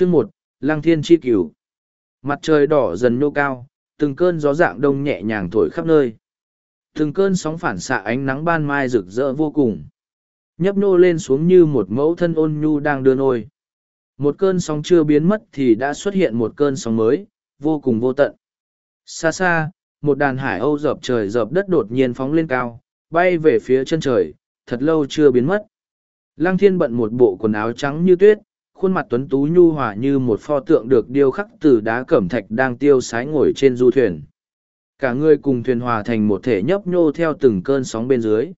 Chương một, Lăng Thiên Chi Cửu. Mặt trời đỏ dần nô cao, từng cơn gió dạng đông nhẹ nhàng thổi khắp nơi. Từng cơn sóng phản xạ ánh nắng ban mai rực rỡ vô cùng. Nhấp nô lên xuống như một mẫu thân ôn nhu đang đưa nôi. Một cơn sóng chưa biến mất thì đã xuất hiện một cơn sóng mới, vô cùng vô tận. Xa xa, một đàn hải âu dập trời dập đất đột nhiên phóng lên cao, bay về phía chân trời, thật lâu chưa biến mất. Lăng thiên bận một bộ quần áo trắng như tuyết, khuôn mặt tuấn tú nhu hòa như một pho tượng được điêu khắc từ đá cẩm thạch đang tiêu sái ngồi trên du thuyền. Cả người cùng thuyền hòa thành một thể nhấp nhô theo từng cơn sóng bên dưới.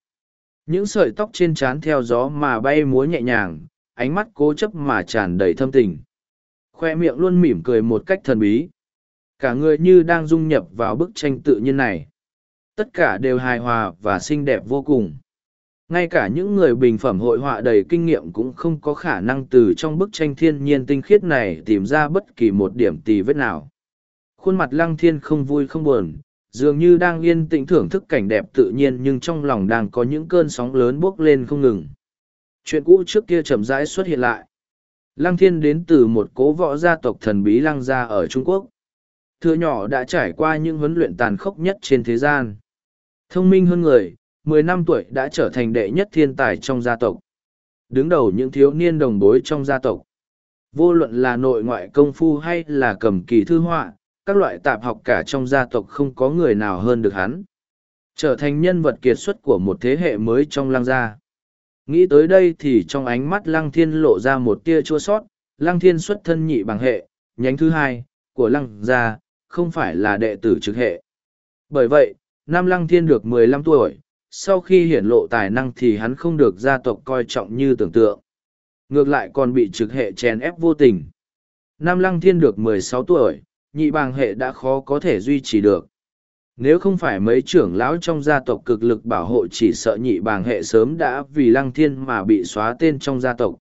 Những sợi tóc trên trán theo gió mà bay múa nhẹ nhàng, ánh mắt cố chấp mà tràn đầy thâm tình. Khoe miệng luôn mỉm cười một cách thần bí. Cả người như đang dung nhập vào bức tranh tự nhiên này. Tất cả đều hài hòa và xinh đẹp vô cùng ngay cả những người bình phẩm hội họa đầy kinh nghiệm cũng không có khả năng từ trong bức tranh thiên nhiên tinh khiết này tìm ra bất kỳ một điểm tì vết nào. Khuôn mặt lăng thiên không vui không buồn, dường như đang yên tĩnh thưởng thức cảnh đẹp tự nhiên nhưng trong lòng đang có những cơn sóng lớn buốc lên không ngừng. Chuyện cũ trước kia chậm rãi xuất hiện lại. Lăng thiên đến từ một cố võ gia tộc thần bí lăng gia ở trung quốc. Thưa nhỏ đã trải qua những huấn luyện tàn khốc nhất trên thế gian. Thông minh hơn người mười năm tuổi đã trở thành đệ nhất thiên tài trong gia tộc. Đứng đầu những thiếu niên đồng bối trong gia tộc. Vô luận là nội ngoại công phu hay là cầm kỳ thư họa, các loại tạp học cả trong gia tộc không có người nào hơn được hắn. Trở thành nhân vật kiệt xuất của một thế hệ mới trong lăng gia. Nghĩ tới đây thì trong ánh mắt lăng thiên lộ ra một tia chua sót, lăng thiên xuất thân nhị bằng hệ, nhánh thứ hai, của lăng gia, không phải là đệ tử trực hệ. Bởi vậy, Nam Lăng Thiên được mười lăm tuổi, sau khi hiển lộ tài năng thì hắn không được gia tộc coi trọng như tưởng tượng. Ngược lại còn bị trực hệ chèn ép vô tình. Nam Lăng Thiên được mười sáu tuổi, nhị bàng hệ đã khó có thể duy trì được. Nếu không phải mấy trưởng lão trong gia tộc cực lực bảo hộ chỉ sợ nhị bàng hệ sớm đã vì Lăng Thiên mà bị xóa tên trong gia tộc.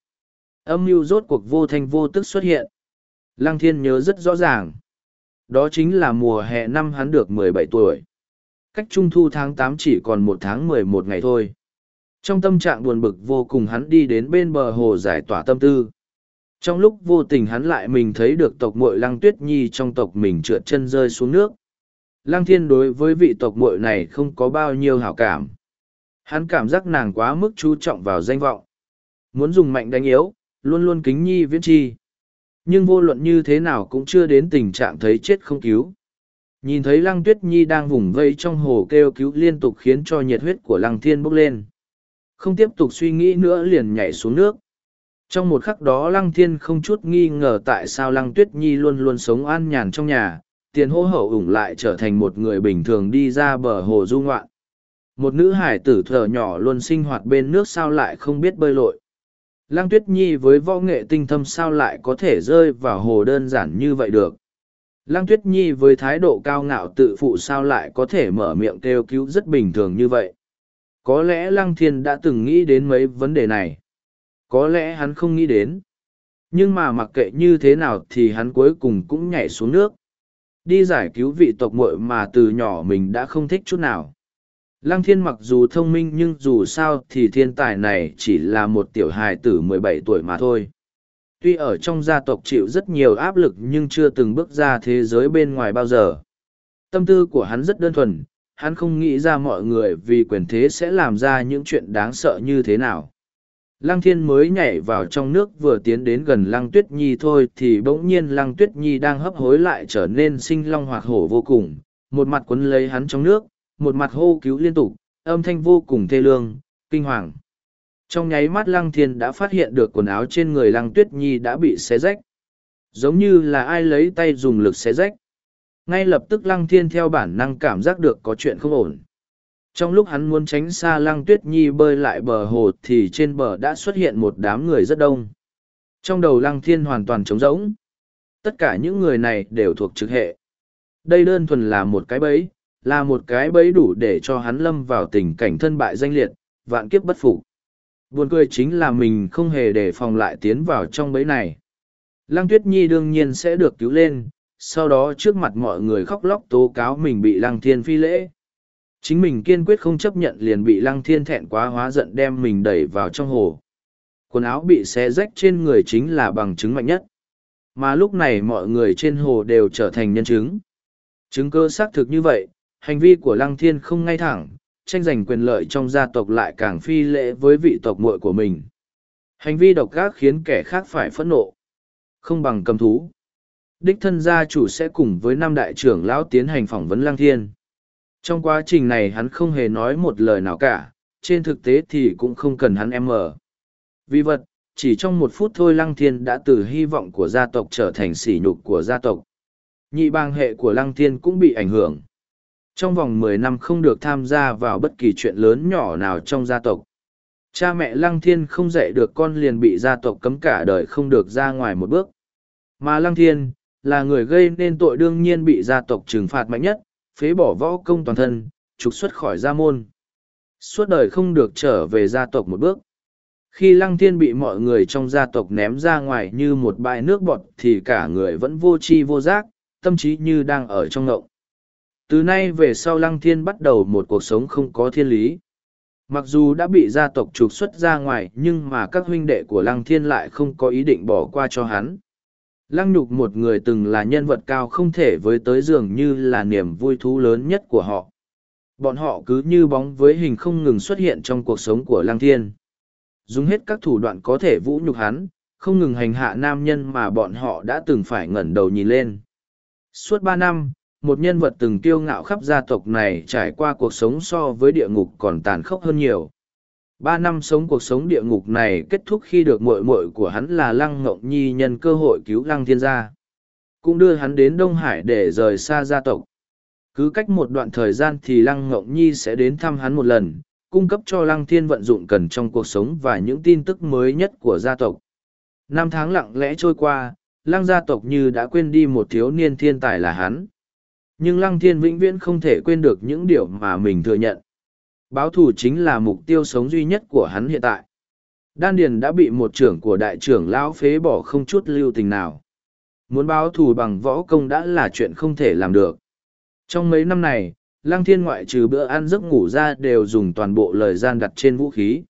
Âm mưu rốt cuộc vô thanh vô tức xuất hiện. Lăng Thiên nhớ rất rõ ràng. Đó chính là mùa hè năm hắn được mười bảy tuổi cách trung thu tháng tám chỉ còn một tháng mười một ngày thôi. Trong tâm trạng buồn bực vô cùng hắn đi đến bên bờ hồ giải tỏa tâm tư. Trong lúc vô tình hắn lại mình thấy được tộc muội lăng tuyết nhi trong tộc mình trượt chân rơi xuống nước. Lăng thiên đối với vị tộc muội này không có bao nhiêu hảo cảm. Hắn cảm giác nàng quá mức chú trọng vào danh vọng. Muốn dùng mạnh đánh yếu, luôn luôn kính nhi viễn chi. Nhưng vô luận như thế nào cũng chưa đến tình trạng thấy chết không cứu. Nhìn thấy Lăng Tuyết Nhi đang vùng vây trong hồ kêu cứu liên tục khiến cho nhiệt huyết của Lăng Thiên bốc lên. Không tiếp tục suy nghĩ nữa liền nhảy xuống nước. Trong một khắc đó Lăng Thiên không chút nghi ngờ tại sao Lăng Tuyết Nhi luôn luôn sống an nhàn trong nhà, tiền hô hậu ủng lại trở thành một người bình thường đi ra bờ hồ du ngoạn. Một nữ hải tử thở nhỏ luôn sinh hoạt bên nước sao lại không biết bơi lội. Lăng Tuyết Nhi với võ nghệ tinh thâm sao lại có thể rơi vào hồ đơn giản như vậy được. Lăng Tuyết Nhi với thái độ cao ngạo tự phụ sao lại có thể mở miệng kêu cứu rất bình thường như vậy. Có lẽ Lăng Thiên đã từng nghĩ đến mấy vấn đề này. Có lẽ hắn không nghĩ đến. Nhưng mà mặc kệ như thế nào thì hắn cuối cùng cũng nhảy xuống nước. Đi giải cứu vị tộc muội mà từ nhỏ mình đã không thích chút nào. Lăng Thiên mặc dù thông minh nhưng dù sao thì thiên tài này chỉ là một tiểu hài tử mười bảy tuổi mà thôi tuy ở trong gia tộc chịu rất nhiều áp lực nhưng chưa từng bước ra thế giới bên ngoài bao giờ. Tâm tư của hắn rất đơn thuần, hắn không nghĩ ra mọi người vì quyền thế sẽ làm ra những chuyện đáng sợ như thế nào. Lăng thiên mới nhảy vào trong nước vừa tiến đến gần lăng tuyết nhi thôi thì bỗng nhiên lăng tuyết nhi đang hấp hối lại trở nên sinh long hoạt hổ vô cùng, một mặt quấn lấy hắn trong nước, một mặt hô cứu liên tục, âm thanh vô cùng thê lương, kinh hoàng. Trong nháy mắt Lăng Thiên đã phát hiện được quần áo trên người Lăng Tuyết Nhi đã bị xé rách. Giống như là ai lấy tay dùng lực xé rách. Ngay lập tức Lăng Thiên theo bản năng cảm giác được có chuyện không ổn. Trong lúc hắn muốn tránh xa Lăng Tuyết Nhi bơi lại bờ hồ thì trên bờ đã xuất hiện một đám người rất đông. Trong đầu Lăng Thiên hoàn toàn trống rỗng. Tất cả những người này đều thuộc trực hệ. Đây đơn thuần là một cái bẫy, là một cái bẫy đủ để cho hắn lâm vào tình cảnh thân bại danh liệt, vạn kiếp bất phục. Buồn cười chính là mình không hề để phòng lại tiến vào trong bẫy này. Lăng Tuyết Nhi đương nhiên sẽ được cứu lên, sau đó trước mặt mọi người khóc lóc tố cáo mình bị Lăng Thiên phi lễ. Chính mình kiên quyết không chấp nhận liền bị Lăng Thiên thẹn quá hóa giận đem mình đẩy vào trong hồ. Quần áo bị xé rách trên người chính là bằng chứng mạnh nhất. Mà lúc này mọi người trên hồ đều trở thành nhân chứng. Chứng cơ xác thực như vậy, hành vi của Lăng Thiên không ngay thẳng, tranh giành quyền lợi trong gia tộc lại càng phi lễ với vị tộc muội của mình. Hành vi độc ác khiến kẻ khác phải phẫn nộ. Không bằng cầm thú. Đích thân gia chủ sẽ cùng với năm đại trưởng lão tiến hành phỏng vấn Lăng Thiên. Trong quá trình này hắn không hề nói một lời nào cả, trên thực tế thì cũng không cần hắn em mở. Vì vật, chỉ trong một phút thôi Lăng Thiên đã từ hy vọng của gia tộc trở thành sỉ nhục của gia tộc. Nhị bang hệ của Lăng Thiên cũng bị ảnh hưởng. Trong vòng mười năm không được tham gia vào bất kỳ chuyện lớn nhỏ nào trong gia tộc. Cha mẹ Lăng Thiên không dạy được con liền bị gia tộc cấm cả đời không được ra ngoài một bước. Mà Lăng Thiên, là người gây nên tội đương nhiên bị gia tộc trừng phạt mạnh nhất, phế bỏ võ công toàn thân, trục xuất khỏi gia môn. Suốt đời không được trở về gia tộc một bước. Khi Lăng Thiên bị mọi người trong gia tộc ném ra ngoài như một bãi nước bọt thì cả người vẫn vô tri vô giác, tâm trí như đang ở trong ngộng. Từ nay về sau Lăng Thiên bắt đầu một cuộc sống không có thiên lý. Mặc dù đã bị gia tộc trục xuất ra ngoài nhưng mà các huynh đệ của Lăng Thiên lại không có ý định bỏ qua cho hắn. Lăng nhục một người từng là nhân vật cao không thể với tới dường như là niềm vui thú lớn nhất của họ. Bọn họ cứ như bóng với hình không ngừng xuất hiện trong cuộc sống của Lăng Thiên. Dùng hết các thủ đoạn có thể vũ nhục hắn, không ngừng hành hạ nam nhân mà bọn họ đã từng phải ngẩn đầu nhìn lên. Suốt ba năm, một nhân vật từng kiêu ngạo khắp gia tộc này trải qua cuộc sống so với địa ngục còn tàn khốc hơn nhiều. Ba năm sống cuộc sống địa ngục này kết thúc khi được muội muội của hắn là Lăng Ngộng Nhi nhân cơ hội cứu Lăng Thiên gia. Cũng đưa hắn đến Đông Hải để rời xa gia tộc. Cứ cách một đoạn thời gian thì Lăng Ngộng Nhi sẽ đến thăm hắn một lần, cung cấp cho Lăng Thiên vận dụng cần trong cuộc sống và những tin tức mới nhất của gia tộc. Năm tháng lặng lẽ trôi qua, Lăng gia tộc như đã quên đi một thiếu niên thiên tài là hắn. Nhưng Lăng Thiên vĩnh viễn không thể quên được những điều mà mình thừa nhận. Báo thù chính là mục tiêu sống duy nhất của hắn hiện tại. Đan Điền đã bị một trưởng của đại trưởng lão phế bỏ không chút lưu tình nào. Muốn báo thù bằng võ công đã là chuyện không thể làm được. Trong mấy năm này, Lăng Thiên ngoại trừ bữa ăn giấc ngủ ra đều dùng toàn bộ lời gian đặt trên vũ khí.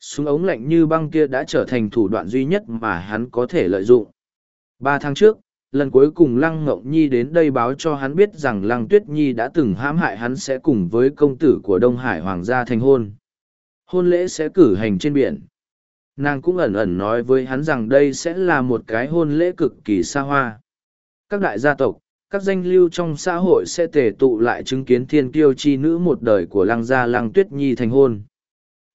Súng ống lạnh như băng kia đã trở thành thủ đoạn duy nhất mà hắn có thể lợi dụng. Ba tháng trước, lần cuối cùng Lăng Ngộng Nhi đến đây báo cho hắn biết rằng Lăng Tuyết Nhi đã từng hãm hại hắn sẽ cùng với công tử của Đông Hải Hoàng gia thành hôn. Hôn lễ sẽ cử hành trên biển. Nàng cũng ẩn ẩn nói với hắn rằng đây sẽ là một cái hôn lễ cực kỳ xa hoa. Các đại gia tộc, các danh lưu trong xã hội sẽ tề tụ lại chứng kiến thiên kiêu chi nữ một đời của lăng gia lăng tuyết nhi thành hôn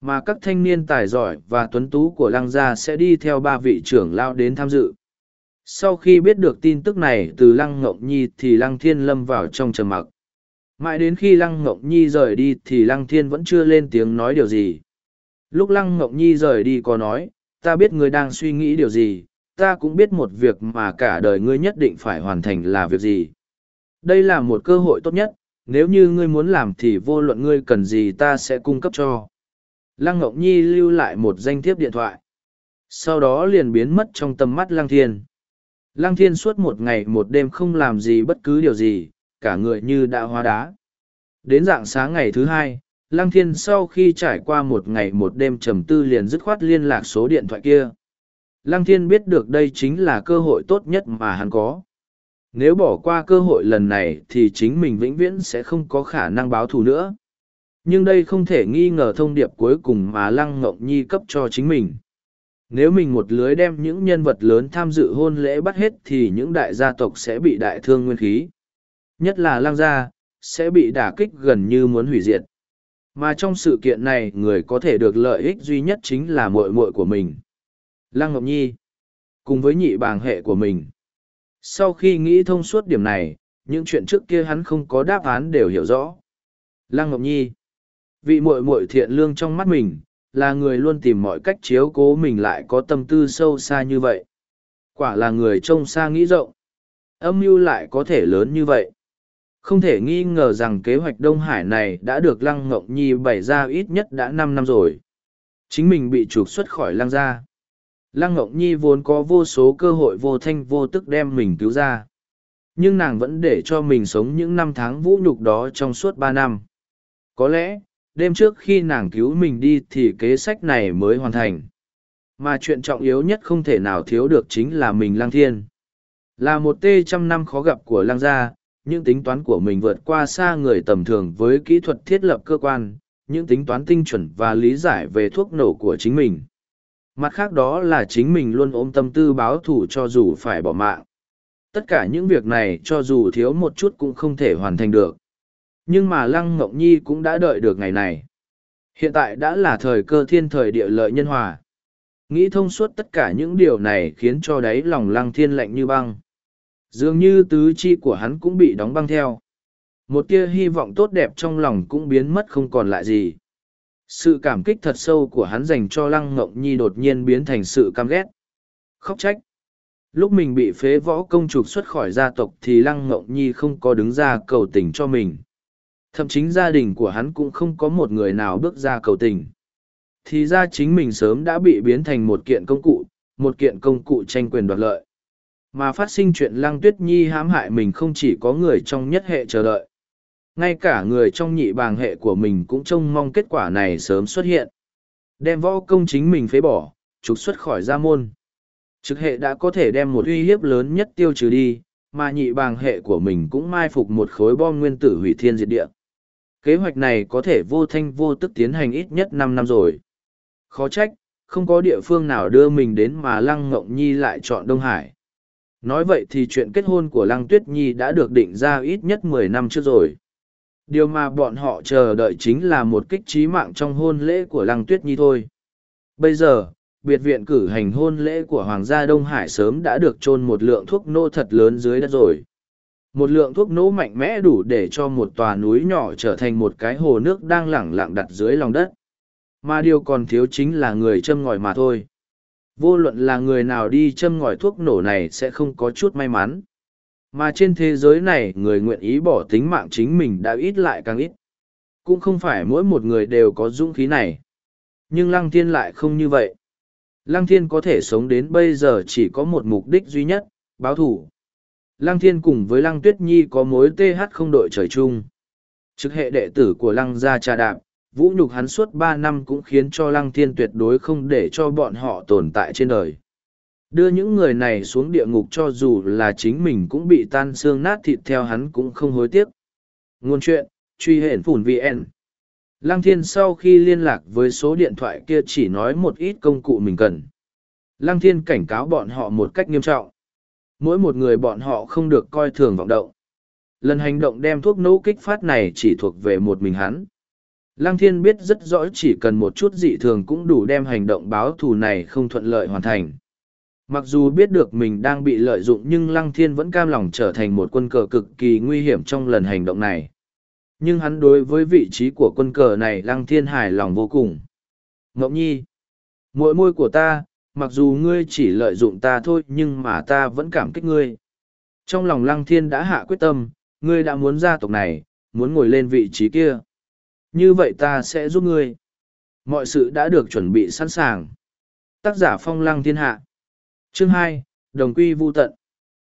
mà các thanh niên tài giỏi và tuấn tú của lăng gia sẽ đi theo ba vị trưởng lao đến tham dự sau khi biết được tin tức này từ lăng ngộng nhi thì lăng thiên lâm vào trong trầm mặc mãi đến khi lăng ngộng nhi rời đi thì lăng thiên vẫn chưa lên tiếng nói điều gì lúc lăng ngộng nhi rời đi có nói ta biết ngươi đang suy nghĩ điều gì ta cũng biết một việc mà cả đời ngươi nhất định phải hoàn thành là việc gì. Đây là một cơ hội tốt nhất, nếu như ngươi muốn làm thì vô luận ngươi cần gì ta sẽ cung cấp cho. Lăng ngộng Nhi lưu lại một danh thiếp điện thoại. Sau đó liền biến mất trong tầm mắt Lăng Thiên. Lăng Thiên suốt một ngày một đêm không làm gì bất cứ điều gì, cả người như đã hóa đá. Đến dạng sáng ngày thứ hai, Lăng Thiên sau khi trải qua một ngày một đêm trầm tư liền dứt khoát liên lạc số điện thoại kia. Lăng thiên biết được đây chính là cơ hội tốt nhất mà hắn có. Nếu bỏ qua cơ hội lần này thì chính mình vĩnh viễn sẽ không có khả năng báo thù nữa. Nhưng đây không thể nghi ngờ thông điệp cuối cùng mà Lăng Ngộng Nhi cấp cho chính mình. Nếu mình một lưới đem những nhân vật lớn tham dự hôn lễ bắt hết thì những đại gia tộc sẽ bị đại thương nguyên khí. Nhất là Lang gia, sẽ bị đả kích gần như muốn hủy diệt. Mà trong sự kiện này người có thể được lợi ích duy nhất chính là muội muội của mình. Lăng Ngọc Nhi, cùng với nhị bàng hệ của mình. Sau khi nghĩ thông suốt điểm này, những chuyện trước kia hắn không có đáp án đều hiểu rõ. Lăng Ngọc Nhi, vị muội muội thiện lương trong mắt mình, là người luôn tìm mọi cách chiếu cố mình lại có tâm tư sâu xa như vậy. Quả là người trông xa nghĩ rộng. Âm mưu lại có thể lớn như vậy. Không thể nghi ngờ rằng kế hoạch Đông Hải này đã được Lăng ngộng Nhi bày ra ít nhất đã năm năm rồi. Chính mình bị trục xuất khỏi Lăng gia. Lăng ngộng Nhi vốn có vô số cơ hội vô thanh vô tức đem mình cứu ra. Nhưng nàng vẫn để cho mình sống những năm tháng vũ nhục đó trong suốt ba năm. Có lẽ, đêm trước khi nàng cứu mình đi thì kế sách này mới hoàn thành. Mà chuyện trọng yếu nhất không thể nào thiếu được chính là mình Lang Thiên. Là một tê trăm năm khó gặp của Lang gia, những tính toán của mình vượt qua xa người tầm thường với kỹ thuật thiết lập cơ quan, những tính toán tinh chuẩn và lý giải về thuốc nổ của chính mình. Mặt khác đó là chính mình luôn ôm tâm tư báo thù cho dù phải bỏ mạng. Tất cả những việc này cho dù thiếu một chút cũng không thể hoàn thành được. Nhưng mà Lăng Ngọc Nhi cũng đã đợi được ngày này. Hiện tại đã là thời cơ thiên thời địa lợi nhân hòa. Nghĩ thông suốt tất cả những điều này khiến cho đáy lòng Lăng Thiên lạnh như băng. Dường như tứ chi của hắn cũng bị đóng băng theo. Một tia hy vọng tốt đẹp trong lòng cũng biến mất không còn lại gì. Sự cảm kích thật sâu của hắn dành cho Lăng Ngọc Nhi đột nhiên biến thành sự căm ghét. Khóc trách. Lúc mình bị phế võ công trục xuất khỏi gia tộc thì Lăng Ngọc Nhi không có đứng ra cầu tình cho mình. Thậm chí gia đình của hắn cũng không có một người nào bước ra cầu tình. Thì ra chính mình sớm đã bị biến thành một kiện công cụ, một kiện công cụ tranh quyền đoạt lợi. Mà phát sinh chuyện Lăng Tuyết Nhi hãm hại mình không chỉ có người trong nhất hệ chờ đợi. Ngay cả người trong nhị bàng hệ của mình cũng trông mong kết quả này sớm xuất hiện. Đem võ công chính mình phế bỏ, trục xuất khỏi gia môn. Trực hệ đã có thể đem một uy hiếp lớn nhất tiêu trừ đi, mà nhị bàng hệ của mình cũng mai phục một khối bom nguyên tử hủy thiên diệt địa. Kế hoạch này có thể vô thanh vô tức tiến hành ít nhất năm năm rồi. Khó trách, không có địa phương nào đưa mình đến mà Lăng Ngộng Nhi lại chọn Đông Hải. Nói vậy thì chuyện kết hôn của Lăng Tuyết Nhi đã được định ra ít nhất mười năm trước rồi. Điều mà bọn họ chờ đợi chính là một kích trí mạng trong hôn lễ của Lăng Tuyết Nhi thôi. Bây giờ, biệt viện cử hành hôn lễ của Hoàng gia Đông Hải sớm đã được chôn một lượng thuốc nô thật lớn dưới đất rồi. Một lượng thuốc nổ mạnh mẽ đủ để cho một tòa núi nhỏ trở thành một cái hồ nước đang lẳng lặng đặt dưới lòng đất. Mà điều còn thiếu chính là người châm ngòi mà thôi. Vô luận là người nào đi châm ngòi thuốc nổ này sẽ không có chút may mắn. Mà trên thế giới này người nguyện ý bỏ tính mạng chính mình đã ít lại càng ít. Cũng không phải mỗi một người đều có dũng khí này. Nhưng Lăng Thiên lại không như vậy. Lăng Thiên có thể sống đến bây giờ chỉ có một mục đích duy nhất, báo thủ. Lăng Thiên cùng với Lăng Tuyết Nhi có mối TH không đội trời chung. Trực hệ đệ tử của Lăng gia trà đạp, vũ nhục hắn suốt ba năm cũng khiến cho Lăng Thiên tuyệt đối không để cho bọn họ tồn tại trên đời. Đưa những người này xuống địa ngục cho dù là chính mình cũng bị tan xương nát thịt theo hắn cũng không hối tiếc. Ngôn chuyện, truy hển phủn VN. Lăng Thiên sau khi liên lạc với số điện thoại kia chỉ nói một ít công cụ mình cần. Lăng Thiên cảnh cáo bọn họ một cách nghiêm trọng mỗi một người bọn họ không được coi thường vọng động. Lần hành động đem thuốc nấu kích phát này chỉ thuộc về một mình hắn. Lăng thiên biết rất rõ chỉ cần một chút dị thường cũng đủ đem hành động báo thù này không thuận lợi hoàn thành. Mặc dù biết được mình đang bị lợi dụng nhưng Lăng Thiên vẫn cam lòng trở thành một quân cờ cực kỳ nguy hiểm trong lần hành động này. Nhưng hắn đối với vị trí của quân cờ này Lăng Thiên hài lòng vô cùng. Ngọc Nhi, mỗi môi của ta, mặc dù ngươi chỉ lợi dụng ta thôi nhưng mà ta vẫn cảm kích ngươi. Trong lòng lăng thiên đã hạ quyết tâm, ngươi đã muốn gia tộc này, muốn ngồi lên vị trí kia. Như vậy ta sẽ giúp ngươi. Mọi sự đã được chuẩn bị sẵn sàng. Tác giả phong lăng thiên hạ. Chương hai Đồng quy vu tận.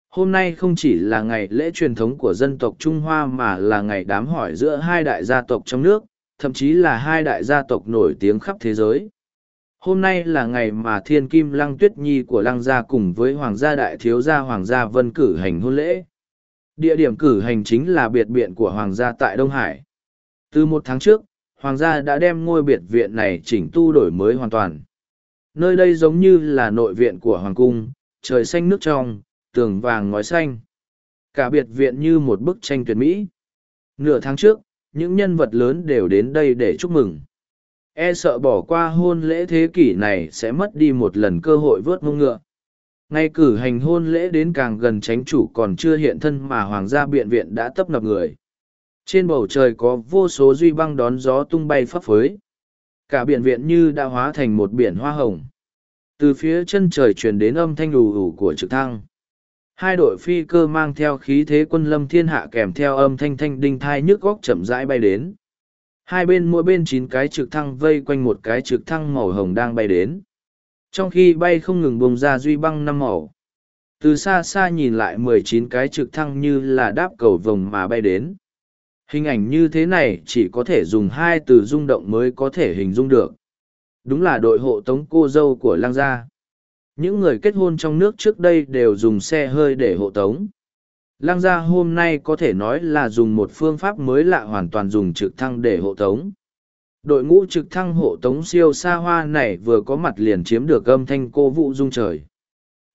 Hôm nay không chỉ là ngày lễ truyền thống của dân tộc Trung Hoa mà là ngày đám hỏi giữa hai đại gia tộc trong nước, thậm chí là hai đại gia tộc nổi tiếng khắp thế giới hôm nay là ngày mà thiên kim lăng tuyết nhi của lăng gia cùng với hoàng gia đại thiếu gia hoàng gia vân cử hành hôn lễ. Địa điểm cử hành chính là biệt viện của hoàng gia tại đông hải. Từ một tháng trước, hoàng gia đã đem ngôi biệt viện này chỉnh tu đổi mới hoàn toàn. Nơi đây giống như là nội viện của hoàng cung, trời xanh nước trong, tường vàng ngói xanh. Cả biệt viện như một bức tranh tuyệt mỹ. Nửa tháng trước, những nhân vật lớn đều đến đây để chúc mừng e sợ bỏ qua hôn lễ thế kỷ này sẽ mất đi một lần cơ hội vớt mông ngựa. Ngay cử hành hôn lễ đến càng gần tránh chủ còn chưa hiện thân mà hoàng gia biện viện đã tấp nập người. Trên bầu trời có vô số duy băng đón gió tung bay phấp phới. Cả biện viện như đã hóa thành một biển hoa hồng. Từ phía chân trời truyền đến âm thanh ù ù của trực thăng. Hai đội phi cơ mang theo khí thế quân lâm thiên hạ kèm theo âm thanh thanh đinh thai nhức góc chậm rãi bay đến. Hai bên mỗi bên chín cái trực thăng vây quanh một cái trực thăng màu hồng đang bay đến. Trong khi bay không ngừng bùng ra duy băng năm màu. Từ xa xa nhìn lại mười chín cái trực thăng như là đáp cầu vồng mà bay đến. Hình ảnh như thế này chỉ có thể dùng hai từ rung động mới có thể hình dung được. Đúng là đội hộ tống cô dâu của lang gia. Những người kết hôn trong nước trước đây đều dùng xe hơi để hộ tống. Lăng gia hôm nay có thể nói là dùng một phương pháp mới lạ hoàn toàn dùng trực thăng để hộ tống. Đội ngũ trực thăng hộ tống siêu xa hoa này vừa có mặt liền chiếm được âm thanh cô vụ rung trời.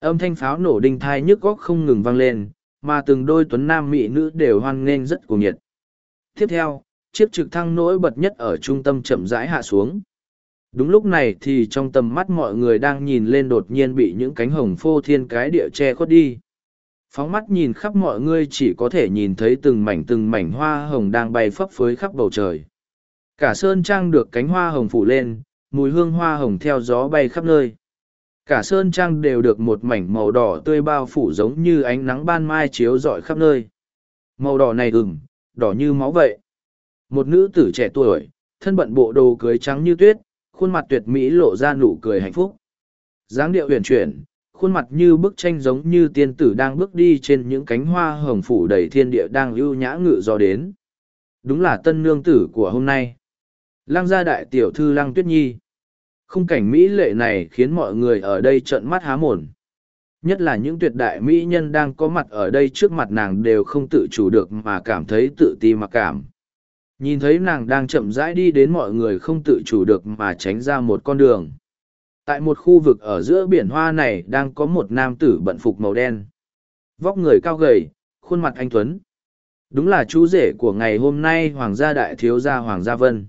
Âm thanh pháo nổ đinh thai nhức góc không ngừng vang lên, mà từng đôi tuấn nam mỹ nữ đều hoan nghênh rất cuồng nhiệt. Tiếp theo, chiếc trực thăng nổi bật nhất ở trung tâm chậm rãi hạ xuống. Đúng lúc này thì trong tầm mắt mọi người đang nhìn lên đột nhiên bị những cánh hồng phô thiên cái địa che khuất đi. Phóng mắt nhìn khắp mọi người chỉ có thể nhìn thấy từng mảnh từng mảnh hoa hồng đang bay phấp phới khắp bầu trời. Cả sơn trang được cánh hoa hồng phủ lên, mùi hương hoa hồng theo gió bay khắp nơi. Cả sơn trang đều được một mảnh màu đỏ tươi bao phủ giống như ánh nắng ban mai chiếu rọi khắp nơi. Màu đỏ này ửng, đỏ như máu vậy. Một nữ tử trẻ tuổi, thân bận bộ đồ cưới trắng như tuyết, khuôn mặt tuyệt mỹ lộ ra nụ cười hạnh phúc. dáng điệu huyền chuyển, khuôn mặt như bức tranh giống như tiên tử đang bước đi trên những cánh hoa hồng phủ đầy thiên địa đang ưu nhã ngự gió đến. Đúng là tân nương tử của hôm nay. Lăng gia đại tiểu thư Lăng Tuyết Nhi. Khung cảnh mỹ lệ này khiến mọi người ở đây trợn mắt há mồn. Nhất là những tuyệt đại mỹ nhân đang có mặt ở đây trước mặt nàng đều không tự chủ được mà cảm thấy tự ti mặc cảm. Nhìn thấy nàng đang chậm rãi đi đến mọi người không tự chủ được mà tránh ra một con đường. Tại một khu vực ở giữa biển hoa này đang có một nam tử bận phục màu đen. Vóc người cao gầy, khuôn mặt anh Tuấn. Đúng là chú rể của ngày hôm nay Hoàng gia đại thiếu gia Hoàng gia Vân.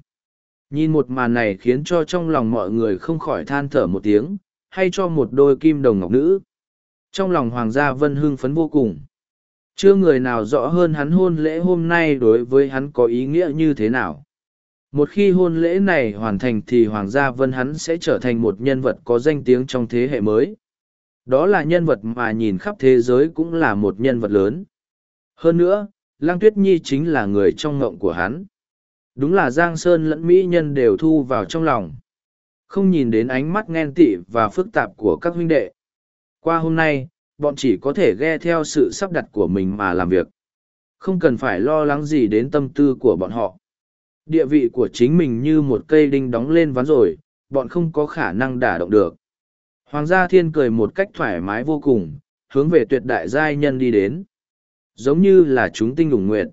Nhìn một màn này khiến cho trong lòng mọi người không khỏi than thở một tiếng, hay cho một đôi kim đồng ngọc nữ. Trong lòng Hoàng gia Vân hưng phấn vô cùng. Chưa người nào rõ hơn hắn hôn lễ hôm nay đối với hắn có ý nghĩa như thế nào. Một khi hôn lễ này hoàn thành thì Hoàng gia Vân hắn sẽ trở thành một nhân vật có danh tiếng trong thế hệ mới. Đó là nhân vật mà nhìn khắp thế giới cũng là một nhân vật lớn. Hơn nữa, Lăng Tuyết Nhi chính là người trong ngộng của hắn. Đúng là Giang Sơn lẫn Mỹ nhân đều thu vào trong lòng. Không nhìn đến ánh mắt ghen tị và phức tạp của các huynh đệ. Qua hôm nay, bọn chỉ có thể ghe theo sự sắp đặt của mình mà làm việc. Không cần phải lo lắng gì đến tâm tư của bọn họ. Địa vị của chính mình như một cây đinh đóng lên ván rồi, bọn không có khả năng đả động được. Hoàng gia thiên cười một cách thoải mái vô cùng, hướng về tuyệt đại giai nhân đi đến. Giống như là chúng tinh ủng nguyện.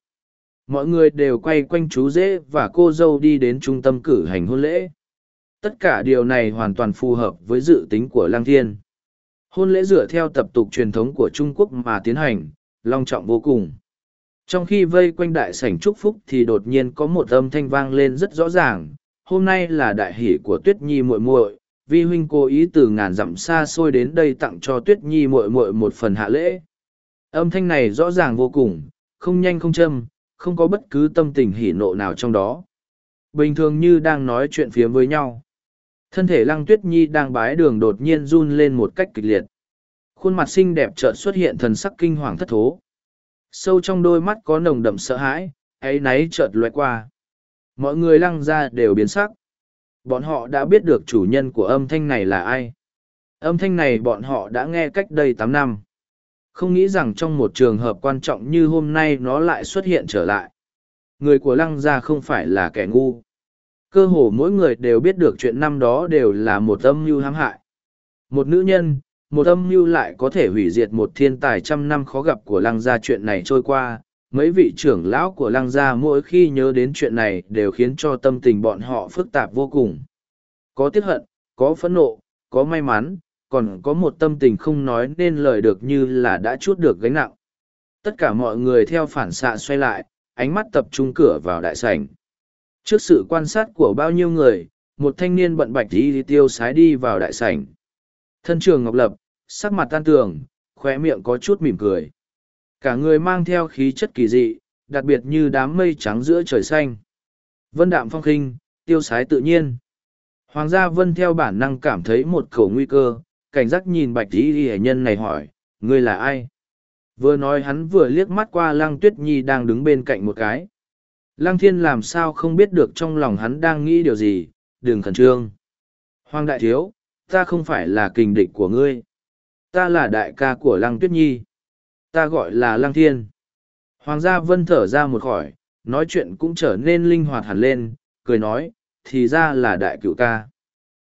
Mọi người đều quay quanh chú dễ và cô dâu đi đến trung tâm cử hành hôn lễ. Tất cả điều này hoàn toàn phù hợp với dự tính của Lang Thiên. Hôn lễ dựa theo tập tục truyền thống của Trung Quốc mà tiến hành, long trọng vô cùng. Trong khi vây quanh đại sảnh chúc phúc thì đột nhiên có một âm thanh vang lên rất rõ ràng, hôm nay là đại hỷ của Tuyết Nhi muội muội, vi huynh cố ý từ ngàn dặm xa xôi đến đây tặng cho Tuyết Nhi muội muội một phần hạ lễ. Âm thanh này rõ ràng vô cùng, không nhanh không châm, không có bất cứ tâm tình hỉ nộ nào trong đó. Bình thường như đang nói chuyện phía với nhau. Thân thể Lăng Tuyết Nhi đang bái đường đột nhiên run lên một cách kịch liệt. Khuôn mặt xinh đẹp chợt xuất hiện thần sắc kinh hoàng thất thố. Sâu trong đôi mắt có nồng đậm sợ hãi, ấy náy chợt lóe qua. Mọi người lăng ra đều biến sắc. Bọn họ đã biết được chủ nhân của âm thanh này là ai. Âm thanh này bọn họ đã nghe cách đây tám năm. Không nghĩ rằng trong một trường hợp quan trọng như hôm nay nó lại xuất hiện trở lại. Người của lăng gia không phải là kẻ ngu. Cơ hồ mỗi người đều biết được chuyện năm đó đều là một âm mưu hãm hại. Một nữ nhân, một âm mưu lại có thể hủy diệt một thiên tài trăm năm khó gặp của lăng gia chuyện này trôi qua. Mấy vị trưởng lão của lăng gia mỗi khi nhớ đến chuyện này đều khiến cho tâm tình bọn họ phức tạp vô cùng. Có tiếc hận, có phẫn nộ, có may mắn, còn có một tâm tình không nói nên lời được như là đã chút được gánh nặng. Tất cả mọi người theo phản xạ xoay lại, ánh mắt tập trung cửa vào đại sảnh. Trước sự quan sát của bao nhiêu người, một thanh niên bận bạch đi tiêu sái đi vào đại sảnh. Thân trường ngọc lập, sắc mặt tan tường, khóe miệng có chút mỉm cười. Cả người mang theo khí chất kỳ dị, đặc biệt như đám mây trắng giữa trời xanh. Vân đạm phong khinh, tiêu sái tự nhiên. Hoàng gia Vân theo bản năng cảm thấy một khẩu nguy cơ, cảnh giác nhìn bạch y hệ nhân này hỏi, ngươi là ai? Vừa nói hắn vừa liếc mắt qua lăng tuyết nhi đang đứng bên cạnh một cái. Lăng thiên làm sao không biết được trong lòng hắn đang nghĩ điều gì, đừng khẩn trương. Hoàng đại thiếu, ta không phải là kình địch của ngươi. Ta là đại ca của lăng tuyết nhi. Ta gọi là lăng thiên. Hoàng gia vân thở ra một khỏi, nói chuyện cũng trở nên linh hoạt hẳn lên, cười nói, thì ra là đại cửu ca.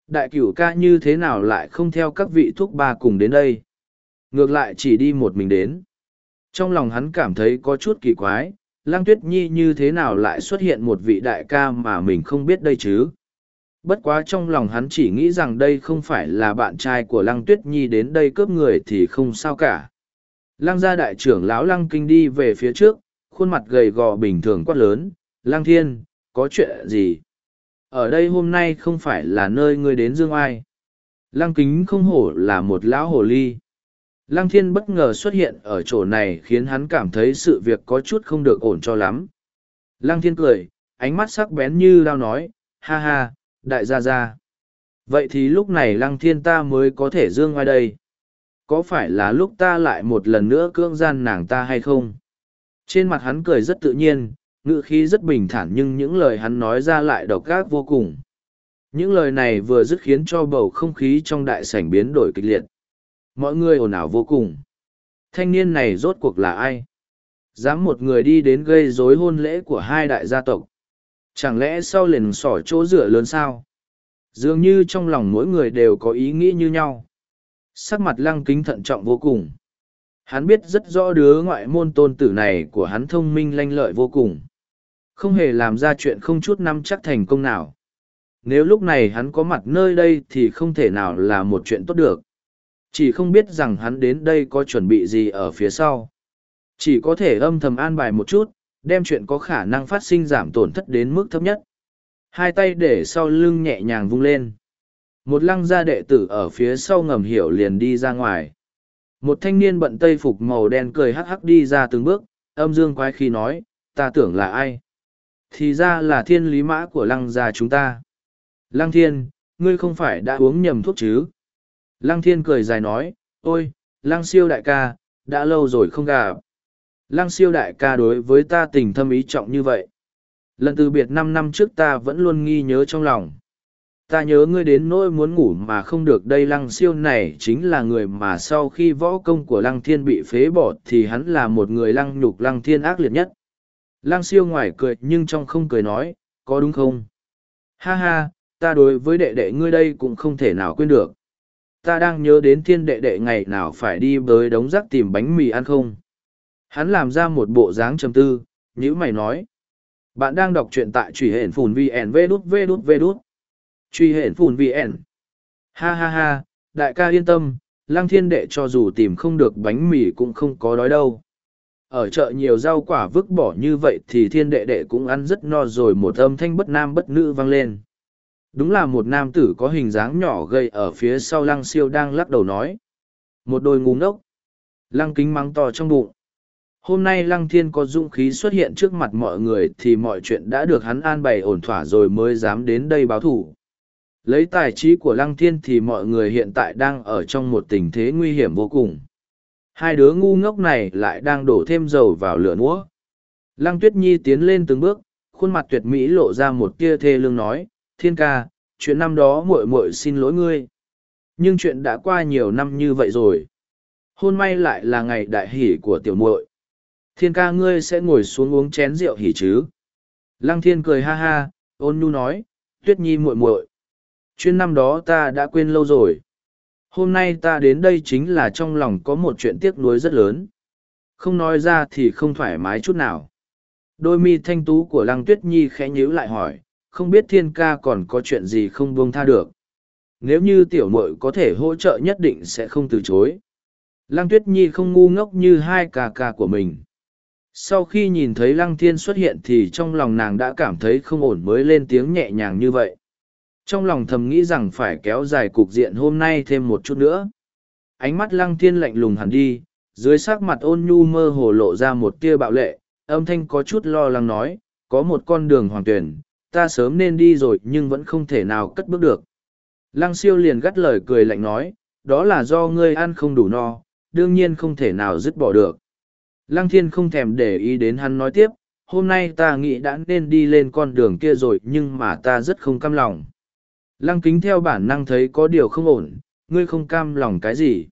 Đại cửu ca như thế nào lại không theo các vị thuốc ba cùng đến đây? Ngược lại chỉ đi một mình đến. Trong lòng hắn cảm thấy có chút kỳ quái, Lăng Tuyết Nhi như thế nào lại xuất hiện một vị đại ca mà mình không biết đây chứ? Bất quá trong lòng hắn chỉ nghĩ rằng đây không phải là bạn trai của Lăng Tuyết Nhi đến đây cướp người thì không sao cả. Lăng gia đại trưởng lão Lăng Kinh đi về phía trước, khuôn mặt gầy gò bình thường quát lớn, Lăng Thiên, có chuyện gì? Ở đây hôm nay không phải là nơi ngươi đến dương ai. Lăng Kính không hổ là một lão hồ ly. Lăng Thiên bất ngờ xuất hiện ở chỗ này khiến hắn cảm thấy sự việc có chút không được ổn cho lắm. Lăng Thiên cười, ánh mắt sắc bén như lao nói, ha ha, đại gia gia. Vậy thì lúc này Lăng Thiên ta mới có thể dương ngoài đây. Có phải là lúc ta lại một lần nữa cưỡng gian nàng ta hay không? Trên mặt hắn cười rất tự nhiên, ngữ khí rất bình thản nhưng những lời hắn nói ra lại độc ác vô cùng. Những lời này vừa dứt khiến cho bầu không khí trong đại sảnh biến đổi kịch liệt mọi người ồn ào vô cùng thanh niên này rốt cuộc là ai dám một người đi đến gây rối hôn lễ của hai đại gia tộc chẳng lẽ sau liền sỏ chỗ dựa lớn sao? Dường như trong lòng mỗi người đều có ý nghĩ như nhau. Sắc mặt lăng kính thận trọng vô cùng. Hắn biết rất rõ đứa ngoại môn tôn tử này của hắn thông minh lanh lợi vô cùng. Không hề làm ra chuyện không chút năm chắc thành công nào. Nếu lúc này hắn có mặt nơi đây thì không thể nào là một chuyện tốt được. Chỉ không biết rằng hắn đến đây có chuẩn bị gì ở phía sau. Chỉ có thể âm thầm an bài một chút, đem chuyện có khả năng phát sinh giảm tổn thất đến mức thấp nhất. Hai tay để sau lưng nhẹ nhàng vung lên. Một lăng gia đệ tử ở phía sau ngầm hiểu liền đi ra ngoài. Một thanh niên bận tây phục màu đen cười hắc hắc đi ra từng bước, âm dương quái khi nói, ta tưởng là ai? Thì ra là thiên lý mã của lăng gia chúng ta. Lăng thiên, ngươi không phải đã uống nhầm thuốc chứ? Lăng thiên cười dài nói, ôi, lăng siêu đại ca, đã lâu rồi không gặp. Lăng siêu đại ca đối với ta tình thâm ý trọng như vậy. Lần từ biệt năm năm trước ta vẫn luôn nghi nhớ trong lòng. Ta nhớ ngươi đến nỗi muốn ngủ mà không được đây lăng siêu này chính là người mà sau khi võ công của lăng thiên bị phế bỏ thì hắn là một người lăng nhục lăng thiên ác liệt nhất. Lăng siêu ngoài cười nhưng trong không cười nói, có đúng không? Ha ha, ta đối với đệ đệ ngươi đây cũng không thể nào quên được ta đang nhớ đến thiên đệ đệ ngày nào phải đi với đống rác tìm bánh mì ăn không hắn làm ra một bộ dáng trầm tư nhữ mày nói, bạn đang đọc truyện tại truy hển phùn vn vê đút vê đút vê đút truy hển phùn vn ha ha ha, đại ca yên tâm, lăng thiên đệ cho dù tìm không được bánh mì cũng không có đói đâu ở chợ nhiều rau quả vứt bỏ như vậy thì thiên đệ đệ cũng ăn rất no rồi, một âm thanh bất nam bất nữ vang lên Đúng là một nam tử có hình dáng nhỏ gầy ở phía sau lăng siêu đang lắc đầu nói. Một đôi ngu ngốc. Lăng kính mắng to trong bụng. Hôm nay lăng thiên có dũng khí xuất hiện trước mặt mọi người thì mọi chuyện đã được hắn an bày ổn thỏa rồi mới dám đến đây báo thủ. Lấy tài trí của lăng thiên thì mọi người hiện tại đang ở trong một tình thế nguy hiểm vô cùng. Hai đứa ngu ngốc này lại đang đổ thêm dầu vào lửa núa. Lăng tuyết nhi tiến lên từng bước, khuôn mặt tuyệt mỹ lộ ra một tia thê lương nói, thiên ca chuyện năm đó muội muội xin lỗi ngươi nhưng chuyện đã qua nhiều năm như vậy rồi hôn may lại là ngày đại hỷ của tiểu muội thiên ca ngươi sẽ ngồi xuống uống chén rượu hỉ chứ lăng thiên cười ha ha, ôn nhu nói, tuyết nhi muội muội chuyên năm đó ta đã quên lâu rồi hôm nay ta đến đây chính là trong lòng có một chuyện tiếc nuối rất lớn không nói ra thì không thoải mái chút nào đôi mi thanh tú của lăng tuyết nhi khẽ nhíu lại hỏi, không biết thiên ca còn có chuyện gì không buông tha được. Nếu như tiểu muội có thể hỗ trợ nhất định sẽ không từ chối. Lăng Tuyết Nhi không ngu ngốc như hai ca ca của mình. Sau khi nhìn thấy Lăng Thiên xuất hiện thì trong lòng nàng đã cảm thấy không ổn mới lên tiếng nhẹ nhàng như vậy. Trong lòng thầm nghĩ rằng phải kéo dài cục diện hôm nay thêm một chút nữa. Ánh mắt Lăng Thiên lạnh lùng hẳn đi, dưới sắc mặt ôn nhu mơ hồ lộ ra một tia bạo lệ, âm thanh có chút lo lắng nói, có một con đường hoàng tuyển, ta sớm nên đi rồi nhưng vẫn không thể nào cất bước được. Lăng siêu liền gắt lời cười lạnh nói, đó là do ngươi ăn không đủ no, đương nhiên không thể nào dứt bỏ được. Lăng thiên không thèm để ý đến hắn nói tiếp, hôm nay ta nghĩ đã nên đi lên con đường kia rồi nhưng mà ta rất không cam lòng. Lăng kính theo bản năng thấy có điều không ổn, ngươi không cam lòng cái gì.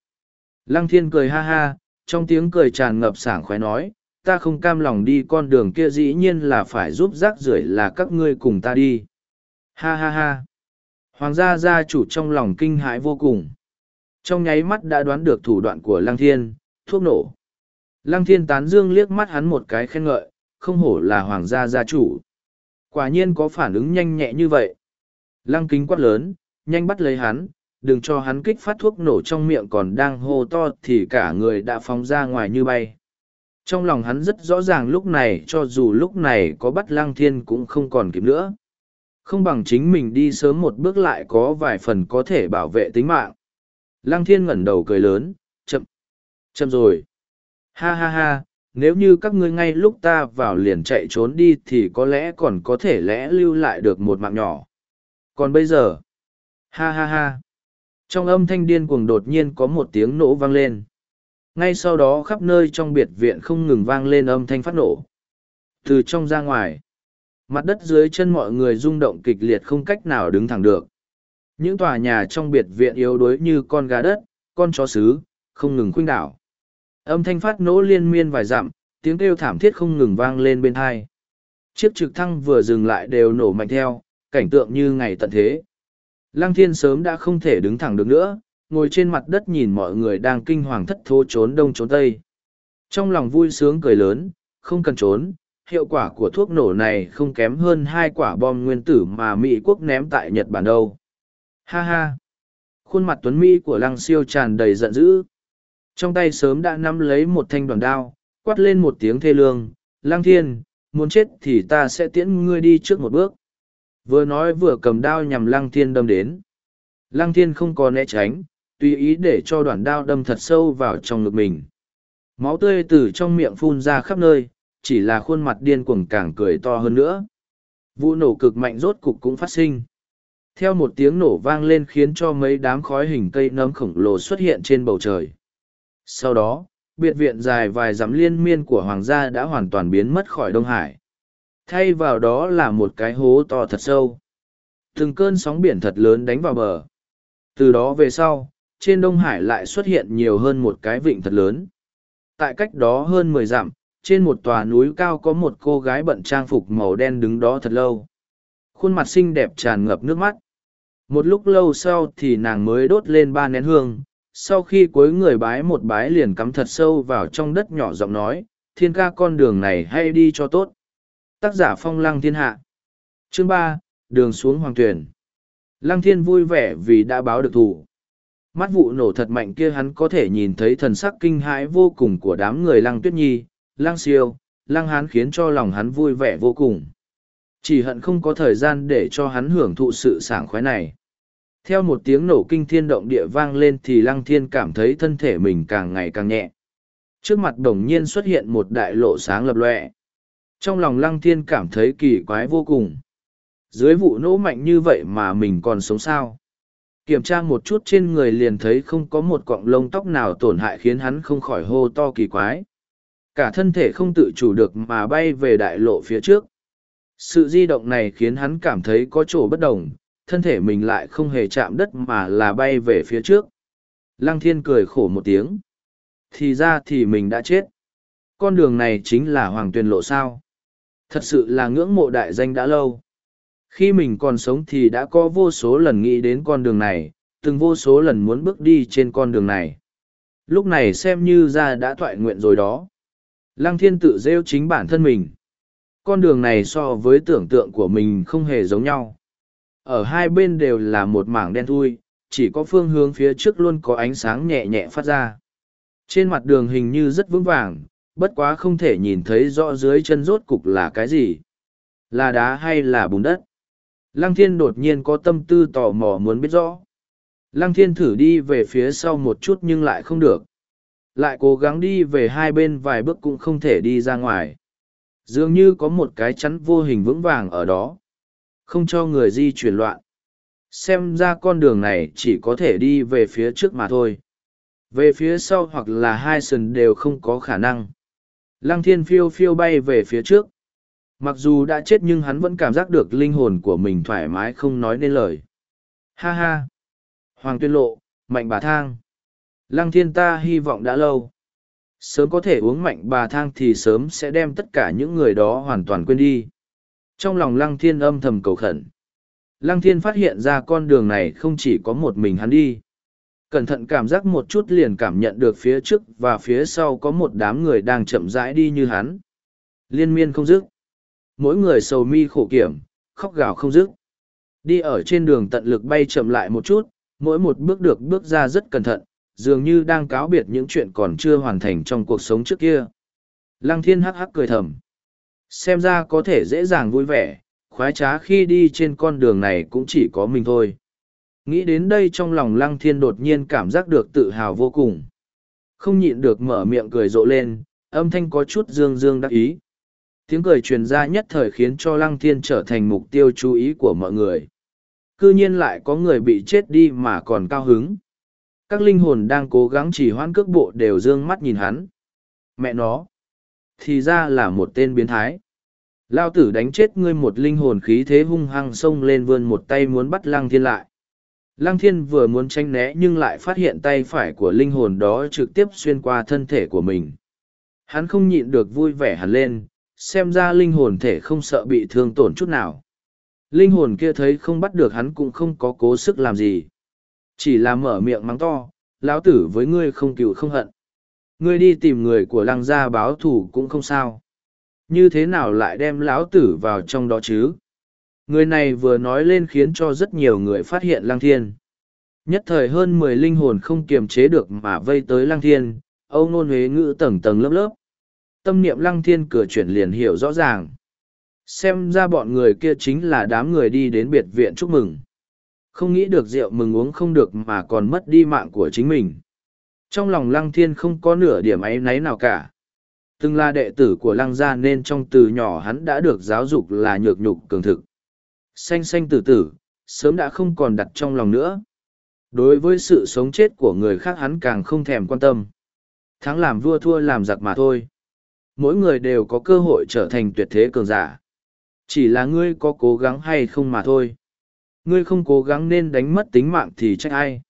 Lăng thiên cười ha ha, trong tiếng cười tràn ngập sảng khoái nói, ta không cam lòng đi con đường kia dĩ nhiên là phải giúp rác rưởi là các ngươi cùng ta đi. Ha ha ha. Hoàng gia gia chủ trong lòng kinh hãi vô cùng. Trong nháy mắt đã đoán được thủ đoạn của Lăng Thiên, thuốc nổ. Lăng Thiên tán dương liếc mắt hắn một cái khen ngợi, không hổ là hoàng gia gia chủ. Quả nhiên có phản ứng nhanh nhẹ như vậy. Lăng kính quát lớn, nhanh bắt lấy hắn, đừng cho hắn kích phát thuốc nổ trong miệng còn đang hô to thì cả người đã phóng ra ngoài như bay. Trong lòng hắn rất rõ ràng lúc này cho dù lúc này có bắt lăng thiên cũng không còn kịp nữa. Không bằng chính mình đi sớm một bước lại có vài phần có thể bảo vệ tính mạng. Lăng thiên ngẩn đầu cười lớn, chậm, chậm rồi. Ha ha ha, nếu như các ngươi ngay lúc ta vào liền chạy trốn đi thì có lẽ còn có thể lẽ lưu lại được một mạng nhỏ. Còn bây giờ, ha ha ha, trong âm thanh điên cuồng đột nhiên có một tiếng nổ vang lên. Ngay sau đó khắp nơi trong biệt viện không ngừng vang lên âm thanh phát nổ. Từ trong ra ngoài, mặt đất dưới chân mọi người rung động kịch liệt không cách nào đứng thẳng được. Những tòa nhà trong biệt viện yếu đuối như con gà đất, con chó sứ, không ngừng khuynh đảo. Âm thanh phát nổ liên miên vài dặm, tiếng kêu thảm thiết không ngừng vang lên bên hai. Chiếc trực thăng vừa dừng lại đều nổ mạnh theo, cảnh tượng như ngày tận thế. Lăng thiên sớm đã không thể đứng thẳng được nữa, ngồi trên mặt đất nhìn mọi người đang kinh hoàng thất thố trốn đông trốn tây. Trong lòng vui sướng cười lớn, không cần trốn, hiệu quả của thuốc nổ này không kém hơn hai quả bom nguyên tử mà Mỹ quốc ném tại Nhật Bản đâu. Ha ha! Khuôn mặt tuấn Mỹ của lăng siêu tràn đầy giận dữ. Trong tay sớm đã nắm lấy một thanh đoàn đao, quát lên một tiếng thê lương, Lang thiên, muốn chết thì ta sẽ tiễn ngươi đi trước một bước. Vừa nói vừa cầm đao nhằm Lang thiên đâm đến. Lang thiên không có né tránh, tùy ý để cho đoạn đao đâm thật sâu vào trong ngực mình. Máu tươi từ trong miệng phun ra khắp nơi, chỉ là khuôn mặt điên cuồng càng cười to hơn nữa. Vụ nổ cực mạnh rốt cục cũng phát sinh. Theo một tiếng nổ vang lên khiến cho mấy đám khói hình cây nấm khổng lồ xuất hiện trên bầu trời. Sau đó, biệt viện dài vài dặm liên miên của hoàng gia đã hoàn toàn biến mất khỏi Đông Hải. Thay vào đó là một cái hố to thật sâu. Từng cơn sóng biển thật lớn đánh vào bờ. Từ đó về sau, trên Đông Hải lại xuất hiện nhiều hơn một cái vịnh thật lớn. Tại cách đó hơn mười dặm, trên một tòa núi cao có một cô gái bận trang phục màu đen đứng đó thật lâu. Khuôn mặt xinh đẹp tràn ngập nước mắt. Một lúc lâu sau thì nàng mới đốt lên ba nén hương, sau khi cuối người bái một bái liền cắm thật sâu vào trong đất nhỏ giọng nói, thiên ca con đường này hay đi cho tốt. Tác giả phong lăng thiên hạ. Chương ba đường xuống hoàng tuyển. Lăng thiên vui vẻ vì đã báo được thủ. Mắt vụ nổ thật mạnh kia hắn có thể nhìn thấy thần sắc kinh hãi vô cùng của đám người lăng tuyết nhi, lăng siêu, lăng hán khiến cho lòng hắn vui vẻ vô cùng. Chỉ hận không có thời gian để cho hắn hưởng thụ sự sảng khoái này. Theo một tiếng nổ kinh thiên động địa vang lên thì lăng thiên cảm thấy thân thể mình càng ngày càng nhẹ. Trước mặt đồng nhiên xuất hiện một đại lộ sáng lập lọe. Trong lòng lăng thiên cảm thấy kỳ quái vô cùng. Dưới vụ nổ mạnh như vậy mà mình còn sống sao? Kiểm tra một chút trên người liền thấy không có một cọng lông tóc nào tổn hại khiến hắn không khỏi hô to kỳ quái. Cả thân thể không tự chủ được mà bay về đại lộ phía trước. Sự di động này khiến hắn cảm thấy có chỗ bất đồng, thân thể mình lại không hề chạm đất mà là bay về phía trước. Lăng thiên cười khổ một tiếng. Thì ra thì mình đã chết. Con đường này chính là hoàng tuyền lộ sao. Thật sự là ngưỡng mộ đại danh đã lâu. Khi mình còn sống thì đã có vô số lần nghĩ đến con đường này, từng vô số lần muốn bước đi trên con đường này. Lúc này xem như ra đã thoại nguyện rồi đó. Lăng thiên tự rêu chính bản thân mình. Con đường này so với tưởng tượng của mình không hề giống nhau. Ở hai bên đều là một mảng đen thui, chỉ có phương hướng phía trước luôn có ánh sáng nhẹ nhẹ phát ra. Trên mặt đường hình như rất vững vàng, bất quá không thể nhìn thấy rõ dưới chân rốt cục là cái gì. Là đá hay là bùn đất. Lăng thiên đột nhiên có tâm tư tò mò muốn biết rõ. Lăng thiên thử đi về phía sau một chút nhưng lại không được. Lại cố gắng đi về hai bên vài bước cũng không thể đi ra ngoài. Dường như có một cái chắn vô hình vững vàng ở đó. Không cho người di chuyển loạn. Xem ra con đường này chỉ có thể đi về phía trước mà thôi. Về phía sau hoặc là hai sườn đều không có khả năng. Lăng thiên phiêu phiêu bay về phía trước. Mặc dù đã chết nhưng hắn vẫn cảm giác được linh hồn của mình thoải mái không nói nên lời. Ha ha! Hoàng tuyên lộ, mạnh bà thang. Lăng thiên ta hy vọng đã lâu. Sớm có thể uống mạnh bà thang thì sớm sẽ đem tất cả những người đó hoàn toàn quên đi. Trong lòng lăng thiên âm thầm cầu khẩn. Lăng Thiên phát hiện ra con đường này không chỉ có một mình hắn đi. Cẩn thận cảm giác một chút liền cảm nhận được phía trước và phía sau có một đám người đang chậm rãi đi như hắn. Liên miên không dứt. Mỗi người sầu mi khổ kiểm, khóc gào không dứt. Đi ở trên đường tận lực bay chậm lại một chút, mỗi một bước được bước ra rất cẩn thận, dường như đang cáo biệt những chuyện còn chưa hoàn thành trong cuộc sống trước kia. Lăng thiên hắc hắc cười thầm. Xem ra có thể dễ dàng vui vẻ, khoái trá khi đi trên con đường này cũng chỉ có mình thôi. Nghĩ đến đây trong lòng lăng thiên đột nhiên cảm giác được tự hào vô cùng. Không nhịn được mở miệng cười rộ lên, âm thanh có chút dương dương đắc ý. Tiếng cười truyền ra nhất thời khiến cho lăng thiên trở thành mục tiêu chú ý của mọi người. Cư nhiên lại có người bị chết đi mà còn cao hứng. Các linh hồn đang cố gắng chỉ hoãn cước bộ đều dương mắt nhìn hắn. Mẹ nó! Thì ra là một tên biến thái. Lao tử đánh chết ngươi một linh hồn khí thế hung hăng xông lên vươn một tay muốn bắt lăng thiên lại. Lăng thiên vừa muốn tranh né nhưng lại phát hiện tay phải của linh hồn đó trực tiếp xuyên qua thân thể của mình. Hắn không nhịn được vui vẻ hẳn lên, xem ra linh hồn thể không sợ bị thương tổn chút nào. Linh hồn kia thấy không bắt được hắn cũng không có cố sức làm gì. Chỉ là mở miệng mắng to, lão tử với ngươi không cựu không hận. Ngươi đi tìm người của lăng gia báo thù cũng không sao. Như thế nào lại đem lão tử vào trong đó chứ? Người này vừa nói lên khiến cho rất nhiều người phát hiện lăng thiên. Nhất thời hơn mười linh hồn không kiềm chế được mà vây tới lăng thiên, âu nôn huế ngữ tầng tầng lớp lớp. Tâm niệm lăng thiên cửa chuyển liền hiểu rõ ràng. Xem ra bọn người kia chính là đám người đi đến biệt viện chúc mừng. Không nghĩ được rượu mừng uống không được mà còn mất đi mạng của chính mình. Trong lòng lăng thiên không có nửa điểm ấy náy nào cả. Từng là đệ tử của lăng gia nên trong từ nhỏ hắn đã được giáo dục là nhược nhục cường thực. Xanh xanh tử tử, sớm đã không còn đặt trong lòng nữa. Đối với sự sống chết của người khác hắn càng không thèm quan tâm. Thắng làm vua thua làm giặc mà thôi. Mỗi người đều có cơ hội trở thành tuyệt thế cường giả. Chỉ là ngươi có cố gắng hay không mà thôi. Ngươi không cố gắng nên đánh mất tính mạng thì trách ai.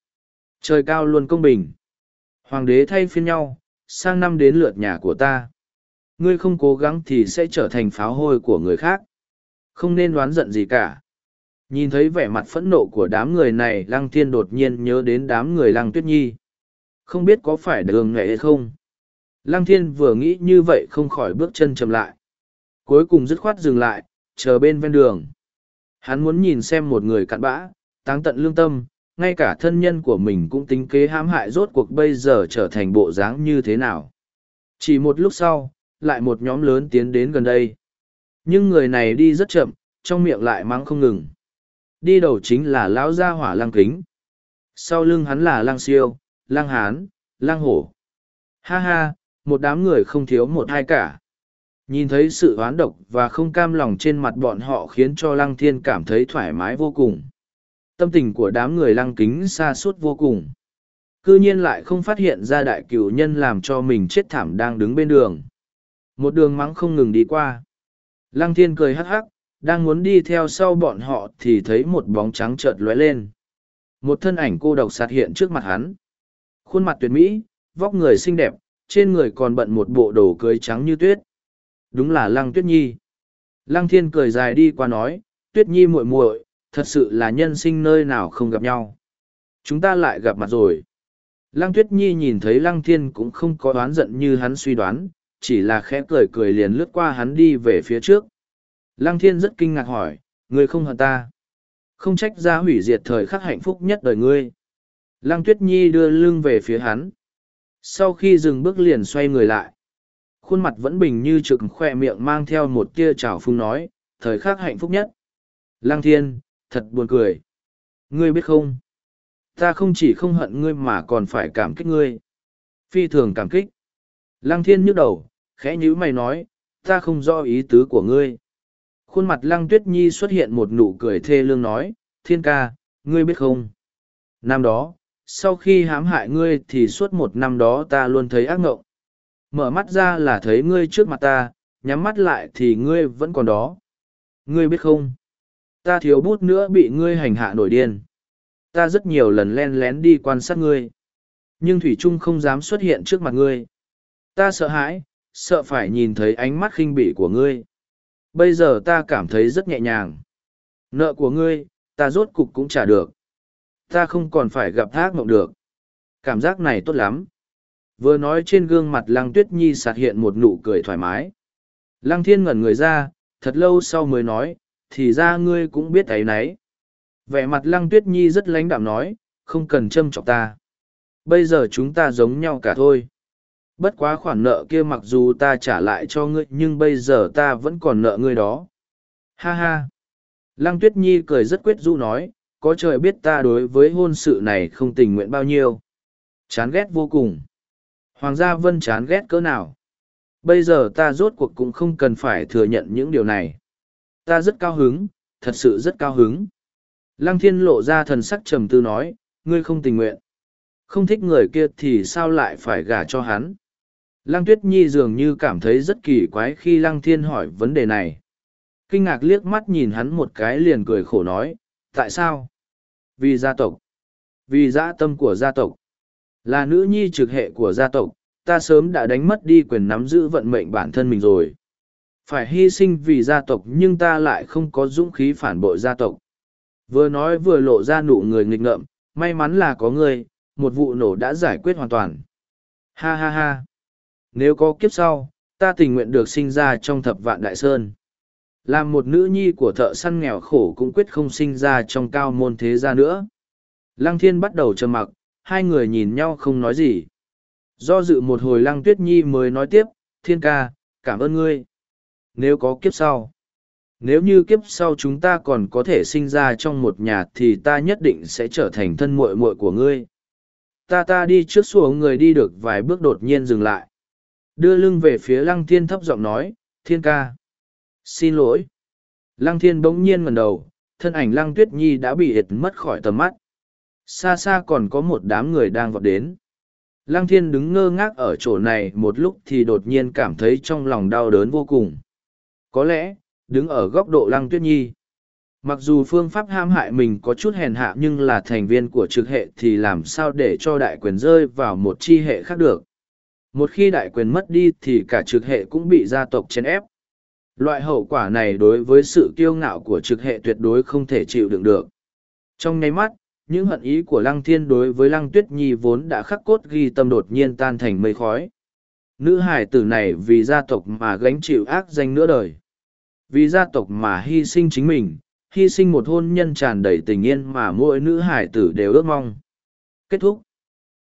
Trời cao luôn công bình. Hoàng đế thay phiên nhau, sang năm đến lượt nhà của ta. Ngươi không cố gắng thì sẽ trở thành pháo hôi của người khác. Không nên đoán giận gì cả. Nhìn thấy vẻ mặt phẫn nộ của đám người này lăng thiên đột nhiên nhớ đến đám người lăng tuyết nhi. Không biết có phải đường nghệ hay không? Lăng thiên vừa nghĩ như vậy không khỏi bước chân chậm lại. Cuối cùng dứt khoát dừng lại, chờ bên ven đường. Hắn muốn nhìn xem một người cặn bã, táng tận lương tâm, ngay cả thân nhân của mình cũng tính kế hãm hại rốt cuộc bây giờ trở thành bộ dáng như thế nào. Chỉ một lúc sau, lại một nhóm lớn tiến đến gần đây. Nhưng người này đi rất chậm, trong miệng lại mắng không ngừng. Đi đầu chính là lão gia hỏa lăng kính. Sau lưng hắn là lăng siêu, lăng hán, lăng hổ. Ha ha, một đám người không thiếu một hai cả. Nhìn thấy sự oán độc và không cam lòng trên mặt bọn họ khiến cho lăng thiên cảm thấy thoải mái vô cùng. Tâm tình của đám người lăng kính xa suốt vô cùng. Cư nhiên lại không phát hiện ra đại cửu nhân làm cho mình chết thảm đang đứng bên đường. Một đường mắng không ngừng đi qua. Lăng thiên cười hắc hắc, đang muốn đi theo sau bọn họ thì thấy một bóng trắng chợt lóe lên. Một thân ảnh cô độc sạt hiện trước mặt hắn. Khuôn mặt tuyệt mỹ, vóc người xinh đẹp, trên người còn bận một bộ đồ cưới trắng như tuyết. Đúng là Lăng Tuyết Nhi. Lăng Thiên cười dài đi qua nói, Tuyết Nhi muội muội, thật sự là nhân sinh nơi nào không gặp nhau. Chúng ta lại gặp mặt rồi. Lăng Tuyết Nhi nhìn thấy Lăng Thiên cũng không có đoán giận như hắn suy đoán, chỉ là khẽ cười cười liền lướt qua hắn đi về phía trước. Lăng Thiên rất kinh ngạc hỏi, ngươi không hận ta. Không trách ra hủy diệt thời khắc hạnh phúc nhất đời ngươi. Lăng Tuyết Nhi đưa lưng về phía hắn. Sau khi dừng bước liền xoay người lại. Khuôn mặt vẫn bình như trực khoe miệng mang theo một tia trào phung nói, thời khắc hạnh phúc nhất. Lăng Thiên, thật buồn cười. Ngươi biết không? Ta không chỉ không hận ngươi mà còn phải cảm kích ngươi. Phi thường cảm kích. Lăng thiên nhức đầu, khẽ nhíu mày nói, ta không rõ ý tứ của ngươi. Khuôn mặt lăng tuyết nhi xuất hiện một nụ cười thê lương nói, thiên ca, ngươi biết không? Năm đó, sau khi hãm hại ngươi thì suốt một năm đó ta luôn thấy ác ngộng. Mở mắt ra là thấy ngươi trước mặt ta, nhắm mắt lại thì ngươi vẫn còn đó. Ngươi biết không? Ta thiếu bút nữa bị ngươi hành hạ nổi điên. Ta rất nhiều lần len lén đi quan sát ngươi. Nhưng Thủy Trung không dám xuất hiện trước mặt ngươi ta sợ hãi sợ phải nhìn thấy ánh mắt khinh bỉ của ngươi bây giờ ta cảm thấy rất nhẹ nhàng nợ của ngươi ta rốt cục cũng trả được. Ta không còn phải gặp thác mộng được. Cảm giác này tốt lắm. Vừa nói trên gương mặt Lăng Tuyết Nhi sạt hiện một nụ cười thoải mái. Lăng Thiên ngẩn người ra, thật lâu sau mới nói, thì ra ngươi cũng biết ấy nấy. Vẻ mặt Lăng Tuyết Nhi rất lãnh đạm nói, không cần châm chọc ta. Bây giờ chúng ta giống nhau cả thôi. Bất quá khoản nợ kia mặc dù ta trả lại cho ngươi nhưng bây giờ ta vẫn còn nợ ngươi đó. Ha ha. Lăng Tuyết Nhi cười rất quyết du nói, có trời biết ta đối với hôn sự này không tình nguyện bao nhiêu. Chán ghét vô cùng. Hoàng gia Vân chán ghét cỡ nào. Bây giờ ta rốt cuộc cũng không cần phải thừa nhận những điều này. Ta rất cao hứng, thật sự rất cao hứng. Lăng thiên lộ ra thần sắc trầm tư nói, ngươi không tình nguyện. Không thích người kia thì sao lại phải gả cho hắn. Lăng tuyết nhi dường như cảm thấy rất kỳ quái khi lăng thiên hỏi vấn đề này. Kinh ngạc liếc mắt nhìn hắn một cái liền cười khổ nói, tại sao? Vì gia tộc. Vì dã tâm của gia tộc. Là nữ nhi trực hệ của gia tộc, ta sớm đã đánh mất đi quyền nắm giữ vận mệnh bản thân mình rồi. Phải hy sinh vì gia tộc nhưng ta lại không có dũng khí phản bội gia tộc. Vừa nói vừa lộ ra nụ người nghịch ngợm, may mắn là có ngươi, một vụ nổ đã giải quyết hoàn toàn. Ha ha ha. Nếu có kiếp sau, ta tình nguyện được sinh ra trong thập vạn đại sơn. Làm một nữ nhi của thợ săn nghèo khổ cũng quyết không sinh ra trong cao môn thế gia nữa. Lăng thiên bắt đầu trầm mặc, hai người nhìn nhau không nói gì. Do dự một hồi lăng tuyết nhi mới nói tiếp, thiên ca, cảm ơn ngươi. Nếu có kiếp sau, nếu như kiếp sau chúng ta còn có thể sinh ra trong một nhà thì ta nhất định sẽ trở thành thân muội muội của ngươi. Ta ta đi trước xuống người đi được vài bước đột nhiên dừng lại. Đưa lưng về phía lăng thiên thấp giọng nói, thiên ca. Xin lỗi. Lăng thiên bỗng nhiên ngần đầu, thân ảnh lăng tuyết nhi đã bị hệt mất khỏi tầm mắt. Xa xa còn có một đám người đang vọt đến. Lăng thiên đứng ngơ ngác ở chỗ này một lúc thì đột nhiên cảm thấy trong lòng đau đớn vô cùng. Có lẽ, đứng ở góc độ lăng tuyết nhi. Mặc dù phương pháp ham hại mình có chút hèn hạ nhưng là thành viên của trực hệ thì làm sao để cho đại quyền rơi vào một chi hệ khác được. Một khi đại quyền mất đi thì cả trực hệ cũng bị gia tộc chèn ép. Loại hậu quả này đối với sự kiêu ngạo của trực hệ tuyệt đối không thể chịu đựng được. Trong nháy mắt, những hận ý của lăng thiên đối với lăng tuyết nhi vốn đã khắc cốt ghi tâm đột nhiên tan thành mây khói. Nữ hải tử này vì gia tộc mà gánh chịu ác danh nửa đời. Vì gia tộc mà hy sinh chính mình, hy sinh một hôn nhân tràn đầy tình yên mà mỗi nữ hải tử đều ước mong. Kết thúc.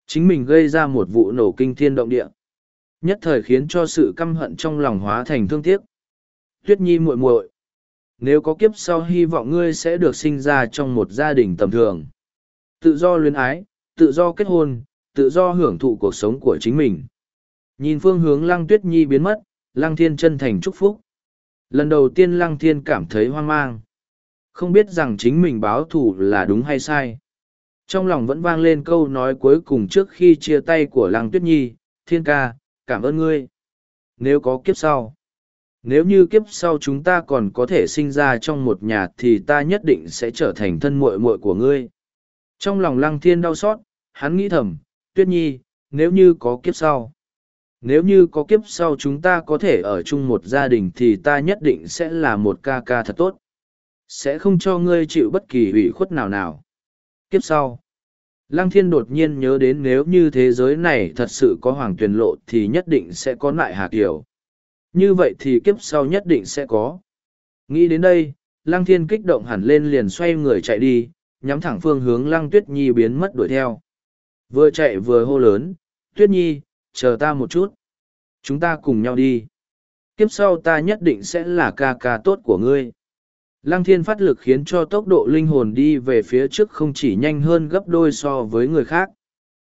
Chính mình gây ra một vụ nổ kinh thiên động địa. Nhất thời khiến cho sự căm hận trong lòng hóa thành thương tiếc. Tuyết nhi muội muội, Nếu có kiếp sau hy vọng ngươi sẽ được sinh ra trong một gia đình tầm thường. Tự do luyến ái, tự do kết hôn, tự do hưởng thụ cuộc sống của chính mình. Nhìn phương hướng lăng tuyết nhi biến mất, lăng thiên chân thành chúc phúc. Lần đầu tiên lăng thiên cảm thấy hoang mang. Không biết rằng chính mình báo thù là đúng hay sai. Trong lòng vẫn vang lên câu nói cuối cùng trước khi chia tay của lăng tuyết nhi, thiên ca, cảm ơn ngươi. Nếu có kiếp sau, nếu như kiếp sau chúng ta còn có thể sinh ra trong một nhà thì ta nhất định sẽ trở thành thân muội muội của ngươi. Trong lòng lăng thiên đau xót, hắn nghĩ thầm, tuyết nhi, nếu như có kiếp sau. Nếu như có kiếp sau chúng ta có thể ở chung một gia đình thì ta nhất định sẽ là một ca ca thật tốt. Sẽ không cho ngươi chịu bất kỳ ủy khuất nào nào. Kiếp sau. Lăng thiên đột nhiên nhớ đến nếu như thế giới này thật sự có hoàng tuyển lộ thì nhất định sẽ có lại hà kiều Như vậy thì kiếp sau nhất định sẽ có. Nghĩ đến đây, lăng thiên kích động hẳn lên liền xoay người chạy đi, nhắm thẳng phương hướng lăng tuyết nhi biến mất đuổi theo. Vừa chạy vừa hô lớn, tuyết nhi, chờ ta một chút. Chúng ta cùng nhau đi. Kiếp sau ta nhất định sẽ là ca ca tốt của ngươi. Lăng thiên phát lực khiến cho tốc độ linh hồn đi về phía trước không chỉ nhanh hơn gấp đôi so với người khác.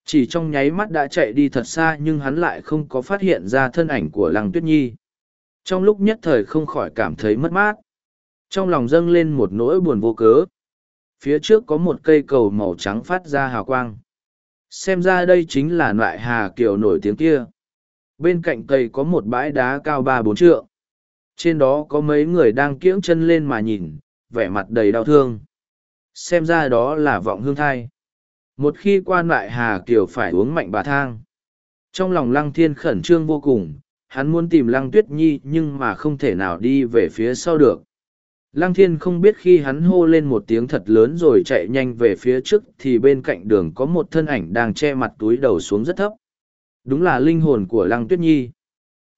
Chỉ trong nháy mắt đã chạy đi thật xa nhưng hắn lại không có phát hiện ra thân ảnh của lăng tuyết nhi. Trong lúc nhất thời không khỏi cảm thấy mất mát. Trong lòng dâng lên một nỗi buồn vô cớ. Phía trước có một cây cầu màu trắng phát ra hào quang. Xem ra đây chính là loại hà kiều nổi tiếng kia. Bên cạnh cây có một bãi đá cao ba bốn trượng. Trên đó có mấy người đang kiễng chân lên mà nhìn, vẻ mặt đầy đau thương. Xem ra đó là vọng hương thai. Một khi quan lại Hà Kiều phải uống mạnh bà thang. Trong lòng Lăng Thiên khẩn trương vô cùng, hắn muốn tìm Lăng Tuyết Nhi nhưng mà không thể nào đi về phía sau được. Lăng thiên không biết khi hắn hô lên một tiếng thật lớn rồi chạy nhanh về phía trước thì bên cạnh đường có một thân ảnh đang che mặt túi đầu xuống rất thấp. Đúng là linh hồn của Lăng Tuyết Nhi.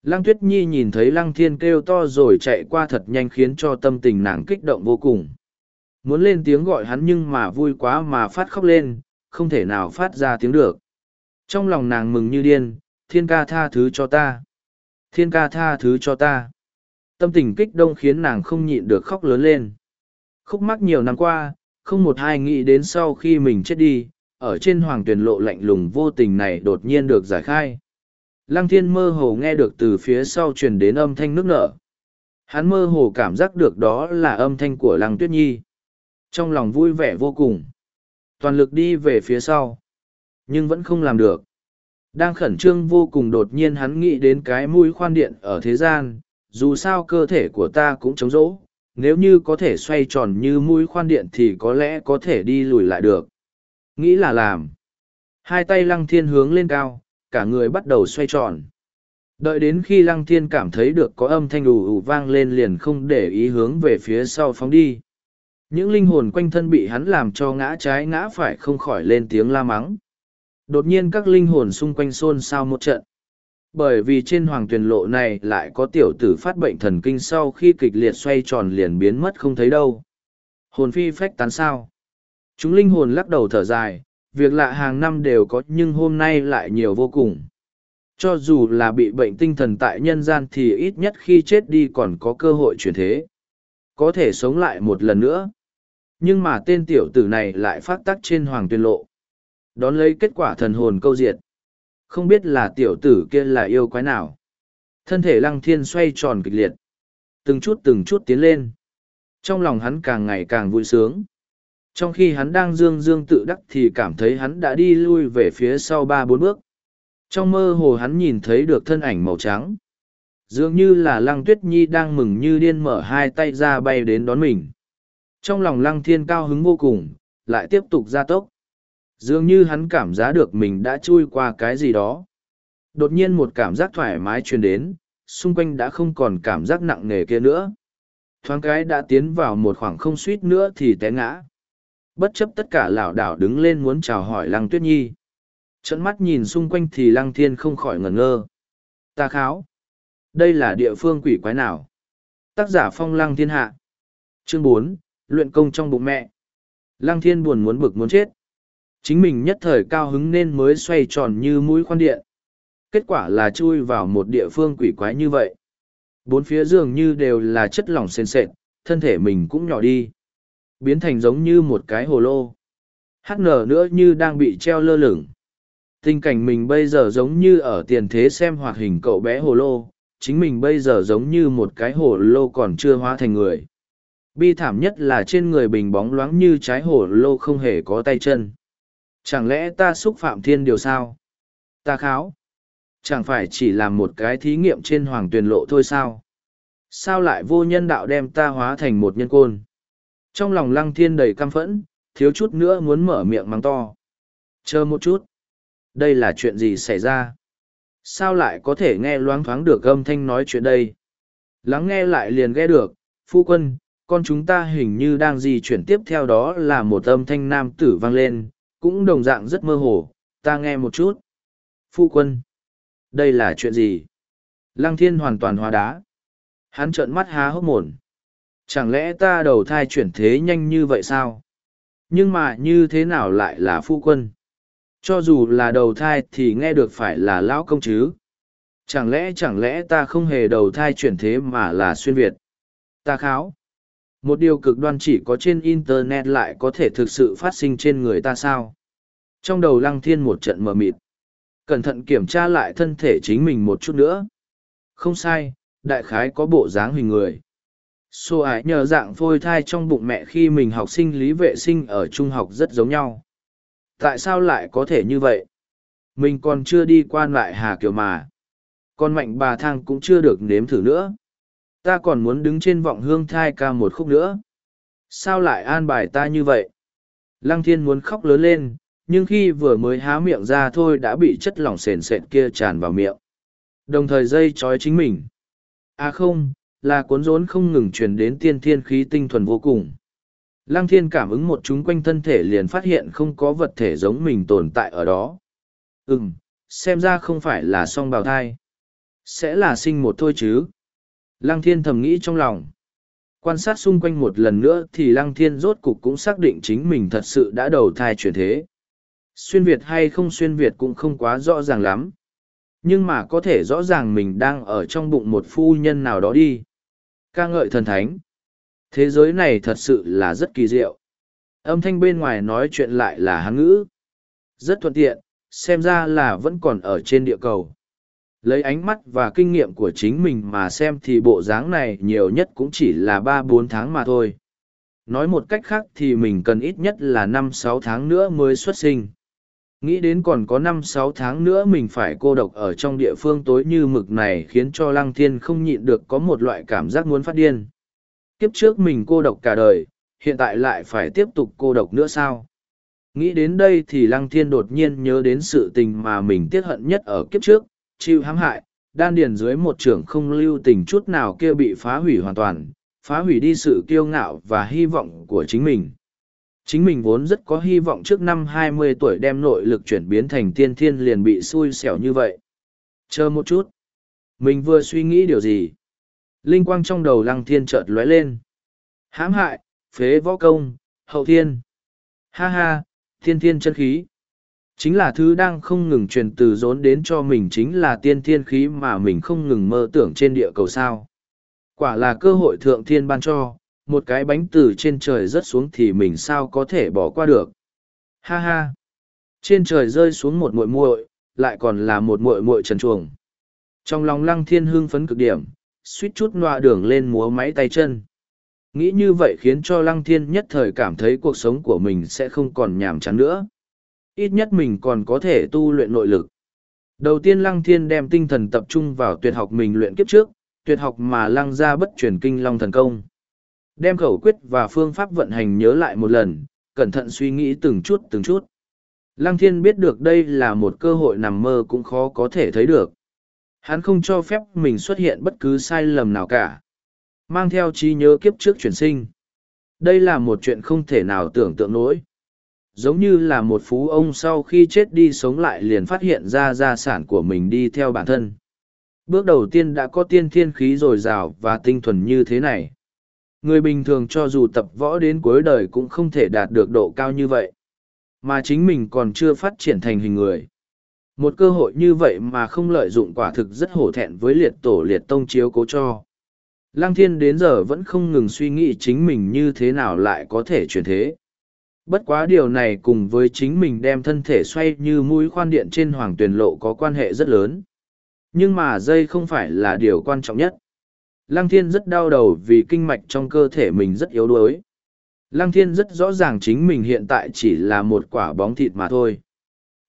Lăng Tuyết Nhi nhìn thấy Lăng Thiên kêu to rồi chạy qua thật nhanh khiến cho tâm tình nàng kích động vô cùng. Muốn lên tiếng gọi hắn nhưng mà vui quá mà phát khóc lên, không thể nào phát ra tiếng được. Trong lòng nàng mừng như điên, thiên ca tha thứ cho ta. Thiên ca tha thứ cho ta. Tâm tình kích động khiến nàng không nhịn được khóc lớn lên. Khúc mắc nhiều năm qua, không một ai nghĩ đến sau khi mình chết đi, ở trên hoàng tuyển lộ lạnh lùng vô tình này đột nhiên được giải khai. Lăng thiên mơ hồ nghe được từ phía sau truyền đến âm thanh nước nở. Hắn mơ hồ cảm giác được đó là âm thanh của lăng tuyết nhi. Trong lòng vui vẻ vô cùng. Toàn lực đi về phía sau. Nhưng vẫn không làm được. Đang khẩn trương vô cùng đột nhiên hắn nghĩ đến cái mũi khoan điện ở thế gian. Dù sao cơ thể của ta cũng trống rỗ. Nếu như có thể xoay tròn như mũi khoan điện thì có lẽ có thể đi lùi lại được. Nghĩ là làm. Hai tay lăng thiên hướng lên cao, cả người bắt đầu xoay tròn. Đợi đến khi lăng thiên cảm thấy được có âm thanh ù ù vang lên liền không để ý hướng về phía sau phóng đi. Những linh hồn quanh thân bị hắn làm cho ngã trái ngã phải không khỏi lên tiếng la mắng. Đột nhiên các linh hồn xung quanh xôn xao một trận. Bởi vì trên hoàng tuyền lộ này lại có tiểu tử phát bệnh thần kinh sau khi kịch liệt xoay tròn liền biến mất không thấy đâu. Hồn phi phách tán sao. Chúng linh hồn lắc đầu thở dài, việc lạ hàng năm đều có nhưng hôm nay lại nhiều vô cùng. Cho dù là bị bệnh tinh thần tại nhân gian thì ít nhất khi chết đi còn có cơ hội chuyển thế. Có thể sống lại một lần nữa. Nhưng mà tên tiểu tử này lại phát tác trên hoàng tuyên lộ. Đón lấy kết quả thần hồn câu diệt. Không biết là tiểu tử kia là yêu quái nào. Thân thể lăng thiên xoay tròn kịch liệt. Từng chút từng chút tiến lên. Trong lòng hắn càng ngày càng vui sướng. Trong khi hắn đang dương dương tự đắc thì cảm thấy hắn đã đi lui về phía sau ba bốn bước. Trong mơ hồ hắn nhìn thấy được thân ảnh màu trắng. Dường như là Lăng Tuyết Nhi đang mừng như điên mở hai tay ra bay đến đón mình. Trong lòng Lăng Thiên cao hứng vô cùng, lại tiếp tục ra tốc. Dường như hắn cảm giác được mình đã chui qua cái gì đó. Đột nhiên một cảm giác thoải mái truyền đến, xung quanh đã không còn cảm giác nặng nề kia nữa. Thoáng cái đã tiến vào một khoảng không suýt nữa thì té ngã. Bất chấp tất cả lảo đảo đứng lên muốn chào hỏi lăng tuyết nhi. Trận mắt nhìn xung quanh thì lăng thiên không khỏi ngẩn ngơ. Ta kháo. Đây là địa phương quỷ quái nào? Tác giả phong lăng thiên hạ. Chương bốn luyện công trong bụng mẹ. Lăng thiên buồn muốn bực muốn chết chính mình nhất thời cao hứng nên mới xoay tròn như mũi khoan điện. Kết quả là chui vào một địa phương quỷ quái như vậy. Bốn phía dường như đều là chất lỏng sền sệt, thân thể mình cũng nhỏ đi. Biến thành giống như một cái hồ lô. Hát nở nữa như đang bị treo lơ lửng. Tình cảnh mình bây giờ giống như ở tiền thế xem hoạt hình cậu bé hồ lô. Chính mình bây giờ giống như một cái hồ lô còn chưa hóa thành người. Bi thảm nhất là trên người bình bóng loáng như trái hồ lô không hề có tay chân chẳng lẽ ta xúc phạm thiên điều sao ta kháo chẳng phải chỉ làm một cái thí nghiệm trên hoàng tuyền lộ thôi sao sao lại vô nhân đạo đem ta hóa thành một nhân côn trong lòng lăng thiên đầy căm phẫn, thiếu chút nữa muốn mở miệng mắng to. Chờ một chút. Đây là chuyện gì xảy ra? Sao lại có thể nghe loáng thoáng được âm thanh nói chuyện đây? Lắng nghe lại liền nghe được, phu quân, con chúng ta hình như đang di chuyển tiếp theo đó là một âm thanh nam tử vang lên, cũng đồng dạng rất mơ hồ, ta nghe một chút. Phu quân, đây là chuyện gì? Lăng thiên hoàn toàn hóa đá. Hắn trợn mắt há hốc mồm. Chẳng lẽ ta đầu thai chuyển thế nhanh như vậy sao? Nhưng mà như thế nào lại là phu quân? Cho dù là đầu thai thì nghe được phải là lão công chứ? Chẳng lẽ chẳng lẽ ta không hề đầu thai chuyển thế mà là xuyên Việt? Ta kháo. Một điều cực đoan chỉ có trên Internet lại có thể thực sự phát sinh trên người ta sao? Trong đầu lăng thiên một trận mờ mịt. Cẩn thận kiểm tra lại thân thể chính mình một chút nữa. Không sai, đại khái có bộ dáng hình người Xô ái nhờ dạng phôi thai trong bụng mẹ khi mình học sinh lý vệ sinh ở trung học rất giống nhau. Tại sao lại có thể như vậy? Mình còn chưa đi quan lại Hà Kiều mà. Con mạnh bà thang cũng chưa được nếm thử nữa. Ta còn muốn đứng trên vọng hương thai ca một khúc nữa. Sao lại an bài ta như vậy? Lăng thiên muốn khóc lớn lên, nhưng khi vừa mới há miệng ra thôi đã bị chất lỏng sền sệt kia tràn vào miệng. Đồng thời dây trói chính mình. À không, là cuốn rốn không ngừng truyền đến tiên thiên khí tinh thuần vô cùng. Lăng thiên cảm ứng một chúng quanh thân thể liền phát hiện không có vật thể giống mình tồn tại ở đó. Ừm, xem ra không phải là song bào thai. Sẽ là sinh một thôi chứ. Lăng thiên thầm nghĩ trong lòng. Quan sát xung quanh một lần nữa thì lăng thiên rốt cục cũng xác định chính mình thật sự đã đầu thai chuyển thế. Xuyên Việt hay không xuyên Việt cũng không quá rõ ràng lắm. Nhưng mà có thể rõ ràng mình đang ở trong bụng một phu nhân nào đó đi. ca ngợi thần thánh. Thế giới này thật sự là rất kỳ diệu. Âm thanh bên ngoài nói chuyện lại là hán ngữ. Rất thuận tiện, xem ra là vẫn còn ở trên địa cầu. Lấy ánh mắt và kinh nghiệm của chính mình mà xem thì bộ dáng này nhiều nhất cũng chỉ là ba bốn tháng mà thôi. Nói một cách khác thì mình cần ít nhất là năm sáu tháng nữa mới xuất sinh. Nghĩ đến còn có năm sáu tháng nữa mình phải cô độc ở trong địa phương tối như mực này khiến cho Lăng Thiên không nhịn được có một loại cảm giác muốn phát điên. Kiếp trước mình cô độc cả đời, hiện tại lại phải tiếp tục cô độc nữa sao? Nghĩ đến đây thì Lăng Thiên đột nhiên nhớ đến sự tình mà mình tiếc hận nhất ở kiếp trước, chịu hãm hại, đan điền dưới một trưởng không lưu tình chút nào kia bị phá hủy hoàn toàn, phá hủy đi sự kiêu ngạo và hy vọng của chính mình. Chính mình vốn rất có hy vọng trước năm hai mươi tuổi đem nội lực chuyển biến thành tiên thiên liền bị xui xẻo như vậy. Chờ một chút. Mình vừa suy nghĩ điều gì? Linh quang trong đầu lăng thiên chợt lóe lên. hãm hại, phế võ công, hậu thiên. Ha ha, thiên thiên chân khí. Chính là thứ đang không ngừng truyền từ rốn đến cho mình chính là tiên thiên khí mà mình không ngừng mơ tưởng trên địa cầu sao. Quả là cơ hội thượng thiên ban cho, một cái bánh từ trên trời rớt xuống thì mình sao có thể bỏ qua được. Ha ha! Trên trời rơi xuống một muội muội, lại còn là một muội muội trần chuồng. Trong lòng lăng thiên hưng phấn cực điểm, suýt chút loa đường lên múa máy tay chân. Nghĩ như vậy khiến cho lăng thiên nhất thời cảm thấy cuộc sống của mình sẽ không còn nhàm chán nữa. Ít nhất mình còn có thể tu luyện nội lực. Đầu tiên lăng thiên đem tinh thần tập trung vào tuyệt học mình luyện kiếp trước, tuyệt học mà lăng ra bất truyền kinh long thần công. Đem khẩu quyết và phương pháp vận hành nhớ lại một lần, cẩn thận suy nghĩ từng chút từng chút. Lăng thiên biết được đây là một cơ hội nằm mơ cũng khó có thể thấy được. Hắn không cho phép mình xuất hiện bất cứ sai lầm nào cả. Mang theo trí nhớ kiếp trước chuyển sinh. Đây là một chuyện không thể nào tưởng tượng nổi. Giống như là một phú ông sau khi chết đi sống lại liền phát hiện ra gia sản của mình đi theo bản thân. Bước đầu tiên đã có tiên thiên khí dồi dào và tinh thuần như thế này. Người bình thường cho dù tập võ đến cuối đời cũng không thể đạt được độ cao như vậy. Mà chính mình còn chưa phát triển thành hình người. Một cơ hội như vậy mà không lợi dụng quả thực rất hổ thẹn với liệt tổ liệt tông chiếu cố cho. Lăng thiên đến giờ vẫn không ngừng suy nghĩ chính mình như thế nào lại có thể chuyển thế. Bất quá điều này cùng với chính mình đem thân thể xoay như mũi khoan điện trên hoàng tuyển lộ có quan hệ rất lớn. Nhưng mà dây không phải là điều quan trọng nhất. Lăng thiên rất đau đầu vì kinh mạch trong cơ thể mình rất yếu đuối. Lăng thiên rất rõ ràng chính mình hiện tại chỉ là một quả bóng thịt mà thôi.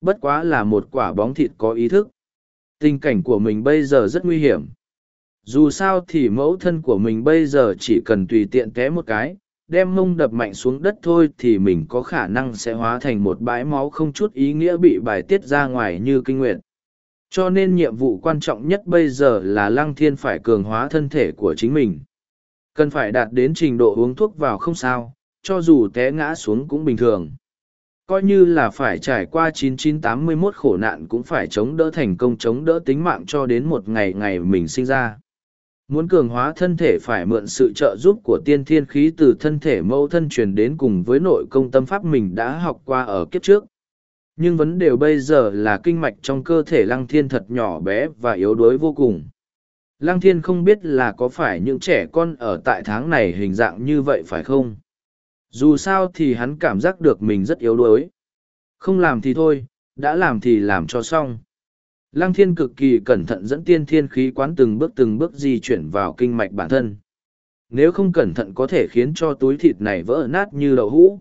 Bất quá là một quả bóng thịt có ý thức. Tình cảnh của mình bây giờ rất nguy hiểm. Dù sao thì mẫu thân của mình bây giờ chỉ cần tùy tiện té một cái, đem mông đập mạnh xuống đất thôi thì mình có khả năng sẽ hóa thành một bãi máu không chút ý nghĩa bị bài tiết ra ngoài như kinh nguyện. Cho nên nhiệm vụ quan trọng nhất bây giờ là lăng thiên phải cường hóa thân thể của chính mình. Cần phải đạt đến trình độ uống thuốc vào không sao, cho dù té ngã xuống cũng bình thường. Coi như là phải trải qua 9981 khổ nạn cũng phải chống đỡ thành công chống đỡ tính mạng cho đến một ngày ngày mình sinh ra. Muốn cường hóa thân thể phải mượn sự trợ giúp của tiên thiên khí từ thân thể mẫu thân truyền đến cùng với nội công tâm pháp mình đã học qua ở kiếp trước. Nhưng vấn đề bây giờ là kinh mạch trong cơ thể lăng thiên thật nhỏ bé và yếu đuối vô cùng. Lăng thiên không biết là có phải những trẻ con ở tại tháng này hình dạng như vậy phải không? Dù sao thì hắn cảm giác được mình rất yếu đuối. Không làm thì thôi, đã làm thì làm cho xong. Lăng thiên cực kỳ cẩn thận dẫn tiên thiên khí quán từng bước từng bước di chuyển vào kinh mạch bản thân. Nếu không cẩn thận có thể khiến cho túi thịt này vỡ nát như đậu hũ.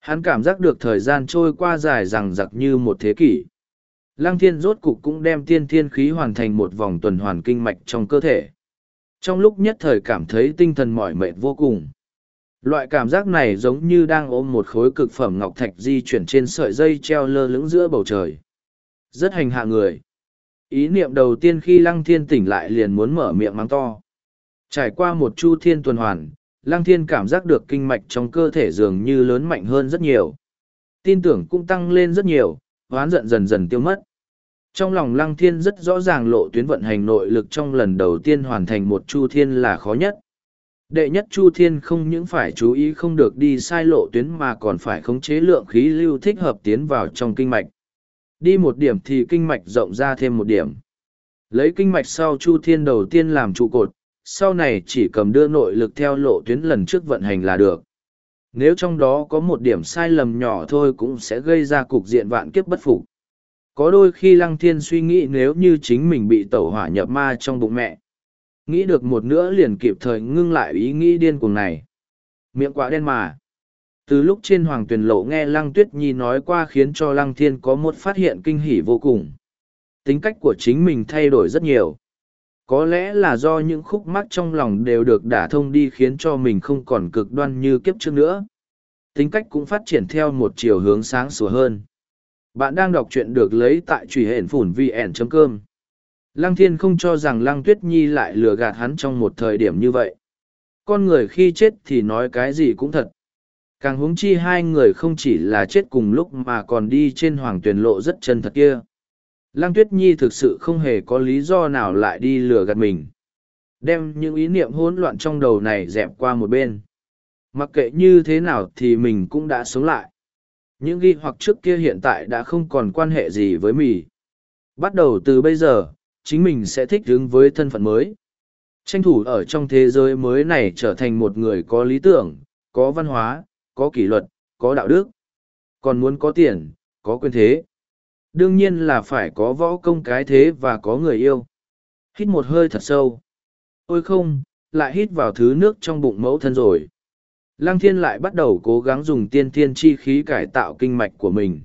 Hắn cảm giác được thời gian trôi qua dài rằng giặc như một thế kỷ. Lăng thiên rốt cục cũng đem tiên thiên khí hoàn thành một vòng tuần hoàn kinh mạch trong cơ thể. Trong lúc nhất thời cảm thấy tinh thần mỏi mệt vô cùng. Loại cảm giác này giống như đang ôm một khối cực phẩm ngọc thạch di chuyển trên sợi dây treo lơ lửng giữa bầu trời. Rất hành hạ người. Ý niệm đầu tiên khi lăng thiên tỉnh lại liền muốn mở miệng mắng to. Trải qua một chu thiên tuần hoàn, Lăng Thiên cảm giác được kinh mạch trong cơ thể dường như lớn mạnh hơn rất nhiều. Tin tưởng cũng tăng lên rất nhiều, hoán giận dần dần tiêu mất. Trong lòng Lăng Thiên rất rõ ràng lộ tuyến vận hành nội lực trong lần đầu tiên hoàn thành một chu thiên là khó nhất. Đệ nhất Chu Thiên không những phải chú ý không được đi sai lộ tuyến mà còn phải khống chế lượng khí lưu thích hợp tiến vào trong kinh mạch. Đi một điểm thì kinh mạch rộng ra thêm một điểm. Lấy kinh mạch sau Chu Thiên đầu tiên làm trụ cột, sau này chỉ cầm đưa nội lực theo lộ tuyến lần trước vận hành là được. Nếu trong đó có một điểm sai lầm nhỏ thôi cũng sẽ gây ra cục diện vạn kiếp bất phục. Có đôi khi Lăng Thiên suy nghĩ nếu như chính mình bị tẩu hỏa nhập ma trong bụng mẹ, Nghĩ được một nữa liền kịp thời ngưng lại ý nghĩ điên cuồng này. Miệng quá đen mà. Từ lúc trên hoàng tuyển lộ nghe Lăng Tuyết Nhi nói qua khiến cho Lăng Thiên có một phát hiện kinh hỉ vô cùng. Tính cách của chính mình thay đổi rất nhiều. Có lẽ là do những khúc mắc trong lòng đều được đả thông đi khiến cho mình không còn cực đoan như kiếp trước nữa. Tính cách cũng phát triển theo một chiều hướng sáng sủa hơn. Bạn đang đọc truyện được lấy tại truy hển phủn vn.com. Lăng thiên không cho rằng lăng tuyết nhi lại lừa gạt hắn trong một thời điểm như vậy. Con người khi chết thì nói cái gì cũng thật. Càng huống chi hai người không chỉ là chết cùng lúc mà còn đi trên hoàng tuyền lộ rất chân thật kia. Lăng tuyết nhi thực sự không hề có lý do nào lại đi lừa gạt mình. Đem những ý niệm hỗn loạn trong đầu này dẹp qua một bên. Mặc kệ như thế nào thì mình cũng đã sống lại. Những ghi hoặc trước kia hiện tại đã không còn quan hệ gì với mì. Bắt đầu từ bây giờ, chính mình sẽ thích ứng với thân phận mới. Tranh thủ ở trong thế giới mới này trở thành một người có lý tưởng, có văn hóa, có kỷ luật, có đạo đức. Còn muốn có tiền, có quyền thế. Đương nhiên là phải có võ công cái thế và có người yêu. Hít một hơi thật sâu. Ôi không, lại hít vào thứ nước trong bụng mẫu thân rồi. Lăng thiên lại bắt đầu cố gắng dùng tiên thiên chi khí cải tạo kinh mạch của mình.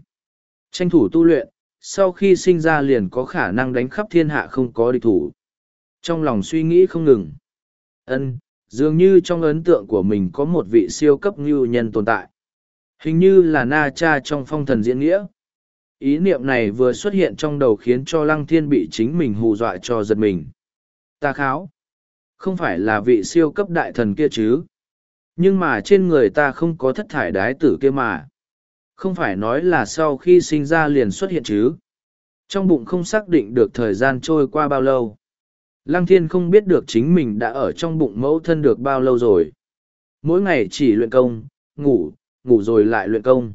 Tranh thủ tu luyện, sau khi sinh ra liền có khả năng đánh khắp thiên hạ không có địch thủ. Trong lòng suy nghĩ không ngừng. ân dường như trong ấn tượng của mình có một vị siêu cấp ngưu nhân tồn tại. Hình như là Na Cha trong phong thần diễn nghĩa. Ý niệm này vừa xuất hiện trong đầu khiến cho Lăng Thiên bị chính mình hù dọa cho giật mình. Ta kháo. Không phải là vị siêu cấp đại thần kia chứ. Nhưng mà trên người ta không có thất thải đái tử kia mà. Không phải nói là sau khi sinh ra liền xuất hiện chứ. Trong bụng không xác định được thời gian trôi qua bao lâu. Lăng thiên không biết được chính mình đã ở trong bụng mẫu thân được bao lâu rồi. Mỗi ngày chỉ luyện công, ngủ, ngủ rồi lại luyện công.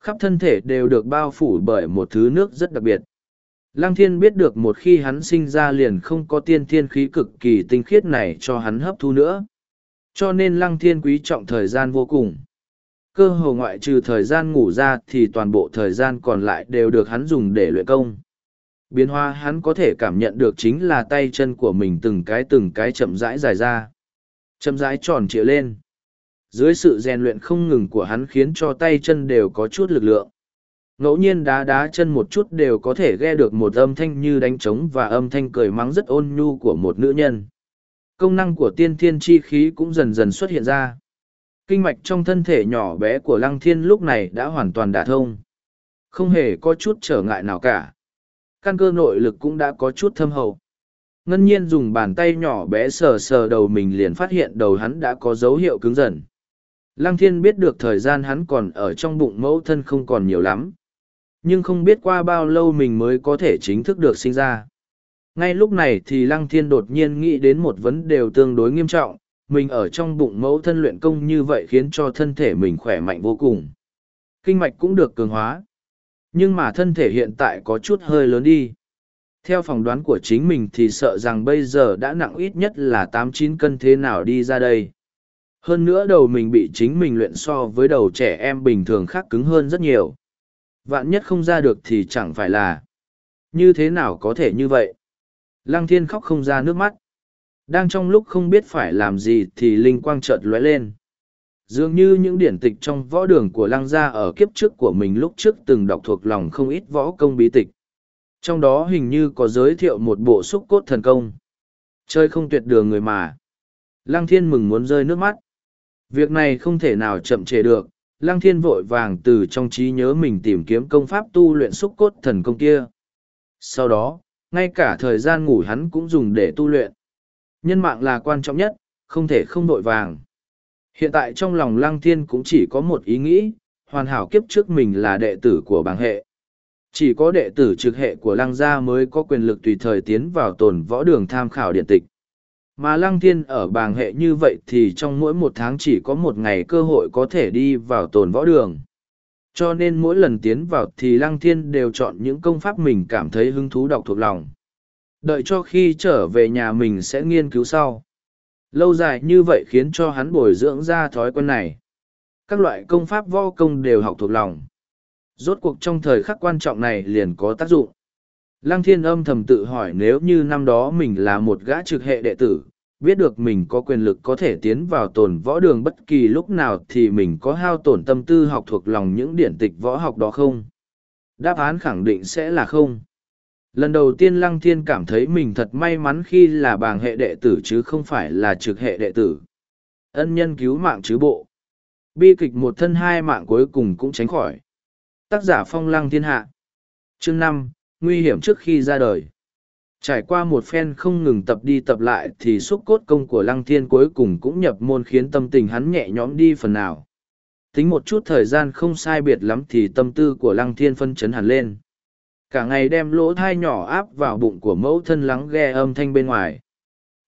Khắp thân thể đều được bao phủ bởi một thứ nước rất đặc biệt. Lăng thiên biết được một khi hắn sinh ra liền không có tiên thiên khí cực kỳ tinh khiết này cho hắn hấp thu nữa. Cho nên lăng thiên quý trọng thời gian vô cùng cơ hồ ngoại trừ thời gian ngủ ra thì toàn bộ thời gian còn lại đều được hắn dùng để luyện công. Biến hóa hắn có thể cảm nhận được chính là tay chân của mình từng cái từng cái chậm rãi dài ra. Chậm rãi tròn trịa lên. Dưới sự rèn luyện không ngừng của hắn khiến cho tay chân đều có chút lực lượng. Ngẫu nhiên đá đá chân một chút đều có thể ghe được một âm thanh như đánh trống và âm thanh cười mắng rất ôn nhu của một nữ nhân. Công năng của tiên thiên chi khí cũng dần dần xuất hiện ra kinh mạch trong thân thể nhỏ bé của lăng thiên lúc này đã hoàn toàn đả thông không hề có chút trở ngại nào cả căn cơ nội lực cũng đã có chút thâm hậu. Ngân nhiên dùng bàn tay nhỏ bé sờ sờ đầu mình liền phát hiện đầu hắn đã có dấu hiệu cứng dần. Lăng thiên biết được thời gian hắn còn ở trong bụng mẫu thân không còn nhiều lắm. Nhưng không biết qua bao lâu mình mới có thể chính thức được sinh ra. Ngay lúc này thì lăng thiên đột nhiên nghĩ đến một vấn đề tương đối nghiêm trọng. Mình ở trong bụng mẫu thân luyện công như vậy khiến cho thân thể mình khỏe mạnh vô cùng. Kinh mạch cũng được cường hóa. Nhưng mà thân thể hiện tại có chút hơi lớn đi. Theo phỏng đoán của chính mình thì sợ rằng bây giờ đã nặng ít nhất là tám chín cân thế nào đi ra đây. Hơn nữa đầu mình bị chính mình luyện so với đầu trẻ em bình thường khác cứng hơn rất nhiều. Vạn nhất không ra được thì chẳng phải là. Như thế nào có thể như vậy? Lăng thiên khóc không ra nước mắt. Đang trong lúc không biết phải làm gì thì linh quang chợt lóe lên. Dường như những điển tịch trong võ đường của lăng gia ở kiếp trước của mình lúc trước từng đọc thuộc lòng không ít võ công bí tịch. Trong đó hình như có giới thiệu một bộ xúc cốt thần công. Chơi không tuyệt đường người mà. Lăng thiên mừng muốn rơi nước mắt. Việc này không thể nào chậm trễ được. Lăng thiên vội vàng từ trong trí nhớ mình tìm kiếm công pháp tu luyện xúc cốt thần công kia. Sau đó, ngay cả thời gian ngủ hắn cũng dùng để tu luyện Nhân mạng là quan trọng nhất, không thể không vội vàng. Hiện tại trong lòng lăng thiên cũng chỉ có một ý nghĩ, hoàn hảo kiếp trước mình là đệ tử của bảng hệ. Chỉ có đệ tử trực hệ của lăng gia mới có quyền lực tùy thời tiến vào tồn võ đường tham khảo điện tịch. Mà lăng thiên ở bảng hệ như vậy thì trong mỗi một tháng chỉ có một ngày cơ hội có thể đi vào tồn võ đường. Cho nên mỗi lần tiến vào thì lăng thiên đều chọn những công pháp mình cảm thấy hứng thú đọc thuộc lòng. Đợi cho khi trở về nhà mình sẽ nghiên cứu sau. Lâu dài như vậy khiến cho hắn bồi dưỡng ra thói quen này. Các loại công pháp võ công đều học thuộc lòng. Rốt cuộc trong thời khắc quan trọng này liền có tác dụng. Lăng thiên âm thầm tự hỏi nếu như năm đó mình là một gã trực hệ đệ tử, biết được mình có quyền lực có thể tiến vào tồn võ đường bất kỳ lúc nào thì mình có hao tổn tâm tư học thuộc lòng những điển tịch võ học đó không? Đáp án khẳng định sẽ là không. Lần đầu tiên Lăng Thiên cảm thấy mình thật may mắn khi là bàng hệ đệ tử chứ không phải là trực hệ đệ tử. Ân nhân cứu mạng chứ bộ. Bi kịch một thân hai mạng cuối cùng cũng tránh khỏi. Tác giả Phong Lăng Thiên Hạ. Chương năm, Nguy hiểm trước khi ra đời. Trải qua một phen không ngừng tập đi tập lại thì xúc cốt công của Lăng Thiên cuối cùng cũng nhập môn khiến tâm tình hắn nhẹ nhõm đi phần nào. Tính một chút thời gian không sai biệt lắm thì tâm tư của Lăng Thiên phân chấn hẳn lên cả ngày đem lỗ thai nhỏ áp vào bụng của mẫu thân lắng nghe âm thanh bên ngoài.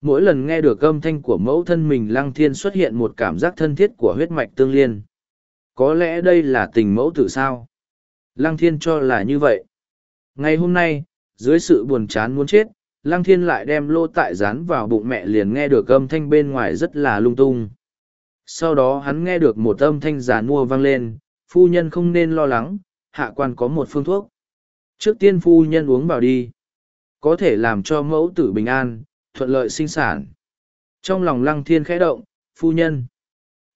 Mỗi lần nghe được âm thanh của mẫu thân mình, lăng thiên xuất hiện một cảm giác thân thiết của huyết mạch tương liên. Có lẽ đây là tình mẫu tử sao? Lăng thiên cho là như vậy. Ngày hôm nay, dưới sự buồn chán muốn chết, lăng thiên lại đem lô tại dán vào bụng mẹ liền nghe được âm thanh bên ngoài rất là lung tung. Sau đó hắn nghe được một âm thanh giàn mua vang lên, phu nhân không nên lo lắng, hạ quan có một phương thuốc. Trước tiên phu nhân uống vào đi. Có thể làm cho mẫu tử bình an, thuận lợi sinh sản. Trong lòng lăng thiên khẽ động, phu nhân.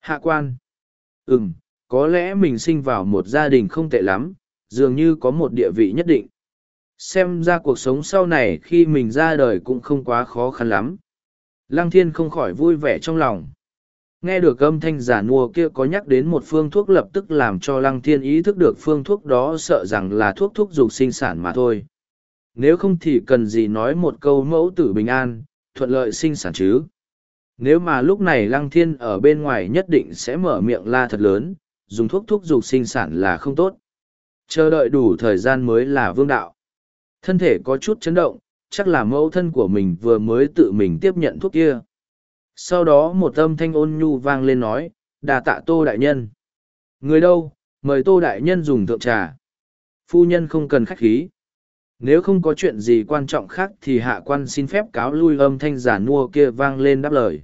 Hạ quan. Ừm, có lẽ mình sinh vào một gia đình không tệ lắm, dường như có một địa vị nhất định. Xem ra cuộc sống sau này khi mình ra đời cũng không quá khó khăn lắm. Lăng thiên không khỏi vui vẻ trong lòng. Nghe được âm thanh giả nua kia có nhắc đến một phương thuốc lập tức làm cho lăng thiên ý thức được phương thuốc đó sợ rằng là thuốc thúc dục sinh sản mà thôi. Nếu không thì cần gì nói một câu mẫu tử bình an, thuận lợi sinh sản chứ. Nếu mà lúc này lăng thiên ở bên ngoài nhất định sẽ mở miệng la thật lớn, dùng thuốc thúc dục sinh sản là không tốt. Chờ đợi đủ thời gian mới là vương đạo. Thân thể có chút chấn động, chắc là mẫu thân của mình vừa mới tự mình tiếp nhận thuốc kia sau đó một âm thanh ôn nhu vang lên nói, đà tạ tô đại nhân. Người đâu, mời tô đại nhân dùng thượng trà. Phu nhân không cần khách khí. Nếu không có chuyện gì quan trọng khác thì hạ quan xin phép cáo lui âm thanh giả nua kia vang lên đáp lời.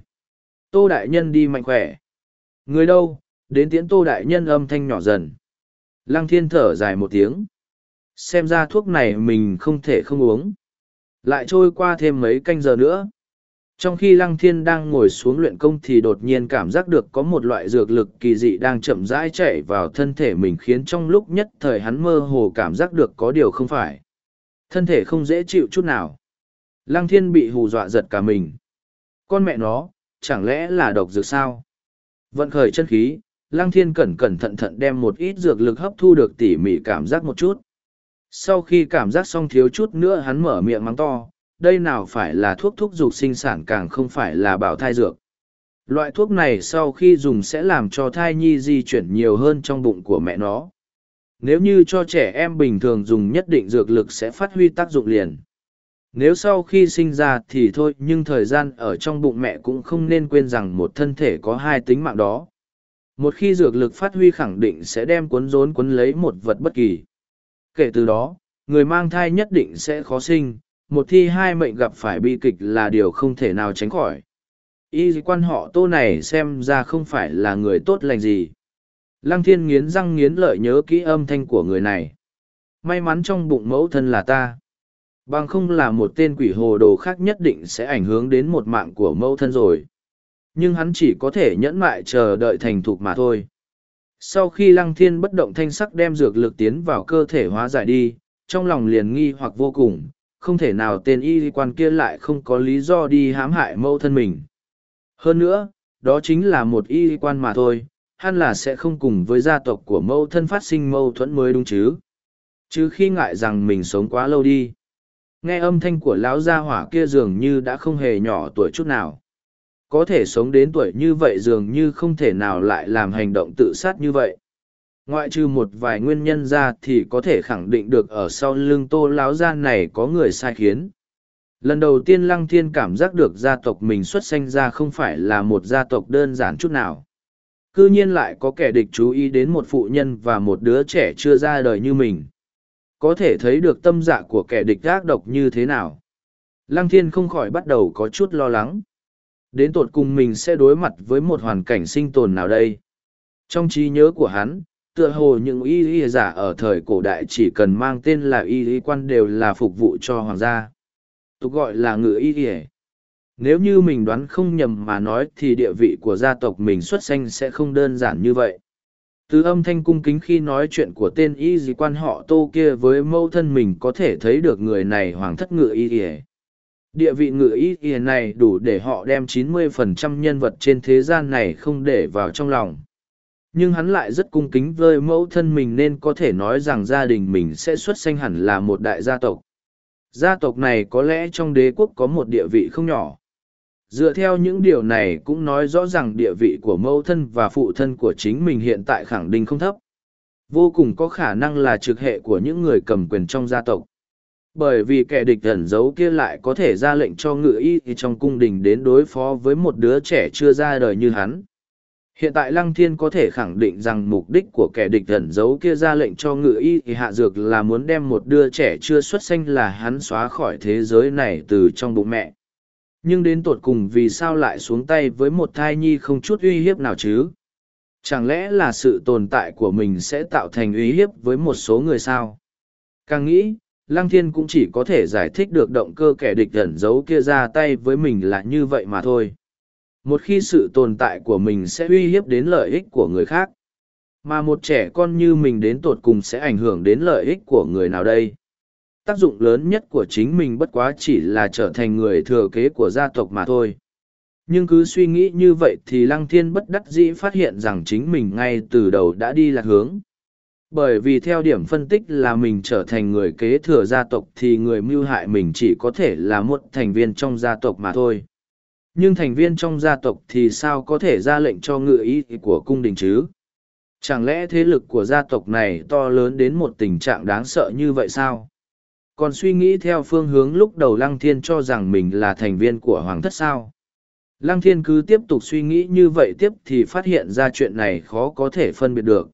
Tô đại nhân đi mạnh khỏe. Người đâu, đến tiễn tô đại nhân âm thanh nhỏ dần. Lăng thiên thở dài một tiếng. Xem ra thuốc này mình không thể không uống. Lại trôi qua thêm mấy canh giờ nữa trong khi Lăng Thiên đang ngồi xuống luyện công thì đột nhiên cảm giác được có một loại dược lực kỳ dị đang chậm rãi chảy vào thân thể mình khiến trong lúc nhất thời hắn mơ hồ cảm giác được có điều không phải. Thân thể không dễ chịu chút nào. Lăng Thiên bị hù dọa giật cả mình. Con mẹ nó, chẳng lẽ là độc dược sao? Vận khởi chân khí, Lăng Thiên cẩn cẩn thận thận đem một ít dược lực hấp thu được tỉ mỉ cảm giác một chút. Sau khi cảm giác xong thiếu chút nữa hắn mở miệng mắng to, đây nào phải là thuốc thúc dục sinh sản càng không phải là bảo thai dược. Loại thuốc này sau khi dùng sẽ làm cho thai nhi di chuyển nhiều hơn trong bụng của mẹ nó. Nếu như cho trẻ em bình thường dùng nhất định dược lực sẽ phát huy tác dụng liền. Nếu sau khi sinh ra thì thôi nhưng thời gian ở trong bụng mẹ cũng không nên quên rằng một thân thể có hai tính mạng đó. Một khi dược lực phát huy khẳng định sẽ đem cuốn rốn cuốn lấy một vật bất kỳ. Kể từ đó, người mang thai nhất định sẽ khó sinh, một thi hai mệnh gặp phải bi kịch là điều không thể nào tránh khỏi. Y quan họ tô này xem ra không phải là người tốt lành gì. Lăng thiên nghiến răng nghiến lợi nhớ kỹ âm thanh của người này. May mắn trong bụng mẫu thân là ta. Bằng không là một tên quỷ hồ đồ khác nhất định sẽ ảnh hưởng đến một mạng của mẫu thân rồi. Nhưng hắn chỉ có thể nhẫn mại chờ đợi thành thục mà thôi. Sau khi lăng thiên bất động thanh sắc đem dược lực tiến vào cơ thể hóa giải đi, trong lòng liền nghi hoặc vô cùng, không thể nào tên y quan kia lại không có lý do đi hãm hại mẫu thân mình. Hơn nữa, đó chính là một y quan mà thôi, hắn là sẽ không cùng với gia tộc của mẫu thân phát sinh mâu thuẫn mới đúng chứ. Chứ khi ngại rằng mình sống quá lâu đi. nghe âm thanh của lão gia hỏa kia dường như đã không hề nhỏ tuổi chút nào có thể sống đến tuổi như vậy dường như không thể nào lại làm hành động tự sát như vậy ngoại trừ một vài nguyên nhân ra thì có thể khẳng định được ở sau lưng tô láo gia này có người sai khiến. Lần đầu tiên lăng thiên cảm giác được gia tộc mình xuất sanh ra không phải là một gia tộc đơn giản chút nào. C ư nhiên lại có kẻ địch chú ý đến một phụ nhân và một đứa trẻ chưa ra đời như mình. Có thể thấy được tâm dạ của kẻ địch gác độc như thế nào. Lăng thiên không khỏi bắt đầu có chút lo lắng. Đến tột cùng mình sẽ đối mặt với một hoàn cảnh sinh tồn nào đây? Trong trí nhớ của hắn tựa hồ những y y giả ở thời cổ đại chỉ cần mang tên là y y quan đều là phục vụ cho hoàng gia. Tục gọi là ngự y y nếu như mình đoán không nhầm mà nói thì địa vị của gia tộc mình xuất sanh sẽ không đơn giản như vậy. Từ âm thanh cung kính khi nói chuyện của tên y dì quan họ tô kia với mâu thân mình có thể thấy được người này hoàng thất ngự y ỉa địa vị ngự y ỉa này đủ để họ đem 90% nhân vật trên thế gian này không để vào trong lòng nhưng hắn lại rất cung kính với mẫu thân mình nên có thể nói rằng gia đình mình sẽ xuất sanh hẳn là một đại gia tộc. Gia tộc này có lẽ trong đế quốc có một địa vị không nhỏ. Dựa theo những điều này cũng nói rõ rằng địa vị của mẫu thân và phụ thân của chính mình hiện tại khẳng định không thấp. Vô cùng có khả năng là trực hệ của những người cầm quyền trong gia tộc. Bởi vì kẻ địch ẩn giấu kia lại có thể ra lệnh cho ngự y trong cung đình đến đối phó với một đứa trẻ chưa ra đời như hắn. Hiện tại Lăng Thiên có thể khẳng định rằng mục đích của kẻ địch ẩn giấu kia ra lệnh cho ngự y thì hạ dược là muốn đem một đứa trẻ chưa xuất sinh là hắn xóa khỏi thế giới này từ trong bụng mẹ. Nhưng đến tột cùng vì sao lại xuống tay với một thai nhi không chút uy hiếp nào chứ? Chẳng lẽ là sự tồn tại của mình sẽ tạo thành uy hiếp với một số người sao? Càng nghĩ, Lăng Thiên cũng chỉ có thể giải thích được động cơ kẻ địch ẩn giấu kia ra tay với mình là như vậy mà thôi một khi sự tồn tại của mình sẽ uy hiếp đến lợi ích của người khác. Mà một trẻ con như mình đến tột cùng sẽ ảnh hưởng đến lợi ích của người nào đây? Tác dụng lớn nhất của chính mình bất quá chỉ là trở thành người thừa kế của gia tộc mà thôi. Nhưng cứ suy nghĩ như vậy thì lăng thiên bất đắc dĩ phát hiện rằng chính mình ngay từ đầu đã đi lạc hướng. Bởi vì theo điểm phân tích là mình trở thành người kế thừa gia tộc thì người mưu hại mình chỉ có thể là một thành viên trong gia tộc mà thôi nhưng thành viên trong gia tộc thì sao có thể ra lệnh cho ngự ý của cung đình chứ? Chẳng lẽ thế lực của gia tộc này to lớn đến một tình trạng đáng sợ như vậy sao? Còn suy nghĩ theo phương hướng lúc đầu lăng thiên cho rằng mình là thành viên của hoàng thất sao? Lăng thiên cứ tiếp tục suy nghĩ như vậy tiếp thì phát hiện ra chuyện này khó có thể phân biệt được.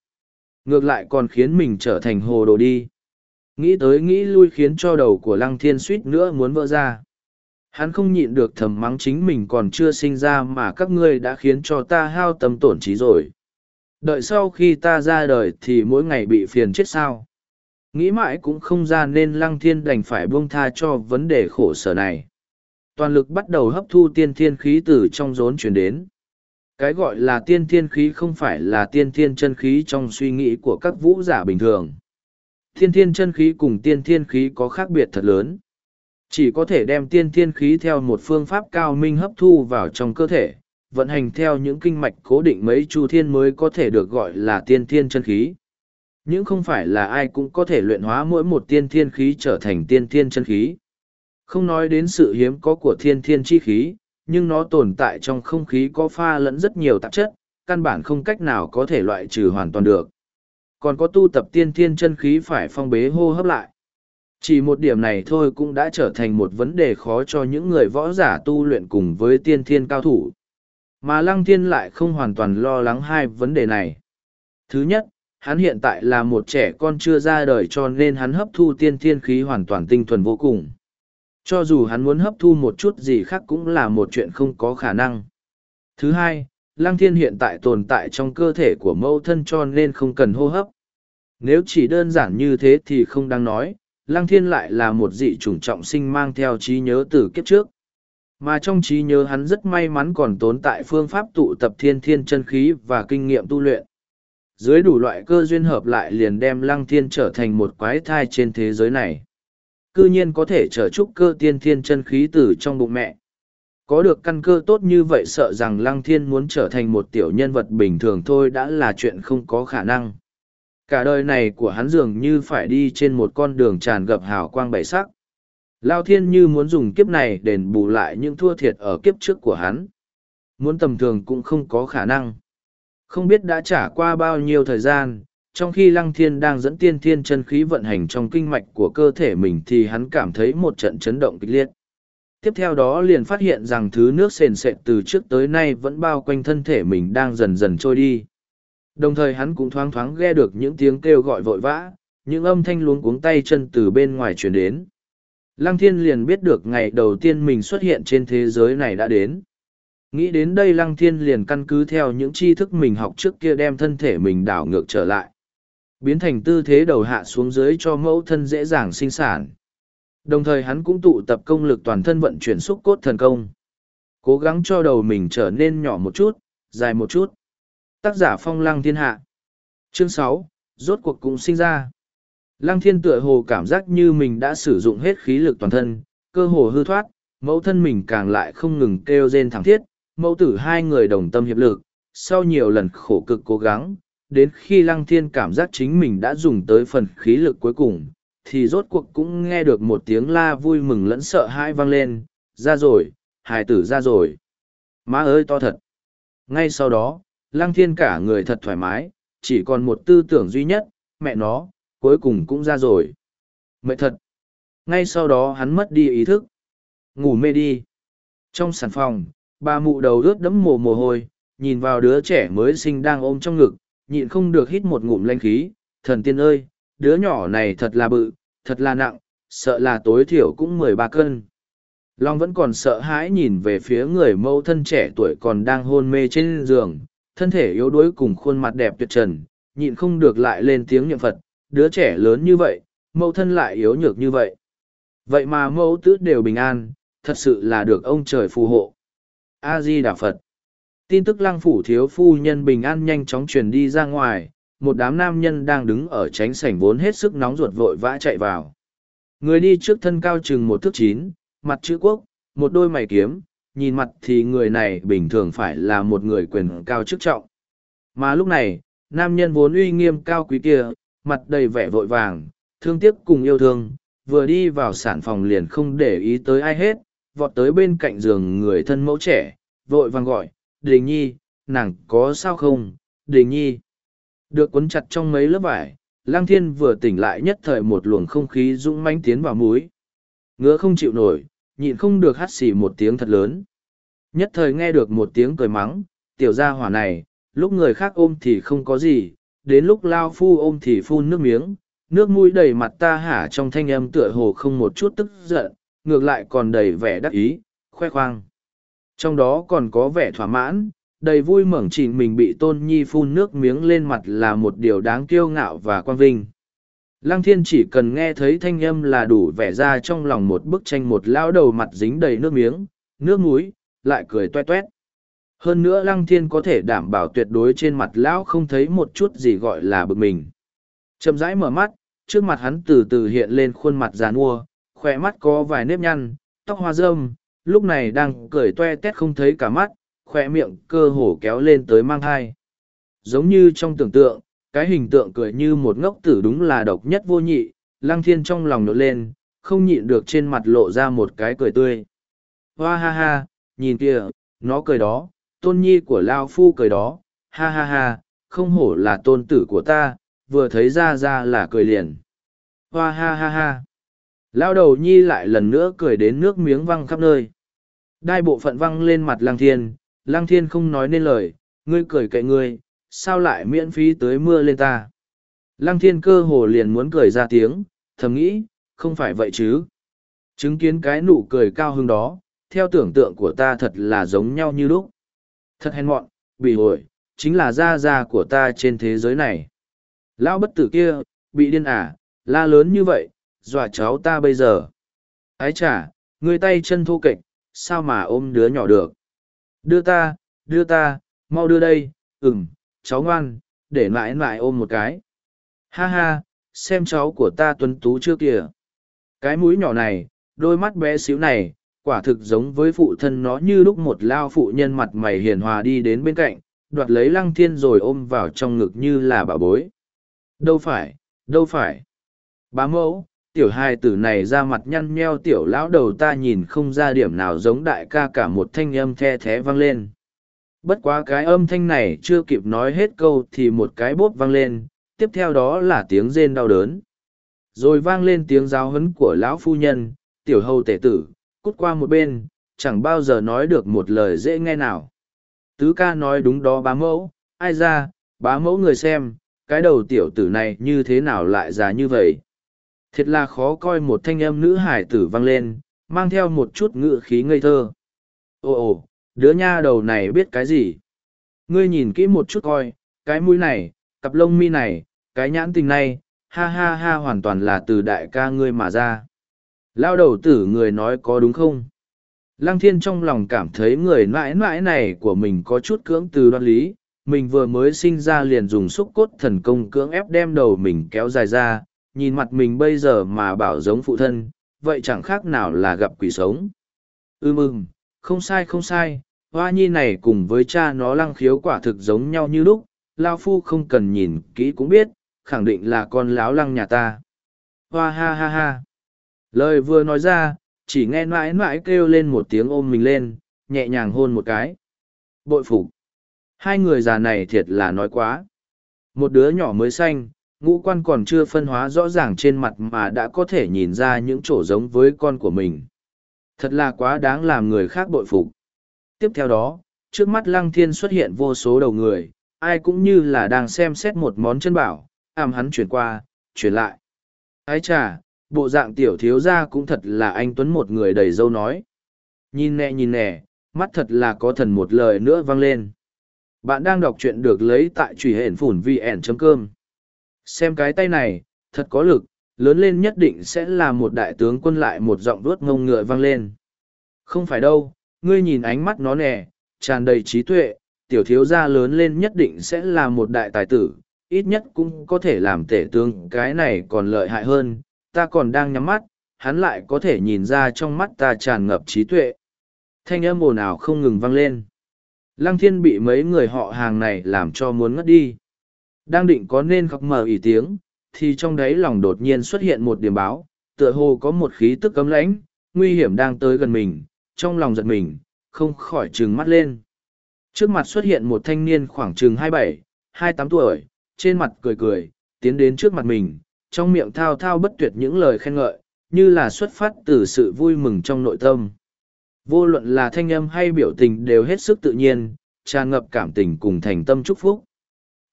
Ngược lại còn khiến mình trở thành hồ đồ đi. Nghĩ tới nghĩ lui khiến cho đầu của lăng thiên suýt nữa muốn vỡ ra. Hắn không nhịn được thầm mắng chính mình còn chưa sinh ra mà các ngươi đã khiến cho ta hao tâm tổn trí rồi. Đợi sau khi ta ra đời thì mỗi ngày bị phiền chết sao. Nghĩ mãi cũng không ra nên lăng thiên đành phải buông tha cho vấn đề khổ sở này. Toàn lực bắt đầu hấp thu tiên thiên khí từ trong rốn chuyển đến. Cái gọi là tiên thiên khí không phải là tiên thiên chân khí trong suy nghĩ của các vũ giả bình thường. Tiên thiên chân khí cùng tiên thiên khí có khác biệt thật lớn chỉ có thể đem tiên thiên khí theo một phương pháp cao minh hấp thu vào trong cơ thể, vận hành theo những kinh mạch cố định mấy chu thiên mới có thể được gọi là tiên thiên chân khí. Nhưng không phải là ai cũng có thể luyện hóa mỗi một tiên thiên khí trở thành tiên thiên chân khí. Không nói đến sự hiếm có của thiên thiên chi khí, nhưng nó tồn tại trong không khí có pha lẫn rất nhiều tạp chất, căn bản không cách nào có thể loại trừ hoàn toàn được. Còn có tu tập tiên thiên chân khí phải phong bế hô hấp lại. Chỉ một điểm này thôi cũng đã trở thành một vấn đề khó cho những người võ giả tu luyện cùng với tiên thiên cao thủ. Mà Lăng Thiên lại không hoàn toàn lo lắng hai vấn đề này. Thứ nhất, hắn hiện tại là một trẻ con chưa ra đời cho nên hắn hấp thu tiên thiên khí hoàn toàn tinh thuần vô cùng. Cho dù hắn muốn hấp thu một chút gì khác cũng là một chuyện không có khả năng. Thứ hai, Lăng Thiên hiện tại tồn tại trong cơ thể của mẫu thân cho nên không cần hô hấp. Nếu chỉ đơn giản như thế thì không đáng nói, Lăng Thiên lại là một dị chủng trọng sinh mang theo trí nhớ từ kiếp trước. Mà trong trí nhớ hắn rất may mắn còn tồn tại phương pháp tụ tập thiên thiên chân khí và kinh nghiệm tu luyện. Dưới đủ loại cơ duyên hợp lại liền đem Lăng Thiên trở thành một quái thai trên thế giới này. Cư nhiên có thể trở trúc cơ tiên thiên chân khí từ trong bụng mẹ. Có được căn cơ tốt như vậy sợ rằng Lăng Thiên muốn trở thành một tiểu nhân vật bình thường thôi đã là chuyện không có khả năng. Cả đời này của hắn dường như phải đi trên một con đường tràn gập hào quang bảy sắc. Lao thiên như muốn dùng kiếp này đền bù lại những thua thiệt ở kiếp trước của hắn. Muốn tầm thường cũng không có khả năng. Không biết đã trả qua bao nhiêu thời gian, trong khi lăng thiên đang dẫn tiên thiên chân khí vận hành trong kinh mạch của cơ thể mình thì hắn cảm thấy một trận chấn động kịch liệt. Tiếp theo đó liền phát hiện rằng thứ nước sền sệt từ trước tới nay vẫn bao quanh thân thể mình đang dần dần trôi đi. Đồng thời hắn cũng thoáng thoáng nghe được những tiếng kêu gọi vội vã, những âm thanh luống cuống tay chân từ bên ngoài truyền đến. Lăng thiên liền biết được ngày đầu tiên mình xuất hiện trên thế giới này đã đến. Nghĩ đến đây lăng thiên liền căn cứ theo những tri thức mình học trước kia đem thân thể mình đảo ngược trở lại. Biến thành tư thế đầu hạ xuống dưới cho mẫu thân dễ dàng sinh sản. Đồng thời hắn cũng tụ tập công lực toàn thân vận chuyển xúc cốt thần công. Cố gắng cho đầu mình trở nên nhỏ một chút, dài một chút. Tác giả phong lăng thiên hạ. Chương sáu rốt cuộc cũng sinh ra. Lăng thiên tựa hồ cảm giác như mình đã sử dụng hết khí lực toàn thân, cơ hồ hư thoát, mẫu thân mình càng lại không ngừng kêu rên thẳng thiết, mẫu tử hai người đồng tâm hiệp lực, sau nhiều lần khổ cực cố gắng, đến khi lăng thiên cảm giác chính mình đã dùng tới phần khí lực cuối cùng, thì rốt cuộc cũng nghe được một tiếng la vui mừng lẫn sợ hãi vang lên, ra rồi, hài tử ra rồi. Má ơi to thật. Ngay sau đó, lăng thiên cả người thật thoải mái, chỉ còn một tư tưởng duy nhất, mẹ nó, cuối cùng cũng ra rồi. Mẹ thật. Ngay sau đó hắn mất đi ý thức. Ngủ mê đi. Trong sản phòng, bà mụ đầu ướt đẫm mồ mồ hôi, nhìn vào đứa trẻ mới sinh đang ôm trong ngực, nhịn không được hít một ngụm lanh khí. Thần tiên ơi, đứa nhỏ này thật là bự, thật là nặng, sợ là tối thiểu cũng mười ba cân. Long vẫn còn sợ hãi nhìn về phía người mẫu thân trẻ tuổi còn đang hôn mê trên giường, thân thể yếu đuối cùng khuôn mặt đẹp tuyệt trần, nhịn không được lại lên tiếng niệm Phật, đứa trẻ lớn như vậy, mẫu thân lại yếu nhược như vậy. Vậy mà mẫu tứ đều bình an, thật sự là được ông trời phù hộ. A-di Đà Phật Tin tức lăng phủ thiếu phu nhân bình an nhanh chóng truyền đi ra ngoài, một đám nam nhân đang đứng ở tránh sảnh vốn hết sức nóng ruột vội vã chạy vào. Người đi trước thân cao chừng một thước chín, mặt chữ quốc, một đôi mày kiếm, nhìn mặt thì người này bình thường phải là một người quyền cao chức trọng. Mà lúc này, nam nhân vốn uy nghiêm cao quý kia, mặt đầy vẻ vội vàng, thương tiếc cùng yêu thương, vừa đi vào sản phòng liền không để ý tới ai hết, vọt tới bên cạnh giường người thân mẫu trẻ, vội vàng gọi, Đình Nhi, nàng có sao không, Đình Nhi. Được cuốn chặt trong mấy lớp vải, Lang Thiên vừa tỉnh lại nhất thời một luồng không khí dũng mãnh tiến vào mũi. Ngứa không chịu nổi, nhịn không được hắt xì một tiếng thật lớn. Nhất thời nghe được một tiếng cười mắng, tiểu gia hỏa này, lúc người khác ôm thì không có gì, đến lúc lao phu ôm thì phun nước miếng, nước mũi đầy mặt ta hả trong thanh âm tựa hồ không một chút tức giận, ngược lại còn đầy vẻ đắc ý, khoe khoang. Trong đó còn có vẻ thỏa mãn, đầy vui mừng chỉ mình bị tôn nhi phun nước miếng lên mặt là một điều đáng kiêu ngạo và quan vinh. Lăng thiên chỉ cần nghe thấy thanh âm là đủ vẻ ra trong lòng một bức tranh một lão đầu mặt dính đầy nước miếng, nước mũi, lại cười toe toét. Hơn nữa lăng thiên có thể đảm bảo tuyệt đối trên mặt lão không thấy một chút gì gọi là bực mình. Chậm rãi mở mắt, trước mặt hắn từ từ hiện lên khuôn mặt già nua, khỏe mắt có vài nếp nhăn, tóc hoa râm, lúc này đang cười toe tét không thấy cả mắt, khỏe miệng cơ hổ kéo lên tới mang thai. Giống như trong tưởng tượng, cái hình tượng cười như một ngốc tử đúng là độc nhất vô nhị, lăng thiên trong lòng nổi lên, không nhịn được trên mặt lộ ra một cái cười tươi. Hoa ha ha, nhìn kìa, nó cười đó, tôn nhi của Lao Phu cười đó, ha ha ha, không hổ là tôn tử của ta, vừa thấy ra ra là cười liền. Hoa ha ha ha. Lao đầu nhi lại lần nữa cười đến nước miếng văng khắp nơi. Đai bộ phận văng lên mặt lang thiên, lang thiên không nói nên lời, ngươi cười cậy ngươi, sao lại miễn phí tới mưa lên ta. Lăng thiên cơ hồ liền muốn cười ra tiếng, thầm nghĩ, không phải vậy chứ. Chứng kiến cái nụ cười cao hưng đó, theo tưởng tượng của ta thật là giống nhau như lúc. Thật hèn mọn, bị hồi, chính là gia gia của ta trên thế giới này. Lão bất tử kia, bị điên à, la lớn như vậy, dọa cháu ta bây giờ. Ái chả, ngươi tay chân thô kệch, sao mà ôm đứa nhỏ được. Đưa ta, đưa ta, mau đưa đây, ừm, cháu ngoan, để mãi mãi ôm một cái. Ha ha, xem cháu của ta tuấn tú chưa kìa. Cái mũi nhỏ này, đôi mắt bé xíu này, quả thực giống với phụ thân nó như lúc một lao phụ nhân mặt mày hiền hòa đi đến bên cạnh, đoạt lấy lăng thiên rồi ôm vào trong ngực như là bà bối. Đâu phải, đâu phải. Bá mẫu, tiểu hai tử này ra mặt nhăn nheo tiểu lão đầu ta nhìn không ra điểm nào giống đại ca cả một thanh âm the thé vang lên bất quá cái âm thanh này chưa kịp nói hết câu thì một cái bốp vang lên, tiếp theo đó là tiếng rên đau đớn. Rồi vang lên tiếng giáo huấn của lão phu nhân, tiểu hầu tể tử, cút qua một bên, chẳng bao giờ nói được một lời dễ nghe nào. Tứ ca nói đúng đó bá mẫu, ai ra, bá mẫu người xem, cái đầu tiểu tử này như thế nào lại già như vậy. Thiệt là khó coi một thanh âm nữ hải tử vang lên, mang theo một chút ngự khí ngây thơ. Ồ ồ đứa nha đầu này biết cái gì? Ngươi nhìn kỹ một chút coi, cái mũi này, cặp lông mi này, cái nhãn tình này, ha ha ha hoàn toàn là từ đại ca ngươi mà ra. Lao đầu tử người nói có đúng không? Lăng thiên trong lòng cảm thấy người mãi mãi này của mình có chút cưỡng từ đoan lý. Mình vừa mới sinh ra liền dùng xúc cốt thần công cưỡng ép đem đầu mình kéo dài ra, nhìn mặt mình bây giờ mà bảo giống phụ thân, vậy chẳng khác nào là gặp quỷ sống. Ưm ưm không sai không sai, hoa nhi này cùng với cha nó lăng khiếu quả thực giống nhau như lúc, lao phu không cần nhìn kỹ cũng biết, khẳng định là con láo lăng nhà ta. Hoa ha ha ha. Lời vừa nói ra, chỉ nghe mãi mãi kêu lên một tiếng ôm mình lên, nhẹ nhàng hôn một cái. Bội phục hai người già này thiệt là nói quá. Một đứa nhỏ mới xanh, ngũ quan còn chưa phân hóa rõ ràng trên mặt mà đã có thể nhìn ra những chỗ giống với con của mình thật là quá đáng làm người khác bội phục. Tiếp theo đó trước mắt lăng thiên xuất hiện vô số đầu người ai cũng như là đang xem xét một món chân bảo ảm hắn chuyển qua chuyển lại. Ái chà bộ dạng tiểu thiếu gia cũng thật là anh tuấn một người đầy dâu nói. Nhìn nè nhìn nè, mắt thật là có thần một lời nữa vang lên. Bạn đang đọc truyện được lấy tại truy hển phủn vn.com. xem cái tay này thật có lực lớn lên nhất định sẽ là một đại tướng quân lại một giọng đuốt ngông ngựa vang lên. Không phải đâu, ngươi nhìn ánh mắt nó nè, tràn đầy trí tuệ, tiểu thiếu gia lớn lên nhất định sẽ là một đại tài tử, ít nhất cũng có thể làm tể tướng, cái này còn lợi hại hơn, ta còn đang nhắm mắt, hắn lại có thể nhìn ra trong mắt ta tràn ngập trí tuệ. Thanh âm ồn ào không ngừng vang lên. Lăng thiên bị mấy người họ hàng này làm cho muốn ngất đi. Đang định có nên khóc mờ ỉ tiếng thì trong đáy lòng đột nhiên xuất hiện một điểm báo, tựa hồ có một khí tức cấm lãnh, nguy hiểm đang tới gần mình, trong lòng giật mình, không khỏi trừng mắt lên. Trước mặt xuất hiện một thanh niên khoảng chừng hai bảy, hai tám tuổi, trên mặt cười cười, tiến đến trước mặt mình, trong miệng thao thao bất tuyệt những lời khen ngợi, như là xuất phát từ sự vui mừng trong nội tâm. Vô luận là thanh âm hay biểu tình đều hết sức tự nhiên, tràn ngập cảm tình cùng thành tâm chúc phúc.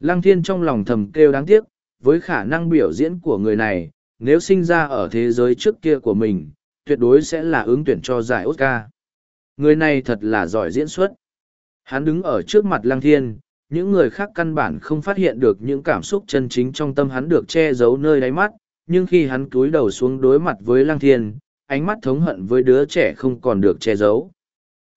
Lăng thiên trong lòng thầm kêu đáng tiếc với khả năng biểu diễn của người này, nếu sinh ra ở thế giới trước kia của mình, tuyệt đối sẽ là ứng tuyển cho giải oscar. Người này thật là giỏi diễn xuất. Hắn đứng ở trước mặt lăng thiên, những người khác căn bản không phát hiện được những cảm xúc chân chính trong tâm hắn được che giấu nơi đáy mắt, nhưng khi hắn cúi đầu xuống đối mặt với lăng thiên, ánh mắt thống hận với đứa trẻ không còn được che giấu.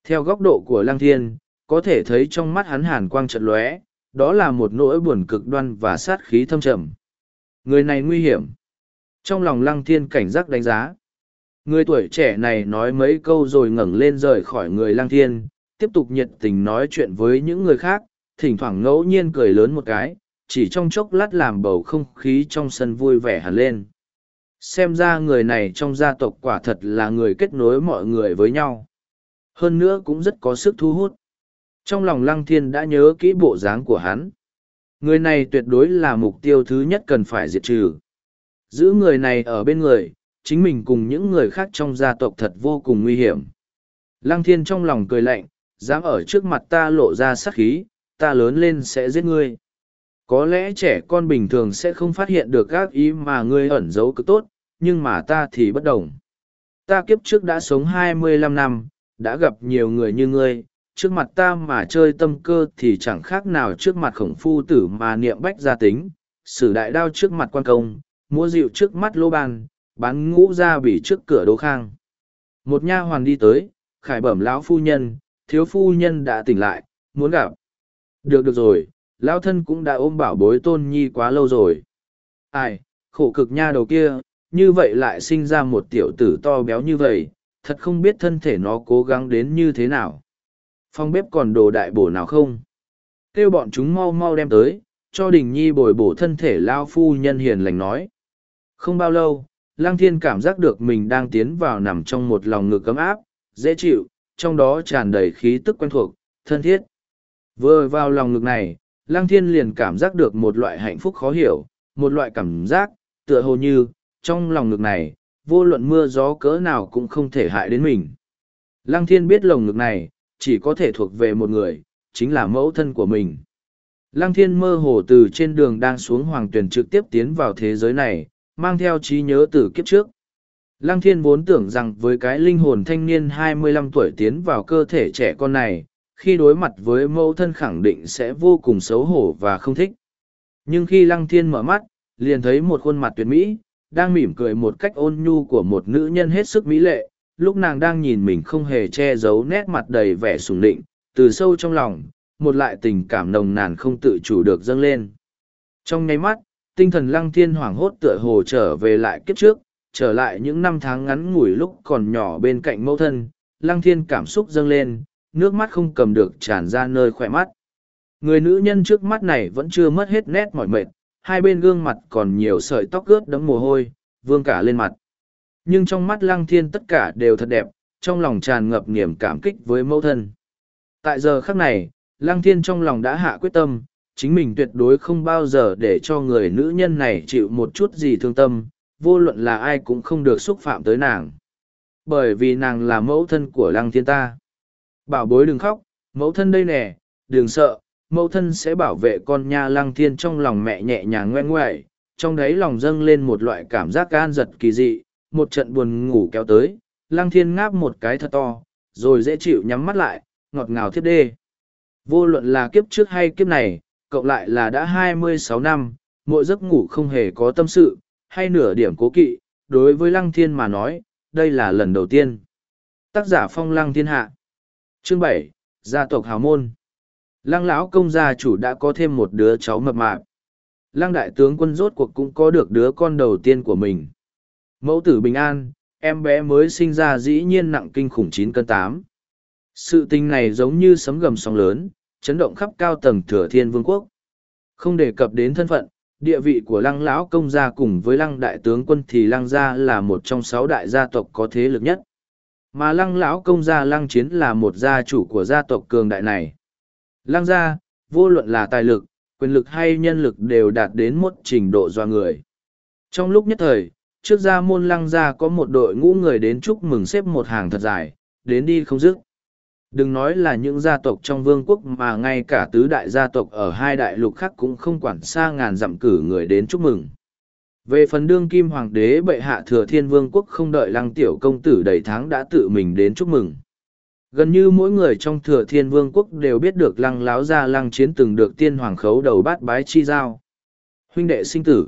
Theo góc độ của lăng thiên, có thể thấy trong mắt hắn hàn quang trận lóe đó là một nỗi buồn cực đoan và sát khí thâm trầm người này nguy hiểm trong lòng lăng thiên cảnh giác đánh giá người tuổi trẻ này nói mấy câu rồi ngẩng lên rời khỏi người lăng thiên tiếp tục nhiệt tình nói chuyện với những người khác thỉnh thoảng ngẫu nhiên cười lớn một cái, chỉ trong chốc lát làm bầu không khí trong sân vui vẻ hẳn lên. Xem ra người này trong gia tộc quả thật là người kết nối mọi người với nhau. Hơn nữa cũng rất có sức thu hút. Trong lòng Lăng Thiên đã nhớ kỹ bộ dáng của hắn. Người này tuyệt đối là mục tiêu thứ nhất cần phải diệt trừ. Giữ người này ở bên người, chính mình cùng những người khác trong gia tộc thật vô cùng nguy hiểm. Lăng Thiên trong lòng cười lạnh, dám ở trước mặt ta lộ ra sắc khí, ta lớn lên sẽ giết ngươi. Có lẽ trẻ con bình thường sẽ không phát hiện được các ý mà ngươi ẩn giấu cứ tốt, nhưng mà ta thì bất đồng. Ta kiếp trước đã sống hai mươi lăm năm, đã gặp nhiều người như ngươi, trước mặt ta mà chơi tâm cơ thì chẳng khác nào trước mặt khổng phu tử mà niệm bách gia tính, sử đại đao trước mặt quan công, mua rượu trước mắt lô ban, bán ngũ ra bỉ trước cửa đô khang. Một nha hoàn đi tới, khải bẩm lão phu nhân, thiếu phu nhân đã tỉnh lại, muốn gặp. Được được rồi, lão thân cũng đã ôm bảo bối tôn nhi quá lâu rồi. Ai, khổ cực nha đầu kia, như vậy lại sinh ra một tiểu tử to béo như vậy, thật không biết thân thể nó cố gắng đến như thế nào. Phong bếp còn đồ đại bổ nào không? Kêu bọn chúng mau mau đem tới, cho đình nhi bồi bổ thân thể lao phu nhân hiền lành nói. Không bao lâu, lang Thiên cảm giác được mình đang tiến vào nằm trong một lòng ngực ấm áp, dễ chịu, trong đó tràn đầy khí tức quen thuộc, thân thiết. Vừa vào lòng ngực này, lang Thiên liền cảm giác được một loại hạnh phúc khó hiểu, một loại cảm giác, tựa hồ như, trong lòng ngực này, vô luận mưa gió cỡ nào cũng không thể hại đến mình. Lăng Thiên biết lồng ngực này, chỉ có thể thuộc về một người, chính là mẫu thân của mình. Lăng Thiên mơ hồ từ trên đường đang xuống hoàng tuyển trực tiếp tiến vào thế giới này, mang theo trí nhớ từ kiếp trước. Lăng Thiên vốn tưởng rằng với cái linh hồn thanh niên 25 tuổi tiến vào cơ thể trẻ con này, khi đối mặt với mẫu thân khẳng định sẽ vô cùng xấu hổ và không thích. Nhưng khi Lăng Thiên mở mắt, liền thấy một khuôn mặt tuyệt mỹ, đang mỉm cười một cách ôn nhu của một nữ nhân hết sức mỹ lệ, lúc nàng đang nhìn mình không hề che giấu nét mặt đầy vẻ sùng định, từ sâu trong lòng, một lại tình cảm nồng nàn không tự chủ được dâng lên. Trong nháy mắt, tinh thần lăng thiên hoảng hốt tựa hồ trở về lại kiếp trước, trở lại những năm tháng ngắn ngủi lúc còn nhỏ bên cạnh mẫu thân, lăng thiên cảm xúc dâng lên, nước mắt không cầm được tràn ra nơi khỏe mắt. Người nữ nhân trước mắt này vẫn chưa mất hết nét mỏi mệt, hai bên gương mặt còn nhiều sợi tóc ướt đẫm mồ hôi, vương cả lên mặt. Nhưng trong mắt lăng thiên tất cả đều thật đẹp, trong lòng tràn ngập niềm cảm kích với mẫu thân. Tại giờ khắc này, lăng thiên trong lòng đã hạ quyết tâm, chính mình tuyệt đối không bao giờ để cho người nữ nhân này chịu một chút gì thương tâm, vô luận là ai cũng không được xúc phạm tới nàng. Bởi vì nàng là mẫu thân của lăng thiên ta. Bảo bối đừng khóc, mẫu thân đây nè, đừng sợ, mẫu thân sẽ bảo vệ con nha lăng thiên trong lòng mẹ nhẹ nhàng ngoe ngoại, trong đấy lòng dâng lên một loại cảm giác gan giật kỳ dị, một trận buồn ngủ kéo tới, lăng thiên ngáp một cái thật to, rồi dễ chịu nhắm mắt lại, ngọt ngào thiết đê. Vô luận là kiếp trước hay kiếp này, cộng lại là đã hai mươi sáu năm, mỗi giấc ngủ không hề có tâm sự, hay nửa điểm cố kỵ, đối với lăng thiên mà nói, đây là lần đầu tiên. Tác giả phong lăng thiên hạ. Chương bảy Gia tộc Hào Môn. Lăng lão công gia chủ đã có thêm một đứa cháu mập mạp. Lăng đại tướng quân rốt cuộc cũng có được đứa con đầu tiên của mình. Mẫu tử bình an, em bé mới sinh ra dĩ nhiên nặng kinh khủng chín cân tám. Sự tình này giống như sấm gầm sóng lớn, chấn động khắp cao tầng thừa thiên vương quốc. Không đề cập đến thân phận, địa vị của lăng lão công gia cùng với lăng đại tướng quân thì lăng gia là một trong sáu đại gia tộc có thế lực nhất. Mà lăng lão công gia lăng chiến là một gia chủ của gia tộc cường đại này. Lăng gia, vô luận là tài lực, quyền lực hay nhân lực đều đạt đến một trình độ doa người. Trong lúc nhất thời, trước gia môn lăng gia có một đội ngũ người đến chúc mừng xếp một hàng thật dài, đến đi không dứt. Đừng nói là những gia tộc trong vương quốc mà ngay cả tứ đại gia tộc ở hai đại lục khác cũng không quản xa ngàn dặm cử người đến chúc mừng. Về phần đương kim hoàng đế bệ hạ thừa thiên vương quốc không đợi lăng tiểu công tử đầy tháng đã tự mình đến chúc mừng. Gần như mỗi người trong thừa thiên vương quốc đều biết được lăng láo gia lăng chiến từng được tiên hoàng khấu đầu bát bái chi giao. Huynh đệ sinh tử.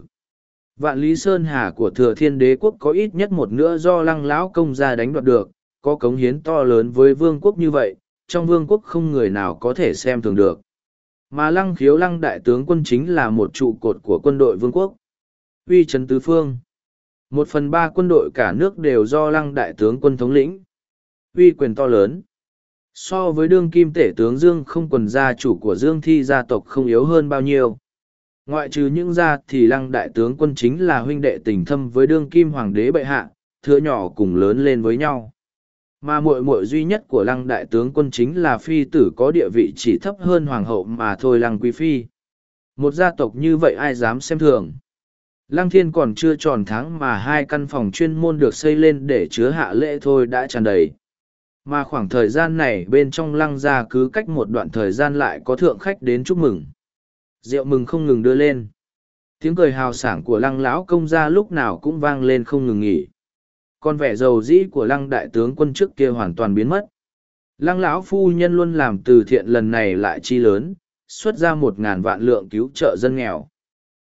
Vạn Lý Sơn Hà của thừa thiên đế quốc có ít nhất một nữa do lăng lão công gia đánh đoạt được, có cống hiến to lớn với vương quốc như vậy, trong vương quốc không người nào có thể xem thường được. Mà lăng khiếu lăng đại tướng quân chính là một trụ cột của quân đội vương quốc. Uy trấn tứ phương. Một phần ba quân đội cả nước đều do lăng đại tướng quân thống lĩnh. Uy quyền to lớn. So với đương kim tể tướng Dương không quần gia chủ của Dương Thi gia tộc không yếu hơn bao nhiêu. Ngoại trừ những gia thì lăng đại tướng quân chính là huynh đệ tình thâm với đương kim hoàng đế bệ hạ, thưa nhỏ cùng lớn lên với nhau. Mà muội muội duy nhất của lăng đại tướng quân chính là phi tử có địa vị chỉ thấp hơn hoàng hậu mà thôi lăng quý phi. Một gia tộc như vậy ai dám xem thường. Lăng thiên còn chưa tròn tháng mà hai căn phòng chuyên môn được xây lên để chứa hạ lễ thôi đã tràn đầy. Mà khoảng thời gian này bên trong lăng gia cứ cách một đoạn thời gian lại có thượng khách đến chúc mừng. Rượu mừng không ngừng đưa lên. Tiếng cười hào sảng của lăng lão công gia lúc nào cũng vang lên không ngừng nghỉ. Còn vẻ giàu dĩ của lăng đại tướng quân trước kia hoàn toàn biến mất. Lăng lão phu nhân luôn làm từ thiện lần này lại chi lớn, xuất ra một ngàn vạn lượng cứu trợ dân nghèo.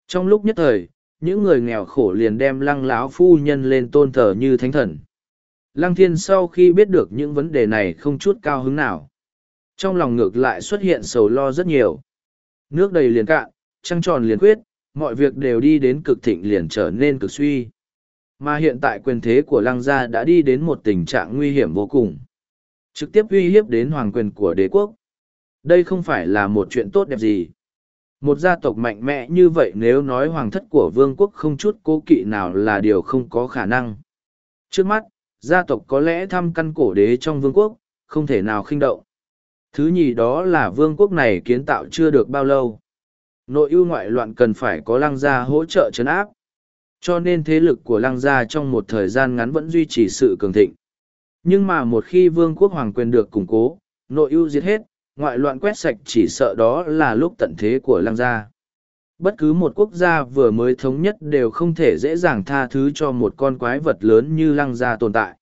Trong lúc nhất thời, những người nghèo khổ liền đem lăng lão phu nhân lên tôn thờ như thánh thần. Lăng thiên sau khi biết được những vấn đề này không chút cao hứng nào. Trong lòng ngược lại xuất hiện sầu lo rất nhiều nước đầy liền cạn trăng tròn liền khuyết mọi việc đều đi đến cực thịnh liền trở nên cực suy mà hiện tại quyền thế của lăng gia đã đi đến một tình trạng nguy hiểm vô cùng. Trực tiếp uy hiếp đến hoàng quyền của đế quốc. Đây không phải là một chuyện tốt đẹp gì. Một gia tộc mạnh mẽ như vậy nếu nói hoàng thất của vương quốc không chút cố kỵ nào là điều không có khả năng. Trước mắt, gia tộc có lẽ thăm căn cổ đế trong vương quốc, không thể nào khinh động. Thứ nhì đó là vương quốc này kiến tạo chưa được bao lâu. Nội ưu ngoại loạn cần phải có lăng gia hỗ trợ chấn áp. Cho nên thế lực của lăng gia trong một thời gian ngắn vẫn duy trì sự cường thịnh. Nhưng mà một khi vương quốc hoàng quyền được củng cố, nội ưu diệt hết, ngoại loạn quét sạch chỉ sợ đó là lúc tận thế của lăng gia. Bất cứ một quốc gia vừa mới thống nhất đều không thể dễ dàng tha thứ cho một con quái vật lớn như lăng gia tồn tại.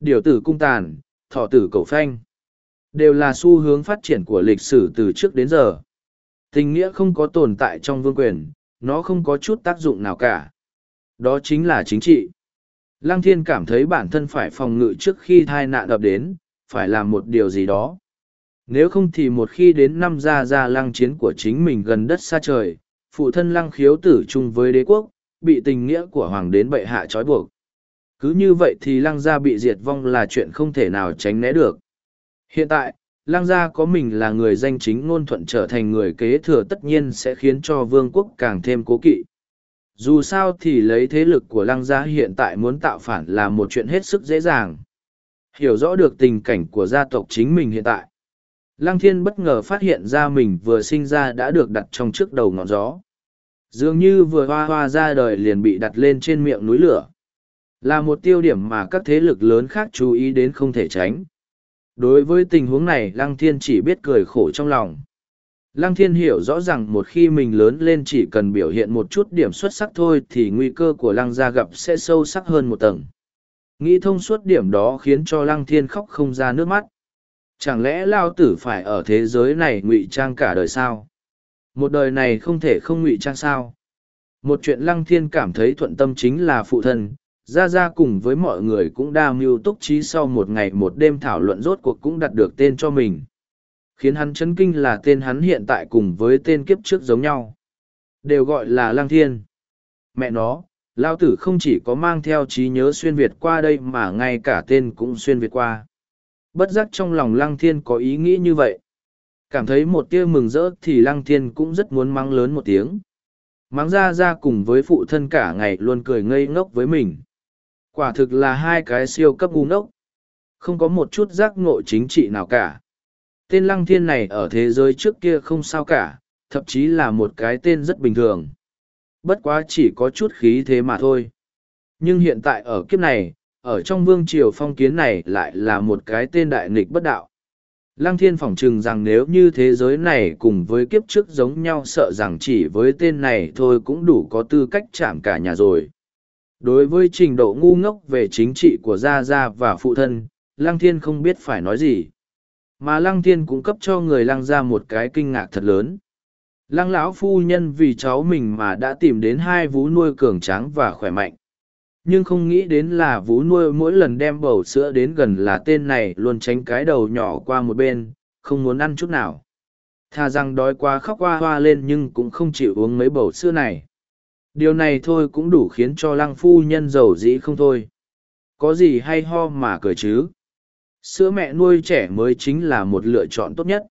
Điều tử cung tàn, thọ tử cầu phanh, đều là xu hướng phát triển của lịch sử từ trước đến giờ. Tình nghĩa không có tồn tại trong vương quyền, nó không có chút tác dụng nào cả. Đó chính là chính trị. Lăng thiên cảm thấy bản thân phải phòng ngự trước khi thai nạn ập đến, phải làm một điều gì đó. Nếu không thì một khi đến năm ra ra lăng chiến của chính mình gần đất xa trời, phụ thân lăng khiếu tử chung với đế quốc, bị tình nghĩa của hoàng đến bệ hạ trói buộc. Cứ như vậy thì lăng gia bị diệt vong là chuyện không thể nào tránh né được. Hiện tại, lăng gia có mình là người danh chính ngôn thuận trở thành người kế thừa tất nhiên sẽ khiến cho vương quốc càng thêm cố kỵ. Dù sao thì lấy thế lực của lăng gia hiện tại muốn tạo phản là một chuyện hết sức dễ dàng. Hiểu rõ được tình cảnh của gia tộc chính mình hiện tại. Lăng thiên bất ngờ phát hiện ra mình vừa sinh ra đã được đặt trong trước đầu ngọn gió. Dường như vừa hoa hoa ra đời liền bị đặt lên trên miệng núi lửa. Là một tiêu điểm mà các thế lực lớn khác chú ý đến không thể tránh. Đối với tình huống này Lăng Thiên chỉ biết cười khổ trong lòng. Lăng Thiên hiểu rõ rằng một khi mình lớn lên chỉ cần biểu hiện một chút điểm xuất sắc thôi thì nguy cơ của Lăng gia gặp sẽ sâu sắc hơn một tầng. Nghĩ thông suốt điểm đó khiến cho Lăng Thiên khóc không ra nước mắt. Chẳng lẽ Lao Tử phải ở thế giới này ngụy trang cả đời sao? Một đời này không thể không ngụy trang sao? Một chuyện Lăng Thiên cảm thấy thuận tâm chính là phụ thân, ra ra cùng với mọi người cũng đa mưu túc trí sau một ngày một đêm thảo luận rốt cuộc cũng đặt được tên cho mình. Khiến hắn chấn kinh là tên hắn hiện tại cùng với tên kiếp trước giống nhau. Đều gọi là lang thiên. Mẹ nó, lao tử không chỉ có mang theo trí nhớ xuyên việt qua đây mà ngay cả tên cũng xuyên việt qua. Bất giác trong lòng lăng thiên có ý nghĩ như vậy. Cảm thấy một tia mừng rỡ thì lăng thiên cũng rất muốn mắng lớn một tiếng. Mắng ra ra cùng với phụ thân cả ngày luôn cười ngây ngốc với mình. Quả thực là hai cái siêu cấp ngu ngốc. Không có một chút giác ngộ chính trị nào cả. Tên lăng thiên này ở thế giới trước kia không sao cả, thậm chí là một cái tên rất bình thường. Bất quá chỉ có chút khí thế mà thôi. Nhưng hiện tại ở kiếp này, ở trong vương triều phong kiến này lại là một cái tên đại nghịch bất đạo. Lăng thiên phỏng chừng rằng nếu như thế giới này cùng với kiếp trước giống nhau sợ rằng chỉ với tên này thôi cũng đủ có tư cách chạm cả nhà rồi đối với trình độ ngu ngốc về chính trị của gia gia và phụ thân, lăng thiên không biết phải nói gì. Mà lăng thiên cũng cấp cho người lăng ra một cái kinh ngạc thật lớn. Lăng lão phu nhân vì cháu mình mà đã tìm đến hai vú nuôi cường tráng và khỏe mạnh. Nhưng không nghĩ đến là vú nuôi mỗi lần đem bầu sữa đến gần là tên này luôn tránh cái đầu nhỏ qua một bên, không muốn ăn chút nào. Thà rằng đói quá khóc hoa hoa lên nhưng cũng không chịu uống mấy bầu sữa này điều này thôi cũng đủ khiến cho lăng phu nhân giàu dĩ không thôi. Có gì hay ho mà cười chứ? Sữa mẹ nuôi trẻ mới chính là một lựa chọn tốt nhất.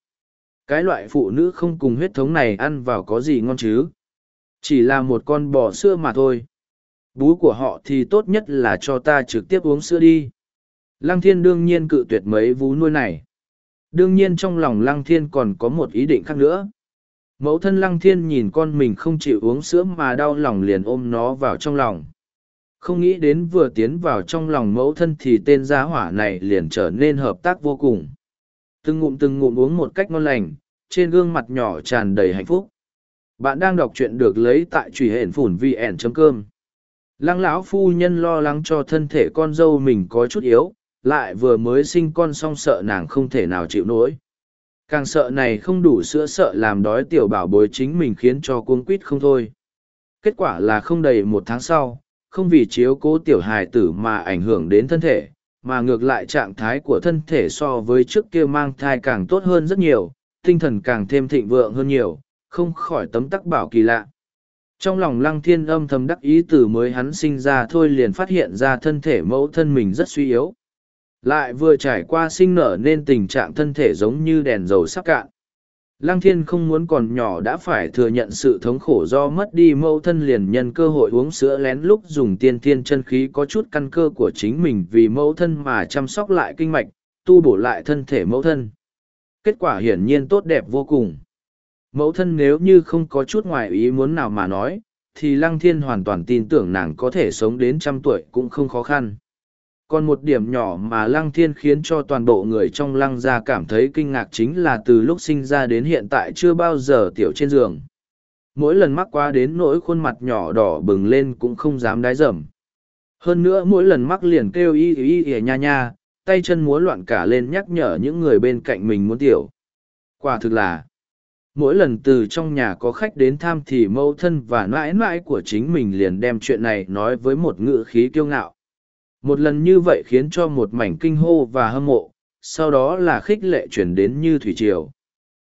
Cái loại phụ nữ không cùng huyết thống này ăn vào có gì ngon chứ? Chỉ là một con bò sữa mà thôi. Bú của họ thì tốt nhất là cho ta trực tiếp uống sữa đi. Lăng thiên đương nhiên cự tuyệt mấy vú nuôi này. Đương nhiên trong lòng lăng thiên còn có một ý định khác nữa mẫu thân lăng thiên nhìn con mình không chịu uống sữa mà đau lòng liền ôm nó vào trong lòng. Không nghĩ đến vừa tiến vào trong lòng mẫu thân thì tên gia hỏa này liền trở nên hợp tác vô cùng. Từng ngụm từng ngụm uống một cách ngon lành, trên gương mặt nhỏ tràn đầy hạnh phúc. Bạn đang đọc truyện được lấy tại truy hển phủn vn com. Lăng lão phu nhân lo lắng cho thân thể con dâu mình có chút yếu, lại vừa mới sinh con xong sợ nàng không thể nào chịu nổi càng sợ này không đủ sữa sợ làm đói tiểu bảo bối chính mình khiến cho cuống quýt không thôi. Kết quả là không đầy một tháng sau, không vì chiếu cố tiểu hài tử mà ảnh hưởng đến thân thể, mà ngược lại trạng thái của thân thể so với trước kia mang thai càng tốt hơn rất nhiều, tinh thần càng thêm thịnh vượng hơn nhiều, không khỏi tấm tắc bảo kỳ lạ. Trong lòng lăng thiên âm thầm đắc ý từ mới hắn sinh ra thôi liền phát hiện ra thân thể mẫu thân mình rất suy yếu lại vừa trải qua sinh nở nên tình trạng thân thể giống như đèn dầu sắp cạn Lăng thiên không muốn còn nhỏ đã phải thừa nhận sự thống khổ do mất đi mẫu thân liền nhân cơ hội uống sữa lén lúc dùng tiên thiên chân khí có chút căn cơ của chính mình vì mẫu thân mà chăm sóc lại kinh mạch, tu bổ lại thân thể mẫu thân. Kết quả hiển nhiên tốt đẹp vô cùng. Mẫu thân nếu như không có chút ngoài ý muốn nào mà nói, thì Lăng Thiên hoàn toàn tin tưởng nàng có thể sống đến trăm tuổi cũng không khó khăn. Còn một điểm nhỏ mà Lăng Thiên khiến cho toàn bộ người trong Lăng gia cảm thấy kinh ngạc chính là từ lúc sinh ra đến hiện tại chưa bao giờ tiểu trên giường. Mỗi lần mắc qua đến nỗi khuôn mặt nhỏ đỏ bừng lên cũng không dám đái dầm. Hơn nữa mỗi lần mắc liền kêu y y y nha nha, tay chân múa loạn cả lên nhắc nhở những người bên cạnh mình muốn tiểu. Quả thực là, mỗi lần từ trong nhà có khách đến thăm thì mâu thân và mãi mãi của chính mình liền đem chuyện này nói với một ngữ khí kiêu ngạo. Một lần như vậy khiến cho một mảnh kinh hô và hâm mộ, sau đó là khích lệ chuyển đến như thủy triều.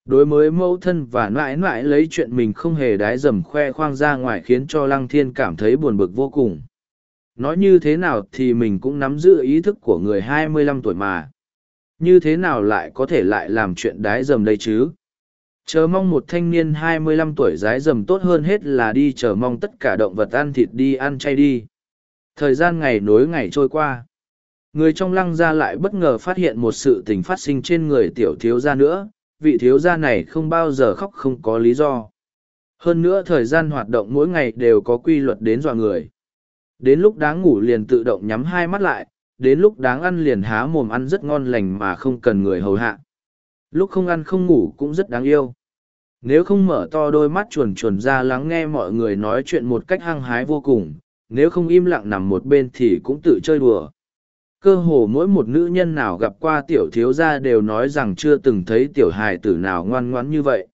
Đối với mẫu thân và mãi mãi lấy chuyện mình không hề đái dầm khoe khoang ra ngoài khiến cho Lăng Thiên cảm thấy buồn bực vô cùng. Nói như thế nào thì mình cũng nắm giữ ý thức của người hai mươi lăm tuổi mà. Như thế nào lại có thể lại làm chuyện đái dầm đây chứ? Chờ mong một thanh niên hai mươi lăm tuổi dái dầm tốt hơn hết là đi chờ mong tất cả động vật ăn thịt đi ăn chay đi. Thời gian ngày nối ngày trôi qua. Người trong lăng gia lại bất ngờ phát hiện một sự tình phát sinh trên người tiểu thiếu gia nữa, vị thiếu gia này không bao giờ khóc không có lý do. Hơn nữa thời gian hoạt động mỗi ngày đều có quy luật đến dọa người. Đến lúc đáng ngủ liền tự động nhắm hai mắt lại, đến lúc đáng ăn liền há mồm ăn rất ngon lành mà không cần người hầu hạ. Lúc không ăn không ngủ cũng rất đáng yêu. Nếu không mở to đôi mắt chuồn chuồn ra lắng nghe mọi người nói chuyện một cách hăng hái vô cùng, nếu không im lặng nằm một bên thì cũng tự chơi đùa. Cơ hồ mỗi một nữ nhân nào gặp qua tiểu thiếu gia đều nói rằng chưa từng thấy tiểu hài tử nào ngoan ngoãn như vậy.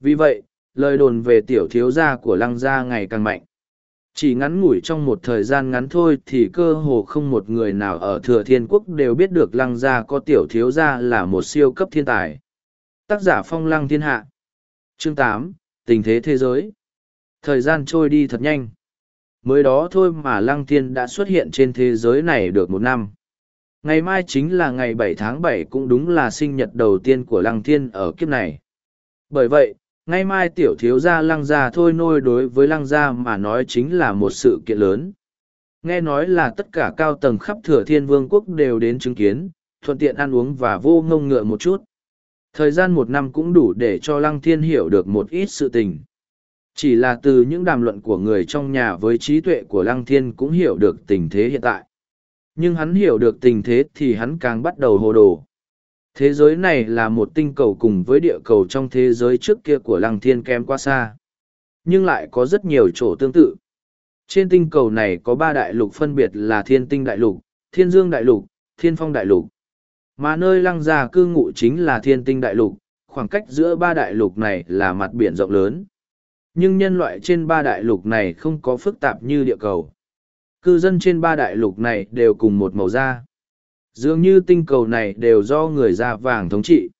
Vì vậy, lời đồn về tiểu thiếu gia của lăng gia ngày càng mạnh. Chỉ ngắn ngủi trong một thời gian ngắn thôi thì cơ hồ không một người nào ở thừa thiên quốc đều biết được lăng gia có tiểu thiếu gia là một siêu cấp thiên tài. Tác giả phong lăng thiên hạ. Chương tám Tình thế thế giới. Thời gian trôi đi thật nhanh mới đó thôi mà lăng thiên đã xuất hiện trên thế giới này được một năm. Ngày mai chính là ngày 7 tháng 7 cũng đúng là sinh nhật đầu tiên của lăng thiên ở kiếp này. Bởi vậy, ngay mai tiểu thiếu gia lăng gia thôi nôi đối với lăng gia mà nói chính là một sự kiện lớn. Nghe nói là tất cả cao tầng khắp thừa thiên vương quốc đều đến chứng kiến, thuận tiện ăn uống và vô ngông ngựa một chút. Thời gian một năm cũng đủ để cho lăng thiên hiểu được một ít sự tình chỉ là từ những đàm luận của người trong nhà với trí tuệ của Lăng Thiên cũng hiểu được tình thế hiện tại. Nhưng hắn hiểu được tình thế thì hắn càng bắt đầu hồ đồ. Thế giới này là một tinh cầu cùng với địa cầu trong thế giới trước kia của Lăng Thiên kém quá xa. Nhưng lại có rất nhiều chỗ tương tự. Trên tinh cầu này có ba đại lục phân biệt là Thiên Tinh Đại Lục, Thiên Dương Đại Lục, Thiên Phong Đại Lục. Mà nơi Lăng Gia cư ngụ chính là Thiên Tinh Đại Lục, khoảng cách giữa ba đại lục này là mặt biển rộng lớn nhưng nhân loại trên ba đại lục này không có phức tạp như địa cầu. Cư dân trên ba đại lục này đều cùng một màu da. Dường như tinh cầu này đều do người da vàng thống trị.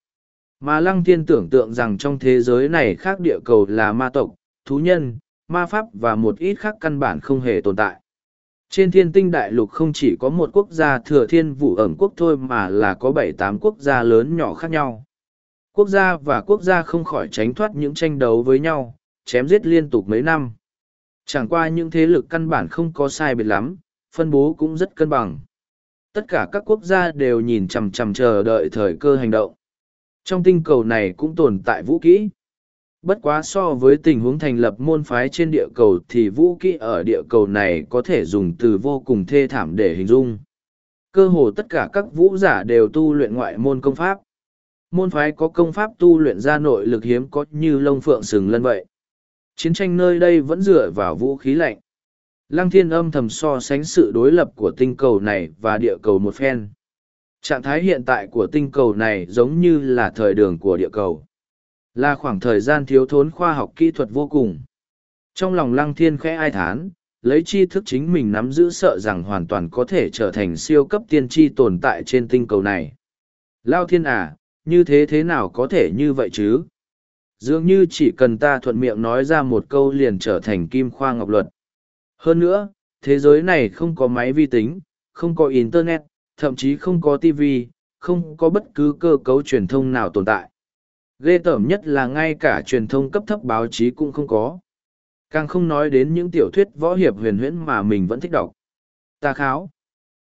Mà Lăng Thiên tưởng tượng rằng trong thế giới này khác địa cầu là ma tộc, thú nhân, ma pháp và một ít khác căn bản không hề tồn tại. Trên thiên tinh đại lục không chỉ có một quốc gia thừa thiên vũ ẩm quốc thôi mà là có bảy tám quốc gia lớn nhỏ khác nhau. Quốc gia và quốc gia không khỏi tránh thoát những tranh đấu với nhau, chém giết liên tục mấy năm. Chẳng qua những thế lực căn bản không có sai biệt lắm, phân bố cũng rất cân bằng. Tất cả các quốc gia đều nhìn chằm chằm chờ đợi thời cơ hành động. Trong tinh cầu này cũng tồn tại vũ kỹ. Bất quá so với tình huống thành lập môn phái trên địa cầu thì vũ kỹ ở địa cầu này có thể dùng từ vô cùng thê thảm để hình dung. Cơ hồ tất cả các vũ giả đều tu luyện ngoại môn công pháp. Môn phái có công pháp tu luyện ra nội lực hiếm có như lông phượng sừng lân vậy chiến tranh nơi đây vẫn dựa vào vũ khí lạnh. Lăng thiên âm thầm so sánh sự đối lập của tinh cầu này và địa cầu một phen. Trạng thái hiện tại của tinh cầu này giống như là thời đường của địa cầu. Là khoảng thời gian thiếu thốn khoa học kỹ thuật vô cùng. Trong lòng lăng thiên khẽ ai thán, lấy tri thức chính mình nắm giữ sợ rằng hoàn toàn có thể trở thành siêu cấp tiên tri tồn tại trên tinh cầu này. Lao thiên à, như thế thế nào có thể như vậy chứ? Dường như chỉ cần ta thuận miệng nói ra một câu liền trở thành kim khoa ngọc luật. Hơn nữa, thế giới này không có máy vi tính, không có internet, thậm chí không có tv không có bất cứ cơ cấu truyền thông nào tồn tại. Ghê tởm nhất là ngay cả truyền thông cấp thấp báo chí cũng không có. Càng không nói đến những tiểu thuyết võ hiệp huyền huyễn mà mình vẫn thích đọc. Ta kháo.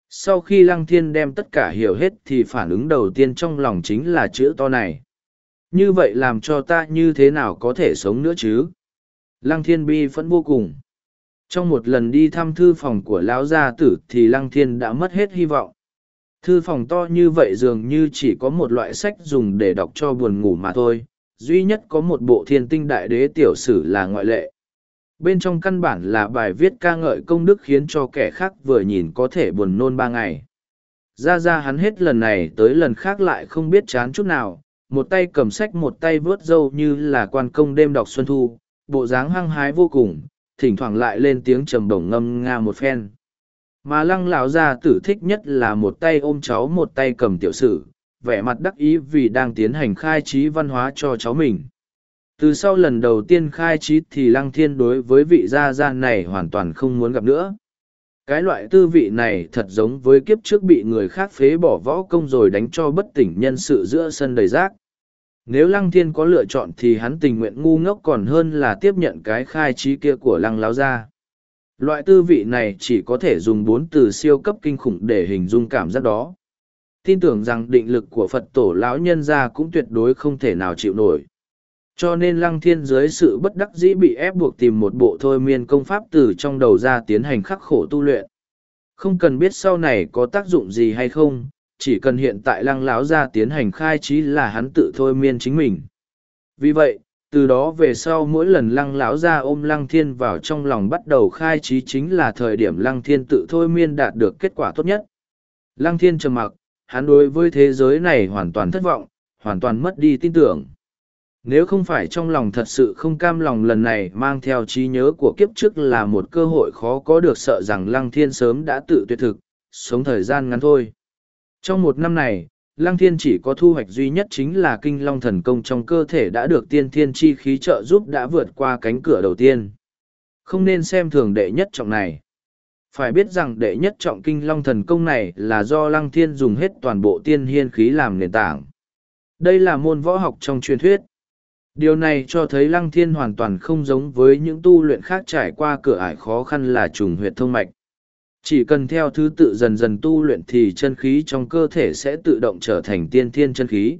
Sau khi lăng thiên đem tất cả hiểu hết thì phản ứng đầu tiên trong lòng chính là chữ to này như vậy làm cho ta như thế nào có thể sống nữa chứ? Lăng thiên bi phẫn vô cùng. Trong một lần đi thăm thư phòng của lão gia tử thì lăng thiên đã mất hết hy vọng. Thư phòng to như vậy dường như chỉ có một loại sách dùng để đọc cho buồn ngủ mà thôi. Duy nhất có một bộ thiên tinh đại đế tiểu sử là ngoại lệ. Bên trong căn bản là bài viết ca ngợi công đức khiến cho kẻ khác vừa nhìn có thể buồn nôn ba ngày. Ra ra hắn hết lần này tới lần khác lại không biết chán chút nào một tay cầm sách một tay vớt râu như là quan công đêm đọc xuân thu, bộ dáng hăng hái vô cùng, thỉnh thoảng lại lên tiếng trầm bổng ngâm nga một phen. Mà lăng lão gia tử thích nhất là một tay ôm cháu một tay cầm tiểu sử, vẻ mặt đắc ý vì đang tiến hành khai trí văn hóa cho cháu mình. Từ sau lần đầu tiên khai trí thì lăng thiên đối với vị gia gia này hoàn toàn không muốn gặp nữa cái loại tư vị này thật giống với kiếp trước bị người khác phế bỏ võ công rồi đánh cho bất tỉnh nhân sự giữa sân đầy rác. Nếu lăng thiên có lựa chọn thì hắn tình nguyện ngu ngốc còn hơn là tiếp nhận cái khai trí kia của lăng láo gia. Loại tư vị này chỉ có thể dùng bốn từ siêu cấp kinh khủng để hình dung cảm giác đó. Tin tưởng rằng định lực của phật tổ lão nhân gia cũng tuyệt đối không thể nào chịu nổi cho nên lăng thiên dưới sự bất đắc dĩ bị ép buộc tìm một bộ thôi miên công pháp từ trong đầu ra tiến hành khắc khổ tu luyện. Không cần biết sau này có tác dụng gì hay không, chỉ cần hiện tại lăng láo ra tiến hành khai trí là hắn tự thôi miên chính mình. Vì vậy, từ đó về sau mỗi lần lăng lão ra ôm lăng thiên vào trong lòng bắt đầu khai trí chính là thời điểm lăng thiên tự thôi miên đạt được kết quả tốt nhất. Lăng thiên trầm mặc, hắn đối với thế giới này hoàn toàn thất vọng, hoàn toàn mất đi tin tưởng nếu không phải trong lòng thật sự không cam lòng lần này mang theo trí nhớ của kiếp trước là một cơ hội khó có được sợ rằng lăng thiên sớm đã tự tuyệt thực, sống thời gian ngắn thôi. Trong một năm này, lăng thiên chỉ có thu hoạch duy nhất chính là kinh long thần công trong cơ thể đã được tiên thiên chi khí trợ giúp đã vượt qua cánh cửa đầu tiên. Không nên xem thường đệ nhất trọng này. Phải biết rằng đệ nhất trọng kinh long thần công này là do lăng thiên dùng hết toàn bộ tiên hiên khí làm nền tảng. Đây là môn võ học trong truyền thuyết điều này cho thấy lăng thiên hoàn toàn không giống với những tu luyện khác trải qua cửa ải khó khăn là trùng huyệt thông mạch. Chỉ cần theo thứ tự dần dần tu luyện thì chân khí trong cơ thể sẽ tự động trở thành tiên thiên chân khí.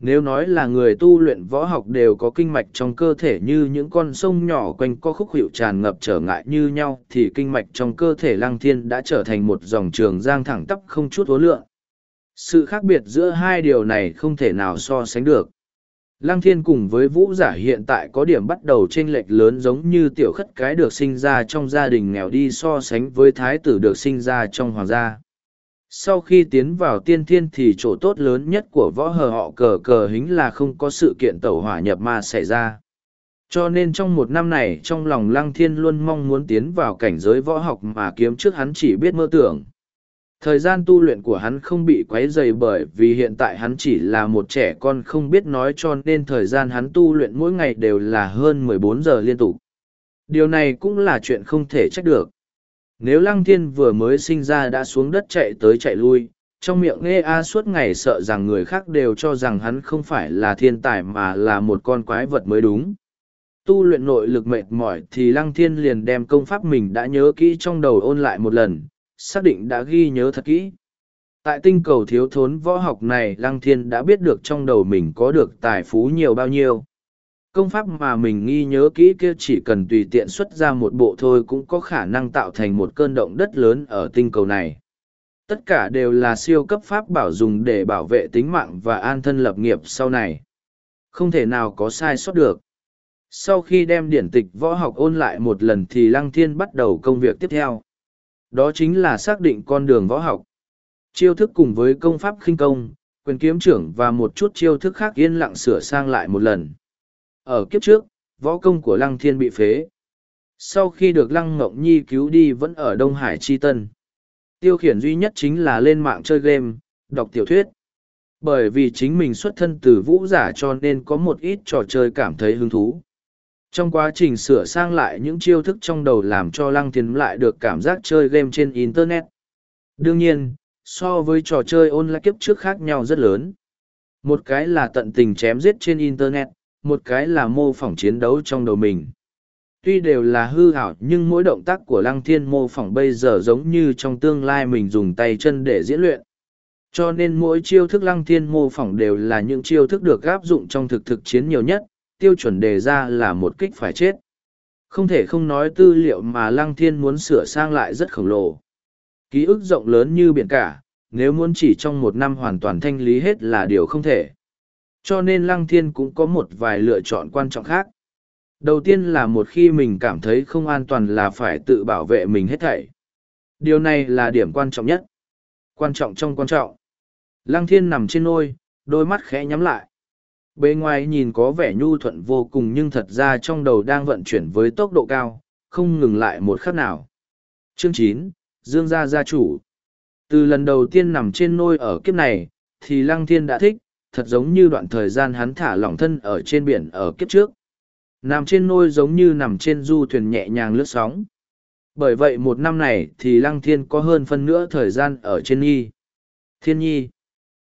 Nếu nói là người tu luyện võ học đều có kinh mạch trong cơ thể như những con sông nhỏ quanh co khúc hiệu tràn ngập trở ngại như nhau, thì kinh mạch trong cơ thể lăng thiên đã trở thành một dòng trường giang thẳng tắp không chút ố lượng. Sự khác biệt giữa hai điều này không thể nào so sánh được. Lăng thiên cùng với vũ giả hiện tại có điểm bắt đầu chênh lệch lớn giống như tiểu khất cái được sinh ra trong gia đình nghèo đi so sánh với thái tử được sinh ra trong hoàng gia. Sau khi tiến vào tiên thiên thì chỗ tốt lớn nhất của võ hờ họ cờ cờ hính là không có sự kiện tẩu hỏa nhập ma xảy ra. Cho nên trong một năm này, trong lòng lăng thiên luôn mong muốn tiến vào cảnh giới võ học mà kiếm trước hắn chỉ biết mơ tưởng. Thời gian tu luyện của hắn không bị quấy dày bởi vì hiện tại hắn chỉ là một trẻ con không biết nói cho nên thời gian hắn tu luyện mỗi ngày đều là hơn 14 giờ liên tục. Điều này cũng là chuyện không thể trách được. Nếu Lăng Thiên vừa mới sinh ra đã xuống đất chạy tới chạy lui, trong miệng nghe A suốt ngày sợ rằng người khác đều cho rằng hắn không phải là thiên tài mà là một con quái vật mới đúng. Tu luyện nội lực mệt mỏi thì Lăng Thiên liền đem công pháp mình đã nhớ kỹ trong đầu ôn lại một lần, xác định đã ghi nhớ thật kỹ. Tại tinh cầu thiếu thốn võ học này, Lăng Thiên đã biết được trong đầu mình có được tài phú nhiều bao nhiêu. Công pháp mà mình ghi nhớ kỹ kia chỉ cần tùy tiện xuất ra một bộ thôi cũng có khả năng tạo thành một cơn động đất lớn ở tinh cầu này. Tất cả đều là siêu cấp pháp bảo dùng để bảo vệ tính mạng và an thân lập nghiệp sau này. Không thể nào có sai sót được. Sau khi đem điển tịch võ học ôn lại một lần thì Lăng Thiên bắt đầu công việc tiếp theo. Đó chính là xác định con đường võ học. Chiêu thức cùng với công pháp khinh công, quyền kiếm trưởng và một chút chiêu thức khác yên lặng sửa sang lại một lần. Ở kiếp trước, võ công của Lăng Thiên bị phế. Sau khi được Lăng Ngộng Nhi cứu đi vẫn ở Đông Hải Chi Tân. Tiêu khiển duy nhất chính là lên mạng chơi game, đọc tiểu thuyết. Bởi vì chính mình xuất thân từ vũ giả cho nên có một ít trò chơi cảm thấy hứng thú. Trong quá trình sửa sang lại những chiêu thức trong đầu làm cho Lăng Thiên lại được cảm giác chơi game trên Internet. Đương nhiên, so với trò chơi online kiếp trước khác nhau rất lớn. Một cái là tận tình chém giết trên Internet, một cái là mô phỏng chiến đấu trong đầu mình. Tuy đều là hư hảo nhưng mỗi động tác của Lăng Thiên mô phỏng bây giờ giống như trong tương lai mình dùng tay chân để diễn luyện. Cho nên mỗi chiêu thức Lăng Thiên mô phỏng đều là những chiêu thức được áp dụng trong thực thực chiến nhiều nhất, tiêu chuẩn đề ra là một kích phải chết. Không thể không nói tư liệu mà Lăng Thiên muốn sửa sang lại rất khổng lồ. Ký ức rộng lớn như biển cả, nếu muốn chỉ trong một năm hoàn toàn thanh lý hết là điều không thể. Cho nên Lăng Thiên cũng có một vài lựa chọn quan trọng khác. Đầu tiên là một khi mình cảm thấy không an toàn là phải tự bảo vệ mình hết thảy. Điều này là điểm quan trọng nhất. Quan trọng trong quan trọng. Lăng Thiên nằm trên nôi, đôi mắt khẽ nhắm lại. Bề ngoài nhìn có vẻ nhu thuận vô cùng nhưng thật ra trong đầu đang vận chuyển với tốc độ cao, không ngừng lại một khắc nào. Chương chín Dương Gia Gia Chủ Từ lần đầu tiên nằm trên nôi ở kiếp này, thì Lăng Thiên đã thích, thật giống như đoạn thời gian hắn thả lỏng thân ở trên biển ở kiếp trước. Nằm trên nôi giống như nằm trên du thuyền nhẹ nhàng lướt sóng. Bởi vậy một năm này thì Lăng Thiên có hơn phân nửa thời gian ở trên nhi. Thiên nhi.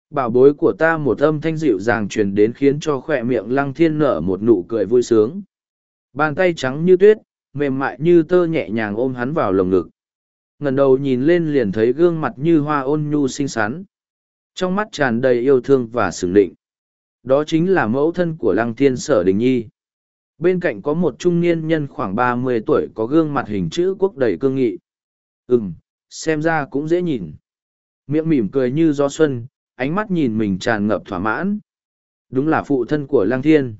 Bảo bối của ta một âm thanh dịu dàng truyền đến khiến cho khoe miệng Lăng Thiên nở một nụ cười vui sướng. Bàn tay trắng như tuyết, mềm mại như tơ nhẹ nhàng ôm hắn vào lồng ngực. Ngần đầu nhìn lên liền thấy gương mặt như hoa ôn nhu xinh xắn. Trong mắt tràn đầy yêu thương và sừng định. Đó chính là mẫu thân của Lăng Thiên Sở Đình Nhi bên cạnh có một trung niên nhân khoảng ba mươi tuổi có gương mặt hình chữ quốc đầy cương nghị ừm xem ra cũng dễ nhìn miệng mỉm cười như gió xuân ánh mắt nhìn mình tràn ngập thỏa mãn. Đúng là phụ thân của lang thiên.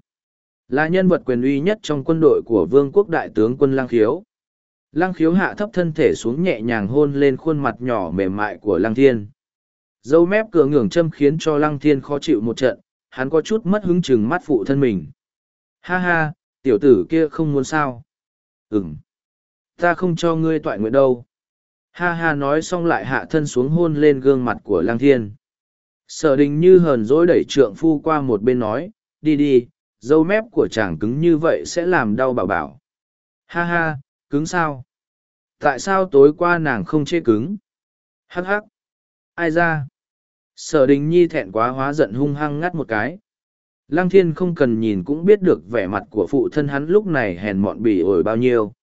Là nhân vật quyền uy nhất trong quân đội của vương quốc đại tướng quân lang khiếu. Lang khiếu hạ thấp thân thể xuống nhẹ nhàng hôn lên khuôn mặt nhỏ mềm mại của lang thiên. Dâu mép cửa ngưỡng châm khiến cho lăng thiên khó chịu một trận, hắn có chút mất hứng chừng mắt phụ thân mình. Ha ha, tiểu tử kia không muốn sao? Ừm. ta không cho ngươi toại nguyện đâu. Ha ha nói xong lại hạ thân xuống hôn lên gương mặt của lang thiên sở đình như hờn dỗi đẩy trượng phu qua một bên nói đi đi dâu mép của chàng cứng như vậy sẽ làm đau bảo bảo. Ha ha cứng sao? Tại sao tối qua nàng không chê cứng? Hắc hắc. Ai ra? Sở đình nhi thẹn quá hóa giận hung hăng ngắt một cái. Lăng thiên không cần nhìn cũng biết được vẻ mặt của phụ thân hắn lúc này hèn mọn bỉ ổi bao nhiêu.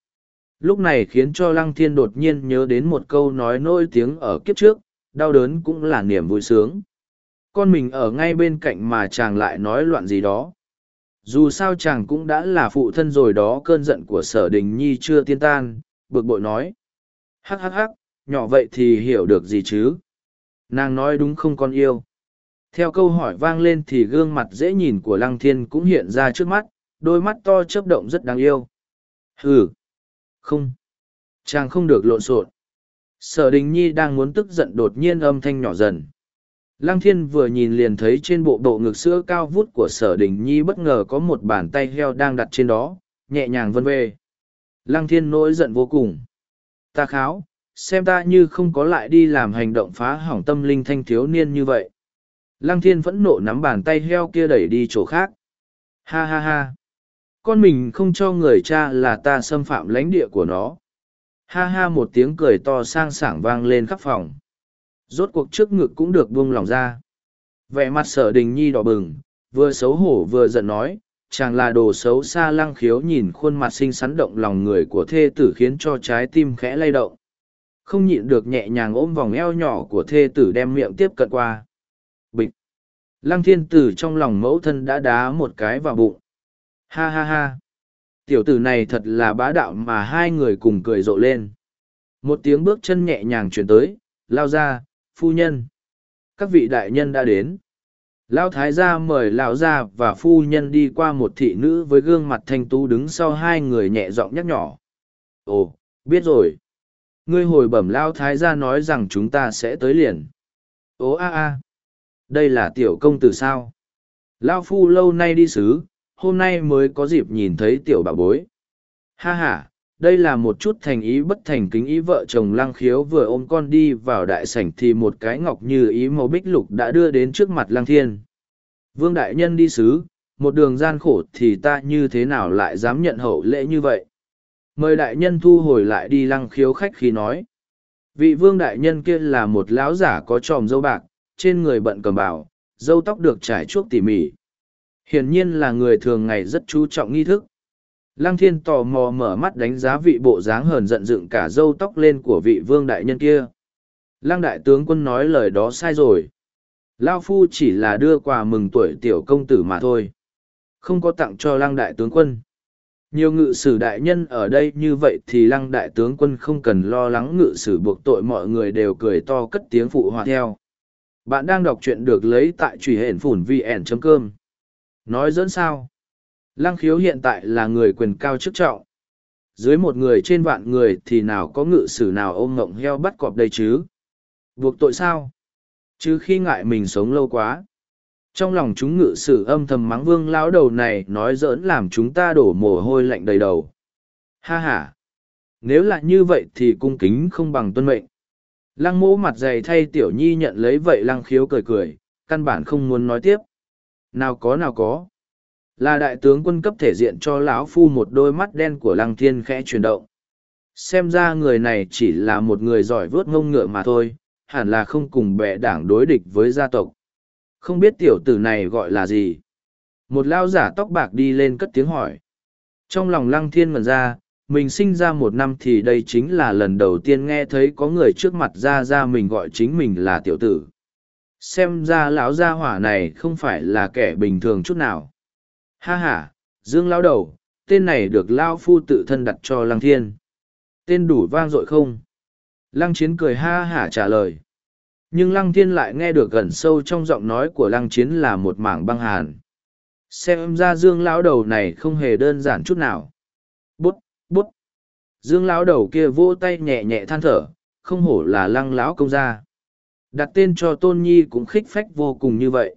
Lúc này khiến cho lăng thiên đột nhiên nhớ đến một câu nói nổi tiếng ở kiếp trước, đau đớn cũng là niềm vui sướng. Con mình ở ngay bên cạnh mà chàng lại nói loạn gì đó. Dù sao chàng cũng đã là phụ thân rồi đó cơn giận của sở đình nhi chưa tiên tan, bực bội nói. Hắc hắc hắc, nhỏ vậy thì hiểu được gì chứ? Nàng nói đúng không con yêu theo câu hỏi vang lên thì gương mặt dễ nhìn của lăng thiên cũng hiện ra trước mắt đôi mắt to chớp động rất đáng yêu ừ không chàng không được lộn xộn sở đình nhi đang muốn tức giận đột nhiên âm thanh nhỏ dần lăng thiên vừa nhìn liền thấy trên bộ bộ ngực sữa cao vút của sở đình nhi bất ngờ có một bàn tay heo đang đặt trên đó, nhẹ nhàng vân vê lăng thiên nỗi giận vô cùng ta kháo, xem ta như không có lại đi làm hành động phá hỏng tâm linh thanh thiếu niên như vậy Lăng thiên vẫn nộ nắm bàn tay heo kia đẩy đi chỗ khác. Ha ha ha. Con mình không cho người cha là ta xâm phạm lãnh địa của nó. Ha ha một tiếng cười to sang sảng vang lên khắp phòng. Rốt cuộc trước ngực cũng được buông lỏng ra. Vẻ mặt sở đình nhi đỏ bừng, vừa xấu hổ vừa giận nói, chàng là đồ xấu xa lăng khiếu nhìn khuôn mặt xinh xắn động lòng người của thê tử khiến cho trái tim khẽ lay động. Không nhịn được nhẹ nhàng ôm vòng eo nhỏ của thê tử đem miệng tiếp cận qua. Bịch. Lăng thiên tử trong lòng mẫu thân đã đá một cái vào bụng. Ha ha ha. Tiểu tử này thật là bá đạo mà hai người cùng cười rộ lên. Một tiếng bước chân nhẹ nhàng chuyển tới, lao ra, phu nhân. Các vị đại nhân đã đến. Lão thái gia mời lão gia và phu nhân đi qua một thị nữ với gương mặt thanh tú đứng sau hai người nhẹ giọng nhắc nhỏ. Ồ, biết rồi. Ngươi hồi bẩm lão thái gia nói rằng chúng ta sẽ tới liền. Ồ a a đây là tiểu công tử sao Lão phu lâu nay đi xứ hôm nay mới có dịp nhìn thấy tiểu bà bối ha h a đây là một chút thành ý bất thành kính ý vợ chồng lang khiếu vừa ôm con đi vào đại sảnh thì một cái ngọc như ý màu bích lục đã đưa đến trước mặt lang thiên vương đại nhân đi sứ, một đường gian khổ thì ta như thế nào lại dám nhận hậu lễ như vậy mời đại nhân thu hồi lại đi lăng khiếu khách khi nói vị vương đại nhân kia là một lão giả có tròm dâu bạc trên người bận cầm bảo, dâu tóc được trải chuốc tỉ mỉ. Hiển nhiên là người thường ngày rất chú trọng nghi thức. Lăng thiên tò mò mở mắt đánh giá vị bộ dáng hờn giận dựng cả râu tóc lên của vị vương đại nhân kia. Lăng đại tướng quân nói lời đó sai rồi. Lao Phu chỉ là đưa quà mừng tuổi tiểu công tử mà thôi. Không có tặng cho lăng đại tướng quân. Nhiều ngự sử đại nhân ở đây như vậy thì lăng đại tướng quân không cần lo lắng ngự sử buộc tội mọi người đều cười to cất tiếng phụ hòa theo. Bạn đang đọc truyện được lấy tại truy hển phủn vn.com. Nói dẫn sao? Lăng khiếu hiện tại là người quyền cao chức trọng. Dưới một người trên vạn người thì nào có ngự sử nào ôm ngộng heo bắt cọp đây chứ? Buộc tội sao? Chứ khi ngại mình sống lâu quá. Trong lòng chúng ngự sử âm thầm mắng vương lão đầu này nói giỡn làm chúng ta đổ mồ hôi lạnh đầy đầu. Ha ha! Nếu là như vậy thì cung kính không bằng tuân mệnh. Lăng mỗ mặt dày thay tiểu nhi nhận lấy vậy lăng khiếu cười cười, căn bản không muốn nói tiếp. Nào có nào có. Là đại tướng quân cấp thể diện cho lão phu một đôi mắt đen của lăng thiên khẽ chuyển động. Xem ra người này chỉ là một người giỏi vớt ngông ngựa mà thôi, hẳn là không cùng bệ đảng đối địch với gia tộc. Không biết tiểu tử này gọi là gì? Một lao giả tóc bạc đi lên cất tiếng hỏi. Trong lòng lăng thiên mật ra, mình sinh ra một năm thì đây chính là lần đầu tiên nghe thấy có người trước mặt ra ra mình gọi chính mình là tiểu tử. Xem ra lão gia hỏa này không phải là kẻ bình thường chút nào. Ha ha, Dương lao đầu, tên này được lao phu tự thân đặt cho lăng thiên. Tên đủ vang dội không? Lăng chiến cười ha hả trả lời. Nhưng lăng thiên lại nghe được gần sâu trong giọng nói của lăng chiến là một mảng băng hàn. Xem ra dương lão đầu này không hề đơn giản chút nào. Bút, bút. Dương lão đầu kia vỗ tay nhẹ nhẹ than thở, không hổ là lăng lão công gia. Đặt tên cho Tôn Nhi cũng khích phách vô cùng như vậy.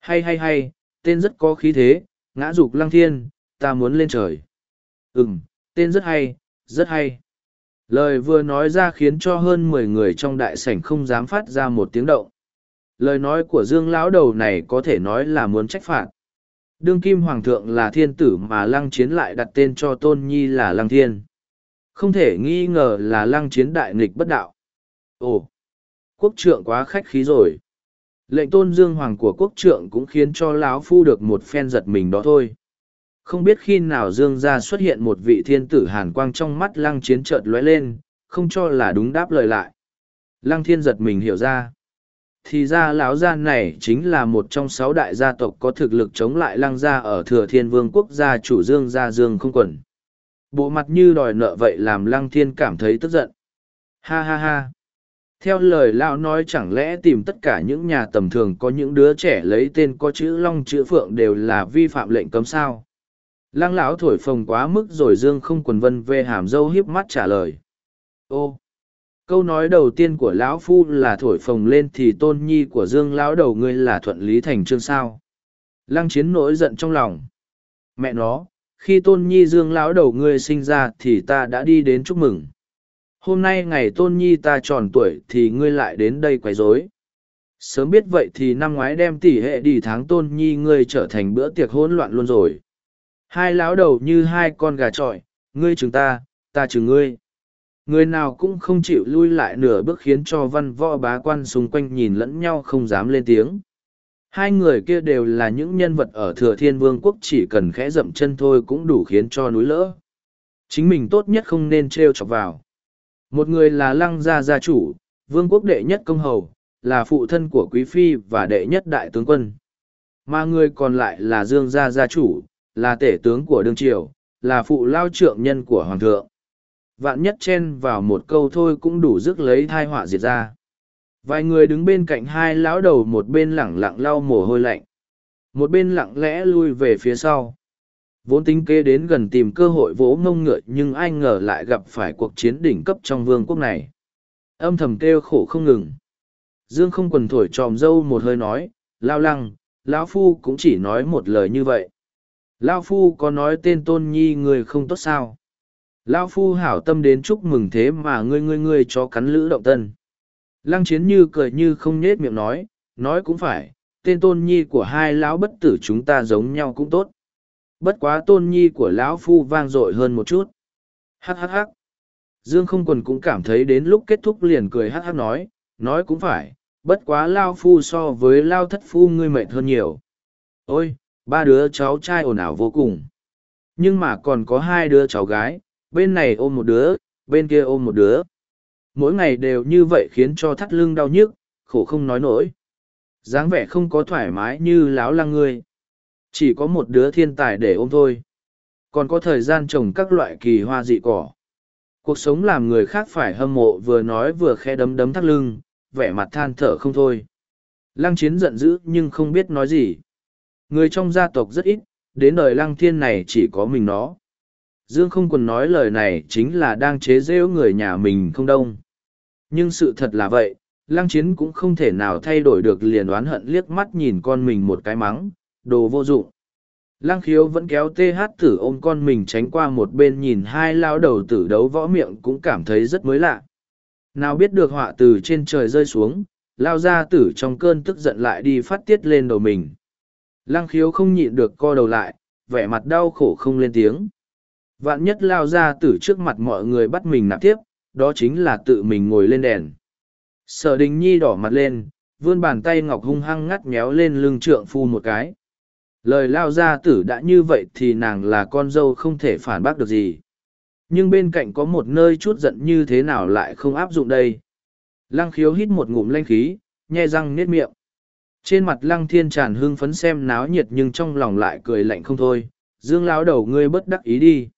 Hay hay hay, tên rất có khí thế, ngã dục lăng thiên, ta muốn lên trời. Ừm, tên rất hay, rất hay. Lời vừa nói ra khiến cho hơn mười người trong đại sảnh không dám phát ra một tiếng động. Lời nói của dương lão đầu này có thể nói là muốn trách phạt. Đương kim hoàng thượng là thiên tử mà lăng chiến lại đặt tên cho tôn nhi là lăng thiên. Không thể nghi ngờ là lăng chiến đại nghịch bất đạo. Ồ quốc trượng quá khách khí rồi lệnh tôn dương hoàng của quốc trượng cũng khiến cho lão phu được một phen giật mình đó thôi không biết khi nào dương gia xuất hiện một vị thiên tử hàn quang trong mắt lăng chiến chợt lóe lên, không cho là đúng đáp lời lại. Lăng thiên giật mình hiểu ra. Thì ra lão gia này chính là một trong sáu đại gia tộc có thực lực chống lại lăng gia ở thừa thiên vương quốc gia chủ dương gia dương không quẩn. Bộ mặt như đòi nợ vậy làm lăng thiên cảm thấy tức giận. Ha ha ha. Theo lời lão nói chẳng lẽ tìm tất cả những nhà tầm thường có những đứa trẻ lấy tên có chữ long chữ phượng đều là vi phạm lệnh cấm sao? Lăng lão thổi phồng quá mức rồi dương không quần vân về hàm dâu hiếp mắt trả lời. Ô! Câu nói đầu tiên của lão phu là thổi phồng lên thì tôn nhi của dương lão đầu ngươi là thuận lý thành trương sao? Lăng chiến nổi giận trong lòng. Mẹ nó, khi tôn nhi dương lão đầu ngươi sinh ra thì ta đã đi đến chúc mừng hôm nay ngày tôn nhi ta tròn tuổi thì ngươi lại đến đây quấy rối sớm biết vậy thì năm ngoái đem tỷ hệ đi tháng tôn nhi ngươi trở thành bữa tiệc hỗn loạn luôn rồi Hai lão đầu như hai con gà trọi, ngươi chừng ta, ta chừng ngươi. Người nào cũng không chịu lui lại nửa bước khiến cho văn võ bá quan xung quanh nhìn lẫn nhau không dám lên tiếng. Hai người kia đều là những nhân vật ở thừa thiên vương quốc chỉ cần khẽ dậm chân thôi cũng đủ khiến cho núi lỡ. Chính mình tốt nhất không nên trêu chọc vào. Một người là lăng gia gia chủ, vương quốc đệ nhất công hầu, là phụ thân của quý phi và đệ nhất đại tướng quân. Mà người còn lại là dương gia gia chủ, là tể tướng của đương triều, là phụ lao trượng nhân của hoàng thượng. Vạn nhất chen vào một câu thôi cũng đủ rước lấy thai họa diệt ra. Vài người đứng bên cạnh hai lão đầu một bên lẳng lặng lau mồ hôi lạnh. Một bên lặng lẽ lui về phía sau. Vốn tính kế đến gần tìm cơ hội vỗ ngông ngựa nhưng ai ngờ lại gặp phải cuộc chiến đỉnh cấp trong vương quốc này. Âm thầm kêu khổ không ngừng. Dương không quần thổi tròm dâu một hơi nói, lao lăng, lão phu cũng chỉ nói một lời như vậy. Lao Phu có nói tên tôn nhi người không tốt sao? Lao Phu hảo tâm đến chúc mừng thế mà ngươi ngươi ngươi cho cắn lữ động tân. Lăng chiến như cười như không nhết miệng nói, nói cũng phải, tên tôn nhi của hai lão bất tử chúng ta giống nhau cũng tốt. Bất quá tôn nhi của lão Phu vang dội hơn một chút. Hắc hắc hắc. Dương không quần cũng cảm thấy đến lúc kết thúc liền cười hắc hắc nói, nói cũng phải, bất quá lao phu so với lao thất phu ngươi mệt hơn nhiều. Ôi, ba đứa cháu trai ồn ào vô cùng. Nhưng mà còn có hai đứa cháu gái, bên này ôm một đứa, bên kia ôm một đứa. Mỗi ngày đều như vậy khiến cho thắt lưng đau nhức, khổ không nói nổi. dáng vẻ không có thoải mái như láo lăng ngươi. Chỉ có một đứa thiên tài để ôm thôi. Còn có thời gian trồng các loại kỳ hoa dị cỏ. Cuộc sống làm người khác phải hâm mộ vừa nói vừa khe đấm đấm thắt lưng, vẻ mặt than thở không thôi. Lăng chiến giận dữ nhưng không biết nói gì. Người trong gia tộc rất ít, đến đời lăng thiên này chỉ có mình nó. Dương không còn nói lời này chính là đang chế giễu người nhà mình không đông. Nhưng sự thật là vậy, lăng chiến cũng không thể nào thay đổi được liền oán hận liếc mắt nhìn con mình một cái mắng, đồ vô dụng. Lăng khiếu vẫn kéo tê hát tử ôm con mình tránh qua một bên nhìn hai lao đầu tử đấu võ miệng cũng cảm thấy rất mới lạ. Nào biết được họa từ trên trời rơi xuống, lao ra tử trong cơn tức giận lại đi phát tiết lên đầu mình. Lăng khiếu không nhịn được co đầu lại, vẻ mặt đau khổ không lên tiếng. Vạn nhất lao ra tử trước mặt mọi người bắt mình nạp tiếp, đó chính là tự mình ngồi lên đèn. Sở đình nhi đỏ mặt lên, vươn bàn tay ngọc hung hăng ngắt méo lên lưng trượng phu một cái. Lời lao gia tử đã như vậy thì nàng là con dâu không thể phản bác được gì. Nhưng bên cạnh có một nơi chút giận như thế nào lại không áp dụng đây. Lăng khiếu hít một ngụm lanh khí, nhe răng nết miệng. Trên mặt lăng thiên tràn hưng phấn xem náo nhiệt nhưng trong lòng lại cười lạnh không thôi. Dương lão đầu ngươi bất đắc ý đi.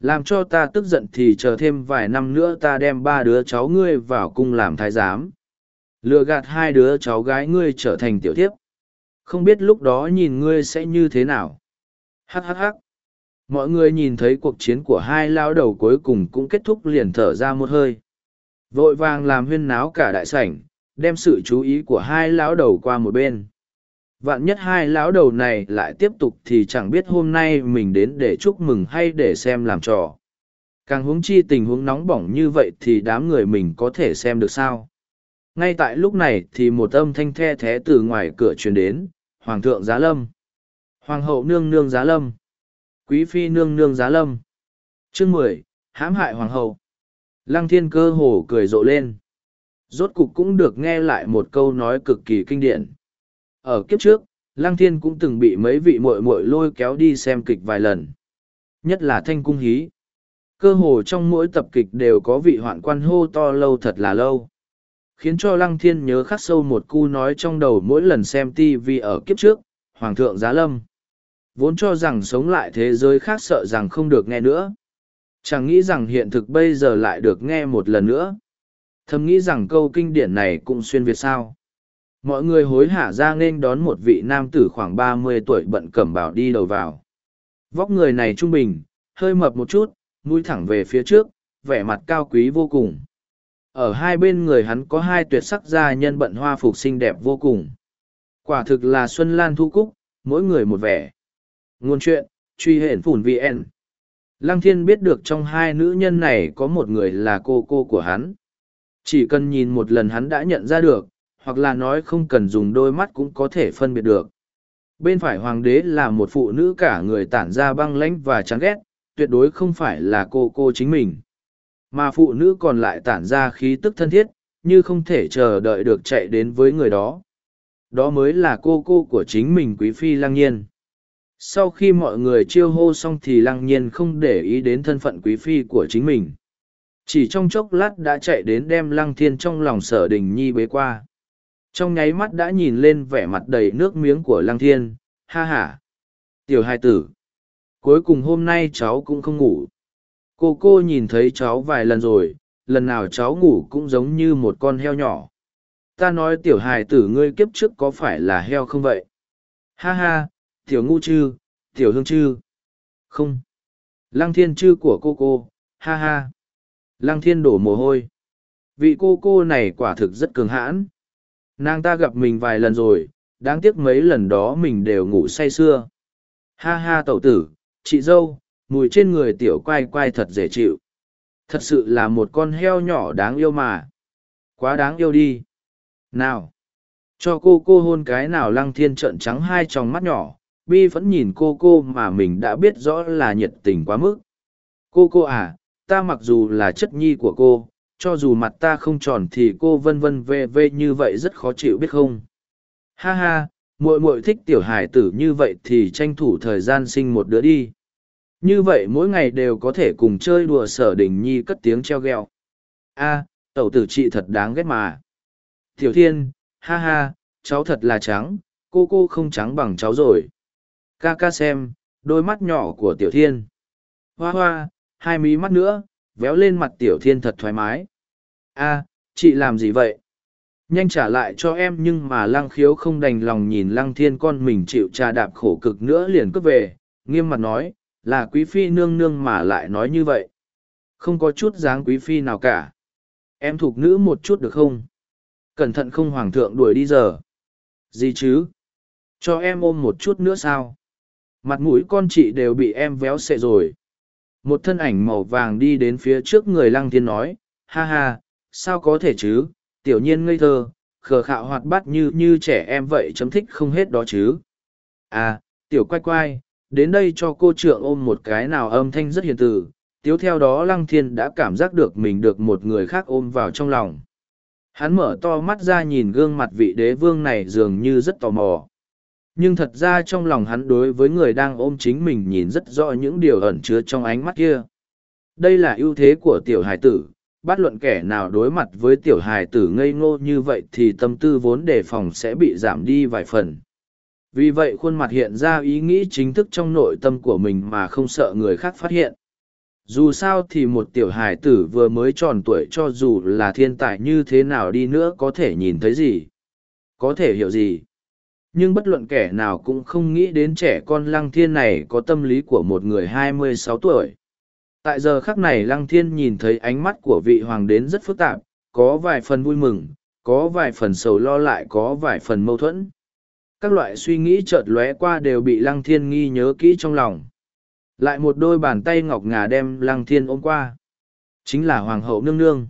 Làm cho ta tức giận thì chờ thêm vài năm nữa ta đem ba đứa cháu ngươi vào cung làm thái giám. Lừa gạt hai đứa cháu gái ngươi trở thành tiểu thiếp. Không biết lúc đó nhìn ngươi sẽ như thế nào. Hắc hắc hắc. Mọi người nhìn thấy cuộc chiến của hai lao đầu cuối cùng cũng kết thúc liền thở ra một hơi. Vội vàng làm huyên náo cả đại sảnh, đem sự chú ý của hai lão đầu qua một bên. Vạn nhất hai lão đầu này lại tiếp tục thì chẳng biết hôm nay mình đến để chúc mừng hay để xem làm trò. Càng huống chi tình huống nóng bỏng như vậy thì đám người mình có thể xem được sao ngay tại lúc này thì một âm thanh the thé từ ngoài cửa truyền đến hoàng thượng giá lâm. Hoàng hậu nương nương giá lâm. Quý phi nương nương giá lâm. Chương mười, hãm hại hoàng hậu. Lăng thiên cơ hồ cười rộ lên. Rốt cục cũng được nghe lại một câu nói cực kỳ kinh điển. Ở kiếp trước, lăng thiên cũng từng bị mấy vị muội muội lôi kéo đi xem kịch vài lần. Nhất là thanh cung hí. Cơ hồ trong mỗi tập kịch đều có vị hoạn quan hô to lâu thật là lâu khiến cho lăng thiên nhớ khắc sâu một cu nói trong đầu mỗi lần xem tv ở kiếp trước, hoàng thượng giá lâm. Vốn cho rằng sống lại thế giới khác sợ rằng không được nghe nữa. Chẳng nghĩ rằng hiện thực bây giờ lại được nghe một lần nữa. Thầm nghĩ rằng câu kinh điển này cũng xuyên việt sao. Mọi người hối hả ra nên đón một vị nam tử khoảng ba mươi tuổi bận cẩm bảo đi đầu vào. Vóc người này trung bình, hơi mập một chút, mũi thẳng về phía trước, vẻ mặt cao quý vô cùng ở hai bên người hắn có hai tuyệt sắc gia nhân bận hoa phục xinh đẹp vô cùng. Quả thực là xuân lan thu cúc, mỗi người một vẻ. Ngôn chuyện, truy hển phủn vn lăng thiên biết được trong hai nữ nhân này có một người là cô cô của hắn. Chỉ cần nhìn một lần hắn đã nhận ra được, hoặc là nói không cần dùng đôi mắt cũng có thể phân biệt được. Bên phải hoàng đế là một phụ nữ cả người tản ra băng lãnh và chán ghét, tuyệt đối không phải là cô cô chính mình mà phụ nữ còn lại tản ra khí tức thân thiết, như không thể chờ đợi được chạy đến với người đó. Đó mới là cô cô của chính mình quý phi lăng nhiên. Sau khi mọi người chiêu hô xong thì lăng nhiên không để ý đến thân phận quý phi của chính mình. Chỉ trong chốc lát đã chạy đến đem lăng thiên trong lòng sở đình nhi bế qua. Trong nháy mắt đã nhìn lên vẻ mặt đầy nước miếng của lăng thiên. Ha h a tiểu hai tử. Cuối cùng hôm nay cháu cũng không ngủ cô cô nhìn thấy cháu vài lần rồi, lần nào cháu ngủ cũng giống như một con heo nhỏ. Ta nói tiểu hài tử ngươi kiếp trước có phải là heo không vậy? Ha ha, tiểu ngu chư, tiểu hương chư. Không. Lăng thiên chư của cô cô, ha ha. Lăng thiên đổ mồ hôi. Vị cô cô này quả thực rất cường hãn. Nàng ta gặp mình vài lần rồi, đáng tiếc mấy lần đó mình đều ngủ say sưa. Ha ha tẩu tử, chị dâu mùi trên người tiểu quay quay thật dễ chịu. Thật sự là một con heo nhỏ đáng yêu mà. Quá đáng yêu đi. Nào! Cho cô cô hôn cái nào lăng thiên trợn trắng hai tròng mắt nhỏ, bi vẫn nhìn cô cô mà mình đã biết rõ là nhiệt tình quá mức. Cô cô à, ta mặc dù là chất nhi của cô, cho dù mặt ta không tròn thì cô vân vân vê vê như vậy rất khó chịu biết không ha ha muội muội thích tiểu hải tử như vậy thì tranh thủ thời gian sinh một đứa đi như vậy mỗi ngày đều có thể cùng chơi đùa sở đình nhi cất tiếng treo ghẹo a, tẩu tử chị thật đáng ghét mà. Tiểu thiên, ha ha, cháu thật là trắng, cô cô không trắng bằng cháu rồi. Ca ca xem, đôi mắt nhỏ của tiểu thiên. Hoa hoa, hai mí mắt nữa, véo lên mặt tiểu thiên thật thoải mái. A, chị làm gì vậy? Nhanh trả lại cho em nhưng mà lăng khiếu không đành lòng nhìn lăng thiên con mình chịu trà đạp khổ cực nữa liền cướp về. Nghiêm mặt nói là quý phi nương nương mà lại nói như vậy. Không có chút dáng quý phi nào cả. Em thuộc nữ một chút được không? Cẩn thận không hoàng thượng đuổi đi giờ. Gì chứ? Cho em ôm một chút nữa sao? Mặt mũi con chị đều bị em véo xệ rồi. Một thân ảnh màu vàng đi đến phía trước người lăng thiên nói, ha ha, sao có thể chứ? Tiểu nhiên ngây thơ, khờ khạo hoạt bát như như trẻ em vậy chấm thích không hết đó chứ. À tiểu quay quay đến đây cho cô trượng ôm một cái nào âm thanh rất hiền từ, tiếu theo đó lăng thiên đã cảm giác được mình được một người khác ôm vào trong lòng. Hắn mở to mắt ra nhìn gương mặt vị đế vương này dường như rất tò mò. Nhưng thật ra trong lòng hắn đối với người đang ôm chính mình nhìn rất rõ những điều ẩn chứa trong ánh mắt kia. Đây là ưu thế của tiểu hải tử Bắt luận kẻ nào đối mặt với tiểu hài tử ngây ngô như vậy thì tâm tư vốn đề phòng sẽ bị giảm đi vài phần vì vậy khuôn mặt hiện ra ý nghĩ chính thức trong nội tâm của mình mà không sợ người khác phát hiện. Dù sao thì một tiểu hài tử vừa mới tròn tuổi cho dù là thiên tài như thế nào đi nữa có thể nhìn thấy gì? Có thể hiểu gì? Nhưng bất luận kẻ nào cũng không nghĩ đến trẻ con lăng thiên này có tâm lý của một người hai mươi sáu tuổi. Tại giờ khắc này lăng thiên nhìn thấy ánh mắt của vị hoàng đến rất phức tạp, có vài phần vui mừng, có vài phần sầu lo lại, có vài phần mâu thuẫn các loại suy nghĩ chợt lóe qua đều bị lăng thiên nghi nhớ kỹ trong lòng lại một đôi bàn tay ngọc ngà đem lăng thiên ôm qua chính là hoàng hậu nương nương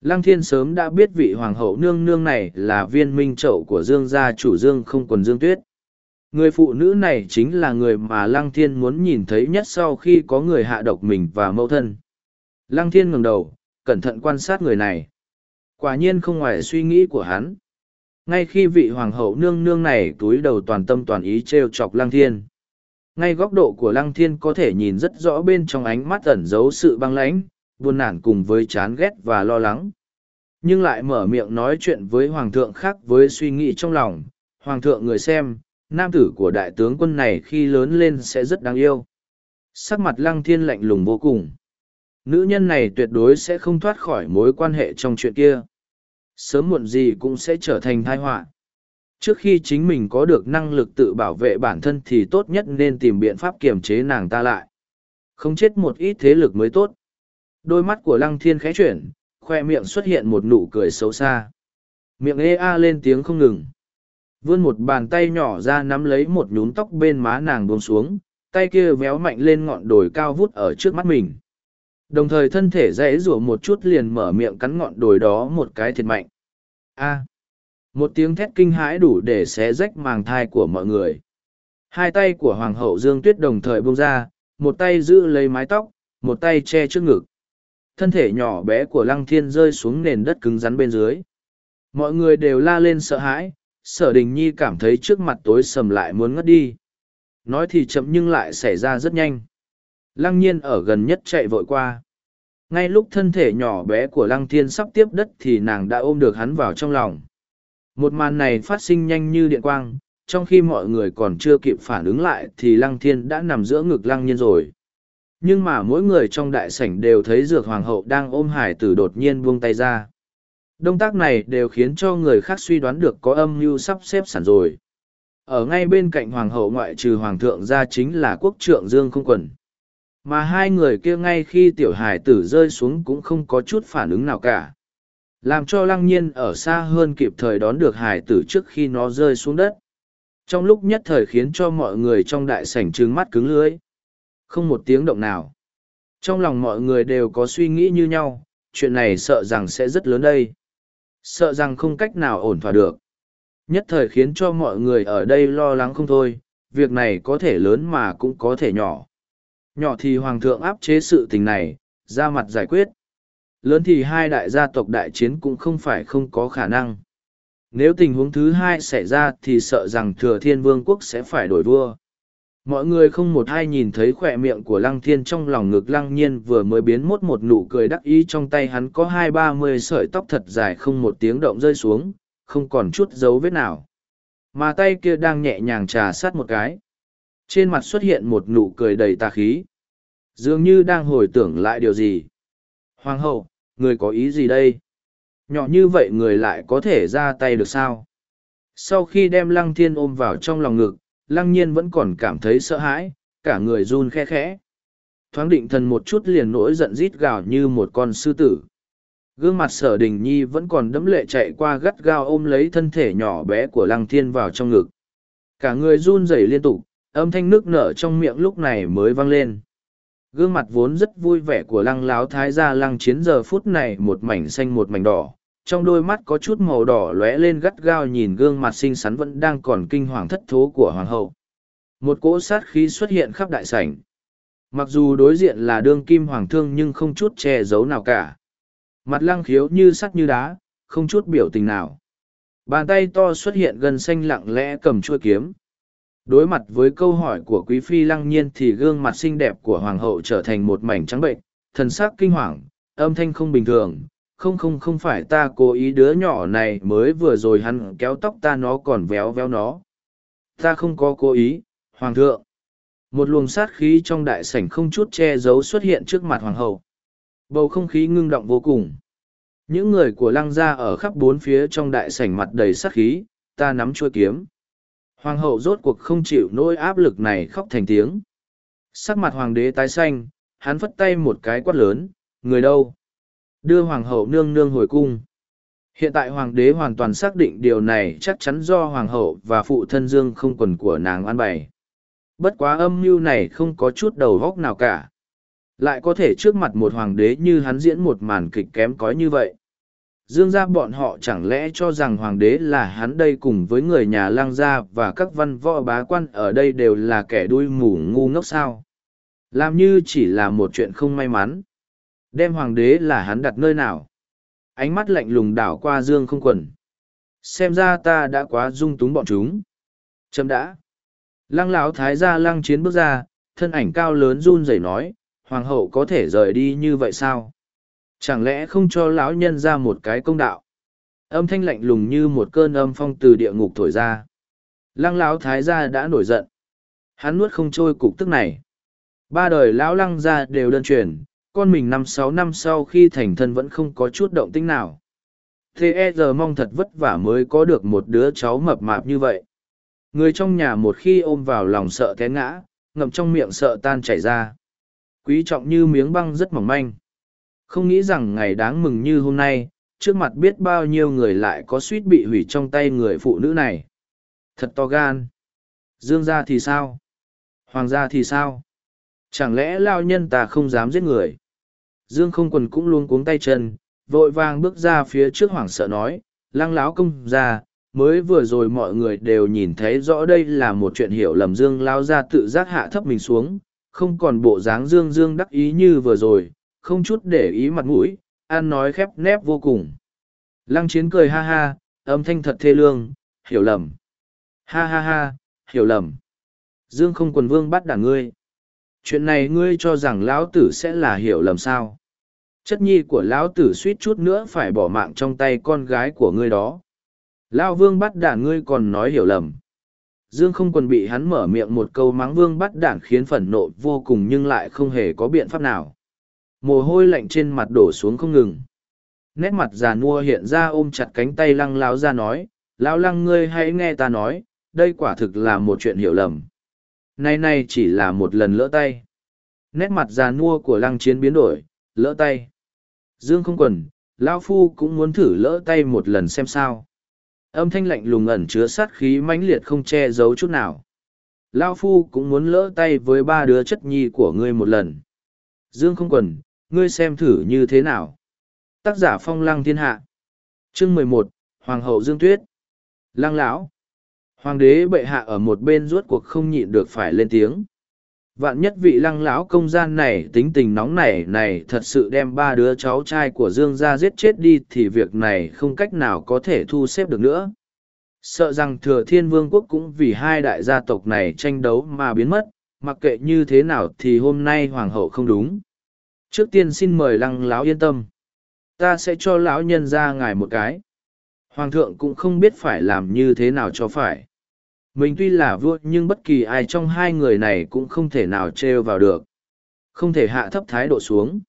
lăng thiên sớm đã biết vị hoàng hậu nương nương này là viên minh trậu của dương gia chủ dương không quần dương tuyết Người phụ nữ này chính là người mà Lăng Thiên muốn nhìn thấy nhất sau khi có người hạ độc mình và mẫu thân. Lăng Thiên ngẩng đầu, cẩn thận quan sát người này. Quả nhiên không ngoài suy nghĩ của hắn. Ngay khi vị hoàng hậu nương nương này túi đầu toàn tâm toàn ý treo chọc Lăng Thiên. Ngay góc độ của Lăng Thiên có thể nhìn rất rõ bên trong ánh mắt ẩn giấu sự băng lãnh, buồn nản cùng với chán ghét và lo lắng. Nhưng lại mở miệng nói chuyện với hoàng thượng khác với suy nghĩ trong lòng. Hoàng thượng người xem, nam tử của đại tướng quân này khi lớn lên sẽ rất đáng yêu. Sắc mặt lăng thiên lạnh lùng vô cùng. Nữ nhân này tuyệt đối sẽ không thoát khỏi mối quan hệ trong chuyện kia. Sớm muộn gì cũng sẽ trở thành tai họa. Trước khi chính mình có được năng lực tự bảo vệ bản thân thì tốt nhất nên tìm biện pháp kiềm chế nàng ta lại. Không chết một ít thế lực mới tốt. Đôi mắt của lăng thiên khẽ chuyển, khoe miệng xuất hiện một nụ cười xấu xa. Miệng ê a lên tiếng không ngừng vươn một bàn tay nhỏ ra nắm lấy một nhún tóc bên má nàng buông xuống tay kia véo mạnh lên ngọn đồi cao vút ở trước mắt mình đồng thời thân thể dãy rủa một chút liền mở miệng cắn ngọn đồi đó một cái thiệt mạnh. A. Một tiếng thét kinh hãi đủ để xé rách màng thai của mọi người. Hai tay của hoàng hậu dương tuyết đồng thời bông ra, một tay giữ lấy mái tóc, một tay che trước ngực. Thân thể nhỏ bé của lăng thiên rơi xuống nền đất cứng rắn bên dưới. Mọi người đều la lên sợ hãi, sở đình nhi cảm thấy trước mặt tối sầm lại muốn ngất đi. Nói thì chậm nhưng lại xảy ra rất nhanh lăng nhiên ở gần nhất chạy vội qua ngay lúc thân thể nhỏ bé của lăng thiên sắp tiếp đất thì nàng đã ôm được hắn vào trong lòng một màn này phát sinh nhanh như điện quang, trong khi mọi người còn chưa kịp phản ứng lại thì lăng thiên đã nằm giữa ngực lăng nhiên rồi nhưng mà mỗi người trong đại sảnh đều thấy dược hoàng hậu đang ôm hải tử đột nhiên buông tay ra Động tác này đều khiến cho người khác suy đoán được có âm mưu sắp xếp sẵn rồi. Ở ngay bên cạnh hoàng hậu ngoại trừ hoàng thượng ra chính là quốc trượng Dương không quần. Mà hai người kia ngay khi tiểu hải tử rơi xuống cũng không có chút phản ứng nào cả. Làm cho lăng nhiên ở xa hơn kịp thời đón được hải tử trước khi nó rơi xuống đất. Trong lúc nhất thời khiến cho mọi người trong đại sảnh trứng mắt cứng lưới. Không một tiếng động nào. Trong lòng mọi người đều có suy nghĩ như nhau, chuyện này sợ rằng sẽ rất lớn đây sợ rằng không cách nào ổn thỏa được nhất thời khiến cho mọi người ở đây lo lắng không thôi việc này có thể lớn mà cũng có thể nhỏ nhỏ thì hoàng thượng áp chế sự tình này ra mặt giải quyết lớn thì hai đại gia tộc đại chiến cũng không phải không có khả năng. Nếu tình huống thứ hai xảy ra thì sợ rằng thừa thiên vương quốc sẽ phải đổi vua. Mọi người không một ai nhìn thấy khỏe miệng của lăng thiên trong lòng ngực lăng nhiên vừa mới biến mốt một nụ cười đắc ý trong tay hắn có hai ba mươi sợi tóc thật dài không một tiếng động rơi xuống, không còn chút dấu vết nào. Mà tay kia đang nhẹ nhàng trà sát một cái. Trên mặt xuất hiện một nụ cười đầy tà khí. Dường như đang hồi tưởng lại điều gì. Hoàng hậu, người có ý gì đây? Nhỏ như vậy người lại có thể ra tay được sao? Sau khi đem lăng thiên ôm vào trong lòng ngực, lăng nhiên vẫn còn cảm thấy sợ hãi, cả người run khe khẽ. Thoáng định thần một chút liền nỗi giận rít gào như một con sư tử. Gương mặt sở đình nhi vẫn còn đẫm lệ chạy qua gắt gao ôm lấy thân thể nhỏ bé của lăng thiên vào trong ngực. Cả người run rẩy liên tục, âm thanh nước nở trong miệng lúc này mới vang lên. Gương mặt vốn rất vui vẻ của lăng láo thái gia lăng chiến giờ phút này một mảnh xanh một mảnh đỏ, trong đôi mắt có chút màu đỏ lóe lên gắt gao nhìn gương mặt xinh xắn vẫn đang còn kinh hoàng thất thố của hoàng hậu. Một cỗ sát khí xuất hiện khắp đại sảnh. Mặc dù đối diện là đương kim hoàng thương nhưng không chút che giấu nào cả. Mặt lăng khiếu như sắt như đá, không chút biểu tình nào. Bàn tay to xuất hiện gần xanh lặng lẽ cầm chuôi kiếm. Đối mặt với câu hỏi của quý phi lăng nhiên thì gương mặt xinh đẹp của hoàng hậu trở thành một mảnh trắng bệnh, thần sắc kinh hoàng, âm thanh không bình thường, không không không phải ta cố ý đứa nhỏ này mới vừa rồi hắn kéo tóc ta nó còn véo véo nó. Ta không có cố ý hoàng thượng. Một luồng sát khí trong đại sảnh không chút che giấu xuất hiện trước mặt hoàng hậu. Bầu không khí ngưng động vô cùng. Những người của lăng gia ở khắp bốn phía trong đại sảnh mặt đầy sát khí ta nắm chuôi kiếm hoàng hậu rốt cuộc không chịu nỗi áp lực này khóc thành tiếng sắc mặt hoàng đế tái xanh, hắn phất tay một cái quát lớn, người đâu Đưa hoàng hậu nương nương hồi cung. Hiện tại hoàng đế hoàn toàn xác định điều này chắc chắn do hoàng hậu và phụ thân dương không quần của nàng an bày. Bất quá âm mưu này không có chút đầu góc nào cả. Lại có thể trước mặt một hoàng đế như hắn diễn một màn kịch kém cói như vậy. Dương gia bọn họ chẳng lẽ cho rằng hoàng đế là hắn đây cùng với người nhà lang gia và các văn võ bá quan ở đây đều là kẻ đuôi mù ngu ngốc sao. Làm như chỉ là một chuyện không may mắn. Đem hoàng đế là hắn đặt nơi nào? Ánh mắt lạnh lùng đảo qua dương không quần. Xem ra ta đã quá dung túng bọn chúng. trâm đã. Lăng lão thái gia lăng chiến bước ra, thân ảnh cao lớn run rẩy nói, hoàng hậu có thể rời đi như vậy sao? Chẳng lẽ không cho lão nhân ra một cái công đạo? Âm thanh lạnh lùng như một cơn âm phong từ địa ngục thổi ra. Lăng lão thái gia đã nổi giận. Hắn nuốt không trôi cục tức này. Ba đời lão lăng gia đều đơn truyền, con mình năm sáu năm sau khi thành thân vẫn không có chút động tĩnh nào thế e giờ mong thật vất vả mới có được một đứa cháu mập mạp như vậy người trong nhà một khi ôm vào lòng sợ té ngã ngậm trong miệng sợ tan chảy ra quý trọng như miếng băng rất mỏng manh không nghĩ rằng ngày đáng mừng như hôm nay trước mặt biết bao nhiêu người lại có suýt bị hủy trong tay người phụ nữ này. Thật to gan. Dương gia thì sao? Hoàng gia thì sao? Chẳng lẽ lao nhân ta không dám giết người? Dương không quần cũng luôn cuống tay chân, vội vàng bước ra phía trước hoảng sợ nói, lăng láo công ra, mới vừa rồi mọi người đều nhìn thấy rõ đây là một chuyện hiểu lầm Dương lao ra tự giác hạ thấp mình xuống, không còn bộ dáng Dương Dương đắc ý như vừa rồi, không chút để ý mặt mũi, ăn nói khép nép vô cùng. Lăng chiến cười ha ha, âm thanh thật thê lương, hiểu lầm. Ha ha ha, hiểu lầm. Dương không quần vương bắt đả ngươi. Chuyện này ngươi cho rằng lão tử sẽ là hiểu lầm sao chất nhi của lão tử suýt chút nữa phải bỏ mạng trong tay con gái của ngươi đó lão vương bắt đản ngươi còn nói hiểu lầm dương không quần bị hắn mở miệng một câu mắng vương bắt đản khiến phẫn nộ vô cùng nhưng lại không hề có biện pháp nào mồ hôi lạnh trên mặt đổ xuống không ngừng nét mặt già nua hiện ra ôm chặt cánh tay lăng lão ra nói lão lăng ngươi hãy nghe ta nói đây quả thực là một chuyện hiểu lầm nay nay chỉ là một lần lỡ tay nét mặt già nua của lăng chiến biến đổi lỡ tay Dương không quần, lão Phu cũng muốn thử lỡ tay một lần xem sao. Âm thanh lạnh lùng ẩn chứa sát khí mãnh liệt không che giấu chút nào. Lao Phu cũng muốn lỡ tay với ba đứa chất nhi của ngươi một lần. Dương không quần, ngươi xem thử như thế nào. Tác giả phong lăng thiên hạ. Chương mười một, Hoàng hậu Dương Tuyết. Lăng lão. Hoàng đế bệ hạ ở một bên rốt cuộc không nhịn được phải lên tiếng. vạn nhất vị lăng lão công gian này tính tình nóng nảy này thật sự đem ba đứa cháu trai của dương ra giết chết đi thì việc này không cách nào có thể thu xếp được nữa sợ rằng thừa thiên vương quốc cũng vì hai đại gia tộc này tranh đấu mà biến mất mặc kệ như thế nào thì hôm nay hoàng hậu không đúng trước tiên xin mời lăng lão yên tâm. Ta sẽ cho lão nhân ra ngài một cái. Hoàng thượng cũng không biết phải làm như thế nào cho phải. Mình tuy là vua, nhưng bất kỳ ai trong hai người này cũng không thể nào trêu vào được. Không thể hạ thấp thái độ xuống.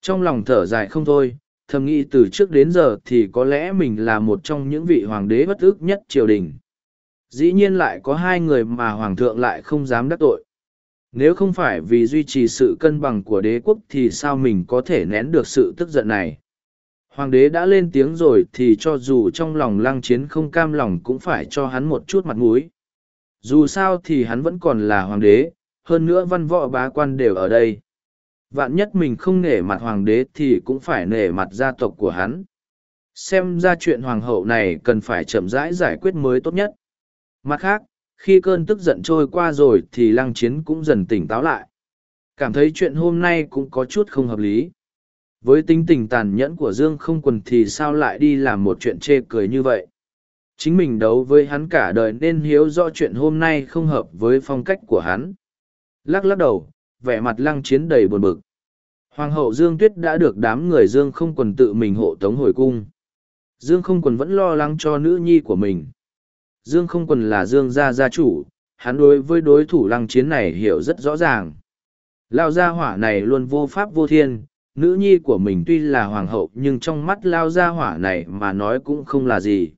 Trong lòng thở dài không thôi, thầm nghĩ từ trước đến giờ thì có lẽ mình là một trong những vị hoàng đế bất ức nhất triều đình. Dĩ nhiên lại có hai người mà hoàng thượng lại không dám đắc tội nếu không phải vì duy trì sự cân bằng của đế quốc thì sao mình có thể nén được sự tức giận này? Hoàng đế đã lên tiếng rồi thì cho dù trong lòng lăng chiến không cam lòng cũng phải cho hắn một chút mặt mũi. Dù sao thì hắn vẫn còn là hoàng đế, hơn nữa văn võ bá quan đều ở đây. Vạn nhất mình không nể mặt hoàng đế thì cũng phải nể mặt gia tộc của hắn. Xem ra chuyện hoàng hậu này cần phải chậm rãi giải quyết mới tốt nhất. Mặt khác khi cơn tức giận trôi qua rồi thì lăng chiến cũng dần tỉnh táo lại. Cảm thấy chuyện hôm nay cũng có chút không hợp lý. Với tính tình tàn nhẫn của dương không quần thì sao lại đi làm một chuyện chê cười như vậy? Chính mình đấu với hắn cả đời nên hiếu rõ chuyện hôm nay không hợp với phong cách của hắn. Lắc lắc đầu, vẻ mặt lăng chiến đầy buồn bực. Hoàng hậu dương tuyết đã được đám người dương không quần tự mình hộ tống hồi cung. Dương không quần vẫn lo lắng cho nữ nhi của mình dương không quần là dương gia gia chủ, hắn đối với đối thủ lăng chiến này hiểu rất rõ ràng. Lao gia hỏa này luôn vô pháp vô thiên, nữ nhi của mình tuy là hoàng hậu nhưng trong mắt lao gia hỏa này mà nói cũng không là gì.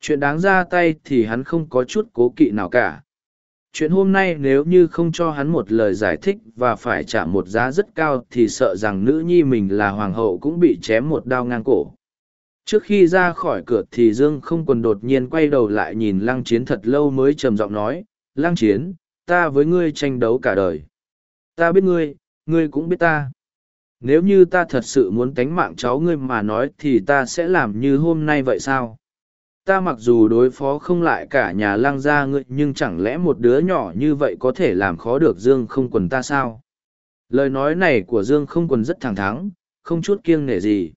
Chuyện đáng ra tay thì hắn không có chút cố kỵ nào cả. Chuyện hôm nay nếu như không cho hắn một lời giải thích và phải trả một giá rất cao thì sợ rằng nữ nhi mình là hoàng hậu cũng bị chém một đao ngang cổ trước khi ra khỏi cửa thì dương không còn đột nhiên quay đầu lại nhìn lăng chiến thật lâu mới trầm giọng nói, lăng chiến, ta với ngươi tranh đấu cả đời. Ta biết ngươi ngươi cũng biết ta. Nếu như ta thật sự muốn tánh mạng cháu ngươi mà nói thì ta sẽ làm như hôm nay vậy sao? Ta mặc dù đối phó không lại cả nhà lăng gia ngươi, nhưng chẳng lẽ một đứa nhỏ như vậy có thể làm khó được dương không quần ta sao? Lời nói này của dương không quần rất thẳng thắn, không chút kiêng nể gì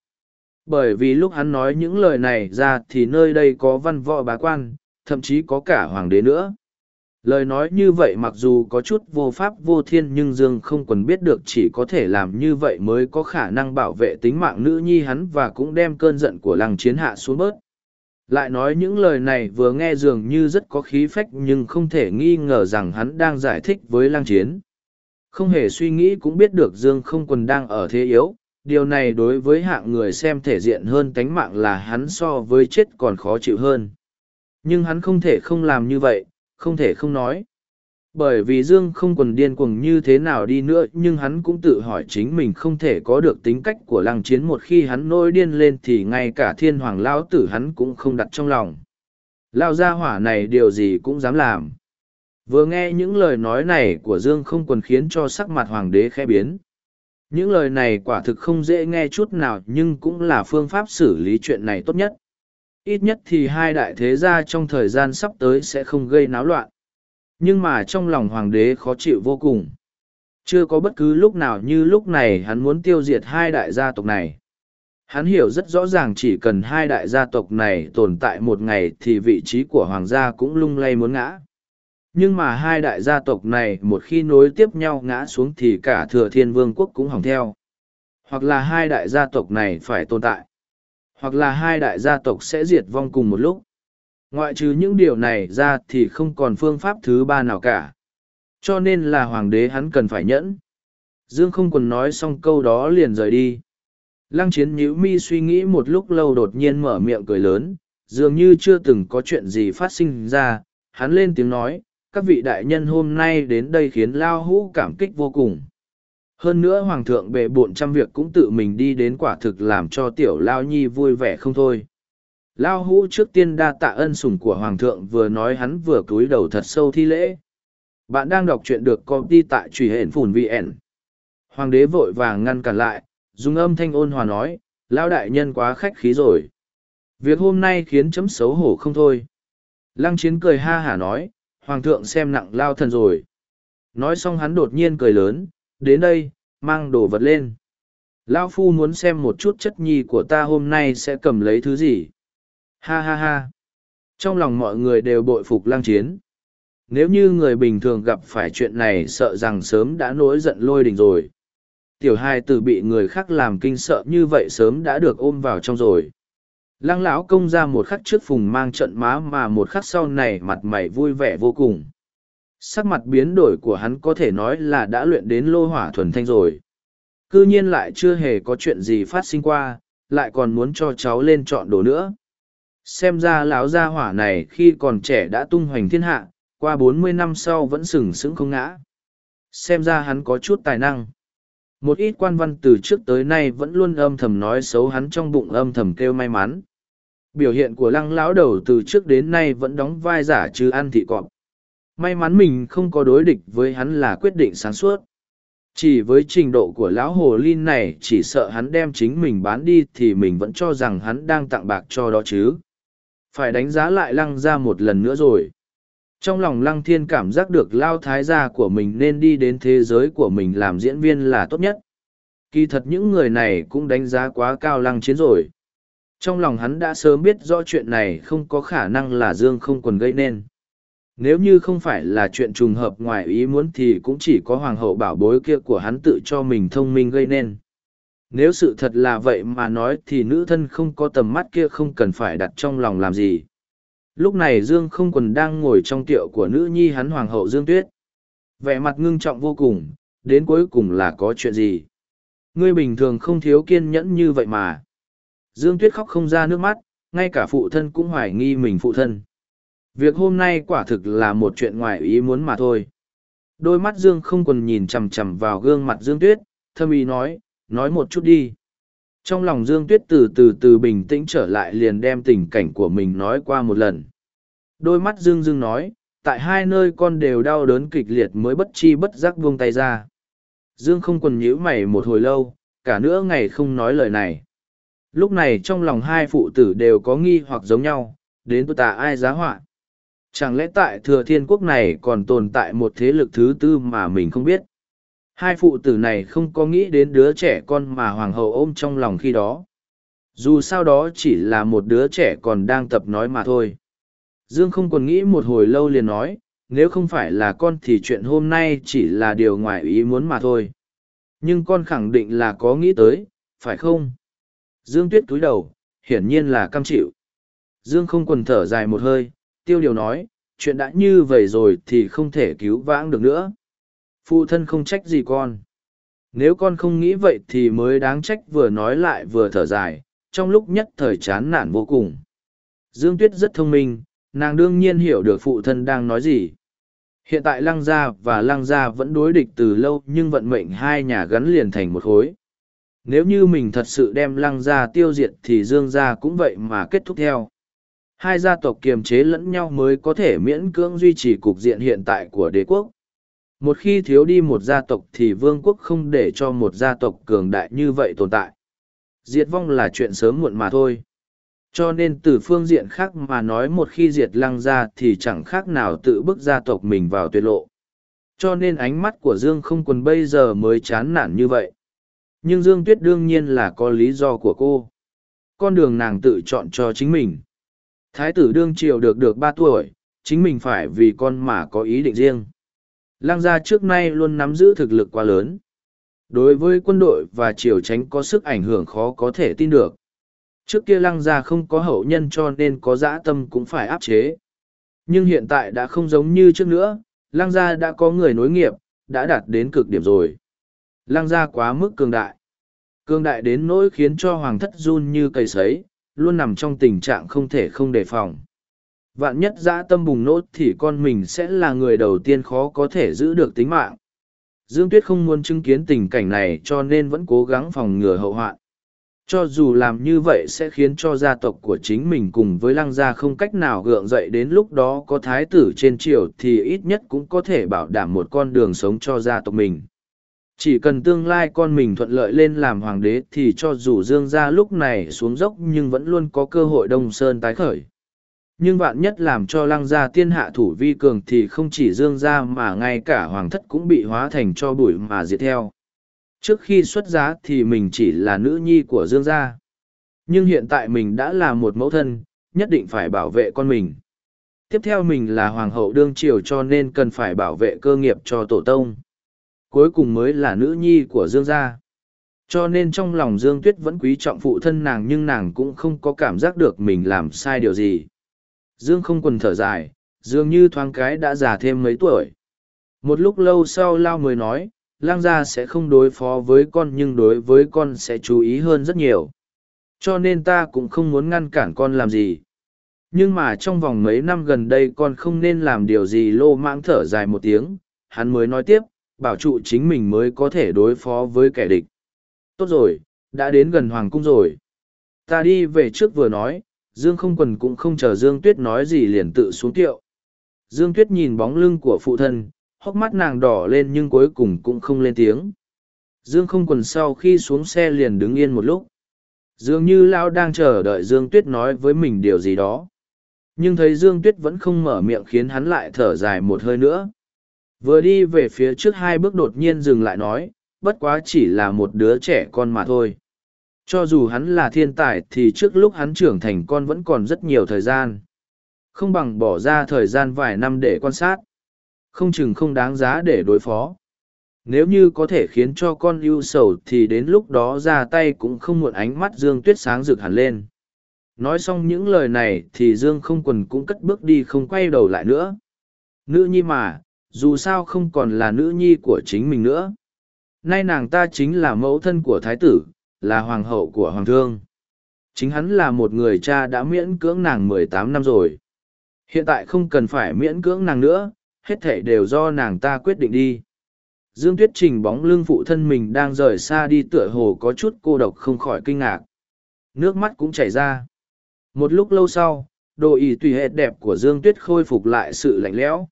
bởi vì lúc hắn nói những lời này ra thì nơi đây có văn võ bá quan, thậm chí có cả hoàng đế nữa. Lời nói như vậy mặc dù có chút vô pháp vô thiên nhưng dương không quần biết được chỉ có thể làm như vậy mới có khả năng bảo vệ tính mạng nữ nhi hắn và cũng đem cơn giận của làng chiến hạ xuống bớt. Lại nói những lời này vừa nghe dường như rất có khí phách nhưng không thể nghi ngờ rằng hắn đang giải thích với lăng chiến. Không hề suy nghĩ cũng biết được dương không quần đang ở thế yếu điều này đối với hạng người xem thể diện hơn tánh mạng là hắn so với chết còn khó chịu hơn. Nhưng hắn không thể không làm như vậy, không thể không nói. Bởi vì dương không còn điên cuồng như thế nào đi nữa, nhưng hắn cũng tự hỏi chính mình không thể có được tính cách của lăng chiến một khi hắn nôi điên lên thì ngay cả thiên hoàng lao tử hắn cũng không đặt trong lòng. Lao gia hỏa này điều gì cũng dám làm. Vừa nghe những lời nói này của dương không còn khiến cho sắc mặt hoàng đế khẽ biến những lời này quả thực không dễ nghe chút nào nhưng cũng là phương pháp xử lý chuyện này tốt nhất. Ít nhất thì hai đại thế gia trong thời gian sắp tới sẽ không gây náo loạn. Nhưng mà trong lòng hoàng đế khó chịu vô cùng. Chưa có bất cứ lúc nào như lúc này hắn muốn tiêu diệt hai đại gia tộc này. Hắn hiểu rất rõ ràng chỉ cần hai đại gia tộc này tồn tại một ngày thì vị trí của hoàng gia cũng lung lay muốn ngã nhưng mà hai đại gia tộc này một khi nối tiếp nhau ngã xuống thì cả thừa thiên vương quốc cũng hỏng theo. Hoặc là hai đại gia tộc này phải tồn tại. Hoặc là hai đại gia tộc sẽ diệt vong cùng một lúc. Ngoại trừ những điều này ra thì không còn phương pháp thứ ba nào cả. Cho nên là hoàng đế hắn cần phải nhẫn. Dương không còn nói xong câu đó liền rời đi. Lăng chiến nhữ mi suy nghĩ một lúc lâu đột nhiên mở miệng cười lớn. Dường như chưa từng có chuyện gì phát sinh ra. Hắn lên tiếng nói các vị đại nhân hôm nay đến đây khiến lao hũ cảm kích vô cùng. Hơn nữa hoàng thượng bệ bộn trăm việc cũng tự mình đi đến quả thực làm cho tiểu lao nhi vui vẻ không thôi. Lao hũ trước tiên đa tạ ân sủng của hoàng thượng vừa nói hắn vừa cúi đầu thật sâu thi lễ. Bạn đang đọc truyện được công ty tại truy hển phùn vn hoàng đế vội vàng ngăn cản lại, dùng âm thanh ôn hòa nói lao đại nhân quá khách khí rồi. Việc hôm nay khiến chấm xấu hổ không thôi. Lăng chiến cười ha hả nói hoàng thượng xem nặng lao thần rồi Nói xong hắn đột nhiên cười lớn, đến đây, mang đồ vật lên. Lão Phu muốn xem một chút chất nhi của ta hôm nay sẽ cầm lấy thứ gì. Ha ha ha. Trong lòng mọi người đều bội phục lang chiến. Nếu như người bình thường gặp phải chuyện này sợ rằng sớm đã nổi giận lôi đình rồi. Tiểu hai từ bị người khác làm kinh sợ như vậy sớm đã được ôm vào trong rồi. Lăng lão công ra một khắc trước phùng mang trận má mà một khắc sau này mặt mày vui vẻ vô cùng. Sắc mặt biến đổi của hắn có thể nói là đã luyện đến lô hỏa thuần thanh rồi. Cư nhiên lại chưa hề có chuyện gì phát sinh qua, lại còn muốn cho cháu lên chọn đồ nữa. Xem ra lão gia hỏa này khi còn trẻ đã tung hoành thiên hạ, qua bốn mươi năm sau vẫn sừng sững không ngã. Xem ra hắn có chút tài năng. Một ít quan văn từ trước tới nay vẫn luôn âm thầm nói xấu hắn trong bụng âm thầm kêu may mắn. Biểu hiện của lăng lão đầu từ trước đến nay vẫn đóng vai giả chứ ăn thị cọp. May mắn mình không có đối địch với hắn là quyết định sáng suốt. Chỉ với trình độ của lão hồ linh này chỉ sợ hắn đem chính mình bán đi thì mình vẫn cho rằng hắn đang tặng bạc cho đó chứ. Phải đánh giá lại lăng ra một lần nữa rồi. Trong lòng lăng thiên cảm giác được lao thái gia của mình nên đi đến thế giới của mình làm diễn viên là tốt nhất. Kỳ thật những người này cũng đánh giá quá cao lăng chiến rồi. Trong lòng hắn đã sớm biết rõ chuyện này không có khả năng là Dương không quần gây nên. Nếu như không phải là chuyện trùng hợp ngoài ý muốn thì cũng chỉ có hoàng hậu bảo bối kia của hắn tự cho mình thông minh gây nên. Nếu sự thật là vậy mà nói thì nữ thân không có tầm mắt kia không cần phải đặt trong lòng làm gì. Lúc này Dương không quần đang ngồi trong tiệu của nữ nhi hắn hoàng hậu Dương Tuyết. Vẻ mặt ngưng trọng vô cùng, đến cuối cùng là có chuyện gì. Ngươi bình thường không thiếu kiên nhẫn như vậy mà. Dương Tuyết khóc không ra nước mắt, ngay cả phụ thân cũng hoài nghi mình phụ thân. Việc hôm nay quả thực là một chuyện ngoài ý muốn mà thôi. Đôi mắt Dương không còn nhìn chằm chằm vào gương mặt Dương Tuyết, thâm ý nói, nói một chút đi. Trong lòng Dương Tuyết từ từ từ bình tĩnh trở lại liền đem tình cảnh của mình nói qua một lần. Đôi mắt Dương Dương nói, tại hai nơi con đều đau đớn kịch liệt mới bất chi bất giác buông tay ra. Dương không quần nhíu mày một hồi lâu, cả nửa ngày không nói lời này. Lúc này trong lòng hai phụ tử đều có nghi hoặc giống nhau, đến tôi tà ai giá họa. Chẳng lẽ tại thừa thiên quốc này còn tồn tại một thế lực thứ tư mà mình không biết? Hai phụ tử này không có nghĩ đến đứa trẻ con mà hoàng hậu ôm trong lòng khi đó. Dù sao đó chỉ là một đứa trẻ còn đang tập nói mà thôi. Dương không còn nghĩ một hồi lâu liền nói, nếu không phải là con thì chuyện hôm nay chỉ là điều ngoài ý muốn mà thôi. Nhưng con khẳng định là có nghĩ tới, phải không? Dương tuyết túi đầu, hiển nhiên là cam chịu. Dương không còn thở dài một hơi, tiêu điều nói, chuyện đã như vậy rồi thì không thể cứu vãng được nữa. Phụ thân không trách gì con. Nếu con không nghĩ vậy thì mới đáng trách vừa nói lại vừa thở dài, trong lúc nhất thời chán nản vô cùng. Dương Tuyết rất thông minh, nàng đương nhiên hiểu được phụ thân đang nói gì. Hiện tại Lăng Gia và Lăng Gia vẫn đối địch từ lâu nhưng vận mệnh hai nhà gắn liền thành một khối. Nếu như mình thật sự đem Lăng Gia tiêu diệt thì Dương Gia cũng vậy mà kết thúc theo. Hai gia tộc kiềm chế lẫn nhau mới có thể miễn cưỡng duy trì cục diện hiện tại của đế quốc. Một khi thiếu đi một gia tộc thì vương quốc không để cho một gia tộc cường đại như vậy tồn tại. Diệt vong là chuyện sớm muộn mà thôi. Cho nên từ phương diện khác mà nói một khi diệt lăng ra thì chẳng khác nào tự bức gia tộc mình vào tuyệt lộ. Cho nên ánh mắt của Dương không quần bây giờ mới chán nản như vậy. Nhưng Dương Tuyết đương nhiên là có lý do của cô. Con đường nàng tự chọn cho chính mình. Thái tử đương triều được được ba tuổi, chính mình phải vì con mà có ý định riêng. Lang gia trước nay luôn nắm giữ thực lực quá lớn. Đối với quân đội và triều tránh có sức ảnh hưởng khó có thể tin được. Trước kia lăng gia không có hậu nhân cho nên có dã tâm cũng phải áp chế. Nhưng hiện tại đã không giống như trước nữa, lăng gia đã có người nối nghiệp, đã đạt đến cực điểm rồi. Lăng gia quá mức cường đại. Cường đại đến nỗi khiến cho hoàng thất run như cây sấy, luôn nằm trong tình trạng không thể không đề phòng. Vạn nhất dã tâm bùng nốt thì con mình sẽ là người đầu tiên khó có thể giữ được tính mạng. Dương Tuyết không muốn chứng kiến tình cảnh này cho nên vẫn cố gắng phòng ngừa hậu hoạn. Cho dù làm như vậy sẽ khiến cho gia tộc của chính mình cùng với lăng gia không cách nào gượng dậy đến lúc đó có thái tử trên triều thì ít nhất cũng có thể bảo đảm một con đường sống cho gia tộc mình. Chỉ cần tương lai con mình thuận lợi lên làm hoàng đế thì cho dù dương gia lúc này xuống dốc nhưng vẫn luôn có cơ hội đông sơn tái khởi. Nhưng vạn nhất làm cho lăng gia tiên hạ thủ vi cường thì không chỉ dương gia mà ngay cả hoàng thất cũng bị hóa thành cho bụi mà diệt theo. Trước khi xuất giá thì mình chỉ là nữ nhi của dương gia. Nhưng hiện tại mình đã là một mẫu thân, nhất định phải bảo vệ con mình. Tiếp theo mình là hoàng hậu đương triều cho nên cần phải bảo vệ cơ nghiệp cho tổ tông cuối cùng mới là nữ nhi của dương gia. Cho nên trong lòng dương tuyết vẫn quý trọng phụ thân nàng nhưng nàng cũng không có cảm giác được mình làm sai điều gì. Dương không quần thở dài, dường như thoáng cái đã già thêm mấy tuổi. Một lúc lâu sau lao mới nói, lang gia sẽ không đối phó với con nhưng đối với con sẽ chú ý hơn rất nhiều. Cho nên ta cũng không muốn ngăn cản con làm gì. Nhưng mà trong vòng mấy năm gần đây con không nên làm điều gì lô mãng thở dài một tiếng, hắn mới nói tiếp bảo trụ chính mình mới có thể đối phó với kẻ địch. Tốt rồi, đã đến gần hoàng cung rồi. Ta đi về trước vừa nói, dương không quần cũng không chờ dương tuyết nói gì liền tự xuống tiệu dương tuyết nhìn bóng lưng của phụ thân, hốc mắt nàng đỏ lên nhưng cuối cùng cũng không lên tiếng. Dương không quần sau khi xuống xe liền đứng yên một lúc. Dường như lão đang chờ đợi dương tuyết nói với mình điều gì đó. Nhưng thấy dương tuyết vẫn không mở miệng khiến hắn lại thở dài một hơi nữa vừa đi về phía trước hai bước đột nhiên dừng lại nói, bất quá chỉ là một đứa trẻ con mà thôi. Cho dù hắn là thiên tài thì trước lúc hắn trưởng thành con vẫn còn rất nhiều thời gian. Không bằng bỏ ra thời gian vài năm để quan sát. Không chừng không đáng giá để đối phó. Nếu như có thể khiến cho con ưu sầu thì đến lúc đó ra tay cũng không muộn ánh mắt dương tuyết sáng rực hẳn lên. Nói xong những lời này thì dương không quần cũng cất bước đi không quay đầu lại nữa. Nữ nhi mà dù sao không còn là nữ nhi của chính mình nữa. Nay nàng ta chính là mẫu thân của thái tử, là hoàng hậu của hoàng thương. Chính hắn là một người cha đã miễn cưỡng nàng mười tám năm rồi. Hiện tại không cần phải miễn cưỡng nàng nữa, hết thể đều do nàng ta quyết định đi. Dương tuyết trình bóng lưng phụ thân mình đang rời xa đi tựa hồ có chút cô độc không khỏi kinh ngạc. Nước mắt cũng chảy ra. Một lúc lâu sau, đồ ý tùy hệ đẹp của dương tuyết khôi phục lại sự lạnh lẽo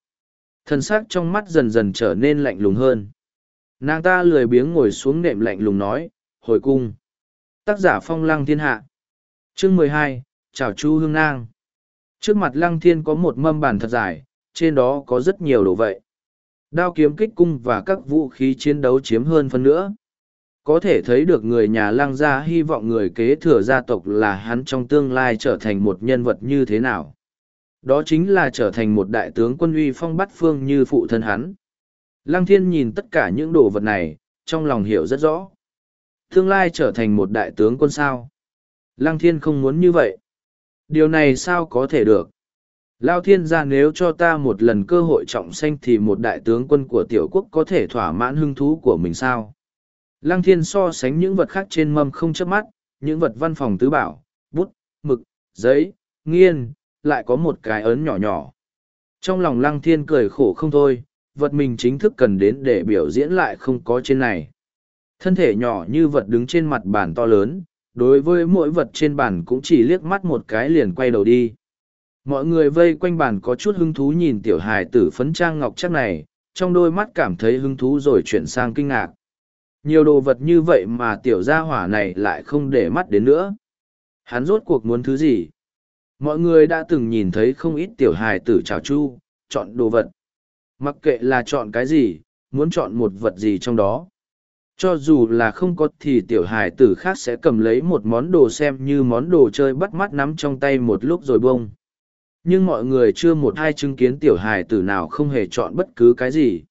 thân xác trong mắt dần dần trở nên lạnh lùng hơn. Nàng ta lười biếng ngồi xuống nệm lạnh lùng nói, hồi cung. Tác giả phong lăng thiên hạ. Chương mười hai chào chu hương nang. Trước mặt lăng thiên có một mâm bàn thật dài, trên đó có rất nhiều đồ vậy. Đao kiếm kích cung và các vũ khí chiến đấu chiếm hơn phân nữa có thể thấy được người nhà lăng gia hy vọng người kế thừa gia tộc là hắn trong tương lai trở thành một nhân vật như thế nào đó chính là trở thành một đại tướng quân uy phong bắt phương như phụ thân hắn. Lăng thiên nhìn tất cả những đồ vật này, trong lòng hiểu rất rõ. Tương lai trở thành một đại tướng quân sao? Lăng thiên không muốn như vậy. Điều này sao có thể được? Lao thiên gia nếu cho ta một lần cơ hội trọng sanh thì một đại tướng quân của tiểu quốc có thể thỏa mãn hưng thú của mình sao? Lăng thiên so sánh những vật khác trên mâm không chớp mắt, những vật văn phòng tứ bảo, bút, mực, giấy, nghiên lại có một cái ấn nhỏ nhỏ. Trong lòng lăng thiên cười khổ không thôi, vật mình chính thức cần đến để biểu diễn lại không có trên này. Thân thể nhỏ như vật đứng trên mặt bàn to lớn, đối với mỗi vật trên bàn cũng chỉ liếc mắt một cái liền quay đầu đi. Mọi người vây quanh bàn có chút hứng thú nhìn tiểu hài tử phấn trang ngọc chắc này, trong đôi mắt cảm thấy hứng thú rồi chuyển sang kinh ngạc. Nhiều đồ vật như vậy mà tiểu gia hỏa này lại không để mắt đến nữa. Hắn rốt cuộc muốn thứ gì? Mọi người đã từng nhìn thấy không ít tiểu hài tử trào chu, chọn đồ vật. Mặc kệ là chọn cái gì, muốn chọn một vật gì trong đó. Cho dù là không có thì tiểu hài tử khác sẽ cầm lấy một món đồ xem như món đồ chơi bắt mắt nắm trong tay một lúc rồi bông. Nhưng mọi người chưa một hai chứng kiến tiểu hài tử nào không hề chọn bất cứ cái gì.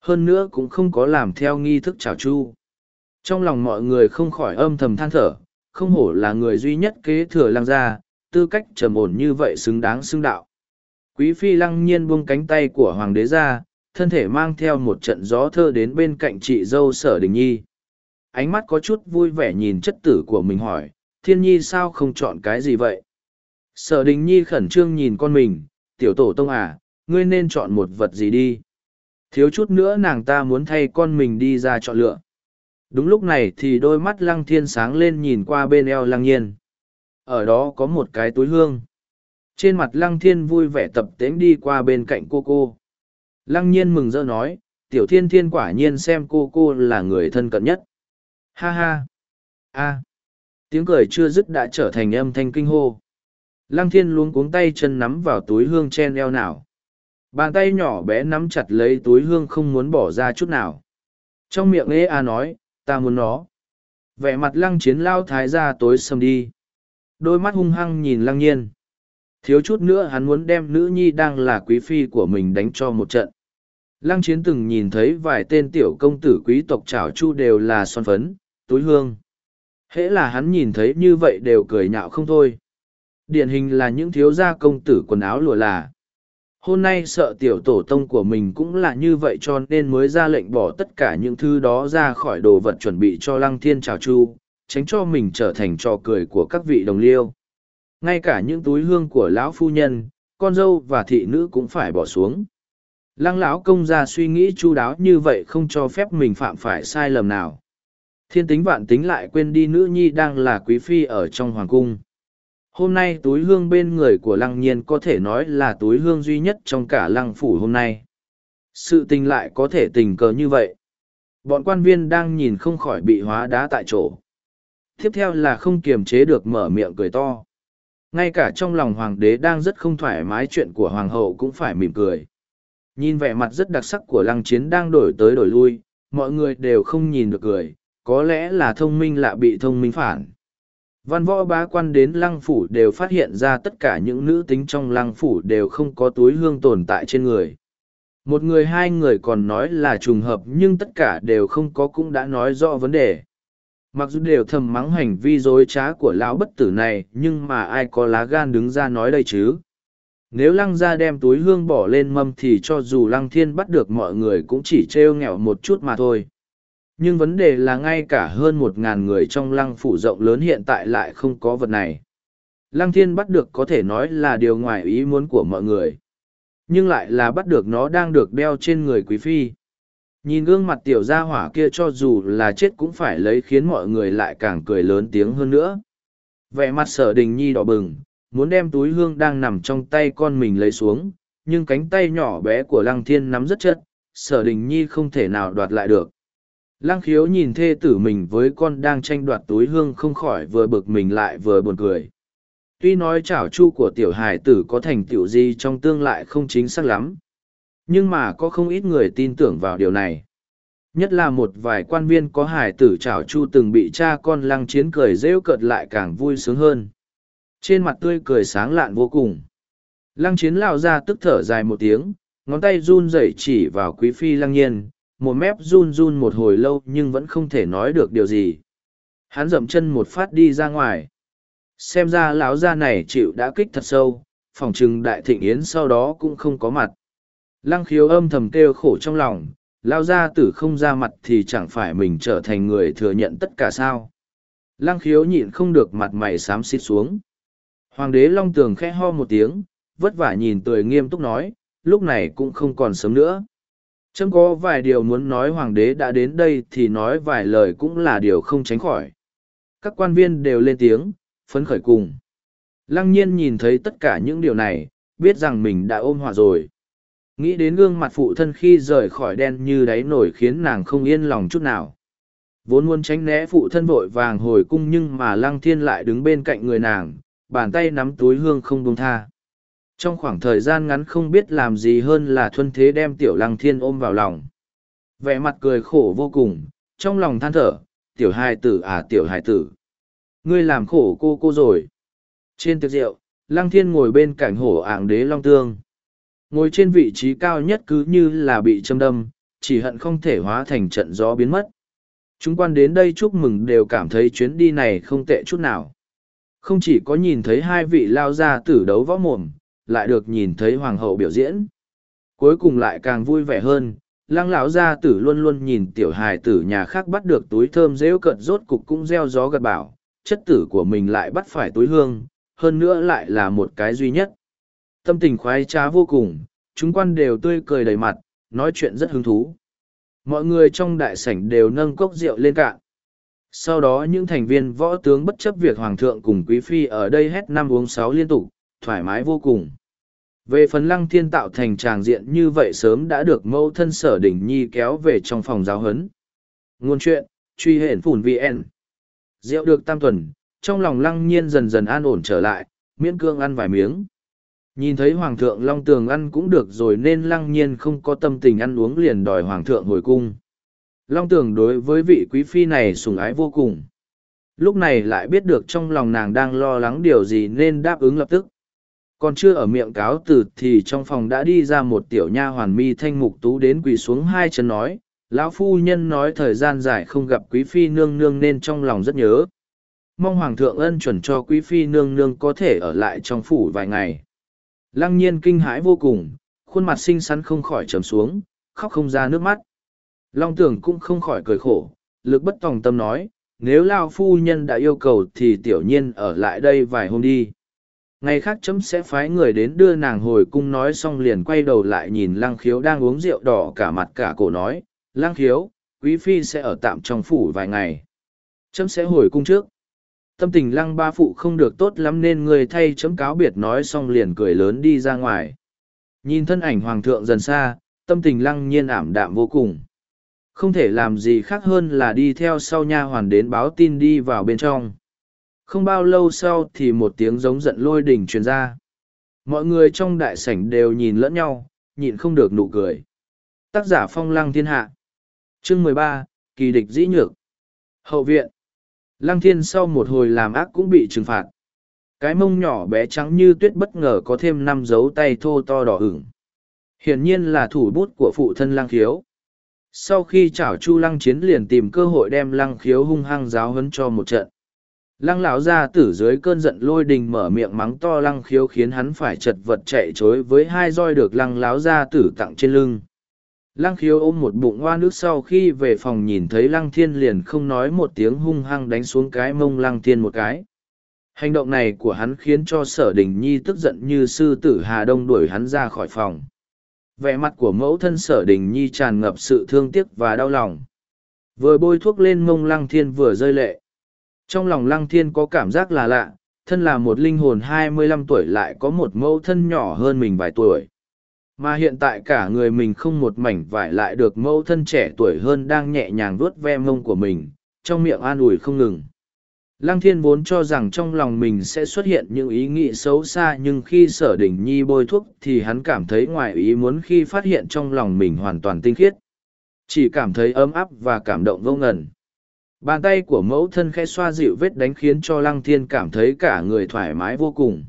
Hơn nữa cũng không có làm theo nghi thức chào chu. Trong lòng mọi người không khỏi âm thầm than thở, không hổ là người duy nhất kế thừa lang gia tư cách trầm ổn như vậy xứng đáng xưng đạo. Quý phi lăng nhiên buông cánh tay của hoàng đế ra, thân thể mang theo một trận gió thơ đến bên cạnh chị dâu sở đình nhi. Ánh mắt có chút vui vẻ nhìn chất tử của mình hỏi, thiên nhi sao không chọn cái gì vậy? Sở đình nhi khẩn trương nhìn con mình, tiểu tổ tông à ngươi nên chọn một vật gì đi? Thiếu chút nữa nàng ta muốn thay con mình đi ra chọn lựa. Đúng lúc này thì đôi mắt lăng thiên sáng lên nhìn qua bên eo lăng nhiên ở đó có một cái túi hương trên mặt lăng thiên vui vẻ tập tễnh đi qua bên cạnh cô cô lăng nhiên mừng rỡ nói tiểu thiên thiên quả nhiên xem cô cô là người thân cận nhất ha ha a tiếng cười chưa dứt đã trở thành âm thanh kinh hô Lăng thiên luống cuống tay chân nắm vào túi hương chen eo nào. Bàn tay nhỏ bé nắm chặt lấy túi hương không muốn bỏ ra chút nào. Trong miệng ế a nói, ta muốn nó. Vẻ mặt lăng chiến lao thái ra tối sầm đi. Đôi mắt hung hăng nhìn lăng nhiên. Thiếu chút nữa hắn muốn đem nữ nhi đang là quý phi của mình đánh cho một trận. Lăng chiến từng nhìn thấy vài tên tiểu công tử quý tộc trảo chu đều là son phấn, túi hương. Hễ là hắn nhìn thấy như vậy đều cười nhạo không thôi. Điển hình là những thiếu gia công tử quần áo lùa là. Hôm nay sợ tiểu tổ tông của mình cũng là như vậy cho nên mới ra lệnh bỏ tất cả những thứ đó ra khỏi đồ vật chuẩn bị cho lăng thiên trào chu, tránh cho mình trở thành trò cười của các vị đồng liêu. Ngay cả những túi hương của lão phu nhân, con dâu và thị nữ cũng phải bỏ xuống. Lăng lão công gia suy nghĩ chu đáo như vậy không cho phép mình phạm phải sai lầm nào. Thiên tính vạn tính lại quên đi nữ nhi đang là quý phi ở trong hoàng cung. Hôm nay túi hương bên người của lăng nhiên có thể nói là túi hương duy nhất trong cả lăng phủ hôm nay. Sự tình lại có thể tình cờ như vậy. Bọn quan viên đang nhìn không khỏi bị hóa đá tại chỗ. Tiếp theo là không kiềm chế được mở miệng cười to. Ngay cả trong lòng hoàng đế đang rất không thoải mái chuyện của hoàng hậu cũng phải mỉm cười. Nhìn vẻ mặt rất đặc sắc của lăng chiến đang đổi tới đổi lui, mọi người đều không nhìn được cười, có lẽ là thông minh lạ bị thông minh phản. Văn võ bá quan đến lăng phủ đều phát hiện ra tất cả những nữ tính trong lăng phủ đều không có túi hương tồn tại trên người. Một người hai người còn nói là trùng hợp nhưng tất cả đều không có cũng đã nói rõ vấn đề. Mặc dù đều thầm mắng hành vi dối trá của lão bất tử này, nhưng mà ai có lá gan đứng ra nói đây chứ. Nếu lăng ra đem túi hương bỏ lên mâm thì cho dù lăng thiên bắt được mọi người cũng chỉ trêu nghẹo một chút mà thôi. Nhưng vấn đề là ngay cả hơn một ngàn người trong lăng phủ rộng lớn hiện tại lại không có vật này. Lăng thiên bắt được có thể nói là điều ngoài ý muốn của mọi người. Nhưng lại là bắt được nó đang được đeo trên người quý phi nhìn gương mặt tiểu gia hỏa kia cho dù là chết cũng phải lấy khiến mọi người lại càng cười lớn tiếng hơn nữa vẻ mặt sở đình nhi đỏ bừng, muốn đem túi hương đang nằm trong tay con mình lấy xuống, nhưng cánh tay nhỏ bé của lăng thiên nắm rất chất sở đình nhi không thể nào đoạt lại được Lăng khiếu nhìn thê tử mình với con đang tranh đoạt túi hương không khỏi vừa bực mình lại vừa buồn cười. Tuy nói chảo chu của tiểu hải tử có thành tựu gì trong tương lại không chính xác lắm. Nhưng mà có không ít người tin tưởng vào điều này. Nhất là một vài quan viên có hải tử trảo chu từng bị cha con lăng chiến cười rêu cợt lại càng vui sướng hơn. Trên mặt tươi cười sáng lạn vô cùng. Lăng chiến lao ra tức thở dài một tiếng, ngón tay run rẩy chỉ vào quý phi lăng nhiên, một mép run run một hồi lâu nhưng vẫn không thể nói được điều gì hắn dậm chân một phát đi ra ngoài xem ra lão gia này chịu đã kích thật sâu phòng chừng đại thịnh yến sau đó cũng không có mặt lăng khiếu âm thầm kêu khổ trong lòng lao gia tử không ra mặt thì chẳng phải mình trở thành người thừa nhận tất cả sao lăng khiếu nhịn không được mặt mày xám xịt xuống hoàng đế long tường khẽ ho một tiếng vất vả nhìn tươi nghiêm túc nói lúc này cũng không còn sớm nữa Trâm có vài điều muốn nói hoàng đế đã đến đây thì nói vài lời cũng là điều không tránh khỏi. Các quan viên đều lên tiếng, phấn khởi cùng. Lăng nhiên nhìn thấy tất cả những điều này, biết rằng mình đã ôm họa rồi. Nghĩ đến gương mặt phụ thân khi rời khỏi đen như đáy nổi khiến nàng không yên lòng chút nào. Vốn muốn tránh né phụ thân vội vàng hồi cung nhưng mà lăng thiên lại đứng bên cạnh người nàng, bàn tay nắm túi hương không buông tha. Trong khoảng thời gian ngắn không biết làm gì hơn là thuân thế đem tiểu lăng thiên ôm vào lòng. Vẻ mặt cười khổ vô cùng, trong lòng than thở, tiểu hài tử à tiểu hài tử. Ngươi làm khổ cô cô rồi. Trên tiệc rượu, lăng thiên ngồi bên cạnh hổ ảng đế long tương. Ngồi trên vị trí cao nhất cứ như là bị châm đâm, chỉ hận không thể hóa thành trận gió biến mất. Chúng quan đến đây chúc mừng đều cảm thấy chuyến đi này không tệ chút nào. Không chỉ có nhìn thấy hai vị lao ra tử đấu võ mồm, lại được nhìn thấy hoàng hậu biểu diễn cuối cùng lại càng vui vẻ hơn lăng lão gia tử luôn luôn nhìn tiểu hài tử nhà khác bắt được túi thơm rễu cận rốt cục cũng gieo gió gật bảo chất tử của mình lại bắt phải túi hương hơn nữa lại là một cái duy nhất tâm tình khoái trá vô cùng chúng quan đều tươi cười đầy mặt nói chuyện rất hứng thú mọi người trong đại sảnh đều nâng cốc rượu lên cạn sau đó những thành viên võ tướng bất chấp việc hoàng thượng cùng quý phi ở đây hét năm uống sáu liên tục thoải mái vô cùng. Về phần lăng thiên tạo thành tràng diện như vậy sớm đã được mẫu thân sở đỉnh nhi kéo về trong phòng giáo huấn. Ngôn chuyện, truy hển phủn VN. Rượu được tam tuần, trong lòng lăng nhiên dần dần an ổn trở lại, miễn cương ăn vài miếng. Nhìn thấy Hoàng thượng Long Tường ăn cũng được rồi nên lăng nhiên không có tâm tình ăn uống liền đòi Hoàng thượng hồi cung. Long Tường đối với vị quý phi này sủng ái vô cùng. Lúc này lại biết được trong lòng nàng đang lo lắng điều gì nên đáp ứng lập tức. Còn chưa ở miệng cáo từ thì trong phòng đã đi ra một tiểu nha hoàn mi thanh mục tú đến quỳ xuống hai chân nói, lão phu nhân nói thời gian dài không gặp quý phi nương nương nên trong lòng rất nhớ. Mong hoàng thượng ân chuẩn cho quý phi nương nương có thể ở lại trong phủ vài ngày. Lăng nhiên kinh hãi vô cùng, khuôn mặt xinh xắn không khỏi trầm xuống, khóc không ra nước mắt. Long tưởng cũng không khỏi cười khổ, lực bất tòng tâm nói, nếu lao phu nhân đã yêu cầu thì tiểu nhiên ở lại đây vài hôm đi. Ngày khác chấm sẽ phái người đến đưa nàng hồi cung nói xong liền quay đầu lại nhìn lăng khiếu đang uống rượu đỏ cả mặt cả cổ nói lăng khiếu quý phi sẽ ở tạm trong phủ vài ngày. Chấm sẽ hồi cung trước tâm tình lăng ba phụ không được tốt lắm nên người thay chấm cáo biệt nói xong liền cười lớn đi ra ngoài. Nhìn thân ảnh hoàng thượng dần xa, tâm tình lăng nhiên ảm đạm vô cùng. Không thể làm gì khác hơn là đi theo sau nha hoàn đến báo tin đi vào bên trong. Không bao lâu sau thì một tiếng giống giận lôi đình truyền ra. Mọi người trong đại sảnh đều nhìn lẫn nhau, nhịn không được nụ cười. Tác giả phong lăng thiên hạ. Chương mười ba, kỳ địch dĩ nhược. Hậu viện lăng thiên sau một hồi làm ác cũng bị trừng phạt. Cái mông nhỏ bé trắng như tuyết bất ngờ có thêm năm dấu tay thô to đỏ ửng. Hiển nhiên là thủ bút của phụ thân lăng khiếu. Sau khi chảo chu lăng chiến liền tìm cơ hội đem lăng khiếu hung hăng giáo hấn cho một trận. Lăng lão gia tử dưới cơn giận lôi đình mở miệng mắng to lăng khiếu khiến hắn phải chật vật chạy chối với hai roi được lăng lão gia tử tặng trên lưng lăng khiếu ôm một bụng hoa nước sau khi về phòng nhìn thấy lăng thiên liền không nói một tiếng hung hăng đánh xuống cái mông lăng thiên một cái. Hành động này của hắn khiến cho sở đình nhi tức giận như sư tử hà đông đuổi hắn ra khỏi phòng. Vẻ mặt của mẫu thân sở đình nhi tràn ngập sự thương tiếc và đau lòng. Vừa bôi thuốc lên mông lăng thiên vừa rơi lệ. Trong lòng lăng thiên có cảm giác là lạ, thân là một linh hồn hai mươi lăm tuổi lại có một mẫu thân nhỏ hơn mình vài tuổi. Mà hiện tại cả người mình không một mảnh vải lại được mẫu thân trẻ tuổi hơn đang nhẹ nhàng vuốt ve mông của mình, trong miệng an ủi không ngừng. Lăng thiên vốn cho rằng trong lòng mình sẽ xuất hiện những ý nghĩ xấu xa nhưng khi sở đỉnh nhi bôi thuốc thì hắn cảm thấy ngoài ý muốn khi phát hiện trong lòng mình hoàn toàn tinh khiết. Chỉ cảm thấy ấm áp và cảm động vô ngần. Bàn tay của mẫu thân khẽ xoa dịu vết đánh khiến cho lăng thiên cảm thấy cả người thoải mái vô cùng.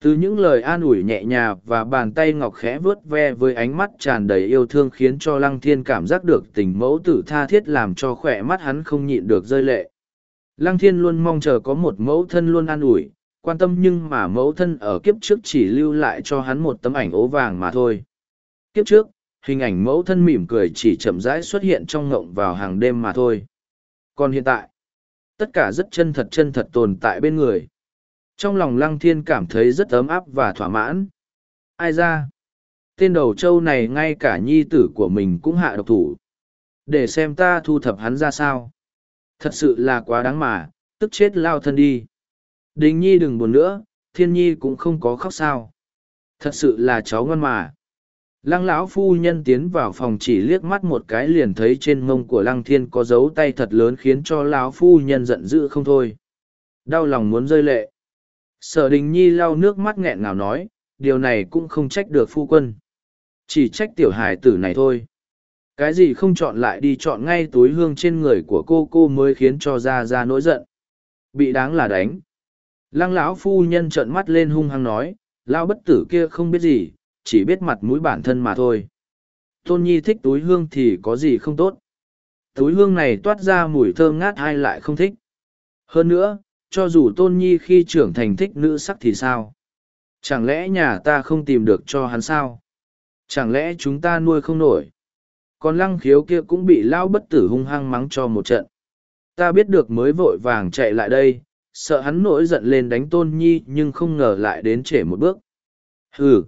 Từ những lời an ủi nhẹ nhàng và bàn tay ngọc khẽ vớt ve với ánh mắt tràn đầy yêu thương khiến cho lăng thiên cảm giác được tình mẫu tử tha thiết làm cho khỏe mắt hắn không nhịn được rơi lệ. Lăng thiên luôn mong chờ có một mẫu thân luôn an ủi, quan tâm nhưng mà mẫu thân ở kiếp trước chỉ lưu lại cho hắn một tấm ảnh ố vàng mà thôi. Kiếp trước, hình ảnh mẫu thân mỉm cười chỉ chậm rãi xuất hiện trong ngộng vào hàng đêm mà thôi. Còn hiện tại, tất cả rất chân thật chân thật tồn tại bên người. Trong lòng lăng thiên cảm thấy rất ấm áp và thỏa mãn. Ai ra? Tên đầu trâu này ngay cả nhi tử của mình cũng hạ độc thủ. Để xem ta thu thập hắn ra sao. Thật sự là quá đáng mà, tức chết lao thân đi. Đình nhi đừng buồn nữa, thiên nhi cũng không có khóc sao. Thật sự là cháu ngon mà. Lăng lão phu nhân tiến vào phòng chỉ liếc mắt một cái liền thấy trên mông của lăng thiên có dấu tay thật lớn khiến cho lão phu nhân giận dữ không thôi. Đau lòng muốn rơi lệ. Sở đình nhi lau nước mắt nghẹn ngào nói, điều này cũng không trách được phu quân. Chỉ trách tiểu hài tử này thôi. Cái gì không chọn lại đi chọn ngay túi hương trên người của cô cô mới khiến cho ra ra nỗi giận. Bị đáng là đánh. Lăng lão phu nhân trợn mắt lên hung hăng nói, lao bất tử kia không biết gì, chỉ biết mặt mũi bản thân mà thôi. Tôn Nhi thích túi hương thì có gì không tốt. Túi hương này toát ra mùi thơm ngát ai lại không thích. Hơn nữa, cho dù Tôn Nhi khi trưởng thành thích nữ sắc thì sao? Chẳng lẽ nhà ta không tìm được cho hắn sao? Chẳng lẽ chúng ta nuôi không nổi? Còn lăng khiếu kia cũng bị lao bất tử hung hăng mắng cho một trận. Ta biết được mới vội vàng chạy lại đây, sợ hắn nổi giận lên đánh Tôn Nhi nhưng không ngờ lại đến trễ một bước. Hừ!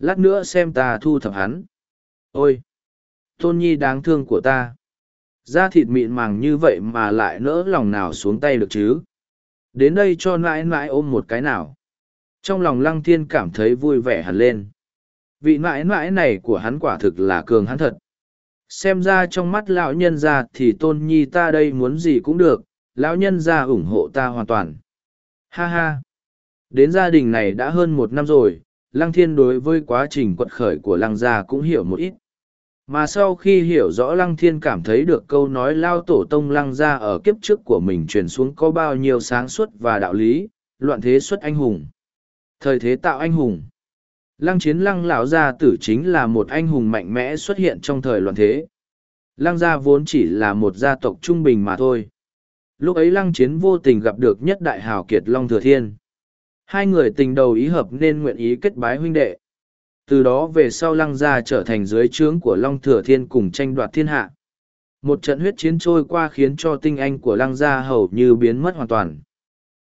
lát nữa xem ta thu thập hắn ôi tôn nhi đáng thương của ta da thịt mịn màng như vậy mà lại nỡ lòng nào xuống tay được chứ đến đây cho mãi mãi ôm một cái nào. Trong lòng lăng thiên cảm thấy vui vẻ hẳn lên. Vị mãi mãi này của hắn quả thực là cường hắn thật. Xem ra trong mắt lão nhân ra thì tôn nhi ta đây muốn gì cũng được lão nhân ra ủng hộ ta hoàn toàn. Ha ha. Đến gia đình này đã hơn một năm rồi, Lăng Thiên đối với quá trình quật khởi của Lăng gia cũng hiểu một ít. Mà sau khi hiểu rõ Lăng Thiên cảm thấy được câu nói lao tổ tông Lăng gia ở kiếp trước của mình truyền xuống có bao nhiêu sáng suốt và đạo lý, loạn thế xuất anh hùng. Thời thế tạo anh hùng. Lăng chiến lăng lão gia tử chính là một anh hùng mạnh mẽ xuất hiện trong thời loạn thế. Lăng gia vốn chỉ là một gia tộc trung bình mà thôi. Lúc ấy lăng chiến vô tình gặp được nhất đại hào kiệt Long Thừa Thiên. Hai người tình đầu ý hợp nên nguyện ý kết bái huynh đệ. Từ đó về sau lăng gia trở thành dưới trướng của Long Thừa Thiên cùng tranh đoạt thiên hạ. Một trận huyết chiến trôi qua khiến cho tinh anh của lăng gia hầu như biến mất hoàn toàn.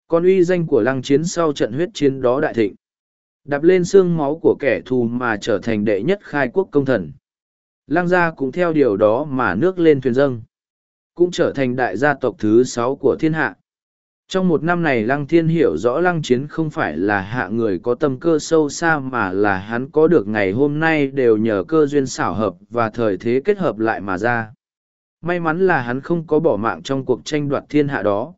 Còn uy danh của lăng chiến sau trận huyết chiến đó đại thịnh. Đạp lên xương máu của kẻ thù mà trở thành đệ nhất khai quốc công thần. Lăng gia cũng theo điều đó mà nước lên thuyền dâng. Cũng trở thành đại gia tộc thứ sáu của thiên hạ. Trong một năm này Lăng Thiên hiểu rõ Lăng Chiến không phải là hạ người có tâm cơ sâu xa mà là hắn có được ngày hôm nay đều nhờ cơ duyên xảo hợp và thời thế kết hợp lại mà ra. May mắn là hắn không có bỏ mạng trong cuộc tranh đoạt thiên hạ đó.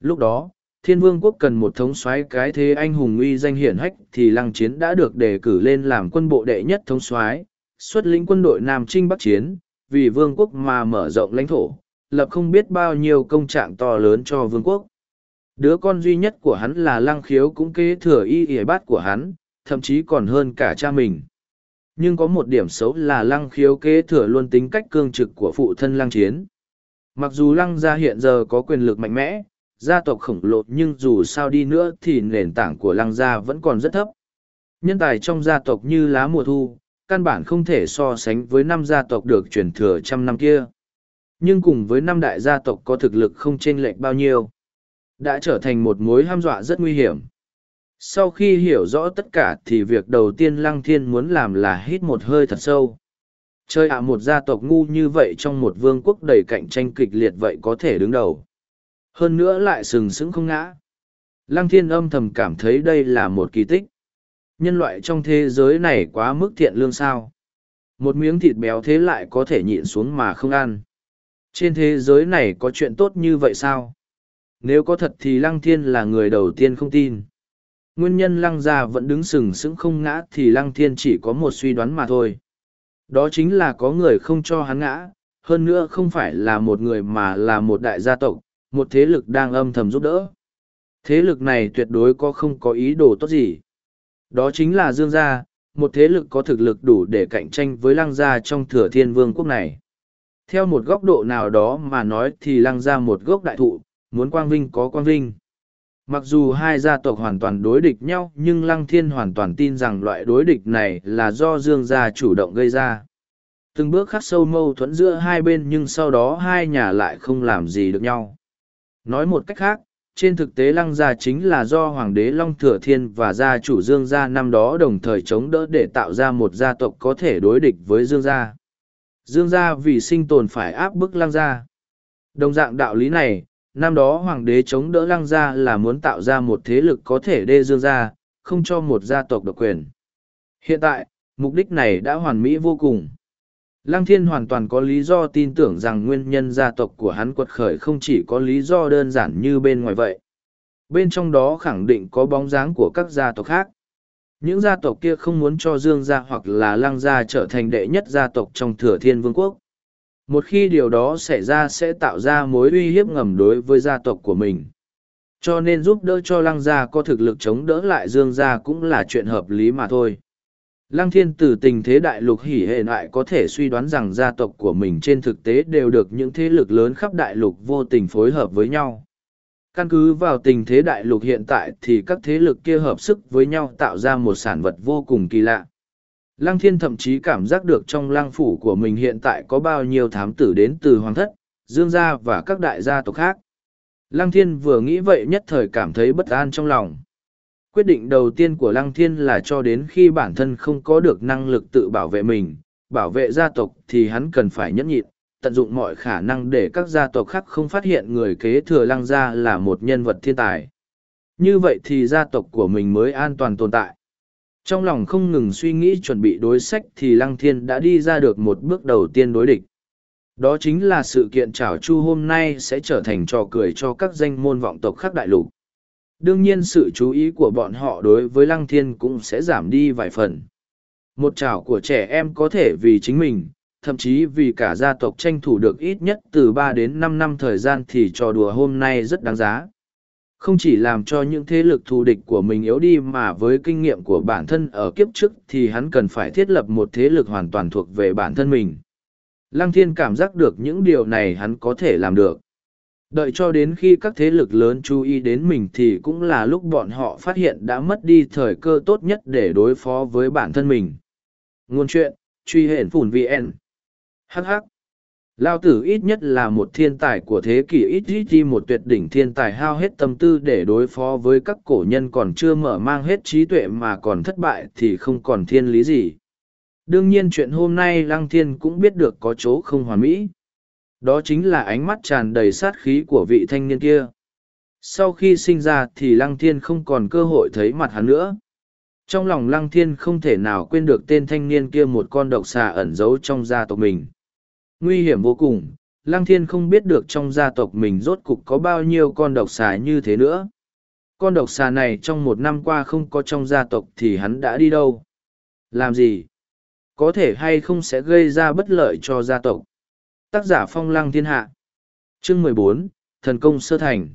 Lúc đó, thiên vương quốc cần một thống soái cái thế anh hùng uy danh hiển hách thì Lăng Chiến đã được đề cử lên làm quân bộ đệ nhất thống soái xuất lĩnh quân đội Nam Trinh Bắc Chiến, vì vương quốc mà mở rộng lãnh thổ, lập không biết bao nhiêu công trạng to lớn cho vương quốc Đứa con duy nhất của hắn là lăng khiếu cũng kế thừa y y bát của hắn, thậm chí còn hơn cả cha mình. Nhưng có một điểm xấu là lăng khiếu kế thừa luôn tính cách cương trực của phụ thân lăng chiến. Mặc dù lăng gia hiện giờ có quyền lực mạnh mẽ, gia tộc khổng lồ nhưng dù sao đi nữa thì nền tảng của lăng gia vẫn còn rất thấp. Nhân tài trong gia tộc như lá mùa thu, căn bản không thể so sánh với năm gia tộc được truyền thừa trăm năm kia. Nhưng cùng với năm đại gia tộc có thực lực không chênh lệch bao nhiêu đã trở thành một mối ham dọa rất nguy hiểm. Sau khi hiểu rõ tất cả thì việc đầu tiên lăng thiên muốn làm là hít một hơi thật sâu. Chơi ạ, một gia tộc ngu như vậy trong một vương quốc đầy cạnh tranh kịch liệt vậy có thể đứng đầu. Hơn nữa lại sừng sững không ngã. Lăng thiên âm thầm cảm thấy đây là một kỳ tích. Nhân loại trong thế giới này quá mức thiện lương sao. Một miếng thịt béo thế lại có thể nhịn xuống mà không ăn. Trên thế giới này có chuyện tốt như vậy sao? Nếu có thật thì lăng thiên là người đầu tiên không tin. Nguyên nhân lăng gia vẫn đứng sừng sững không ngã thì lăng thiên chỉ có một suy đoán mà thôi. Đó chính là có người không cho hắn ngã, hơn nữa không phải là một người mà là một đại gia tộc, một thế lực đang âm thầm giúp đỡ. Thế lực này tuyệt đối có không có ý đồ tốt gì. Đó chính là dương gia, một thế lực có thực lực đủ để cạnh tranh với lăng gia trong thừa thiên vương quốc này. Theo một góc độ nào đó mà nói thì lăng gia một gốc đại thụ muốn quang vinh có quang vinh. Mặc dù hai gia tộc hoàn toàn đối địch nhau nhưng Lăng Thiên hoàn toàn tin rằng loại đối địch này là do Dương gia chủ động gây ra. Từng bước khắc sâu mâu thuẫn giữa hai bên nhưng sau đó hai nhà lại không làm gì được nhau. Nói một cách khác, trên thực tế Lăng gia chính là do Hoàng đế Long Thừa Thiên và gia chủ Dương gia năm đó đồng thời chống đỡ để tạo ra một gia tộc có thể đối địch với Dương gia. Dương gia vì sinh tồn phải áp bức Lăng gia. Đồng dạng đạo lý này, năm đó hoàng đế chống đỡ lăng gia là muốn tạo ra một thế lực có thể đê dương gia, không cho một gia tộc độc quyền. Hiện tại, mục đích này đã hoàn mỹ vô cùng. Lăng thiên hoàn toàn có lý do tin tưởng rằng nguyên nhân gia tộc của hắn quật khởi không chỉ có lý do đơn giản như bên ngoài vậy. Bên trong đó khẳng định có bóng dáng của các gia tộc khác. Những gia tộc kia không muốn cho Dương gia hoặc là Lăng gia trở thành đệ nhất gia tộc trong thừa thiên vương quốc một khi điều đó xảy ra sẽ tạo ra mối uy hiếp ngầm đối với gia tộc của mình. Cho nên giúp đỡ cho lăng gia có thực lực chống đỡ lại dương gia cũng là chuyện hợp lý mà thôi. Lăng thiên từ tình thế đại lục hỉ hệ lại có thể suy đoán rằng gia tộc của mình trên thực tế đều được những thế lực lớn khắp đại lục vô tình phối hợp với nhau. Căn cứ vào tình thế đại lục hiện tại thì các thế lực kia hợp sức với nhau tạo ra một sản vật vô cùng kỳ lạ. Lăng thiên thậm chí cảm giác được trong lăng phủ của mình hiện tại có bao nhiêu thám tử đến từ hoàng thất, dương gia và các đại gia tộc khác. Lăng thiên vừa nghĩ vậy nhất thời cảm thấy bất an trong lòng. Quyết định đầu tiên của lăng thiên là cho đến khi bản thân không có được năng lực tự bảo vệ mình, bảo vệ gia tộc thì hắn cần phải nhẫn nhịn, tận dụng mọi khả năng để các gia tộc khác không phát hiện người kế thừa lăng gia là một nhân vật thiên tài. Như vậy thì gia tộc của mình mới an toàn tồn tại. Trong lòng không ngừng suy nghĩ chuẩn bị đối sách thì Lăng Thiên đã đi ra được một bước đầu tiên đối địch. Đó chính là sự kiện trảo chu hôm nay sẽ trở thành trò cười cho các danh môn vọng tộc khác đại lục. đương nhiên sự chú ý của bọn họ đối với lăng thiên cũng sẽ giảm đi vài phần một trảo của trẻ em có thể vì chính mình, thậm chí vì cả gia tộc tranh thủ được ít nhất từ ba đến năm năm thời gian thì trò đùa hôm nay rất đáng giá không chỉ làm cho những thế lực thù địch của mình yếu đi mà với kinh nghiệm của bản thân ở kiếp trước thì hắn cần phải thiết lập một thế lực hoàn toàn thuộc về bản thân mình. Lăng thiên cảm giác được những điều này hắn có thể làm được. Đợi cho đến khi các thế lực lớn chú ý đến mình thì cũng là lúc bọn họ phát hiện đã mất đi thời cơ tốt nhất để đối phó với bản thân mình. Nguồn chuyện, truy hển phủn vn hh lao tử ít nhất là một thiên tài của thế kỷ ít ít đi một tuyệt đỉnh thiên tài hao hết tâm tư để đối phó với các cổ nhân còn chưa mở mang hết trí tuệ mà còn thất bại thì không còn thiên lý gì. Đương nhiên chuyện hôm nay lăng thiên cũng biết được có chỗ không hoàn mỹ. Đó chính là ánh mắt tràn đầy sát khí của vị thanh niên kia. Sau khi sinh ra thì lăng thiên không còn cơ hội thấy mặt hắn nữa. Trong lòng lăng thiên không thể nào quên được tên thanh niên kia một con độc xà ẩn giấu trong gia tộc mình nguy hiểm vô cùng, lăng thiên không biết được trong gia tộc mình rốt cục có bao nhiêu con độc xà như thế nữa. Con độc xà này trong một năm qua không có trong gia tộc thì hắn đã đi đâu? Làm gì? Có thể hay không sẽ gây ra bất lợi cho gia tộc? Tác giả phong lăng thiên hạ. Chương mười bốn, thần công sơ thành.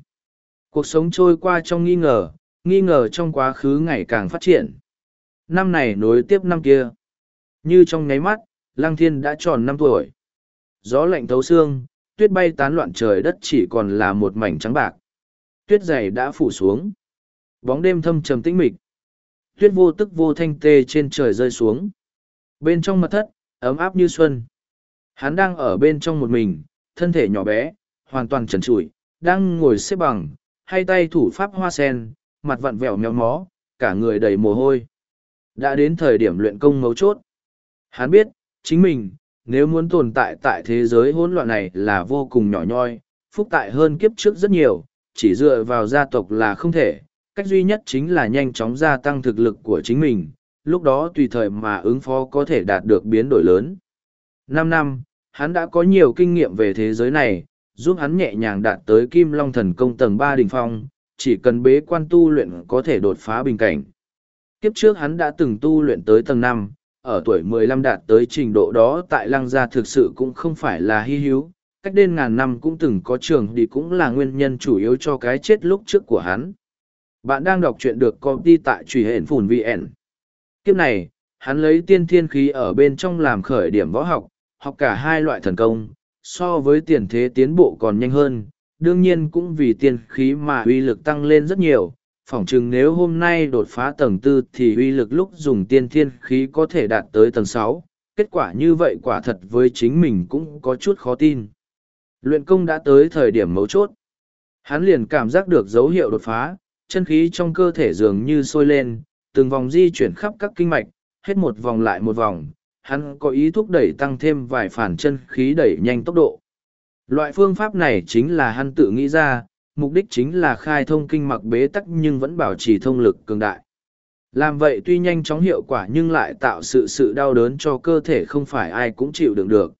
Cuộc sống trôi qua trong nghi ngờ nghi ngờ trong quá khứ ngày càng phát triển. Năm này nối tiếp năm kia. Như trong nháy mắt, lăng thiên đã tròn năm tuổi gió lạnh thấu xương tuyết bay tán loạn trời đất chỉ còn là một mảnh trắng bạc. Tuyết dày đã phủ xuống. Bóng đêm thâm trầm tĩnh mịch. Tuyết vô tức vô thanh tê trên trời rơi xuống. Bên trong mật thất ấm áp như xuân. Hắn đang ở bên trong một mình, thân thể nhỏ bé, hoàn toàn trần trụi, đang ngồi xếp bằng, hai tay thủ pháp hoa sen, mặt vặn vẹo méo mó, cả người đầy mồ hôi. Đã đến thời điểm luyện công mấu chốt. Hắn biết, chính mình, nếu muốn tồn tại tại thế giới hỗn loạn này là vô cùng nhỏ nhoi, phúc tại hơn kiếp trước rất nhiều, chỉ dựa vào gia tộc là không thể. Cách duy nhất chính là nhanh chóng gia tăng thực lực của chính mình, lúc đó tùy thời mà ứng phó có thể đạt được biến đổi lớn. Năm năm, hắn đã có nhiều kinh nghiệm về thế giới này, giúp hắn nhẹ nhàng đạt tới kim long thần công tầng ba đỉnh phong, chỉ cần bế quan tu luyện có thể đột phá bình cảnh. Kiếp trước hắn đã từng tu luyện tới tầng năm, ở tuổi mười lăm đạt tới trình độ đó tại lăng gia thực sự cũng không phải là hy hữu, cách đến ngàn năm cũng từng có trường đi cũng là nguyên nhân chủ yếu cho cái chết lúc trước của hắn. Bạn đang đọc truyện được công ty tại truy hển phùn VN. Kiếp này, hắn lấy tiên thiên khí ở bên trong làm khởi điểm võ học, học cả hai loại thần công, so với tiền thế tiến bộ còn nhanh hơn, đương nhiên cũng vì tiên khí mà uy lực tăng lên rất nhiều. Phỏng chừng nếu hôm nay đột phá tầng tư thì uy lực lúc dùng tiên thiên khí có thể đạt tới tầng sáu. kết quả như vậy quả thật với chính mình cũng có chút khó tin. Luyện công đã tới thời điểm mấu chốt. Hắn liền cảm giác được dấu hiệu đột phá, chân khí trong cơ thể dường như sôi lên, từng vòng di chuyển khắp các kinh mạch, hết một vòng lại một vòng, hắn có ý thúc đẩy tăng thêm vài phản chân khí đẩy nhanh tốc độ. Loại phương pháp này chính là hắn tự nghĩ ra, mục đích chính là khai thông kinh mặc bế tắc nhưng vẫn bảo trì thông lực cường đại. Làm vậy tuy nhanh chóng hiệu quả nhưng lại tạo sự sự đau đớn cho cơ thể không phải ai cũng chịu đựng được.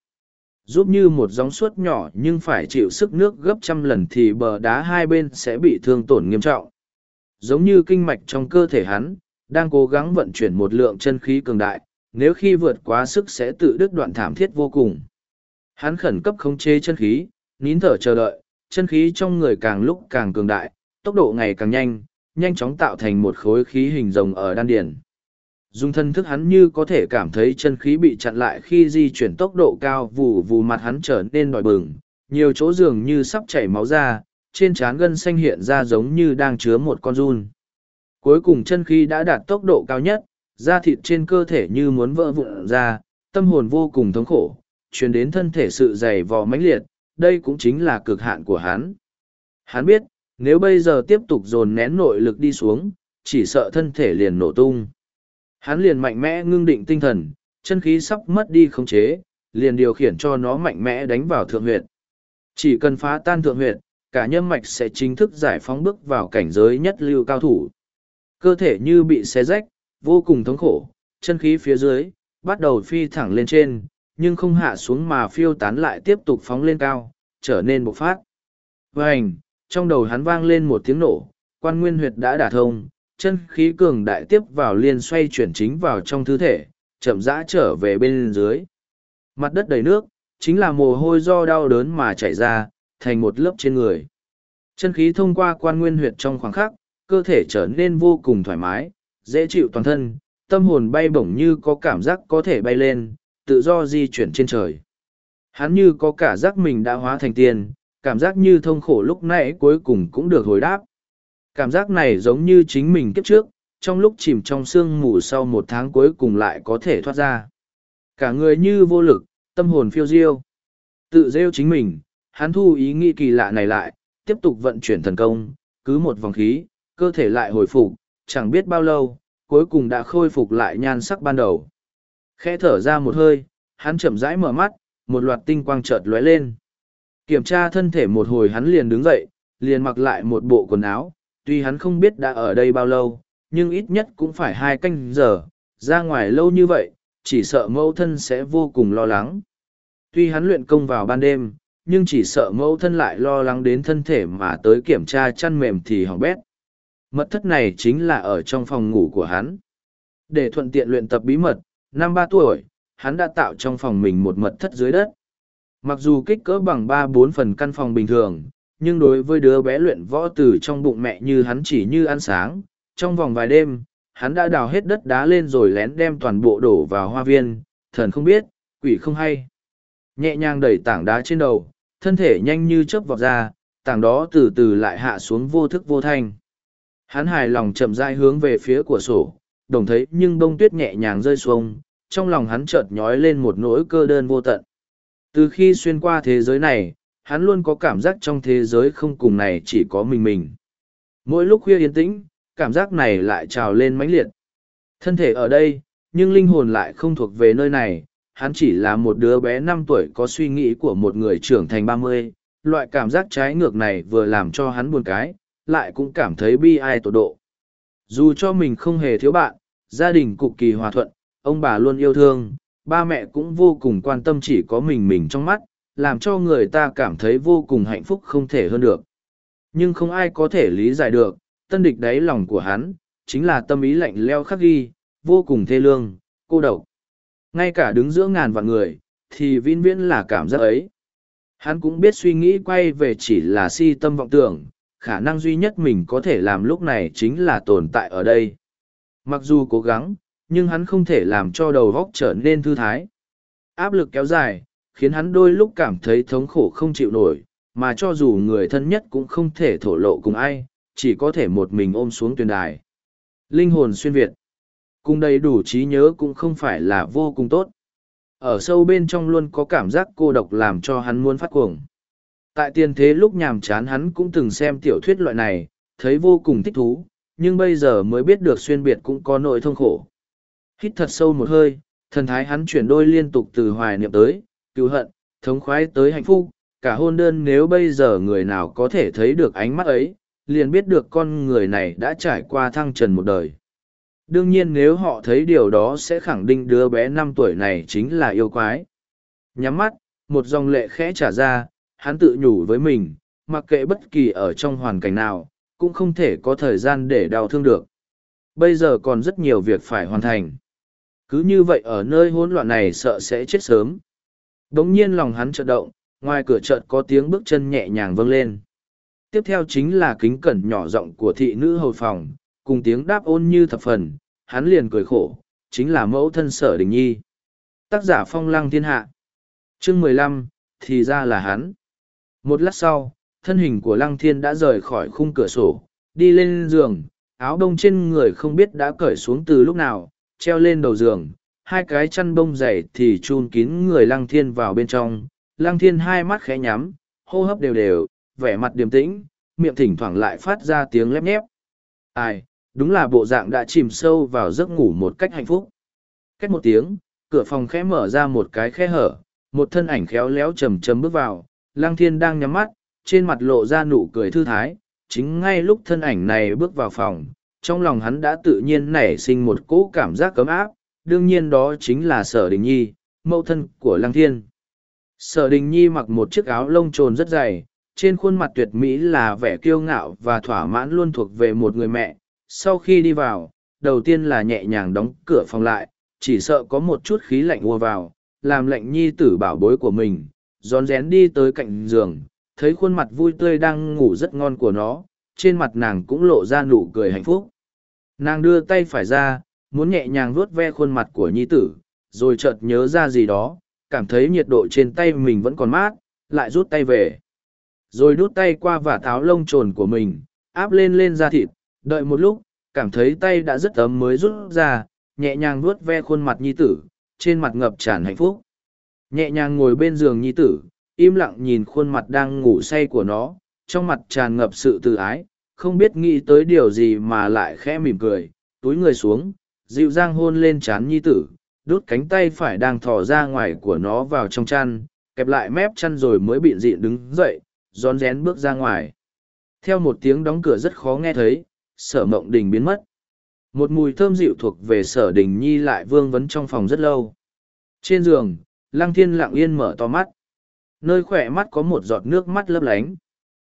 Giúp như một gióng suốt nhỏ nhưng phải chịu sức nước gấp trăm lần thì bờ đá hai bên sẽ bị thương tổn nghiêm trọng. Giống như kinh mạch trong cơ thể hắn, đang cố gắng vận chuyển một lượng chân khí cường đại, nếu khi vượt quá sức sẽ tự đứt đoạn thảm thiết vô cùng. Hắn khẩn cấp khống chế chân khí, nín thở chờ đợi, chân khí trong người càng lúc càng cường đại, tốc độ ngày càng nhanh, nhanh chóng tạo thành một khối khí hình rồng ở đan điền. Dùng thân thức hắn như có thể cảm thấy chân khí bị chặn lại khi di chuyển tốc độ cao vù vù mặt hắn trở nên đòi bừng, nhiều chỗ dường như sắp chảy máu ra, trên trán gân xanh hiện ra giống như đang chứa một con run. Cuối cùng chân khí đã đạt tốc độ cao nhất, da thịt trên cơ thể như muốn vỡ vụn ra, tâm hồn vô cùng thống khổ, truyền đến thân thể sự dày vò mãnh liệt, đây cũng chính là cực hạn của hắn. Hắn biết, nếu bây giờ tiếp tục dồn nén nội lực đi xuống, chỉ sợ thân thể liền nổ tung. Hắn liền mạnh mẽ ngưng định tinh thần, chân khí sắp mất đi khống chế, liền điều khiển cho nó mạnh mẽ đánh vào thượng huyệt. Chỉ cần phá tan thượng huyệt, cả nhâm mạch sẽ chính thức giải phóng bước vào cảnh giới nhất lưu cao thủ. Cơ thể như bị xé rách, vô cùng thống khổ, chân khí phía dưới, bắt đầu phi thẳng lên trên, nhưng không hạ xuống mà phiêu tán lại tiếp tục phóng lên cao, trở nên bộc phát. Vành, trong đầu hắn vang lên một tiếng nổ, quan nguyên huyệt đã đả thông, chân khí cường đại tiếp vào liên xoay chuyển chính vào trong thư thể, chậm rãi trở về bên dưới. Mặt đất đầy nước, chính là mồ hôi do đau đớn mà chảy ra, thành một lớp trên người. Chân khí thông qua quan nguyên huyệt trong khoảng khắc, cơ thể trở nên vô cùng thoải mái, dễ chịu toàn thân, tâm hồn bay bổng như có cảm giác có thể bay lên, tự do di chuyển trên trời. Hắn như có cả giác mình đã hóa thành tiền, cảm giác như thông khổ lúc nãy cuối cùng cũng được hồi đáp. Cảm giác này giống như chính mình kiếp trước, trong lúc chìm trong sương mù sau một tháng cuối cùng lại có thể thoát ra. Cả người như vô lực, tâm hồn phiêu diêu. Tự rêu chính mình, hắn thu ý nghĩ kỳ lạ này lại, tiếp tục vận chuyển thần công, cứ một vòng khí, cơ thể lại hồi phục, chẳng biết bao lâu, cuối cùng đã khôi phục lại nhan sắc ban đầu. Khẽ thở ra một hơi, hắn chậm rãi mở mắt, một loạt tinh quang chợt lóe lên. Kiểm tra thân thể một hồi hắn liền đứng dậy, liền mặc lại một bộ quần áo, tuy hắn không biết đã ở đây bao lâu, nhưng ít nhất cũng phải hai canh giờ, ra ngoài lâu như vậy, chỉ sợ mẫu thân sẽ vô cùng lo lắng. Tuy hắn luyện công vào ban đêm, nhưng chỉ sợ mẫu thân lại lo lắng đến thân thể mà tới kiểm tra chăn mềm thì hỏng bét. Mật thất này chính là ở trong phòng ngủ của hắn. Để thuận tiện luyện tập bí mật, năm ba tuổi, hắn đã tạo trong phòng mình một mật thất dưới đất. Mặc dù kích cỡ bằng ba bốn phần căn phòng bình thường, nhưng đối với đứa bé luyện võ từ trong bụng mẹ như hắn chỉ như ăn sáng, trong vòng vài đêm, hắn đã đào hết đất đá lên rồi lén đem toàn bộ đổ vào hoa viên, thần không biết, quỷ không hay. Nhẹ nhàng đẩy tảng đá trên đầu, thân thể nhanh như chớp vọt ra, tảng đó từ từ lại hạ xuống vô thức vô thanh. Hắn hài lòng chậm rãi hướng về phía của sổ, đồng thấy nhưng bông tuyết nhẹ nhàng rơi xuống, trong lòng hắn chợt nhói lên một nỗi cơ đơn vô tận. Từ khi xuyên qua thế giới này, hắn luôn có cảm giác trong thế giới không cùng này chỉ có mình mình. Mỗi lúc khuya yên tĩnh, cảm giác này lại trào lên mãnh liệt. Thân thể ở đây, nhưng linh hồn lại không thuộc về nơi này, hắn chỉ là một đứa bé năm tuổi có suy nghĩ của một người trưởng thành ba mươi. loại cảm giác trái ngược này vừa làm cho hắn buồn cái, lại cũng cảm thấy bi ai tột độ. Dù cho mình không hề thiếu bạn, gia đình cực kỳ hòa thuận, ông bà luôn yêu thương, ba mẹ cũng vô cùng quan tâm chỉ có mình mình trong mắt, làm cho người ta cảm thấy vô cùng hạnh phúc không thể hơn được. Nhưng không ai có thể lý giải được, tân địch đáy lòng của hắn, chính là tâm ý lạnh leo khắc ghi, vô cùng thê lương, cô độc. Ngay cả đứng giữa ngàn vạn người, thì vĩnh viễn là cảm giác ấy. Hắn cũng biết suy nghĩ quay về chỉ là si tâm vọng tưởng, khả năng duy nhất mình có thể làm lúc này chính là tồn tại ở đây. Mặc dù cố gắng, nhưng hắn không thể làm cho đầu góc trở nên thư thái. Áp lực kéo dài, khiến hắn đôi lúc cảm thấy thống khổ không chịu nổi, mà cho dù người thân nhất cũng không thể thổ lộ cùng ai, chỉ có thể một mình ôm xuống tuyên đài. Linh hồn xuyên Việt. Cùng đầy đủ trí nhớ cũng không phải là vô cùng tốt. Ở sâu bên trong luôn có cảm giác cô độc làm cho hắn muốn phát cuồng. Tại tiền thế lúc nhàm chán hắn cũng từng xem tiểu thuyết loại này, thấy vô cùng thích thú, nhưng bây giờ mới biết được xuyên biệt cũng có nỗi thông khổ. Hít thật sâu một hơi, thần thái hắn chuyển đôi liên tục từ hoài niệm tới, cứu hận, thống khoái tới hạnh phúc, cả hôn đơn nếu bây giờ người nào có thể thấy được ánh mắt ấy, liền biết được con người này đã trải qua thăng trần một đời. Đương nhiên nếu họ thấy điều đó sẽ khẳng định đứa bé năm tuổi này chính là yêu quái. Nhắm mắt, một dòng lệ khẽ trả ra, hắn tự nhủ với mình, mặc kệ bất kỳ ở trong hoàn cảnh nào, cũng không thể có thời gian để đau thương được. Bây giờ còn rất nhiều việc phải hoàn thành. Cứ như vậy ở nơi hỗn loạn này sợ sẽ chết sớm. Đống nhiên lòng hắn chợt động, ngoài cửa chợt có tiếng bước chân nhẹ nhàng vâng lên. Tiếp theo chính là kính cẩn nhỏ giọng của thị nữ hầu phòng, cùng tiếng đáp ôn như thập phần, hắn liền cười khổ, chính là mẫu thân sở đình nhi. Tác giả phong lăng thiên hạ. Chương mười lăm thì ra là hắn. Một lát sau, thân hình của lăng thiên đã rời khỏi khung cửa sổ, đi lên giường, áo đông trên người không biết đã cởi xuống từ lúc nào, treo lên đầu giường, hai cái chăn bông dày thì chun kín người lăng thiên vào bên trong. Lăng thiên hai mắt khẽ nhắm, hô hấp đều đều, vẻ mặt điềm tĩnh, miệng thỉnh thoảng lại phát ra tiếng lép nhép. Ai, đúng là bộ dạng đã chìm sâu vào giấc ngủ một cách hạnh phúc. Cách một tiếng, cửa phòng khẽ mở ra một cái khe hở, một thân ảnh khéo léo chầm chầm bước vào, Lăng Thiên đang nhắm mắt, trên mặt lộ ra nụ cười thư thái, chính ngay lúc thân ảnh này bước vào phòng, trong lòng hắn đã tự nhiên nảy sinh một cỗ cảm giác cấm áp, đương nhiên đó chính là Sở Đình Nhi, mẫu thân của Lăng Thiên. Sở Đình Nhi mặc một chiếc áo lông trồn rất dày, trên khuôn mặt tuyệt mỹ là vẻ kiêu ngạo và thỏa mãn luôn thuộc về một người mẹ sau khi đi vào đầu tiên là nhẹ nhàng đóng cửa phòng lại chỉ sợ có một chút khí lạnh ùa vào làm lạnh nhi tử bảo bối của mình rón rén đi tới cạnh giường, thấy khuôn mặt vui tươi đang ngủ rất ngon của nó, trên mặt nàng cũng lộ ra nụ cười hạnh phúc. Nàng đưa tay phải ra, muốn nhẹ nhàng vuốt ve khuôn mặt của nhi tử, rồi chợt nhớ ra gì đó, cảm thấy nhiệt độ trên tay mình vẫn còn mát, lại rút tay về. Rồi đút tay qua và tháo lông trồn của mình, áp lên lên da thịt, đợi một lúc, cảm thấy tay đã rất ấm mới rút ra, nhẹ nhàng vuốt ve khuôn mặt nhi tử, trên mặt ngập tràn hạnh phúc nhẹ nhàng ngồi bên giường nhi tử, im lặng nhìn khuôn mặt đang ngủ say của nó, trong mặt tràn ngập sự tự ái, không biết nghĩ tới điều gì mà lại khẽ mỉm cười, túi người xuống, dịu dàng hôn lên trán nhi tử, đút cánh tay phải đang thò ra ngoài của nó vào trong chăn, kẹp lại mép chăn rồi mới bịn dị đứng dậy, rón rén bước ra ngoài. Theo một tiếng đóng cửa rất khó nghe thấy, sở mộng đình biến mất. Một mùi thơm dịu thuộc về sở đình nhi lại vương vấn trong phòng rất lâu. Trên giường lăng thiên lặng yên mở to mắt. Nơi khỏe mắt có một giọt nước mắt lấp lánh.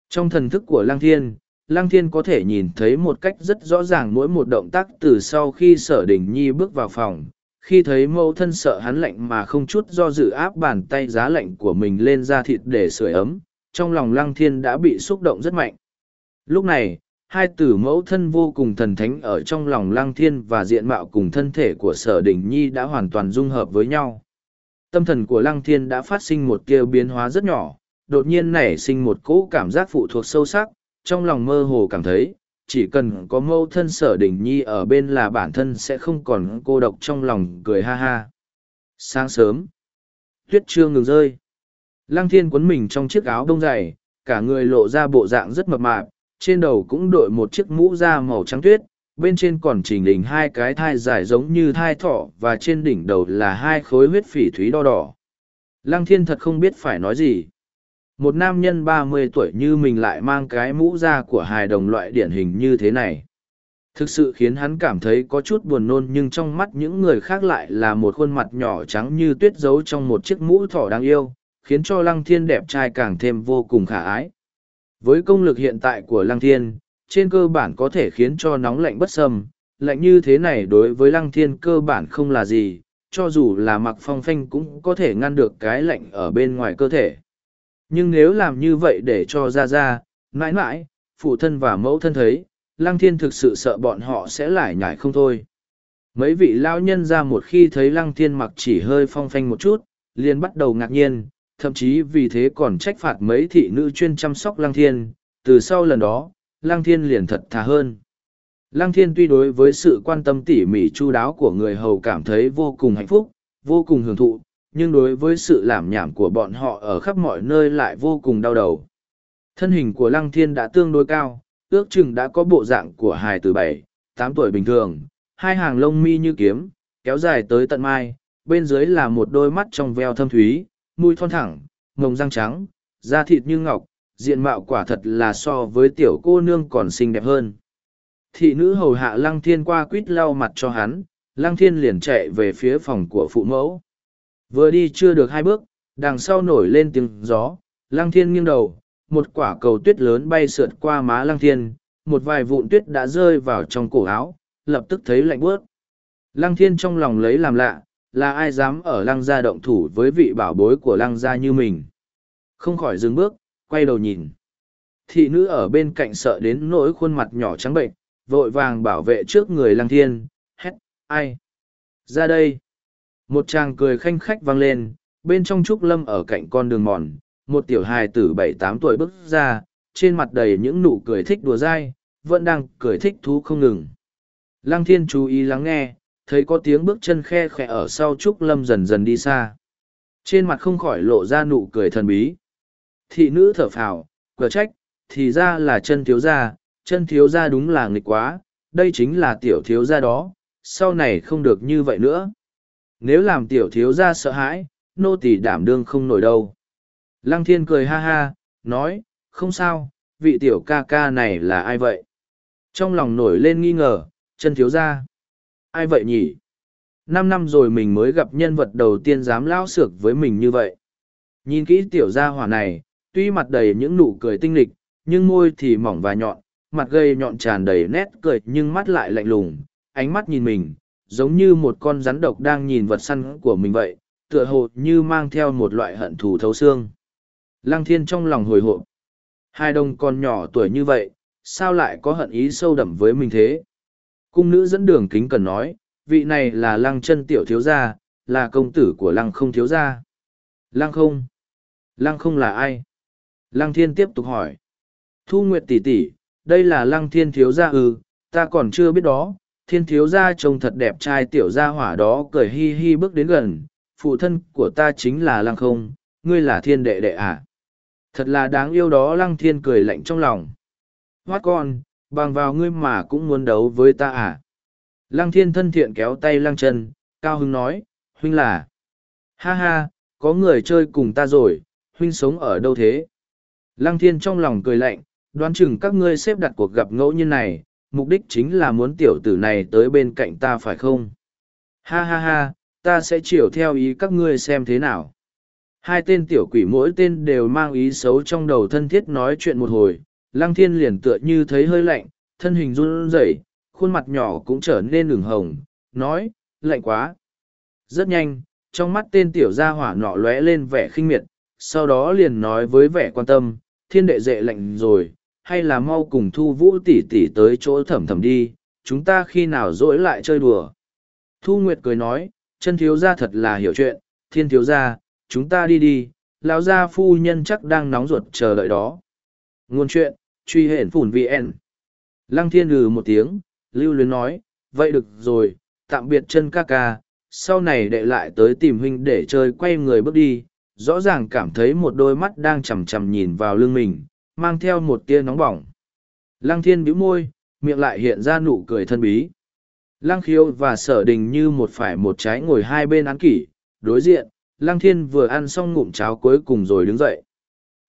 Trong thần thức của lăng thiên lăng thiên có thể nhìn thấy một cách rất rõ ràng mỗi một động tác từ sau khi sở đình nhi bước vào phòng. Khi thấy mẫu thân sợ hắn lạnh mà không chút do dự áp bàn tay giá lạnh của mình lên da thịt để sưởi ấm, trong lòng lăng thiên đã bị xúc động rất mạnh. Lúc này, hai tử mẫu thân vô cùng thần thánh ở trong lòng lăng thiên và diện mạo cùng thân thể của sở đình nhi đã hoàn toàn dung hợp với nhau tâm thần của lăng thiên đã phát sinh một kia biến hóa rất nhỏ, đột nhiên nảy sinh một cỗ cảm giác phụ thuộc sâu sắc, trong lòng mơ hồ cảm thấy, chỉ cần có mâu thân sở đỉnh nhi ở bên là bản thân sẽ không còn cô độc trong lòng cười ha ha. Sáng sớm, tuyết chưa ngừng rơi. Lăng thiên quấn mình trong chiếc áo đông dày, cả người lộ ra bộ dạng rất mập mạp, trên đầu cũng đội một chiếc mũ da màu trắng tuyết bên trên còn chỉnh đỉnh hai cái thai dài giống như thai thỏ và trên đỉnh đầu là hai khối huyết phỉ thúy đo đỏ. Lăng thiên thật không biết phải nói gì. Một nam nhân ba mươi tuổi như mình lại mang cái mũ da của hài đồng loại điển hình như thế này. Thực sự khiến hắn cảm thấy có chút buồn nôn nhưng trong mắt những người khác lại là một khuôn mặt nhỏ trắng như tuyết giấu trong một chiếc mũ thỏ đáng yêu, khiến cho lăng thiên đẹp trai càng thêm vô cùng khả ái. Với công lực hiện tại của lăng thiên trên cơ bản có thể khiến cho nóng lạnh bất sâm lạnh như thế này đối với lăng thiên cơ bản không là gì, cho dù là mặc phong phanh cũng có thể ngăn được cái lạnh ở bên ngoài cơ thể. Nhưng nếu làm như vậy để cho ra ra mãi mãi, phụ thân và mẫu thân thấy, lăng thiên thực sự sợ bọn họ sẽ lải nhải không thôi. Mấy vị lao nhân ra một khi thấy lăng thiên mặc chỉ hơi phong phanh một chút, liền bắt đầu ngạc nhiên, thậm chí vì thế còn trách phạt mấy thị nữ chuyên chăm sóc lăng thiên. Từ sau lần đó lăng thiên liền thật thà hơn lăng thiên tuy đối với sự quan tâm tỉ mỉ chu đáo của người hầu cảm thấy vô cùng hạnh phúc vô cùng hưởng thụ nhưng đối với sự làm nhảm của bọn họ ở khắp mọi nơi lại vô cùng đau đầu. Thân hình của Lăng Thiên đã tương đối cao, ước chừng đã có bộ dạng của hài từ bảy, tám tuổi bình thường, hai hàng lông mi như kiếm, kéo dài tới tận mai, bên dưới là một đôi mắt trong veo thâm thúy, mũi thon thẳng, ngồng răng trắng, da thịt như ngọc, diện mạo quả thật là so với tiểu cô nương còn xinh đẹp hơn. Thị nữ hầu hạ Lăng Thiên qua quýt lau mặt cho hắn, Lăng Thiên liền chạy về phía phòng của phụ mẫu. Vừa đi chưa được hai bước, đằng sau nổi lên tiếng gió, lăng thiên nghiêng đầu, một quả cầu tuyết lớn bay sượt qua má lăng thiên, một vài vụn tuyết đã rơi vào trong cổ áo, lập tức thấy lạnh bớt. Lăng thiên trong lòng lấy làm lạ, là ai dám ở lăng gia động thủ với vị bảo bối của lăng gia như mình. Không khỏi dừng bước, quay đầu nhìn. Thị nữ ở bên cạnh sợ đến nỗi khuôn mặt nhỏ trắng bệnh, vội vàng bảo vệ trước người lăng thiên, hét, ai? Ra đây! một chàng cười khanh khách vang lên bên trong trúc lâm ở cạnh con đường mòn một tiểu hài tử bảy tám tuổi bước ra trên mặt đầy những nụ cười thích đùa dai vẫn đang cười thích thú không ngừng lăng thiên chú ý lắng nghe thấy có tiếng bước chân khe khẽ ở sau trúc lâm dần dần đi xa trên mặt không khỏi lộ ra nụ cười thần bí thị nữ thở phào cửa trách thì ra là chân thiếu gia chân thiếu gia đúng là nghịch quá đây chính là tiểu thiếu gia đó sau này không được như vậy nữa nếu làm tiểu thiếu gia sợ hãi, nô tỳ đảm đương không nổi đâu. Lăng thiên cười ha ha, nói, không sao, vị tiểu ca ca này là ai vậy? Trong lòng nổi lên nghi ngờ, chân thiếu gia. Ai vậy nhỉ? Năm năm rồi mình mới gặp nhân vật đầu tiên dám lao xược với mình như vậy. Nhìn kỹ tiểu gia hỏa này, tuy mặt đầy những nụ cười tinh lịch, nhưng môi thì mỏng và nhọn, mặt gây nhọn tràn đầy nét cười nhưng mắt lại lạnh lùng, ánh mắt nhìn mình, giống như một con rắn độc đang nhìn vật săn của mình vậy, tựa hồ như mang theo một loại hận thù thấu xương. Lăng thiên trong lòng hồi hộp. Hai đồng con nhỏ tuổi như vậy, sao lại có hận ý sâu đậm với mình thế? Cung nữ dẫn đường kính cần nói, vị này là lăng chân tiểu thiếu gia, là công tử của lăng không thiếu gia. Lăng không? Lăng không là ai? Lăng thiên tiếp tục hỏi. Thu Nguyệt tỷ tỷ, đây là lăng thiên thiếu gia ư, ta còn chưa biết đó. Thiên thiếu gia trông thật đẹp trai tiểu gia hỏa đó cười hi hi bước đến gần. Phụ thân của ta chính là lăng không, ngươi là thiên đệ đệ à? Thật là đáng yêu đó lăng thiên cười lạnh trong lòng. Hoát con, bằng vào ngươi mà cũng muốn đấu với ta à? Lăng thiên thân thiện kéo tay lăng chân, cao hưng nói, huynh là. Ha ha, có người chơi cùng ta rồi, huynh sống ở đâu thế? Lăng thiên trong lòng cười lạnh, đoán chừng các ngươi xếp đặt cuộc gặp ngẫu như này, mục đích chính là muốn tiểu tử này tới bên cạnh ta phải không? Ha ha ha, ta sẽ chiều theo ý các ngươi xem thế nào. Hai tên tiểu quỷ mỗi tên đều mang ý xấu trong đầu thân thiết nói chuyện một hồi, lăng thiên liền tựa như thấy hơi lạnh, thân hình run rẩy, khuôn mặt nhỏ cũng trở nên ửng hồng, nói, lạnh quá. Rất nhanh, trong mắt tên tiểu gia hỏa nọ lóe lên vẻ khinh miệt, sau đó liền nói với vẻ quan tâm, thiên đệ dệ lạnh rồi, hay là mau cùng thu vũ tỷ tỷ tới chỗ thẩm thẩm đi, chúng ta khi nào dỗi lại chơi đùa. Thu Nguyệt cười nói, chân thiếu gia thật là hiểu chuyện, thiên thiếu gia, chúng ta đi đi, lão gia phu nhân chắc đang nóng ruột chờ đợi đó. Nguồn chuyện, truy hển phủn VN. Lăng thiên lừ một tiếng, lưu luyến nói, vậy được rồi, tạm biệt chân ca ca, sau này đệ lại tới tìm huynh để chơi quay người bước đi, rõ ràng cảm thấy một đôi mắt đang chằm chằm nhìn vào lưng mình, mang theo một tia nóng bỏng. Lăng thiên bĩu môi, miệng lại hiện ra nụ cười thân bí. Lăng khiếu và sở đình như một phải một trái ngồi hai bên án kỷ, đối diện, lăng thiên vừa ăn xong ngụm cháo cuối cùng rồi đứng dậy.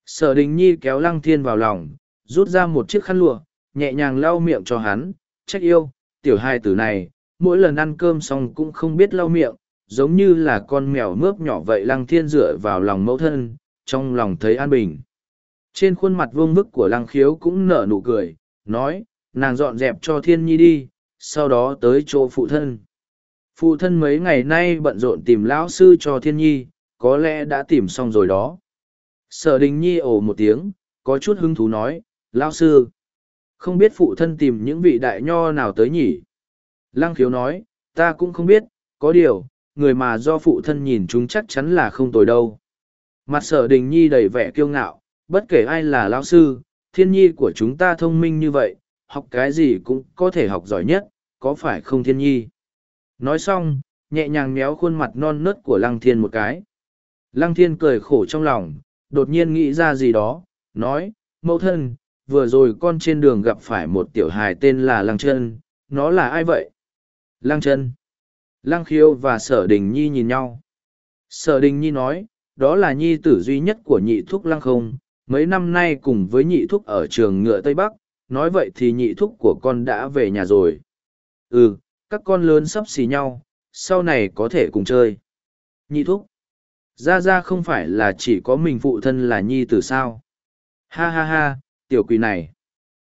Sở đình nhi kéo lăng thiên vào lòng, rút ra một chiếc khăn lụa, nhẹ nhàng lau miệng cho hắn, trách yêu, tiểu hai tử này, mỗi lần ăn cơm xong cũng không biết lau miệng, giống như là con mèo mướp nhỏ vậy lăng thiên dựa vào lòng mẫu thân, trong lòng thấy an bình. Trên khuôn mặt vương vức của lăng khiếu cũng nở nụ cười, nói, nàng dọn dẹp cho thiên nhi đi, sau đó tới chỗ phụ thân. Phụ thân mấy ngày nay bận rộn tìm lão sư cho thiên nhi, có lẽ đã tìm xong rồi đó. Sở đình nhi ồ một tiếng, có chút hứng thú nói, lão sư. Không biết phụ thân tìm những vị đại nho nào tới nhỉ? Lăng khiếu nói, ta cũng không biết, có điều, người mà do phụ thân nhìn chúng chắc chắn là không tồi đâu. Mặt sở đình nhi đầy vẻ kiêu ngạo, bất kể ai là lao sư, thiên nhi của chúng ta thông minh như vậy, học cái gì cũng có thể học giỏi nhất, có phải không thiên nhi? Nói xong, nhẹ nhàng méo khuôn mặt non nớt của lăng thiên một cái. Lăng thiên cười khổ trong lòng, đột nhiên nghĩ ra gì đó, nói, mẫu thân, vừa rồi con trên đường gặp phải một tiểu hài tên là lăng chân, nó là ai vậy? Lăng chân. Lăng khiêu và sở đình nhi nhìn nhau. Sở đình nhi nói, đó là nhi tử duy nhất của nhị thúc lăng không, mấy năm nay cùng với nhị thúc ở trường ngựa Tây Bắc, nói vậy thì nhị thúc của con đã về nhà rồi. Ừ, các con lớn sắp xì nhau, sau này có thể cùng chơi. Nhị thúc. Ra ra không phải là chỉ có mình phụ thân là nhi tử sao. Ha ha ha, tiểu quỷ này.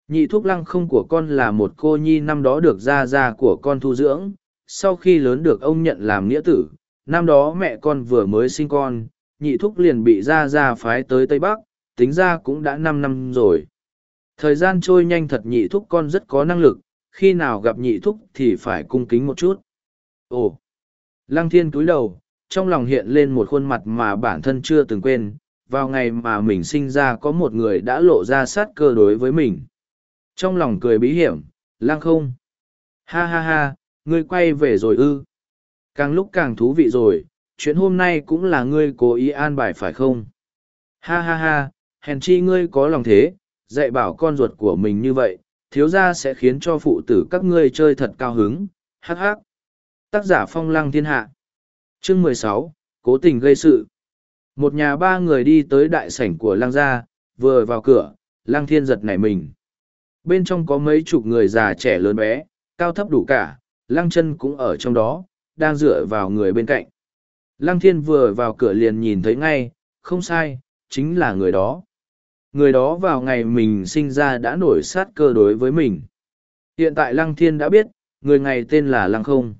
Nhị thúc lăng không của con là một cô nhi năm đó được ra ra của con thu dưỡng, sau khi lớn được ông nhận làm nghĩa tử, năm đó mẹ con vừa mới sinh con, nhị thúc liền bị ra ra phái tới Tây Bắc, tính ra cũng đã năm năm rồi. Thời gian trôi nhanh thật nhị thúc con rất có năng lực, khi nào gặp nhị thúc thì phải cung kính một chút. Ồ! Lăng thiên cúi đầu, trong lòng hiện lên một khuôn mặt mà bản thân chưa từng quên, vào ngày mà mình sinh ra có một người đã lộ ra sát cơ đối với mình. Trong lòng cười bí hiểm, lăng không. Ha ha ha, ngươi quay về rồi ư. Càng lúc càng thú vị rồi, chuyện hôm nay cũng là ngươi cố ý an bài phải không? Ha ha ha, hèn chi ngươi có lòng thế, dạy bảo con ruột của mình như vậy, thiếu gia sẽ khiến cho phụ tử các ngươi chơi thật cao hứng, hắc hắc. Tác giả phong lăng thiên hạ. Chương mười sáu, cố tình gây sự. Một nhà ba người đi tới đại sảnh của lăng gia, vừa vào cửa, lăng thiên giật nảy mình. Bên trong có mấy chục người già trẻ lớn bé, cao thấp đủ cả, lăng chân cũng ở trong đó, đang dựa vào người bên cạnh. Lăng thiên vừa vào cửa liền nhìn thấy ngay, không sai, chính là người đó. Người đó vào ngày mình sinh ra đã nổi sát cơ đối với mình. Hiện tại Lăng Thiên đã biết, người ngày tên là Lăng Không.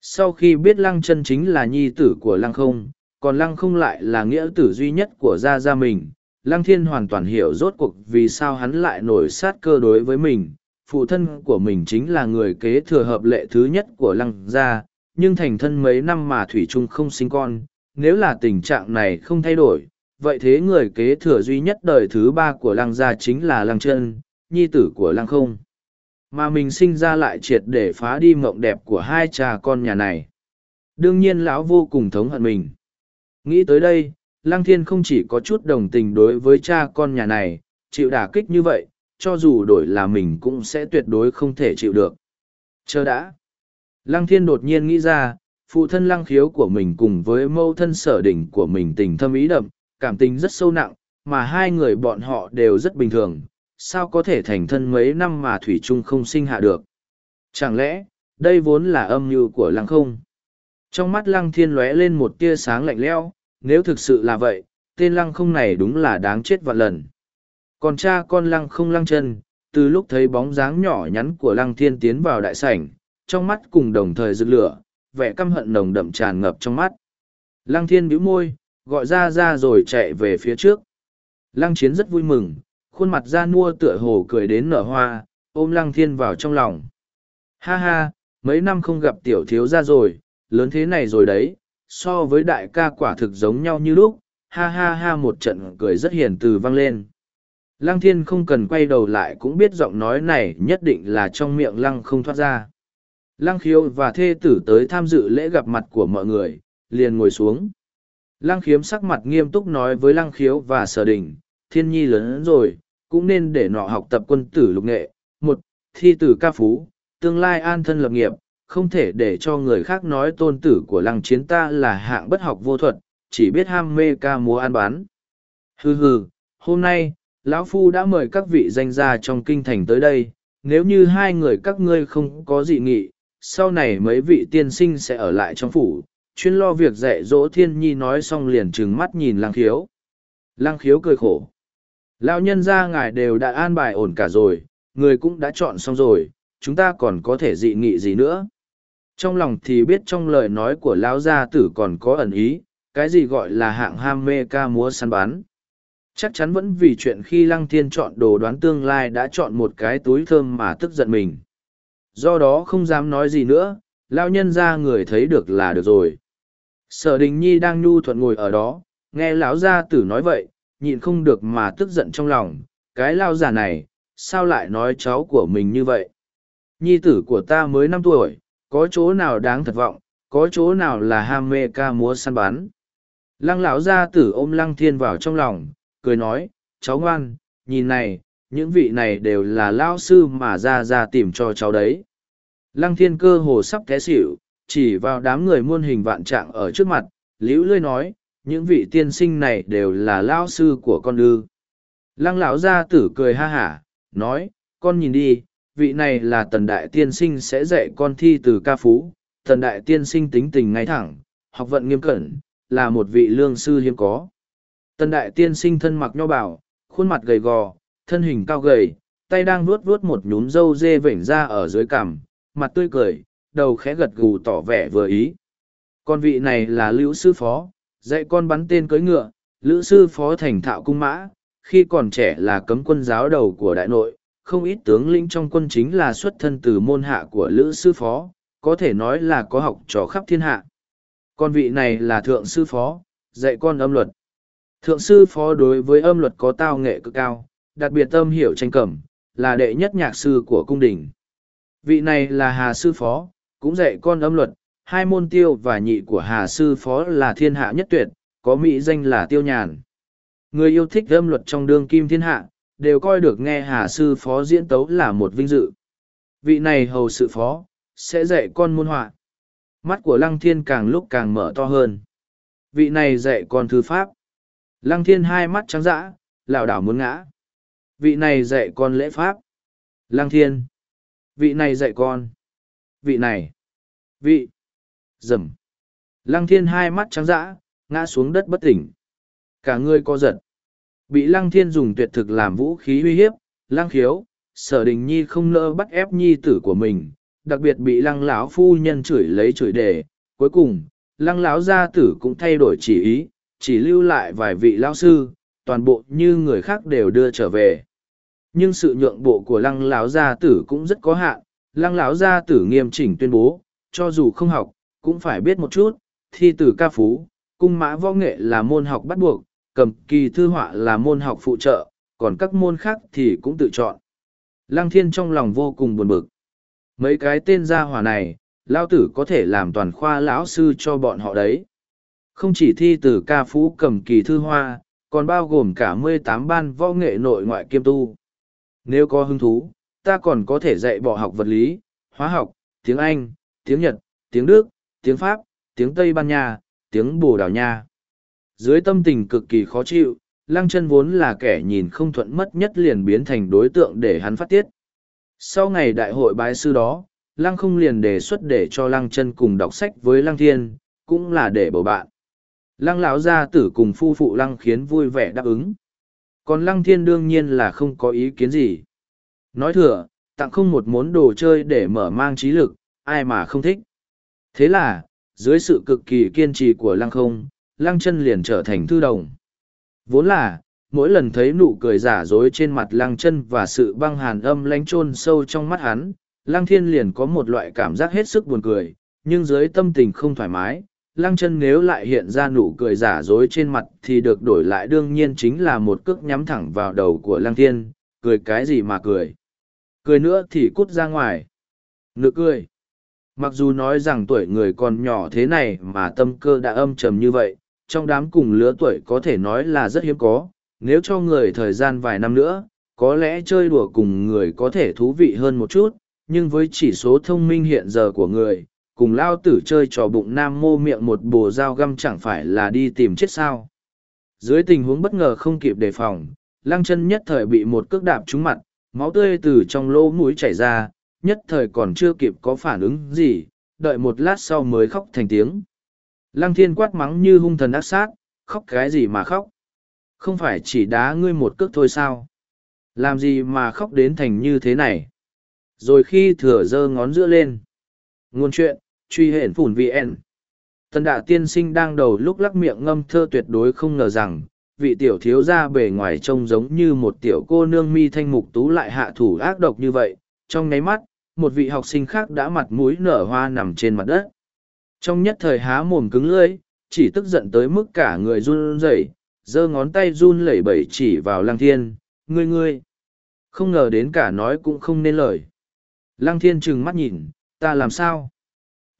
Sau khi biết Lăng chân chính là nhi tử của Lăng Không, còn Lăng Không lại là nghĩa tử duy nhất của Gia Gia mình, Lăng Thiên hoàn toàn hiểu rốt cuộc vì sao hắn lại nổi sát cơ đối với mình. Phụ thân của mình chính là người kế thừa hợp lệ thứ nhất của Lăng Gia, nhưng thành thân mấy năm mà Thủy Trung không sinh con. Nếu là tình trạng này không thay đổi, vậy thế người kế thừa duy nhất đời thứ ba của Lăng Gia chính là Lăng Trân, nhi tử của Lăng Không. Mà mình sinh ra lại triệt để phá đi mộng đẹp của hai cha con nhà này. Đương nhiên lão vô cùng thống hận mình. Nghĩ tới đây, Lăng Thiên không chỉ có chút đồng tình đối với cha con nhà này, chịu đả kích như vậy, cho dù đổi là mình cũng sẽ tuyệt đối không thể chịu được. Chờ đã. Lăng Thiên đột nhiên nghĩ ra, phụ thân lăng khiếu của mình cùng với mâu thân sở đỉnh của mình tình thâm ý đậm, cảm tình rất sâu nặng, mà hai người bọn họ đều rất bình thường, sao có thể thành thân mấy năm mà Thủy Trung không sinh hạ được. Chẳng lẽ, đây vốn là âm mưu của lăng không? Trong mắt lăng thiên lóe lên một tia sáng lạnh lẽo, nếu thực sự là vậy, tên lăng không này đúng là đáng chết vạn lần. Còn cha con lăng không lăng chân, từ lúc thấy bóng dáng nhỏ nhắn của lăng thiên tiến vào đại sảnh, trong mắt cùng đồng thời rực lửa, vẻ căm hận nồng đậm tràn ngập trong mắt. Lăng thiên bĩu môi, gọi ra ra rồi chạy về phía trước. Lăng chiến rất vui mừng, khuôn mặt ra nua tựa hồ cười đến nở hoa, ôm lăng thiên vào trong lòng. Ha ha, mấy năm không gặp tiểu thiếu ra rồi, lớn thế này rồi đấy, so với đại ca quả thực giống nhau như lúc, ha ha ha một trận cười rất hiền từ vang lên. Lăng thiên không cần quay đầu lại cũng biết giọng nói này nhất định là trong miệng lăng không thoát ra. Lăng khiếu và thê tử tới tham dự lễ gặp mặt của mọi người, liền ngồi xuống. Lăng khiếm sắc mặt nghiêm túc nói với lăng khiếu và sở đình, thiên nhi lớn rồi, cũng nên để nọ học tập quân tử lục nghệ. Một, thi tử ca phú, tương lai an thân lập nghiệp, không thể để cho người khác nói tôn tử của lăng chiến ta là hạng bất học vô thuật, chỉ biết ham mê ca múa an bán. Hừ hừ, hôm nay, lão Phu đã mời các vị danh gia trong kinh thành tới đây, nếu như hai người các ngươi không có dị nghị, sau này mấy vị tiên sinh sẽ ở lại trong phủ, chuyên lo việc dạy dỗ thiên nhi nói xong liền trừng mắt nhìn Lang khiếu. Lang khiếu cười khổ. Lão nhân gia ngài đều đã an bài ổn cả rồi, người cũng đã chọn xong rồi, chúng ta còn có thể dị nghị gì nữa trong lòng thì biết trong lời nói của lão gia tử còn có ẩn ý cái gì gọi là hạng ham mê ca múa săn bắn chắc chắn vẫn vì chuyện khi lăng thiên chọn đồ đoán tương lai đã chọn một cái túi thơm mà tức giận mình. Do đó không dám nói gì nữa lao nhân ra người thấy được là được rồi. Sở đình nhi đang nhu thuận ngồi ở đó, nghe lão gia tử nói vậy, nhịn không được mà tức giận trong lòng. Cái lao già này, sao lại nói cháu của mình như vậy? Nhi tử của ta mới năm tuổi, có chỗ nào đáng thật vọng, có chỗ nào là ham mê ca múa săn bắn? Lăng lão gia tử ôm lăng thiên vào trong lòng cười nói, cháu ngoan, nhìn này, những vị này đều là lao sư mà ra ra tìm cho cháu đấy. Lăng thiên cơ hồ sắp té xỉu, chỉ vào đám người muôn hình vạn trạng ở trước mặt, liễu lươi nói, những vị tiên sinh này đều là lao sư của con ư. Lăng lão gia tử cười ha hả, nói, con nhìn đi, vị này là tần đại tiên sinh sẽ dạy con thi từ ca phú, tần đại tiên sinh tính tình ngay thẳng, học vận nghiêm cẩn, là một vị lương sư hiếm có tần đại tiên sinh thân mặc nho bảo khuôn mặt gầy gò thân hình cao gầy tay đang vuốt vuốt một nhún râu dê vểnh ra ở dưới cằm mặt tươi cười đầu khẽ gật gù tỏ vẻ vừa ý con vị này là lữ sư phó dạy con bắn tên cưỡi ngựa lữ sư phó thành thạo cung mã khi còn trẻ là cấm quân giáo đầu của đại nội không ít tướng lĩnh trong quân chính là xuất thân từ môn hạ của lữ sư phó, có thể nói là có học trò khắp thiên hạ. Con vị này là thượng sư phó, dạy con âm luật. Thượng sư phó đối với âm luật có tao nghệ cực cao, đặc biệt tâm hiểu tranh cẩm, là đệ nhất nhạc sư của cung đình. Vị này là Hà sư phó, cũng dạy con âm luật, hai môn tiêu và nhị của Hà sư phó là thiên hạ nhất tuyệt, có mỹ danh là tiêu nhàn. Người yêu thích âm luật trong đương kim thiên hạ, đều coi được nghe hà sư phó diễn tấu là một vinh dự vị này hầu sự phó sẽ dạy con môn họa mắt của lăng thiên càng lúc càng mở to hơn vị này dạy con thư pháp lăng thiên hai mắt trắng dã, lảo đảo muốn ngã. Vị này dạy con lễ pháp. Lăng thiên. Vị này dạy con. Vị này. Vị. Dầm. Lăng thiên hai mắt trắng dã, ngã xuống đất bất tỉnh. Cả người co giật. Bị lăng thiên dùng tuyệt thực làm vũ khí uy hiếp, lăng khiếu, sở đình nhi không nỡ bắt ép nhi tử của mình, đặc biệt bị lăng lão phu nhân chửi lấy chửi đề. Cuối cùng, lăng lão gia tử cũng thay đổi chỉ ý, chỉ lưu lại vài vị lão sư, toàn bộ như người khác đều đưa trở về. Nhưng sự nhượng bộ của lăng lão gia tử cũng rất có hạn, lăng lão gia tử nghiêm chỉnh tuyên bố, cho dù không học, cũng phải biết một chút, thi tử ca phú, cung mã võ nghệ là môn học bắt buộc, cầm kỳ thư họa là môn học phụ trợ, còn các môn khác thì cũng tự chọn. Lăng thiên trong lòng vô cùng buồn bực. Mấy cái tên gia hỏa này, lao tử có thể làm toàn khoa lão sư cho bọn họ đấy. Không chỉ thi từ ca phú cầm kỳ thư hoa, còn bao gồm cả mười tám ban võ nghệ nội ngoại kiêm tu. Nếu có hứng thú, ta còn có thể dạy bỏ học vật lý, hóa học, tiếng Anh, tiếng Nhật, tiếng Đức, tiếng Pháp, tiếng Tây Ban Nha, tiếng Bồ Đào Nha. Dưới tâm tình cực kỳ khó chịu, Lăng chân vốn là kẻ nhìn không thuận mất nhất liền biến thành đối tượng để hắn phát tiết. Sau ngày đại hội bái sư đó, Lăng không liền đề xuất để cho Lăng chân cùng đọc sách với Lăng thiên, cũng là để bầu bạn. Lăng lão gia tử cùng phu phụ Lăng khiến vui vẻ đáp ứng. Còn Lăng thiên đương nhiên là không có ý kiến gì. Nói thừa, tặng không một món đồ chơi để mở mang trí lực, ai mà không thích. Thế là, dưới sự cực kỳ kiên trì của Lăng không, Lăng chân liền trở thành thư đồng. Vốn là, mỗi lần thấy nụ cười giả dối trên mặt lăng chân và sự băng hàn âm lánh chôn sâu trong mắt hắn, lăng thiên liền có một loại cảm giác hết sức buồn cười, nhưng dưới tâm tình không thoải mái, lăng chân nếu lại hiện ra nụ cười giả dối trên mặt thì được đổi lại đương nhiên chính là một cước nhắm thẳng vào đầu của lăng thiên, cười cái gì mà cười. Cười nữa thì cút ra ngoài. Nụ cười. Mặc dù nói rằng tuổi người còn nhỏ thế này mà tâm cơ đã âm trầm như vậy, trong đám cùng lứa tuổi có thể nói là rất hiếm có, nếu cho người thời gian vài năm nữa, có lẽ chơi đùa cùng người có thể thú vị hơn một chút, nhưng với chỉ số thông minh hiện giờ của người, cùng lao tử chơi trò bụng nam mô miệng một bồ dao găm chẳng phải là đi tìm chết sao. Dưới tình huống bất ngờ không kịp đề phòng, lăng chân nhất thời bị một cước đạp trúng mặt, máu tươi từ trong lỗ mũi chảy ra, nhất thời còn chưa kịp có phản ứng gì, đợi một lát sau mới khóc thành tiếng. Lăng thiên quát mắng như hung thần ác sát, khóc cái gì mà khóc? Không phải chỉ đá ngươi một cước thôi sao? Làm gì mà khóc đến thành như thế này? Rồi khi thừa giơ ngón giữa lên. Ngôn chuyện, truy hển phủn VN. Tần đạ tiên sinh đang đầu lúc lắc miệng ngâm thơ tuyệt đối không ngờ rằng, vị tiểu thiếu gia bề ngoài trông giống như một tiểu cô nương mi thanh mục tú lại hạ thủ ác độc như vậy. Trong nháy mắt, một vị học sinh khác đã mặt mũi nở hoa nằm trên mặt đất. Trong nhất thời há mồm cứng lưỡi, chỉ tức giận tới mức cả người run rẩy, giơ ngón tay run lẩy bẩy chỉ vào lăng thiên, ngươi ngươi. Không ngờ đến cả nói cũng không nên lời. Lăng thiên trừng mắt nhìn, ta làm sao?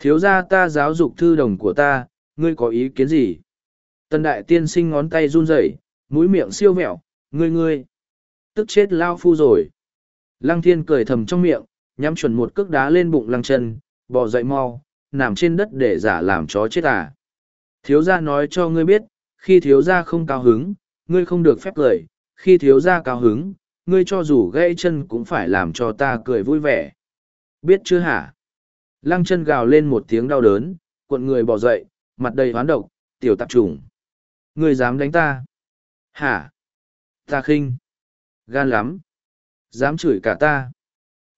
Thiếu ra ta giáo dục thư đồng của ta, ngươi có ý kiến gì? Tần đại tiên sinh ngón tay run rẩy, mũi miệng siêu vẹo, ngươi ngươi. Tức chết lao phu rồi. Lăng thiên cười thầm trong miệng, nhắm chuẩn một cước đá lên bụng lăng chân, bò dậy mau, nằm trên đất để giả làm chó chết à. Thiếu gia nói cho ngươi biết, khi thiếu gia không cao hứng, ngươi không được phép cười, khi thiếu gia cao hứng, ngươi cho dù gãy chân cũng phải làm cho ta cười vui vẻ. Biết chưa hả? Lăng chân gào lên một tiếng đau đớn, cuộn người bỏ dậy, mặt đầy hoán độc, tiểu tạp trùng. Ngươi dám đánh ta? Hả? Ta khinh. Gan lắm. Dám chửi cả ta.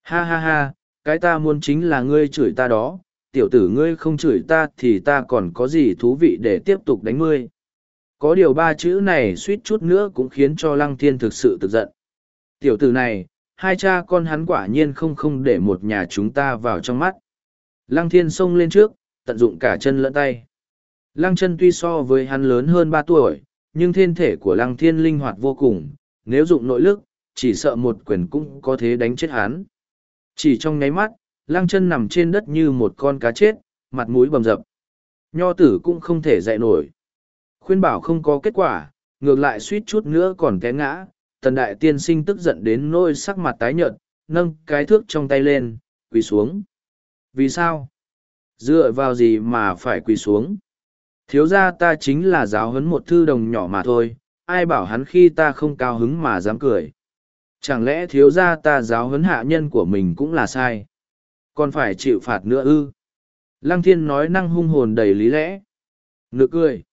Ha ha ha, cái ta muốn chính là ngươi chửi ta đó, tiểu tử ngươi không chửi ta thì ta còn có gì thú vị để tiếp tục đánh ngươi. Có điều ba chữ này suýt chút nữa cũng khiến cho lăng thiên thực sự tức giận. Tiểu tử này, hai cha con hắn quả nhiên không không để một nhà chúng ta vào trong mắt. Lăng thiên xông lên trước, tận dụng cả chân lẫn tay. Lăng chân tuy so với hắn lớn hơn ba tuổi, nhưng thiên thể của lăng thiên linh hoạt vô cùng, nếu dụng nội lực, chỉ sợ một quyền cũng có thể đánh chết hắn. Chỉ trong nháy mắt, lăng chân nằm trên đất như một con cá chết, mặt mũi bầm dập. Nho tử cũng không thể dậy nổi. Khuyên bảo không có kết quả, ngược lại suýt chút nữa còn té ngã. Tần đại tiên sinh tức giận đến nỗi sắc mặt tái nhợt, nâng cái thước trong tay lên, quỳ xuống. Vì sao? Dựa vào gì mà phải quỳ xuống? Thiếu ra ta chính là giáo huấn một thư đồng nhỏ mà thôi, ai bảo hắn khi ta không cao hứng mà dám cười. Chẳng lẽ thiếu ra ta giáo huấn hạ nhân của mình cũng là sai? còn phải chịu phạt nữa ư lăng thiên nói năng hung hồn đầy lý lẽ nực cười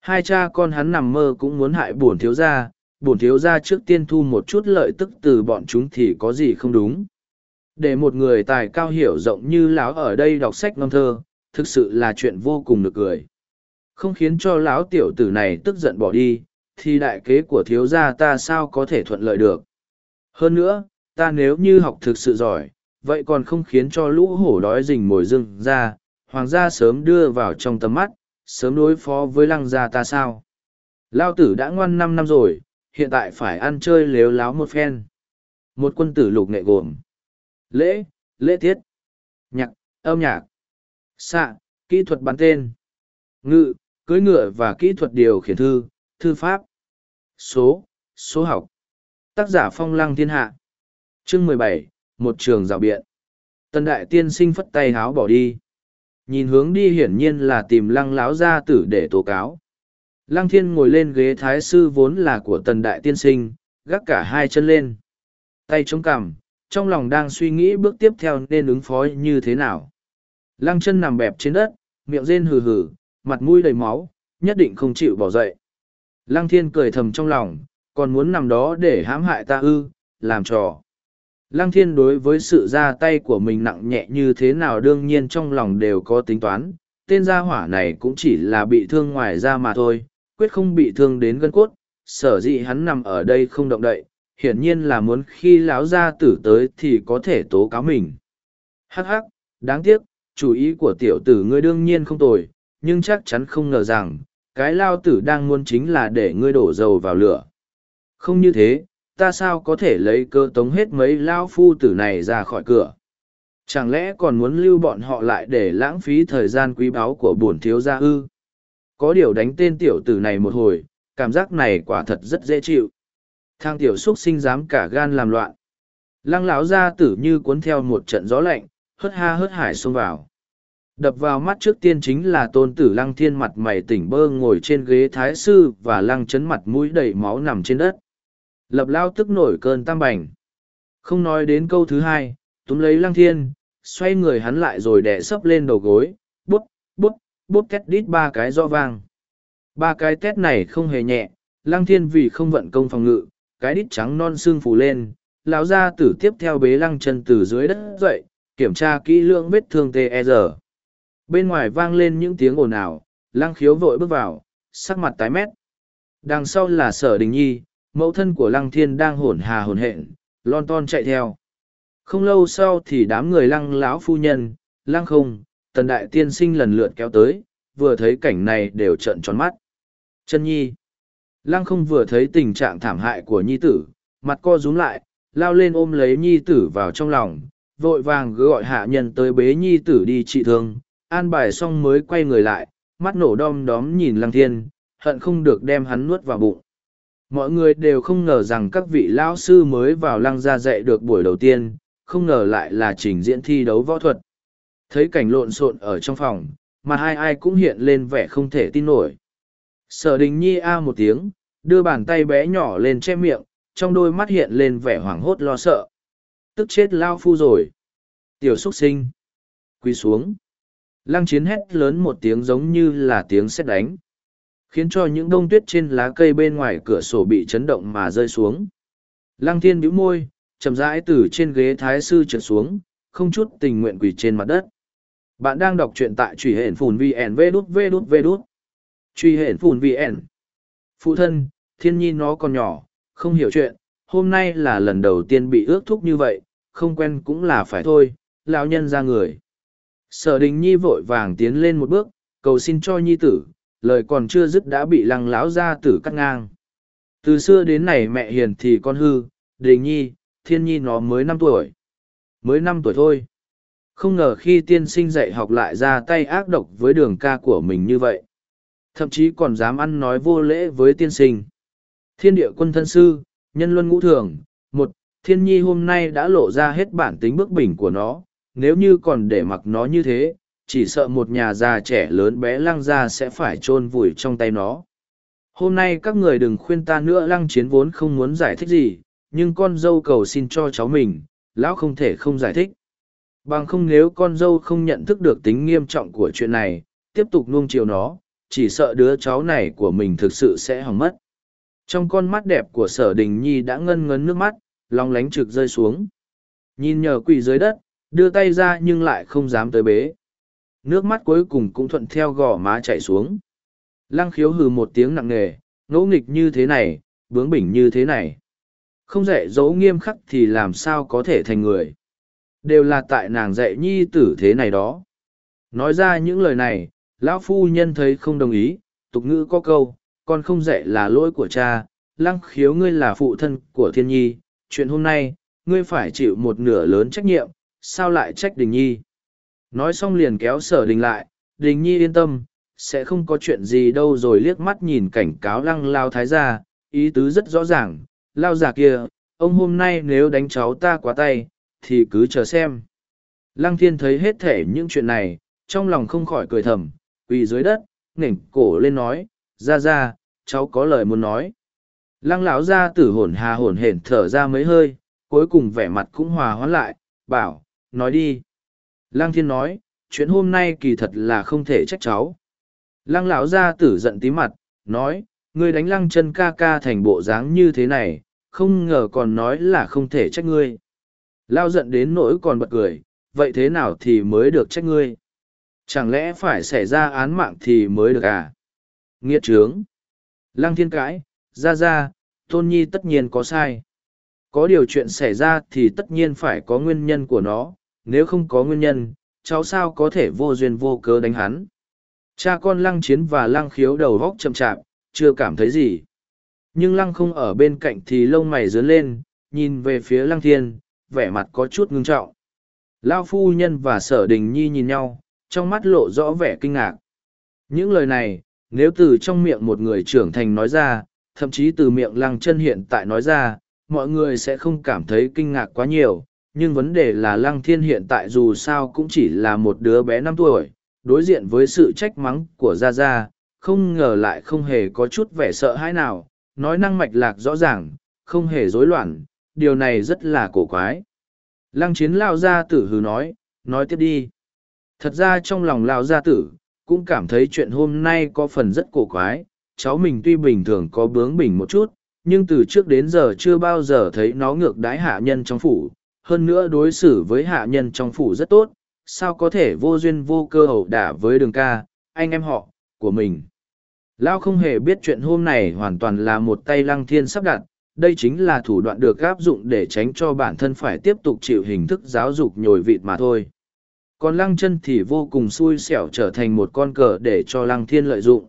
hai cha con hắn nằm mơ cũng muốn hại bổn thiếu gia bổn thiếu gia trước tiên thu một chút lợi tức từ bọn chúng thì có gì không đúng để một người tài cao hiểu rộng như lão ở đây đọc sách ngâm thơ, thực sự là chuyện vô cùng được cười. Không khiến cho lão tiểu tử này tức giận bỏ đi, thì đại kế của thiếu gia ta sao có thể thuận lợi được? Hơn nữa, ta nếu như học thực sự giỏi, vậy còn không khiến cho lũ hổ đói rình mồi dưng ra, hoàng gia sớm đưa vào trong tầm mắt, sớm đối phó với lăng gia ta sao? Lao tử đã ngoan năm năm rồi, hiện tại phải ăn chơi lếu láo một phen. Một quân tử lục nghệ gồm lễ lễ tiết, nhạc, âm nhạc, xạ, kỹ thuật bắn tên, ngự, cưỡi ngựa và kỹ thuật điều khiển thư thư pháp, số số học, tác giả phong lăng thiên hạ. Chương mười bảy, một trường rào biện. Tần đại tiên sinh phất tay háo bỏ đi. Nhìn hướng đi hiển nhiên là tìm lăng láo gia tử để tố cáo. Lăng thiên ngồi lên ghế thái sư vốn là của tần đại tiên sinh, gác cả hai chân lên. Tay chống cằm trong lòng đang suy nghĩ bước tiếp theo nên ứng phó như thế nào. Lăng chân nằm bẹp trên đất miệng rên hừ hừ mặt mũi đầy máu nhất định không chịu bỏ dậy. Lăng thiên cười thầm trong lòng còn muốn nằm đó để hãm hại ta ư làm trò. Lăng thiên đối với sự ra tay của mình nặng nhẹ như thế nào đương nhiên trong lòng đều có tính toán, tên gia hỏa này cũng chỉ là bị thương ngoài da mà thôi, quyết không bị thương đến gân cốt, sở dĩ hắn nằm ở đây không động đậy, hiển nhiên là muốn khi lão gia tử tới thì có thể tố cáo mình. Hắc hắc, đáng tiếc, chủ ý của tiểu tử ngươi đương nhiên không tồi, nhưng chắc chắn không ngờ rằng, cái lao tử đang muốn chính là để ngươi đổ dầu vào lửa. Không như thế, ta sao có thể lấy cơ tống hết mấy lao phu tử này ra khỏi cửa chẳng lẽ còn muốn lưu bọn họ lại để lãng phí thời gian quý báu của bổn thiếu gia ư có điều đánh tên tiểu tử này một hồi cảm giác này quả thật rất dễ chịu thang tiểu xúc sinh dám cả gan làm loạn. Lăng lão gia tử như cuốn theo một trận gió lạnh, hớt ha hớt hải xông vào. Đập vào mắt trước tiên chính là tôn tử lăng thiên mặt mày tỉnh bơ ngồi trên ghế thái sư và lăng chấn mặt mũi đầy máu nằm trên đất. Lập lao tức nổi cơn tam bành. Không nói đến câu thứ hai, túm lấy lăng thiên, xoay người hắn lại rồi đẻ sấp lên đầu gối, bút bút bút két đít ba cái do vang. Ba cái tét này không hề nhẹ, lăng thiên vì không vận công phòng ngự cái đít trắng non xương phủ lên, lão gia tử tiếp theo bế lăng chân từ dưới đất dậy, kiểm tra kỹ lưỡng vết thương tê e bên ngoài vang lên những tiếng ồn ào, lăng khiếu vội bước vào, sắc mặt tái mét. Đằng sau là sở đình nhi, mẫu thân của lăng thiên đang hổn hà hổn hển, lon ton chạy theo. Không lâu sau thì đám người lăng lão phu nhân, lăng không, tần đại tiên sinh lần lượt kéo tới, vừa thấy cảnh này đều trợn tròn mắt. Chân nhi lăng không vừa thấy tình trạng thảm hại của nhi tử, mặt co rúm lại, lao lên ôm lấy nhi tử vào trong lòng, vội vàng gọi hạ nhân tới bế nhi tử đi trị thương. An bài xong mới quay người lại, mắt nổ đom đóm nhìn lăng thiên, hận không được đem hắn nuốt vào bụng. Mọi người đều không ngờ rằng các vị lão sư mới vào lăng gia dạy được buổi đầu tiên, không ngờ lại là trình diễn thi đấu võ thuật. Thấy cảnh lộn xộn ở trong phòng, mà hai ai cũng hiện lên vẻ không thể tin nổi sở đình nhi a một tiếng đưa bàn tay bé nhỏ lên che miệng trong đôi mắt hiện lên vẻ hoảng hốt lo sợ tức chết lao phu rồi tiểu xuất sinh quỳ xuống lăng chiến hét lớn một tiếng giống như là tiếng sét đánh khiến cho những đông tuyết trên lá cây bên ngoài cửa sổ bị chấn động mà rơi xuống. Lăng thiên bĩu môi, chậm rãi từ trên ghế thái sư trượt xuống, không chút tình nguyện quỳ trên mặt đất. Bạn đang đọc truyện tại truy hển phùn VN vê đút vê đút vê đút. Truy hển phùn VN. Phụ thân, thiên nhi nó còn nhỏ, không hiểu chuyện, hôm nay là lần đầu tiên bị ước thúc như vậy, không quen cũng là phải thôi, lão nhân ra người. Sở đình nhi vội vàng tiến lên một bước, cầu xin cho nhi tử, lời còn chưa dứt đã bị lăng láo ra tử cắt ngang từ xưa đến nay mẹ hiền thì con hư đình nhi thiên nhi nó mới năm tuổi mới năm tuổi thôi không ngờ khi tiên sinh dạy học lại ra tay ác độc với đường ca của mình như vậy thậm chí còn dám ăn nói vô lễ với tiên sinh. Thiên địa quân thân sư, nhân luân ngũ thường, một, thiên nhi hôm nay đã lộ ra hết bản tính bức bình của nó, nếu như còn để mặc nó như thế, chỉ sợ một nhà già trẻ lớn bé lăng ra sẽ phải chôn vùi trong tay nó. Hôm nay các người đừng khuyên ta nữa, lăng chiến vốn không muốn giải thích gì, nhưng con dâu cầu xin cho cháu mình, lão không thể không giải thích. Bằng không nếu con dâu không nhận thức được tính nghiêm trọng của chuyện này, tiếp tục nuông chiều nó chỉ sợ đứa cháu này của mình thực sự sẽ hỏng mất. Trong con mắt đẹp của sở đình nhi đã ngân ngấn nước mắt, lòng lánh trực rơi xuống. Nhìn nhờ quỳ dưới đất, đưa tay ra nhưng lại không dám tới bế. Nước mắt cuối cùng cũng thuận theo gò má chảy xuống. Lăng khiếu hừ một tiếng nặng nề, ngỗ nghịch như thế này, bướng bỉnh như thế này. Không dạy dỗ nghiêm khắc thì làm sao có thể thành người. Đều là tại nàng dạy nhi tử thế này đó. Nói ra những lời này lão phu nhân thấy không đồng ý, tục ngữ có câu, con không dạy là lỗi của cha, lăng khiếu ngươi là phụ thân của thiên nhi, chuyện hôm nay, ngươi phải chịu một nửa lớn trách nhiệm, sao lại trách đình nhi? Nói xong liền kéo sở đình lại, đình nhi yên tâm, sẽ không có chuyện gì đâu rồi liếc mắt nhìn cảnh cáo lăng lao thái gia, ý tứ rất rõ ràng, lao già kia, ông hôm nay nếu đánh cháu ta quá tay, thì cứ chờ xem. Lăng thiên thấy hết thể những chuyện này, trong lòng không khỏi cười thầm quỳ dưới đất nghển cổ lên nói, ra ra, cháu có lời muốn nói. Lăng lão ra tử hổn hà hổn hển thở ra mấy hơi, cuối cùng vẻ mặt cũng hòa hoãn lại, bảo, nói đi. Lăng thiên nói, chuyện hôm nay kỳ thật là không thể trách cháu. Lăng lão gia tử giận tí mặt, nói, ngươi đánh lăng chân ca ca thành bộ dáng như thế này, không ngờ còn nói là không thể trách ngươi. Lao giận đến nỗi còn bật cười, vậy thế nào thì mới được trách ngươi? Chẳng lẽ phải xảy ra án mạng thì mới được à? Nghiệt trướng. Lăng thiên cãi, ra ra, tôn nhi tất nhiên có sai. Có điều chuyện xảy ra thì tất nhiên phải có nguyên nhân của nó. Nếu không có nguyên nhân, cháu sao có thể vô duyên vô cớ đánh hắn? Cha con lăng chiến và lăng khiếu đầu góc chậm chạp, chưa cảm thấy gì. Nhưng lăng không ở bên cạnh thì lông mày dớn lên, nhìn về phía lăng thiên, vẻ mặt có chút ngưng trọng. Lao phu nhân và sở đình nhi nhìn nhau trong mắt lộ rõ vẻ kinh ngạc. Những lời này, nếu từ trong miệng một người trưởng thành nói ra, thậm chí từ miệng lăng chân hiện tại nói ra, mọi người sẽ không cảm thấy kinh ngạc quá nhiều. Nhưng vấn đề là lăng thiên hiện tại dù sao cũng chỉ là một đứa bé năm tuổi, đối diện với sự trách mắng của gia gia, không ngờ lại không hề có chút vẻ sợ hãi nào. Nói năng mạch lạc rõ ràng, không hề rối loạn, điều này rất là cổ quái. Lăng chiến lao ra tử hừ nói nói tiếp đi thật ra trong lòng lao gia tử, cũng cảm thấy chuyện hôm nay có phần rất cổ quái. Cháu mình tuy bình thường có bướng bỉnh một chút, nhưng từ trước đến giờ chưa bao giờ thấy nó ngược đái hạ nhân trong phủ. Hơn nữa đối xử với hạ nhân trong phủ rất tốt, sao có thể vô duyên vô cơ ẩu đả với đường ca, anh em họ, của mình. Lão không hề biết chuyện hôm này hoàn toàn là một tay lăng thiên sắp đặt, đây chính là thủ đoạn được áp dụng để tránh cho bản thân phải tiếp tục chịu hình thức giáo dục nhồi vịt mà thôi còn lăng chân thì vô cùng xui xẻo trở thành một con cờ để cho lăng thiên lợi dụng.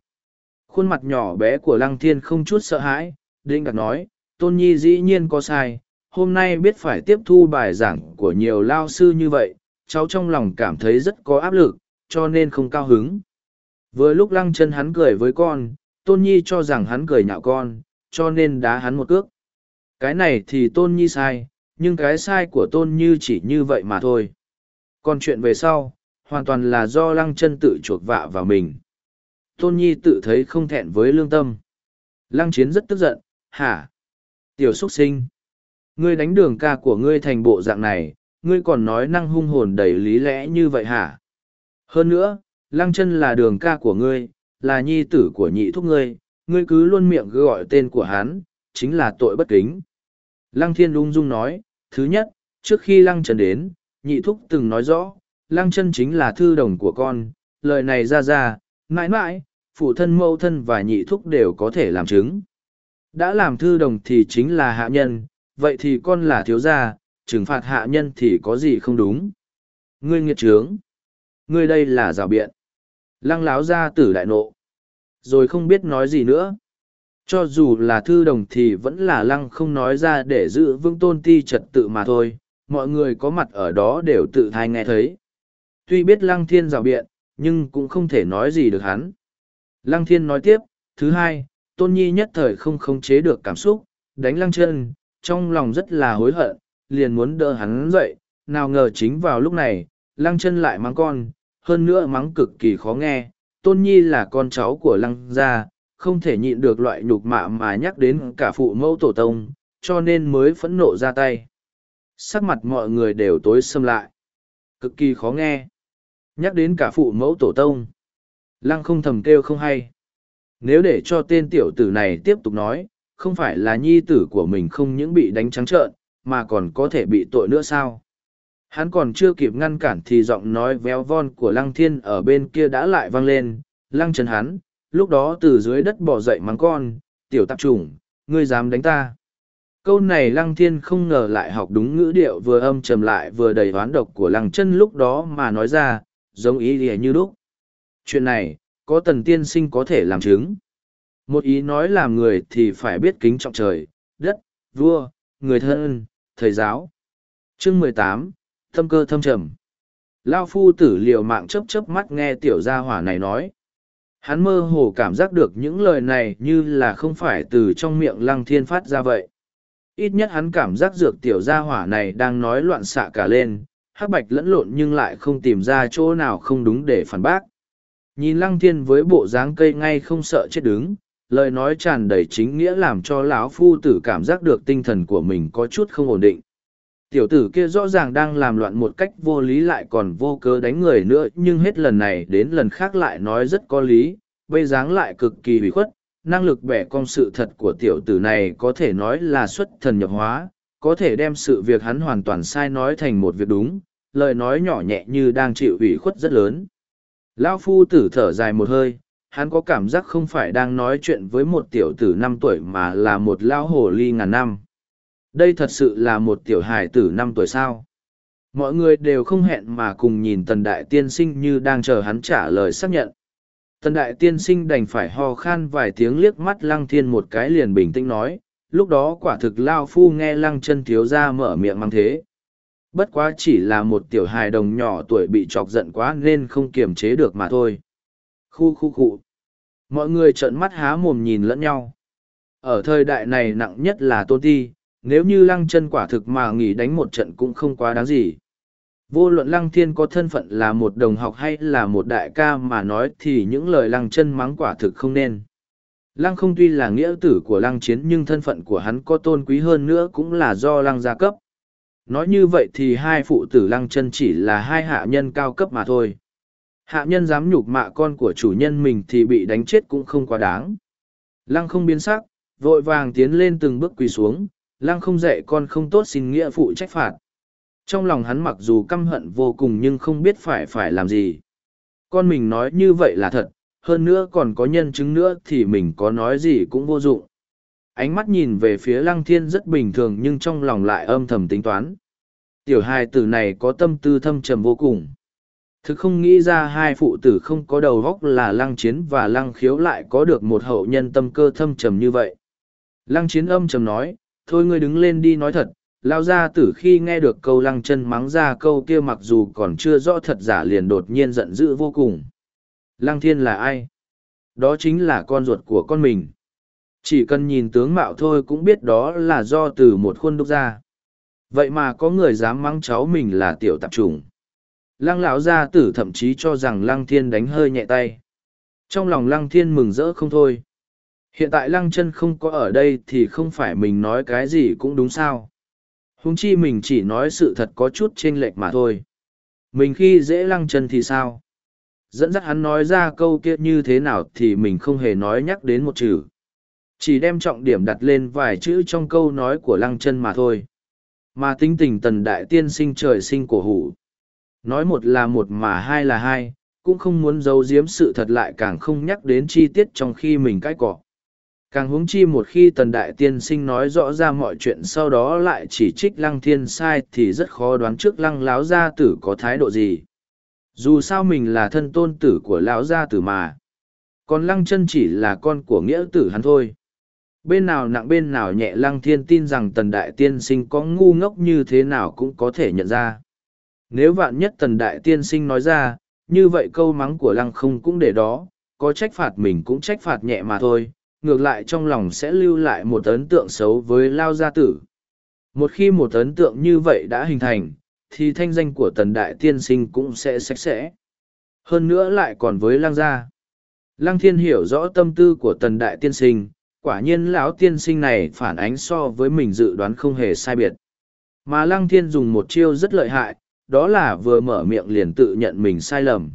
Khuôn mặt nhỏ bé của lăng thiên không chút sợ hãi, đinh đặt nói, tôn nhi dĩ nhiên có sai, hôm nay biết phải tiếp thu bài giảng của nhiều lao sư như vậy, cháu trong lòng cảm thấy rất có áp lực, cho nên không cao hứng. Vừa lúc lăng chân hắn cười với con, tôn nhi cho rằng hắn cười nhạo con, cho nên đá hắn một cước. Cái này thì tôn nhi sai, nhưng cái sai của tôn như chỉ như vậy mà thôi còn chuyện về sau, hoàn toàn là do lăng chân tự chuộc vạ vào mình. Tôn nhi tự thấy không thẹn với lương tâm. Lăng chiến rất tức giận, hả? Tiểu xuất sinh, ngươi đánh đường ca của ngươi thành bộ dạng này, ngươi còn nói năng hung hồn đầy lý lẽ như vậy hả? Hơn nữa, lăng chân là đường ca của ngươi, là nhi tử của nhị thúc ngươi ngươi cứ luôn miệng cứ gọi tên của hắn, chính là tội bất kính. Lăng thiên ung dung nói, thứ nhất, trước khi lăng trần đến nhị thúc từng nói rõ, lăng chân chính là thư đồng của con, lời này ra ra, mãi mãi, phụ thân mâu thân và nhị thúc đều có thể làm chứng. Đã làm thư đồng thì chính là hạ nhân, vậy thì con là thiếu gia, trừng phạt hạ nhân thì có gì không đúng? Ngươi nghiệt trướng. Ngươi đây là rào biện. Lăng láo ra tử đại nộ. Rồi không biết nói gì nữa. Cho dù là thư đồng thì vẫn là lăng không nói ra để giữ vững tôn ti trật tự mà thôi mọi người có mặt ở đó đều tự thai nghe thấy. Tuy biết lăng thiên rào biện, nhưng cũng không thể nói gì được hắn. Lăng thiên nói tiếp, thứ hai, tôn nhi nhất thời không khống chế được cảm xúc, đánh lăng chân, trong lòng rất là hối hận, liền muốn đỡ hắn dậy. Nào ngờ chính vào lúc này, lăng chân lại mắng con, hơn nữa mắng cực kỳ khó nghe. Tôn nhi là con cháu của lăng gia, không thể nhịn được loại nhục mạ mà nhắc đến cả phụ mẫu tổ tông, cho nên mới phẫn nộ ra tay sắc mặt mọi người đều tối xâm lại. Cực kỳ khó nghe. Nhắc đến cả phụ mẫu tổ tông. Lăng không thầm kêu không hay. Nếu để cho tên tiểu tử này tiếp tục nói không phải là nhi tử của mình không những bị đánh trắng trợn, mà còn có thể bị tội nữa sao? Hắn còn chưa kịp ngăn cản thì giọng nói véo von của lăng thiên ở bên kia đã lại vang lên, lăng Trần hắn, lúc đó từ dưới đất bỏ dậy mắng con, tiểu tạp trùng, ngươi dám đánh ta. Câu này lăng thiên không ngờ lại học đúng ngữ điệu vừa âm trầm lại vừa đầy oán độc của lăng chân lúc đó mà nói ra, giống ý lìa như đúc. Chuyện này, có tần tiên sinh có thể làm chứng. Một ý nói làm người thì phải biết kính trọng trời, đất, vua, người thân, thầy giáo. Chương mười tám Thâm cơ thâm trầm. Lao phu tử liều mạng chấp chấp mắt nghe tiểu gia hỏa này nói. Hắn mơ hồ cảm giác được những lời này như là không phải từ trong miệng lăng thiên phát ra vậy. Ít nhất hắn cảm giác dược tiểu gia hỏa này đang nói loạn xạ cả lên, hắc bạch lẫn lộn nhưng lại không tìm ra chỗ nào không đúng để phản bác. Nhìn lăng thiên với bộ dáng cây ngay không sợ chết đứng, lời nói tràn đầy chính nghĩa làm cho lão phu tử cảm giác được tinh thần của mình có chút không ổn định tiểu tử kia rõ ràng đang làm loạn một cách vô lý lại còn vô cớ đánh người nữa nhưng hết lần này đến lần khác lại nói rất có lý bây dáng lại cực kỳ hủy khuất năng lực bẻ cong sự thật của tiểu tử này có thể nói là xuất thần nhập hóa, có thể đem sự việc hắn hoàn toàn sai nói thành một việc đúng, lời nói nhỏ nhẹ như đang chịu ủy khuất rất lớn. Lão phu tử thở dài một hơi, hắn có cảm giác không phải đang nói chuyện với một tiểu tử năm tuổi mà là một lão hồ ly ngàn năm. Đây thật sự là một tiểu hài tử năm tuổi sao? Mọi người đều không hẹn mà cùng nhìn tần đại tiên sinh như đang chờ hắn trả lời xác nhận tần đại tiên sinh đành phải ho khan vài tiếng liếc mắt lăng thiên một cái liền bình tĩnh nói, lúc đó quả thực lao phu nghe lăng chân thiếu ra mở miệng mang thế. Bất quá chỉ là một tiểu hài đồng nhỏ tuổi bị chọc giận quá nên không kiềm chế được mà thôi. Khu khu khu. Mọi người trợn mắt há mồm nhìn lẫn nhau. Ở thời đại này nặng nhất là tôn ti, nếu như lăng chân quả thực mà nghỉ đánh một trận cũng không quá đáng gì. Vô luận lăng thiên có thân phận là một đồng học hay là một đại ca mà nói thì những lời lăng chân mắng quả thực không nên. Lăng không tuy là nghĩa tử của lăng chiến nhưng thân phận của hắn có tôn quý hơn nữa cũng là do lăng gia cấp. Nói như vậy thì hai phụ tử lăng chân chỉ là hai hạ nhân cao cấp mà thôi. Hạ nhân dám nhục mạ con của chủ nhân mình thì bị đánh chết cũng không quá đáng. Lăng không biến sắc, vội vàng tiến lên từng bước quỳ xuống, lăng không dạy con không tốt xin nghĩa phụ trách phạt. Trong lòng hắn mặc dù căm hận vô cùng nhưng không biết phải phải làm gì. Con mình nói như vậy là thật, hơn nữa còn có nhân chứng nữa thì mình có nói gì cũng vô dụng. Ánh mắt nhìn về phía lăng thiên rất bình thường nhưng trong lòng lại âm thầm tính toán. Tiểu hài tử này có tâm tư thâm trầm vô cùng. Thực không nghĩ ra hai phụ tử không có đầu góc là lăng chiến và lăng khiếu lại có được một hậu nhân tâm cơ thâm trầm như vậy. Lăng chiến âm trầm nói, thôi ngươi đứng lên đi nói thật lao ra tử khi nghe được câu lăng chân mắng ra câu kia mặc dù còn chưa rõ thật giả liền đột nhiên giận dữ vô cùng. Lăng thiên là ai? Đó chính là con ruột của con mình. Chỉ cần nhìn tướng mạo thôi cũng biết đó là do từ một khuôn đúc ra. Vậy mà có người dám mắng cháu mình là tiểu tạp trùng lăng lão gia tử thậm chí cho rằng lăng thiên đánh hơi nhẹ tay. Trong lòng lăng thiên mừng rỡ không thôi. Hiện tại lăng chân không có ở đây thì không phải mình nói cái gì cũng đúng sao. Húng chi mình chỉ nói sự thật có chút chênh lệch mà thôi. Mình khi dễ lăng chân thì sao? Dẫn dắt hắn nói ra câu kia như thế nào thì mình không hề nói nhắc đến một chữ. Chỉ đem trọng điểm đặt lên vài chữ trong câu nói của lăng chân mà thôi. Mà tính tình tần đại tiên sinh trời sinh cổ hủ. Nói một là một mà hai là hai, cũng không muốn giấu giếm sự thật lại càng không nhắc đến chi tiết trong khi mình cãi cọ càng huống chi một khi tần đại tiên sinh nói rõ ra mọi chuyện sau đó lại chỉ trích lăng thiên sai thì rất khó đoán trước lăng láo gia tử có thái độ gì. Dù sao mình là thân tôn tử của lão gia tử mà. Còn lăng chân chỉ là con của nghĩa tử hắn thôi. Bên nào nặng bên nào nhẹ lăng thiên tin rằng tần đại tiên sinh có ngu ngốc như thế nào cũng có thể nhận ra. Nếu vạn nhất tần đại tiên sinh nói ra, như vậy câu mắng của lăng không cũng để đó. Có trách phạt mình cũng trách phạt nhẹ mà thôi ngược lại trong lòng sẽ lưu lại một ấn tượng xấu với lao gia tử. Một khi một ấn tượng như vậy đã hình thành, thì thanh danh của tần đại tiên sinh cũng sẽ sạch sẽ. Hơn nữa lại còn với lang gia. Lăng thiên hiểu rõ tâm tư của tần đại tiên sinh, quả nhiên lão tiên sinh này phản ánh so với mình dự đoán không hề sai biệt. Mà lăng thiên dùng một chiêu rất lợi hại, đó là vừa mở miệng liền tự nhận mình sai lầm.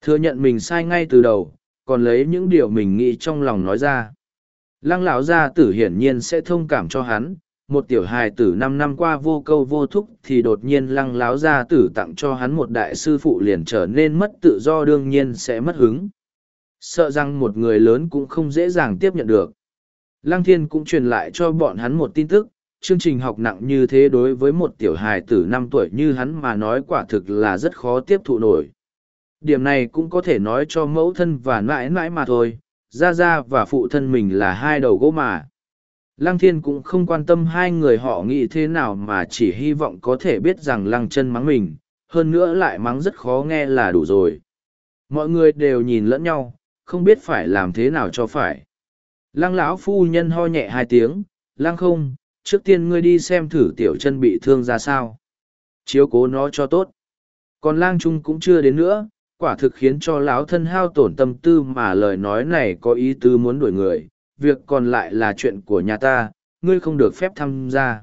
Thừa nhận mình sai ngay từ đầu, còn lấy những điều mình nghĩ trong lòng nói ra. lăng lão gia tử hiển nhiên sẽ thông cảm cho hắn, một tiểu hài tử năm năm qua vô câu vô thúc thì đột nhiên lăng láo gia tử tặng cho hắn một đại sư phụ liền trở nên mất tự do đương nhiên sẽ mất hứng. Sợ rằng một người lớn cũng không dễ dàng tiếp nhận được. Lăng thiên cũng truyền lại cho bọn hắn một tin tức, chương trình học nặng như thế đối với một tiểu hài tử năm tuổi như hắn mà nói quả thực là rất khó tiếp thụ nổi điểm này cũng có thể nói cho mẫu thân và mãi mãi mà thôi Ra ra và phụ thân mình là hai đầu gỗ mà. Lăng thiên cũng không quan tâm hai người họ nghĩ thế nào mà chỉ hy vọng có thể biết rằng lăng chân mắng mình, hơn nữa lại mắng rất khó nghe là đủ rồi. Mọi người đều nhìn lẫn nhau, không biết phải làm thế nào cho phải. Lăng lão phu nhân ho nhẹ hai tiếng, lăng không, trước tiên ngươi đi xem thử tiểu chân bị thương ra sao. Chiếu cố nó cho tốt. Còn lang trung cũng chưa đến nữa quả thực khiến cho lão thân hao tổn tâm tư mà lời nói này có ý tứ muốn đuổi người, việc còn lại là chuyện của nhà ta, ngươi không được phép tham gia.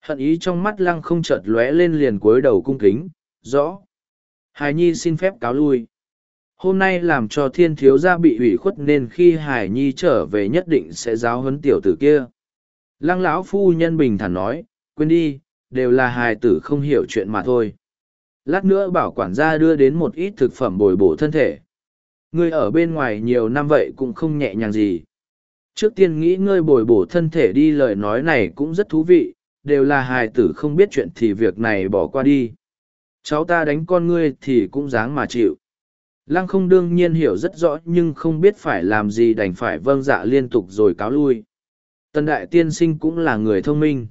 Hận ý trong mắt lăng không chợt lóe lên liền cúi đầu cung kính, rõ. Hải nhi xin phép cáo lui. Hôm nay làm cho thiên thiếu gia bị ủy khuất nên khi hải nhi trở về nhất định sẽ giáo huấn tiểu tử kia. Lăng lão phu nhân bình thản nói, quên đi, đều là hài tử không hiểu chuyện mà thôi lát nữa bảo quản gia đưa đến một ít thực phẩm bồi bổ thân thể. Ngươi ở bên ngoài nhiều năm vậy cũng không nhẹ nhàng gì. Trước tiên nghĩ ngươi bồi bổ thân thể đi, lời nói này cũng rất thú vị, đều là hài tử không biết chuyện thì việc này bỏ qua đi. Cháu ta đánh con ngươi thì cũng dáng mà chịu. Lăng không đương nhiên hiểu rất rõ nhưng không biết phải làm gì đành phải vâng dạ liên tục rồi cáo lui. Tần đại tiên sinh cũng là người thông minh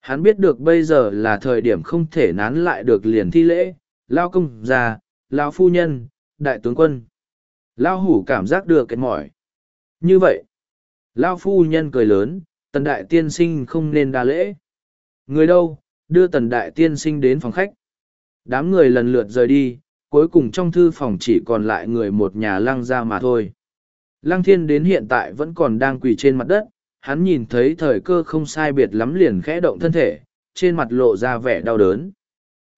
hắn biết được bây giờ là thời điểm không thể nán lại được liền thi lễ, lao công già lao phu nhân, đại tướng quân. Lao hủ cảm giác được cái mỏi. Như vậy, lao phu nhân cười lớn, tần đại tiên sinh không nên đa lễ. Người đâu, đưa tần đại tiên sinh đến phòng khách. Đám người lần lượt rời đi, cuối cùng trong thư phòng chỉ còn lại người một nhà lăng ra mà thôi. Lăng thiên đến hiện tại vẫn còn đang quỳ trên mặt đất hắn nhìn thấy thời cơ không sai biệt lắm liền khẽ động thân thể, trên mặt lộ ra vẻ đau đớn.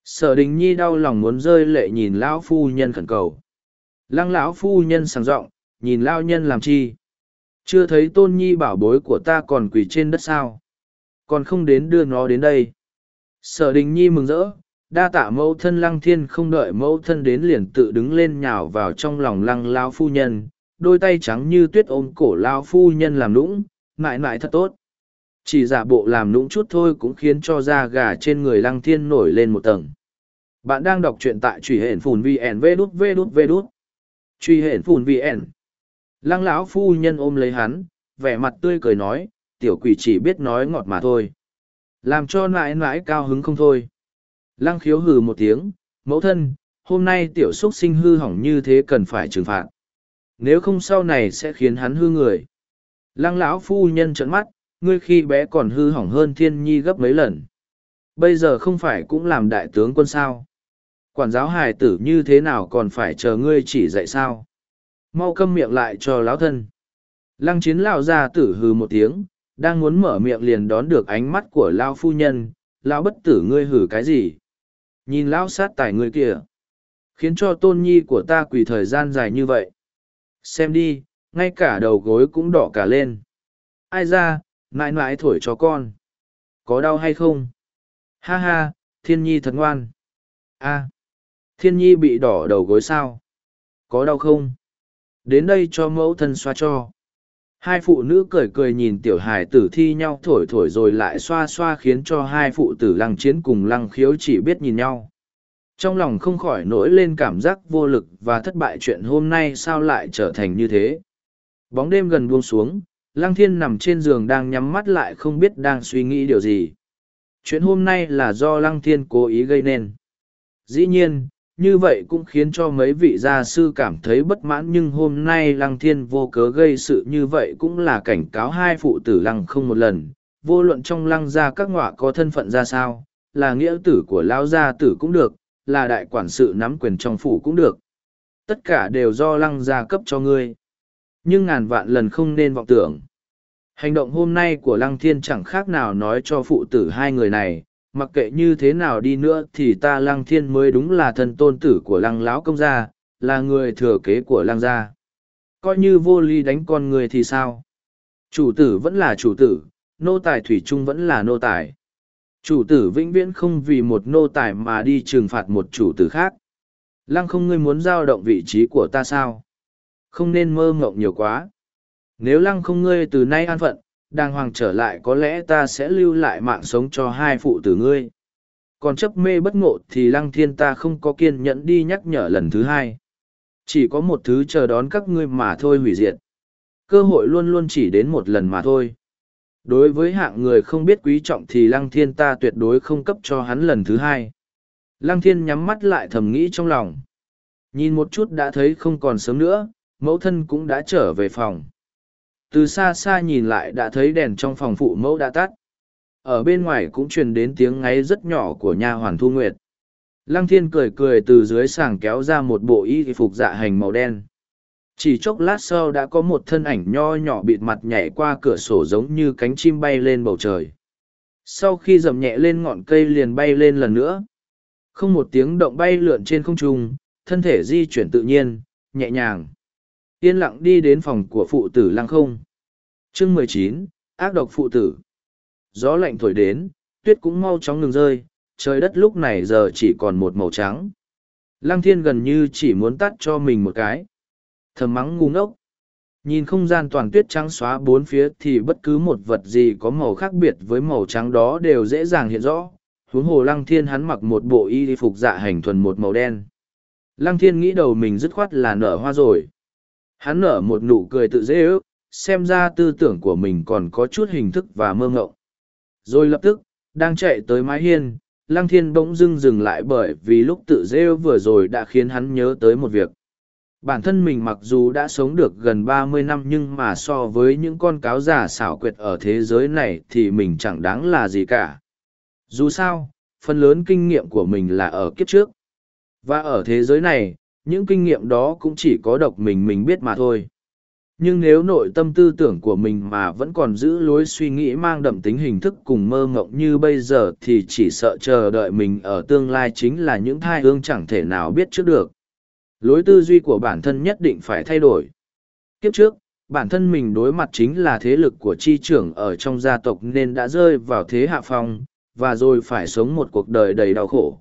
Sở đình nhi đau lòng muốn rơi lệ nhìn lão phu nhân khẩn cầu. Lăng lão phu nhân sàng giọng, nhìn lao nhân làm chi? Chưa thấy tôn nhi bảo bối của ta còn quỳ trên đất sao? Còn không đến đưa nó đến đây. Sở đình nhi mừng rỡ, đa tạ mẫu thân lăng thiên không đợi mẫu thân đến liền tự đứng lên nhào vào trong lòng lăng lao phu nhân, đôi tay trắng như tuyết ôm cổ lao phu nhân làm lũng mãi mãi thật tốt. Chỉ giả bộ làm lũng chút thôi cũng khiến cho da gà trên người lăng thiên nổi lên một tầng. Bạn đang đọc truyện tại truy hển phùn vn vê đút vê đút vê đút. Truy hển phùn vn lăng lão phu nhân ôm lấy hắn, vẻ mặt tươi cười nói, tiểu quỷ chỉ biết nói ngọt mà thôi. Làm cho mãi mãi cao hứng không thôi. Lăng khiếu hừ một tiếng, mẫu thân, hôm nay tiểu xúc sinh hư hỏng như thế cần phải trừng phạt. Nếu không sau này sẽ khiến hắn hư người lăng lão phu nhân trợn mắt, ngươi khi bé còn hư hỏng hơn thiên nhi gấp mấy lần. Bây giờ không phải cũng làm đại tướng quân sao? Quản giáo hài tử như thế nào còn phải chờ ngươi chỉ dạy sao? Mau câm miệng lại cho lão thân. Lăng chiến lao ra tử hừ một tiếng, đang muốn mở miệng liền đón được ánh mắt của lao phu nhân. Lão bất tử ngươi hử cái gì? Nhìn lão sát tài ngươi kia khiến cho tôn nhi của ta quỳ thời gian dài như vậy. Xem đi ngay cả đầu gối cũng đỏ cả lên. Ai ra, mãi mãi thổi cho con. Có đau hay không? Ha ha, thiên nhi thật ngoan. A, thiên nhi bị đỏ đầu gối sao? Có đau không? Đến đây cho mẫu thân xoa cho. Hai phụ nữ cười cười nhìn tiểu hài tử thi nhau thổi thổi rồi lại xoa xoa khiến cho hai phụ tử lăng chiến cùng lăng khiếu chỉ biết nhìn nhau. Trong lòng không khỏi nổi lên cảm giác vô lực và thất bại chuyện hôm nay sao lại trở thành như thế? Bóng đêm gần buông xuống, lăng thiên nằm trên giường đang nhắm mắt lại không biết đang suy nghĩ điều gì. Chuyện hôm nay là do lăng thiên cố ý gây nên. Dĩ nhiên, như vậy cũng khiến cho mấy vị gia sư cảm thấy bất mãn, nhưng hôm nay lăng thiên vô cớ gây sự như vậy cũng là cảnh cáo hai phụ tử lăng không một lần. Vô luận trong lăng gia các ngọa có thân phận ra sao, là nghĩa tử của lão gia tử cũng được, là đại quản sự nắm quyền trong phủ cũng được. Tất cả đều do lăng gia cấp cho ngươi nhưng ngàn vạn lần không nên vọng tưởng hành động hôm nay của lăng thiên chẳng khác nào nói cho phụ tử hai người này mặc kệ như thế nào đi nữa thì ta lăng thiên mới đúng là thân tôn tử của lăng lão công gia là người thừa kế của lăng gia coi như vô ly đánh con người thì sao Chủ tử vẫn là chủ tử, nô tài thủy chung vẫn là nô tài. Chủ tử vĩnh viễn không vì một nô tài mà đi trừng phạt một chủ tử khác. Lăng không ngươi muốn giao động vị trí của ta sao? Không nên mơ mộng nhiều quá. Nếu lăng không ngươi từ nay an phận, đàng hoàng trở lại có lẽ ta sẽ lưu lại mạng sống cho hai phụ tử ngươi. Còn chấp mê bất ngộ thì lăng thiên ta không có kiên nhẫn đi nhắc nhở lần thứ hai. Chỉ có một thứ chờ đón các ngươi mà thôi hủy diệt. Cơ hội luôn luôn chỉ đến một lần mà thôi. Đối với hạng người không biết quý trọng thì lăng thiên ta tuyệt đối không cấp cho hắn lần thứ hai. Lăng thiên nhắm mắt lại thầm nghĩ trong lòng. Nhìn một chút đã thấy không còn sớm nữa, mẫu thân cũng đã trở về phòng. Từ xa xa nhìn lại đã thấy đèn trong phòng phụ mẫu đã tắt. Ở bên ngoài cũng truyền đến tiếng ngáy rất nhỏ của nha hoàn thu nguyệt. Lăng thiên cười cười từ dưới sàng kéo ra một bộ y phục dạ hành màu đen. Chỉ chốc lát sau đã có một thân ảnh nho nhỏ bịt mặt nhảy qua cửa sổ giống như cánh chim bay lên bầu trời. Sau khi dầm nhẹ lên ngọn cây liền bay lên lần nữa. Không một tiếng động bay lượn trên không trung, thân thể di chuyển tự nhiên, nhẹ nhàng. Yên lặng đi đến phòng của phụ tử lăng không. chương mười chín ác độc phụ tử. Gió lạnh thổi đến, tuyết cũng mau chóng ngừng rơi, trời đất lúc này giờ chỉ còn một màu trắng. Lăng thiên gần như chỉ muốn tắt cho mình một cái. Thầm mắng ngu ngốc. Nhìn không gian toàn tuyết trắng xóa bốn phía thì bất cứ một vật gì có màu khác biệt với màu trắng đó đều dễ dàng hiện rõ. Huống hồ lăng thiên hắn mặc một bộ y phục dạ hành thuần một màu đen. Lăng thiên nghĩ đầu mình dứt khoát là nở hoa rồi. Hắn nở một nụ cười tự dễ ước, xem ra tư tưởng của mình còn có chút hình thức và mơ ngộng. Rồi lập tức, đang chạy tới mái hiên, Lăng Thiên bỗng dưng dừng lại bởi vì lúc tự rêu vừa rồi đã khiến hắn nhớ tới một việc. Bản thân mình mặc dù đã sống được gần ba mươi năm nhưng mà so với những con cáo già xảo quyệt ở thế giới này thì mình chẳng đáng là gì cả. Dù sao, phần lớn kinh nghiệm của mình là ở kiếp trước. Và ở thế giới này, những kinh nghiệm đó cũng chỉ có độc mình mình biết mà thôi. Nhưng nếu nội tâm tư tưởng của mình mà vẫn còn giữ lối suy nghĩ mang đậm tính hình thức cùng mơ mộng như bây giờ thì chỉ sợ chờ đợi mình ở tương lai chính là những thai ương chẳng thể nào biết trước được. Lối tư duy của bản thân nhất định phải thay đổi. Kiếp trước, bản thân mình đối mặt chính là thế lực của chi trưởng ở trong gia tộc nên đã rơi vào thế hạ phong, và rồi phải sống một cuộc đời đầy đau khổ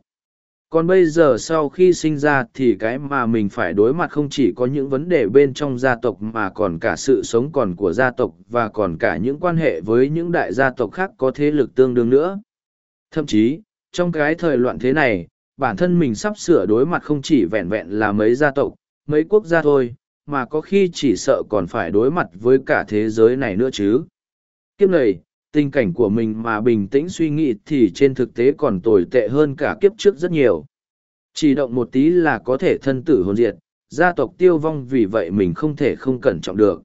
còn bây giờ sau khi sinh ra thì cái mà mình phải đối mặt không chỉ có những vấn đề bên trong gia tộc mà còn cả sự sống còn của gia tộc và còn cả những quan hệ với những đại gia tộc khác có thế lực tương đương nữa. Thậm chí, trong cái thời loạn thế này, bản thân mình sắp sửa đối mặt không chỉ vẹn vẹn là mấy gia tộc, mấy quốc gia thôi, mà có khi chỉ sợ còn phải đối mặt với cả thế giới này nữa chứ. Kiếp này tình cảnh của mình mà bình tĩnh suy nghĩ thì trên thực tế còn tồi tệ hơn cả kiếp trước rất nhiều. Chỉ động một tí là có thể thân tử hồn diệt, gia tộc tiêu vong vì vậy mình không thể không cẩn trọng được.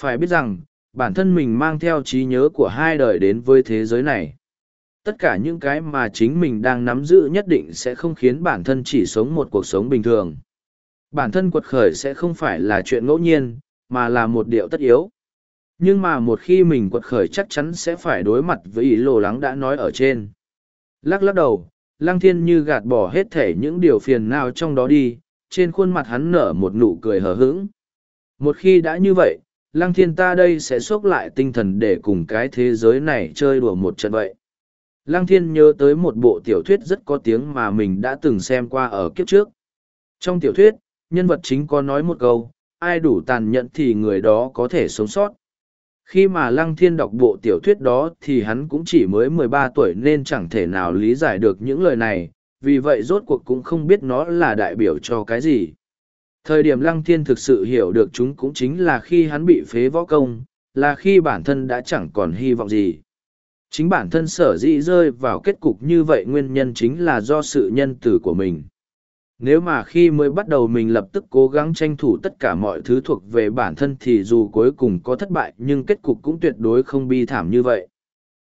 Phải biết rằng, bản thân mình mang theo trí nhớ của hai đời đến với thế giới này. Tất cả những cái mà chính mình đang nắm giữ nhất định sẽ không khiến bản thân chỉ sống một cuộc sống bình thường. Bản thân quật khởi sẽ không phải là chuyện ngẫu nhiên, mà là một điều tất yếu nhưng mà một khi mình quật khởi chắc chắn sẽ phải đối mặt với ý lộ lắng đã nói ở trên. Lắc lắc đầu, lăng thiên như gạt bỏ hết thể những điều phiền nào trong đó đi, trên khuôn mặt hắn nở một nụ cười hờ hững. Một khi đã như vậy, lăng thiên ta đây sẽ xốc lại tinh thần để cùng cái thế giới này chơi đùa một trận vậy. Lăng thiên nhớ tới một bộ tiểu thuyết rất có tiếng mà mình đã từng xem qua ở kiếp trước. Trong tiểu thuyết, nhân vật chính có nói một câu, ai đủ tàn nhẫn thì người đó có thể sống sót khi mà lăng thiên đọc bộ tiểu thuyết đó thì hắn cũng chỉ mới mười ba tuổi nên chẳng thể nào lý giải được những lời này, vì vậy rốt cuộc cũng không biết nó là đại biểu cho cái gì. Thời điểm lăng thiên thực sự hiểu được chúng cũng chính là khi hắn bị phế võ công, là khi bản thân đã chẳng còn hy vọng gì. Chính bản thân sở dĩ rơi vào kết cục như vậy nguyên nhân chính là do sự nhân từ của mình nếu mà khi mới bắt đầu mình lập tức cố gắng tranh thủ tất cả mọi thứ thuộc về bản thân thì dù cuối cùng có thất bại, nhưng kết cục cũng tuyệt đối không bi thảm như vậy.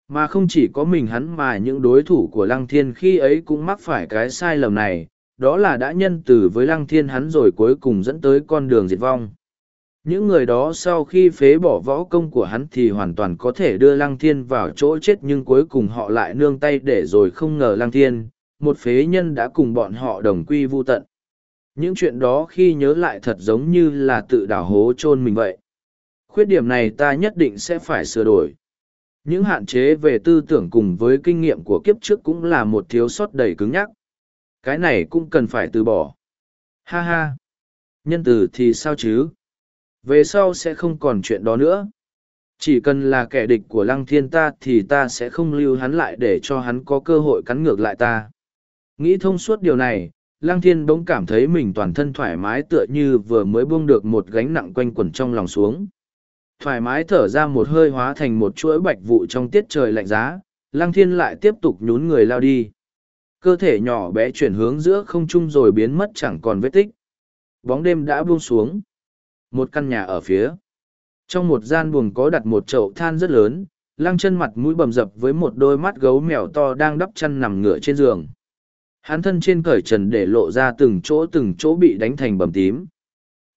Mà không chỉ có mình hắn mà những đối thủ của lăng thiên khi ấy cũng mắc phải cái sai lầm này, đó là đã nhân từ với lăng thiên hắn rồi cuối cùng dẫn tới con đường diệt vong. Những người đó sau khi phế bỏ võ công của hắn thì hoàn toàn có thể đưa lăng thiên vào chỗ chết nhưng cuối cùng họ lại nương tay để rồi không ngờ lăng thiên một phế nhân đã cùng bọn họ đồng quy vô tận. Những chuyện đó khi nhớ lại thật giống như là tự đào hố chôn mình vậy. Khuyết điểm này ta nhất định sẽ phải sửa đổi. Những hạn chế về tư tưởng cùng với kinh nghiệm của kiếp trước cũng là một thiếu sót đầy cứng nhắc. Cái này cũng cần phải từ bỏ. Ha ha. Nhân từ thì sao chứ? Về sau sẽ không còn chuyện đó nữa. Chỉ cần là kẻ địch của lăng thiên ta thì ta sẽ không lưu hắn lại để cho hắn có cơ hội cắn ngược lại ta. Nghĩ thông suốt điều này, lăng thiên bỗng cảm thấy mình toàn thân thoải mái tựa như vừa mới buông được một gánh nặng quanh quẩn trong lòng xuống. Thoải mái thở ra một hơi hóa thành một chuỗi bạch vụ trong tiết trời lạnh giá, lăng thiên lại tiếp tục nhún người lao đi. Cơ thể nhỏ bé chuyển hướng giữa không trung rồi biến mất chẳng còn vết tích. Bóng đêm đã buông xuống. Một căn nhà ở phía trong một gian buồng có đặt một chậu than rất lớn, lăng chân mặt mũi bầm dập với một đôi mắt gấu mèo to đang đắp chăn nằm ngửa trên giường. Hắn thân trên cởi trần để lộ ra từng chỗ từng chỗ bị đánh thành bầm tím.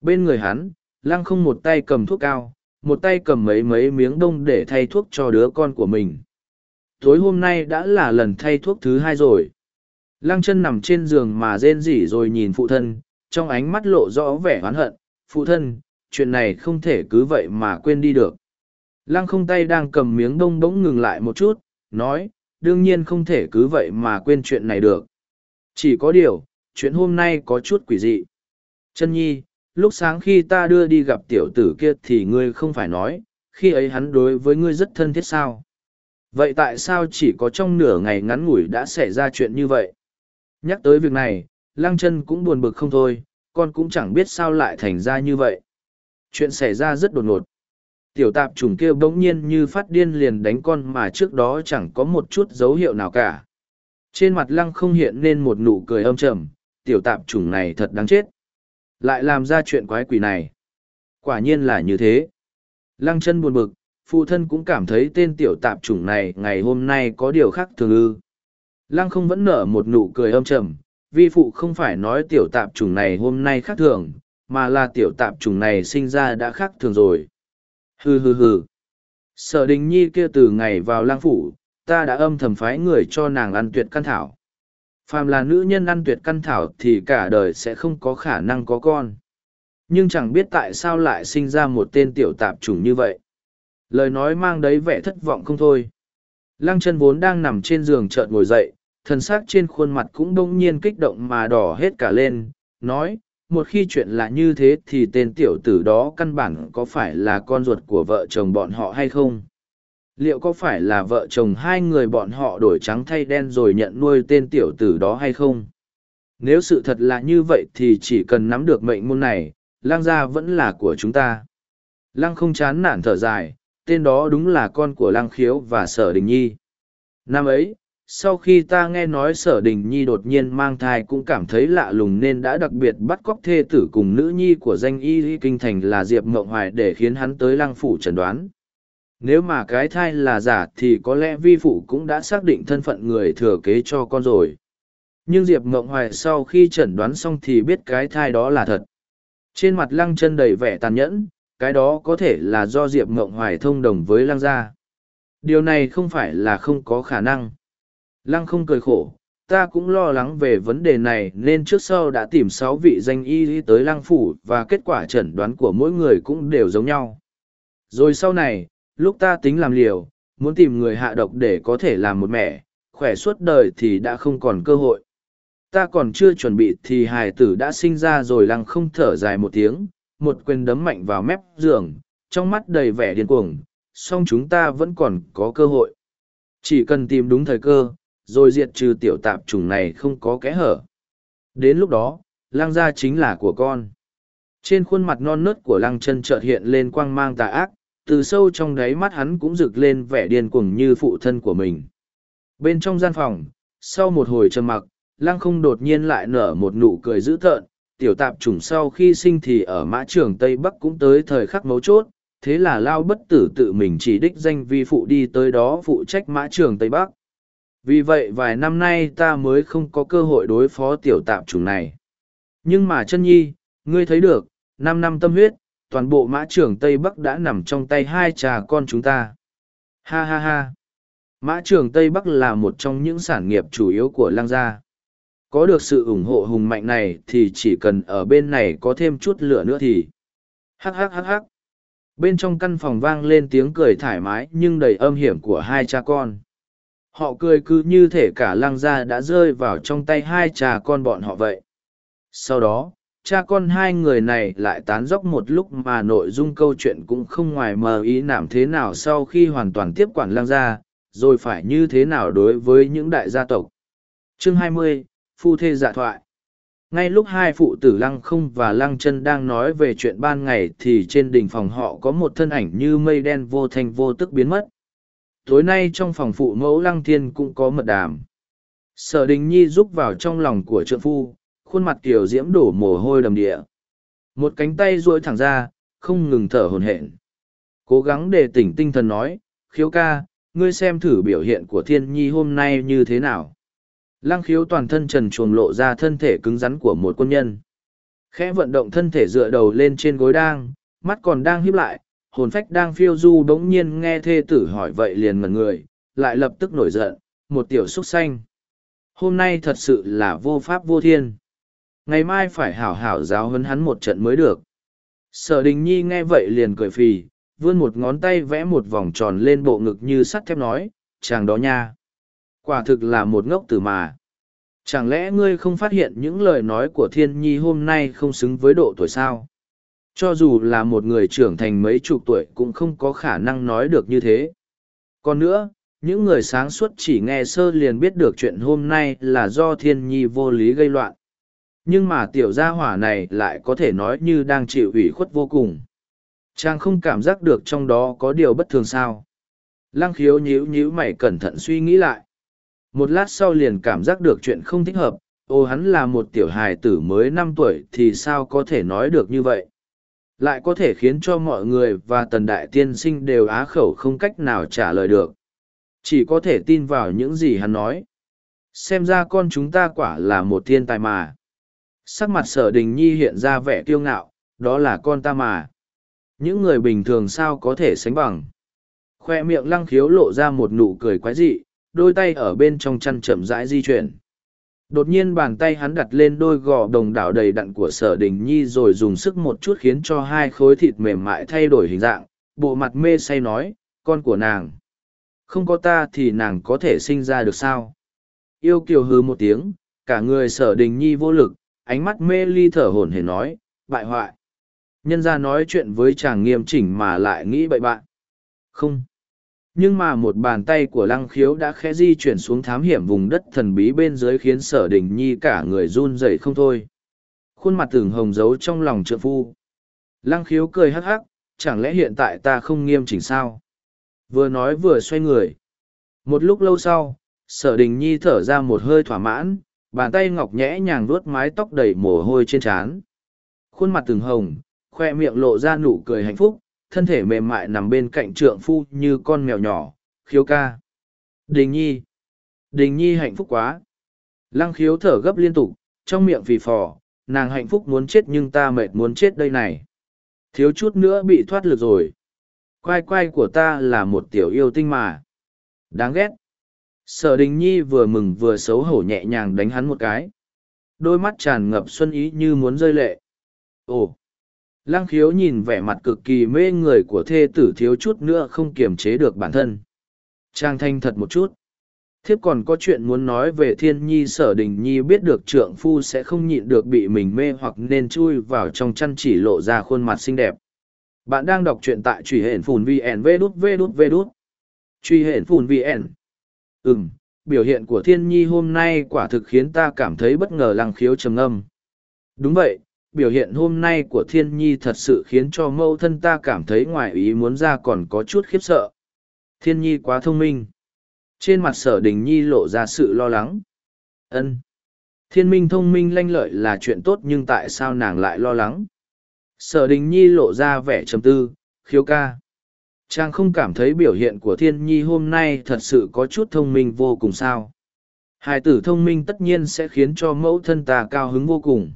Bên người hắn, lăng không một tay cầm thuốc cao, một tay cầm mấy mấy miếng đông để thay thuốc cho đứa con của mình. Tối hôm nay đã là lần thay thuốc thứ hai rồi. Lăng chân nằm trên giường mà rên rỉ rồi nhìn phụ thân, trong ánh mắt lộ rõ vẻ oán hận. Phụ thân, chuyện này không thể cứ vậy mà quên đi được. Lăng không tay đang cầm miếng đông bỗng ngừng lại một chút, nói, đương nhiên không thể cứ vậy mà quên chuyện này được. Chỉ có điều, chuyện hôm nay có chút quỷ dị. Chân nhi, lúc sáng khi ta đưa đi gặp tiểu tử kia thì ngươi không phải nói, khi ấy hắn đối với ngươi rất thân thiết sao. Vậy tại sao chỉ có trong nửa ngày ngắn ngủi đã xảy ra chuyện như vậy? Nhắc tới việc này, lăng chân cũng buồn bực không thôi, con cũng chẳng biết sao lại thành ra như vậy chuyện xảy ra rất đột ngột tiểu tạp trùng kia bỗng nhiên như phát điên liền đánh con mà trước đó chẳng có một chút dấu hiệu nào cả trên mặt lăng không hiện nên một nụ cười âm trầm tiểu tạp trùng này thật đáng chết lại làm ra chuyện quái quỷ này quả nhiên là như thế lăng chân buồn bực phụ thân cũng cảm thấy tên tiểu tạp chủng này ngày hôm nay có điều khác thường ư lăng không vẫn nở một nụ cười âm trầm vi phụ không phải nói tiểu tạp chủng này hôm nay khác thường mà là tiểu tạp trùng này sinh ra đã khác thường rồi. Hừ hừ hừ. Sở đình nhi kia từ ngày vào lang phủ, ta đã âm thầm phái người cho nàng ăn tuyệt căn thảo. Phàm là nữ nhân ăn tuyệt căn thảo thì cả đời sẽ không có khả năng có con. Nhưng chẳng biết tại sao lại sinh ra một tên tiểu tạp trùng như vậy. Lời nói mang đấy vẻ thất vọng không thôi. Lăng chân vốn đang nằm trên giường chợt ngồi dậy, thần sắc trên khuôn mặt cũng đông nhiên kích động mà đỏ hết cả lên, nói, một khi chuyện là như thế thì tên tiểu tử đó căn bản có phải là con ruột của vợ chồng bọn họ hay không liệu có phải là vợ chồng hai người bọn họ đổi trắng thay đen rồi nhận nuôi tên tiểu tử đó hay không? Nếu sự thật là như vậy thì chỉ cần nắm được mệnh môn này lang gia vẫn là của chúng ta. Lăng không chán nản thở dài, tên đó đúng là con của lăng khiếu và sở đình nhi. Năm ấy, sau khi ta nghe nói sở đình nhi đột nhiên mang thai cũng cảm thấy lạ lùng nên đã đặc biệt bắt cóc thê tử cùng nữ nhi của danh y kinh thành là diệp mộng hoài để khiến hắn tới lăng phủ chẩn đoán nếu mà cái thai là giả thì có lẽ vi phụ cũng đã xác định thân phận người thừa kế cho con rồi. Nhưng diệp mộng hoài sau khi chẩn đoán xong thì biết cái thai đó là thật. Trên mặt lăng chân đầy vẻ tàn nhẫn cái đó có thể là do diệp mộng hoài thông đồng với lăng gia. Điều này không phải là không có khả năng. Lăng không cười khổ, ta cũng lo lắng về vấn đề này nên trước sau đã tìm sáu vị danh y tới lăng phủ và kết quả chẩn đoán của mỗi người cũng đều giống nhau. Rồi sau này, lúc ta tính làm liều, muốn tìm người hạ độc để có thể làm một mẹ, khỏe suốt đời thì đã không còn cơ hội. Ta còn chưa chuẩn bị thì hài tử đã sinh ra rồi lăng không thở dài một tiếng, một quyền đấm mạnh vào mép giường, trong mắt đầy vẻ điên cuồng, song chúng ta vẫn còn có cơ hội. Chỉ cần tìm đúng thời cơ, rồi diệt trừ tiểu tạp chủng này không có kẽ hở. Đến lúc đó, lăng gia chính là của con. Trên khuôn mặt non nớt của lăng chân chợt hiện lên quang mang tà ác, từ sâu trong đáy mắt hắn cũng rực lên vẻ điên cuồng như phụ thân của mình. Bên trong gian phòng, sau một hồi trầm mặc, lăng không đột nhiên lại nở một nụ cười dữ tợn, tiểu tạp chủng sau khi sinh thì ở mã trường Tây Bắc cũng tới thời khắc mấu chốt, thế là lao bất tử tự mình chỉ đích danh vi phụ đi tới đó phụ trách mã trường Tây Bắc vì vậy vài năm nay ta mới không có cơ hội đối phó tiểu tạp chủng này nhưng mà chân nhi ngươi thấy được năm năm tâm huyết toàn bộ mã trưởng tây bắc đã nằm trong tay hai trà con chúng ta. Ha ha ha. Mã trưởng tây bắc là một trong những sản nghiệp chủ yếu của lang gia. Có được sự ủng hộ hùng mạnh này thì chỉ cần ở bên này có thêm chút lửa nữa thì. Hắc hắc hắc hắc. Bên trong căn phòng vang lên tiếng cười thoải mái nhưng đầy âm hiểm của hai cha con. Họ cười cứ như thể cả lăng gia đã rơi vào trong tay hai cha con bọn họ vậy. Sau đó, cha con hai người này lại tán dóc một lúc mà nội dung câu chuyện cũng không ngoài mờ ý nảm thế nào sau khi hoàn toàn tiếp quản Lang gia, rồi phải như thế nào đối với những đại gia tộc. Chương 20, Phu Thê Dạ Thoại. Ngay lúc hai phụ tử lăng không và lăng chân đang nói về chuyện ban ngày thì trên đỉnh phòng họ có một thân ảnh như mây đen vô thành vô tức biến mất. Tối nay trong phòng phụ mẫu lăng thiên cũng có mật đàm. Sở đình nhi rúc vào trong lòng của trượng phu khuôn mặt kiểu diễm đổ mồ hôi đầm địa một cánh tay duỗi thẳng ra không ngừng thở hồn hển cố gắng để tỉnh tinh thần nói khiếu ca ngươi xem thử biểu hiện của thiên nhi hôm nay như thế nào Lăng khiếu toàn thân trần chuồng lộ ra thân thể cứng rắn của một quân nhân. Khẽ vận động thân thể dựa đầu lên trên gối đang, mắt còn đang híp lại, hồn phách đang phiêu du bỗng nhiên nghe thê tử hỏi vậy liền mật người, lại lập tức nổi giận, một tiểu xúc xanh. Hôm nay thật sự là vô pháp vô thiên. Ngày mai phải hảo hảo giáo huấn hắn một trận mới được. Sở đình nhi nghe vậy liền cười phì, vươn một ngón tay vẽ một vòng tròn lên bộ ngực như sắt thép nói, chàng đó nha. Quả thực là một ngốc tử mà. Chẳng lẽ ngươi không phát hiện những lời nói của thiên nhi hôm nay không xứng với độ tuổi sao? Cho dù là một người trưởng thành mấy chục tuổi cũng không có khả năng nói được như thế. Còn nữa, những người sáng suốt chỉ nghe sơ liền biết được chuyện hôm nay là do thiên nhi vô lý gây loạn. Nhưng mà tiểu gia hỏa này lại có thể nói như đang chịu ủy khuất vô cùng. Chàng không cảm giác được trong đó có điều bất thường sao. Lăng khiếu nhíu nhíu mày cẩn thận suy nghĩ lại. Một lát sau liền cảm giác được chuyện không thích hợp. Ô, hắn là một tiểu hài tử mới năm tuổi thì sao có thể nói được như vậy? Lại có thể khiến cho mọi người và tần đại tiên sinh đều á khẩu không cách nào trả lời được. Chỉ có thể tin vào những gì hắn nói. Xem ra con chúng ta quả là một thiên tài mà sắc mặt sở đình nhi hiện ra vẻ kiêu ngạo đó là con ta mà những người bình thường sao có thể sánh bằng khoe miệng lăng khiếu lộ ra một nụ cười quái dị đôi tay ở bên trong chăn chậm rãi di chuyển. Đột nhiên bàn tay hắn đặt lên đôi gò đồng đảo đầy đặn của sở đình nhi rồi dùng sức một chút khiến cho hai khối thịt mềm mại thay đổi hình dạng, bộ mặt mê say nói, con của nàng. Không có ta thì nàng có thể sinh ra được sao? Yêu kiều hư một tiếng, cả người sở đình nhi vô lực, ánh mắt mê ly thở hổn hển nói, bại hoại. Nhân ra nói chuyện với chàng nghiêm chỉnh mà lại nghĩ bậy bạn. Không. Nhưng mà một bàn tay của lăng khiếu đã khẽ di chuyển xuống thám hiểm vùng đất thần bí bên dưới khiến sở đình nhi cả người run rẩy không thôi. Khuôn mặt tưởng hồng giấu trong lòng trợ phu. Lăng khiếu cười hắc hắc chẳng lẽ hiện tại ta không nghiêm chỉnh sao? Vừa nói vừa xoay người. Một lúc lâu sau sở đình nhi thở ra một hơi thỏa mãn bàn tay ngọc nhẽ nhàng vuốt mái tóc đầy mồ hôi trên trán khuôn mặt từng hồng khoe miệng lộ ra nụ cười hạnh phúc thân thể mềm mại nằm bên cạnh trượng phu như con mèo nhỏ, khiếu ca. Đình nhi. Đình nhi hạnh phúc quá. Lăng khiếu thở gấp liên tục, trong miệng phì phò, nàng hạnh phúc muốn chết nhưng ta mệt muốn chết đây này. Thiếu chút nữa bị thoát lực rồi. Quai quai của ta là một tiểu yêu tinh mà. Đáng ghét. Sở đình nhi vừa mừng vừa xấu hổ nhẹ nhàng đánh hắn một cái. Đôi mắt tràn ngập xuân ý như muốn rơi lệ. Ồ! Lăng khiếu nhìn vẻ mặt cực kỳ mê người của thê tử thiếu chút nữa không kiềm chế được bản thân. Trang thanh thật một chút. Thiếp còn có chuyện muốn nói về thiên nhi, sở đình nhi biết được trượng phu sẽ không nhịn được bị mình mê hoặc nên chui vào trong chăn chỉ lộ ra khuôn mặt xinh đẹp. Bạn đang đọc truyện tại truy hển phùn VN V đút V đút đút. Truy hển phùn VN. Ừm, biểu hiện của thiên nhi hôm nay quả thực khiến ta cảm thấy bất ngờ lăng khiếu trầm âm. Đúng vậy, biểu hiện hôm nay của thiên nhi thật sự khiến cho mâu thân ta cảm thấy ngoài ý muốn ra còn có chút khiếp sợ. Thiên nhi quá thông minh. Trên mặt sở đình nhi lộ ra sự lo lắng. Ân. Thiên minh thông minh lanh lợi là chuyện tốt nhưng tại sao nàng lại lo lắng? Sở đình nhi lộ ra vẻ trầm tư. Khiếu ca chàng không cảm thấy biểu hiện của thiên nhi hôm nay thật sự có chút thông minh vô cùng sao. Hai tử thông minh tất nhiên sẽ khiến cho mẫu thân ta cao hứng vô cùng.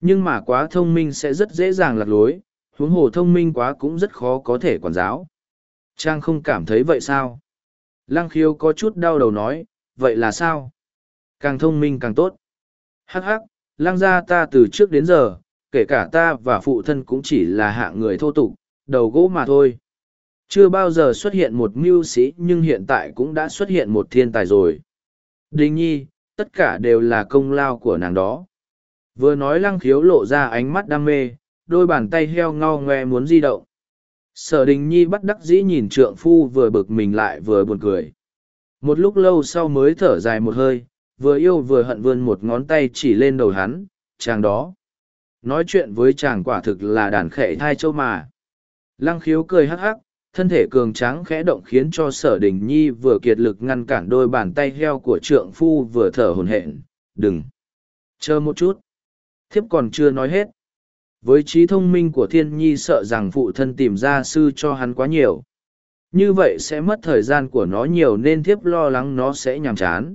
Nhưng mà quá thông minh sẽ rất dễ dàng lạc lối, huống hồ thông minh quá cũng rất khó có thể quản giáo. Trang không cảm thấy vậy sao? Lăng khiếu có chút đau đầu nói, vậy là sao? Càng thông minh càng tốt. Hắc hắc, lăng gia ta từ trước đến giờ, kể cả ta và phụ thân cũng chỉ là hạ người thô tục, đầu gỗ mà thôi chưa bao giờ xuất hiện một mưu sĩ, nhưng hiện tại cũng đã xuất hiện một thiên tài rồi. Đình nhi, tất cả đều là công lao của nàng đó. Vừa nói lăng khiếu lộ ra ánh mắt đam mê, đôi bàn tay heo ngao ngoe muốn di động. Sở đình nhi bắt đắc dĩ nhìn trượng phu vừa bực mình lại vừa buồn cười. Một lúc lâu sau mới thở dài một hơi, vừa yêu vừa hận vươn một ngón tay chỉ lên đầu hắn, chàng đó. Nói chuyện với chàng quả thực là đàn khệ thai châu mà. Lăng khiếu cười hắc hắc thân thể cường tráng khẽ động khiến cho sở đình nhi vừa kiệt lực ngăn cản đôi bàn tay heo của trượng phu vừa thở hồn hển. Đừng. Chờ một chút. Thiếp còn chưa nói hết. Với trí thông minh của thiên nhi sợ rằng phụ thân tìm ra sư cho hắn quá nhiều. Như vậy sẽ mất thời gian của nó nhiều nên thiếp lo lắng nó sẽ nhàm chán.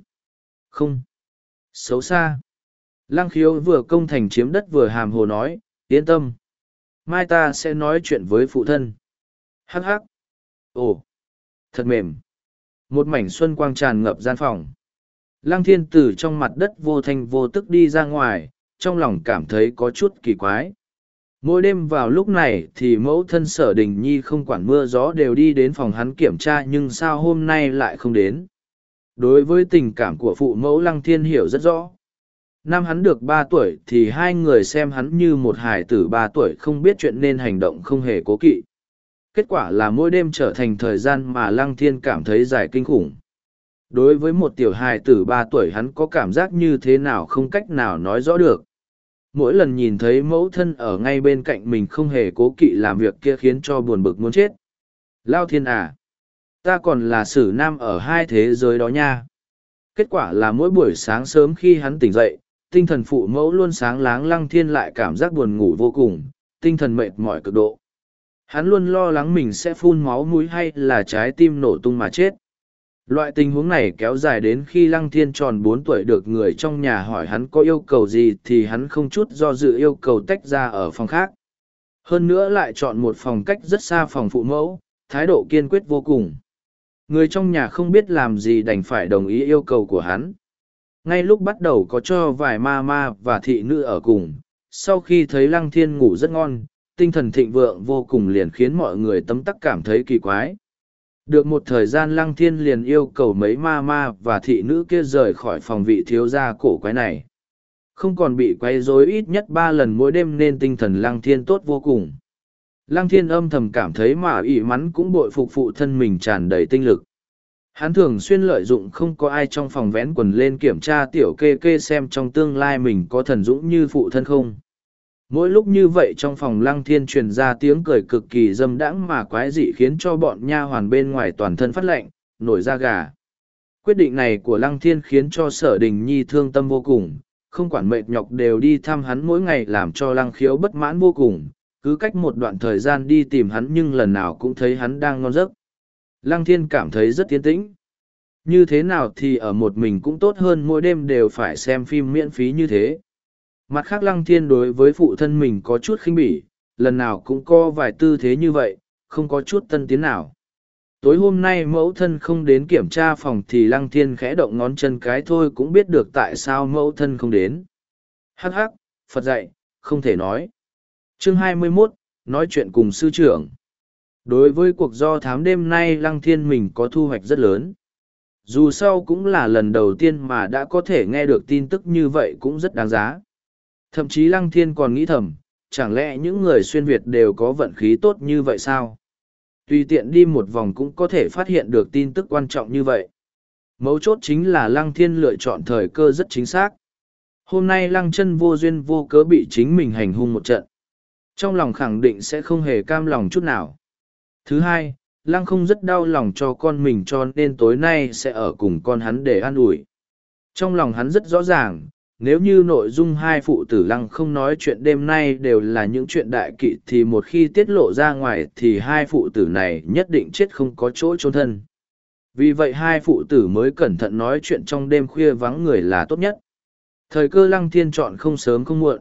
Không. Xấu xa. Lăng khiếu vừa công thành chiếm đất vừa hàm hồ nói, yên tâm. Mai ta sẽ nói chuyện với phụ thân hắc hắc. Ồ, thật mềm. Một mảnh xuân quang tràn ngập gian phòng. Lăng thiên từ trong mặt đất vô thanh vô tức đi ra ngoài, trong lòng cảm thấy có chút kỳ quái. Mỗi đêm vào lúc này thì mẫu thân sở đình nhi không quản mưa gió đều đi đến phòng hắn kiểm tra nhưng sao hôm nay lại không đến. Đối với tình cảm của phụ mẫu lăng thiên hiểu rất rõ. Năm hắn được ba tuổi thì hai người xem hắn như một hài tử ba tuổi không biết chuyện nên hành động không hề cố kỵ kết quả là mỗi đêm trở thành thời gian mà lăng thiên cảm thấy dài kinh khủng. Đối với một tiểu hài tử ba tuổi hắn có cảm giác như thế nào không cách nào nói rõ được. Mỗi lần nhìn thấy mẫu thân ở ngay bên cạnh mình không hề cố kỵ làm việc kia khiến cho buồn bực muốn chết. Lao thiên à ta còn là sử nam ở hai thế giới đó nha. Kết quả là mỗi buổi sáng sớm khi hắn tỉnh dậy, tinh thần phụ mẫu luôn sáng láng lăng thiên lại cảm giác buồn ngủ vô cùng, tinh thần mệt mỏi cực độ hắn luôn lo lắng mình sẽ phun máu mũi hay là trái tim nổ tung mà chết. Loại tình huống này kéo dài đến khi lăng thiên tròn bốn tuổi được người trong nhà hỏi hắn có yêu cầu gì thì hắn không chút do dự yêu cầu tách ra ở phòng khác. Hơn nữa lại chọn một phòng cách rất xa phòng phụ mẫu, thái độ kiên quyết vô cùng. Người trong nhà không biết làm gì đành phải đồng ý yêu cầu của hắn. Ngay lúc bắt đầu có cho vài ma ma và thị nữ ở cùng, sau khi thấy lăng thiên ngủ rất ngon tinh thần thịnh vượng vô cùng liền khiến mọi người tấm tắc cảm thấy kỳ quái. Được một thời gian lăng thiên liền yêu cầu mấy ma ma và thị nữ kia rời khỏi phòng vị thiếu gia cổ quái này. Không còn bị quấy rối ít nhất ba lần mỗi đêm nên tinh thần lăng thiên tốt vô cùng. Lăng thiên âm thầm cảm thấy mà ỷ mắn cũng bội phục phụ thân mình tràn đầy tinh lực. Hắn thường xuyên lợi dụng không có ai trong phòng vén quần lên kiểm tra tiểu kê kê xem trong tương lai mình có thần dũng như phụ thân không mỗi lúc như vậy trong phòng lăng thiên truyền ra tiếng cười cực kỳ dâm đãng mà quái dị khiến cho bọn nha hoàn bên ngoài toàn thân phát lệnh nổi da gà. Quyết định này của lăng thiên khiến cho sở đình nhi thương tâm vô cùng, không quản mệt nhọc đều đi thăm hắn mỗi ngày làm cho lăng khiếu bất mãn vô cùng, cứ cách một đoạn thời gian đi tìm hắn nhưng lần nào cũng thấy hắn đang ngon giấc. Lăng thiên cảm thấy rất tiến tĩnh. Như thế nào thì ở một mình cũng tốt hơn mỗi đêm đều phải xem phim miễn phí như thế. Mặt khác lăng thiên đối với phụ thân mình có chút khinh bỉ, lần nào cũng có vài tư thế như vậy, không có chút tân tiến nào. Tối hôm nay mẫu thân không đến kiểm tra phòng thì lăng thiên khẽ động ngón chân cái thôi cũng biết được tại sao mẫu thân không đến. Hắc hắc, Phật dạy, không thể nói. Chương 21, nói chuyện cùng sư trưởng. Đối với cuộc do thám đêm nay lăng thiên mình có thu hoạch rất lớn. Dù sau cũng là lần đầu tiên mà đã có thể nghe được tin tức như vậy cũng rất đáng giá. Thậm chí Lăng Thiên còn nghĩ thầm, chẳng lẽ những người xuyên Việt đều có vận khí tốt như vậy sao? Tùy tiện đi một vòng cũng có thể phát hiện được tin tức quan trọng như vậy. Mấu chốt chính là Lăng Thiên lựa chọn thời cơ rất chính xác. Hôm nay Lăng chân vô duyên vô cớ bị chính mình hành hung một trận. Trong lòng khẳng định sẽ không hề cam lòng chút nào. Thứ hai, Lăng không rất đau lòng cho con mình cho nên tối nay sẽ ở cùng con hắn để an ủi. Trong lòng hắn rất rõ ràng, nếu như nội dung hai phụ tử lăng không nói chuyện đêm nay đều là những chuyện đại kỵ thì một khi tiết lộ ra ngoài thì hai phụ tử này nhất định chết không có chỗ trốn thân. Vì vậy hai phụ tử mới cẩn thận nói chuyện trong đêm khuya vắng người là tốt nhất. Thời cơ lăng thiên chọn không sớm không muộn.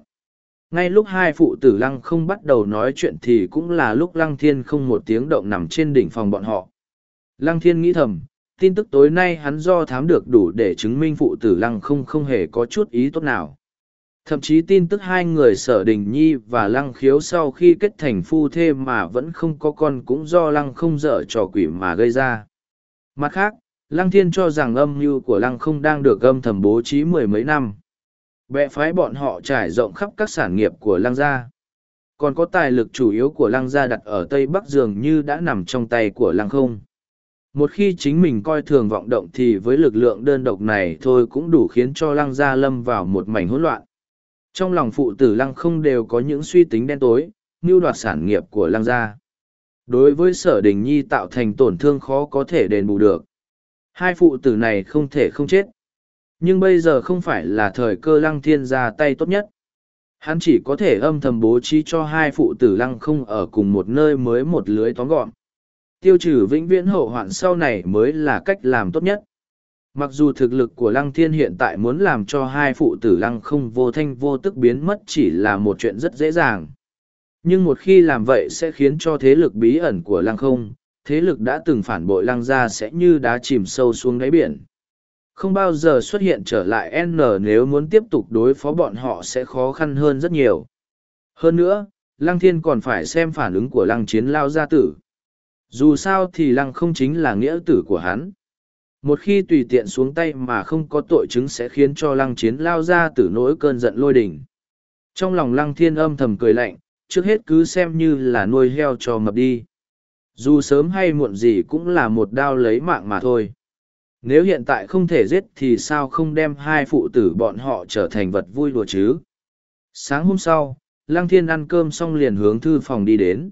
Ngay lúc hai phụ tử lăng không bắt đầu nói chuyện thì cũng là lúc lăng thiên không một tiếng động nằm trên đỉnh phòng bọn họ. Lăng thiên nghĩ thầm tin tức tối nay hắn do thám được đủ để chứng minh phụ tử lăng không không hề có chút ý tốt nào. thậm chí tin tức hai người sở đình nhi và lăng khiếu sau khi kết thành phu thê mà vẫn không có con cũng do lăng không dở trò quỷ mà gây ra. Mặt khác, lăng thiên cho rằng âm mưu của lăng không đang được âm thầm bố trí mười mấy năm. Bệ phái bọn họ trải rộng khắp các sản nghiệp của lăng gia. Còn có tài lực chủ yếu của lăng gia đặt ở tây bắc dường như đã nằm trong tay của lăng không một khi chính mình coi thường vọng động thì với lực lượng đơn độc này thôi cũng đủ khiến cho lăng gia lâm vào một mảnh hỗn loạn. Trong lòng phụ tử lăng không đều có những suy tính đen tối, mưu đoạt sản nghiệp của lăng gia. Đối với sở đình nhi tạo thành tổn thương khó có thể đền bù được. Hai phụ tử này không thể không chết. Nhưng bây giờ không phải là thời cơ lăng thiên ra tay tốt nhất. Hắn chỉ có thể âm thầm bố trí cho hai phụ tử lăng không ở cùng một nơi mới một lưới tóm gọn tiêu trừ vĩnh viễn hậu hoạn sau này mới là cách làm tốt nhất. Mặc dù thực lực của lăng thiên hiện tại muốn làm cho hai phụ tử lăng không vô thanh vô tức biến mất chỉ là một chuyện rất dễ dàng. Nhưng một khi làm vậy sẽ khiến cho thế lực bí ẩn của lăng không, thế lực đã từng phản bội lăng gia sẽ như đá chìm sâu xuống đáy biển. Không bao giờ xuất hiện trở lại n nếu muốn tiếp tục đối phó bọn họ sẽ khó khăn hơn rất nhiều. Hơn nữa, lăng thiên còn phải xem phản ứng của lăng chiến lao gia tử dù sao thì lăng không chính là nghĩa tử của hắn. Một khi tùy tiện xuống tay mà không có tội chứng sẽ khiến cho lăng chiến lao ra từ nỗi cơn giận lôi đình. Trong lòng lăng thiên âm thầm cười lạnh, trước hết cứ xem như là nuôi heo cho mập đi. Dù sớm hay muộn gì cũng là một đao lấy mạng mà thôi. Nếu hiện tại không thể giết thì sao không đem hai phụ tử bọn họ trở thành vật vui đùa chứ? Sáng hôm sau, lăng thiên ăn cơm xong liền hướng thư phòng đi đến.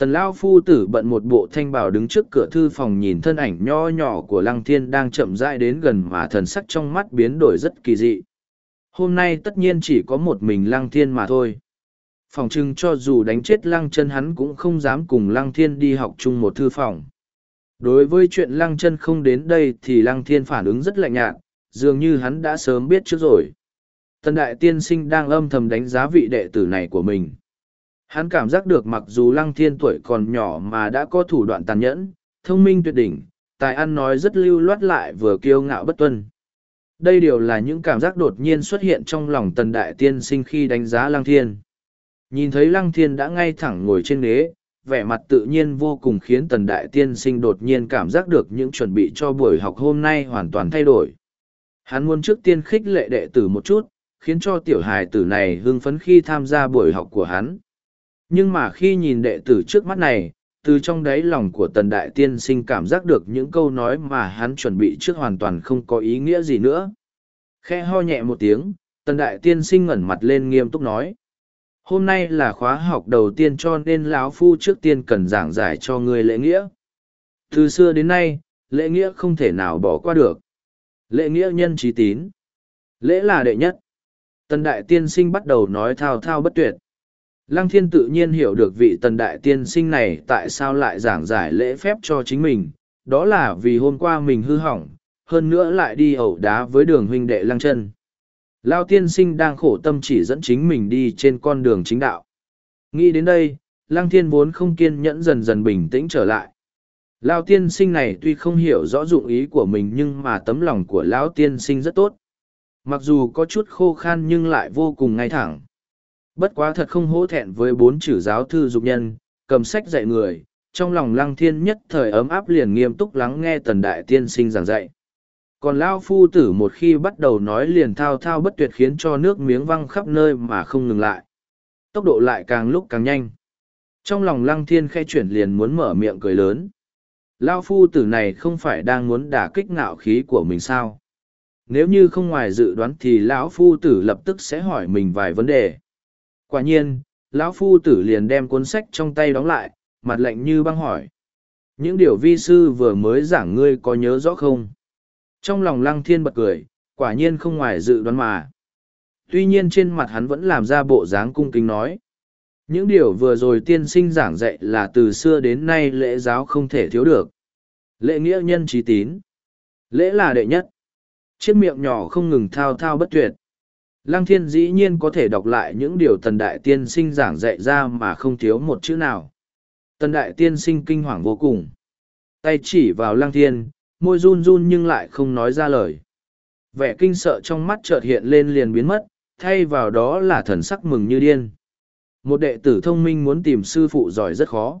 Tần Lao Phu tử bận một bộ thanh bảo đứng trước cửa thư phòng nhìn thân ảnh nho nhỏ của Lăng Thiên đang chậm rãi đến gần mà thần sắc trong mắt biến đổi rất kỳ dị. Hôm nay tất nhiên chỉ có một mình Lăng Thiên mà thôi. Phòng trưng cho dù đánh chết Lăng chân hắn cũng không dám cùng Lăng Thiên đi học chung một thư phòng. Đối với chuyện Lăng chân không đến đây thì Lăng Thiên phản ứng rất lạnh nhạt, dường như hắn đã sớm biết trước rồi. Tần Đại Tiên Sinh đang âm thầm đánh giá vị đệ tử này của mình Hắn cảm giác được mặc dù lăng thiên tuổi còn nhỏ mà đã có thủ đoạn tàn nhẫn, thông minh tuyệt đỉnh, tài ăn nói rất lưu loát lại vừa kiêu ngạo bất tuân. Đây đều là những cảm giác đột nhiên xuất hiện trong lòng tần đại tiên sinh khi đánh giá lăng thiên. Nhìn thấy lăng thiên đã ngay thẳng ngồi trên ghế, vẻ mặt tự nhiên vô cùng khiến tần đại tiên sinh đột nhiên cảm giác được những chuẩn bị cho buổi học hôm nay hoàn toàn thay đổi. Hắn muốn trước tiên khích lệ đệ tử một chút, khiến cho tiểu hài tử này hưng phấn khi tham gia buổi học của hắn. Nhưng mà khi nhìn đệ tử trước mắt này, từ trong đáy lòng của tần đại tiên sinh cảm giác được những câu nói mà hắn chuẩn bị trước hoàn toàn không có ý nghĩa gì nữa. Khe ho nhẹ một tiếng, tần đại tiên sinh ngẩn mặt lên nghiêm túc nói. Hôm nay là khóa học đầu tiên cho nên lão phu trước tiên cần giảng giải cho người lễ nghĩa. Từ xưa đến nay, lễ nghĩa không thể nào bỏ qua được. Lễ nghĩa nhân trí tín. Lễ là đệ nhất. Tần đại tiên sinh bắt đầu nói thao thao bất tuyệt. Lăng thiên tự nhiên hiểu được vị tần đại tiên sinh này tại sao lại giảng giải lễ phép cho chính mình, đó là vì hôm qua mình hư hỏng, hơn nữa lại đi ẩu đá với đường huynh đệ lăng chân. Lao tiên sinh đang khổ tâm chỉ dẫn chính mình đi trên con đường chính đạo. Nghĩ đến đây, lăng thiên vốn không kiên nhẫn dần dần bình tĩnh trở lại. Lao tiên sinh này tuy không hiểu rõ dụng ý của mình nhưng mà tấm lòng của lão tiên sinh rất tốt. Mặc dù có chút khô khan nhưng lại vô cùng ngay thẳng. Bất quá thật không hổ thẹn với bốn chữ giáo thư dục nhân, cầm sách dạy người, trong lòng lăng thiên nhất thời ấm áp liền nghiêm túc lắng nghe tần đại tiên sinh giảng dạy. Còn Lao Phu tử một khi bắt đầu nói liền thao thao bất tuyệt khiến cho nước miếng văng khắp nơi mà không ngừng lại. Tốc độ lại càng lúc càng nhanh. Trong lòng lăng thiên khe chuyển liền muốn mở miệng cười lớn. Lao Phu tử này không phải đang muốn đả kích ngạo khí của mình sao? Nếu như không ngoài dự đoán thì lão Phu tử lập tức sẽ hỏi mình vài vấn đề Quả nhiên, lão phu tử liền đem cuốn sách trong tay đóng lại, mặt lạnh như băng hỏi. Những điều vi sư vừa mới giảng ngươi có nhớ rõ không? Trong lòng lăng thiên bật cười, quả nhiên không ngoài dự đoán mà. Tuy nhiên trên mặt hắn vẫn làm ra bộ dáng cung kính nói. Những điều vừa rồi tiên sinh giảng dạy là từ xưa đến nay lễ giáo không thể thiếu được. Lễ nghĩa nhân trí tín. Lễ là đệ nhất. Chiếc miệng nhỏ không ngừng thao thao bất tuyệt. Lăng thiên dĩ nhiên có thể đọc lại những điều tần đại tiên sinh giảng dạy ra mà không thiếu một chữ nào. Tần đại tiên sinh kinh hoàng vô cùng. Tay chỉ vào lăng thiên, môi run run nhưng lại không nói ra lời. Vẻ kinh sợ trong mắt chợt hiện lên liền biến mất, thay vào đó là thần sắc mừng như điên. Một đệ tử thông minh muốn tìm sư phụ giỏi rất khó.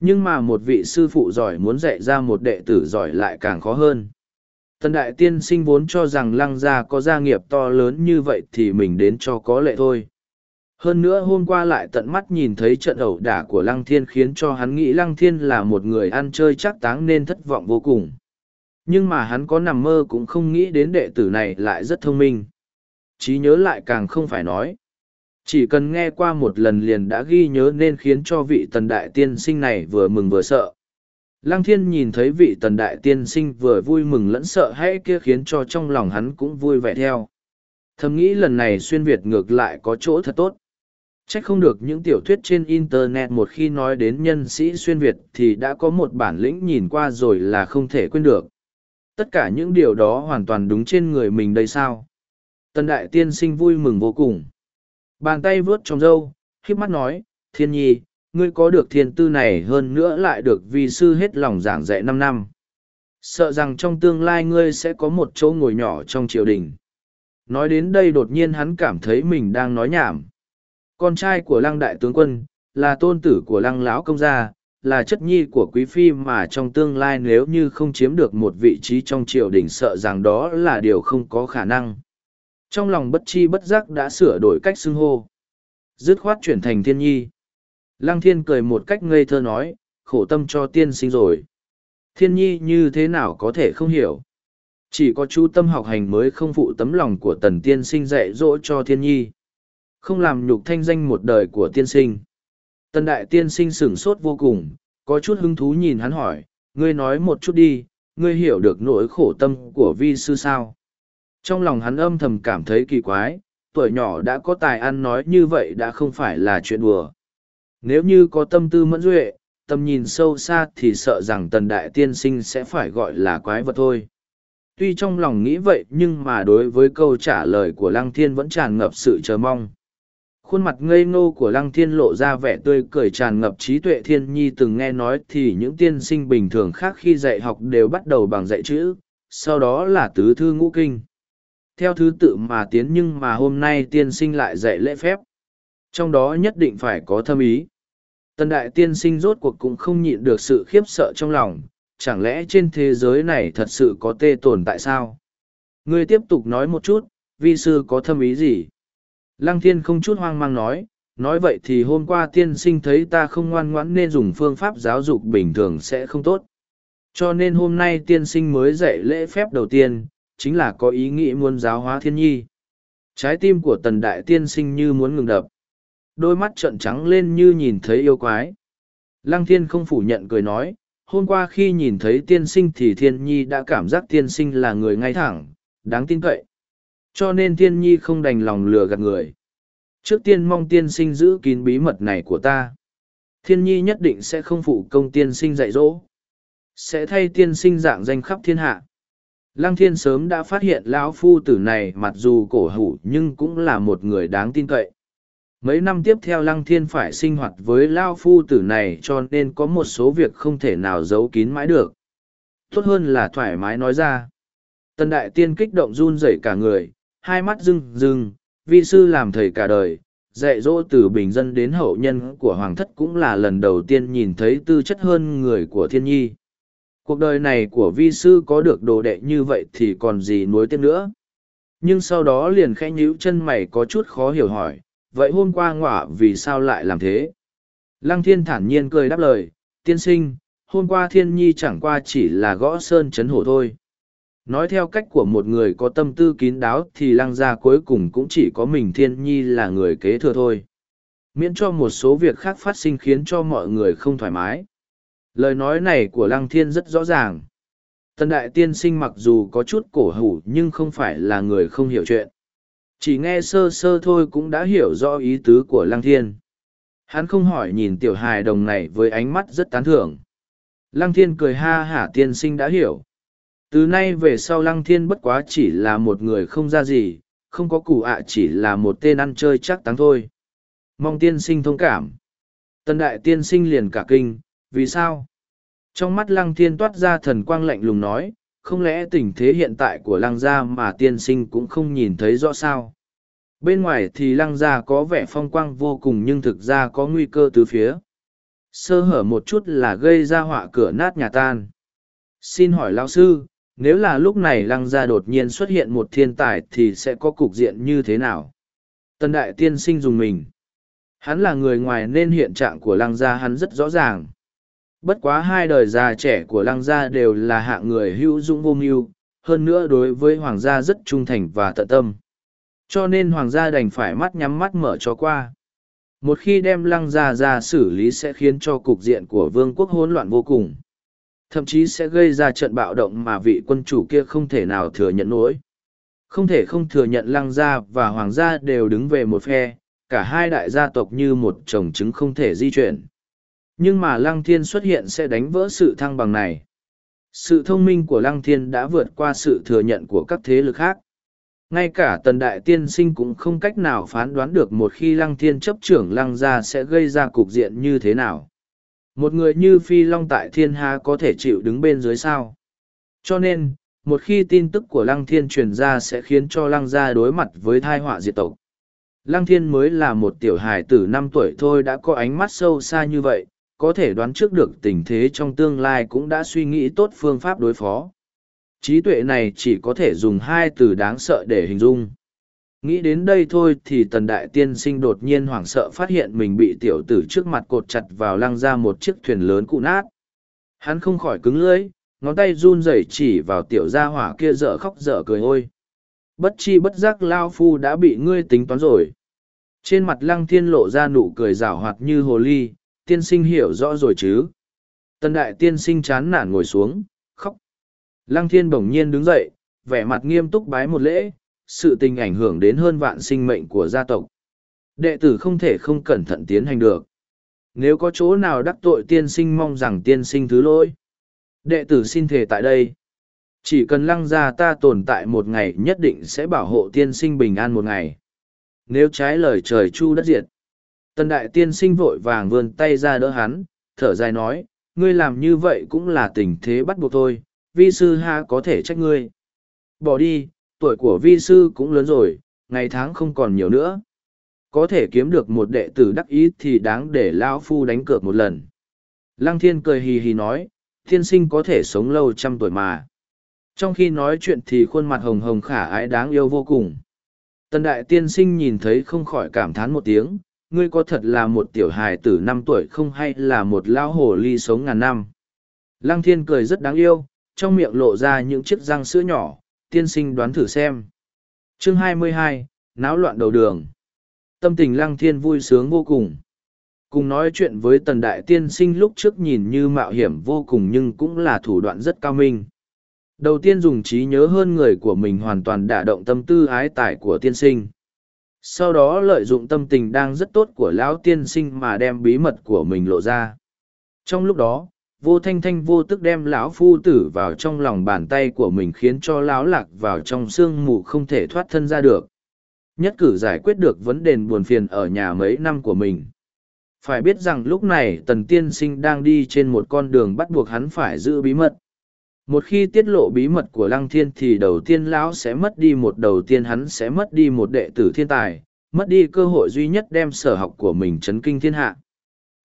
Nhưng mà một vị sư phụ giỏi muốn dạy ra một đệ tử giỏi lại càng khó hơn. Tần đại tiên sinh vốn cho rằng lăng gia có gia nghiệp to lớn như vậy thì mình đến cho có lệ thôi. Hơn nữa hôm qua lại tận mắt nhìn thấy trận ẩu đả của lăng thiên khiến cho hắn nghĩ lăng thiên là một người ăn chơi chắc táng nên thất vọng vô cùng. Nhưng mà hắn có nằm mơ cũng không nghĩ đến đệ tử này lại rất thông minh. Chí nhớ lại càng không phải nói. Chỉ cần nghe qua một lần liền đã ghi nhớ nên khiến cho vị tần đại tiên sinh này vừa mừng vừa sợ. Lăng thiên nhìn thấy vị tần đại tiên sinh vừa vui mừng lẫn sợ hãi kia khiến cho trong lòng hắn cũng vui vẻ theo. Thầm nghĩ lần này xuyên Việt ngược lại có chỗ thật tốt. Chắc không được những tiểu thuyết trên Internet một khi nói đến nhân sĩ xuyên Việt thì đã có một bản lĩnh nhìn qua rồi là không thể quên được. Tất cả những điều đó hoàn toàn đúng trên người mình đây sao? Tần đại tiên sinh vui mừng vô cùng. Bàn tay vướt trong râu, khiếp mắt nói, thiên nhi, ngươi có được thiên tư này hơn nữa lại được vi sư hết lòng giảng dạy năm năm. Sợ rằng trong tương lai ngươi sẽ có một chỗ ngồi nhỏ trong triều đình. Nói đến đây đột nhiên hắn cảm thấy mình đang nói nhảm. Con trai của lăng đại tướng quân, là tôn tử của lăng lão công gia, là chất nhi của quý phi mà trong tương lai nếu như không chiếm được một vị trí trong triều đình sợ rằng đó là điều không có khả năng. Trong lòng bất chi bất giác đã sửa đổi cách xưng hô. Dứt khoát chuyển thành thiên nhi. Lăng thiên cười một cách ngây thơ nói, khổ tâm cho tiên sinh rồi. Thiên nhi như thế nào có thể không hiểu. Chỉ có chú tâm học hành mới không phụ tấm lòng của tần tiên sinh dạy dỗ cho thiên nhi. Không làm nhục thanh danh một đời của tiên sinh. Tần đại tiên sinh sửng sốt vô cùng, có chút hứng thú nhìn hắn hỏi, ngươi nói một chút đi, ngươi hiểu được nỗi khổ tâm của vi sư sao. Trong lòng hắn âm thầm cảm thấy kỳ quái, tuổi nhỏ đã có tài ăn nói như vậy đã không phải là chuyện đùa. Nếu như có tâm tư mẫn duệ, tầm nhìn sâu xa thì sợ rằng tần đại tiên sinh sẽ phải gọi là quái vật thôi. Tuy trong lòng nghĩ vậy nhưng mà đối với câu trả lời của Lăng Thiên vẫn tràn ngập sự chờ mong. Khuôn mặt ngây ngô của Lăng Thiên lộ ra vẻ tươi cười tràn ngập trí tuệ thiên nhi từng nghe nói thì những tiên sinh bình thường khác khi dạy học đều bắt đầu bằng dạy chữ, sau đó là tứ thư ngũ kinh theo thứ tự mà tiến nhưng mà hôm nay tiên sinh lại dạy lễ phép. Trong đó nhất định phải có thâm ý. Tần đại tiên sinh rốt cuộc cũng không nhịn được sự khiếp sợ trong lòng, chẳng lẽ trên thế giới này thật sự có tê tồn tại sao? Ngươi tiếp tục nói một chút, vi sư có thâm ý gì? Lăng thiên không chút hoang mang nói, nói vậy thì hôm qua tiên sinh thấy ta không ngoan ngoãn nên dùng phương pháp giáo dục bình thường sẽ không tốt. Cho nên hôm nay tiên sinh mới dạy lễ phép đầu tiên, chính là có ý nghĩ muốn giáo hóa thiên nhi. Trái tim của tần đại tiên sinh như muốn ngừng đập. Đôi mắt trợn trắng lên như nhìn thấy yêu quái. Lăng thiên không phủ nhận cười nói, hôm qua khi nhìn thấy tiên sinh thì thiên nhi đã cảm giác tiên sinh là người ngay thẳng, đáng tin cậy. Cho nên thiên nhi không đành lòng lừa gạt người. Trước tiên mong tiên sinh giữ kín bí mật này của ta. Thiên nhi nhất định sẽ không phụ công tiên sinh dạy dỗ. Sẽ thay tiên sinh dạng danh khắp thiên hạ. Lăng thiên sớm đã phát hiện lão phu tử này mặc dù cổ hủ nhưng cũng là một người đáng tin cậy. Mấy năm tiếp theo lăng thiên phải sinh hoạt với lão phu tử này cho nên có một số việc không thể nào giấu kín mãi được. Tốt hơn là thoải mái nói ra. Tần đại tiên kích động run rẩy cả người, hai mắt rưng rưng, vi sư làm thầy cả đời, dạy dỗ từ bình dân đến hậu nhân của hoàng thất cũng là lần đầu tiên nhìn thấy tư chất hơn người của thiên nhi cuộc đời này của vi sư có được đồ đệ như vậy thì còn gì nuối tiếc nữa nhưng sau đó liền khẽ nhíu chân mày có chút khó hiểu hỏi vậy hôm qua ngọa vì sao lại làm thế lăng thiên thản nhiên cười đáp lời, tiên sinh, hôm qua thiên nhi chẳng qua chỉ là gõ sơn chấn hổ thôi nói theo cách của một người có tâm tư kín đáo thì lăng gia cuối cùng cũng chỉ có mình thiên nhi là người kế thừa thôi miễn cho một số việc khác phát sinh khiến cho mọi người không thoải mái Lời nói này của Lăng Thiên rất rõ ràng. Tần Đại Tiên Sinh mặc dù có chút cổ hủ nhưng không phải là người không hiểu chuyện. Chỉ nghe sơ sơ thôi cũng đã hiểu rõ ý tứ của Lăng Thiên. Hắn không hỏi nhìn tiểu hài đồng này với ánh mắt rất tán thưởng. Lăng Thiên cười ha hả tiên sinh đã hiểu. Từ nay về sau Lăng Thiên bất quá chỉ là một người không ra gì, không có cụ ạ chỉ là một tên ăn chơi chắc táng thôi. Mong tiên sinh thông cảm. Tần đại tiên sinh liền cả kinh, vì sao? Trong mắt lăng thiên toát ra thần quang lạnh lùng nói, không lẽ tình thế hiện tại của lăng gia mà tiên sinh cũng không nhìn thấy rõ sao? Bên ngoài thì lăng gia có vẻ phong quang vô cùng nhưng thực ra có nguy cơ từ phía. Sơ hở một chút là gây ra họa cửa nát nhà tan. Xin hỏi lão sư, nếu là lúc này lăng gia đột nhiên xuất hiện một thiên tài thì sẽ có cục diện như thế nào? Tân đại tiên sinh dùng mình. Hắn là người ngoài nên hiện trạng của lăng gia hắn rất rõ ràng. Bất quá hai đời già trẻ của lăng gia đều là hạng người hữu dũng vô mưu, hơn nữa đối với hoàng gia rất trung thành và tận tâm. Cho nên hoàng gia đành phải mắt nhắm mắt mở cho qua. Một khi đem lăng gia ra xử lý sẽ khiến cho cục diện của vương quốc hỗn loạn vô cùng. Thậm chí sẽ gây ra trận bạo động mà vị quân chủ kia không thể nào thừa nhận nổi. Không thể không thừa nhận lăng gia và hoàng gia đều đứng về một phe, cả hai đại gia tộc như một chồng trứng không thể di chuyển. Nhưng mà lăng thiên xuất hiện sẽ đánh vỡ sự thăng bằng này. Sự thông minh của lăng thiên đã vượt qua sự thừa nhận của các thế lực khác. Ngay cả tần đại tiên sinh cũng không cách nào phán đoán được một khi lăng thiên chấp trưởng lăng gia sẽ gây ra cục diện như thế nào. Một người như phi long tại thiên ha có thể chịu đứng bên dưới sao. Cho nên, một khi tin tức của lăng thiên truyền ra sẽ khiến cho lăng gia đối mặt với thai họa diệt tộc. Lăng thiên mới là một tiểu hài tử năm tuổi thôi đã có ánh mắt sâu xa như vậy, có thể đoán trước được tình thế trong tương lai cũng đã suy nghĩ tốt phương pháp đối phó. Trí tuệ này chỉ có thể dùng hai từ đáng sợ để hình dung. Nghĩ đến đây thôi thì tần đại tiên sinh đột nhiên hoảng sợ phát hiện mình bị tiểu tử trước mặt cột chặt vào lăng ra một chiếc thuyền lớn cụ nát. Hắn không khỏi cứng lưỡi, ngón tay run rẩy chỉ vào tiểu gia hỏa kia dở khóc dở cười ôi. Bất chi bất giác Lao Phu đã bị ngươi tính toán rồi. Trên mặt lăng thiên lộ ra nụ cười rảo hoạt như hồ ly, tiên sinh hiểu rõ rồi chứ. Tần đại tiên sinh chán nản ngồi xuống, khóc. Lăng thiên bỗng nhiên đứng dậy, vẻ mặt nghiêm túc bái một lễ, sự tình ảnh hưởng đến hơn vạn sinh mệnh của gia tộc. Đệ tử không thể không cẩn thận tiến hành được. Nếu có chỗ nào đắc tội tiên sinh mong rằng tiên sinh thứ lỗi. Đệ tử xin thể tại đây. Chỉ cần lăng gia ta tồn tại một ngày nhất định sẽ bảo hộ tiên sinh bình an một ngày. Nếu trái lời trời chu đất diệt. Tần đại tiên sinh vội vàng vươn tay ra đỡ hắn, thở dài nói, ngươi làm như vậy cũng là tình thế bắt buộc thôi, vi sư ha có thể trách ngươi. Bỏ đi, tuổi của vi sư cũng lớn rồi, ngày tháng không còn nhiều nữa. Có thể kiếm được một đệ tử đắc ý thì đáng để Lão Phu đánh cược một lần. Lăng thiên cười hì hì nói, thiên sinh có thể sống lâu trăm tuổi mà. Trong khi nói chuyện thì khuôn mặt hồng hồng khả ái đáng yêu vô cùng. Tần đại tiên sinh nhìn thấy không khỏi cảm thán một tiếng, ngươi có thật là một tiểu hài tử năm tuổi không hay là một lão hồ ly sống ngàn năm. Lăng thiên cười rất đáng yêu, trong miệng lộ ra những chiếc răng sữa nhỏ, tiên sinh đoán thử xem. Chương 22, náo loạn đầu đường. Tâm tình lăng thiên vui sướng vô cùng. Cùng nói chuyện với tần đại tiên sinh lúc trước nhìn như mạo hiểm vô cùng nhưng cũng là thủ đoạn rất cao minh. Đầu tiên dùng trí nhớ hơn người của mình hoàn toàn đả động tâm tư ái tài của tiên sinh. Sau đó lợi dụng tâm tình đang rất tốt của lão tiên sinh mà đem bí mật của mình lộ ra. Trong lúc đó, vô thanh thanh vô tức đem lão phu tử vào trong lòng bàn tay của mình khiến cho lão lạc vào trong sương mù không thể thoát thân ra được. Nhất cử giải quyết được vấn đề buồn phiền ở nhà mấy năm của mình. Phải biết rằng lúc này tần tiên sinh đang đi trên một con đường bắt buộc hắn phải giữ bí mật một khi tiết lộ bí mật của lăng thiên thì đầu tiên lão sẽ mất đi một đầu tiên hắn sẽ mất đi một đệ tử thiên tài, mất đi cơ hội duy nhất đem sở học của mình chấn kinh thiên hạ.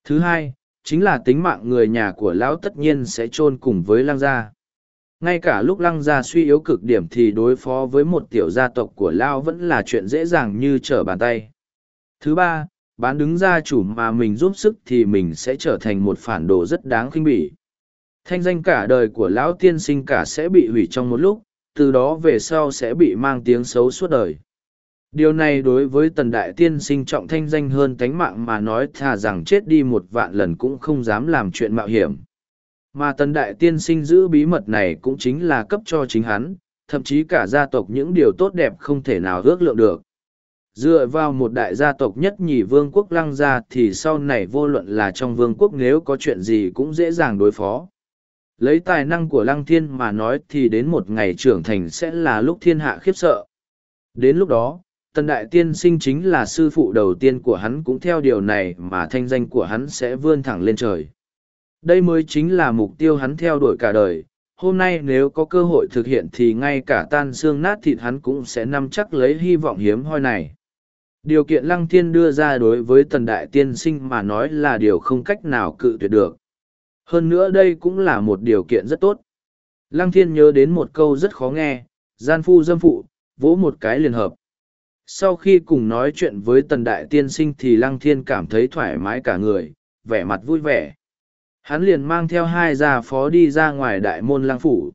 Thứ hai, chính là tính mạng người nhà của lão tất nhiên sẽ chôn cùng với lăng gia. Ngay cả lúc lăng gia suy yếu cực điểm thì đối phó với một tiểu gia tộc của lão vẫn là chuyện dễ dàng như trở bàn tay. Thứ ba, bán đứng gia chủ mà mình giúp sức thì mình sẽ trở thành một phản đồ rất đáng khinh bỉ thanh danh cả đời của lão tiên sinh cả sẽ bị hủy trong một lúc, từ đó về sau sẽ bị mang tiếng xấu suốt đời. Điều này đối với tần đại tiên sinh trọng thanh danh hơn tánh mạng mà nói thà rằng chết đi một vạn lần cũng không dám làm chuyện mạo hiểm. Mà tần đại tiên sinh giữ bí mật này cũng chính là cấp cho chính hắn, thậm chí cả gia tộc những điều tốt đẹp không thể nào ước lượng được. Dựa vào một đại gia tộc nhất nhì vương quốc lăng gia thì sau này vô luận là trong vương quốc nếu có chuyện gì cũng dễ dàng đối phó lấy tài năng của lăng thiên mà nói thì đến một ngày trưởng thành sẽ là lúc thiên hạ khiếp sợ đến lúc đó, tần đại tiên sinh chính là sư phụ đầu tiên của hắn cũng theo điều này mà thanh danh của hắn sẽ vươn thẳng lên trời. Đây mới chính là mục tiêu hắn theo đuổi cả đời. Hôm nay nếu có cơ hội thực hiện thì ngay cả tan xương nát thịt hắn cũng sẽ nắm chắc lấy hy vọng hiếm hoi này. Điều kiện Lăng Thiên đưa ra đối với tần đại tiên sinh mà nói là điều không cách nào cự tuyệt được. Hơn nữa đây cũng là một điều kiện rất tốt. Lăng Thiên nhớ đến một câu rất khó nghe, gian phu dâm phụ, vỗ một cái liền hợp. Sau khi cùng nói chuyện với tần đại tiên sinh thì Lăng Thiên cảm thấy thoải mái cả người, vẻ mặt vui vẻ. Hắn liền mang theo hai gia phó đi ra ngoài đại môn Lăng Phủ.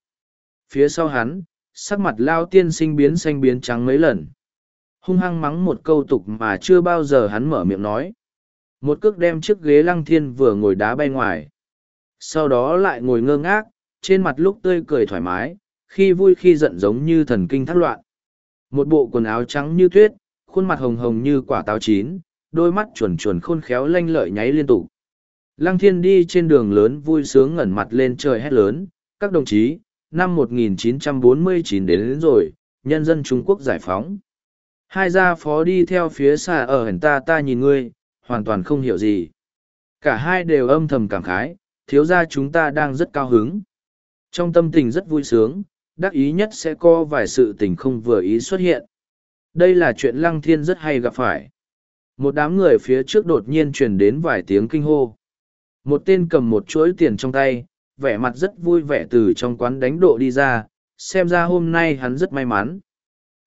Phía sau hắn, sắc mặt lao tiên sinh biến xanh biến trắng mấy lần. Hung hăng mắng một câu tục mà chưa bao giờ hắn mở miệng nói. Một cước đem chiếc ghế Lăng Thiên vừa ngồi đá bay ngoài. Sau đó lại ngồi ngơ ngác, trên mặt lúc tươi cười thoải mái, khi vui khi giận giống như thần kinh thắt loạn. Một bộ quần áo trắng như tuyết, khuôn mặt hồng hồng như quả táo chín, đôi mắt chuẩn chuẩn khôn khéo lanh lợi nháy liên tục. Lăng thiên đi trên đường lớn vui sướng ngẩn mặt lên trời hét lớn, các đồng chí, năm 1949 đến, đến rồi, nhân dân Trung Quốc giải phóng. Hai gia phó đi theo phía xa ở hẳn ta ta nhìn ngươi, hoàn toàn không hiểu gì. Cả hai đều âm thầm cảm khái, thiếu gia chúng ta đang rất cao hứng. Trong tâm tình rất vui sướng, đắc ý nhất sẽ có vài sự tình không vừa ý xuất hiện. Đây là chuyện lăng thiên rất hay gặp phải. Một đám người phía trước đột nhiên truyền đến vài tiếng kinh hô. Một tên cầm một chuỗi tiền trong tay, vẻ mặt rất vui vẻ từ trong quán đánh độ đi ra, xem ra hôm nay hắn rất may mắn.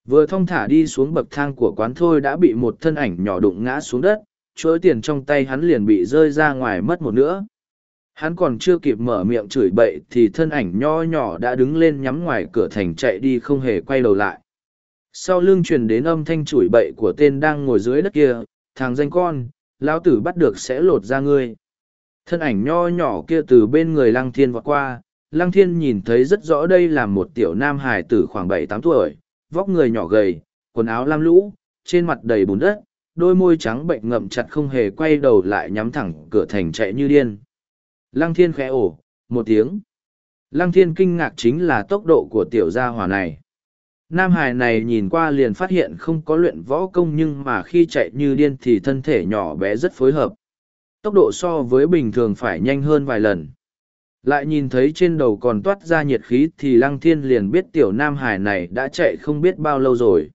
Vừa thong thả đi xuống bậc thang của quán thôi đã bị một thân ảnh nhỏ đụng ngã xuống đất, chuỗi tiền trong tay hắn liền bị rơi ra ngoài mất một nữa. Hắn còn chưa kịp mở miệng chửi bậy thì thân ảnh nho nhỏ đã đứng lên nhắm ngoài cửa thành chạy đi không hề quay đầu lại. Sau lưng truyền đến âm thanh chửi bậy của tên đang ngồi dưới đất kia, thằng danh con, lão tử bắt được sẽ lột ra ngươi. Thân ảnh nho nhỏ kia từ bên người lăng thiên vọt qua, lăng thiên nhìn thấy rất rõ đây là một tiểu nam hài tử khoảng bảy tám tuổi, vóc người nhỏ gầy, quần áo lam lũ, trên mặt đầy bùn đất, đôi môi trắng bệnh ngậm chặt không hề quay đầu lại nhắm thẳng cửa thành chạy như điên. Lăng thiên khẽ ổ, một tiếng. Lăng thiên kinh ngạc chính là tốc độ của tiểu gia hỏa này. Nam Hải này nhìn qua liền phát hiện không có luyện võ công nhưng mà khi chạy như điên thì thân thể nhỏ bé rất phối hợp. Tốc độ so với bình thường phải nhanh hơn vài lần. Lại nhìn thấy trên đầu còn toát ra nhiệt khí thì Lăng Thiên liền biết tiểu Nam Hải này đã chạy không biết bao lâu rồi.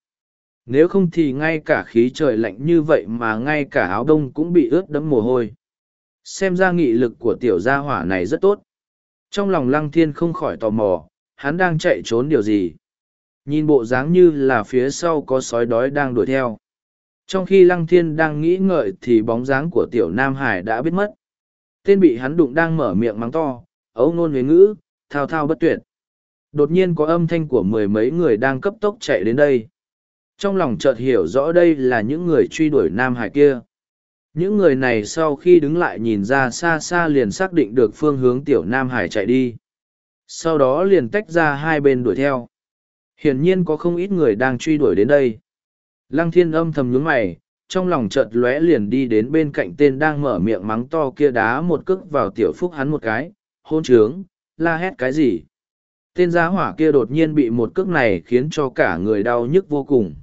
Nếu không thì ngay cả khí trời lạnh như vậy mà ngay cả áo đông cũng bị ướt đẫm mồ hôi xem ra nghị lực của tiểu gia hỏa này rất tốt. Trong lòng lăng thiên không khỏi tò mò, hắn đang chạy trốn điều gì? Nhìn bộ dáng như là phía sau có sói đói đang đuổi theo. Trong khi lăng thiên đang nghĩ ngợi thì bóng dáng của tiểu nam hải đã biết mất. Tên bị hắn đụng đang mở miệng mắng to, ấu nôn huế ngữ, thao thao bất tuyệt. Đột nhiên có âm thanh của mười mấy người đang cấp tốc chạy đến đây. Trong lòng chợt hiểu rõ đây là những người truy đuổi nam hải kia những người này sau khi đứng lại nhìn ra xa xa liền xác định được phương hướng tiểu nam hải chạy đi. Sau đó liền tách ra hai bên đuổi theo. Hiển nhiên có không ít người đang truy đuổi đến đây. Lăng thiên âm thầm nhướng mày, trong lòng chợt lóe liền đi đến bên cạnh tên đang mở miệng mắng to kia đá một cước vào tiểu phúc hắn một cái. Hôn trướng, la hét cái gì? Tên giá hỏa kia đột nhiên bị một cước này khiến cho cả người đau nhức vô cùng.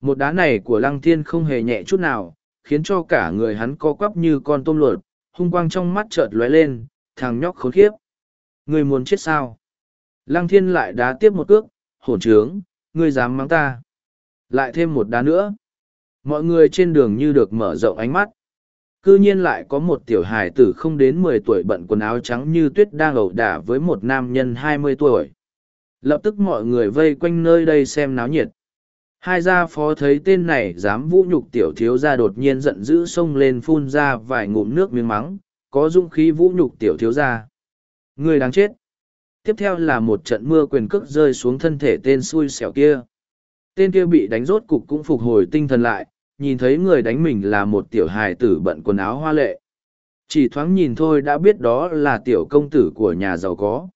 Một đá này của lăng thiên không hề nhẹ chút nào khiến cho cả người hắn co quắp như con tôm luột, hung quang trong mắt chợt lóe lên, thằng nhóc khốn khiếp. Người muốn chết sao? Lăng thiên lại đá tiếp một cước, hổn trướng, ngươi dám mắng ta. Lại thêm một đá nữa. Mọi người trên đường như được mở rộng ánh mắt. Cư nhiên lại có một tiểu hài tử không đến mười tuổi bận quần áo trắng như tuyết đang ẩu đả với một nam nhân hai mươi tuổi. Lập tức mọi người vây quanh nơi đây xem náo nhiệt. Hai gia phó thấy tên này dám vũ nhục tiểu thiếu gia đột nhiên giận dữ xông lên phun ra vài ngụm nước miếng mắng, có dũng khí vũ nhục tiểu thiếu gia. Người đáng chết. Tiếp theo là một trận mưa quyền cước rơi xuống thân thể tên xui xẻo kia. Tên kia bị đánh rốt cục cũng phục hồi tinh thần lại, nhìn thấy người đánh mình là một tiểu hài tử bận quần áo hoa lệ. Chỉ thoáng nhìn thôi đã biết đó là tiểu công tử của nhà giàu có.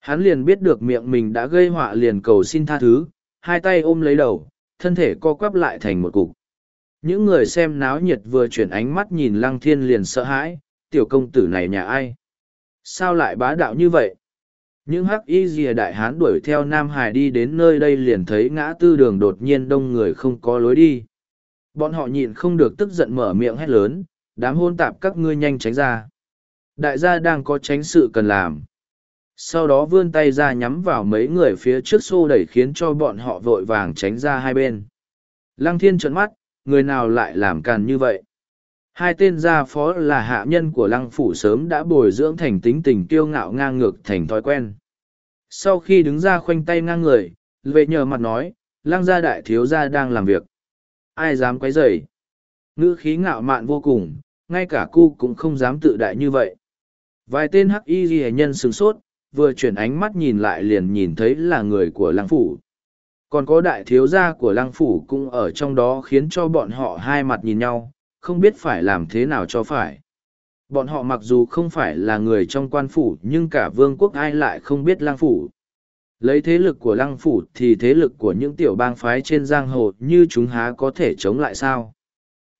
Hắn liền biết được miệng mình đã gây họa liền cầu xin tha thứ, hai tay ôm lấy đầu, thân thể co quắp lại thành một cục. Những người xem náo nhiệt vừa chuyển ánh mắt nhìn lăng thiên liền sợ hãi, tiểu công tử này nhà ai? Sao lại bá đạo như vậy? Những hắc y dìa đại hán đuổi theo Nam Hải đi đến nơi đây liền thấy ngã tư đường đột nhiên đông người không có lối đi. Bọn họ nhịn không được tức giận mở miệng hét lớn, đám hôn tạp các ngươi nhanh tránh ra. Đại gia đang có tránh sự cần làm sau đó vươn tay ra nhắm vào mấy người phía trước xô đẩy khiến cho bọn họ vội vàng tránh ra hai bên. Lăng thiên trợn mắt, người nào lại làm càn như vậy? Hai tên gia phó là hạ nhân của lăng phủ sớm đã bồi dưỡng thành tính tình kiêu ngạo ngang ngược thành thói quen. Sau khi đứng ra khoanh tay ngang người, vệ nhờ mặt nói, lăng gia đại thiếu gia đang làm việc. Ai dám quấy rầy? Ngữ khí ngạo mạn vô cùng, ngay cả cu cũng không dám tự đại như vậy. Vài tên hắc y ghi nhân sửng sốt vừa chuyển ánh mắt nhìn lại liền nhìn thấy là người của lăng phủ. Còn có đại thiếu gia của lăng phủ cũng ở trong đó khiến cho bọn họ hai mặt nhìn nhau không biết phải làm thế nào cho phải. Bọn họ mặc dù không phải là người trong quan phủ nhưng cả vương quốc ai lại không biết lăng phủ. Lấy thế lực của lăng phủ thì thế lực của những tiểu bang phái trên giang hồ như chúng há có thể chống lại sao?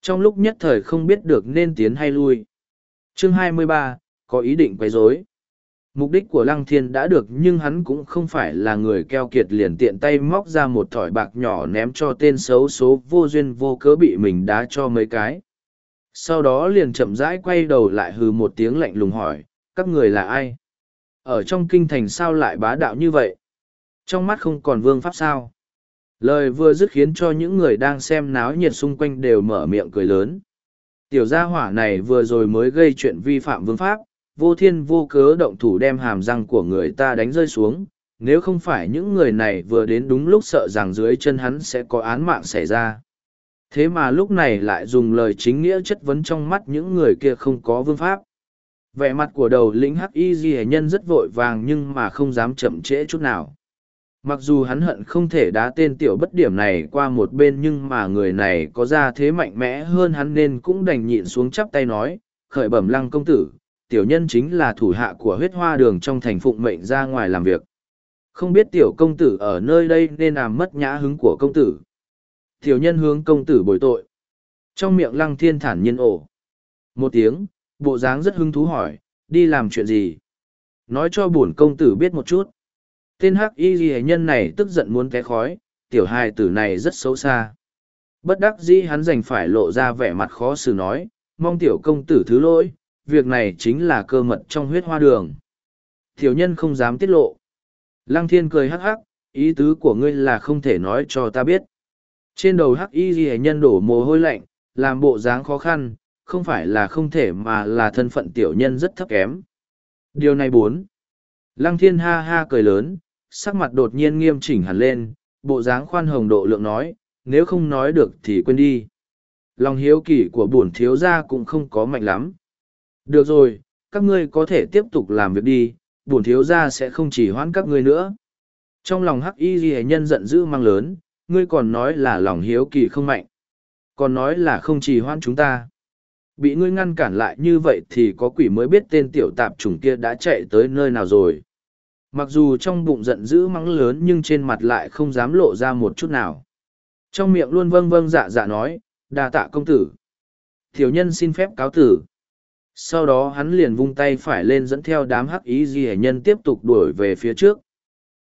Trong lúc nhất thời không biết được nên tiến hay lui. Chương 23, có ý định quấy rối mục đích của lăng thiên đã được nhưng hắn cũng không phải là người keo kiệt liền tiện tay móc ra một thỏi bạc nhỏ ném cho tên xấu số vô duyên vô cớ bị mình đá cho mấy cái. Sau đó liền chậm rãi quay đầu lại hừ một tiếng lạnh lùng hỏi, các người là ai? Ở trong kinh thành sao lại bá đạo như vậy? Trong mắt không còn vương pháp sao? Lời vừa dứt khiến cho những người đang xem náo nhiệt xung quanh đều mở miệng cười lớn. Tiểu gia hỏa này vừa rồi mới gây chuyện vi phạm vương pháp vô thiên vô cớ động thủ đem hàm răng của người ta đánh rơi xuống. Nếu không phải những người này vừa đến đúng lúc sợ rằng dưới chân hắn sẽ có án mạng xảy ra. Thế mà lúc này lại dùng lời chính nghĩa chất vấn trong mắt những người kia không có vương pháp. Vẻ mặt của đầu lĩnh hắc y di nhân rất vội vàng nhưng mà không dám chậm trễ chút nào. Mặc dù hắn hận không thể đá tên tiểu bất điểm này qua một bên nhưng mà người này có ra thế mạnh mẽ hơn hắn nên cũng đành nhịn xuống chắp tay nói, khởi bẩm lăng công tử tiểu nhân chính là thủ hạ của huyết hoa đường trong thành phụng mệnh ra ngoài làm việc. Không biết tiểu công tử ở nơi đây nên làm mất nhã hứng của công tử. Tiểu nhân hướng công tử bồi tội. Trong miệng lăng thiên thản nhiên ổ. Một tiếng, bộ dáng rất hứng thú hỏi, đi làm chuyện gì? Nói cho bổn công tử biết một chút. Tên hắc y ghi nhân này tức giận muốn té khói, tiểu hài tử này rất xấu xa. Bất đắc dĩ hắn đành phải lộ ra vẻ mặt khó xử nói, mong tiểu công tử thứ lỗi việc này chính là cơ mật trong huyết hoa đường. Tiểu nhân không dám tiết lộ. Lăng thiên cười hắc hắc ý tứ của ngươi là không thể nói cho ta biết. Trên đầu hắc y ghi nhân đổ mồ hôi lạnh làm bộ dáng khó khăn không phải là không thể mà là thân phận tiểu nhân rất thấp kém. Điều này bốn. Lăng thiên ha ha cười lớn sắc mặt đột nhiên nghiêm chỉnh hẳn lên, bộ dáng khoan hồng độ lượng nói, nếu không nói được thì quên đi. Lòng hiếu kỳ của bổn thiếu gia cũng không có mạnh lắm. Được rồi, các ngươi có thể tiếp tục làm việc đi, bổn thiếu gia sẽ không chỉ hoãn các ngươi nữa. Trong lòng hắc y ghi nhân giận dữ mang lớn, ngươi còn nói là lòng hiếu kỳ không mạnh. Còn nói là không chỉ hoãn chúng ta. Bị ngươi ngăn cản lại như vậy thì có quỷ mới biết tên tiểu tạp chủng kia đã chạy tới nơi nào rồi mặc dù trong bụng giận dữ mắng lớn nhưng trên mặt lại không dám lộ ra một chút nào trong miệng luôn vâng vâng dạ dạ nói đa tạ công tử tiểu nhân xin phép cáo tử sau đó hắn liền vung tay phải lên dẫn theo đám hắc ý di hệ nhân tiếp tục đuổi về phía trước.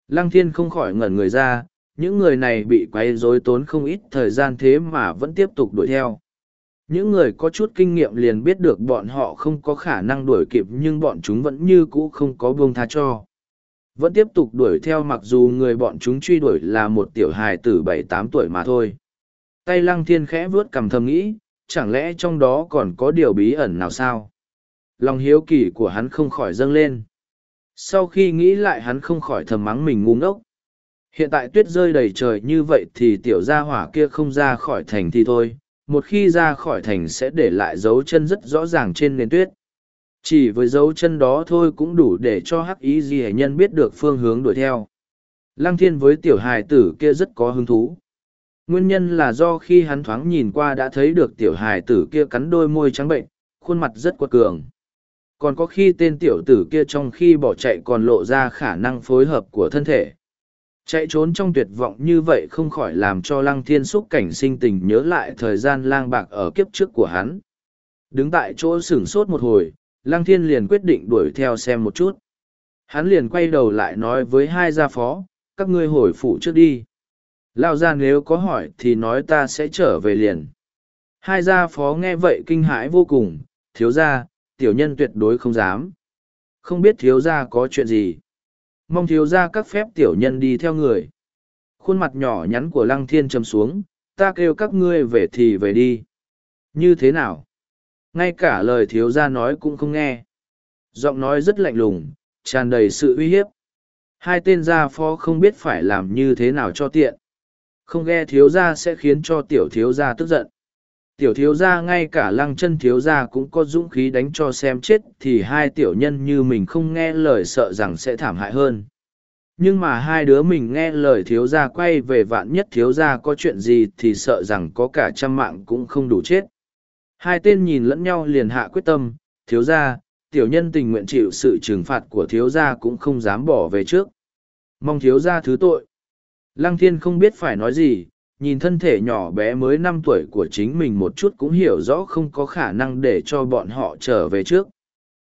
Lăng thiên không khỏi ngẩn người ra, những người này bị quay rối tốn không ít thời gian thế mà vẫn tiếp tục đuổi theo. Những người có chút kinh nghiệm liền biết được bọn họ không có khả năng đuổi kịp nhưng bọn chúng vẫn như cũ không có buông tha cho. Vẫn tiếp tục đuổi theo mặc dù người bọn chúng truy đuổi là một tiểu hài tử bảy tám tuổi mà thôi. Tay lăng thiên khẽ vuốt cằm thầm nghĩ, chẳng lẽ trong đó còn có điều bí ẩn nào sao? Lòng hiếu kỳ của hắn không khỏi dâng lên. Sau khi nghĩ lại hắn không khỏi thầm mắng mình ngu ngốc. Hiện tại tuyết rơi đầy trời như vậy thì tiểu gia hỏa kia không ra khỏi thành thì thôi, một khi ra khỏi thành sẽ để lại dấu chân rất rõ ràng trên nền tuyết. Chỉ với dấu chân đó thôi cũng đủ để cho hắc ý gì hệ nhân biết được phương hướng đuổi theo. Lăng thiên với tiểu hài tử kia rất có hứng thú. Nguyên nhân là do khi hắn thoáng nhìn qua đã thấy được tiểu hài tử kia cắn đôi môi trắng bệnh, khuôn mặt rất quật cường còn có khi tên tiểu tử kia trong khi bỏ chạy còn lộ ra khả năng phối hợp của thân thể chạy trốn trong tuyệt vọng như vậy không khỏi làm cho lăng thiên xúc cảnh sinh tình nhớ lại thời gian lang bạc ở kiếp trước của hắn đứng tại chỗ sửng sốt một hồi Lăng thiên liền quyết định đuổi theo xem một chút. Hắn liền quay đầu lại nói với hai gia phó, các ngươi hồi phủ trước đi. Lao ra nếu có hỏi thì nói ta sẽ trở về liền. Hai gia phó nghe vậy kinh hãi vô cùng, thiếu gia, tiểu nhân tuyệt đối không dám. Không biết thiếu gia có chuyện gì. Mong thiếu gia các phép tiểu nhân đi theo người. Khuôn mặt nhỏ nhắn của lăng thiên trầm xuống, ta kêu các ngươi về thì về đi. Như thế nào? Ngay cả lời thiếu gia nói cũng không nghe. Giọng nói rất lạnh lùng, tràn đầy sự uy hiếp. Hai tên gia phó không biết phải làm như thế nào cho tiện. Không nghe thiếu gia sẽ khiến cho tiểu thiếu gia tức giận. Tiểu thiếu gia ngay cả lăng chân thiếu gia cũng có dũng khí đánh cho xem chết thì hai tiểu nhân như mình không nghe lời sợ rằng sẽ thảm hại hơn. Nhưng mà hai đứa mình nghe lời thiếu gia quay về vạn nhất thiếu gia có chuyện gì thì sợ rằng có cả trăm mạng cũng không đủ chết. Hai tên nhìn lẫn nhau liền hạ quyết tâm, thiếu gia, tiểu nhân tình nguyện chịu sự trừng phạt của thiếu gia cũng không dám bỏ về trước. Mong thiếu gia thứ tội. Lăng thiên không biết phải nói gì, nhìn thân thể nhỏ bé mới năm tuổi của chính mình một chút cũng hiểu rõ không có khả năng để cho bọn họ trở về trước.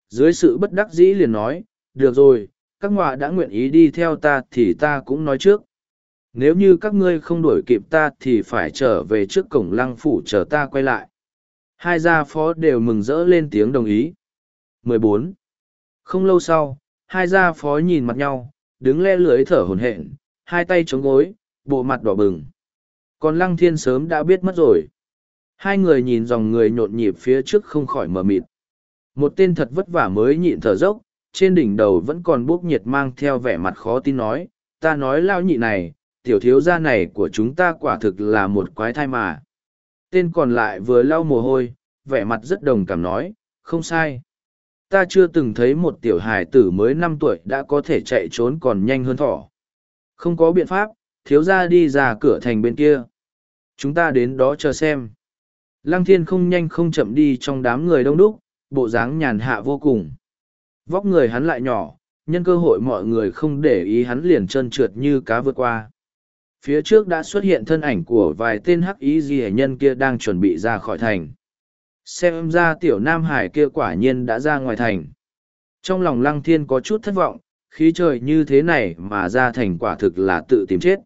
Dưới sự bất đắc dĩ liền nói, được rồi, các ngọa đã nguyện ý đi theo ta thì ta cũng nói trước. Nếu như các ngươi không đuổi kịp ta thì phải trở về trước cổng lăng phủ chờ ta quay lại. Hai gia phó đều mừng rỡ lên tiếng đồng ý. 14. Không lâu sau, hai gia phó nhìn mặt nhau, đứng le lưới thở hổn hển, hai tay chống gối, bộ mặt đỏ bừng. Còn lăng thiên sớm đã biết mất rồi. Hai người nhìn dòng người nhộn nhịp phía trước không khỏi mờ mịt. Một tên thật vất vả mới nhịn thở dốc, trên đỉnh đầu vẫn còn bốc nhiệt mang theo vẻ mặt khó tin nói, ta nói lao nhị này, tiểu thiếu gia này của chúng ta quả thực là một quái thai mà. Tên còn lại vừa lau mồ hôi, vẻ mặt rất đồng cảm nói, không sai. Ta chưa từng thấy một tiểu hài tử mới năm tuổi đã có thể chạy trốn còn nhanh hơn thỏ. Không có biện pháp, thiếu gia đi ra cửa thành bên kia. Chúng ta đến đó chờ xem. Lăng thiên không nhanh không chậm đi trong đám người đông đúc, bộ dáng nhàn hạ vô cùng. Vóc người hắn lại nhỏ, nhân cơ hội mọi người không để ý hắn liền trơn trượt như cá vượt qua. Phía trước đã xuất hiện thân ảnh của vài tên hắc ý gì nhân kia đang chuẩn bị ra khỏi thành. Xem ra tiểu Nam Hải kia quả nhiên đã ra ngoài thành. Trong lòng lăng thiên có chút thất vọng, khí trời như thế này mà ra thành quả thực là tự tìm chết.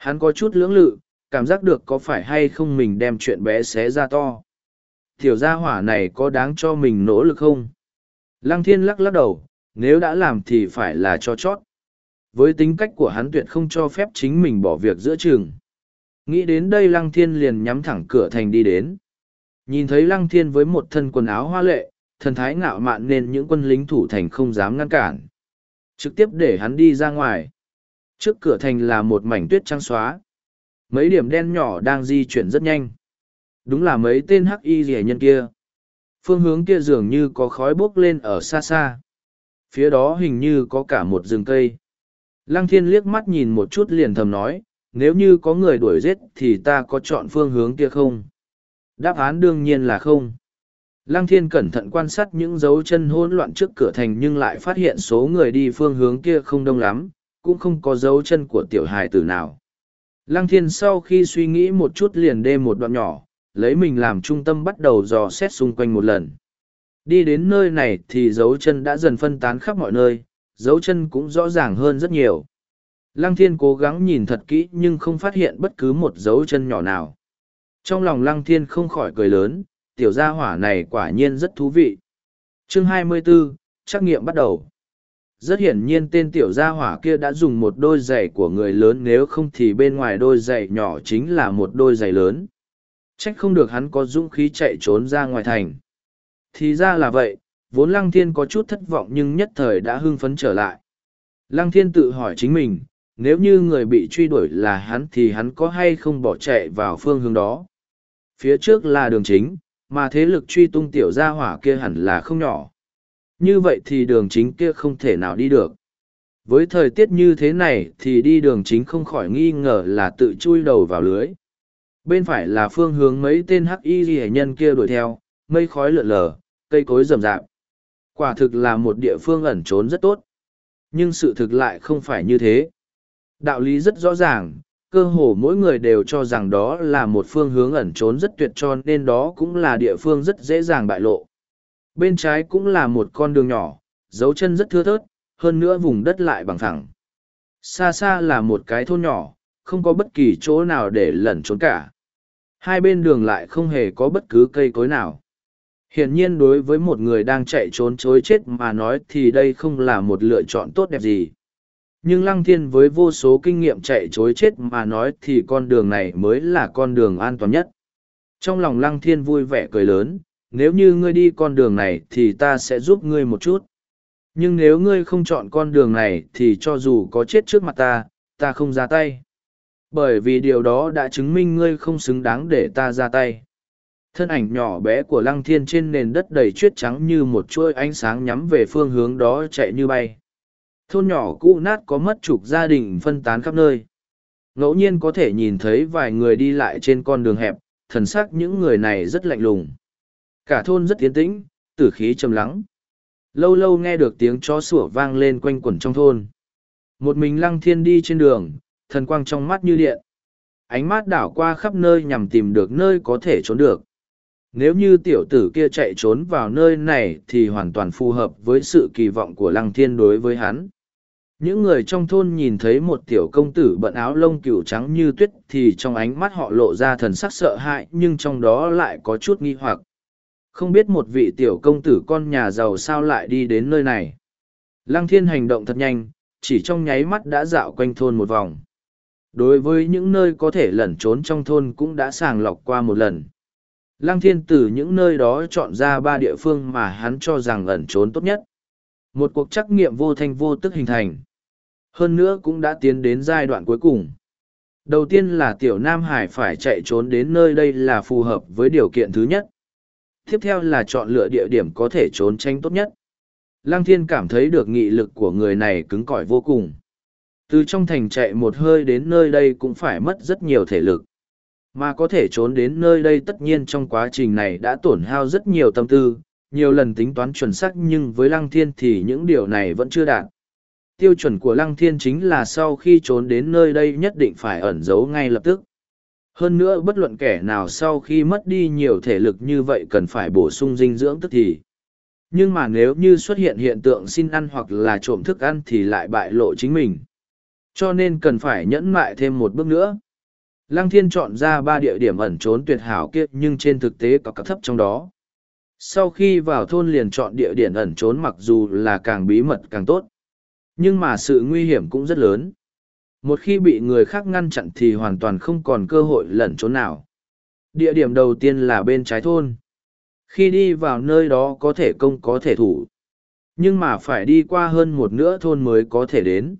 Hắn có chút lưỡng lự, cảm giác được có phải hay không mình đem chuyện bé xé ra to. Tiểu gia hỏa này có đáng cho mình nỗ lực không? Lăng thiên lắc lắc đầu, nếu đã làm thì phải là cho chót. Với tính cách của hắn tuyệt không cho phép chính mình bỏ việc giữa trường. Nghĩ đến đây lăng thiên liền nhắm thẳng cửa thành đi đến. Nhìn thấy lăng thiên với một thân quần áo hoa lệ, thần thái ngạo mạn nên những quân lính thủ thành không dám ngăn cản. Trực tiếp để hắn đi ra ngoài. Trước cửa thành là một mảnh tuyết trắng xóa. Mấy điểm đen nhỏ đang di chuyển rất nhanh. Đúng là mấy tên hắc y rẻ nhân kia. Phương hướng kia dường như có khói bốc lên ở xa xa. Phía đó hình như có cả một rừng cây. Lăng thiên liếc mắt nhìn một chút liền thầm nói, nếu như có người đuổi giết thì ta có chọn phương hướng kia không? Đáp án đương nhiên là không. Lăng thiên cẩn thận quan sát những dấu chân hỗn loạn trước cửa thành nhưng lại phát hiện số người đi phương hướng kia không đông lắm, cũng không có dấu chân của tiểu hài tử nào. Lăng thiên sau khi suy nghĩ một chút liền đê một đoạn nhỏ, lấy mình làm trung tâm bắt đầu dò xét xung quanh một lần. Đi đến nơi này thì dấu chân đã dần phân tán khắp mọi nơi, dấu chân cũng rõ ràng hơn rất nhiều. Lăng thiên cố gắng nhìn thật kỹ nhưng không phát hiện bất cứ một dấu chân nhỏ nào. Trong lòng lăng thiên không khỏi cười lớn, tiểu gia hỏa này quả nhiên rất thú vị. Chương 24, trắc nghiệm bắt đầu. Rất hiển nhiên tên tiểu gia hỏa kia đã dùng một đôi giày của người lớn nếu không thì bên ngoài đôi giày nhỏ chính là một đôi giày lớn. Trách không được hắn có dũng khí chạy trốn ra ngoài thành. Thì ra là vậy, vốn Lăng Thiên có chút thất vọng nhưng nhất thời đã hưng phấn trở lại. Lăng Thiên tự hỏi chính mình, nếu như người bị truy đuổi là hắn thì hắn có hay không bỏ chạy vào phương hướng đó. Phía trước là đường chính, mà thế lực truy tung tiểu gia hỏa kia hẳn là không nhỏ. Như vậy thì đường chính kia không thể nào đi được. Với thời tiết như thế này thì đi đường chính không khỏi nghi ngờ là tự chui đầu vào lưới. Bên phải là phương hướng mấy tên hắc y ghi nhân kia đuổi theo, mây khói lượn lờ, cây cối rầm rạp. Quả thực là một địa phương ẩn trốn rất tốt. Nhưng sự thực lại không phải như thế. Đạo lý rất rõ ràng, cơ hồ mỗi người đều cho rằng đó là một phương hướng ẩn trốn rất tuyệt cho nên đó cũng là địa phương rất dễ dàng bại lộ. Bên trái cũng là một con đường nhỏ, dấu chân rất thưa thớt, hơn nữa vùng đất lại bằng thẳng. Xa xa là một cái thôn nhỏ, không có bất kỳ chỗ nào để lẩn trốn cả. Hai bên đường lại không hề có bất cứ cây cối nào. Hiển nhiên đối với một người đang chạy trốn chối chết mà nói thì đây không là một lựa chọn tốt đẹp gì. Nhưng Lăng Thiên với vô số kinh nghiệm chạy chối chết mà nói thì con đường này mới là con đường an toàn nhất. Trong lòng Lăng Thiên vui vẻ cười lớn, nếu như ngươi đi con đường này thì ta sẽ giúp ngươi một chút. Nhưng nếu ngươi không chọn con đường này thì cho dù có chết trước mặt ta, ta không ra tay. Bởi vì điều đó đã chứng minh ngươi không xứng đáng để ta ra tay. Thân ảnh nhỏ bé của lăng thiên trên nền đất đầy chuyết trắng như một chuỗi ánh sáng nhắm về phương hướng đó chạy như bay. Thôn nhỏ cũ nát có mất chục gia đình phân tán khắp nơi. Ngẫu nhiên có thể nhìn thấy vài người đi lại trên con đường hẹp, thần sắc những người này rất lạnh lùng. Cả thôn rất tiến tĩnh, tử khí trầm lắng. Lâu lâu nghe được tiếng chó sủa vang lên quanh quẩn trong thôn. Một mình lăng thiên đi trên đường, thần quang trong mắt như điện. Ánh mắt đảo qua khắp nơi nhằm tìm được nơi có thể trốn được. Nếu như tiểu tử kia chạy trốn vào nơi này thì hoàn toàn phù hợp với sự kỳ vọng của lăng thiên đối với hắn. Những người trong thôn nhìn thấy một tiểu công tử bận áo lông cừu trắng như tuyết thì trong ánh mắt họ lộ ra thần sắc sợ hãi nhưng trong đó lại có chút nghi hoặc. Không biết một vị tiểu công tử con nhà giàu sao lại đi đến nơi này. Lăng thiên hành động thật nhanh, chỉ trong nháy mắt đã dạo quanh thôn một vòng. Đối với những nơi có thể lẩn trốn trong thôn cũng đã sàng lọc qua một lần. Lăng thiên từ những nơi đó chọn ra ba địa phương mà hắn cho rằng ẩn trốn tốt nhất. Một cuộc trắc nghiệm vô thanh vô tức hình thành. Hơn nữa cũng đã tiến đến giai đoạn cuối cùng. Đầu tiên là tiểu Nam Hải phải chạy trốn đến nơi đây là phù hợp với điều kiện thứ nhất. Tiếp theo là chọn lựa địa điểm có thể trốn tránh tốt nhất. Lăng thiên cảm thấy được nghị lực của người này cứng cỏi vô cùng. Từ trong thành chạy một hơi đến nơi đây cũng phải mất rất nhiều thể lực. Mà có thể trốn đến nơi đây tất nhiên trong quá trình này đã tổn hao rất nhiều tâm tư, nhiều lần tính toán chuẩn xác nhưng với Lăng Thiên thì những điều này vẫn chưa đạt. Tiêu chuẩn của Lăng Thiên chính là sau khi trốn đến nơi đây nhất định phải ẩn giấu ngay lập tức. Hơn nữa bất luận kẻ nào sau khi mất đi nhiều thể lực như vậy cần phải bổ sung dinh dưỡng tức thì. Nhưng mà nếu như xuất hiện hiện tượng xin ăn hoặc là trộm thức ăn thì lại bại lộ chính mình. Cho nên cần phải nhẫn mại thêm một bước nữa. Lăng thiên chọn ra ba địa điểm ẩn trốn tuyệt hảo kia nhưng trên thực tế có cấp thấp trong đó. Sau khi vào thôn liền chọn địa điểm ẩn trốn mặc dù là càng bí mật càng tốt. Nhưng mà sự nguy hiểm cũng rất lớn. Một khi bị người khác ngăn chặn thì hoàn toàn không còn cơ hội lẩn trốn nào. Địa điểm đầu tiên là bên trái thôn. Khi đi vào nơi đó có thể công có thể thủ. Nhưng mà phải đi qua hơn một nửa thôn mới có thể đến.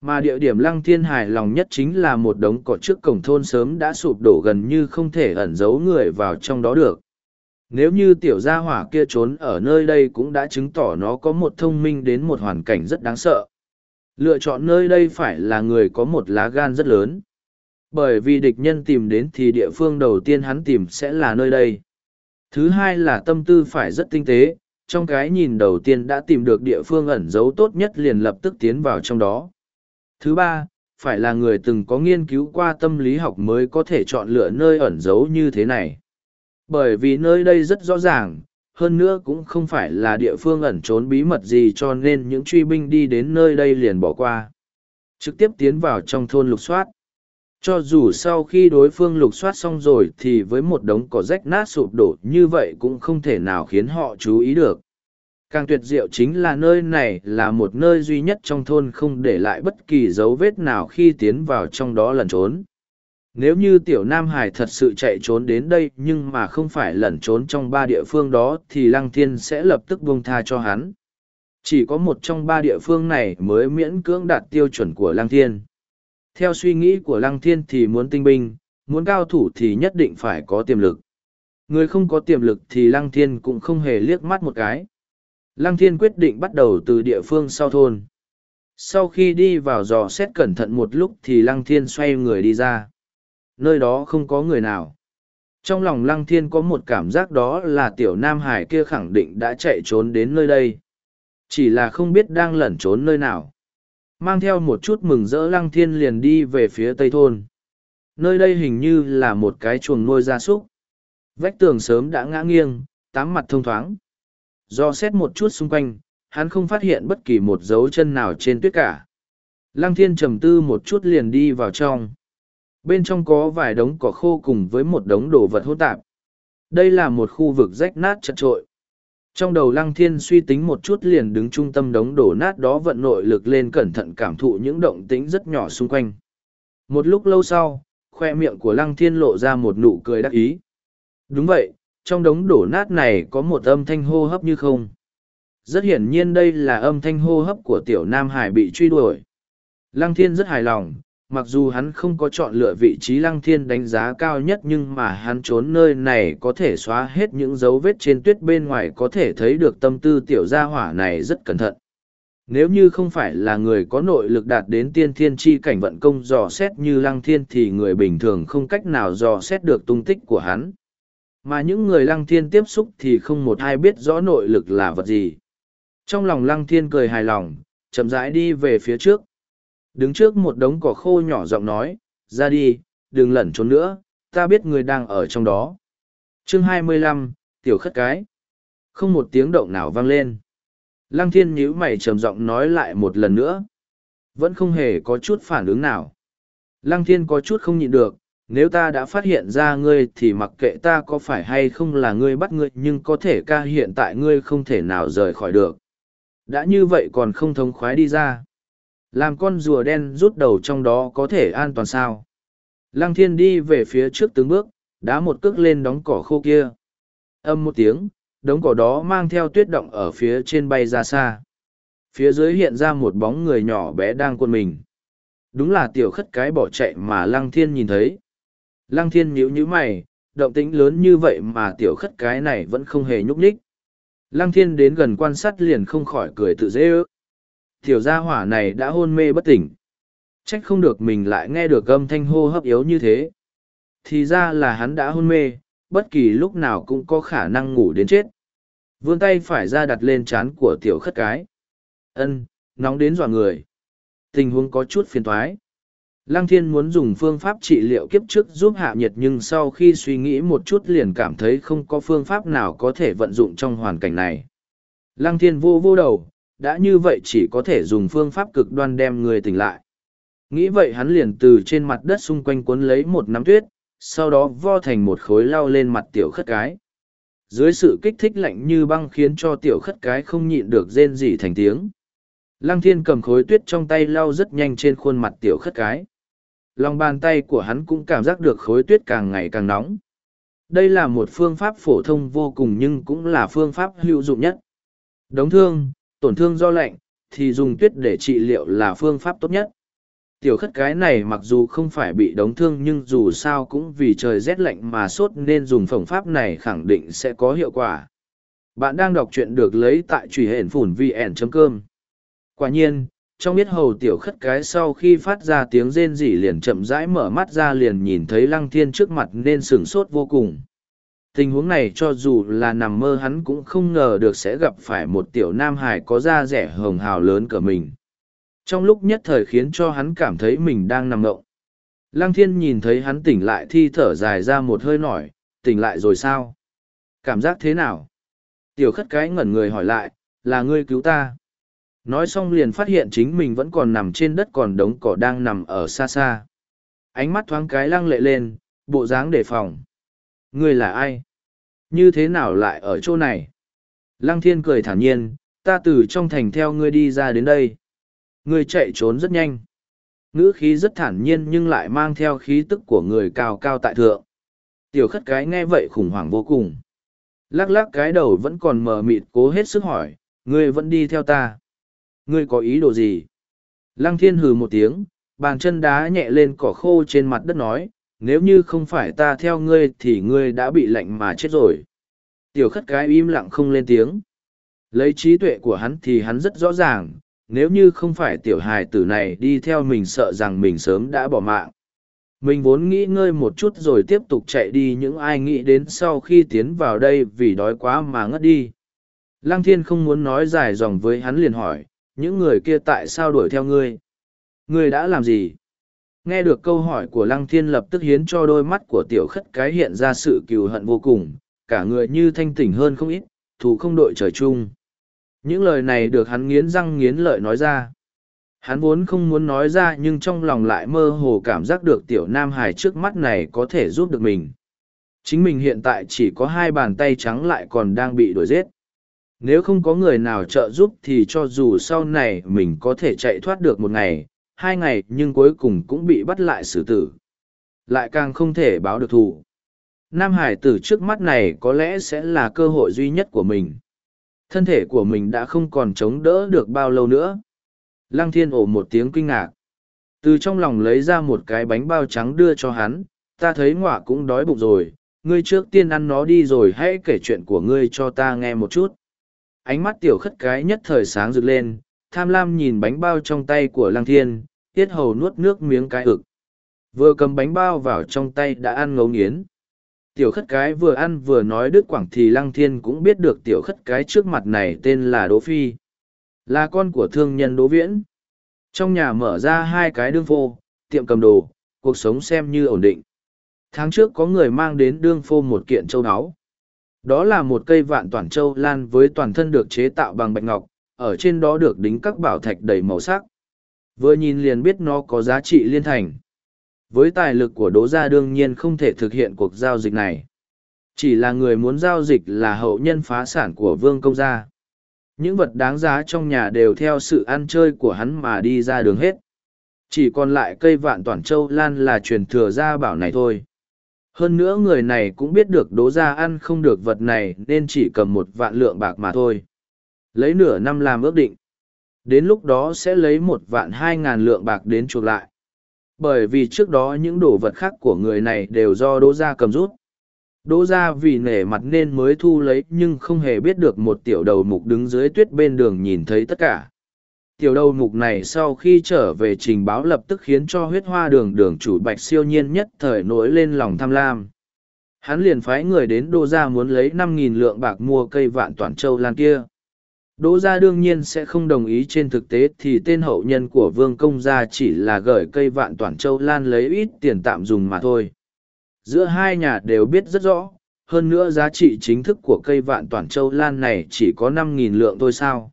Mà địa điểm lăng thiên hài lòng nhất chính là một đống cỏ trước cổng thôn sớm đã sụp đổ gần như không thể ẩn giấu người vào trong đó được. Nếu như tiểu gia hỏa kia trốn ở nơi đây cũng đã chứng tỏ nó có một thông minh đến một hoàn cảnh rất đáng sợ. Lựa chọn nơi đây phải là người có một lá gan rất lớn. Bởi vì địch nhân tìm đến thì địa phương đầu tiên hắn tìm sẽ là nơi đây. Thứ hai là tâm tư phải rất tinh tế, trong cái nhìn đầu tiên đã tìm được địa phương ẩn giấu tốt nhất liền lập tức tiến vào trong đó. Thứ ba, phải là người từng có nghiên cứu qua tâm lý học mới có thể chọn lựa nơi ẩn giấu như thế này. Bởi vì nơi đây rất rõ ràng, hơn nữa cũng không phải là địa phương ẩn trốn bí mật gì cho nên những truy binh đi đến nơi đây liền bỏ qua. Trực tiếp tiến vào trong thôn lục soát. Cho dù sau khi đối phương lục soát xong rồi thì với một đống cỏ rách nát sụp đổ như vậy cũng không thể nào khiến họ chú ý được. Càng tuyệt diệu chính là nơi này là một nơi duy nhất trong thôn không để lại bất kỳ dấu vết nào khi tiến vào trong đó lẩn trốn. Nếu như tiểu Nam Hải thật sự chạy trốn đến đây nhưng mà không phải lẩn trốn trong ba địa phương đó thì Lăng Thiên sẽ lập tức buông tha cho hắn. Chỉ có một trong ba địa phương này mới miễn cưỡng đạt tiêu chuẩn của Lăng Thiên. Theo suy nghĩ của Lăng Thiên thì muốn tinh binh, muốn cao thủ thì nhất định phải có tiềm lực. Người không có tiềm lực thì Lăng Thiên cũng không hề liếc mắt một cái. Lăng Thiên quyết định bắt đầu từ địa phương sau thôn. Sau khi đi vào dò xét cẩn thận một lúc thì Lăng Thiên xoay người đi ra. Nơi đó không có người nào. Trong lòng Lăng Thiên có một cảm giác đó là tiểu Nam Hải kia khẳng định đã chạy trốn đến nơi đây. Chỉ là không biết đang lẩn trốn nơi nào. Mang theo một chút mừng rỡ Lăng Thiên liền đi về phía tây thôn. Nơi đây hình như là một cái chuồng nuôi gia súc. Vách tường sớm đã ngã nghiêng, tám mặt thông thoáng. Do xét một chút xung quanh, hắn không phát hiện bất kỳ một dấu chân nào trên tuyết cả. Lăng thiên trầm tư một chút liền đi vào trong. Bên trong có vài đống cỏ khô cùng với một đống đồ vật hỗn tạp. Đây là một khu vực rách nát chật trội. Trong đầu lăng thiên suy tính một chút liền đứng trung tâm đống đổ nát đó vận nội lực lên cẩn thận cảm thụ những động tĩnh rất nhỏ xung quanh. Một lúc lâu sau, khoe miệng của lăng thiên lộ ra một nụ cười đắc ý. Đúng vậy, trong đống đổ nát này có một âm thanh hô hấp như không. Rất hiển nhiên đây là âm thanh hô hấp của tiểu Nam Hải bị truy đuổi. Lăng thiên rất hài lòng, mặc dù hắn không có chọn lựa vị trí lăng thiên đánh giá cao nhất nhưng mà hắn trốn nơi này có thể xóa hết những dấu vết trên tuyết bên ngoài có thể thấy được tâm tư tiểu gia hỏa này rất cẩn thận. Nếu như không phải là người có nội lực đạt đến tiên thiên chi cảnh vận công dò xét như lăng thiên thì người bình thường không cách nào dò xét được tung tích của hắn. Mà những người lăng thiên tiếp xúc thì không một ai biết rõ nội lực là vật gì. Trong lòng lăng thiên cười hài lòng, chậm rãi đi về phía trước. Đứng trước một đống cỏ khô nhỏ giọng nói, ra đi, đừng lẩn trốn nữa, ta biết người đang ở trong đó. chương hai mươi lăm tiểu khất cái. Không một tiếng động nào vang lên. Lăng thiên nhíu mày trầm giọng nói lại một lần nữa. Vẫn không hề có chút phản ứng nào. Lăng thiên có chút không nhịn được, nếu ta đã phát hiện ra ngươi thì mặc kệ ta có phải hay không là ngươi bắt ngươi nhưng có thể ca hiện tại ngươi không thể nào rời khỏi được. Đã như vậy còn không thống khoái đi ra. Làm con rùa đen rút đầu trong đó có thể an toàn sao? Lăng thiên đi về phía trước từng bước, đá một cước lên đóng cỏ khô kia. Âm một tiếng, đống cỏ đó mang theo tuyết động ở phía trên bay ra xa. Phía dưới hiện ra một bóng người nhỏ bé đang quân mình. Đúng là tiểu khất cái bỏ chạy mà lăng thiên nhìn thấy. Lăng thiên nhíu nhíu mày, động tĩnh lớn như vậy mà tiểu khất cái này vẫn không hề nhúc nhích. Lăng thiên đến gần quan sát liền không khỏi cười tự dễ ước tiểu gia hỏa này đã hôn mê bất tỉnh. Trách không được mình lại nghe được âm thanh hô hấp yếu như thế. Thì ra là hắn đã hôn mê, bất kỳ lúc nào cũng có khả năng ngủ đến chết. Vươn tay phải ra đặt lên trán của tiểu khất cái. Ân, nóng đến dọa người. Tình huống có chút phiền toái. Lăng thiên muốn dùng phương pháp trị liệu kiếp trước giúp hạ nhiệt nhưng sau khi suy nghĩ một chút liền cảm thấy không có phương pháp nào có thể vận dụng trong hoàn cảnh này. Lăng thiên vô vô đầu, đã như vậy chỉ có thể dùng phương pháp cực đoan đem người tỉnh lại. Nghĩ vậy hắn liền từ trên mặt đất xung quanh cuốn lấy một nắm tuyết, sau đó vo thành một khối lao lên mặt tiểu khất cái. Dưới sự kích thích lạnh như băng khiến cho tiểu khất cái không nhịn được rên rỉ thành tiếng. Lăng thiên cầm khối tuyết trong tay lao rất nhanh trên khuôn mặt tiểu khất cái. Lòng bàn tay của hắn cũng cảm giác được khối tuyết càng ngày càng nóng. Đây là một phương pháp phổ thông vô cùng nhưng cũng là phương pháp hữu dụng nhất. Đống thương, tổn thương do lạnh, thì dùng tuyết để trị liệu là phương pháp tốt nhất. Tiểu khất cái này mặc dù không phải bị đóng thương nhưng dù sao cũng vì trời rét lạnh mà sốt nên dùng phổng pháp này khẳng định sẽ có hiệu quả. Bạn đang đọc truyện được lấy tại truy hển phủn vn.com. Quả nhiên, trong biết hầu tiểu khất cái sau khi phát ra tiếng rên rỉ liền chậm rãi mở mắt ra liền nhìn thấy lăng thiên trước mặt nên sửng sốt vô cùng tình huống này cho dù là nằm mơ hắn cũng không ngờ được sẽ gặp phải một tiểu nam hải có da rẻ hồng hào lớn cỡ mình. Trong lúc nhất thời khiến cho hắn cảm thấy mình đang nằm ngộng. Lăng thiên nhìn thấy hắn tỉnh lại thi thở dài ra một hơi nổi, tỉnh lại rồi sao? Cảm giác thế nào? Tiểu khất cái ngẩn người hỏi lại, là ngươi cứu ta? Nói xong liền phát hiện chính mình vẫn còn nằm trên đất còn đống cỏ đang nằm ở xa xa. Ánh mắt thoáng cái lăng lệ lên, bộ dáng đề phòng ngươi là ai? Như thế nào lại ở chỗ này? Lăng thiên cười thản nhiên, ta từ trong thành theo ngươi đi ra đến đây. Ngươi chạy trốn rất nhanh. Ngữ khí rất thản nhiên nhưng lại mang theo khí tức của người cao cao tại thượng. Tiểu khất cái nghe vậy khủng hoảng vô cùng. Lắc lắc cái đầu vẫn còn mờ mịt cố hết sức hỏi, ngươi vẫn đi theo ta? Ngươi có ý đồ gì? Lăng thiên hừ một tiếng, bàn chân đá nhẹ lên cỏ khô trên mặt đất nói nếu như không phải ta theo ngươi thì ngươi đã bị lạnh mà chết rồi. Tiểu khất cái im lặng không lên tiếng. Lấy trí tuệ của hắn thì hắn rất rõ ràng, nếu như không phải tiểu hài tử này đi theo mình sợ rằng mình sớm đã bỏ mạng. Mình vốn nghĩ ngơi một chút rồi tiếp tục chạy đi những ai nghĩ đến sau khi tiến vào đây vì đói quá mà ngất đi. Lăng thiên không muốn nói dài dòng với hắn liền hỏi, những người kia tại sao đuổi theo ngươi? Ngươi đã làm gì? Nghe được câu hỏi của Lăng Thiên lập tức hiến cho đôi mắt của tiểu khất cái hiện ra sự cừu hận vô cùng, cả người như thanh tỉnh hơn không ít, thù không đội trời chung. Những lời này được hắn nghiến răng nghiến lợi nói ra. Hắn vốn không muốn nói ra nhưng trong lòng lại mơ hồ cảm giác được tiểu nam hài trước mắt này có thể giúp được mình. Chính mình hiện tại chỉ có hai bàn tay trắng lại còn đang bị đuổi giết. Nếu không có người nào trợ giúp thì cho dù sau này mình có thể chạy thoát được một ngày, hai ngày nhưng cuối cùng cũng bị bắt lại xử tử. Lại càng không thể báo được thù. Nam Hải tử trước mắt này có lẽ sẽ là cơ hội duy nhất của mình. Thân thể của mình đã không còn chống đỡ được bao lâu nữa. Lăng thiên ổ một tiếng kinh ngạc. Từ trong lòng lấy ra một cái bánh bao trắng đưa cho hắn, ta thấy ngọa cũng đói bụng rồi, ngươi trước tiên ăn nó đi rồi hãy kể chuyện của ngươi cho ta nghe một chút. Ánh mắt tiểu khất cái nhất thời sáng rực lên, tham lam nhìn bánh bao trong tay của lăng thiên, tiết hầu nuốt nước miếng cái ực. Vừa cầm bánh bao vào trong tay đã ăn ngấu nghiến. Tiểu khất cái vừa ăn vừa nói đứt quảng thì lăng thiên cũng biết được tiểu khất cái trước mặt này tên là Đỗ Phi. Là con của thương nhân Đỗ Viễn. Trong nhà mở ra hai cái đương phô, tiệm cầm đồ, cuộc sống xem như ổn định. Tháng trước có người mang đến đương phô một kiện châu áo. Đó là một cây vạn toàn châu lan với toàn thân được chế tạo bằng bạch ngọc, ở trên đó được đính các bảo thạch đầy màu sắc. Vừa nhìn liền biết nó có giá trị liên thành. Với tài lực của Đỗ Gia đương nhiên không thể thực hiện cuộc giao dịch này. Chỉ là người muốn giao dịch là hậu nhân phá sản của Vương Công Gia. Những vật đáng giá trong nhà đều theo sự ăn chơi của hắn mà đi ra đường hết. Chỉ còn lại cây vạn toàn châu lan là truyền thừa gia bảo này thôi. Hơn nữa người này cũng biết được đố gia ăn không được vật này nên chỉ cầm một vạn lượng bạc mà thôi. Lấy nửa năm làm ước định. Đến lúc đó sẽ lấy một vạn hai ngàn lượng bạc đến chuộc lại. Bởi vì trước đó những đồ vật khác của người này đều do đỗ gia cầm rút. Đỗ gia vì nể mặt nên mới thu lấy nhưng không hề biết được một tiểu đầu mục đứng dưới tuyết bên đường nhìn thấy tất cả. Tiểu đầu mục này sau khi trở về trình báo lập tức khiến cho huyết hoa đường đường chủ bạch siêu nhiên nhất thời nổi lên lòng tham lam. Hắn liền phái người đến đô gia muốn lấy năm nghìn lượng bạc mua cây vạn toàn châu lan kia. Đỗ gia đương nhiên sẽ không đồng ý trên thực tế thì tên hậu nhân của vương công gia chỉ là gửi cây vạn toàn châu lan lấy ít tiền tạm dùng mà thôi. Giữa hai nhà đều biết rất rõ, hơn nữa giá trị chính thức của cây vạn toàn châu lan này chỉ có năm nghìn lượng thôi sao.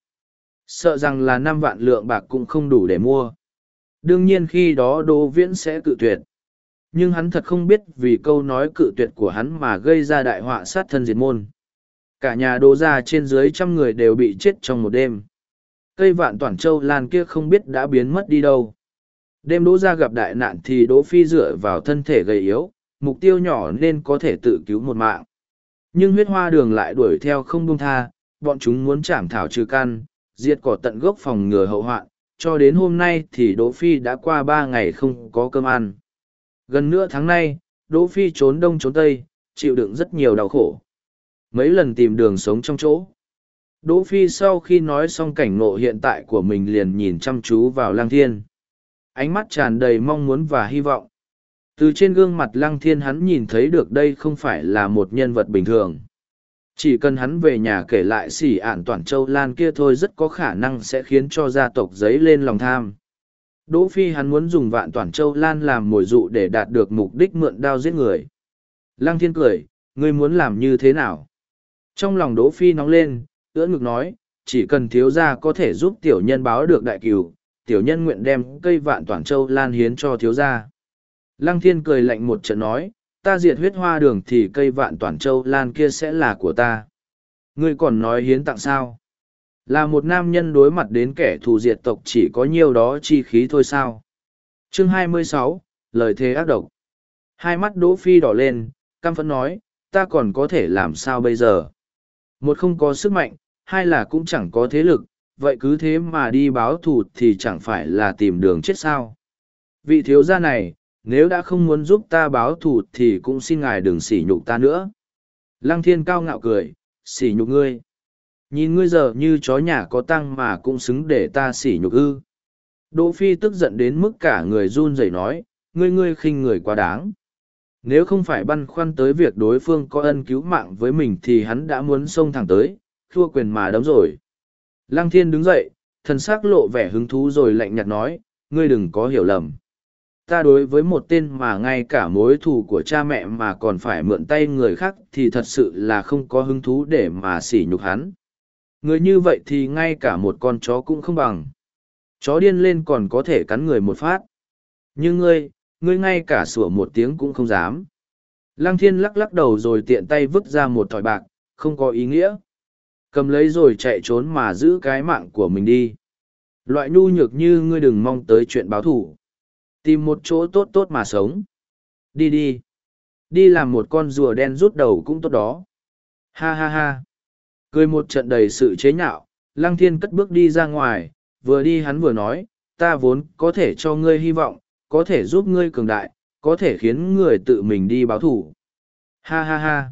Sợ rằng là năm vạn lượng bạc cũng không đủ để mua. Đương nhiên khi đó Đỗ Viễn sẽ cự tuyệt. Nhưng hắn thật không biết vì câu nói cự tuyệt của hắn mà gây ra đại họa sát thân diệt môn cả nhà đỗ ra trên dưới trăm người đều bị chết trong một đêm. Cây vạn toàn châu lan kia không biết đã biến mất đi đâu. Đêm đỗ ra gặp đại nạn thì đỗ phi dựa vào thân thể gầy yếu, mục tiêu nhỏ nên có thể tự cứu một mạng. Nhưng huyết hoa đường lại đuổi theo không buông tha, bọn chúng muốn chảm thảo trừ căn, diệt cỏ tận gốc phòng ngừa hậu hoạn, cho đến hôm nay thì đỗ phi đã qua ba ngày không có cơm ăn. Gần nửa tháng nay, đỗ phi trốn đông trốn tây, chịu đựng rất nhiều đau khổ mấy lần tìm đường sống trong chỗ. Đỗ phi sau khi nói xong cảnh ngộ hiện tại của mình liền nhìn chăm chú vào lăng thiên. Ánh mắt tràn đầy mong muốn và hy vọng. Từ trên gương mặt lăng thiên hắn nhìn thấy được đây không phải là một nhân vật bình thường. Chỉ cần hắn về nhà kể lại xỉ ản toàn châu lan kia thôi rất có khả năng sẽ khiến cho gia tộc giấy lên lòng tham. Đỗ phi hắn muốn dùng vạn toàn châu lan làm mồi dụ để đạt được mục đích mượn đao giết người. Lăng thiên cười, ngươi muốn làm như thế nào? Trong lòng Đỗ Phi nóng lên, ưỡn ngực nói, chỉ cần thiếu gia có thể giúp tiểu nhân báo được đại cửu, tiểu nhân nguyện đem cây vạn toàn châu lan hiến cho thiếu gia. Lăng thiên cười lạnh một trận nói, ta diệt huyết hoa đường thì cây vạn toàn châu lan kia sẽ là của ta. Ngươi còn nói hiến tặng sao? Là một nam nhân đối mặt đến kẻ thù diệt tộc chỉ có nhiều đó chi khí thôi sao? Chương 26, lời thế ác độc. Hai mắt Đỗ Phi đỏ lên, căm phẫn nói, ta còn có thể làm sao bây giờ? Một không có sức mạnh, hai là cũng chẳng có thế lực, vậy cứ thế mà đi báo thù thì chẳng phải là tìm đường chết sao. Vị thiếu gia này, nếu đã không muốn giúp ta báo thù thì cũng xin ngài đừng sỉ nhục ta nữa. Lăng thiên cao ngạo cười, sỉ nhục ngươi. Nhìn ngươi giờ như chó nhà có tăng mà cũng xứng để ta sỉ nhục ư. Đỗ Phi tức giận đến mức cả người run rẩy nói, ngươi ngươi khinh người quá đáng. Nếu không phải băn khoăn tới việc đối phương có ân cứu mạng với mình thì hắn đã muốn xông thẳng tới, thua quyền mà đấm rồi. Lăng thiên đứng dậy, thần sắc lộ vẻ hứng thú rồi lạnh nhạt nói, ngươi đừng có hiểu lầm. Ta đối với một tên mà ngay cả mối thù của cha mẹ mà còn phải mượn tay người khác thì thật sự là không có hứng thú để mà sỉ nhục hắn. Người như vậy thì ngay cả một con chó cũng không bằng. Chó điên lên còn có thể cắn người một phát. Nhưng ngươi, ngươi ngay cả sủa một tiếng cũng không dám. Lăng thiên lắc lắc đầu rồi tiện tay vứt ra một thỏi bạc, không có ý nghĩa. cầm lấy rồi chạy trốn mà giữ cái mạng của mình đi. Loại nhu nhược như ngươi đừng mong tới chuyện báo thù. Tìm một chỗ tốt tốt mà sống. Đi đi. Đi làm một con rùa đen rút đầu cũng tốt đó. Ha ha ha. Cười một trận đầy sự chế nhạo lăng thiên cất bước đi ra ngoài vừa đi hắn vừa nói ta vốn có thể cho ngươi hy vọng có thể giúp ngươi cường đại, có thể khiến người tự mình đi báo thủ. Ha ha ha.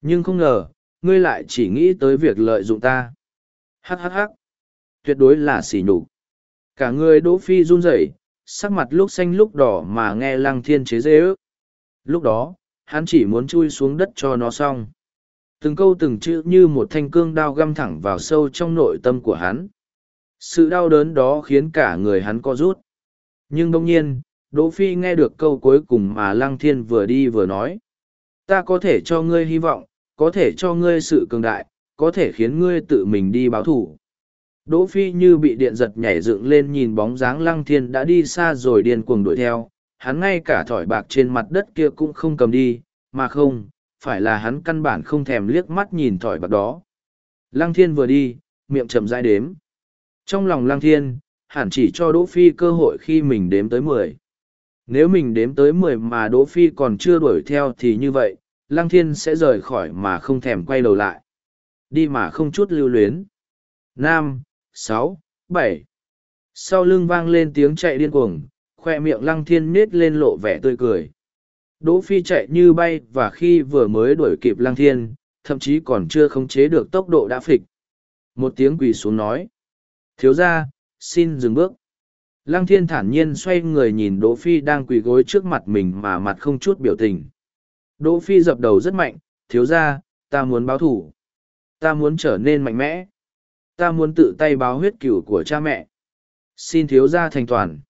Nhưng không ngờ, ngươi lại chỉ nghĩ tới việc lợi dụng ta. Hắc hắc hắc. Tuyệt đối là xỉ nhục. Cả người đỗ phi run rẩy, sắc mặt lúc xanh lúc đỏ mà nghe lăng thiên chế dê ước lúc đó, hắn chỉ muốn chui xuống đất cho nó xong. Từng câu từng chữ như một thanh cương đao găm thẳng vào sâu trong nội tâm của hắn. Sự đau đớn đó khiến cả người hắn co rút nhưng đông nhiên, đỗ phi nghe được câu cuối cùng mà lăng thiên vừa đi vừa nói. Ta có thể cho ngươi hy vọng, có thể cho ngươi sự cường đại, có thể khiến ngươi tự mình đi báo thù đỗ phi như bị điện giật nhảy dựng lên nhìn bóng dáng lăng thiên đã đi xa rồi điên cuồng đuổi theo. Hắn ngay cả thỏi bạc trên mặt đất kia cũng không cầm đi, mà không, phải là hắn căn bản không thèm liếc mắt nhìn thỏi bạc đó. Lăng thiên vừa đi, miệng chậm rãi đếm. Trong lòng lăng thiên hẳn chỉ cho đỗ phi cơ hội khi mình đếm tới mười. Nếu mình đếm tới mười mà đỗ phi còn chưa đuổi theo thì như vậy, lăng thiên sẽ rời khỏi mà không thèm quay đầu lại. Đi mà không chút lưu luyến. Năm sáu, bảy. Sau lưng vang lên tiếng chạy điên cuồng, khoe miệng lăng thiên nết lên lộ vẻ tươi cười. Đỗ phi chạy như bay và khi vừa mới đuổi kịp lăng thiên, thậm chí còn chưa khống chế được tốc độ đã phịch. Một tiếng quỳ xuống nói. Thiếu ra xin dừng bước. Lăng thiên thản nhiên xoay người nhìn đỗ phi đang quỳ gối trước mặt mình mà mặt không chút biểu tình. Đỗ phi dập đầu rất mạnh, thiếu ra ta muốn báo thủ ta muốn trở nên mạnh mẽ. Ta muốn tự tay báo huyết cửu của cha mẹ. Xin thiếu ra thành toàn.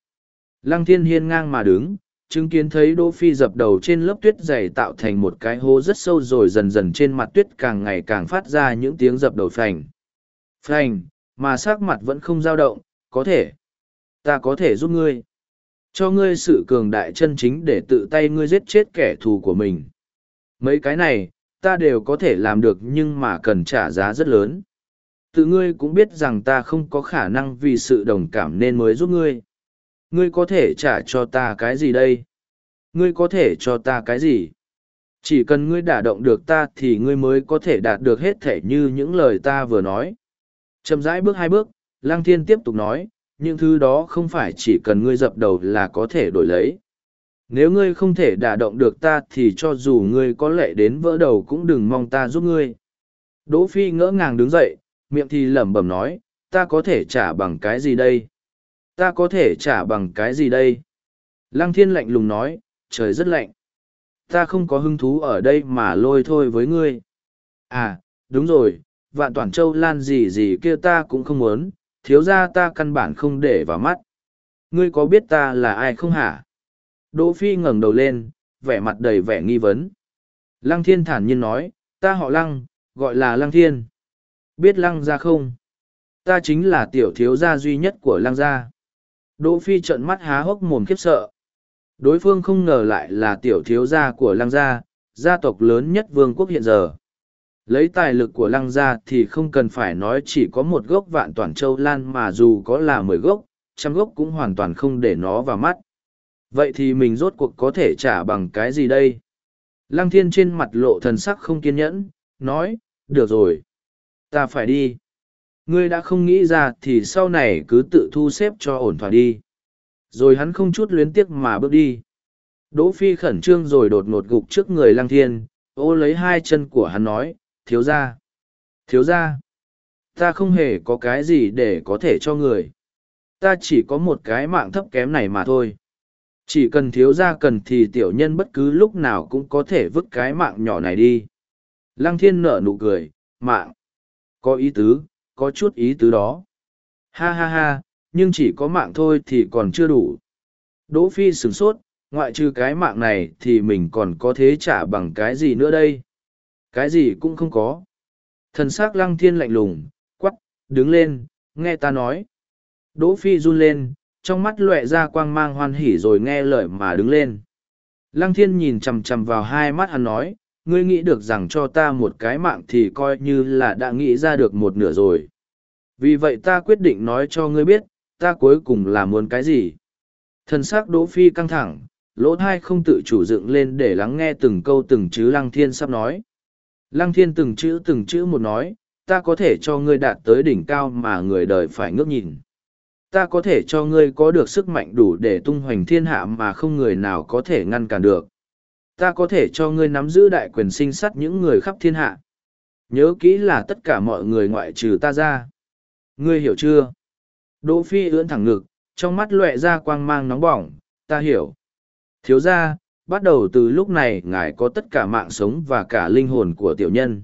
Lăng thiên hiên ngang mà đứng, chứng kiến thấy đỗ phi dập đầu trên lớp tuyết dày tạo thành một cái hố rất sâu rồi dần dần trên mặt tuyết càng ngày càng phát ra những tiếng dập đầu phành. Phành, mà sắc mặt vẫn không dao động có thể. Ta có thể giúp ngươi. Cho ngươi sự cường đại chân chính để tự tay ngươi giết chết kẻ thù của mình. Mấy cái này, ta đều có thể làm được nhưng mà cần trả giá rất lớn. Tự ngươi cũng biết rằng ta không có khả năng vì sự đồng cảm nên mới giúp ngươi. Ngươi có thể trả cho ta cái gì đây? Ngươi có thể cho ta cái gì? Chỉ cần ngươi đả động được ta thì ngươi mới có thể đạt được hết thể như những lời ta vừa nói. Chậm rãi bước hai bước lang thiên tiếp tục nói, những thứ đó không phải chỉ cần ngươi dập đầu là có thể đổi lấy. Nếu ngươi không thể đả động được ta thì cho dù ngươi có lệ đến vỡ đầu cũng đừng mong ta giúp ngươi. Đỗ phi ngỡ ngàng đứng dậy, miệng thì lẩm bẩm nói, ta có thể trả bằng cái gì đây? Ta có thể trả bằng cái gì đây? Lăng thiên lạnh lùng nói, trời rất lạnh. Ta không có hứng thú ở đây mà lôi thôi với ngươi. À đúng rồi, vạn toàn châu lan gì gì kia ta cũng không muốn thiếu ra ta căn bản không để vào mắt. Ngươi có biết ta là ai không hả? Đỗ phi ngẩng đầu lên, vẻ mặt đầy vẻ nghi vấn. Lăng thiên thản nhiên nói, ta họ lăng, gọi là lăng thiên. Biết lăng gia không? Ta chính là tiểu thiếu gia duy nhất của lăng gia. Đỗ phi trợn mắt há hốc mồm khiếp sợ. Đối phương không ngờ lại là tiểu thiếu gia của lăng gia gia tộc lớn nhất vương quốc hiện giờ lấy tài lực của lăng gia thì không cần phải nói chỉ có một gốc vạn toàn châu lan mà dù có là mười gốc, trăm gốc cũng hoàn toàn không để nó vào mắt. Vậy thì mình rốt cuộc có thể trả bằng cái gì đây? Lăng thiên trên mặt lộ thần sắc không kiên nhẫn, nói, được rồi, ta phải đi. Ngươi đã không nghĩ ra thì sau này cứ tự thu xếp cho ổn thỏa đi. Rồi hắn không chút luyến tiếc mà bước đi. Đỗ phi khẩn trương rồi đột ngột gục trước người lăng thiên, ô lấy hai chân của hắn nói thiếu ra thiếu ra ta không hề có cái gì để có thể cho người. Ta chỉ có một cái mạng thấp kém này mà thôi. Chỉ cần thiếu ra cần thì tiểu nhân bất cứ lúc nào cũng có thể vứt cái mạng nhỏ này đi. Lăng thiên nở nụ cười, mạng? Có ý tứ, có chút ý tứ đó. Ha ha ha, nhưng chỉ có mạng thôi thì còn chưa đủ. Đỗ phi sửng sốt, ngoại trừ cái mạng này thì mình còn có thế trả bằng cái gì nữa đây? Cái gì cũng không có thần s ắ c lăng thiên lạnh lùng quắp đứng lên nghe ta nói đỗ phi run lên trong mắt loẹ ra quang mang hoan hỉ rồi nghe lời mà đứng lên lăng thiên nhìn chằm chằm vào hai mắt hắn nói ngươi nghĩ được rằng cho ta một cái mạng thì coi như là đã nghĩ ra được một nửa rồi. Vì vậy ta quyết định nói cho ngươi biết, ta cuối cùng là muốn cái gì. Thần sắc Đỗ Phi căng thẳng, lỗ thai không tự chủ dựng lên để lắng nghe từng câu từng chữ Lăng Thiên sắp nói. Lăng Thiên từng chữ từng chữ một nói, ta có thể cho ngươi đạt tới đỉnh cao mà người đời phải ngước nhìn. Ta có thể cho ngươi có được sức mạnh đủ để tung hoành thiên hạ mà không người nào có thể ngăn cản được. Ta có thể cho ngươi nắm giữ đại quyền sinh sát những người khắp thiên hạ. Nhớ kỹ là tất cả mọi người ngoại trừ ta ra. Ngươi hiểu chưa? Đỗ Phi ưỡn thẳng ngực, trong mắt lóe ra quang mang nóng bỏng, ta hiểu. Thiếu gia, bắt đầu từ lúc này ngài có tất cả mạng sống và cả linh hồn của tiểu nhân.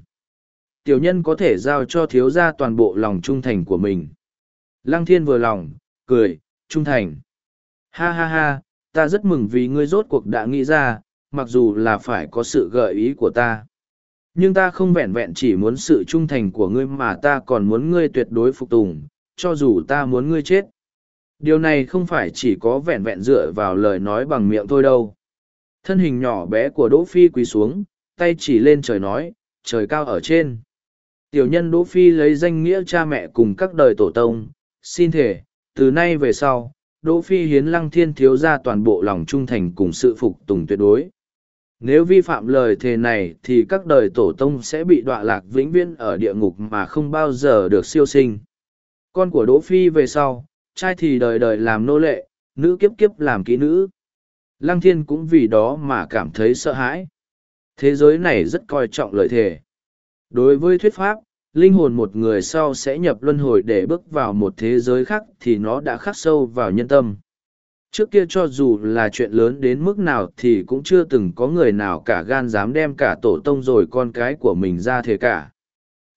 Tiểu nhân có thể giao cho thiếu gia toàn bộ lòng trung thành của mình. Lăng thiên vừa lòng, cười, trung thành. Ha ha ha, ta rất mừng vì ngươi rốt cuộc đã nghĩ ra, mặc dù là phải có sự gợi ý của ta. Nhưng ta không vẹn vẹn chỉ muốn sự trung thành của ngươi mà ta còn muốn ngươi tuyệt đối phục tùng, cho dù ta muốn ngươi chết. Điều này không phải chỉ có vẹn vẹn dựa vào lời nói bằng miệng thôi đâu. Thân hình nhỏ bé của Đỗ Phi quỳ xuống, tay chỉ lên trời nói, trời cao ở trên. Tiểu nhân Đỗ Phi lấy danh nghĩa cha mẹ cùng các đời tổ tông, xin thể, từ nay về sau, Đỗ Phi hiến lăng thiên thiếu ra toàn bộ lòng trung thành cùng sự phục tùng tuyệt đối. Nếu vi phạm lời thề này thì các đời tổ tông sẽ bị đọa lạc vĩnh viễn ở địa ngục mà không bao giờ được siêu sinh. Con của Đỗ Phi về sau, trai thì đời đời làm nô lệ, nữ kiếp kiếp làm kỹ nữ. Lăng thiên cũng vì đó mà cảm thấy sợ hãi. Thế giới này rất coi trọng lợi thể. Đối với thuyết pháp, linh hồn một người sau sẽ nhập luân hồi để bước vào một thế giới khác thì nó đã khắc sâu vào nhân tâm. Trước kia cho dù là chuyện lớn đến mức nào thì cũng chưa từng có người nào cả gan dám đem cả tổ tông rồi con cái của mình ra thế cả.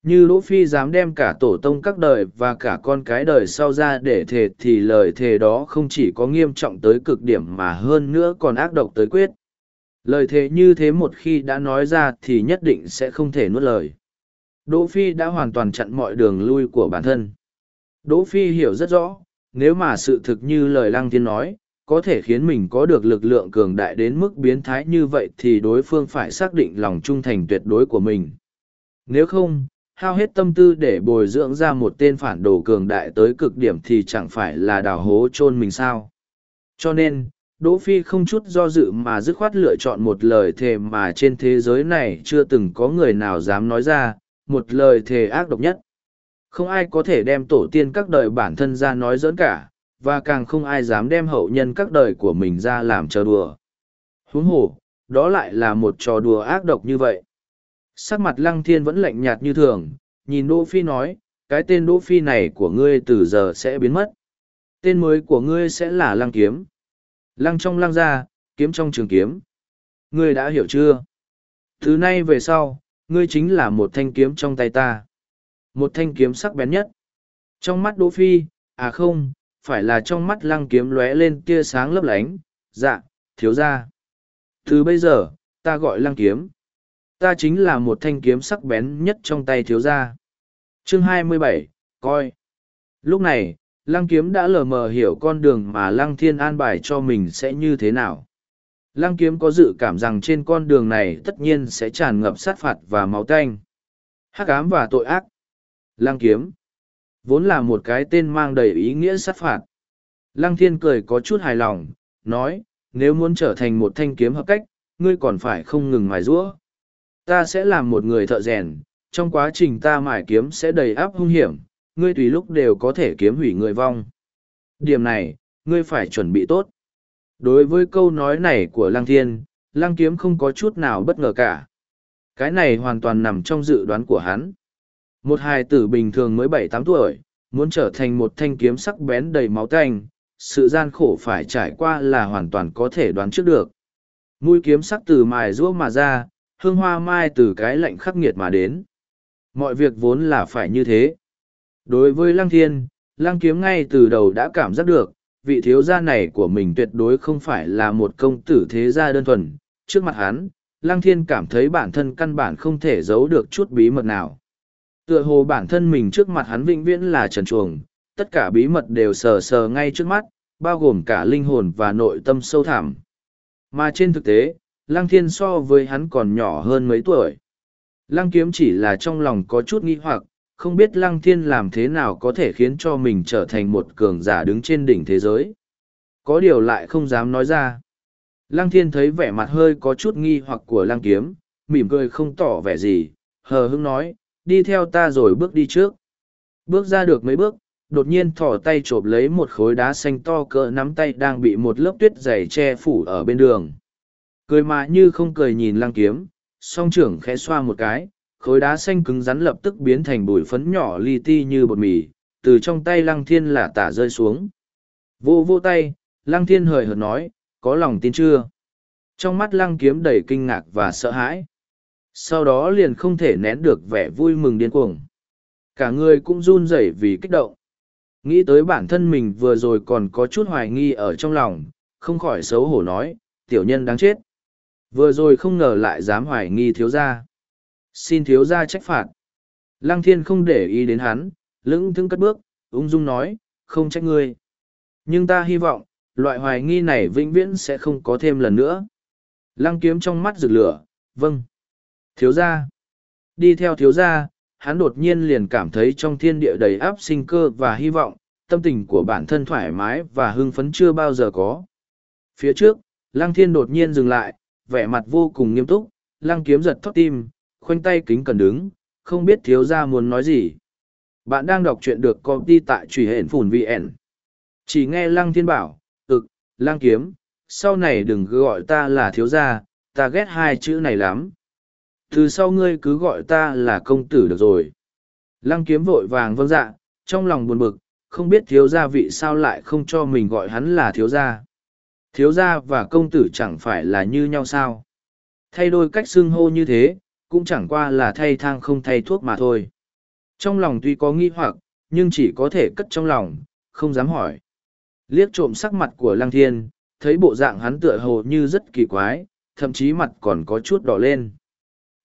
Như Lỗ Phi dám đem cả tổ tông các đời và cả con cái đời sau ra để thề thì lời thề đó không chỉ có nghiêm trọng tới cực điểm mà hơn nữa còn ác độc tới quyết. Lời thề như thế một khi đã nói ra thì nhất định sẽ không thể nuốt lời. Đỗ Phi đã hoàn toàn chặn mọi đường lui của bản thân. Đỗ Phi hiểu rất rõ, nếu mà sự thực như lời Lăng Thiên nói, có thể khiến mình có được lực lượng cường đại đến mức biến thái như vậy thì đối phương phải xác định lòng trung thành tuyệt đối của mình. Nếu không, hao hết tâm tư để bồi dưỡng ra một tên phản đồ cường đại tới cực điểm thì chẳng phải là đào hố chôn mình sao. Cho nên, Đỗ Phi không chút do dự mà dứt khoát lựa chọn một lời thề mà trên thế giới này chưa từng có người nào dám nói ra, một lời thề ác độc nhất. Không ai có thể đem tổ tiên các đời bản thân ra nói dỡn cả, và càng không ai dám đem hậu nhân các đời của mình ra làm trò đùa. Huống hồ, đó lại là một trò đùa ác độc như vậy. Sắc mặt lăng thiên vẫn lạnh nhạt như thường, nhìn Đỗ Phi nói, cái tên Đỗ Phi này của ngươi từ giờ sẽ biến mất. Tên mới của ngươi sẽ là lăng kiếm. Lăng trong lăng ra, kiếm trong trường kiếm. Ngươi đã hiểu chưa? Thứ nay về sau, ngươi chính là một thanh kiếm trong tay ta. Một thanh kiếm sắc bén nhất. Trong mắt Đỗ Phi, à không, phải là trong mắt lăng kiếm lóe lên tia sáng lấp lánh, dạ, thiếu ra. Từ bây giờ, ta gọi lăng kiếm. Ta chính là một thanh kiếm sắc bén nhất trong tay thiếu gia. Chương 27, coi. Lúc này, lăng kiếm đã lờ mờ hiểu con đường mà lăng thiên an bài cho mình sẽ như thế nào. Lăng kiếm có dự cảm rằng trên con đường này tất nhiên sẽ tràn ngập sát phạt và máu tanh. Hắc ám và tội ác. Lăng kiếm. Vốn là một cái tên mang đầy ý nghĩa sát phạt. Lăng thiên cười có chút hài lòng, nói, nếu muốn trở thành một thanh kiếm hợp cách, ngươi còn phải không ngừng mài rũa. Ta sẽ làm một người thợ rèn, trong quá trình ta mài kiếm sẽ đầy áp hung hiểm, ngươi tùy lúc đều có thể kiếm hủy người vong. Điểm này, ngươi phải chuẩn bị tốt. Đối với câu nói này của Lăng Thiên, Lăng Kiếm không có chút nào bất ngờ cả. Cái này hoàn toàn nằm trong dự đoán của hắn. Một hài tử bình thường mới bảy tám tuổi, muốn trở thành một thanh kiếm sắc bén đầy máu tanh, sự gian khổ phải trải qua là hoàn toàn có thể đoán trước được. Mũi kiếm sắc từ mài rũa mà ra, hương hoa mai từ cái lạnh khắc nghiệt mà đến. Mọi việc vốn là phải như thế. Đối với Lăng Thiên, Lăng Kiếm ngay từ đầu đã cảm giác được, vị thiếu gia này của mình tuyệt đối không phải là một công tử thế gia đơn thuần. Trước mặt hắn, Lăng Thiên cảm thấy bản thân căn bản không thể giấu được chút bí mật nào. Tựa hồ bản thân mình trước mặt hắn vĩnh viễn là trần chuồng, tất cả bí mật đều sờ sờ ngay trước mắt, bao gồm cả linh hồn và nội tâm sâu thẳm. Mà trên thực tế, Lăng thiên so với hắn còn nhỏ hơn mấy tuổi. Lăng kiếm chỉ là trong lòng có chút nghi hoặc, không biết lăng thiên làm thế nào có thể khiến cho mình trở thành một cường giả đứng trên đỉnh thế giới. Có điều lại không dám nói ra. Lăng thiên thấy vẻ mặt hơi có chút nghi hoặc của lăng kiếm, mỉm cười không tỏ vẻ gì, hờ hững nói, đi theo ta rồi bước đi trước. Bước ra được mấy bước, đột nhiên thỏ tay chộp lấy một khối đá xanh to cỡ nắm tay đang bị một lớp tuyết dày che phủ ở bên đường. Cười mà như không cười nhìn lăng kiếm, song trưởng khẽ xoa một cái, khối đá xanh cứng rắn lập tức biến thành bụi phấn nhỏ li ti như bột mì, từ trong tay lăng thiên là tả rơi xuống. Vô vô tay, lăng thiên hời hợt nói, có lòng tin chưa? Trong mắt lăng kiếm đầy kinh ngạc và sợ hãi. Sau đó liền không thể nén được vẻ vui mừng điên cuồng. Cả người cũng run rẩy vì kích động. Nghĩ tới bản thân mình vừa rồi còn có chút hoài nghi ở trong lòng, không khỏi xấu hổ nói, tiểu nhân đáng chết. Vừa rồi không ngờ lại dám hoài nghi thiếu gia. Xin thiếu gia trách phạt. Lăng thiên không để ý đến hắn, lững thững cất bước, ung dung nói, không trách ngươi. Nhưng ta hy vọng, loại hoài nghi này vĩnh viễn sẽ không có thêm lần nữa. Lăng kiếm trong mắt rực lửa, vâng. Thiếu gia. Đi theo thiếu gia, hắn đột nhiên liền cảm thấy trong thiên địa đầy áp sinh cơ và hy vọng, tâm tình của bản thân thoải mái và hưng phấn chưa bao giờ có. Phía trước, lăng thiên đột nhiên dừng lại, vẻ mặt vô cùng nghiêm túc, lăng kiếm giật thoát tim, khoanh tay kính cần đứng, không biết thiếu gia muốn nói gì. Bạn đang đọc truyện được công ty tại truy hển phùn VN. Chỉ nghe lăng thiên bảo, ực, lăng kiếm, sau này đừng gọi ta là thiếu gia, ta ghét hai chữ này lắm. Từ sau ngươi cứ gọi ta là công tử được rồi. Lăng kiếm vội vàng vâng dạ, trong lòng buồn bực, không biết thiếu gia vị sao lại không cho mình gọi hắn là thiếu gia. Thiếu gia và công tử chẳng phải là như nhau sao. Thay đôi cách xưng hô như thế, cũng chẳng qua là thay thang không thay thuốc mà thôi. Trong lòng tuy có nghi hoặc, nhưng chỉ có thể cất trong lòng, không dám hỏi. Liếc trộm sắc mặt của Lăng Thiên, thấy bộ dạng hắn tựa hồ như rất kỳ quái, thậm chí mặt còn có chút đỏ lên.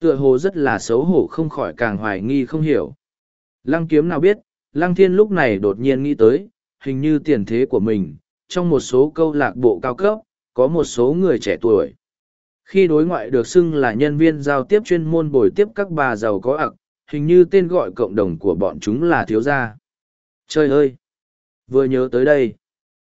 Tựa hồ rất là xấu hổ không khỏi càng hoài nghi không hiểu. Lăng kiếm nào biết, Lăng Thiên lúc này đột nhiên nghĩ tới, hình như tiền thế của mình, trong một số câu lạc bộ cao cấp, có một số người trẻ tuổi. Khi đối ngoại được xưng là nhân viên giao tiếp chuyên môn bồi tiếp các bà giàu có ặc, hình như tên gọi cộng đồng của bọn chúng là thiếu gia. Trời ơi! Vừa nhớ tới đây.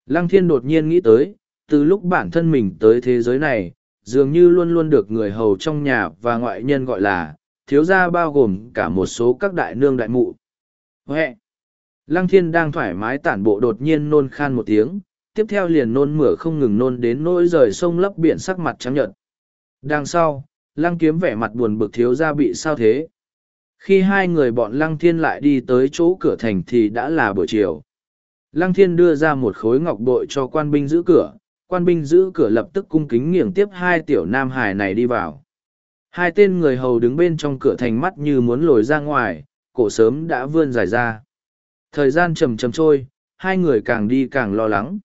Lăng thiên đột nhiên nghĩ tới, từ lúc bản thân mình tới thế giới này, dường như luôn luôn được người hầu trong nhà và ngoại nhân gọi là, thiếu gia bao gồm cả một số các đại nương đại mụ. Huệ! Lăng thiên đang thoải mái tản bộ đột nhiên nôn khan một tiếng, tiếp theo liền nôn mửa không ngừng nôn đến nỗi rời sông lấp biển sắc mặt trắng nhợt. Đằng sau, lăng kiếm vẻ mặt buồn bực thiếu gia bị sao thế. Khi hai người bọn lăng thiên lại đi tới chỗ cửa thành thì đã là buổi chiều. Lăng thiên đưa ra một khối ngọc bội cho quan binh giữ cửa, quan binh giữ cửa lập tức cung kính nghiêng tiếp hai tiểu nam hải này đi vào. Hai tên người hầu đứng bên trong cửa thành mắt như muốn lồi ra ngoài, cổ sớm đã vươn dài ra. Thời gian chầm chầm trôi, hai người càng đi càng lo lắng.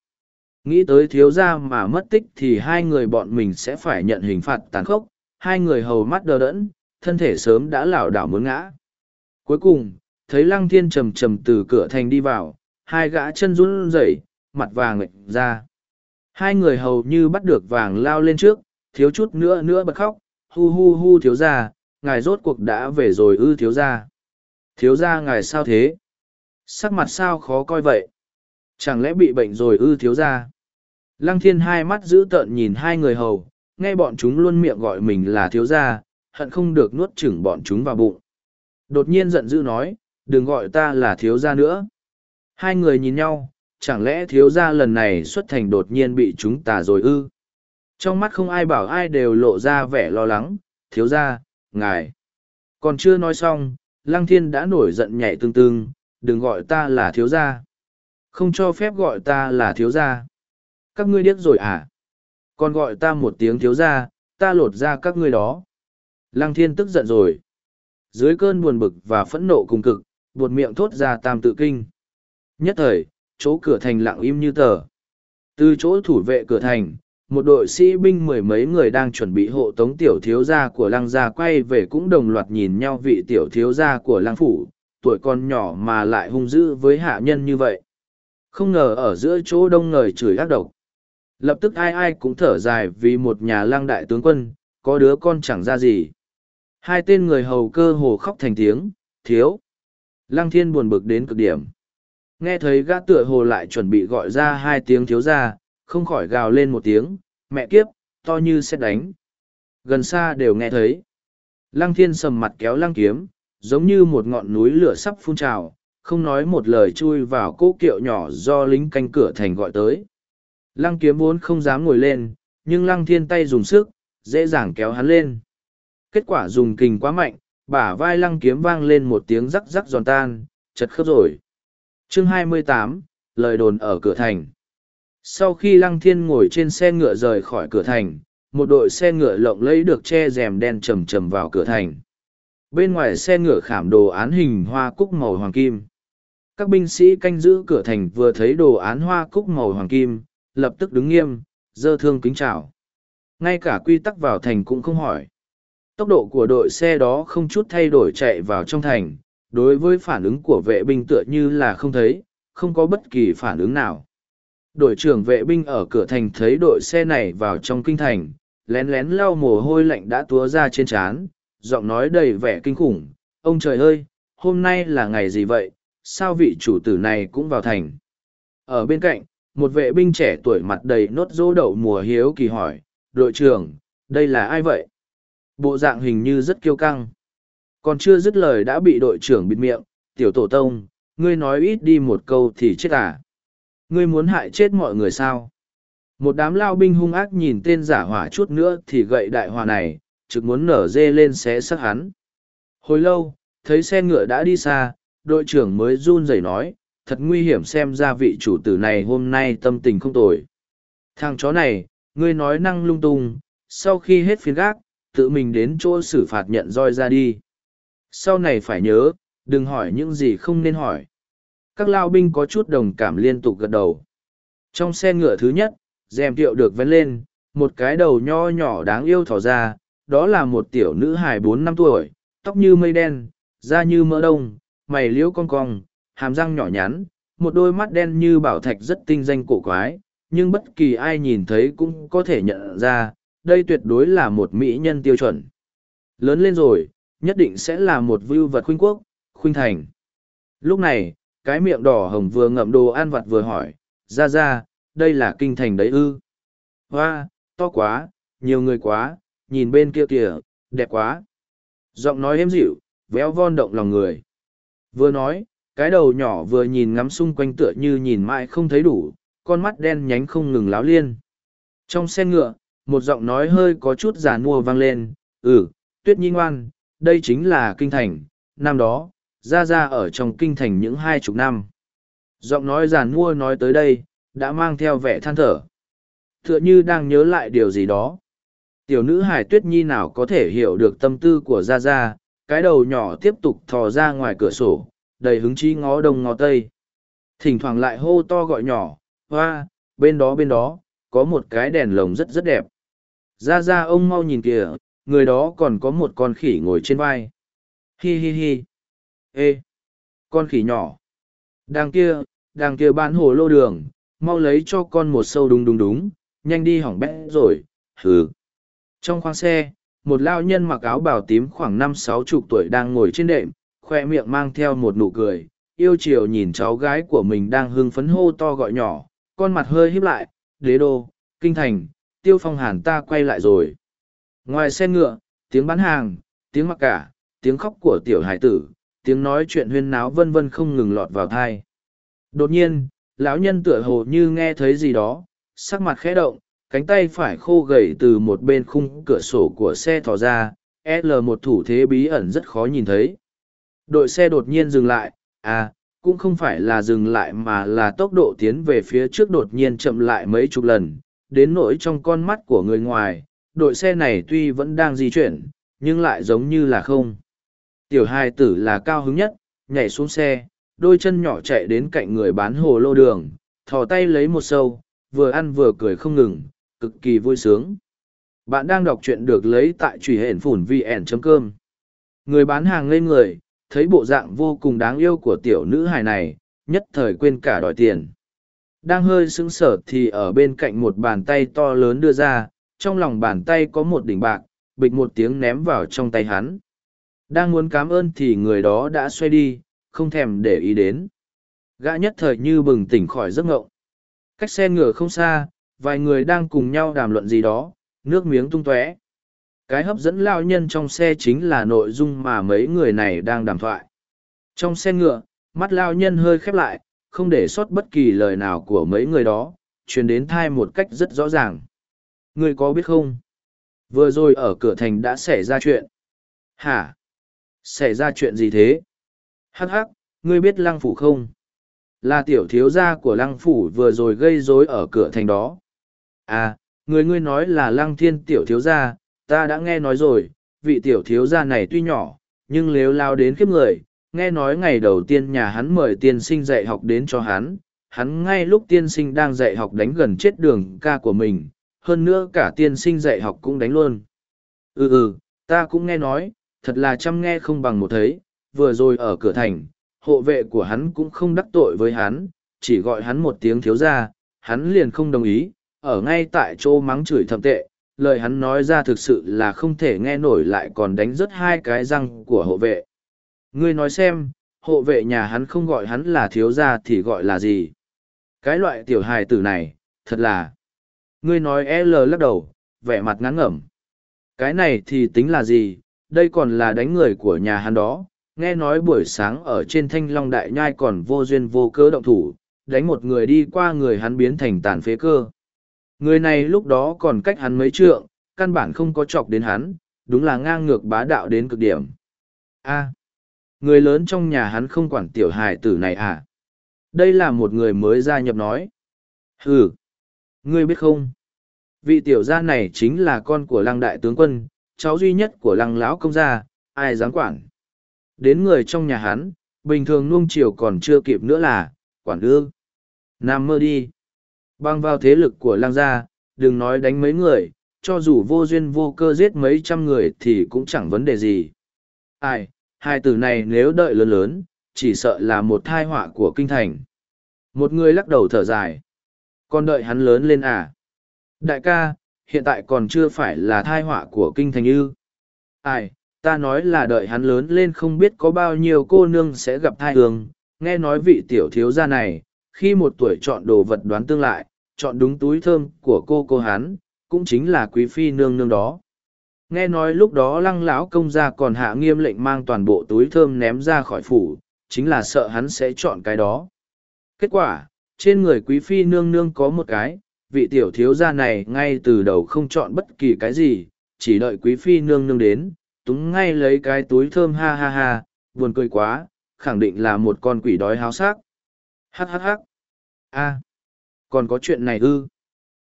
Nghĩ tới thiếu gia mà mất tích thì hai người bọn mình sẽ phải nhận hình phạt tàn khốc, hai người hầu mắt đờ đẫn, thân thể sớm đã lảo đảo muốn ngã. Cuối cùng, thấy lăng thiên trầm trầm từ cửa thành đi vào, hai gã chân run rẩy, mặt vàng lệch ra. Hai người hầu như bắt được vàng lao lên trước, thiếu chút nữa nữa bật khóc, hu hu hu thiếu gia, ngài rốt cuộc đã về rồi ư thiếu gia. Thiếu gia ngài sao thế? Sắc mặt sao khó coi vậy? Chẳng lẽ bị bệnh rồi ư thiếu gia? Lăng thiên hai mắt giữ tợn nhìn hai người hầu, nghe bọn chúng luôn miệng gọi mình là thiếu gia, hận không được nuốt chửng bọn chúng vào bụng. Đột nhiên giận dữ nói, đừng gọi ta là thiếu gia nữa. Hai người nhìn nhau, chẳng lẽ thiếu gia lần này xuất thành đột nhiên bị chúng ta rồi ư? Trong mắt không ai bảo ai đều lộ ra vẻ lo lắng, thiếu gia, ngài. Còn chưa nói xong, lăng thiên đã nổi giận nhảy tương tương, đừng gọi ta là thiếu gia. Không cho phép gọi ta là thiếu gia. Các ngươi điếc rồi à? Còn gọi ta một tiếng thiếu gia, ta lột ra các ngươi đó. Lăng thiên tức giận rồi. Dưới cơn buồn bực và phẫn nộ cùng cực, buột miệng thốt ra tam tự kinh. Nhất thời, chỗ cửa thành lặng im như tờ. Từ chỗ thủ vệ cửa thành, một đội sĩ binh mười mấy người đang chuẩn bị hộ tống tiểu thiếu gia của lăng gia quay về cũng đồng loạt nhìn nhau vị tiểu thiếu gia của lăng phủ, tuổi còn nhỏ mà lại hung dữ với hạ nhân như vậy. Không ngờ ở giữa chỗ đông ngời chửi ác độc. lập tức ai ai cũng thở dài vì một nhà lang đại tướng quân, có đứa con chẳng ra gì. Hai tên người hầu cơ hồ khóc thành tiếng, thiếu. Lăng thiên buồn bực đến cực điểm. Nghe thấy gã tựa hồ lại chuẩn bị gọi ra hai tiếng thiếu ra, không khỏi gào lên một tiếng, mẹ kiếp, to như xét đánh. Gần xa đều nghe thấy. Lăng thiên sầm mặt kéo lăng kiếm, giống như một ngọn núi lửa sắp phun trào không nói một lời chui vào cỗ kiệu nhỏ do lính canh cửa thành gọi tới. Lăng kiếm vốn không dám ngồi lên nhưng lăng thiên tay dùng sức dễ dàng kéo hắn lên. Kết quả dùng kình quá mạnh bả vai lăng kiếm vang lên một tiếng rắc rắc giòn tan chật khớp rồi. Chương 28, lời đồn ở cửa thành. Sau khi lăng thiên ngồi trên xe ngựa rời khỏi cửa thành một đội xe ngựa lộng lẫy được che rèm đen trầm trầm vào cửa thành. Bên ngoài xe ngựa khảm đồ án hình hoa cúc màu hoàng kim các binh sĩ canh giữ cửa thành vừa thấy đồ án hoa cúc màu hoàng kim, lập tức đứng nghiêm, dơ thương kính chào. Ngay cả quy tắc vào thành cũng không hỏi. Tốc độ của đội xe đó không chút thay đổi chạy vào trong thành, đối với phản ứng của vệ binh tựa như là không thấy, không có bất kỳ phản ứng nào. Đội trưởng vệ binh ở cửa thành thấy đội xe này vào trong kinh thành, lén lén lau mồ hôi lạnh đã túa ra trên trán, giọng nói đầy vẻ kinh khủng, ông trời ơi, hôm nay là ngày gì vậy? Sao vị chủ tử này cũng vào thành? Ở bên cạnh, một vệ binh trẻ tuổi mặt đầy nốt dỗ đậu mùa hiếu kỳ hỏi, đội trưởng, đây là ai vậy? Bộ dạng hình như rất kiêu căng. Còn chưa dứt lời đã bị đội trưởng bịt miệng, tiểu tổ tông, ngươi nói ít đi một câu thì chết à? Ngươi muốn hại chết mọi người sao? Một đám lao binh hung ác nhìn tên giả hỏa chút nữa thì gậy đại hòa này, trực muốn nở dê lên xé xác hắn. Hồi lâu, thấy xe ngựa đã đi xa đội trưởng mới run rẩy nói, thật nguy hiểm xem ra vị chủ tử này hôm nay tâm tình không tồi. Thằng chó này, ngươi nói năng lung tung, sau khi hết phiên gác, tự mình đến chỗ xử phạt nhận roi ra đi. Sau này phải nhớ, đừng hỏi những gì không nên hỏi. Các lao binh có chút đồng cảm liên tục gật đầu. Trong xe ngựa thứ nhất, rèm tiệu được vén lên, một cái đầu nho nhỏ đáng yêu thỏ ra, đó là một tiểu nữ hài bốn năm tuổi, tóc như mây đen, da như mỡ đông mày liễu cong cong, hàm răng nhỏ nhắn, một đôi mắt đen như bảo thạch rất tinh danh cổ quái, nhưng bất kỳ ai nhìn thấy cũng có thể nhận ra, đây tuyệt đối là một mỹ nhân tiêu chuẩn. Lớn lên rồi, nhất định sẽ là một vưu vật khuynh quốc, khuynh thành. Lúc này, cái miệng đỏ hồng vừa ngậm đồ ăn vặt vừa hỏi, ra ra, đây là kinh thành đấy ư? Hoa, to quá, nhiều người quá, nhìn bên kia kìa, đẹp quá. Giọng nói êm dịu, véo von động lòng người vừa nói, cái đầu nhỏ vừa nhìn ngắm xung quanh tựa như nhìn mãi không thấy đủ, con mắt đen nhánh không ngừng láo liên. Trong xe ngựa, một giọng nói hơi có chút giàn mua vang lên ừ tuyết nhi ngoan, đây chính là kinh thành, năm đó, ra ra ở trong kinh thành những hai chục năm. Giọng nói giàn mua nói tới đây, đã mang theo vẻ than thở. Tựa như đang nhớ lại điều gì đó. Tiểu nữ hải tuyết nhi nào có thể hiểu được tâm tư của gia gia cái đầu nhỏ tiếp tục thò ra ngoài cửa sổ, đầy hứng chí ngó đông ngó tây. Thỉnh thoảng lại hô to gọi nhỏ, hoa, bên đó bên đó, có một cái đèn lồng rất rất đẹp. Ra ra ông mau nhìn kìa, người đó còn có một con khỉ ngồi trên vai. Hi hi hi. Ê, con khỉ nhỏ. Đằng kia đằng kia bán hồ lô đường, mau lấy cho con một sâu đúng đúng đúng nhanh đi hỏng bét rồi, hừ. Trong khoang xe một lao nhân mặc áo bào tím khoảng năm sáu chục tuổi đang ngồi trên đệm, khoe miệng mang theo một nụ cười. Yêu chiều nhìn cháu gái của mình đang hưng phấn hô to gọi nhỏ, con mặt hơi híp lại, đế đô, kinh thành, tiêu phong hàn ta quay lại rồi. Ngoài xe ngựa, tiếng bán hàng, tiếng mặc cả, tiếng khóc của tiểu hải tử, tiếng nói chuyện huyên náo vân vân không ngừng lọt vào thai đột nhiên, lão nhân tựa hồ như nghe thấy gì đó, sắc mặt khẽ động cánh tay phải khô gầy từ một bên khung cửa sổ của xe thò ra, l một thủ thế bí ẩn rất khó nhìn thấy. Đội xe đột nhiên dừng lại à cũng không phải là dừng lại mà là tốc độ tiến về phía trước đột nhiên chậm lại mấy chục lần, đến nỗi trong con mắt của người ngoài, đội xe này tuy vẫn đang di chuyển, nhưng lại giống như là không. Tiểu hai tử là cao hứng nhất, nhảy xuống xe, đôi chân nhỏ chạy đến cạnh người bán hồ lô đường, thò tay lấy một sâu, vừa ăn vừa cười không ngừng cực kỳ vui sướng bạn đang đọc truyện được lấy tại truy hển phủn vn.com. người bán hàng lên người thấy bộ dạng vô cùng đáng yêu của tiểu nữ hài này nhất thời quên cả đòi tiền Đang hơi sững sờ thì ở bên cạnh một bàn tay to lớn đưa ra, trong lòng bàn tay có một đỉnh bạc, bịch một tiếng ném vào trong tay hắn. Đang muốn cảm ơn thì người đó đã xoay đi, không thèm để ý đến. Gã nhất thời như bừng tỉnh khỏi giấc ngộng. Cách xe ngựa không xa, vài người đang cùng nhau đàm luận gì đó, nước miếng tung tóe. Cái hấp dẫn lao nhân trong xe chính là nội dung mà mấy người này đang đàm thoại. Trong xe ngựa, mắt lao nhân hơi khép lại, không để sót bất kỳ lời nào của mấy người đó, truyền đến thai một cách rất rõ ràng. Ngươi có biết không? Vừa rồi ở cửa thành đã xảy ra chuyện. Hả? Xảy ra chuyện gì thế? Hắc hắc, ngươi biết lăng phủ không? Là tiểu thiếu gia của lăng phủ vừa rồi gây rối ở cửa thành đó. À, người ngươi nói là lăng thiên tiểu thiếu gia, ta đã nghe nói rồi, vị tiểu thiếu gia này tuy nhỏ, nhưng nếu lao đến khiếp người, nghe nói ngày đầu tiên nhà hắn mời tiên sinh dạy học đến cho hắn, hắn ngay lúc tiên sinh đang dạy học đánh gần chết đường ca của mình, hơn nữa cả tiên sinh dạy học cũng đánh luôn. Ừ ừ, ta cũng nghe nói, thật là chăm nghe không bằng một thấy, vừa rồi ở cửa thành, hộ vệ của hắn cũng không đắc tội với hắn, chỉ gọi hắn một tiếng thiếu gia, hắn liền không đồng ý, ở ngay tại chỗ mắng chửi thầm tệ, lời hắn nói ra thực sự là không thể nghe nổi lại còn đánh rớt hai cái răng của hộ vệ. Ngươi nói xem, hộ vệ nhà hắn không gọi hắn là thiếu gia thì gọi là gì? Cái loại tiểu hài tử này, thật là... Ngươi nói L lắc đầu, vẻ mặt ngắn ngẩm. Cái này thì tính là gì, đây còn là đánh người của nhà hắn đó. Nghe nói buổi sáng ở trên thanh long đại nhai còn vô duyên vô cớ động thủ, đánh một người đi qua người hắn biến thành tàn phế cơ. Người này lúc đó còn cách hắn mấy trượng, căn bản không có chọc đến hắn, đúng là ngang ngược bá đạo đến cực điểm. A, người lớn trong nhà hắn không quản tiểu hài tử này à? Đây là một người mới gia nhập nói. Ừ, ngươi biết không? Vị tiểu gia này chính là con của lăng đại tướng quân, cháu duy nhất của lăng lão công gia, ai dám quản. Đến người trong nhà hắn, bình thường nuông chiều còn chưa kịp nữa là, quản đương. Nam mơ đi. Băng vào thế lực của lang gia, đừng nói đánh mấy người, cho dù vô duyên vô cơ giết mấy trăm người thì cũng chẳng vấn đề gì. Ai, hai từ này nếu đợi lớn lớn, chỉ sợ là một thai họa của kinh thành. Một người lắc đầu thở dài. Còn đợi hắn lớn lên à? Đại ca, hiện tại còn chưa phải là thai họa của kinh thành ư. Ai, ta nói là đợi hắn lớn lên không biết có bao nhiêu cô nương sẽ gặp thai hương, nghe nói vị tiểu thiếu gia này, khi một tuổi chọn đồ vật đoán tương lại, chọn đúng túi thơm của cô cô hắn, cũng chính là quý phi nương nương đó. Nghe nói lúc đó lăng lão công gia còn hạ nghiêm lệnh mang toàn bộ túi thơm ném ra khỏi phủ, chính là sợ hắn sẽ chọn cái đó. Kết quả, trên người quý phi nương nương có một cái, vị tiểu thiếu gia này ngay từ đầu không chọn bất kỳ cái gì, chỉ đợi quý phi nương nương đến, túng ngay lấy cái túi thơm ha ha ha, buồn cười quá, khẳng định là một con quỷ đói háo sắc. á c hhh A, còn có chuyện này ư?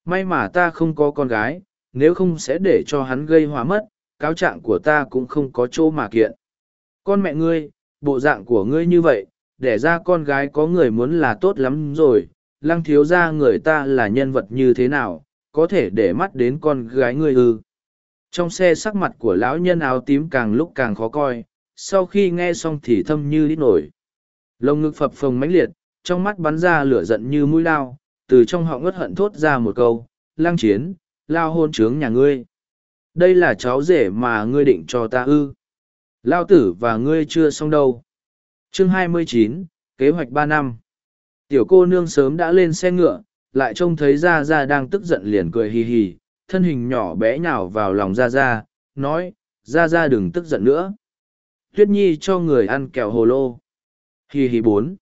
May mà ta không có con gái, nếu không sẽ để cho hắn gây hóa mất, cáo trạng của ta cũng không có chỗ mà kiện. Con mẹ ngươi, bộ dạng của ngươi như vậy, để ra con gái có người muốn là tốt lắm rồi, lăng thiếu ra người ta là nhân vật như thế nào, có thể để mắt đến con gái ngươi ư. Trong xe sắc mặt của lão nhân áo tím càng lúc càng khó coi, sau khi nghe xong thì thâm như đít nổi. Lông ngực phập phồng mãnh liệt, trong mắt bắn ra lửa giận như mũi lao, từ trong họ ngất hận thốt ra một câu, lăng chiến, lao hôn trướng nhà ngươi. Đây là cháu rể mà ngươi định cho ta ư. Lao tử và ngươi chưa xong đâu. Chương 29, kế hoạch ba năm. Tiểu cô nương sớm đã lên xe ngựa, lại trông thấy Gia Gia đang tức giận liền cười hì hì, thân hình nhỏ bé nhào vào lòng Gia Gia, nói, Gia Gia đừng tức giận nữa. Tuyết Nhi cho người ăn kẹo hồ lô. Hì hì bốn.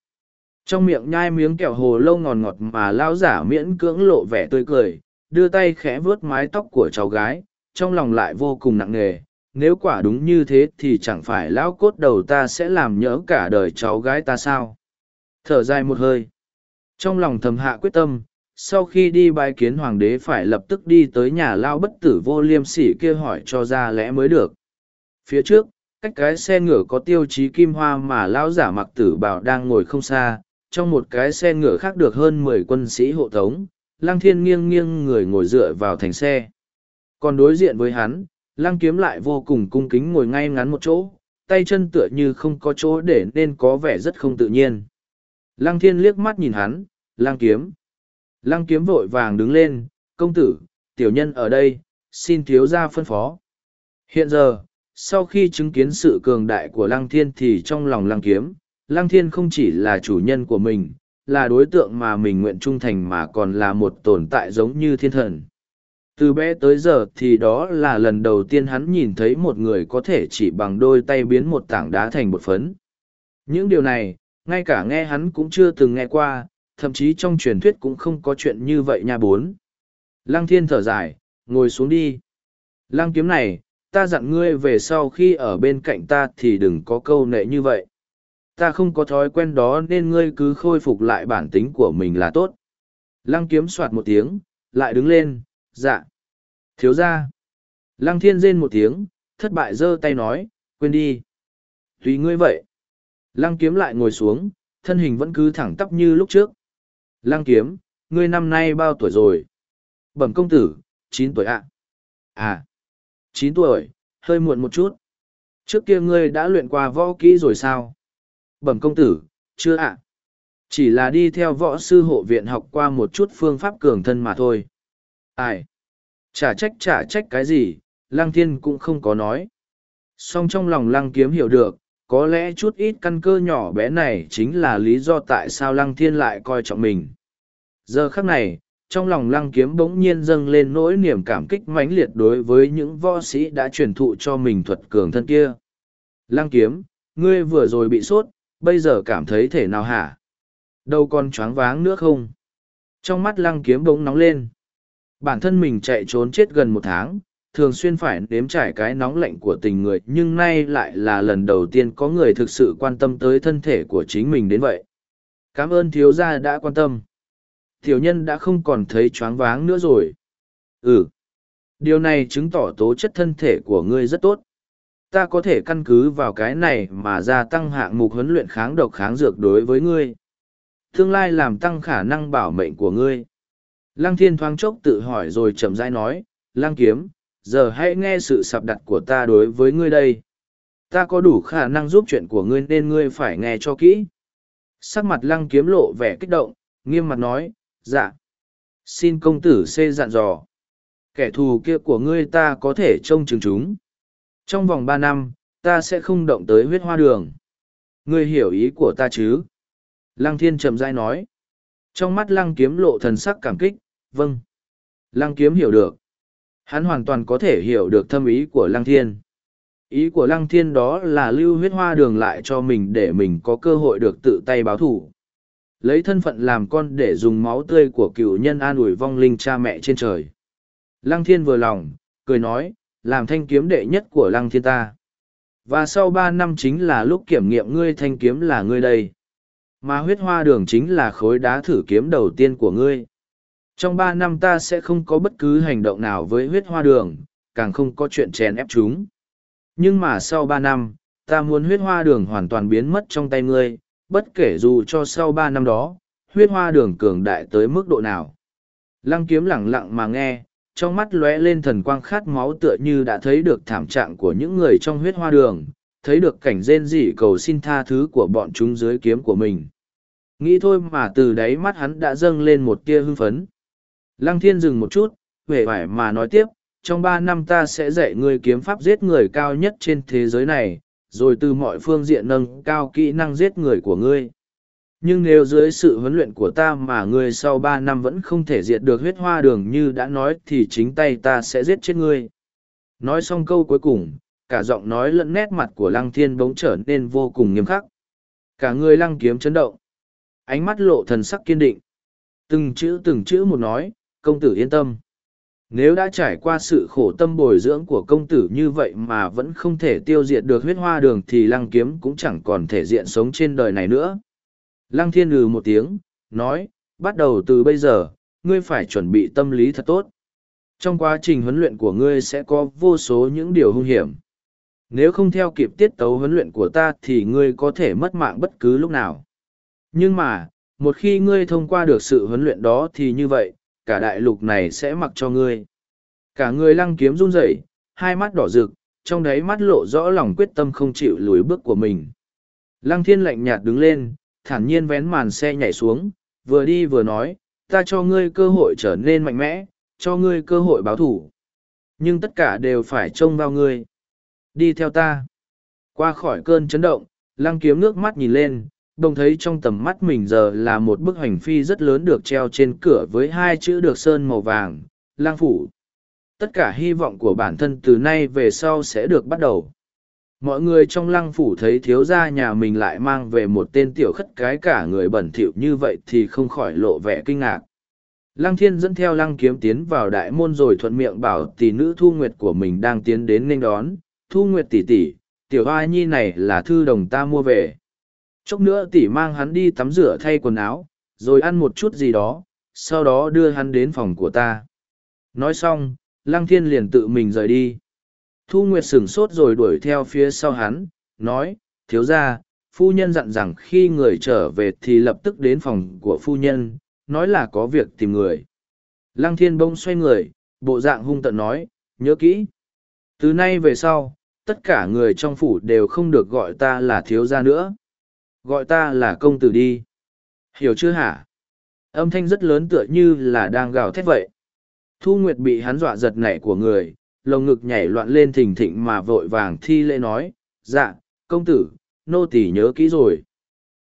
Trong miệng nhai miếng kẹo hồ lâu ngọt ngọt mà lao giả miễn cưỡng lộ vẻ tươi cười, đưa tay khẽ vuốt mái tóc của cháu gái, trong lòng lại vô cùng nặng nề. Nếu quả đúng như thế thì chẳng phải lão cốt đầu ta sẽ làm nhỡ cả đời cháu gái ta sao? Thở dài một hơi. Trong lòng thầm hạ quyết tâm, sau khi đi bài kiến hoàng đế phải lập tức đi tới nhà lao bất tử vô liêm sỉ kia hỏi cho ra lẽ mới được. Phía trước, cách cái xe ngựa có tiêu chí kim hoa mà lão giả mặc tử bảo đang ngồi không xa, trong một cái xe ngựa khác được hơn mười quân sĩ hộ tống, lăng thiên nghiêng nghiêng người ngồi dựa vào thành xe. Còn đối diện với hắn, lăng kiếm lại vô cùng cung kính ngồi ngay ngắn một chỗ, tay chân tựa như không có chỗ để nên có vẻ rất không tự nhiên. Lăng thiên liếc mắt nhìn hắn, lăng kiếm. Lăng kiếm vội vàng đứng lên, công tử, tiểu nhân ở đây, xin thiếu ra phân phó. Hiện giờ, sau khi chứng kiến sự cường đại của lăng thiên thì trong lòng lăng kiếm, lăng thiên không chỉ là chủ nhân của mình, là đối tượng mà mình nguyện trung thành mà còn là một tồn tại giống như thiên thần. Từ bé tới giờ thì đó là lần đầu tiên hắn nhìn thấy một người có thể chỉ bằng đôi tay biến một tảng đá thành một phấn. Những điều này, ngay cả nghe hắn cũng chưa từng nghe qua, thậm chí trong truyền thuyết cũng không có chuyện như vậy nha bốn. Lăng thiên thở dài, ngồi xuống đi. Lăng kiếm này, ta dặn ngươi về sau khi ở bên cạnh ta thì đừng có câu nệ như vậy. Ta không có thói quen đó nên ngươi cứ khôi phục lại bản tính của mình là tốt. Lăng kiếm soạt một tiếng, lại đứng lên, dạ. Thiếu ra. Lăng thiên rên một tiếng, thất bại giơ tay nói, quên đi. Tùy ngươi vậy. Lăng kiếm lại ngồi xuống, thân hình vẫn cứ thẳng tắp như lúc trước. Lăng kiếm, ngươi năm nay bao tuổi rồi? Bẩm công tử, chín tuổi ạ. À. à, chín tuổi, hơi muộn một chút. Trước kia ngươi đã luyện qua võ kỹ rồi sao? Bẩm công tử, chưa ạ. Chỉ là đi theo võ sư hộ viện học qua một chút phương pháp cường thân mà thôi. Ai? Chả trách chả trách cái gì, lăng thiên cũng không có nói. Song trong lòng lăng kiếm hiểu được, có lẽ chút ít căn cơ nhỏ bé này chính là lý do tại sao lăng thiên lại coi trọng mình. Giờ khắc này, trong lòng lăng kiếm bỗng nhiên dâng lên nỗi niềm cảm kích mãnh liệt đối với những võ sĩ đã truyền thụ cho mình thuật cường thân kia. Lăng kiếm, ngươi vừa rồi bị sốt, bây giờ cảm thấy thể nào hả? Đâu còn choáng váng nữa không? Trong mắt lăng kiếm bỗng nóng lên. Bản thân mình chạy trốn chết gần một tháng, thường xuyên phải nếm trải cái nóng lạnh của tình người nhưng nay lại là lần đầu tiên có người thực sự quan tâm tới thân thể của chính mình đến vậy. Cảm ơn thiếu gia đã quan tâm. Tiểu nhân đã không còn thấy choáng váng nữa rồi. Ừ. Điều này chứng tỏ tố chất thân thể của ngươi rất tốt. Ta có thể căn cứ vào cái này mà gia tăng hạng mục huấn luyện kháng độc kháng dược đối với ngươi. Tương lai làm tăng khả năng bảo mệnh của ngươi. Lăng thiên thoáng chốc tự hỏi rồi chậm rãi nói, Lăng kiếm, giờ hãy nghe sự sạp đặt của ta đối với ngươi đây. Ta có đủ khả năng giúp chuyện của ngươi nên ngươi phải nghe cho kỹ. Sắc mặt lăng kiếm lộ vẻ kích động, nghiêm mặt nói, dạ. Xin công tử xê dặn dò. Kẻ thù kia của ngươi ta có thể trông chừng chúng. Trong vòng ba năm, ta sẽ không động tới huyết hoa đường. Ngươi hiểu ý của ta chứ? Lăng thiên trầm dai nói. Trong mắt lăng kiếm lộ thần sắc cảm kích, vâng. Lăng kiếm hiểu được. Hắn hoàn toàn có thể hiểu được thâm ý của lăng thiên. Ý của lăng thiên đó là lưu huyết hoa đường lại cho mình để mình có cơ hội được tự tay báo thủ. Lấy thân phận làm con để dùng máu tươi của cựu nhân an ủi vong linh cha mẹ trên trời. Lăng thiên vừa lòng, cười nói, làm thanh kiếm đệ nhất của lăng thiên ta. Và sau ba năm chính là lúc kiểm nghiệm ngươi thanh kiếm là ngươi đây. Mà huyết hoa đường chính là khối đá thử kiếm đầu tiên của ngươi. Trong ba năm ta sẽ không có bất cứ hành động nào với huyết hoa đường, càng không có chuyện chèn ép chúng. Nhưng mà sau ba năm, ta muốn huyết hoa đường hoàn toàn biến mất trong tay ngươi, bất kể dù cho sau ba năm đó, huyết hoa đường cường đại tới mức độ nào. Lăng kiếm lẳng lặng mà nghe, trong mắt lóe lên thần quang khát máu tựa như đã thấy được thảm trạng của những người trong huyết hoa đường, thấy được cảnh rên rỉ cầu xin tha thứ của bọn chúng dưới kiếm của mình. Nghĩ thôi mà từ đáy mắt hắn đã dâng lên một tia hưng phấn. Lăng thiên dừng một chút, vẻ vải mà nói tiếp, trong ba năm ta sẽ dạy ngươi kiếm pháp giết người cao nhất trên thế giới này, rồi từ mọi phương diện nâng cao kỹ năng giết người của ngươi. Nhưng nếu dưới sự huấn luyện của ta mà ngươi sau ba năm vẫn không thể diệt được huyết hoa đường như đã nói thì chính tay ta sẽ giết chết ngươi. Nói xong câu cuối cùng, cả giọng nói lẫn nét mặt của lăng thiên bỗng trở nên vô cùng nghiêm khắc. Cả người lăng kiếm chấn động. Ánh mắt lộ thần sắc kiên định. Từng chữ từng chữ một nói, công tử yên tâm. Nếu đã trải qua sự khổ tâm bồi dưỡng của công tử như vậy mà vẫn không thể tiêu diệt được huyết hoa đường thì lăng kiếm cũng chẳng còn thể diện sống trên đời này nữa. Lăng thiên lừ một tiếng, nói, bắt đầu từ bây giờ, ngươi phải chuẩn bị tâm lý thật tốt. Trong quá trình huấn luyện của ngươi sẽ có vô số những điều hung hiểm. Nếu không theo kịp tiết tấu huấn luyện của ta thì ngươi có thể mất mạng bất cứ lúc nào. Nhưng mà, một khi ngươi thông qua được sự huấn luyện đó thì như vậy, cả đại lục này sẽ mặc cho ngươi. Cả người lăng kiếm run rẩy, hai mắt đỏ rực, trong đáy mắt lộ rõ lòng quyết tâm không chịu lùi bước của mình. Lăng thiên lạnh nhạt đứng lên, thản nhiên vén màn xe nhảy xuống, vừa đi vừa nói, ta cho ngươi cơ hội trở nên mạnh mẽ, cho ngươi cơ hội báo thủ. Nhưng tất cả đều phải trông vào ngươi. Đi theo ta. Qua khỏi cơn chấn động, lăng kiếm nước mắt nhìn lên, đồng thấy trong tầm mắt mình giờ là một bức hành phi rất lớn được treo trên cửa với hai chữ được sơn màu vàng, lang phủ. Tất cả hy vọng của bản thân từ nay về sau sẽ được bắt đầu. Mọi người trong lăng phủ thấy thiếu gia nhà mình lại mang về một tên tiểu khất cái cả người bẩn thỉu như vậy thì không khỏi lộ vẻ kinh ngạc. Lăng thiên dẫn theo lăng kiếm tiến vào đại môn rồi thuận miệng bảo tỷ nữ thu nguyệt của mình đang tiến đến nên đón. Thu nguyệt tỷ tỷ, tiểu hoa nhi này là thư đồng ta mua về. Chốc nữa tỷ mang hắn đi tắm rửa thay quần áo, rồi ăn một chút gì đó, sau đó đưa hắn đến phòng của ta. Nói xong, lăng thiên liền tự mình rời đi. Thu Nguyệt sửng sốt rồi đuổi theo phía sau hắn, nói, thiếu ra, phu nhân dặn rằng khi người trở về thì lập tức đến phòng của phu nhân, nói là có việc tìm người. Lăng thiên bông xoay người, bộ dạng hung tận nói, nhớ kỹ. Từ nay về sau, tất cả người trong phủ đều không được gọi ta là thiếu gia nữa. Gọi ta là công tử đi. Hiểu chưa hả? Âm thanh rất lớn tựa như là đang gào thét vậy. Thu Nguyệt bị hắn dọa giật nảy của người, lồng ngực nhảy loạn lên thình thịnh mà vội vàng thi lễ nói, dạ, công tử, nô tỳ nhớ kỹ rồi.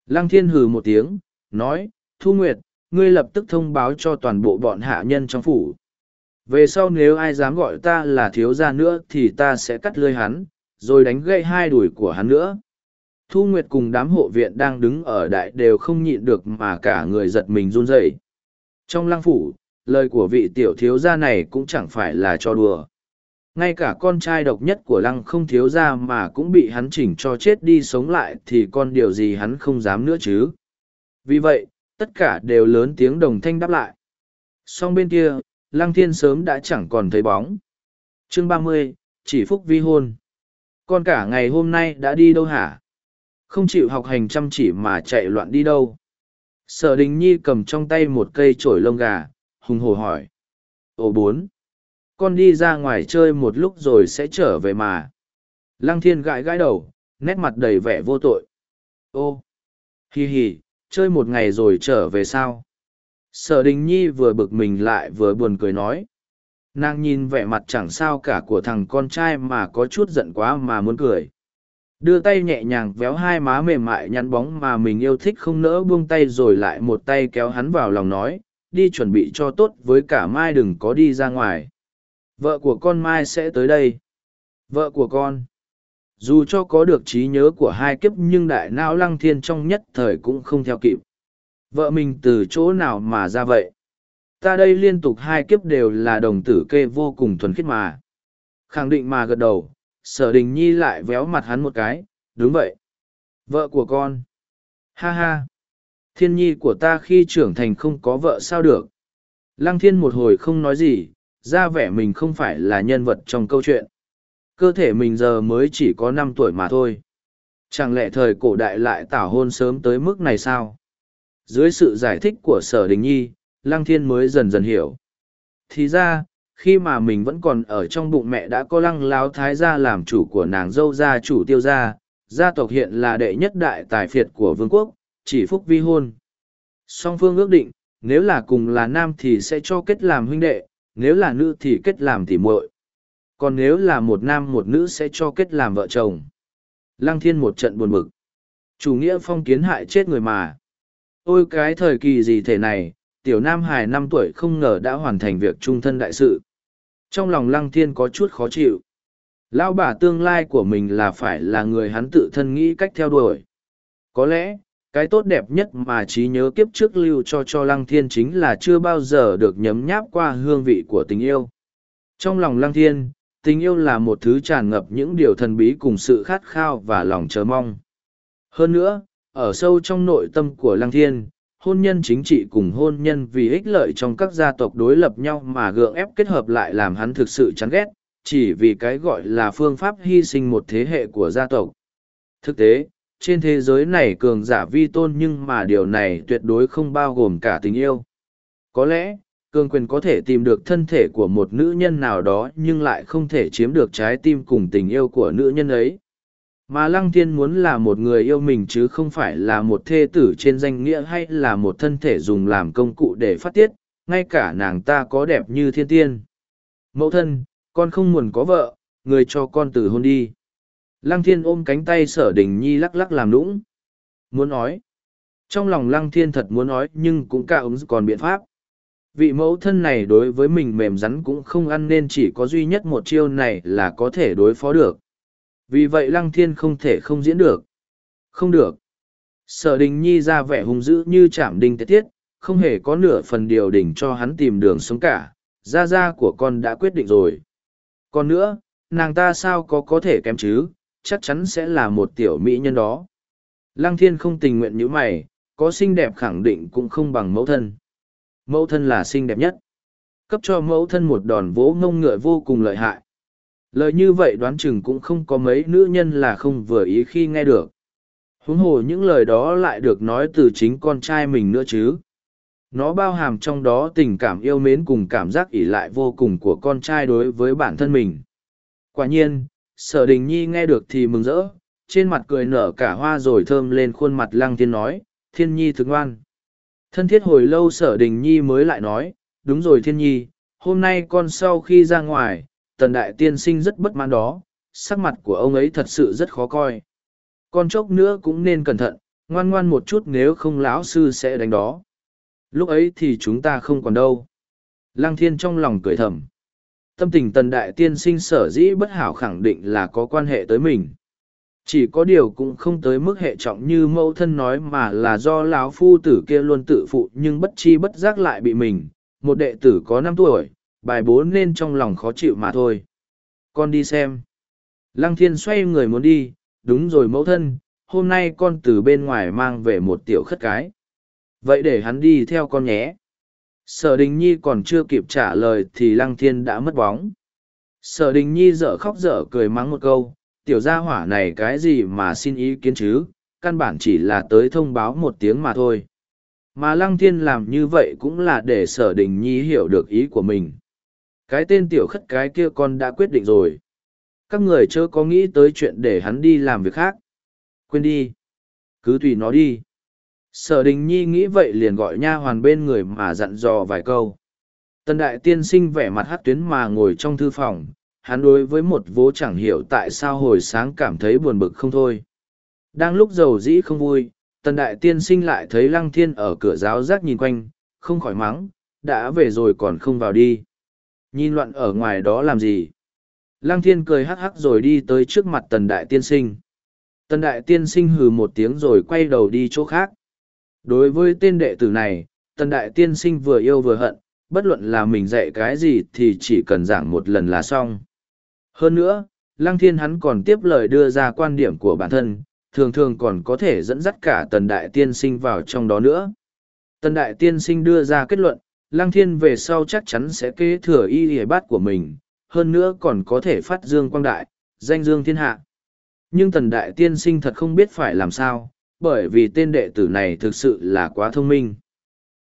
Lăng thiên hừ một tiếng, nói, Thu Nguyệt, ngươi lập tức thông báo cho toàn bộ bọn hạ nhân trong phủ. Về sau nếu ai dám gọi ta là thiếu gia nữa thì ta sẽ cắt lưới hắn, rồi đánh gãy hai đùi của hắn nữa. Thu Nguyệt cùng đám hộ viện đang đứng ở đại đều không nhịn được mà cả người giật mình run rẩy. Trong lăng phủ, lời của vị tiểu thiếu gia này cũng chẳng phải là cho đùa ngay cả con trai độc nhất của lăng không thiếu ra mà cũng bị hắn chỉnh cho chết đi sống lại thì con điều gì hắn không dám nữa chứ? Vì vậy, tất cả đều lớn tiếng đồng thanh đáp lại. Song bên kia, lăng thiên sớm đã chẳng còn thấy bóng. Chương ba mươi, chỉ phúc vi hôn. Con cả ngày hôm nay đã đi đâu hả? Không chịu học hành chăm chỉ mà chạy loạn đi đâu. Sở đình nhi cầm trong tay một cây chổi lông gà, hùng hồ hỏi. Ồ bốn con đi ra ngoài chơi một lúc rồi sẽ trở về mà. Lăng thiên gãi gãi đầu, nét mặt đầy vẻ vô tội. Ô, hì hì chơi một ngày rồi trở về sao? Sở đình nhi vừa bực mình lại vừa buồn cười nói. Nàng nhìn vẻ mặt chẳng sao cả của thằng con trai mà có chút giận quá mà muốn cười. Đưa tay nhẹ nhàng véo hai má mềm mại nhắn bóng mà mình yêu thích không nỡ buông tay rồi lại một tay kéo hắn vào lòng nói, đi chuẩn bị cho tốt với cả mai đừng có đi ra ngoài. Vợ của con Mai sẽ tới đây. Vợ của con. Dù cho có được trí nhớ của hai kiếp nhưng đại não lăng thiên trong nhất thời cũng không theo kịp. Vợ mình từ chỗ nào mà ra vậy? Ta đây liên tục hai kiếp đều là đồng tử kê vô cùng thuần khiết mà. Khẳng định mà gật đầu, sở đình nhi lại véo mặt hắn một cái, đúng vậy. Vợ của con. Ha ha. Thiên nhi của ta khi trưởng thành không có vợ sao được. Lăng thiên một hồi không nói gì, ra vẻ mình không phải là nhân vật trong câu chuyện. Cơ thể mình giờ mới chỉ có năm tuổi mà thôi. Chẳng lẽ thời cổ đại lại tảo hôn sớm tới mức này sao? Dưới sự giải thích của sở đình nhi, Lăng Thiên mới dần dần hiểu. Thì ra, khi mà mình vẫn còn ở trong bụng mẹ đã có lăng láo thái gia làm chủ của nàng dâu gia chủ tiêu gia, gia tộc hiện là đệ nhất đại tài phiệt của vương quốc, chỉ phúc vi hôn. Song phương ước định, nếu là cùng là nam thì sẽ cho kết làm huynh đệ, nếu là nữ thì kết làm tỉ muội, còn nếu là một nam một nữ sẽ cho kết làm vợ chồng. Lăng thiên một trận buồn bực. Chủ nghĩa phong kiến hại chết người mà. Ôi, cái thời kỳ gì thể này, tiểu nam hải năm tuổi không ngờ đã hoàn thành việc trung thân đại sự. Trong lòng lăng thiên có chút khó chịu. Lão bà tương lai của mình là phải là người hắn tự thân nghĩ cách theo đuổi. Có lẽ cái tốt đẹp nhất mà trí nhớ kiếp trước lưu cho cho lăng thiên chính là chưa bao giờ được nhấm nháp qua hương vị của tình yêu. Trong lòng lăng thiên, tình yêu là một thứ tràn ngập những điều thần bí cùng sự khát khao và lòng chờ mong. Hơn nữa, ở sâu trong nội tâm của lăng thiên, hôn nhân chính trị cùng hôn nhân vì ích lợi trong các gia tộc đối lập nhau mà gượng ép kết hợp lại làm hắn thực sự chán ghét, chỉ vì cái gọi là phương pháp hy sinh một thế hệ của gia tộc. Thực tế trên thế giới này cường giả vi tôn nhưng mà điều này tuyệt đối không bao gồm cả tình yêu. Có lẽ, cường quyền có thể tìm được thân thể của một nữ nhân nào đó nhưng lại không thể chiếm được trái tim cùng tình yêu của nữ nhân ấy. Mà Lăng Thiên muốn là một người yêu mình chứ không phải là một thê tử trên danh nghĩa hay là một thân thể dùng làm công cụ để phát tiết, ngay cả nàng ta có đẹp như thiên tiên. Mẫu thân, con không muốn có vợ, người cho con từ hôn đi. Lăng Thiên ôm cánh tay sở đình nhi lắc lắc làm lũng. Muốn nói. Trong lòng Lăng Thiên thật muốn nói nhưng cũng cả ứng còn biện pháp. Vị mẫu thân này đối với mình mềm rắn cũng không ăn nên chỉ có duy nhất một chiêu này là có thể đối phó được. Vì vậy Lăng Thiên không thể không diễn được. Không được. Sở đình nhi ra vẻ hung dữ như chạm đinh tiết tiết, không hề có nửa phần điều đỉnh cho hắn tìm đường sống cả. Gia gia của con đã quyết định rồi. Còn nữa, nàng ta sao có có thể kém chứ, chắc chắn sẽ là một tiểu mỹ nhân đó. Lăng thiên không tình nguyện như mày, có xinh đẹp khẳng định cũng không bằng mẫu thân. Mẫu thân là xinh đẹp nhất. Cấp cho mẫu thân một đòn vỗ ngông ngựa vô cùng lợi hại. Lời như vậy đoán chừng cũng không có mấy nữ nhân là không vừa ý khi nghe được. Huống hồ những lời đó lại được nói từ chính con trai mình nữa chứ. Nó bao hàm trong đó tình cảm yêu mến cùng cảm giác ỷ lại vô cùng của con trai đối với bản thân mình. Quả nhiên, sở đình nhi nghe được thì mừng rỡ, trên mặt cười nở cả hoa rồi thơm lên khuôn mặt lăng thiên nói, thiên nhi thức ngoan. Thân thiết hồi lâu sở đình nhi mới lại nói, đúng rồi thiên nhi, hôm nay con sau khi ra ngoài, tần đại tiên sinh rất bất mãn đó, sắc mặt của ông ấy thật sự rất khó coi. Con chốc nữa cũng nên cẩn thận, ngoan ngoan một chút nếu không lão sư sẽ đánh đó. Lúc ấy thì chúng ta không còn đâu. Lăng thiên trong lòng cười thầm. Tâm tình tần đại tiên sinh sở dĩ bất hảo khẳng định là có quan hệ tới mình. Chỉ có điều cũng không tới mức hệ trọng như mẫu thân nói mà là do lão phu tử kia luôn tự phụ nhưng bất chi bất giác lại bị mình. Một đệ tử có năm tuổi, bài bố nên trong lòng khó chịu mà thôi. Con đi xem. Lăng thiên xoay người muốn đi, đúng rồi mẫu thân, hôm nay con từ bên ngoài mang về một tiểu khất cái. Vậy để hắn đi theo con nhé. Sở Đình Nhi còn chưa kịp trả lời thì Lăng Thiên đã mất bóng. Sở Đình Nhi dở khóc dở cười mắng một câu, tiểu gia hỏa này cái gì mà xin ý kiến chứ, căn bản chỉ là tới thông báo một tiếng mà thôi. Mà Lăng Thiên làm như vậy cũng là để Sở Đình Nhi hiểu được ý của mình. Cái tên tiểu khất cái kia con đã quyết định rồi. Các người chớ có nghĩ tới chuyện để hắn đi làm việc khác. Quên đi. Cứ tùy nó đi sở đình nhi nghĩ vậy liền gọi nha hoàn bên người mà dặn dò vài câu. Tần đại tiên sinh vẻ mặt hát tuyến mà ngồi trong thư phòng, hắn đối với một vố chẳng hiểu tại sao hồi sáng cảm thấy buồn bực không thôi. Đang lúc giàu dĩ không vui tần đại tiên sinh lại thấy lăng thiên ở cửa giáo giác nhìn quanh, không khỏi mắng, đã về rồi còn không vào đi. Nhìn loạn ở ngoài đó làm gì? Lăng thiên cười hắc hắc rồi đi tới trước mặt tần đại tiên sinh. Tần đại tiên sinh hừ một tiếng rồi quay đầu đi chỗ khác Đối với tên đệ tử này, tần đại tiên sinh vừa yêu vừa hận, bất luận là mình dạy cái gì thì chỉ cần giảng một lần là xong. Hơn nữa, Lăng Thiên hắn còn tiếp lời đưa ra quan điểm của bản thân, thường thường còn có thể dẫn dắt cả tần đại tiên sinh vào trong đó nữa. Tần đại tiên sinh đưa ra kết luận, Lăng Thiên về sau chắc chắn sẽ kế thừa y hề bát của mình, hơn nữa còn có thể phát dương quang đại, danh dương thiên hạ. Nhưng tần đại tiên sinh thật không biết phải làm sao, bởi vì tên đệ tử này thực sự là quá thông minh.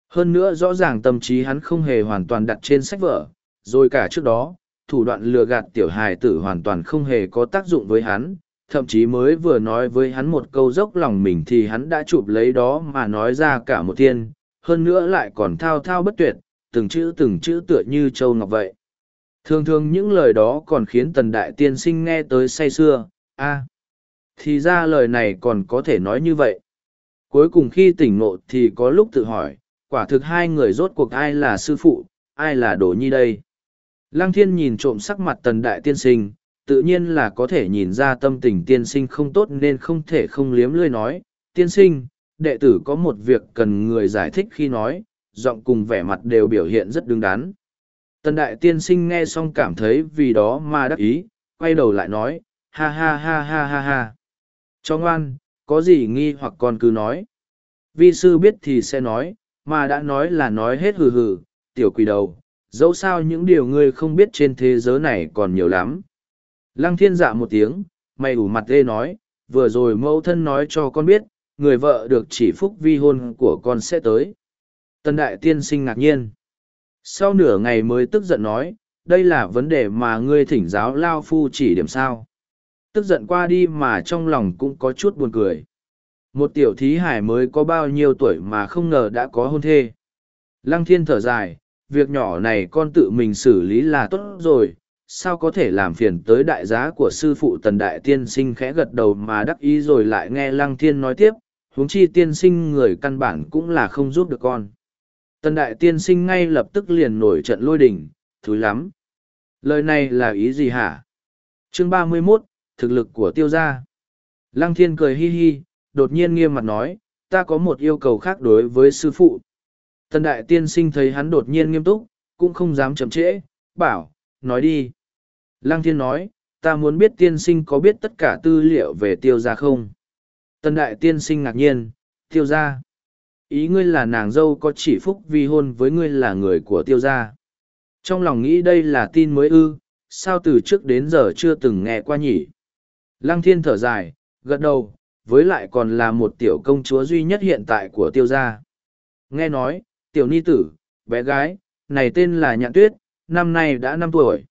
Hơn nữa rõ ràng tâm trí hắn không hề hoàn toàn đặt trên sách vở, rồi cả trước đó, thủ đoạn lừa gạt tiểu hài tử hoàn toàn không hề có tác dụng với hắn, thậm chí mới vừa nói với hắn một câu dốc lòng mình thì hắn đã chụp lấy đó mà nói ra cả một tiên. hơn nữa lại còn thao thao bất tuyệt, từng chữ từng chữ tựa như châu ngọc vậy. Thường thường những lời đó còn khiến tần đại tiên sinh nghe tới say xưa, a thì ra lời này còn có thể nói như vậy. Cuối cùng khi tỉnh ngộ thì có lúc tự hỏi, quả thực hai người rốt cuộc ai là sư phụ, ai là đồ nhi đây. Lăng thiên nhìn trộm sắc mặt tần đại tiên sinh, tự nhiên là có thể nhìn ra tâm tình tiên sinh không tốt nên không thể không liếm lươi nói. Tiên sinh, đệ tử có một việc cần người giải thích khi nói, giọng cùng vẻ mặt đều biểu hiện rất đứng đắn. Tần đại tiên sinh nghe xong cảm thấy vì đó mà đắc ý, quay đầu lại nói, ha ha ha ha ha ha. Cho ngoan, có gì nghi hoặc con cứ nói. Vi sư biết thì sẽ nói, mà đã nói là nói hết hừ hừ, tiểu quỷ đầu, dẫu sao những điều ngươi không biết trên thế giới này còn nhiều lắm. Lăng thiên dạ một tiếng, mày ủ mặt lê nói, vừa rồi mẫu thân nói cho con biết, người vợ được chỉ phúc vi hôn của con sẽ tới. Tân đại tiên sinh ngạc nhiên. Sau nửa ngày mới tức giận nói, đây là vấn đề mà ngươi thỉnh giáo Lao Phu chỉ điểm sao. Tức giận qua đi mà trong lòng cũng có chút buồn cười. Một tiểu thí hải mới có bao nhiêu tuổi mà không ngờ đã có hôn thê. Lăng thiên thở dài, việc nhỏ này con tự mình xử lý là tốt rồi, sao có thể làm phiền tới đại giá của sư phụ tần đại tiên sinh khẽ gật đầu mà đắc ý rồi lại nghe lăng thiên nói tiếp, huống chi tiên sinh người căn bản cũng là không giúp được con. Tần đại tiên sinh ngay lập tức liền nổi trận lôi đình, thúi lắm. Lời này là ý gì hả? Chương ba mươi 31, thực lực của tiêu gia. Lăng thiên cười hi hi, đột nhiên nghiêm mặt nói, ta có một yêu cầu khác đối với sư phụ. Tần đại tiên sinh thấy hắn đột nhiên nghiêm túc, cũng không dám chậm trễ, bảo, nói đi. Lăng thiên nói, ta muốn biết tiên sinh có biết tất cả tư liệu về tiêu gia không? Tần đại tiên sinh ngạc nhiên, tiêu gia. Ý ngươi là nàng dâu có chỉ phúc vi hôn với ngươi là người của tiêu gia. Trong lòng nghĩ đây là tin mới ư, sao từ trước đến giờ chưa từng nghe qua nhỉ? Lăng thiên thở dài, gật đầu, với lại còn là một tiểu công chúa duy nhất hiện tại của tiêu gia. Nghe nói, tiểu ni tử, bé gái, này tên là Nhạn Tuyết, năm nay đã năm tuổi.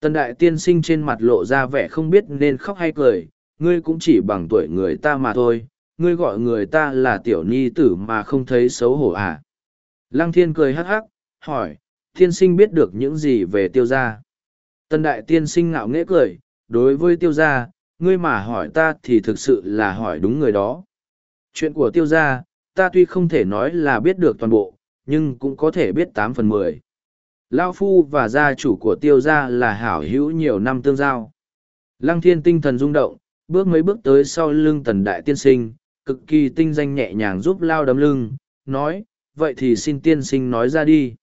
Tần đại tiên sinh trên mặt lộ ra vẻ không biết nên khóc hay cười, ngươi cũng chỉ bằng tuổi người ta mà thôi, ngươi gọi người ta là tiểu ni tử mà không thấy xấu hổ à. Lăng thiên cười hắc hắc, hỏi, tiên sinh biết được những gì về tiêu gia? Tần đại tiên sinh ngạo nghễ cười, đối với tiêu gia, ngươi mà hỏi ta thì thực sự là hỏi đúng người đó. Chuyện của tiêu gia, ta tuy không thể nói là biết được toàn bộ, nhưng cũng có thể biết tám phần mười. Lao Phu và gia chủ của tiêu gia là hảo hữu nhiều năm tương giao. Lăng thiên tinh thần rung động, bước mấy bước tới sau lưng tần đại tiên sinh, cực kỳ tinh danh nhẹ nhàng giúp Lao đấm lưng, nói, vậy thì xin tiên sinh nói ra đi.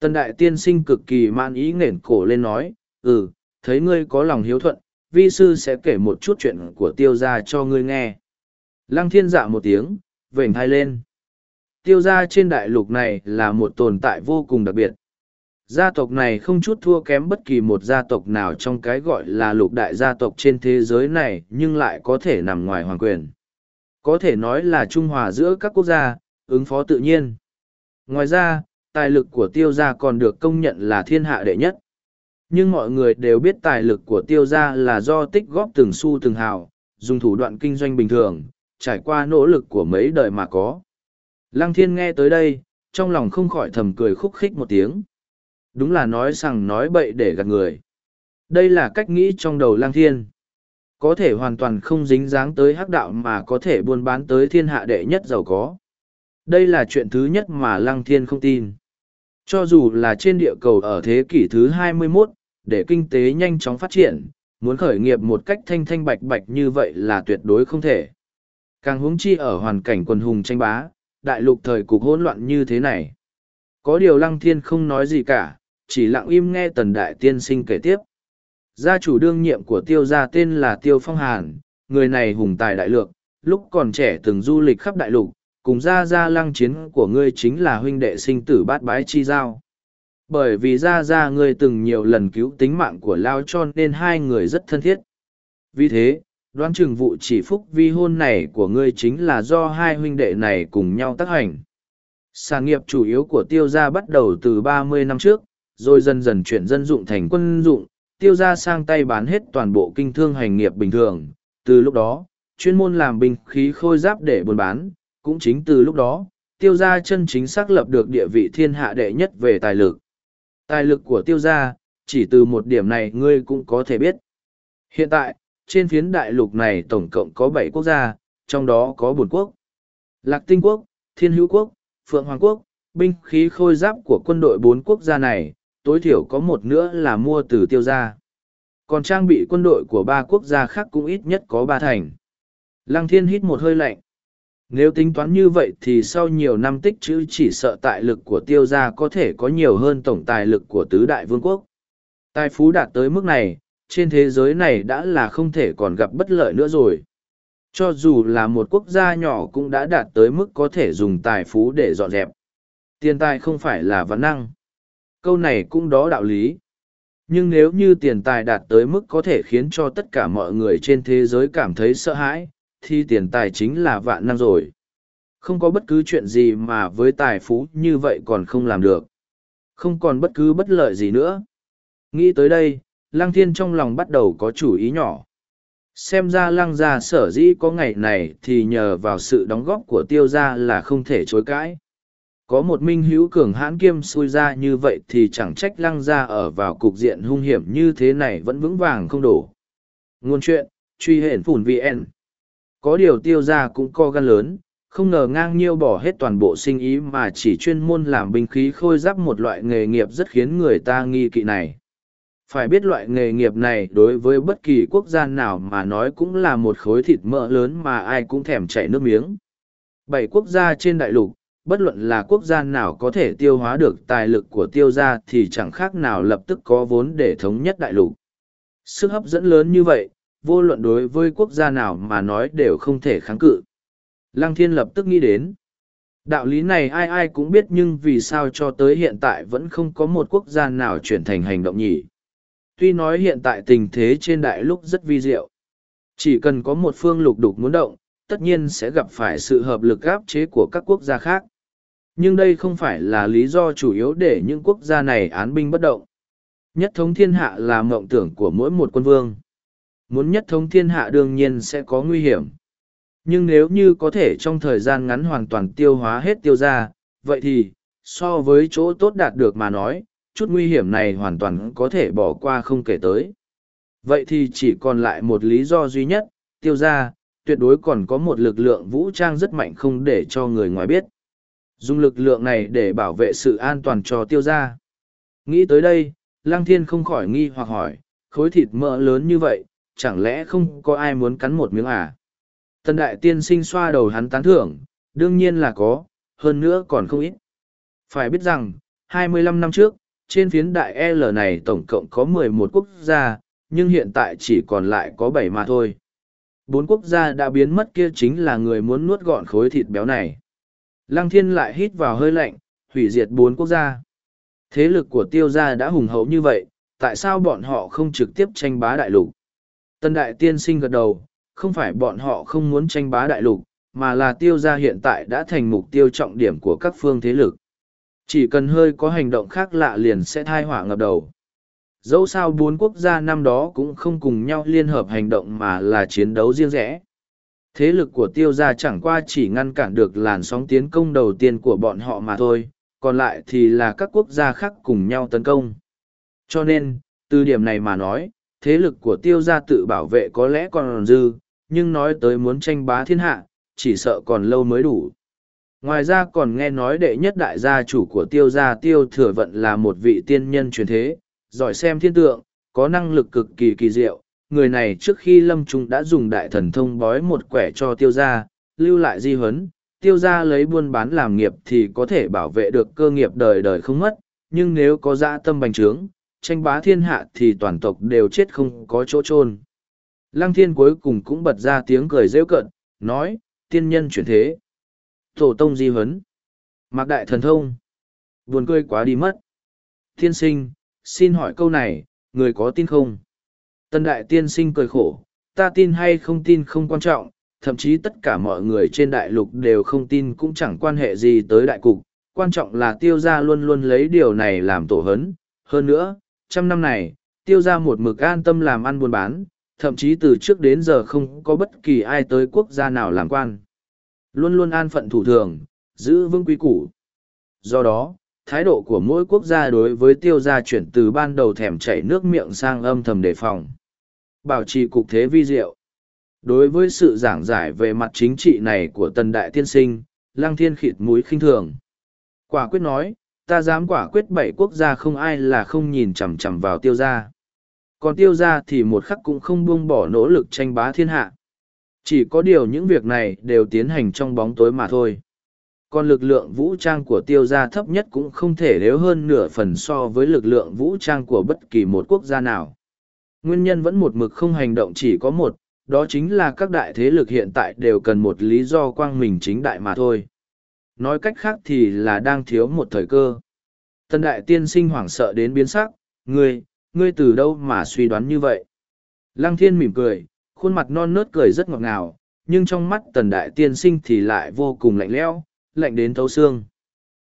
Tần đại tiên sinh cực kỳ man ý nghển cổ lên nói, ừ, thấy ngươi có lòng hiếu thuận, vi sư sẽ kể một chút chuyện của tiêu gia cho ngươi nghe. Lăng thiên dạ một tiếng, vểnh thai lên. Tiêu gia trên đại lục này là một tồn tại vô cùng đặc biệt. Gia tộc này không chút thua kém bất kỳ một gia tộc nào trong cái gọi là lục đại gia tộc trên thế giới này nhưng lại có thể nằm ngoài hoàng quyền. Có thể nói là trung hòa giữa các quốc gia, ứng phó tự nhiên. Ngoài ra, tài lực của tiêu gia còn được công nhận là thiên hạ đệ nhất nhưng mọi người đều biết tài lực của tiêu gia là do tích góp từng xu từng hào, dùng thủ đoạn kinh doanh bình thường, trải qua nỗ lực của mấy đời mà có. Lăng thiên nghe tới đây, trong lòng không khỏi thầm cười khúc khích một tiếng. Đúng là nói rằng nói bậy để gạt người. Đây là cách nghĩ trong đầu lăng thiên. Có thể hoàn toàn không dính dáng tới hắc đạo mà có thể buôn bán tới thiên hạ đệ nhất giàu có. Đây là chuyện thứ nhất mà lăng thiên không tin cho dù là trên địa cầu ở thế kỷ thứ 21, để kinh tế nhanh chóng phát triển, muốn khởi nghiệp một cách thanh thanh bạch bạch như vậy là tuyệt đối không thể. Càng huống chi ở hoàn cảnh quần hùng tranh bá, đại lục thời cục hỗn loạn như thế này. Có điều lăng thiên không nói gì cả, chỉ lặng im nghe tần đại tiên sinh kể tiếp. Gia chủ đương nhiệm của tiêu gia tên là Tiêu Phong Hàn, người này hùng tài đại lược, lúc còn trẻ từng du lịch khắp đại lục, cùng gia gia lăng chiến của ngươi chính là huynh đệ sinh tử bát bái chi giao. Bởi vì gia gia ngươi từng nhiều lần cứu tính mạng của Lao cho nên hai người rất thân thiết. Vì thế, đoán chừng vụ chỉ phúc vi hôn này của ngươi chính là do hai huynh đệ này cùng nhau tác hành. Sản nghiệp chủ yếu của tiêu gia bắt đầu từ ba mươi năm trước, rồi dần dần chuyển dân dụng thành quân dụng, tiêu gia sang tay bán hết toàn bộ kinh thương hành nghiệp bình thường. Từ lúc đó, chuyên môn làm binh khí khôi giáp để buôn bán, cũng chính từ lúc đó, tiêu gia chân chính xác lập được địa vị thiên hạ đệ nhất về tài lực. Tài lực của tiêu gia, chỉ từ một điểm này ngươi cũng có thể biết. Hiện tại, trên phiến đại lục này tổng cộng có bảy quốc gia, trong đó có bốn quốc. Lạc Tinh Quốc, Thiên Hữu Quốc, Phượng Hoàng Quốc, binh khí khôi giáp của quân đội bốn quốc gia này, tối thiểu có một nữa là mua từ tiêu gia. Còn trang bị quân đội của ba quốc gia khác cũng ít nhất có ba thành. Lăng Thiên hít một hơi lạnh. Nếu tính toán như vậy thì sau nhiều năm tích chữ chỉ sợ tài lực của tiêu gia có thể có nhiều hơn tổng tài lực của tứ đại vương quốc. Tài phú đạt tới mức này, trên thế giới này đã là không thể còn gặp bất lợi nữa rồi. Cho dù là một quốc gia nhỏ cũng đã đạt tới mức có thể dùng tài phú để dọn dẹp. Tiền tài không phải là văn năng. Câu này cũng đó đạo lý. Nhưng nếu như tiền tài đạt tới mức có thể khiến cho tất cả mọi người trên thế giới cảm thấy sợ hãi, thì tiền tài chính là vạn năng rồi. Không có bất cứ chuyện gì mà với tài phú như vậy còn không làm được. Không còn bất cứ bất lợi gì nữa. Nghĩ tới đây, Lăng Thiên trong lòng bắt đầu có chủ ý nhỏ. xem ra lăng gia sở dĩ có ngày này thì nhờ vào sự đóng góp của tiêu gia là không thể chối cãi có một minh hữu cường hãn kiêm xui ra như vậy thì chẳng trách lăng gia ở vào cục diện hung hiểm như thế này vẫn vững vàng không đổ nguồn chuyện truy hển phủn vn có điều tiêu gia cũng co gan lớn, không ngờ ngang nhiêu bỏ hết toàn bộ sinh ý mà chỉ chuyên môn làm binh khí khôi giáp một loại nghề nghiệp rất khiến người ta nghi kỵ này. Phải biết loại nghề nghiệp này đối với bất kỳ quốc gia nào mà nói cũng là một khối thịt mỡ lớn mà ai cũng thèm chảy nước miếng. Bảy quốc gia trên đại lục, bất luận là quốc gia nào có thể tiêu hóa được tài lực của tiêu gia thì chẳng khác nào lập tức có vốn để thống nhất đại lục. Sức hấp dẫn lớn như vậy vô luận đối với quốc gia nào mà nói đều không thể kháng cự lăng thiên lập tức nghĩ đến đạo lý này ai ai cũng biết nhưng vì sao cho tới hiện tại vẫn không có một quốc gia nào chuyển thành hành động nhỉ Tuy nói hiện tại tình thế trên đại lúc rất vi diệu. Chỉ cần có một phương lục đục muốn động, tất nhiên sẽ gặp phải sự hợp lực áp chế của các quốc gia khác. Nhưng đây không phải là lý do chủ yếu để những quốc gia này án binh bất động. Nhất thống thiên hạ là mộng tưởng của mỗi một quân vương. Muốn nhất thống thiên hạ đương nhiên sẽ có nguy hiểm. Nhưng nếu như có thể trong thời gian ngắn hoàn toàn tiêu hóa hết tiêu ra, vậy thì, so với chỗ tốt đạt được mà nói, chút nguy hiểm này hoàn toàn có thể bỏ qua không kể tới. Vậy thì chỉ còn lại một lý do duy nhất, tiêu ra, tuyệt đối còn có một lực lượng vũ trang rất mạnh không để cho người ngoài biết. Dùng lực lượng này để bảo vệ sự an toàn cho tiêu ra. Nghĩ tới đây, Lăng Thiên không khỏi nghi hoặc hỏi, khối thịt mỡ lớn như vậy, chẳng lẽ không có ai muốn cắn một miếng à? Tần đại tiên sinh xoa đầu hắn tán thưởng, đương nhiên là có, hơn nữa còn không ít. Phải biết rằng, 25 năm trước, trên phiến đại L này tổng cộng có 11 quốc gia, nhưng hiện tại chỉ còn lại có 7 mà thôi. Bốn quốc gia đã biến mất kia chính là người muốn nuốt gọn khối thịt béo này. Lăng thiên lại hít vào hơi lạnh, hủy diệt bốn quốc gia. Thế lực của tiêu gia đã hùng hậu như vậy, tại sao bọn họ không trực tiếp tranh bá đại lục? Tân đại tiên sinh gật đầu, không phải bọn họ không muốn tranh bá đại lục, mà là tiêu gia hiện tại đã thành mục tiêu trọng điểm của các phương thế lực. Chỉ cần hơi có hành động khác lạ liền sẽ thai họa ngập đầu. Dẫu sao bốn quốc gia năm đó cũng không cùng nhau liên hợp hành động mà là chiến đấu riêng rẽ. Thế lực của tiêu gia chẳng qua chỉ ngăn cản được làn sóng tiến công đầu tiên của bọn họ mà thôi, còn lại thì là các quốc gia khác cùng nhau tấn công. Cho nên, từ điểm này mà nói, thế lực của tiêu gia tự bảo vệ có lẽ còn dư, nhưng nói tới muốn tranh bá thiên hạ, chỉ sợ còn lâu mới đủ. Ngoài ra còn nghe nói đệ nhất đại gia chủ của tiêu gia tiêu thừa vận là một vị tiên nhân truyền thế, giỏi xem thiên tượng, có năng lực cực kỳ kỳ diệu. Người này trước khi lâm trung đã dùng đại thần thông bói một quẻ cho tiêu gia, lưu lại di huấn, tiêu gia lấy buôn bán làm nghiệp thì có thể bảo vệ được cơ nghiệp đời đời không mất, nhưng nếu có dã tâm bành trướng, tranh bá thiên hạ thì toàn tộc đều chết không có chỗ chôn. Lăng thiên cuối cùng cũng bật ra tiếng cười rêu cận, nói, tiên nhân chuyển thế. Tổ tông di huấn. Mạc đại thần thông. Buồn cười quá đi mất. Tiên sinh, xin hỏi câu này, người có tin không? Tân đại tiên sinh cười khổ, ta tin hay không tin không quan trọng, thậm chí tất cả mọi người trên đại lục đều không tin cũng chẳng quan hệ gì tới đại cục. Quan trọng là tiêu gia luôn luôn lấy điều này làm tổ hấn. Hơn nữa, trăm năm này, tiêu gia một mực an tâm làm ăn buôn bán, thậm chí từ trước đến giờ không có bất kỳ ai tới quốc gia nào làm quan luôn luôn an phận thủ thường, giữ vững quy củ. Do đó, thái độ của mỗi quốc gia đối với tiêu gia chuyển từ ban đầu thèm chảy nước miệng sang âm thầm đề phòng. Bảo trì cục thế vi diệu. Đối với sự giảng giải về mặt chính trị này của tần đại tiên sinh, lăng thiên khịt mũi khinh thường. Quả quyết nói, ta dám quả quyết bảy quốc gia không ai là không nhìn chằm chằm vào tiêu gia. Còn tiêu gia thì một khắc cũng không buông bỏ nỗ lực tranh bá thiên hạ. Chỉ có điều những việc này đều tiến hành trong bóng tối mà thôi. Còn lực lượng vũ trang của tiêu gia thấp nhất cũng không thể nếu hơn nửa phần so với lực lượng vũ trang của bất kỳ một quốc gia nào. Nguyên nhân vẫn một mực không hành động chỉ có một, đó chính là các đại thế lực hiện tại đều cần một lý do quang mình chính đại mà thôi. Nói cách khác thì là đang thiếu một thời cơ. Tân đại tiên sinh hoảng sợ đến biến sắc, ngươi, ngươi từ đâu mà suy đoán như vậy? Lăng thiên mỉm cười, khuôn mặt non nớt cười rất ngọt ngào, nhưng trong mắt tần đại tiên sinh thì lại vô cùng lạnh lẽo, lạnh đến thấu xương.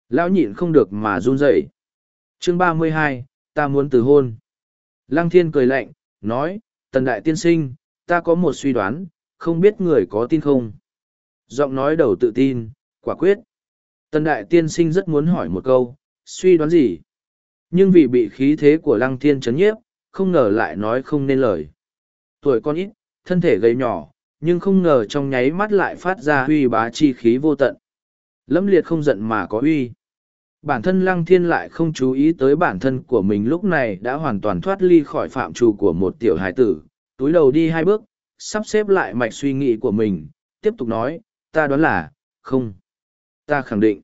Lão nhịn không được mà run rẩy. Chương ba mươi hai, ta muốn từ hôn. Lăng thiên cười lạnh, nói, tần đại tiên sinh, ta có một suy đoán, không biết người có tin không? Giọng nói đầu tự tin, quả quyết. Tần đại tiên sinh rất muốn hỏi một câu, suy đoán gì? Nhưng vì bị khí thế của lăng thiên chấn nhiếp, không ngờ lại nói không nên lời. Tuổi con ít, thân thể gầy nhỏ, nhưng không ngờ trong nháy mắt lại phát ra huy bá chi khí vô tận. Lâm liệt không giận mà có uy. Bản thân lăng thiên lại không chú ý tới bản thân của mình lúc này đã hoàn toàn thoát ly khỏi phạm trù của một tiểu hải tử, túi đầu đi hai bước, sắp xếp lại mạch suy nghĩ của mình, tiếp tục nói, ta đoán là, không. Ta khẳng định.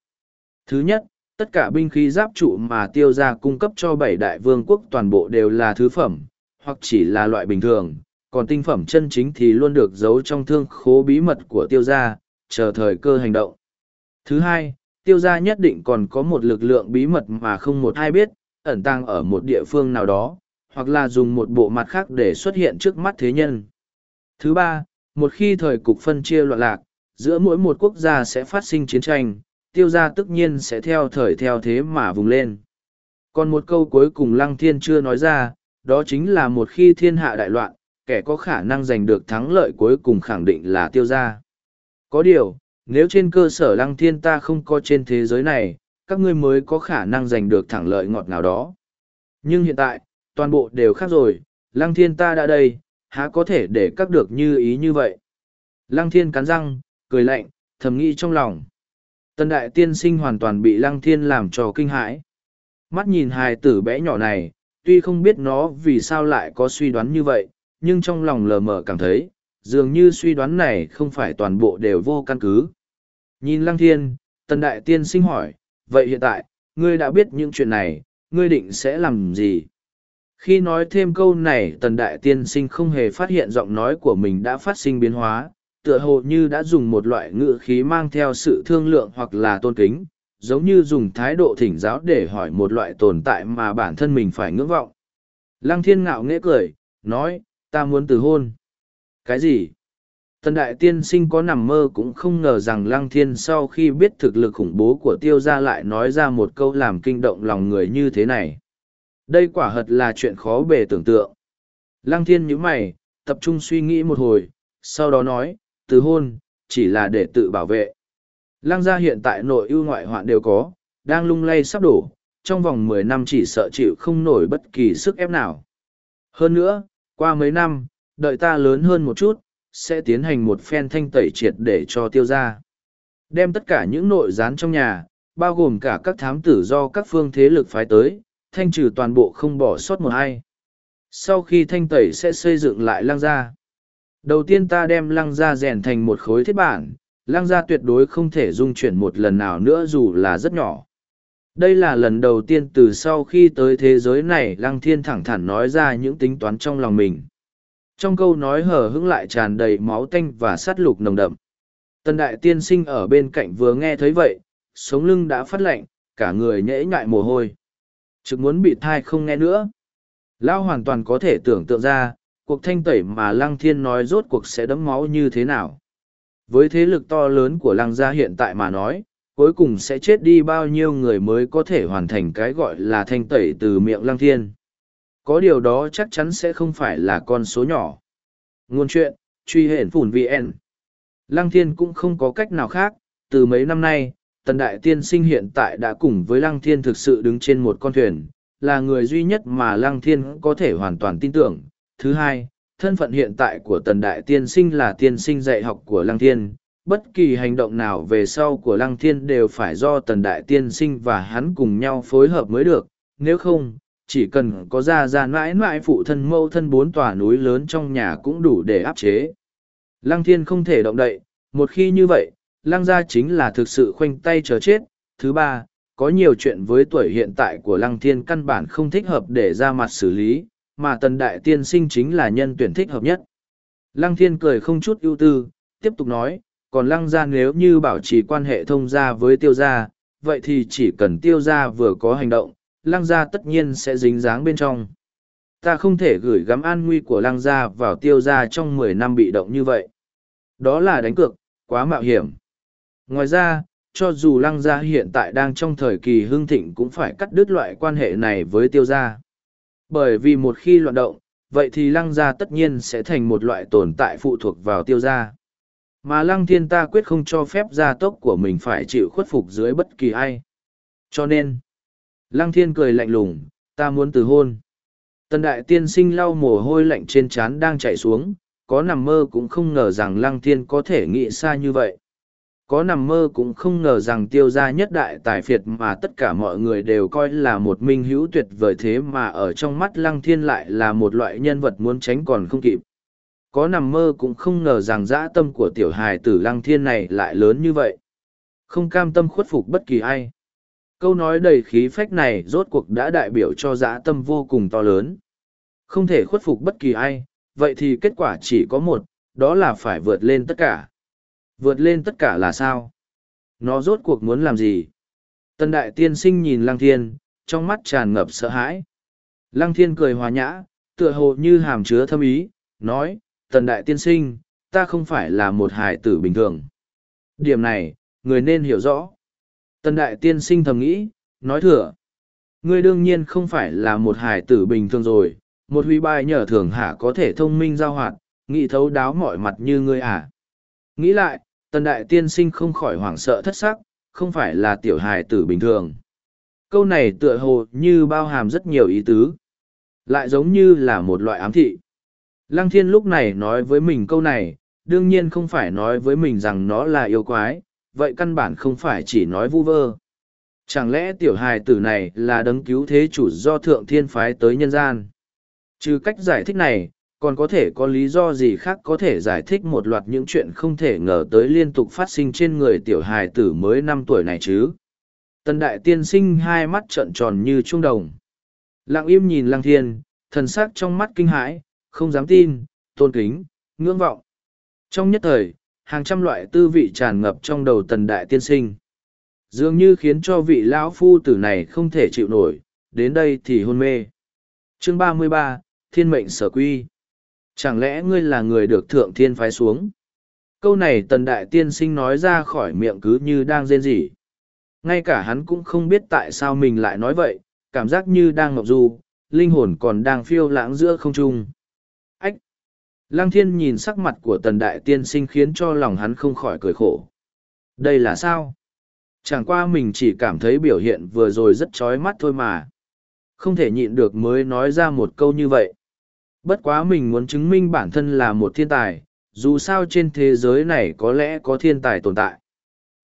Thứ nhất, tất cả binh khí giáp trụ mà tiêu gia cung cấp cho bảy đại vương quốc toàn bộ đều là thứ phẩm, hoặc chỉ là loại bình thường, còn tinh phẩm chân chính thì luôn được giấu trong thương khố bí mật của tiêu gia, chờ thời cơ hành động. Thứ hai, tiêu gia nhất định còn có một lực lượng bí mật mà không một ai biết, ẩn tàng ở một địa phương nào đó, hoặc là dùng một bộ mặt khác để xuất hiện trước mắt thế nhân. Thứ ba, một khi thời cục phân chia loạn lạc, giữa mỗi một quốc gia sẽ phát sinh chiến tranh, tiêu gia tất nhiên sẽ theo thời theo thế mà vùng lên. Còn một câu cuối cùng Lăng Thiên chưa nói ra, đó chính là một khi thiên hạ đại loạn, kẻ có khả năng giành được thắng lợi cuối cùng khẳng định là tiêu gia. Có điều, nếu trên cơ sở Lăng Thiên ta không có trên thế giới này, các ngươi mới có khả năng giành được thắng lợi ngọt ngào đó. Nhưng hiện tại, toàn bộ đều khác rồi, Lăng Thiên ta đã đây, há có thể để các được như ý như vậy. Lăng Thiên cắn răng, cười lạnh, thầm nghĩ trong lòng. Tần đại tiên sinh hoàn toàn bị lăng thiên làm cho kinh hãi. Mắt nhìn hài tử bé nhỏ này, tuy không biết nó vì sao lại có suy đoán như vậy, nhưng trong lòng lờ mờ cảm thấy, dường như suy đoán này không phải toàn bộ đều vô căn cứ. Nhìn lăng thiên, tần đại tiên sinh hỏi, vậy hiện tại, ngươi đã biết những chuyện này, ngươi định sẽ làm gì? Khi nói thêm câu này tần đại tiên sinh không hề phát hiện giọng nói của mình đã phát sinh biến hóa, tựa hồ như đã dùng một loại ngữ khí mang theo sự thương lượng hoặc là tôn kính, giống như dùng thái độ thỉnh giáo để hỏi một loại tồn tại mà bản thân mình phải ngưỡng vọng. Lăng thiên ngạo nghễ cười, nói, ta muốn từ hôn. Cái gì? Tần đại tiên sinh có nằm mơ cũng không ngờ rằng lăng thiên sau khi biết thực lực khủng bố của tiêu gia lại nói ra một câu làm kinh động lòng người như thế này. Đây quả thật là chuyện khó bề tưởng tượng. Lăng thiên nhíu mày, tập trung suy nghĩ một hồi, sau đó nói, từ hôn, chỉ là để tự bảo vệ. Lăng gia hiện tại nội ưu ngoại hoạn đều có, đang lung lay sắp đổ, trong vòng mười năm chỉ sợ chịu không nổi bất kỳ sức ép nào. Hơn nữa, qua mấy năm, đợi ta lớn hơn một chút, sẽ tiến hành một phen thanh tẩy triệt để cho tiêu ra. Đem tất cả những nội gián trong nhà, bao gồm cả các thám tử do các phương thế lực phái tới, thanh trừ toàn bộ không bỏ sót một ai. Sau khi thanh tẩy sẽ xây dựng lại lăng gia. Đầu tiên ta đem lăng gia rèn thành một khối thiết bản, lăng gia tuyệt đối không thể dung chuyển một lần nào nữa dù là rất nhỏ. Đây là lần đầu tiên từ sau khi tới thế giới này lăng thiên thẳng thắn nói ra những tính toán trong lòng mình. Trong câu nói hở hững lại tràn đầy máu tanh và sát lục nồng đậm. Tần đại tiên sinh ở bên cạnh vừa nghe thấy vậy, sống lưng đã phát lạnh, cả người nhễ nhại mồ hôi. Trực muốn bị thai không nghe nữa. Lao hoàn toàn có thể tưởng tượng ra, cuộc thanh tẩy mà lăng thiên nói rốt cuộc sẽ đấm máu như thế nào. Với thế lực to lớn của lăng gia hiện tại mà nói, cuối cùng sẽ chết đi bao nhiêu người mới có thể hoàn thành cái gọi là thanh tẩy từ miệng lăng thiên. Có điều đó chắc chắn sẽ không phải là con số nhỏ. Ngôn chuyện, truy hển phủn VN. Lăng thiên cũng không có cách nào khác, từ mấy năm nay, tần đại tiên sinh hiện tại đã cùng với lăng thiên thực sự đứng trên một con thuyền, là người duy nhất mà lăng thiên có thể hoàn toàn tin tưởng, Thứ hai, thân phận hiện tại của tần đại tiên sinh là tiên sinh dạy học của lăng thiên. Bất kỳ hành động nào về sau của lăng thiên đều phải do tần đại tiên sinh và hắn cùng nhau phối hợp mới được. Nếu không, chỉ cần có ra ra mãi mãi phụ thân mâu thân bốn tòa núi lớn trong nhà cũng đủ để áp chế. Lăng thiên không thể động đậy, một khi như vậy, lăng gia chính là thực sự khoanh tay chờ chết. Thứ ba, có nhiều chuyện với tuổi hiện tại của lăng thiên căn bản không thích hợp để ra mặt xử lý, mà tần đại tiên sinh chính là nhân tuyển thích hợp nhất. Lăng thiên cười không chút ưu tư, tiếp tục nói, còn lăng gia nếu như bảo trì quan hệ thông gia với tiêu gia, vậy thì chỉ cần tiêu gia vừa có hành động, lăng gia tất nhiên sẽ dính dáng bên trong. Ta không thể gửi gắm an nguy của lăng gia vào tiêu gia trong mười năm bị động như vậy. Đó là đánh cược, quá mạo hiểm. Ngoài ra, cho dù lăng gia hiện tại đang trong thời kỳ hưng thịnh cũng phải cắt đứt loại quan hệ này với tiêu gia bởi vì một khi loạn động vậy thì lăng gia tất nhiên sẽ thành một loại tồn tại phụ thuộc vào tiêu gia. Mà lăng thiên ta quyết không cho phép gia tốc của mình phải chịu khuất phục dưới bất kỳ ai. Cho nên, lăng thiên cười lạnh lùng, ta muốn từ hôn. Tần đại tiên sinh lau mồ hôi lạnh trên trán đang chảy xuống, có nằm mơ cũng không ngờ rằng lăng thiên có thể nghĩ xa như vậy. Có nằm mơ cũng không ngờ rằng tiêu gia nhất đại tài phiệt mà tất cả mọi người đều coi là một minh hữu tuyệt vời thế mà ở trong mắt lăng thiên lại là một loại nhân vật muốn tránh còn không kịp. Có nằm mơ cũng không ngờ rằng dã tâm của tiểu hài tử lăng thiên này lại lớn như vậy. Không cam tâm khuất phục bất kỳ ai câu nói đầy khí phách này rốt cuộc đã đại biểu cho dã tâm vô cùng to lớn không thể khuất phục bất kỳ ai, vậy thì kết quả chỉ có một, đó là phải vượt lên tất cả vượt lên tất cả là sao nó rốt cuộc muốn làm gì tần đại tiên sinh nhìn lăng thiên trong mắt tràn ngập sợ hãi lăng thiên cười hòa nhã tựa hồ như hàm chứa thâm ý nói tần đại tiên sinh ta không phải là một hải tử bình thường điểm này người nên hiểu rõ Tần đại tiên sinh thầm nghĩ, nói thừa. Ngươi đương nhiên không phải là một hải tử bình thường rồi, một huy bài nhờ thường hả có thể thông minh giao hoạt, nghĩ thấu đáo mọi mặt như ngươi à. Nghĩ lại, tần đại tiên sinh không khỏi hoảng sợ thất sắc, không phải là tiểu hài tử bình thường. Câu này tựa hồ như bao hàm rất nhiều ý tứ, lại giống như là một loại ám thị. Lăng thiên lúc này nói với mình câu này, đương nhiên không phải nói với mình rằng nó là yêu quái, vậy căn bản không phải chỉ nói vu vơ. Chẳng lẽ tiểu hài tử này là đấng cứu thế chủ do thượng thiên phái tới nhân gian? Trừ cách giải thích này, còn có thể có lý do gì khác có thể giải thích một loạt những chuyện không thể ngờ tới liên tục phát sinh trên người tiểu hài tử mới năm tuổi này chứ? Tần đại tiên sinh hai mắt trợn tròn như trung đồng. Lặng im nhìn lăng thiên, thần sắc trong mắt kinh hãi, không dám tin, tôn kính, ngưỡng vọng. Trong nhất thời, hàng trăm loại tư vị tràn ngập trong đầu tần đại tiên sinh dường như khiến cho vị lão phu tử này không thể chịu nổi đến đây thì hôn mê chương ba mươi ba thiên mệnh sở quy chẳng lẽ ngươi là người được thượng thiên phái xuống câu này tần đại tiên sinh nói ra khỏi miệng cứ như đang rên rỉ ngay cả hắn cũng không biết tại sao mình lại nói vậy cảm giác như đang ngọc du linh hồn còn đang phiêu lãng giữa không trung ách, Lăng thiên nhìn sắc mặt của tần đại tiên sinh khiến cho lòng hắn không khỏi cười khổ. Đây là sao? Chẳng qua mình chỉ cảm thấy biểu hiện vừa rồi rất chói mắt thôi mà. Không thể nhịn được mới nói ra một câu như vậy. Bất quá mình muốn chứng minh bản thân là một thiên tài, dù sao trên thế giới này có lẽ có thiên tài tồn tại.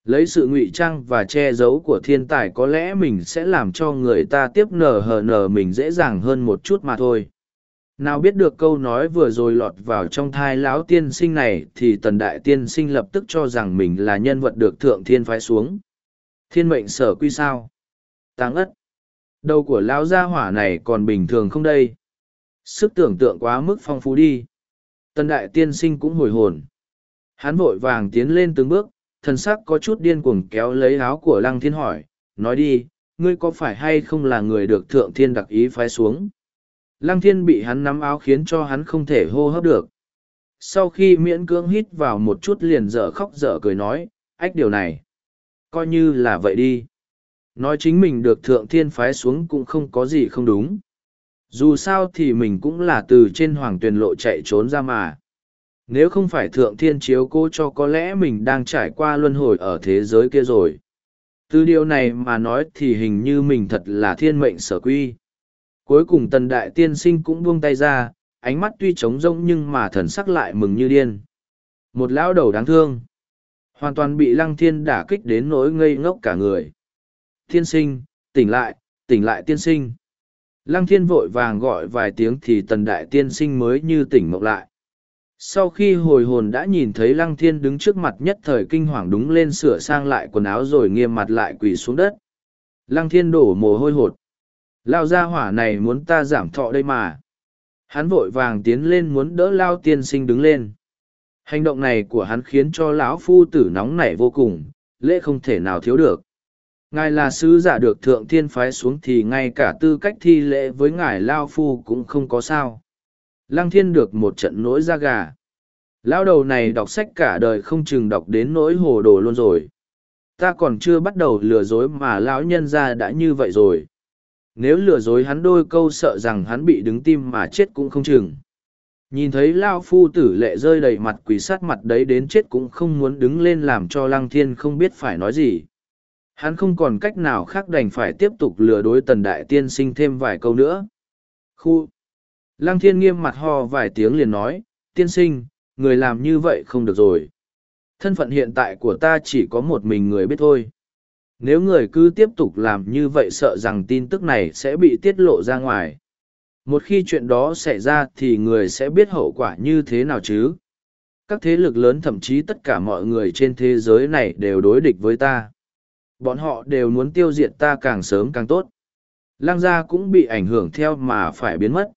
Lấy sự ngụy trang và che giấu của thiên tài có lẽ mình sẽ làm cho người ta tiếp nở hờ nở mình dễ dàng hơn một chút mà thôi. Nào biết được câu nói vừa rồi lọt vào trong thai lão tiên sinh này thì tần đại tiên sinh lập tức cho rằng mình là nhân vật được thượng thiên phái xuống. Thiên mệnh sở quy sao? Táng ất. Đầu của lão gia hỏa này còn bình thường không đây? Sức tưởng tượng quá mức phong phú đi tần đại tiên sinh cũng hồi hồn hắn vội vàng tiến lên từng bước thần sắc có chút điên cuồng kéo lấy áo của lăng thiên hỏi nói đi ngươi có phải hay không là người được thượng thiên đặc ý phái xuống Lăng thiên bị hắn nắm áo khiến cho hắn không thể hô hấp được. Sau khi miễn cưỡng hít vào một chút liền dở khóc dở cười nói, ách điều này. Coi như là vậy đi. Nói chính mình được thượng thiên phái xuống cũng không có gì không đúng. Dù sao thì mình cũng là từ trên hoàng tuyền lộ chạy trốn ra mà. Nếu không phải thượng thiên chiếu cô cho có lẽ mình đang trải qua luân hồi ở thế giới kia rồi. Từ điều này mà nói thì hình như mình thật là thiên mệnh sở quy. Cuối cùng tần đại tiên sinh cũng buông tay ra, ánh mắt tuy trống rỗng nhưng mà thần sắc lại mừng như điên. Một lão đầu đáng thương. Hoàn toàn bị lăng thiên đả kích đến nỗi ngây ngốc cả người. Tiên sinh, tỉnh lại, tỉnh lại tiên sinh. Lăng thiên vội vàng gọi vài tiếng thì tần đại tiên sinh mới như tỉnh mộng lại. Sau khi hồi hồn đã nhìn thấy lăng thiên đứng trước mặt nhất thời kinh hoàng đúng lên sửa sang lại quần áo rồi nghiêm mặt lại quỳ xuống đất. Lăng thiên đổ mồ hôi hột. Lao gia hỏa này muốn ta giảm thọ đây mà. Hắn vội vàng tiến lên muốn đỡ Lao tiên sinh đứng lên. Hành động này của hắn khiến cho lão phu tử nóng nảy vô cùng, lễ không thể nào thiếu được. Ngài là sứ giả được thượng thiên phái xuống thì ngay cả tư cách thi lễ với ngài Lao phu cũng không có sao. Lăng thiên được một trận nỗi da gà. Lao đầu này đọc sách cả đời không chừng đọc đến nỗi hồ đồ luôn rồi. Ta còn chưa bắt đầu lừa dối mà lão nhân ra đã như vậy rồi nếu lừa dối hắn đôi câu sợ rằng hắn bị đứng tim mà chết cũng không chừng nhìn thấy lao phu tử lệ rơi đầy mặt quỳ sát mặt đấy đến chết cũng không muốn đứng lên làm cho lăng thiên không biết phải nói gì hắn không còn cách nào khác đành phải tiếp tục lừa đối tần đại tiên sinh thêm vài câu nữa. Khu! Lăng thiên nghiêm mặt ho vài tiếng liền nói, tiên sinh, người làm như vậy không được rồi. Thân phận hiện tại của ta chỉ có một mình người biết thôi. Nếu người cứ tiếp tục làm như vậy sợ rằng tin tức này sẽ bị tiết lộ ra ngoài. Một khi chuyện đó xảy ra thì người sẽ biết hậu quả như thế nào chứ? Các thế lực lớn thậm chí tất cả mọi người trên thế giới này đều đối địch với ta bọn họ đều muốn tiêu diệt ta càng sớm càng tốt. Lang gia cũng bị ảnh hưởng theo mà phải biến mất.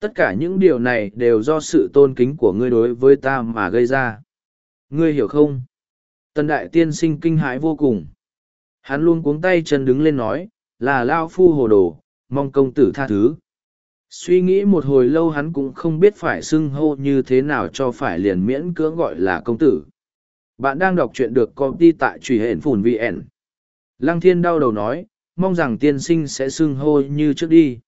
Tất cả những điều này đều do sự tôn kính của ngươi đối với ta mà gây ra. Ngươi hiểu không? Tần đại tiên sinh kinh hãi vô cùng. Hắn luôn cuống tay chân đứng lên nói, là lao phu hồ đồ, mong công tử tha thứ. Suy nghĩ một hồi lâu hắn cũng không biết phải xưng hô như thế nào cho phải liền miễn cưỡng gọi là công tử. Bạn đang đọc truyện được công ty tại truy hển phùn vn lăng thiên đau đầu nói, mong rằng tiên sinh sẽ xưng hô như trước đi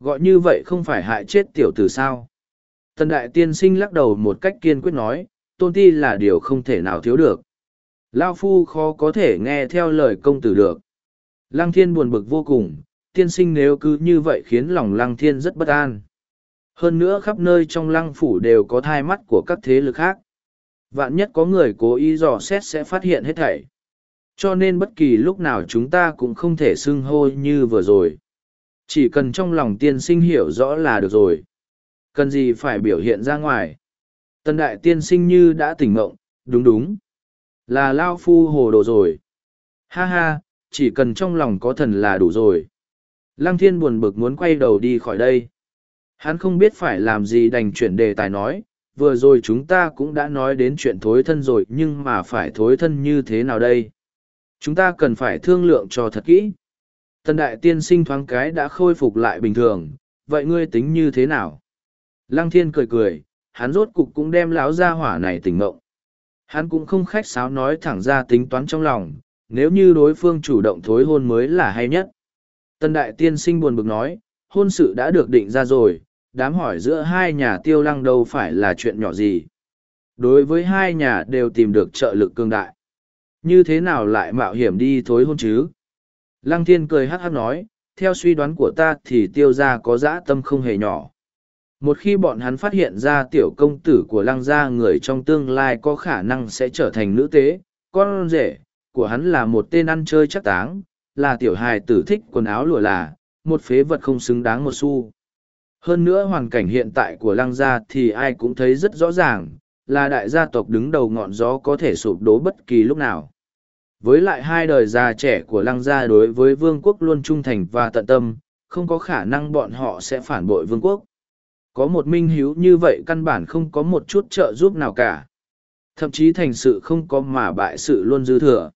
gọi như vậy không phải hại chết tiểu tử sao tần đại tiên sinh lắc đầu một cách kiên quyết nói, tôn ti là điều không thể nào thiếu được lao phu khó có thể nghe theo lời công tử được lăng thiên buồn bực vô cùng, tiên sinh nếu cứ như vậy khiến lòng lăng thiên rất bất an. Hơn nữa khắp nơi trong lăng phủ đều có thai mắt của các thế lực khác. Vạn nhất có người cố ý dò xét sẽ phát hiện hết thảy. Cho nên bất kỳ lúc nào chúng ta cũng không thể xưng hô như vừa rồi. Chỉ cần trong lòng tiên sinh hiểu rõ là được rồi. Cần gì phải biểu hiện ra ngoài. Tân đại tiên sinh như đã tỉnh mộng, đúng đúng. Là Lao Phu hồ đồ rồi. Ha ha, chỉ cần trong lòng có thần là đủ rồi. Lăng thiên buồn bực muốn quay đầu đi khỏi đây. Hắn không biết phải làm gì đành chuyển đề tài nói, vừa rồi chúng ta cũng đã nói đến chuyện thối thân rồi nhưng mà phải thối thân như thế nào đây? Chúng ta cần phải thương lượng cho thật kỹ. Tần đại tiên sinh thoáng cái đã khôi phục lại bình thường, vậy ngươi tính như thế nào? Lăng thiên cười cười, hắn rốt cục cũng đem lão gia hỏa này tỉnh mộng. Hắn cũng không khách sáo nói thẳng ra tính toán trong lòng, nếu như đối phương chủ động thối hôn mới là hay nhất. Tần đại tiên sinh buồn bực nói, hôn sự đã được định ra rồi, đám hỏi giữa hai nhà tiêu lăng đâu phải là chuyện nhỏ gì. Đối với hai nhà đều tìm được trợ lực cương đại. Như thế nào lại mạo hiểm đi thối hôn chứ? Lăng thiên cười hát hát nói, theo suy đoán của ta thì tiêu gia có dã tâm không hề nhỏ. Một khi bọn hắn phát hiện ra tiểu công tử của lăng gia người trong tương lai có khả năng sẽ trở thành nữ tế, con rể của hắn là một tên ăn chơi chắc táng, là tiểu hài tử thích quần áo lụa là, một phế vật không xứng đáng một xu. Hơn nữa hoàn cảnh hiện tại của lăng gia thì ai cũng thấy rất rõ ràng, là đại gia tộc đứng đầu ngọn gió có thể sụp đổ bất kỳ lúc nào. Với lại hai đời già trẻ của lăng gia đối với vương quốc luôn trung thành và tận tâm, không có khả năng bọn họ sẽ phản bội vương quốc. Có một minh hiếu như vậy căn bản không có một chút trợ giúp nào cả. Thậm chí thành sự không có mà bại sự luôn dư thừa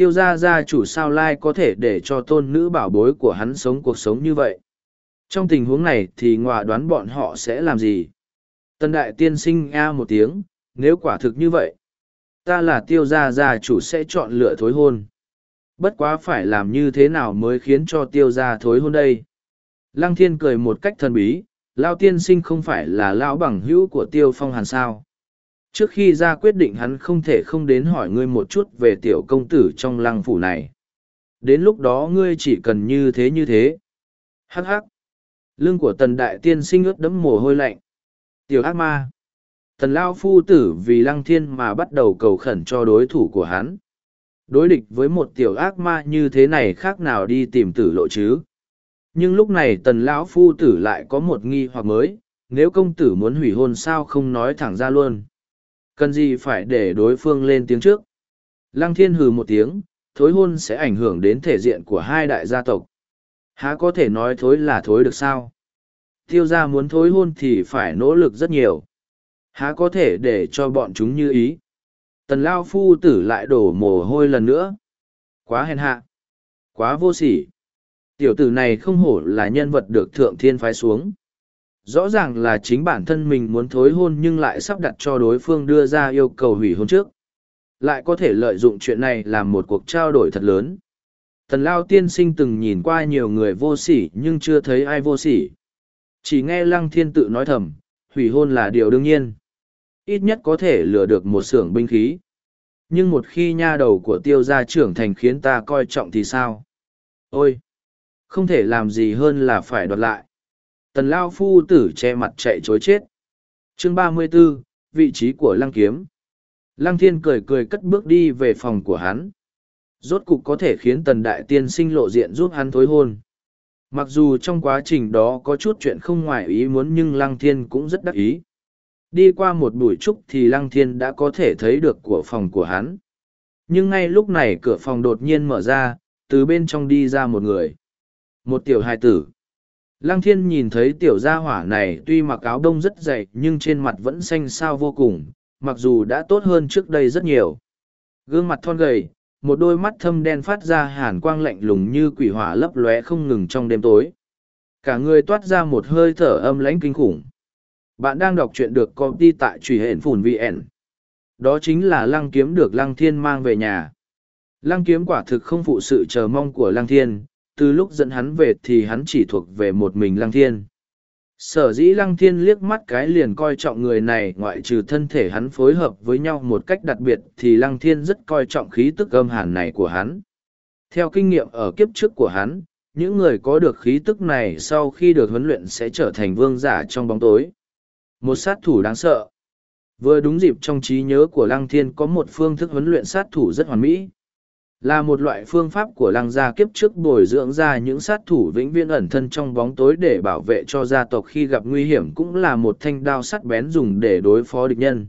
tiêu gia gia chủ sao lai có thể để cho tôn nữ bảo bối của hắn sống cuộc sống như vậy. Trong tình huống này thì ngòa đoán bọn họ sẽ làm gì? Tân đại tiên sinh a một tiếng, nếu quả thực như vậy, ta là tiêu gia gia chủ sẽ chọn lựa thối hôn. Bất quá phải làm như thế nào mới khiến cho tiêu gia thối hôn đây? Lăng thiên cười một cách thần bí, lao tiên sinh không phải là lão bằng hữu của tiêu phong hàn sao? Trước khi ra quyết định hắn không thể không đến hỏi ngươi một chút về tiểu công tử trong lăng phủ này. Đến lúc đó ngươi chỉ cần như thế như thế. Hắc hắc. Lưng của tần đại tiên sinh ướt đẫm mồ hôi lạnh tiểu ác ma tần lao phu tử vì lăng thiên mà bắt đầu cầu khẩn cho đối thủ của hắn đối địch với một tiểu ác ma như thế này khác nào đi tìm tử lộ chứ nhưng lúc này tần lão phu tử lại có một nghi hoặc mới nếu công tử muốn hủy hôn sao không nói thẳng ra luôn Cần gì phải để đối phương lên tiếng trước? Lăng thiên hừ một tiếng, thối hôn sẽ ảnh hưởng đến thể diện của hai đại gia tộc. Há có thể nói thối là thối được sao? Tiêu gia muốn thối hôn thì phải nỗ lực rất nhiều. Há có thể để cho bọn chúng như ý? Tần Lao Phu tử lại đổ mồ hôi lần nữa. Quá hèn hạ. Quá vô sỉ. Tiểu tử này không hổ là nhân vật được thượng thiên phái xuống rõ ràng là chính bản thân mình muốn thối hôn nhưng lại sắp đặt cho đối phương đưa ra yêu cầu hủy hôn trước lại có thể lợi dụng chuyện này làm một cuộc trao đổi thật lớn Tần Lao tiên sinh từng nhìn qua nhiều người vô sỉ nhưng chưa thấy ai vô sỉ. Chỉ nghe Lăng Thiên tự nói thầm, hủy hôn là điều đương nhiên. Ít nhất có thể lừa được một xưởng binh khí. Nhưng một khi nha đầu của tiêu gia trưởng thành khiến ta coi trọng thì sao? Ôi! Không thể làm gì hơn là phải đoạt lại. Tần Lao phu tử che mặt chạy chối chết. Chương ba mươi 34, vị trí của Lăng Kiếm. Lăng Thiên cười cười cất bước đi về phòng của hắn. Rốt cục có thể khiến tần đại tiên sinh lộ diện giúp hắn thối hôn. Mặc dù trong quá trình đó có chút chuyện không ngoài ý muốn nhưng Lăng Thiên cũng rất đắc ý. Đi qua một buổi trúc thì Lăng Thiên đã có thể thấy được của phòng của hắn. Nhưng ngay lúc này cửa phòng đột nhiên mở ra, từ bên trong đi ra một người. Một tiểu hài tử. Lăng Thiên nhìn thấy tiểu gia hỏa này tuy mặc áo đông rất dày nhưng trên mặt vẫn xanh xao vô cùng, mặc dù đã tốt hơn trước đây rất nhiều. Gương mặt thon gầy, một đôi mắt thâm đen phát ra hàn quang lạnh lùng như quỷ hỏa lấp lóe không ngừng trong đêm tối. Cả người toát ra một hơi thở âm lãnh kinh khủng. Bạn đang đọc truyện được công ty tại truy hển phùn VN. Đó chính là lăng kiếm được lăng thiên mang về nhà. Lăng kiếm quả thực không phụ sự chờ mong của lăng thiên, từ lúc dẫn hắn về thì hắn chỉ thuộc về một mình lăng thiên. Sở dĩ lăng thiên liếc mắt cái liền coi trọng người này ngoại trừ thân thể hắn phối hợp với nhau một cách đặc biệt thì lăng thiên rất coi trọng khí tức âm hàn này của hắn. Theo kinh nghiệm ở kiếp trước của hắn, những người có được khí tức này sau khi được huấn luyện sẽ trở thành vương giả trong bóng tối. Một sát thủ đáng sợ. Vừa đúng dịp trong trí nhớ của lăng thiên có một phương thức huấn luyện sát thủ rất hoàn mỹ là một loại phương pháp của lăng gia kiếp trước bồi dưỡng ra những sát thủ vĩnh viễn ẩn thân trong bóng tối để bảo vệ cho gia tộc khi gặp nguy hiểm cũng là một thanh đao sắt bén dùng để đối phó địch nhân.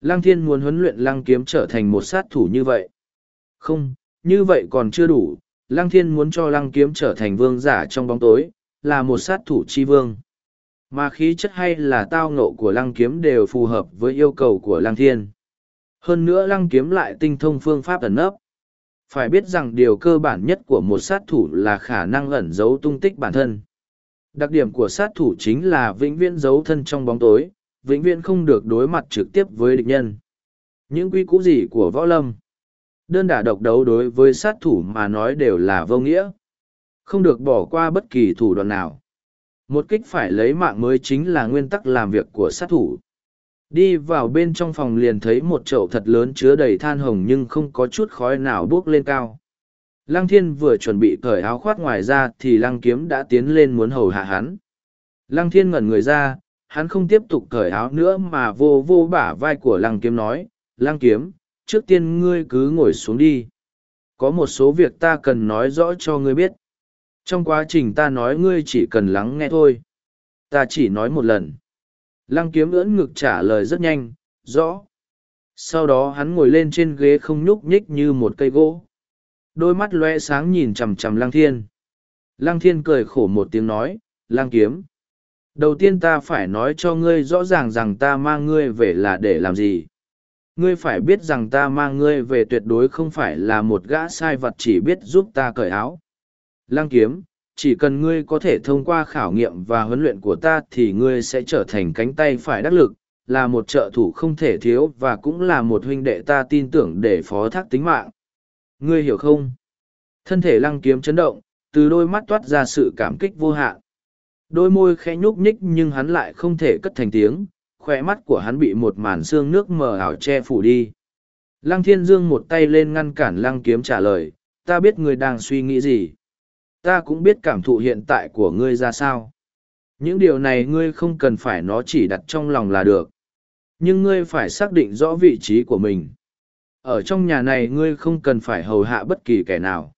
Lăng thiên muốn huấn luyện lăng kiếm trở thành một sát thủ như vậy. Không, như vậy còn chưa đủ. Lăng thiên muốn cho lăng kiếm trở thành vương giả trong bóng tối, là một sát thủ chi vương. Mà khí chất hay là tao nộ của lăng kiếm đều phù hợp với yêu cầu của lăng thiên. Hơn nữa lăng kiếm lại tinh thông phương pháp ẩn nấp phải biết rằng điều cơ bản nhất của một sát thủ là khả năng ẩn giấu tung tích bản thân. Đặc điểm của sát thủ chính là vĩnh viễn giấu thân trong bóng tối, vĩnh viễn không được đối mặt trực tiếp với địch nhân. Những quy cũ gì của võ lâm? Đơn đả độc đấu đối với sát thủ mà nói đều là vô nghĩa. Không được bỏ qua bất kỳ thủ đoạn nào. Một kích phải lấy mạng mới chính là nguyên tắc làm việc của sát thủ. Đi vào bên trong phòng liền thấy một chậu thật lớn chứa đầy than hồng nhưng không có chút khói nào buốc lên cao. Lăng thiên vừa chuẩn bị cởi áo khoác ngoài ra thì lăng kiếm đã tiến lên muốn hầu hạ hắn. Lăng thiên ngẩn người ra, hắn không tiếp tục cởi áo nữa mà vô vô bả vai của lăng kiếm nói, lăng kiếm, trước tiên ngươi cứ ngồi xuống đi. Có một số việc ta cần nói rõ cho ngươi biết. Trong quá trình ta nói ngươi chỉ cần lắng nghe thôi. Ta chỉ nói một lần. Lăng kiếm ưỡn ngực trả lời rất nhanh, rõ. Sau đó hắn ngồi lên trên ghế không nhúc nhích như một cây gỗ. Đôi mắt loe sáng nhìn chằm chằm lăng thiên. Lăng thiên cười khổ một tiếng nói, lăng kiếm. Đầu tiên ta phải nói cho ngươi rõ ràng rằng ta mang ngươi về là để làm gì. Ngươi phải biết rằng ta mang ngươi về tuyệt đối không phải là một gã sai vật chỉ biết giúp ta cởi áo. Lăng kiếm, chỉ cần ngươi có thể thông qua khảo nghiệm và huấn luyện của ta thì ngươi sẽ trở thành cánh tay phải đắc lực, là một trợ thủ không thể thiếu và cũng là một huynh đệ ta tin tưởng để phó thác tính mạng. Ngươi hiểu không? Thân thể lăng kiếm chấn động, từ đôi mắt toát ra sự cảm kích vô hạn. Đôi môi khẽ nhúc nhích nhưng hắn lại không thể cất thành tiếng khoe mắt của hắn bị một màn xương nước mờ ảo che phủ đi. Lăng thiên dương một tay lên ngăn cản lăng kiếm trả lời, ta biết ngươi đang suy nghĩ gì ta cũng biết cảm thụ hiện tại của ngươi ra sao. Những điều này ngươi không cần phải nó chỉ đặt trong lòng là được. Nhưng ngươi phải xác định rõ vị trí của mình. Ở trong nhà này ngươi không cần phải hầu hạ bất kỳ kẻ nào.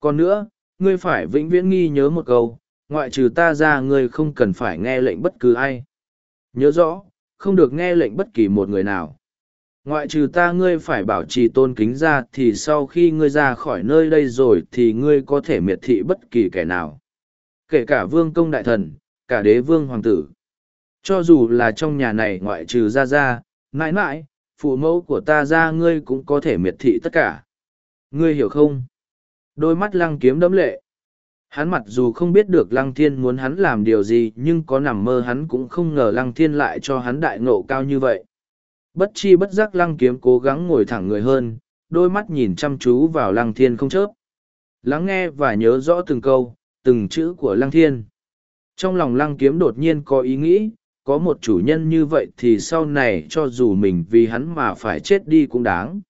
Còn nữa, ngươi phải vĩnh viễn nghi nhớ một câu, ngoại trừ ta ra ngươi không cần phải nghe lệnh bất cứ ai. Nhớ rõ, không được nghe lệnh bất kỳ một người nào ngoại trừ ta ngươi phải bảo trì tôn kính ra thì sau khi ngươi ra khỏi nơi đây rồi thì ngươi có thể miệt thị bất kỳ kẻ nào. Kể cả vương công đại thần, cả đế vương hoàng tử. Cho dù là trong nhà này ngoại trừ ra ra mãi mãi, phụ mẫu của ta ra ngươi cũng có thể miệt thị tất cả. Ngươi hiểu không? Đôi mắt lăng kiếm đẫm lệ. Hắn mặc dù không biết được lăng thiên muốn hắn làm điều gì, nhưng có nằm mơ hắn cũng không ngờ lăng thiên lại cho hắn đại nộ cao như vậy bất chi bất giác lăng kiếm cố gắng ngồi thẳng người hơn đôi mắt nhìn chăm chú vào lăng thiên không chớp Lắng nghe và nhớ rõ từng câu, từng chữ của lăng thiên. Trong lòng lăng kiếm đột nhiên có ý nghĩ, có một chủ nhân như vậy thì sau này cho dù mình vì hắn mà phải chết đi cũng đáng.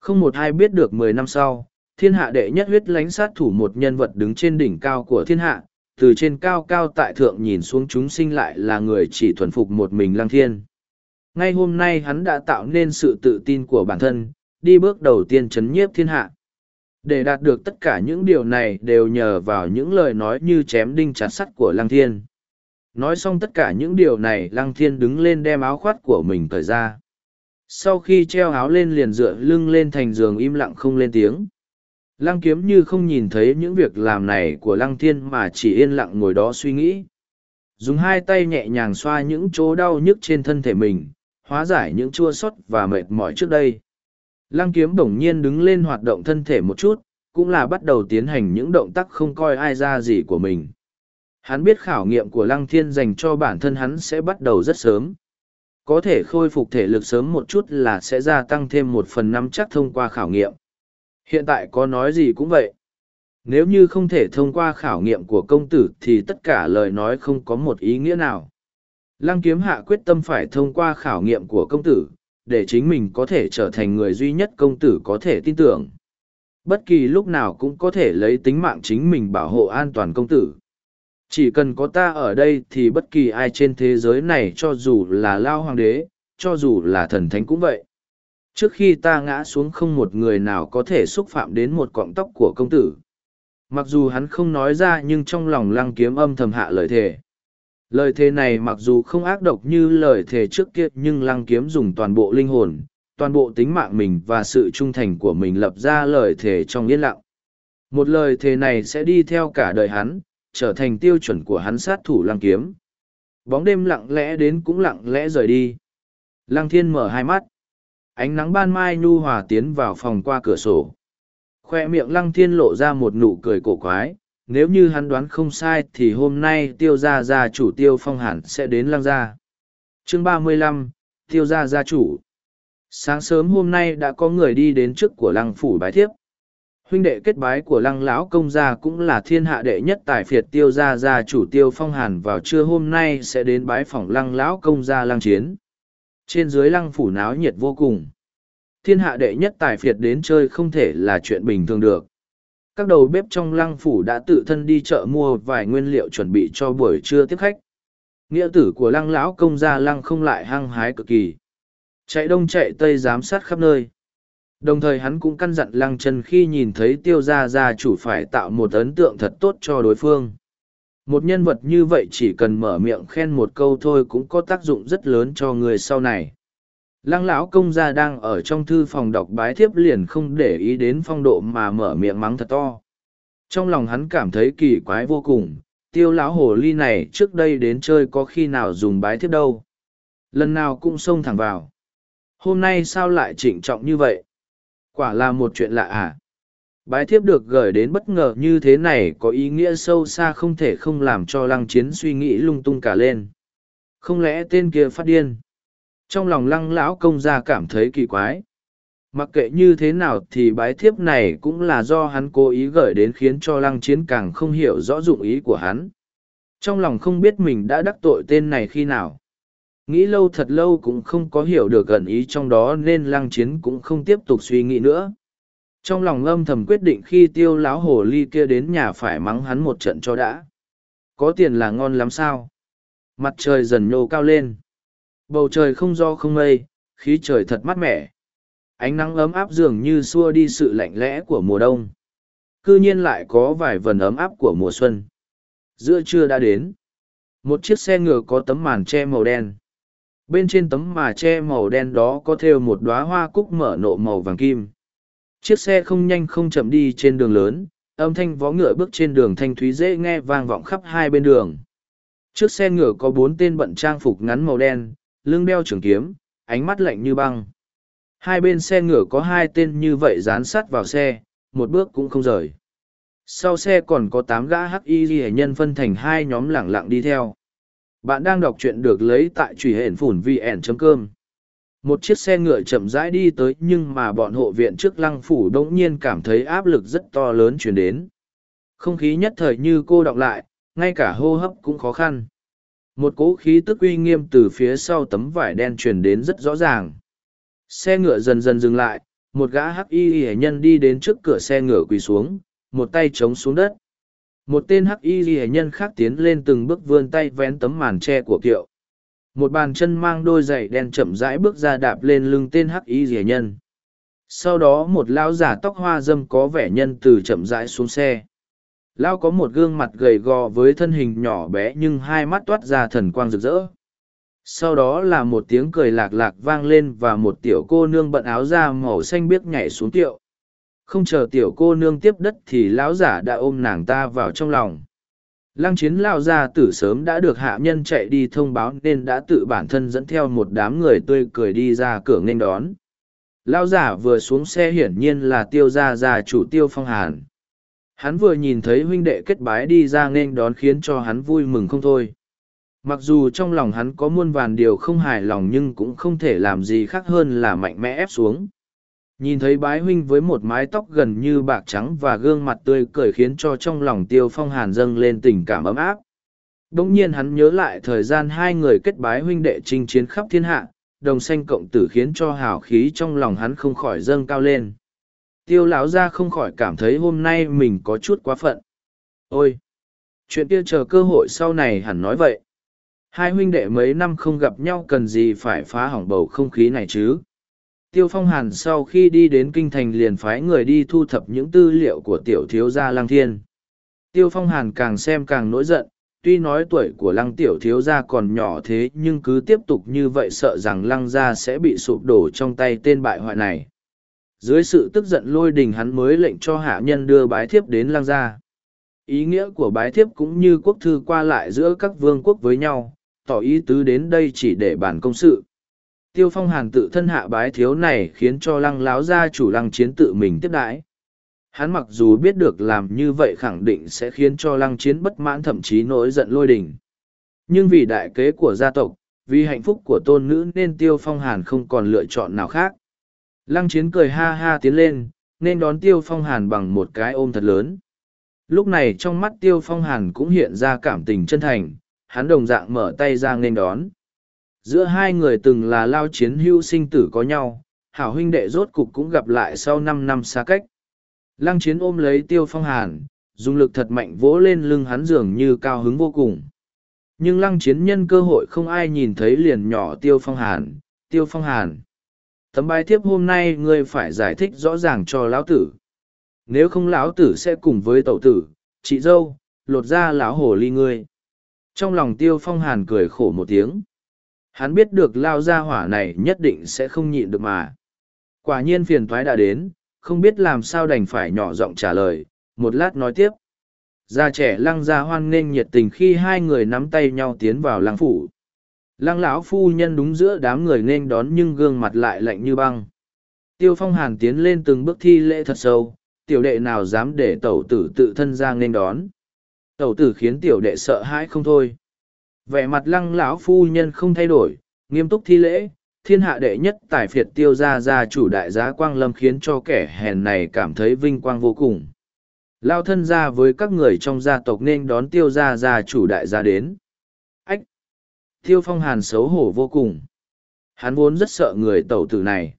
Không một ai biết được mười năm sau, thiên hạ đệ nhất huyết lánh sát thủ một nhân vật đứng trên đỉnh cao của thiên hạ, từ trên cao cao tại thượng nhìn xuống chúng sinh lại là người chỉ thuần phục một mình lăng thiên. Ngay hôm nay hắn đã tạo nên sự tự tin của bản thân, đi bước đầu tiên chấn nhiếp thiên hạ. Để đạt được tất cả những điều này đều nhờ vào những lời nói như chém đinh chặt sắt của lăng thiên. Nói xong tất cả những điều này lăng thiên đứng lên đem áo khoát của mình cởi ra. Sau khi treo áo lên liền dựa lưng lên thành giường im lặng không lên tiếng. Lăng kiếm như không nhìn thấy những việc làm này của lăng thiên mà chỉ yên lặng ngồi đó suy nghĩ. Dùng hai tay nhẹ nhàng xoa những chỗ đau nhức trên thân thể mình, hóa giải những chua sót và mệt mỏi trước đây. Lăng kiếm bỗng nhiên đứng lên hoạt động thân thể một chút, cũng là bắt đầu tiến hành những động tác không coi ai ra gì của mình. Hắn biết khảo nghiệm của lăng thiên dành cho bản thân hắn sẽ bắt đầu rất sớm. Có thể khôi phục thể lực sớm một chút là sẽ gia tăng thêm một phần năm chắc thông qua khảo nghiệm. Hiện tại có nói gì cũng vậy. Nếu như không thể thông qua khảo nghiệm của công tử thì tất cả lời nói không có một ý nghĩa nào. Lăng kiếm hạ quyết tâm phải thông qua khảo nghiệm của công tử, để chính mình có thể trở thành người duy nhất công tử có thể tin tưởng. Bất kỳ lúc nào cũng có thể lấy tính mạng chính mình bảo hộ an toàn công tử. Chỉ cần có ta ở đây thì bất kỳ ai trên thế giới này cho dù là lao hoàng đế, cho dù là thần thánh cũng vậy. Trước khi ta ngã xuống không một người nào có thể xúc phạm đến một cọng tóc của công tử. Mặc dù hắn không nói ra nhưng trong lòng lăng kiếm âm thầm hạ lời thề. Lời thề này mặc dù không ác độc như lời thề trước kia nhưng lăng kiếm dùng toàn bộ linh hồn, toàn bộ tính mạng mình và sự trung thành của mình lập ra lời thề trong yên lặng. Một lời thề này sẽ đi theo cả đời hắn, trở thành tiêu chuẩn của hắn sát thủ lăng kiếm. Bóng đêm lặng lẽ đến cũng lặng lẽ rời đi. Lăng thiên mở hai mắt. Ánh nắng ban mai nhu hòa tiến vào phòng qua cửa sổ. Khoe miệng lăng thiên lộ ra một nụ cười cổ quái. Nếu như hắn đoán không sai thì hôm nay tiêu gia gia chủ tiêu phong hẳn sẽ đến lăng gia. Chương ba mươi lăm, tiêu gia gia chủ. Sáng sớm hôm nay đã có người đi đến trước của lăng phủ bái thiếp huynh đệ kết bái của lăng lão công gia cũng là thiên hạ đệ nhất tài phiệt tiêu gia gia chủ tiêu phong hàn vào trưa hôm nay sẽ đến bái phỏng lăng lão công gia lăng chiến trên dưới lăng phủ náo nhiệt vô cùng thiên hạ đệ nhất tài phiệt đến chơi không thể là chuyện bình thường được các đầu bếp trong lăng phủ đã tự thân đi chợ mua vài nguyên liệu chuẩn bị cho buổi trưa tiếp khách nghĩa tử của lăng lão công gia lăng không lại hăng hái cực kỳ chạy đông chạy tây giám sát khắp nơi Đồng thời hắn cũng căn dặn lăng chân khi nhìn thấy tiêu gia gia chủ phải tạo một ấn tượng thật tốt cho đối phương. Một nhân vật như vậy chỉ cần mở miệng khen một câu thôi cũng có tác dụng rất lớn cho người sau này. Lăng lão công gia đang ở trong thư phòng đọc bái thiếp liền không để ý đến phong độ mà mở miệng mắng thật to. Trong lòng hắn cảm thấy kỳ quái vô cùng, tiêu lão hồ ly này trước đây đến chơi có khi nào dùng bái thiếp đâu. Lần nào cũng xông thẳng vào. Hôm nay sao lại trịnh trọng như vậy? Quả là một chuyện lạ à? Bái thiếp được gửi đến bất ngờ như thế này có ý nghĩa sâu xa không thể không làm cho lăng chiến suy nghĩ lung tung cả lên. Không lẽ tên kia phát điên? Trong lòng lăng lão công gia cảm thấy kỳ quái. Mặc kệ như thế nào thì bái thiếp này cũng là do hắn cố ý gửi đến khiến cho lăng chiến càng không hiểu rõ dụng ý của hắn. Trong lòng không biết mình đã đắc tội tên này khi nào. Nghĩ lâu thật lâu cũng không có hiểu được gần ý trong đó nên lăng chiến cũng không tiếp tục suy nghĩ nữa. Trong lòng âm thầm quyết định khi tiêu láo hồ ly kia đến nhà phải mắng hắn một trận cho đã. Có tiền là ngon lắm sao? Mặt trời dần nhô cao lên. Bầu trời không do không mây, khí trời thật mát mẻ. Ánh nắng ấm áp dường như xua đi sự lạnh lẽ của mùa đông. Cư nhiên lại có vài vần ấm áp của mùa xuân. Giữa trưa đã đến. Một chiếc xe ngựa có tấm màn che màu đen bên trên tấm mà che màu đen đó có thêu một đoá hoa cúc mở nộ màu vàng kim chiếc xe không nhanh không chậm đi trên đường lớn âm thanh vó ngựa bước trên đường thanh thúy dễ nghe vang vọng khắp hai bên đường trước xe ngựa có bốn tên bận trang phục ngắn màu đen lưng đeo trường kiếm, ánh mắt lạnh như băng. Hai bên xe ngựa có hai tên như vậy dán sát vào xe, một bước cũng không rời. Sau xe còn có tám gã hắc y ghi nhân phân thành hai nhóm lẳng lặng đi theo. Bạn đang đọc truyện được lấy tại truy hển phủn vn.com một chiếc xe ngựa chậm rãi đi tới nhưng mà bọn hộ viện trước lăng phủ đống nhiên cảm thấy áp lực rất to lớn chuyển đến. Không khí nhất thời như cô đọng lại, ngay cả hô hấp cũng khó khăn một cỗ khí tức uy nghiêm từ phía sau tấm vải đen truyền đến rất rõ ràng. Xe ngựa dần dần dừng lại, một gã hắc y hệ nhân đi đến trước cửa xe ngựa quỳ xuống, một tay chống xuống đất. Một tên hắc y hệ nhân khác tiến lên từng bước vươn tay vén tấm màn tre của kiệu. Một bàn chân mang đôi giày đen chậm rãi bước ra đạp lên lưng tên hắc y rỉa nhân. Sau đó một lão giả tóc hoa dâm có vẻ nhân từ chậm rãi xuống xe lão có một gương mặt gầy gò với thân hình nhỏ bé nhưng hai mắt toát ra thần quang rực rỡ sau đó là một tiếng cười lạc lạc vang lên và một tiểu cô nương bận áo da màu xanh biếc nhảy xuống tiệu không chờ tiểu cô nương tiếp đất thì lão giả đã ôm nàng ta vào trong lòng Lăng chiến lao ra tử sớm đã được hạ nhân chạy đi thông báo nên đã tự bản thân dẫn theo một đám người tươi cười đi ra cửa nghênh đón. Lao giả vừa xuống xe hiển nhiên là tiêu gia gia chủ tiêu phong hàn. Hắn vừa nhìn thấy huynh đệ kết bái đi ra nên đón khiến cho hắn vui mừng không thôi. Mặc dù trong lòng hắn có muôn vàn điều không hài lòng nhưng cũng không thể làm gì khác hơn là mạnh mẽ ép xuống. Nhìn thấy bái huynh với một mái tóc gần như bạc trắng và gương mặt tươi cười khiến cho trong lòng tiêu phong hàn dâng lên tình cảm ấm áp. Đông nhiên hắn nhớ lại thời gian hai người kết bái huynh đệ chinh chiến khắp thiên hạ, đồng xanh cộng tử khiến cho hào khí trong lòng hắn không khỏi dâng cao lên. Tiêu lão ra không khỏi cảm thấy hôm nay mình có chút quá phận. Ôi! Chuyện kia chờ cơ hội sau này hẳn nói vậy. Hai huynh đệ mấy năm không gặp nhau cần gì phải phá hỏng bầu không khí này chứ? Tiêu Phong Hàn sau khi đi đến kinh thành liền phái người đi thu thập những tư liệu của tiểu thiếu gia Lang Thiên. Tiêu Phong Hàn càng xem càng nổi giận, tuy nói tuổi của Lăng tiểu thiếu gia còn nhỏ thế nhưng cứ tiếp tục như vậy sợ rằng Lăng gia sẽ bị sụp đổ trong tay tên bại hoại này. Dưới sự tức giận lôi đình hắn mới lệnh cho hạ nhân đưa bái thiếp đến Lang gia. Ý nghĩa của bái thiếp cũng như quốc thư qua lại giữa các vương quốc với nhau, tỏ ý tứ đến đây chỉ để bàn công sự. Tiêu phong hàn tự thân hạ bái thiếu này khiến cho lăng láo gia chủ lăng chiến tự mình tiếp đãi. Hắn mặc dù biết được làm như vậy khẳng định sẽ khiến cho lăng chiến bất mãn thậm chí nổi giận lôi đình. Nhưng vì đại kế của gia tộc vì hạnh phúc của tôn nữ nên tiêu phong hàn không còn lựa chọn nào khác lăng chiến cười ha ha tiến lên, nên đón tiêu phong hàn bằng một cái ôm thật lớn. Lúc này trong mắt tiêu phong hàn cũng hiện ra cảm tình chân thành, hắn đồng dạng mở tay ra nên đón. Giữa hai người từng là lao chiến hưu sinh tử có nhau, hảo huynh đệ rốt cục cũng gặp lại sau năm năm xa cách. Lăng chiến ôm lấy tiêu phong hàn, dùng lực thật mạnh vỗ lên lưng hắn dường như cao hứng vô cùng. Nhưng lăng chiến nhân cơ hội không ai nhìn thấy liền nhỏ tiêu phong hàn, tiêu phong hàn tấm bài thiếp hôm nay ngươi phải giải thích rõ ràng cho lão tử nếu không lão tử sẽ cùng với tẩu tử chị dâu lột ra lão hồ ly ngươi trong lòng tiêu phong hàn cười khổ một tiếng Hắn biết được lao gia hỏa này nhất định sẽ không nhịn được mà. Quả nhiên phiền thoái đã đến, không biết làm sao đành phải nhỏ giọng trả lời, một lát nói tiếp. Gia trẻ lăng gia hoan nghênh nhiệt tình khi hai người nắm tay nhau tiến vào lăng phủ. Lăng lão phu nhân đúng giữa đám người nên đón nhưng gương mặt lại lạnh như băng. Tiêu phong hàn tiến lên từng bước thi lễ thật sâu, tiểu đệ nào dám để tẩu tử tự thân ra nên đón. Tẩu tử khiến tiểu đệ sợ hãi không thôi vẻ mặt lăng lão phu nhân không thay đổi nghiêm túc thi lễ thiên hạ đệ nhất tài phiệt tiêu ra ra chủ đại giá quang lâm khiến cho kẻ hèn này cảm thấy vinh quang vô cùng lao thân ra với các người trong gia tộc nên đón tiêu ra ra chủ đại gia đến tiêu phong hàn xấu hổ vô cùng hắn vốn rất sợ người tẩu tử này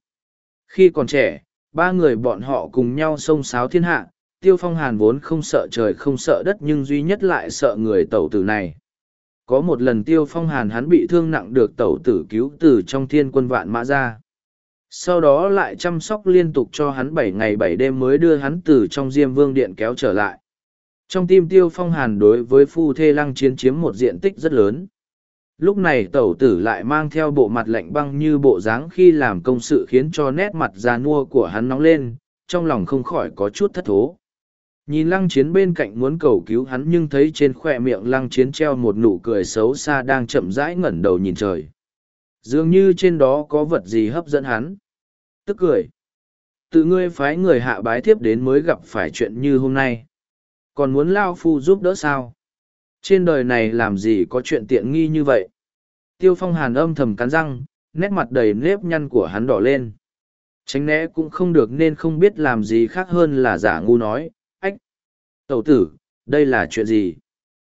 khi còn trẻ, ba người bọn họ cùng nhau xông xáo thiên hạ, tiêu phong hàn vốn không sợ trời không sợ đất nhưng duy nhất lại sợ người tẩu tử này có một lần tiêu phong hàn hắn bị thương nặng được tẩu tử cứu từ trong thiên quân vạn mã ra. Sau đó lại chăm sóc liên tục cho hắn bảy ngày bảy đêm mới đưa hắn từ trong diêm vương điện kéo trở lại. Trong tim tiêu phong hàn đối với phu thê lăng chiến chiếm một diện tích rất lớn. Lúc này tẩu tử lại mang theo bộ mặt lạnh băng như bộ dáng khi làm công sự khiến cho nét mặt già nua của hắn nóng lên, trong lòng không khỏi có chút thất thố. Nhìn lăng chiến bên cạnh muốn cầu cứu hắn nhưng thấy trên khoe miệng lăng chiến treo một nụ cười xấu xa đang chậm rãi ngẩn đầu nhìn trời. Dường như trên đó có vật gì hấp dẫn hắn. Tức cười. Tự ngươi phái người hạ bái thiếp đến mới gặp phải chuyện như hôm nay. Còn muốn Lao Phu giúp đỡ sao? Trên đời này làm gì có chuyện tiện nghi như vậy? Tiêu phong hàn âm thầm cắn răng, nét mặt đầy nếp nhăn của hắn đỏ lên. Tránh né cũng không được nên không biết làm gì khác hơn là giả ngu nói ách tẩu tử đây là chuyện gì?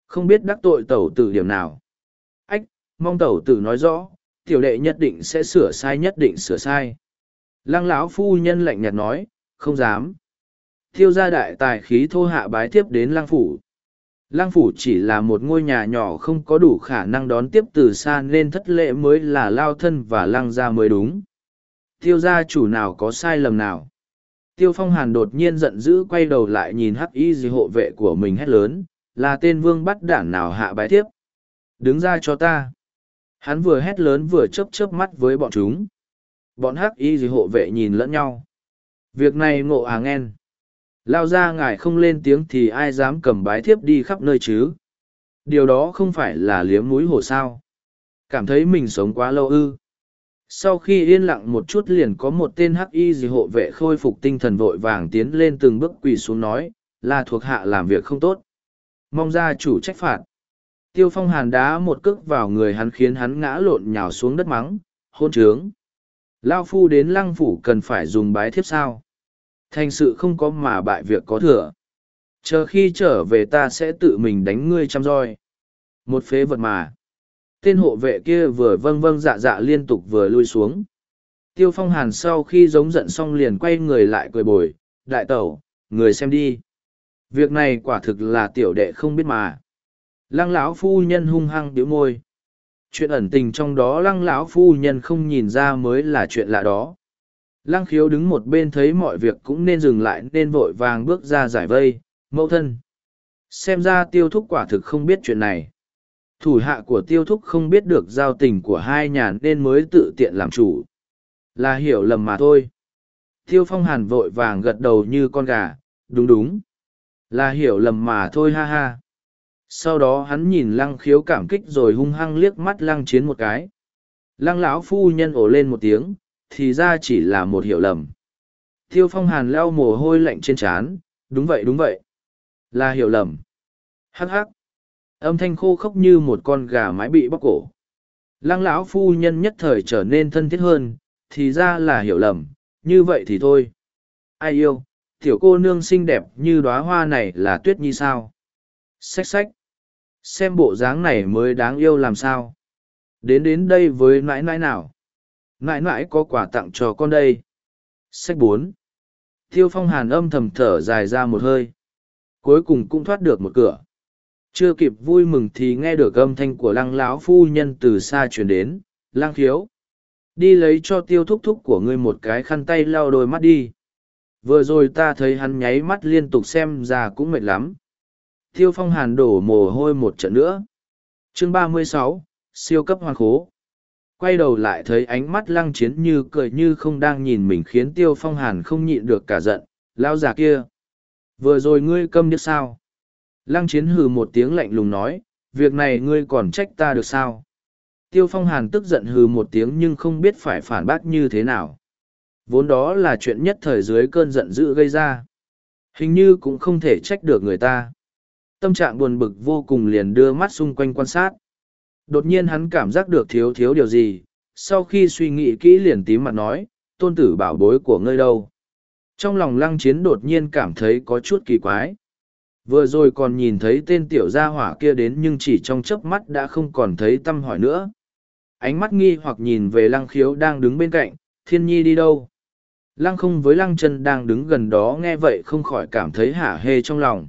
Không biết đắc tội tẩu tử điểm nào. Ách mong tẩu tử nói rõ tiểu đệ nhất định sẽ sửa sai nhất định sửa sai. Lăng lão phu nhân lạnh nhạt nói không dám. Thiêu gia đại tài khí thô hạ bái tiếp đến lăng phủ lăng phủ chỉ là một ngôi nhà nhỏ không có đủ khả năng đón tiếp từ xa nên thất lễ mới là lao thân và lăng gia mới đúng. Tiêu gia chủ nào có sai lầm nào? Tiêu phong hàn đột nhiên giận dữ quay đầu lại nhìn hắc y gì hộ vệ của mình hét lớn, là tên vương bắt đản nào hạ bái tiếp đứng ra cho ta. Hắn vừa hét lớn vừa chớp chớp mắt với bọn chúng. Bọn hắc y gì hộ vệ nhìn lẫn nhau. Việc này ngộ à nghen? Lao ra ngài không lên tiếng thì ai dám cầm bái thiếp đi khắp nơi chứ? Điều đó không phải là liếm mũi hổ sao? Cảm thấy mình sống quá lâu ư? Sau khi yên lặng một chút liền có một tên hắc y gì hộ vệ khôi phục tinh thần vội vàng tiến lên từng bước quỳ xuống nói, là thuộc hạ làm việc không tốt. Mong ra chủ trách phạt. Tiêu phong hàn đá một cước vào người hắn khiến hắn ngã lộn nhào xuống đất mắng, hôn trướng! Lao phu đến lăng phủ cần phải dùng bái thiếp sao? Thành sự không có mà bại việc có thừa. Chờ khi trở về ta sẽ tự mình đánh ngươi chăm roi. Một phế vật mà. Tên hộ vệ kia vừa vâng vâng dạ dạ liên tục vừa lui xuống. Tiêu phong hàn sau khi giống giận xong liền quay người lại cười bồi, đại tẩu, người xem đi. Việc này quả thực là tiểu đệ không biết mà. Lăng lão phu nhân hung hăng điếu môi. Chuyện ẩn tình trong đó lăng lão phu nhân không nhìn ra mới là chuyện lạ đó lăng khiếu đứng một bên thấy mọi việc cũng nên dừng lại nên vội vàng bước ra giải vây. Mẫu thân, xem ra tiêu thúc quả thực không biết chuyện này. Thủ hạ của tiêu thúc không biết được giao tình của hai nhà nên mới tự tiện làm chủ. Là hiểu lầm mà thôi. Tiêu phong hàn vội vàng gật đầu như con gà. Đúng đúng. Là hiểu lầm mà thôi, ha ha. Sau đó hắn nhìn lăng khiếu cảm kích rồi hung hăng liếc mắt lăng chiến một cái. Lăng lão phu nhân ổ lên một tiếng thì ra chỉ là một hiểu lầm. Tiêu phong hàn leo mồ hôi lạnh trên trán, đúng vậy đúng vậy. Là hiểu lầm. Hắc hắc. Âm thanh khô khốc như một con gà mái bị bóc cổ. Lăng lão phu nhân nhất thời trở nên thân thiết hơn, thì ra là hiểu lầm, như vậy thì thôi. Ai yêu, tiểu cô nương xinh đẹp như đóa hoa này là tuyết nhi sao? Xách xách. Xem bộ dáng này mới đáng yêu làm sao? Đến đến đây với nãi nãi nào? Mãi mãi có quà tặng cho con đây. Sách bốn. Tiêu phong hàn âm thầm thở dài ra một hơi. Cuối cùng cũng thoát được một cửa. Chưa kịp vui mừng thì nghe được âm thanh của lăng lão phu nhân từ xa chuyển đến. Lang khiếu đi lấy cho tiêu thúc thúc của ngươi một cái khăn tay lau đôi mắt đi. Vừa rồi ta thấy hắn nháy mắt liên tục xem ra cũng mệt lắm. Tiêu phong hàn đổ mồ hôi một trận nữa. Chương ba mươi sáu, siêu cấp hoàng khố quay đầu lại thấy ánh mắt lăng chiến như cười như không đang nhìn mình khiến tiêu phong hàn không nhịn được cả giận lao già kia, vừa rồi ngươi câm điếc sao? Lăng chiến hừ một tiếng lạnh lùng nói, việc này ngươi còn trách ta được sao? Tiêu phong hàn tức giận hừ một tiếng nhưng không biết phải phản bác như thế nào. Vốn đó là chuyện nhất thời dưới cơn giận dữ gây ra. Hình như cũng không thể trách được người ta. Tâm trạng buồn bực vô cùng liền đưa mắt xung quanh quan sát đột nhiên hắn cảm giác được thiếu thiếu điều gì, sau khi suy nghĩ kỹ liền tím mặt nói, tôn tử bảo bối của ngươi đâu? Trong lòng lăng chiến đột nhiên cảm thấy có chút kỳ quái. Vừa rồi còn nhìn thấy tên tiểu gia hỏa kia đến nhưng chỉ trong chớp mắt đã không còn thấy t â m hỏi nữa. Ánh mắt nghi hoặc nhìn về lăng khiếu đang đứng bên cạnh, thiên nhi đi đâu? Lăng không với lăng chân đang đứng gần đó nghe vậy không khỏi cảm thấy hả hê trong lòng.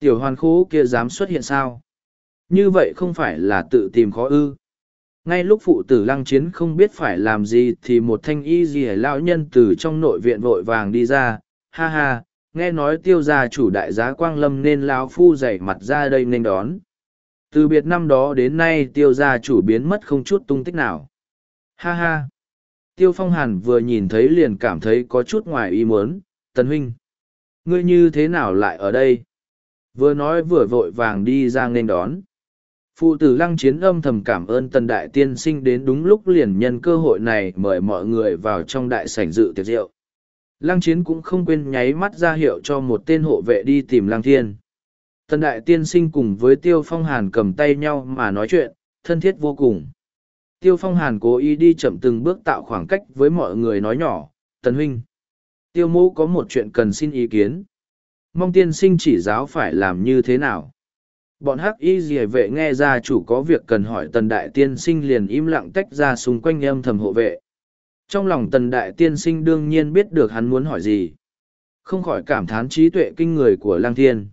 Tiểu hoàn khố kia dám xuất hiện sao? Như vậy không phải là tự tìm khó ư. Ngay lúc phụ tử lăng chiến không biết phải làm gì thì một thanh y gì lão nhân từ trong nội viện vội vàng đi ra. Ha ha, nghe nói tiêu gia chủ đại giá quang lâm nên lão phu dày mặt ra đây nên đón. Từ biệt năm đó đến nay tiêu gia chủ biến mất không chút tung tích nào. Ha ha. Tiêu phong hàn vừa nhìn thấy liền cảm thấy có chút ngoài ý muốn. Tần huynh, ngươi như thế nào lại ở đây? Vừa nói vừa vội vàng đi ra nên đón phụ tử lăng chiến âm thầm cảm ơn tần đại tiên sinh đến đúng lúc liền nhân cơ hội này mời mọi người vào trong đại sảnh dự tiệc rượu lăng chiến cũng không quên nháy mắt ra hiệu cho một tên hộ vệ đi tìm lăng thiên tần đại tiên sinh cùng với tiêu phong hàn cầm tay nhau mà nói chuyện thân thiết vô cùng Tiêu Phong Hàn cố ý đi chậm từng bước tạo khoảng cách với mọi người nói nhỏ, Tần Huynh. Tiêu mũ có một chuyện cần xin ý kiến. Mong tiên sinh chỉ giáo phải làm như thế nào. Bọn hắc y dì vệ nghe ra chủ có việc cần hỏi tần đại tiên sinh liền im lặng tách ra xung quanh âm thầm hộ vệ. Trong lòng tần đại tiên sinh đương nhiên biết được hắn muốn hỏi gì. Không khỏi cảm thán trí tuệ kinh người của lang thiên.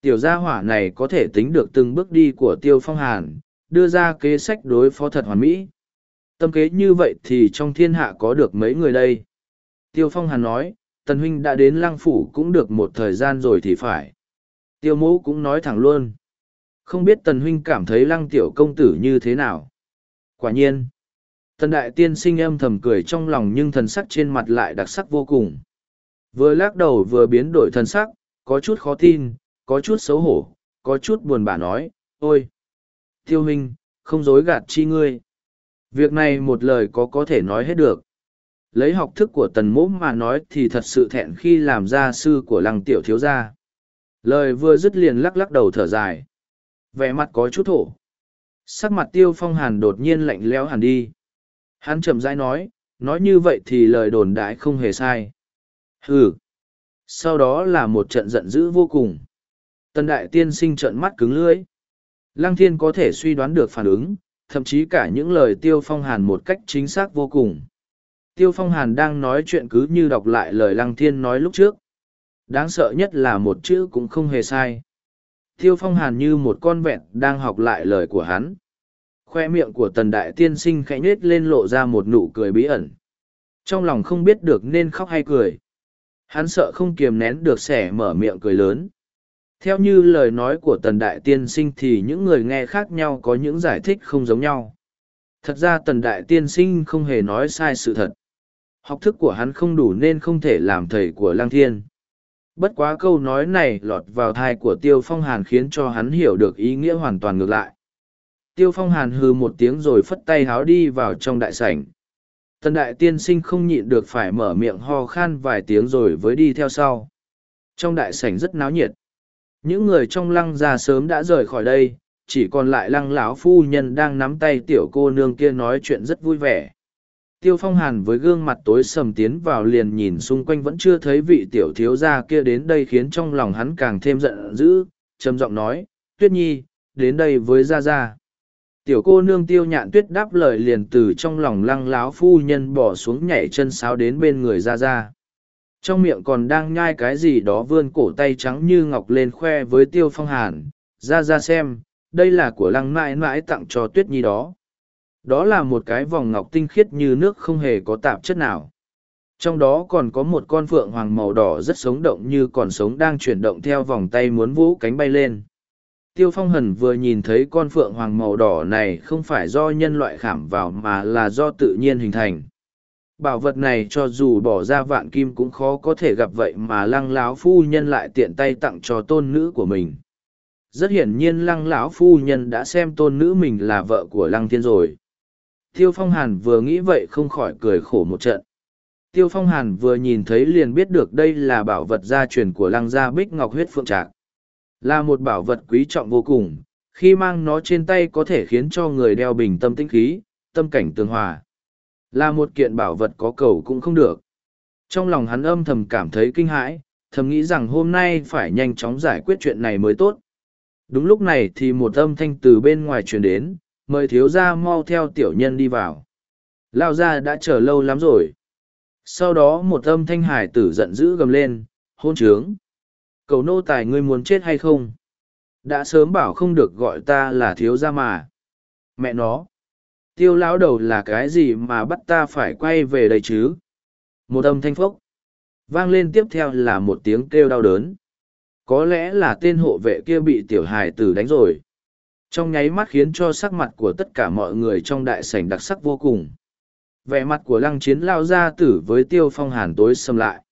Tiểu gia hỏa này có thể tính được từng bước đi của tiêu phong hàn, đưa ra kế sách đối phó thật hoàn mỹ. Tâm kế như vậy thì trong thiên hạ có được mấy người đây. Tiêu phong hàn nói, tần huynh đã đến lang phủ cũng được một thời gian rồi thì phải. Tiêu mẫu cũng nói thẳng luôn. Không biết tần huynh cảm thấy lăng tiểu công tử như thế nào. Quả nhiên. Tần đại tiên sinh âm thầm cười trong lòng nhưng thần sắc trên mặt lại đặc sắc vô cùng. Vừa lắc đầu vừa biến đổi thần sắc, có chút khó tin, có chút xấu hổ, có chút buồn bã nói, ôi! Tiêu huynh, không dối gạt chi ngươi. Việc này một lời có có thể nói hết được. Lấy học thức của tần mỗ mà nói thì thật sự thẹn khi làm gia sư của lăng tiểu thiếu gia. Lời vừa dứt liền lắc lắc đầu thở dài. Vẻ mặt có chút thổ. Sắc mặt tiêu phong hàn đột nhiên lạnh lẽo hẳn đi. Hắn chậm rãi nói, nói như vậy thì lời đồn đãi không hề sai. Hừ. Sau đó là một trận giận dữ vô cùng. Tần đại tiên sinh trợn mắt cứng lưỡi. Lăng thiên có thể suy đoán được phản ứng, thậm chí cả những lời tiêu phong hàn một cách chính xác vô cùng. Tiêu phong hàn đang nói chuyện cứ như đọc lại lời lăng thiên nói lúc trước. Đáng sợ nhất là một chữ cũng không hề sai. Tiêu phong hàn như một con vẹn đang học lại lời của hắn. Khoe miệng của tần đại tiên sinh khẽ nhết lên lộ ra một nụ cười bí ẩn. Trong lòng không biết được nên khóc hay cười. Hắn sợ không kiềm nén được sẻ mở miệng cười lớn. Theo như lời nói của tần đại tiên sinh thì những người nghe khác nhau có những giải thích không giống nhau. Thật ra tần đại tiên sinh không hề nói sai sự thật. Học thức của hắn không đủ nên không thể làm thầy của lang thiên. Bất quá câu nói này lọt vào thai của Tiêu Phong Hàn khiến cho hắn hiểu được ý nghĩa hoàn toàn ngược lại. Tiêu Phong Hàn hừ một tiếng rồi phất tay háo đi vào trong đại sảnh. Tần đại tiên sinh không nhịn được phải mở miệng ho khan vài tiếng rồi với đi theo sau. Trong đại sảnh rất náo nhiệt. Những người trong lăng già sớm đã rời khỏi đây, chỉ còn lại lăng lão phu nhân đang nắm tay tiểu cô nương kia nói chuyện rất vui vẻ tiêu phong hàn với gương mặt tối sầm tiến vào liền nhìn xung quanh vẫn chưa thấy vị tiểu thiếu gia kia đến đây khiến trong lòng hắn càng thêm giận dữ, trầm giọng nói, tuyết nhi, đến đây với gia gia. Tiểu cô nương tiêu nhạn tuyết đáp lời liền từ trong lòng lăng láo phu nhân bỏ xuống nhảy chân sáo đến bên người gia gia. Trong miệng còn đang nhai cái gì đó vươn cổ tay trắng như ngọc lên khoe với tiêu phong hàn. Ra ra xem, đây là của lăng mãi mãi tặng cho tuyết nhi đó đó là một cái vòng ngọc tinh khiết như nước không hề có tạp chất nào. Trong đó còn có một con phượng hoàng màu đỏ rất sống động như còn sống đang chuyển động theo vòng tay muốn vũ cánh bay lên. Tiêu phong hần vừa nhìn thấy con phượng hoàng màu đỏ này không phải do nhân loại khảm vào mà là do tự nhiên hình thành. Bảo vật này cho dù bỏ ra vạn kim cũng khó có thể gặp vậy mà lăng láo phu nhân lại tiện tay tặng cho tôn nữ của mình. Rất hiển nhiên lăng lão phu nhân đã xem tôn nữ mình là vợ của lăng thiên rồi. Tiêu Phong Hàn vừa nghĩ vậy không khỏi cười khổ một trận. Tiêu Phong Hàn vừa nhìn thấy liền biết được đây là bảo vật gia truyền của lăng gia bích ngọc huyết phượng trạc. Là một bảo vật quý trọng vô cùng, khi mang nó trên tay có thể khiến cho người đeo bình tâm tinh khí, tâm cảnh tương hòa. Là một kiện bảo vật có cầu cũng không được. Trong lòng hắn âm thầm cảm thấy kinh hãi, thầm nghĩ rằng hôm nay phải nhanh chóng giải quyết chuyện này mới tốt. Đúng lúc này thì một âm thanh từ bên ngoài truyền đến, mời thiếu gia mau theo tiểu nhân đi vào. Lao gia đã chờ lâu lắm rồi. Sau đó một âm thanh hải tử giận dữ gầm lên, hôn trướng. Cầu nô tài ngươi muốn chết hay không? Đã sớm bảo không được gọi ta là thiếu gia mà. Mẹ nó. Tiêu lão đầu là cái gì mà bắt ta phải quay về đây chứ? Một âm thanh phốc. Vang lên tiếp theo là một tiếng kêu đau đớn. Có lẽ là tên hộ vệ kia bị tiểu hải tử đánh rồi trong nháy mắt khiến cho sắc mặt của tất cả mọi người trong đại sảnh đặc sắc vô cùng. Vẻ mặt của lăng chiến lao ra tử với tiêu phong hàn tối xâm lại.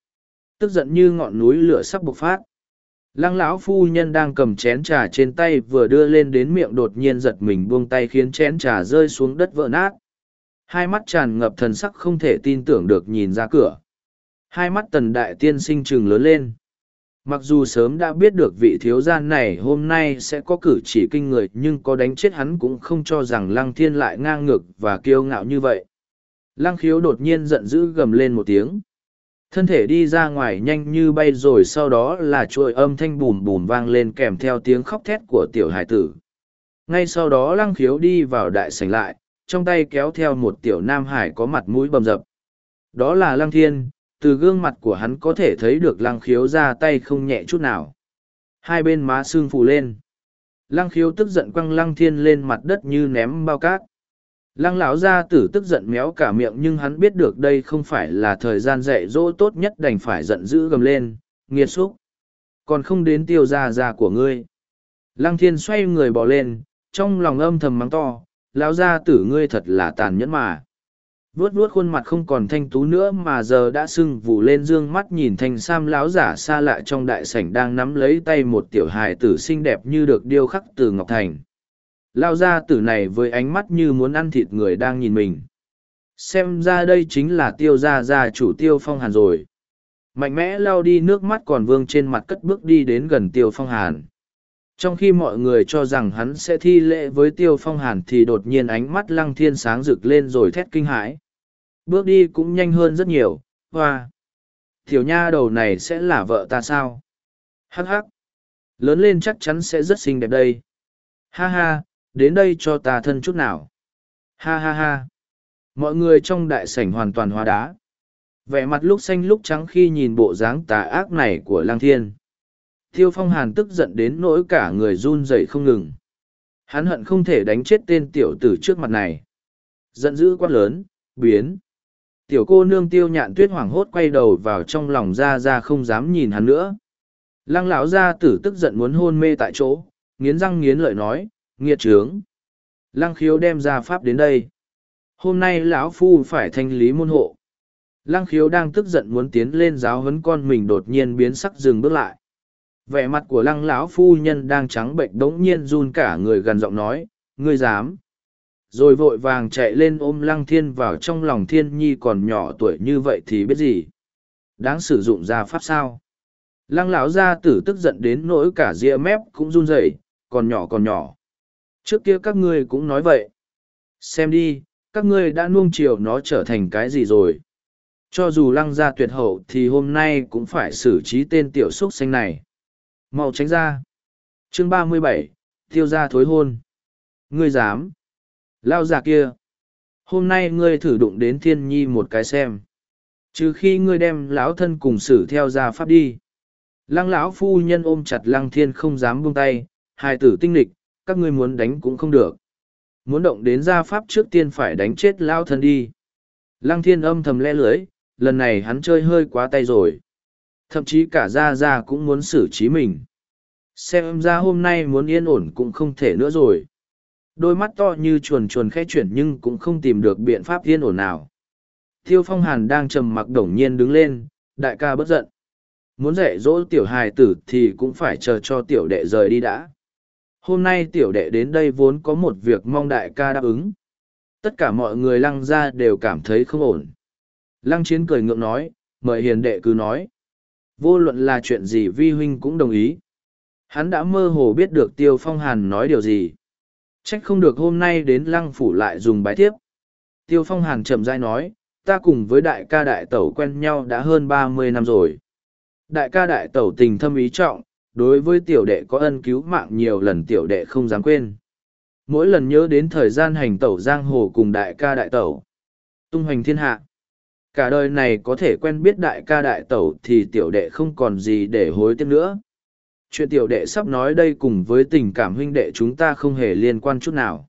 Tức giận như ngọn núi lửa sắc bộc phát. Lăng lão phu nhân đang cầm chén trà trên tay vừa đưa lên đến miệng đột nhiên giật mình buông tay khiến chén trà rơi xuống đất vỡ nát. Hai mắt tràn ngập thần sắc không thể tin tưởng được nhìn ra cửa. Hai mắt tần đại tiên sinh chừng lớn lên mặc dù sớm đã biết được vị thiếu gia này hôm nay sẽ có cử chỉ kinh người, nhưng có đánh chết hắn cũng không cho rằng lăng thiên lại ngang ngược và kiêu ngạo như vậy. Lăng khiếu đột nhiên giận dữ gầm lên một tiếng. Thân thể đi ra ngoài nhanh như bay rồi sau đó là chuỗi âm thanh bùm bùm vang lên kèm theo tiếng khóc thét của tiểu hải tử. Ngay sau đó lăng khiếu đi vào đại sảnh lại, trong tay kéo theo một tiểu nam hải có mặt mũi bầm dập. Đó là lăng thiên từ gương mặt của hắn có thể thấy được lăng khiếu ra tay không nhẹ chút nào. Hai bên má xương phù lên. Lăng khiếu tức giận quăng lăng thiên lên mặt đất như ném bao cát. Lăng lão gia tử tức giận méo cả miệng nhưng hắn biết được đây không phải là thời gian dạy dỗ tốt nhất đành phải giận dữ gầm lên, nghiệt xúc. Còn không đến tiêu ra ra của ngươi. Lăng thiên xoay người bỏ lên, trong lòng âm thầm mắng to, lão gia tử ngươi thật là tàn nhẫn mà vuốt vuốt khuôn mặt không còn thanh tú nữa mà giờ đã sưng vù lên d ư ơ n g mắt nhìn thanh sam láo giả xa lạ trong đại sảnh đang nắm lấy tay một tiểu hài tử xinh đẹp như được điêu khắc từ ngọc thành. Lao ra tử này với ánh mắt như muốn ăn thịt người đang nhìn mình. Xem ra đây chính là tiêu gia gia chủ tiêu phong hàn rồi. Mạnh mẽ lao đi nước mắt còn vương trên mặt cất bước đi đến gần tiêu phong hàn. Trong khi mọi người cho rằng hắn sẽ thi lễ với tiêu phong hàn thì đột nhiên ánh mắt lăng thiên sáng rực lên rồi thét kinh hãi bước đi cũng nhanh hơn rất nhiều hoa. Thiểu nha đầu này sẽ là vợ ta sao? Hắc hắc. Lớn lên chắc chắn sẽ rất xinh đẹp đây. Ha ha đến đây cho ta thân chút nào. Ha ha ha. Mọi người trong đại sảnh hoàn toàn hóa đá. Vẻ mặt lúc xanh lúc trắng khi nhìn bộ dáng tà ác này của lang thiên. Thiêu phong hàn tức giận đến nỗi cả người run rẩy không ngừng. Hắn hận không thể đánh chết tên tiểu tử trước mặt này. Giận dữ quát lớn, biến. Tiểu cô nương tiêu nhạn tuyết hoảng hốt quay đầu vào trong lòng ra ra không dám nhìn hắn nữa. Lăng lão gia tử tức giận muốn hôn mê tại chỗ, nghiến răng nghiến lợi nói, nghiệt trướng. Lăng khiếu đem ra pháp đến đây. Hôm nay lão phu phải thanh lý môn hộ. Lăng khiếu đang tức giận muốn tiến lên giáo huấn con mình đột nhiên biến sắc dừng bước lại vẻ mặt của lăng lão phu nhân đang trắng bệnh đống nhiên run cả người gần giọng nói ngươi dám rồi vội vàng chạy lên ôm lăng thiên vào trong lòng thiên nhi còn nhỏ tuổi như vậy thì biết gì? Đáng sử dụng ra pháp sao? Lăng lão gia tử tức giận đến nỗi cả ria mép cũng run rẩy, còn nhỏ còn nhỏ. Trước kia các ngươi cũng nói vậy. Xem đi, các ngươi đã nuông chiều nó trở thành cái gì rồi? Cho dù lăng gia tuyệt hậu thì hôm nay cũng phải xử trí tên tiểu xúc xanh này. Mau tránh ra. Chương ba mươi bảy, tiêu ra thối hôn. Ngươi dám lao già kia, hôm nay ngươi thử đụng đến thiên nhi một cái xem. Trừ khi ngươi đem lão thân cùng xử theo gia pháp đi. Lăng lão phu nhân ôm chặt lăng thiên không dám buông tay, hai tử tinh lịch các ngươi muốn đánh cũng không được. Muốn động đến gia pháp trước tiên phải đánh chết lao thân đi. Lăng thiên âm thầm le lưới, lần này hắn chơi hơi quá tay rồi. Thậm chí cả gia gia cũng muốn xử trí mình. Xem ra hôm nay muốn yên ổn cũng không thể nữa rồi đôi mắt to như chuồn chuồn khe chuyển nhưng cũng không tìm được biện pháp yên ổn nào. Tiêu phong hàn đang trầm mặc đổng nhiên đứng lên, đại ca bất giận. Muốn dạy dỗ tiểu hài tử thì cũng phải chờ cho tiểu đệ rời đi đã. Hôm nay tiểu đệ đến đây vốn có một việc mong đại ca đáp ứng. Tất cả mọi người lăng ra đều cảm thấy không ổn. Lăng chiến cười ngượng nói, mời hiền đệ cứ nói. Vô luận là chuyện gì vi huynh cũng đồng ý. Hắn đã mơ hồ biết được Tiêu Phong Hàn nói điều gì. Trách không được hôm nay đến lăng phủ lại dùng bái thiếp. Tiêu Phong Hàn chậm rãi nói, ta cùng với đại ca đại tẩu quen nhau đã hơn ba mươi năm rồi. Đại ca đại tẩu tình thâm ý trọng, đối với tiểu đệ có ân cứu mạng nhiều lần tiểu đệ không dám quên. Mỗi lần nhớ đến thời gian hành tẩu giang hồ cùng đại ca đại tẩu. Tung hoành thiên hạ. Cả đời này có thể quen biết đại ca đại tẩu thì tiểu đệ không còn gì để hối tiếc nữa. Chuyện tiểu đệ sắp nói đây cùng với tình cảm huynh đệ chúng ta không hề liên quan chút nào.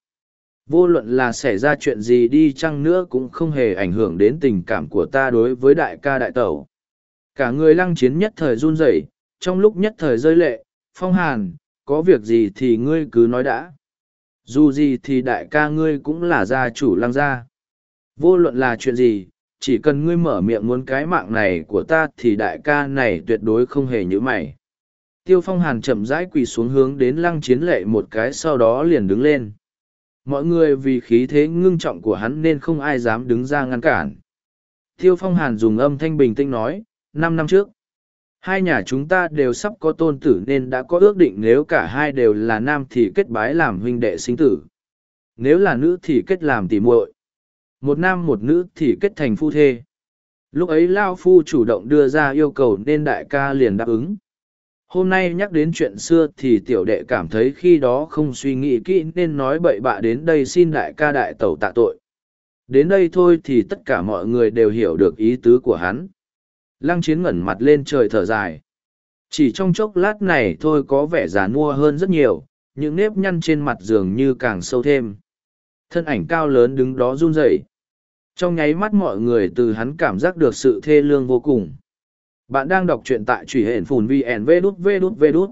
Vô luận là xảy ra chuyện gì đi chăng nữa cũng không hề ảnh hưởng đến tình cảm của ta đối với đại ca đại tẩu. Cả người lăng chiến nhất thời run rẩy, trong lúc nhất thời rơi lệ, phong hàn, có việc gì thì ngươi cứ nói đã. Dù gì thì đại ca ngươi cũng là gia chủ lăng gia. Vô luận là chuyện gì, chỉ cần ngươi mở miệng muốn cái mạng này của ta thì đại ca này tuyệt đối không hề như mày tiêu phong hàn chậm rãi quỳ xuống hướng đến lăng chiến lệ một cái sau đó liền đứng lên mọi người vì khí thế ngưng trọng của hắn nên không ai dám đứng ra ngăn cản tiêu phong hàn dùng âm thanh bình tĩnh nói, năm năm trước, Hai nhà chúng ta đều sắp có tôn tử nên đã có ước định nếu cả hai đều là nam thì kết bái làm huynh đệ sinh tử. Nếu là nữ thì kết làm tỉ muội. Một nam một nữ thì kết thành phu thê. Lúc ấy Lao Phu chủ động đưa ra yêu cầu nên đại ca liền đáp ứng. Hôm nay nhắc đến chuyện xưa thì tiểu đệ cảm thấy khi đó không suy nghĩ kỹ nên nói bậy bạ đến đây xin đại ca đại tẩu tạ tội. Đến đây thôi thì tất cả mọi người đều hiểu được ý tứ của hắn. Lăng chiến ngẩn mặt lên trời thở dài. Chỉ trong chốc lát này thôi có vẻ già nua hơn rất nhiều, những nếp nhăn trên mặt dường như càng sâu thêm. Thân ảnh cao lớn đứng đó run rẩy. Trong nháy mắt mọi người từ hắn cảm giác được sự thê lương vô cùng. Bạn đang đọc truyện tại truy hển phùn VN vê đút vê đút vê đút.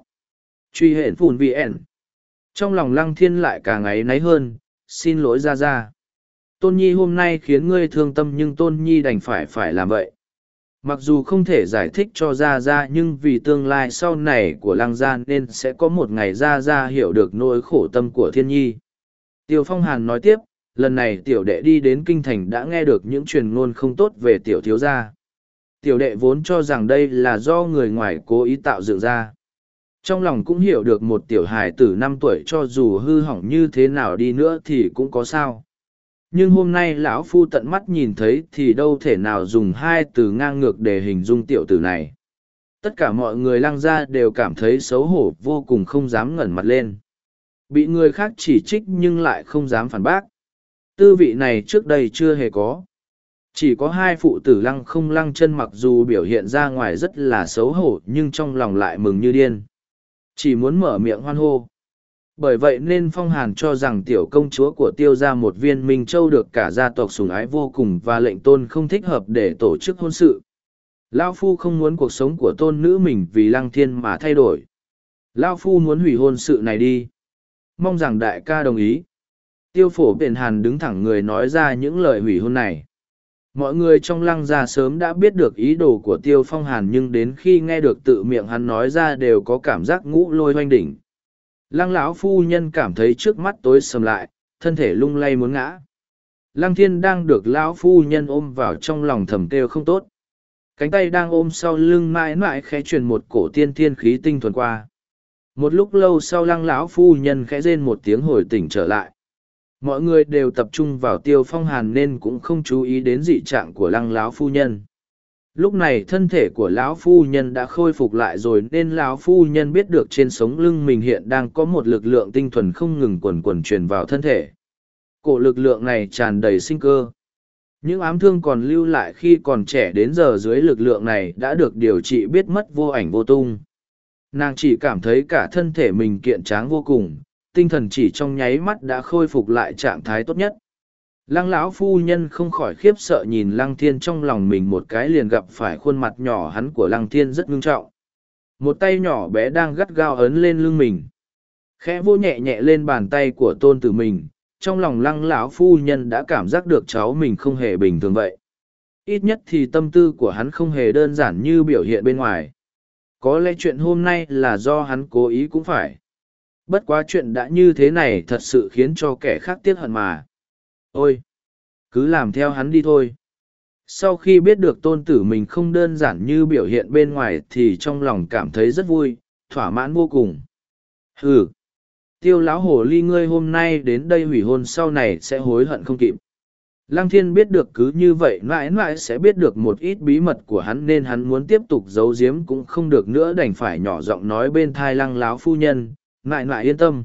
Truy hển phùn VN. Trong lòng lăng thiên lại càng ấy náy hơn, xin lỗi ra ra. Tôn Nhi hôm nay khiến ngươi thương tâm nhưng Tôn Nhi đành phải phải làm vậy. Mặc dù không thể giải thích cho Gia Gia nhưng vì tương lai sau này của Lăng Gia nên sẽ có một ngày Gia Gia hiểu được nỗi khổ tâm của Thiên Nhi. Tiêu Phong Hàn nói tiếp, lần này tiểu đệ đi đến Kinh Thành đã nghe được những truyền ngôn không tốt về tiểu thiếu gia. Tiểu đệ vốn cho rằng đây là do người ngoài cố ý tạo dựng ra. Trong lòng cũng hiểu được một tiểu hài tử năm tuổi cho dù hư hỏng như thế nào đi nữa thì cũng có sao. Nhưng hôm nay lão phu tận mắt nhìn thấy thì đâu thể nào dùng hai từ ngang ngược để hình dung tiểu tử này. Tất cả mọi người lăng ra đều cảm thấy xấu hổ, vô cùng không dám ngẩn mặt lên. Bị người khác chỉ trích nhưng lại không dám phản bác. Tư vị này trước đây chưa hề có chỉ có hai phụ tử lăng không lăng chân mặc dù biểu hiện ra ngoài rất là xấu hổ nhưng trong lòng lại mừng như điên. Chỉ muốn mở miệng hoan hô. Bởi vậy nên phong hàn cho rằng tiểu công chúa của tiêu gia một viên minh châu được cả gia tộc sùng ái vô cùng và lệnh tôn không thích hợp để tổ chức hôn sự. Lao phu không muốn cuộc sống của tôn nữ mình vì lăng thiên mà thay đổi. Lao phu muốn hủy hôn sự này đi. Mong rằng đại ca đồng ý. Tiêu phổ biển hàn đứng thẳng người nói ra những lời hủy hôn này mọi người trong lăng gia sớm đã biết được ý đồ của tiêu phong hàn nhưng đến khi nghe được tự miệng hắn nói ra đều có cảm giác ngũ lôi hoanh đỉnh. Lăng lão phu nhân cảm thấy trước mắt tối sầm lại, thân thể lung lay muốn ngã. Lăng thiên đang được lão phu nhân ôm vào trong lòng thầm kêu không tốt. Cánh tay đang ôm sau lưng mãi mãi khẽ truyền một cổ tiên thiên khí tinh thuần qua. Một lúc lâu sau lăng lão phu nhân khẽ rên một tiếng hồi tỉnh trở lại mọi người đều tập trung vào tiêu phong hàn nên cũng không chú ý đến dị trạng của lăng lão phu nhân. Lúc này thân thể của lão phu nhân đã khôi phục lại rồi nên lão phu nhân biết được trên sống lưng mình hiện đang có một lực lượng tinh thuần không ngừng quần quần truyền vào thân thể. Cổ lực lượng này tràn đầy sinh cơ. Những ám thương còn lưu lại khi còn trẻ đến giờ dưới lực lượng này đã được điều trị biết mất vô ảnh vô tung. Nàng chỉ cảm thấy cả thân thể mình kiện tráng vô cùng tinh thần chỉ trong nháy mắt đã khôi phục lại trạng thái tốt nhất. Lăng lão phu nhân không khỏi khiếp sợ nhìn lăng thiên trong lòng mình một cái liền gặp phải khuôn mặt nhỏ hắn của lăng thiên rất ngưng trọng. Một tay nhỏ bé đang gắt gao ấn lên lưng mình. Khẽ vô nhẹ nhẹ lên bàn tay của tôn tử mình, trong lòng lăng lão phu nhân đã cảm giác được cháu mình không hề bình thường vậy. Ít nhất thì tâm tư của hắn không hề đơn giản như biểu hiện bên ngoài. Có lẽ chuyện hôm nay là do hắn cố ý cũng phải bất quá chuyện đã như thế này thật sự khiến cho kẻ khác tiếc hận mà. Ôi, cứ làm theo hắn đi thôi. Sau khi biết được tôn tử mình không đơn giản như biểu hiện bên ngoài thì trong lòng cảm thấy rất vui, thỏa mãn vô cùng. Ừ tiêu lão hồ ly ngươi hôm nay đến đây hủy hôn sau này sẽ hối hận không kịp. Lăng thiên biết được cứ như vậy mãi mãi sẽ biết được một ít bí mật của hắn nên hắn muốn tiếp tục giấu giếm cũng không được nữa đành phải nhỏ giọng nói bên thai lăng láo phu nhân mãi mãi yên tâm.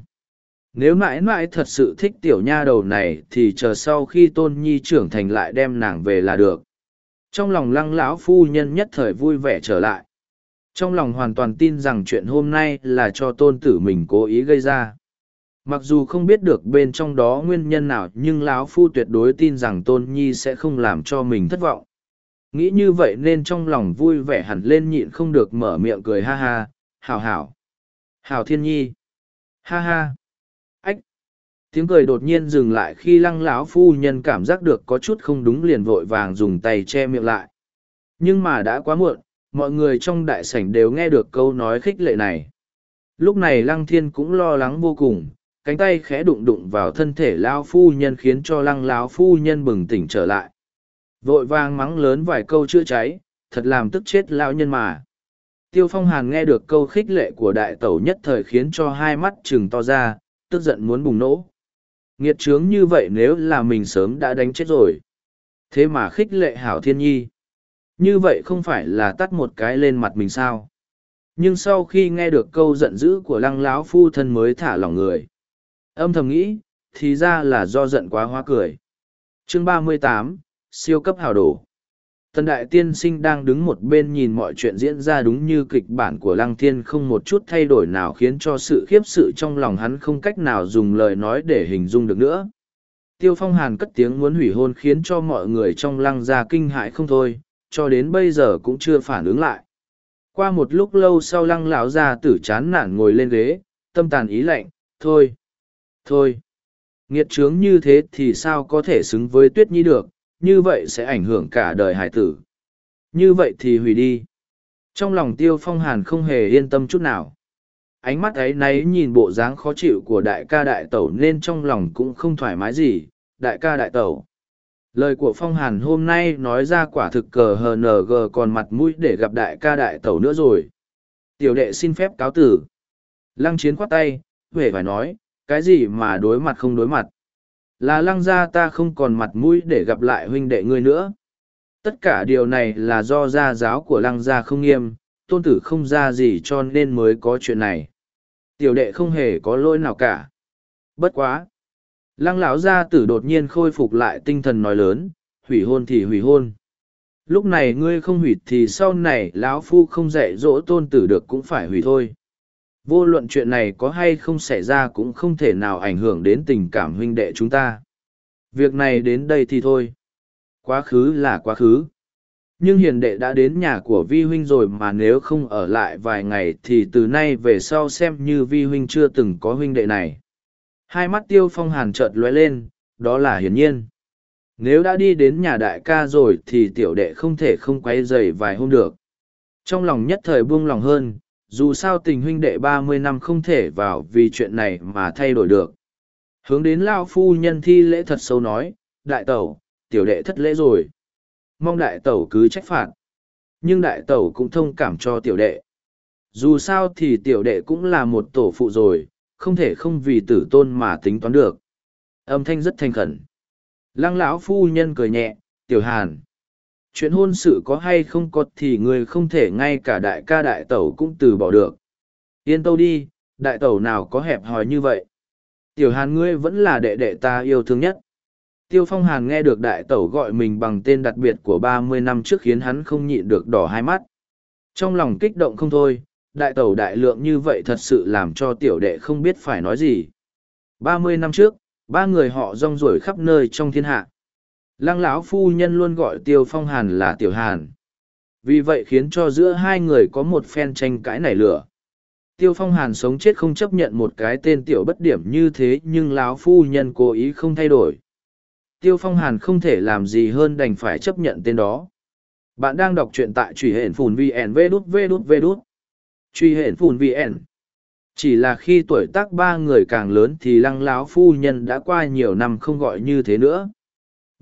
Nếu mãi mãi thật sự thích tiểu nha đầu này thì chờ sau khi tôn nhi trưởng thành lại đem nàng về là được. Trong lòng lăng lão phu nhân nhất thời vui vẻ trở lại. Trong lòng hoàn toàn tin rằng chuyện hôm nay là cho tôn tử mình cố ý gây ra. Mặc dù không biết được bên trong đó nguyên nhân nào nhưng lão phu tuyệt đối tin rằng tôn nhi sẽ không làm cho mình thất vọng. Nghĩ như vậy nên trong lòng vui vẻ hẳn lên nhịn không được mở miệng cười ha ha. Hào hảo. Hào thiên nhi ha ha. Ách, tiếng cười đột nhiên dừng lại khi lăng lão phu nhân cảm giác được có chút không đúng liền vội vàng dùng tay che miệng lại. Nhưng mà đã quá muộn mọi người trong đại sảnh đều nghe được câu nói khích lệ này. Lúc này lăng thiên cũng lo lắng vô cùng cánh tay khẽ đụng đụng vào thân thể lão phu nhân khiến cho lăng lão phu nhân bừng tỉnh trở lại. Vội vàng mắng lớn vài câu chữa cháy thật làm tức chết lão nhân mà. Tiêu phong hàn nghe được câu khích lệ của đại tẩu nhất thời khiến cho hai mắt chừng to ra, tức giận muốn bùng nổ. Nghiệt trướng như vậy nếu là mình sớm đã đánh chết rồi. Thế mà khích lệ hảo thiên nhi. Như vậy không phải là tắt một cái lên mặt mình sao? Nhưng sau khi nghe được câu giận dữ của lăng lão phu thân mới thả lỏng người. Âm thầm nghĩ, thì ra là do giận quá hoa cười. Chương ba mươi tám siêu cấp hào đổ. Tần đại tiên sinh đang đứng một bên nhìn mọi chuyện diễn ra đúng như kịch bản của lăng thiên không một chút thay đổi nào khiến cho sự khiếp sự trong lòng hắn không cách nào dùng lời nói để hình dung được nữa. Tiêu phong hàn cất tiếng muốn hủy hôn khiến cho mọi người trong lăng gia kinh hãi không thôi, cho đến bây giờ cũng chưa phản ứng lại. Qua một lúc lâu sau lăng lão ra tử chán nản ngồi lên ghế, tâm tàn ý lạnh, thôi, thôi. Nghiệt trướng như thế thì sao có thể xứng với tuyết nhi được, như vậy sẽ ảnh hưởng cả đời hải tử. Như vậy thì hủy đi. Trong lòng tiêu phong hàn không hề yên tâm chút nào. Ánh mắt ấy náy nhìn bộ dáng khó chịu của đại ca đại tẩu nên trong lòng cũng không thoải mái gì. Đại ca đại tẩu. Lời của phong hàn hôm nay nói ra quả thực cờ hờ gờ còn mặt mũi để gặp đại ca đại tẩu nữa rồi. Tiểu đệ xin phép cáo tử. Lăng chiến khoát tay, huệ phải nói, cái gì mà đối mặt không đối mặt. Là lăng gia ta không còn mặt mũi để gặp lại huynh đệ ngươi nữa. Tất cả điều này là do gia giáo của lăng gia không nghiêm, tôn tử không ra gì cho nên mới có chuyện này. Tiểu đệ không hề có lỗi nào cả. Bất quá. Lăng lão gia tử đột nhiên khôi phục lại tinh thần nói lớn, hủy hôn thì hủy hôn. Lúc này ngươi không hủy thì sau này lão phu không dạy dỗ tôn tử được cũng phải hủy thôi vô luận chuyện này có hay không xảy ra cũng không thể nào ảnh hưởng đến tình cảm huynh đệ chúng ta. Việc này đến đây thì thôi. Quá khứ là quá khứ. Nhưng hiền đệ đã đến nhà của vi huynh rồi mà nếu không ở lại vài ngày thì từ nay về sau xem như vi huynh chưa từng có huynh đệ này. Hai mắt tiêu phong hàn chợt lóe lên, đó là hiển nhiên. Nếu đã đi đến nhà đại ca rồi thì tiểu đệ không thể không quay dày vài hôm được. Trong lòng nhất thời buông lòng hơn dù sao tình huynh đệ ba mươi năm không thể vào vì chuyện này mà thay đổi được. Hướng đến Lao Phu nhân thi lễ thật sâu nói, đại tẩu, tiểu đệ thất lễ rồi. Mong đại tẩu cứ trách phạt. Nhưng đại tẩu cũng thông cảm cho tiểu đệ. Dù sao thì tiểu đệ cũng là một tổ phụ rồi, không thể không vì tử tôn mà tính toán được. Âm thanh rất thanh khẩn. Lăng lão phu nhân cười nhẹ, tiểu hàn chuyện hôn sự có hay không có thì người không thể ngay cả đại ca đại tẩu cũng từ bỏ được. Yên tâu đi, đại tẩu nào có hẹp hòi như vậy? Tiểu hàn ngươi vẫn là đệ đệ ta yêu thương nhất. Tiêu phong hàn nghe được đại tẩu gọi mình bằng tên đặc biệt của ba mươi năm trước khiến hắn không nhịn được đỏ hai mắt. Trong lòng kích động không thôi, đại tẩu đại lượng như vậy thật sự làm cho tiểu đệ không biết phải nói gì. ba mươi năm trước, ba người họ rong ruổi khắp nơi trong thiên hạ lăng lão phu nhân luôn gọi tiêu phong hàn là tiểu hàn. Vì vậy khiến cho giữa hai người có một phen tranh cãi nảy lửa. Tiêu phong hàn sống chết không chấp nhận một cái tên tiểu bất điểm như thế, nhưng lão phu nhân cố ý không thay đổi. Tiêu phong hàn không thể làm gì hơn đành phải chấp nhận tên đó. Bạn đang đọc truyện tại truy hển phùn vn vê đút vê đút vê đút. Truy hển phùn vn chỉ là khi tuổi tác ba người càng lớn thì lăng lão phu nhân đã qua nhiều năm không gọi như thế nữa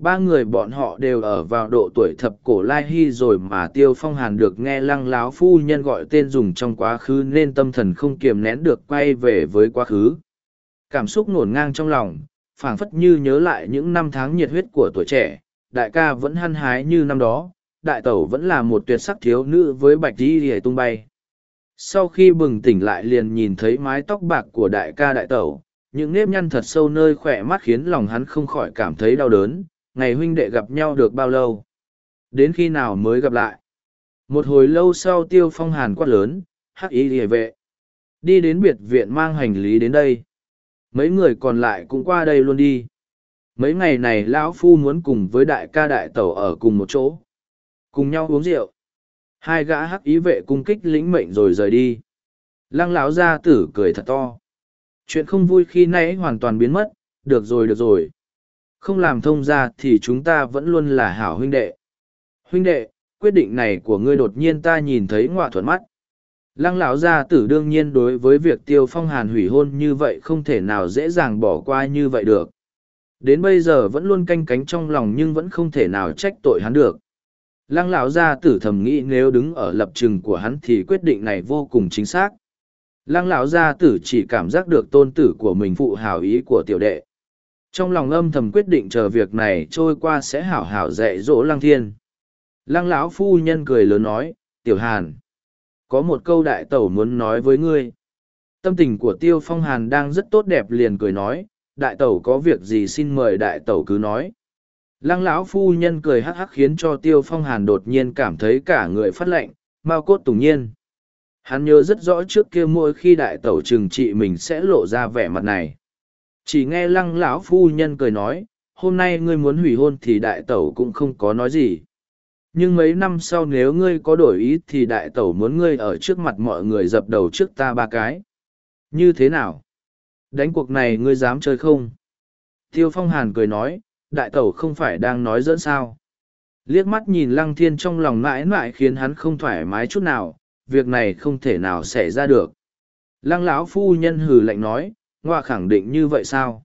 ba người bọn họ đều ở vào độ tuổi thập cổ lai hy rồi mà tiêu phong hàn được nghe lăng láo phu nhân gọi tên dùng trong quá khứ nên tâm thần không kiềm nén được quay về với quá khứ. Cảm xúc ngổn ngang trong lòng, phảng phất như nhớ lại những năm tháng nhiệt huyết của tuổi trẻ, đại ca vẫn hăng hái như năm đó, đại tẩu vẫn là một tuyệt sắc thiếu nữ với bạch di rìa tung bay. Sau khi bừng tỉnh lại liền nhìn thấy mái tóc bạc của đại ca đại tẩu, những nếp nhăn thật sâu nơi khỏe mắt khiến lòng hắn không khỏi cảm thấy đau đớn ngày huynh đệ gặp nhau được bao lâu? Đến khi nào mới gặp lại? Một hồi lâu sau tiêu phong hàn quát lớn, hắc ý địa vệ, đi đến biệt viện mang hành lý đến đây. Mấy người còn lại cũng qua đây luôn đi. Mấy ngày này lão phu muốn cùng với đại ca đại tẩu ở cùng một chỗ. Cùng nhau uống rượu. Hai gã hắc ý vệ cung kích lĩnh mệnh rồi rời đi. Lăng lão gia tử cười thật to. Chuyện không vui khi nãy hoàn toàn biến mất. Được rồi được rồi không làm thông ra thì chúng ta vẫn luôn là hảo huynh đệ. Huynh đệ, quyết định này của ngươi đột nhiên ta nhìn thấy ngọa thuận mắt. Lăng lão gia tử đương nhiên đối với việc tiêu phong hàn hủy hôn như vậy không thể nào dễ dàng bỏ qua như vậy được. Đến bây giờ vẫn luôn canh cánh trong lòng nhưng vẫn không thể nào trách tội hắn được. lăng lão gia tử thầm nghĩ nếu đứng ở lập trường của hắn thì quyết định này vô cùng chính xác lăng lão gia tử chỉ cảm giác được tôn tử của mình phụ hảo ý của tiểu đệ trong lòng âm thầm quyết định chờ việc này trôi qua sẽ hảo hảo dạy dỗ lăng thiên. Lăng lão phu nhân cười lớn nói, tiểu hàn, có một câu đại tẩu muốn nói với ngươi. Tâm tình của tiêu phong hàn đang rất tốt đẹp liền cười nói, đại tẩu có việc gì xin mời đại tẩu cứ nói. Lăng lão phu nhân cười hắc hắc khiến cho tiêu phong hàn đột nhiên cảm thấy cả người phát lệnh mao cốt tùng nhiên. Hắn nhớ rất rõ trước kia mỗi khi đại tẩu trừng trị mình sẽ lộ ra vẻ mặt này chỉ nghe lăng lão phu nhân cười nói, hôm nay ngươi muốn hủy hôn thì đại tẩu cũng không có nói gì. Nhưng mấy năm sau nếu ngươi có đổi ý thì đại tẩu muốn ngươi ở trước mặt mọi người dập đầu trước ta ba cái. Như thế nào? Đánh cuộc này ngươi dám chơi không? Tiêu phong hàn cười nói, đại tẩu không phải đang nói dẫn sao? Liếc mắt nhìn lăng thiên trong lòng mãi mãi khiến hắn không thoải mái chút nào, việc này không thể nào xảy ra được. Lăng lão phu nhân hừ lạnh nói ngoa khẳng định như vậy sao?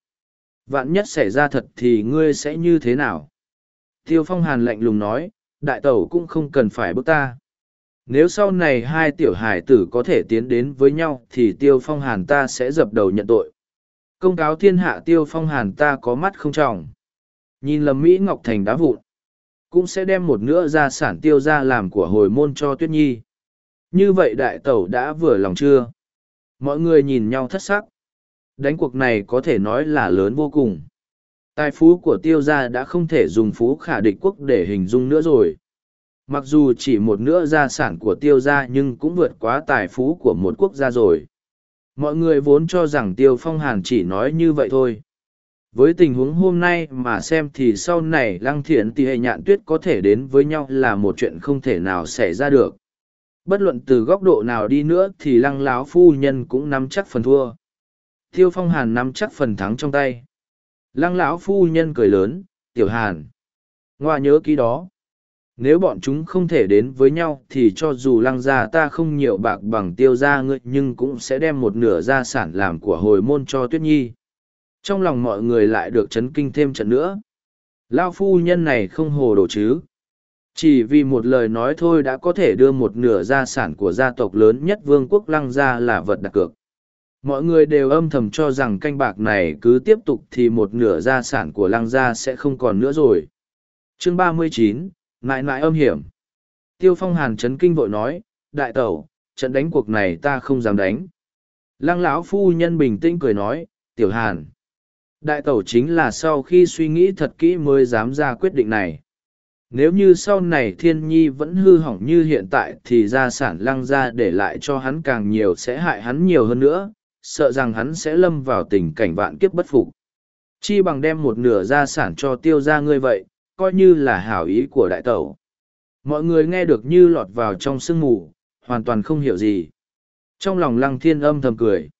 Vạn nhất xảy ra thật thì ngươi sẽ như thế nào? Tiêu phong hàn lạnh lùng nói, đại tẩu cũng không cần phải bước ta. Nếu sau này hai tiểu hải tử có thể tiến đến với nhau thì tiêu phong hàn ta sẽ dập đầu nhận tội. Công cáo thiên hạ tiêu phong hàn ta có mắt không tròng. Nhìn lầm mỹ ngọc thành đá vụn, cũng sẽ đem một nửa gia sản tiêu ra làm của hồi môn cho tuyết nhi. Như vậy đại tẩu đã vừa lòng chưa? Mọi người nhìn nhau thất sắc đánh cuộc này có thể nói là lớn vô cùng. Tài phú của tiêu gia đã không thể dùng phú khả địch quốc để hình dung nữa rồi. Mặc dù chỉ một nửa gia sản của tiêu gia nhưng cũng vượt quá tài phú của một quốc gia rồi. Mọi người vốn cho rằng tiêu phong hàn chỉ nói như vậy thôi. Với tình huống hôm nay mà xem thì sau này lăng thiện tỷ hệ nhạn tuyết có thể đến với nhau là một chuyện không thể nào xảy ra được. Bất luận từ góc độ nào đi nữa thì lăng láo phu nhân cũng nắm chắc phần thua tiêu phong hàn nắm chắc phần thắng trong tay. Lăng lão phu nhân cười lớn, tiểu hàn, ngoa nhớ ký đó. Nếu bọn chúng không thể đến với nhau thì cho dù lăng gia ta không nhiều bạc bằng tiêu gia ngươi, nhưng cũng sẽ đem một nửa gia sản làm của hồi môn cho tuyết nhi. Trong lòng mọi người lại được chấn kinh thêm trận nữa. Lao phu nhân này không hồ đồ chứ. Chỉ vì một lời nói thôi đã có thể đưa một nửa gia sản của gia tộc lớn nhất vương quốc lăng gia là vật đặt cược mọi người đều âm thầm cho rằng canh bạc này cứ tiếp tục thì một nửa gia sản của lăng gia sẽ không còn nữa rồi. Chương ba mươi chín, mãi mãi âm hiểm. Tiêu phong hàn Trấn kinh vội nói, đại tẩu, trận đánh cuộc này ta không dám đánh. Lăng lão phu nhân bình tĩnh cười nói, tiểu hàn, đại tẩu chính là sau khi suy nghĩ thật kỹ mới dám ra quyết định này. Nếu như sau này thiên nhi vẫn hư hỏng như hiện tại thì gia sản lăng ra để lại cho hắn càng nhiều sẽ hại hắn nhiều hơn nữa sợ rằng hắn sẽ lâm vào tình cảnh vạn kiếp bất phục. Chi bằng đem một nửa gia sản cho tiêu ra ngươi vậy, coi như là hảo ý của đại tẩu. Mọi người nghe được như lọt vào trong sương mù, hoàn toàn không hiểu gì. Trong lòng lăng thiên âm thầm cười.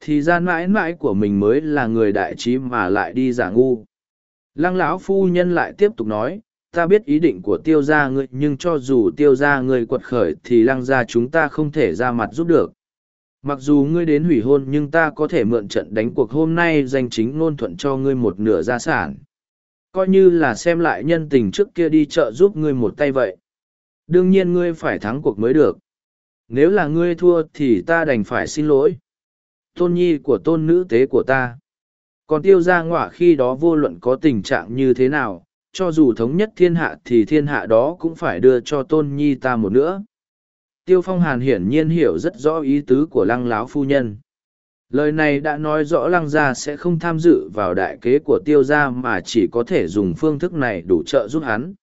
Thì ra mãi mãi của mình mới là người đại trí mà lại đi giả ngu. Lăng lão phu nhân lại tiếp tục nói, ta biết ý định của tiêu gia ngươi, nhưng cho dù tiêu gia ngươi quật khởi thì lăng gia chúng ta không thể ra mặt giúp được mặc dù ngươi đến hủy hôn nhưng ta có thể mượn trận đánh cuộc hôm nay danh chính ngôn thuận cho ngươi một nửa gia sản. Coi như là xem lại nhân tình trước kia đi chợ giúp ngươi một tay vậy. Đương nhiên ngươi phải thắng cuộc mới được. Nếu là ngươi thua thì ta đành phải xin lỗi. Tôn nhi của tôn nữ tế của ta. Còn tiêu ra ngọa khi đó vô luận có tình trạng như thế nào, cho dù thống nhất thiên hạ thì thiên hạ đó cũng phải đưa cho tôn nhi ta một nữa tiêu phong hàn hiển nhiên hiểu rất rõ ý tứ của lăng láo phu nhân. Lời này đã nói rõ lăng gia sẽ không tham dự vào đại kế của tiêu gia mà chỉ có thể dùng phương thức này đủ trợ giúp hắn.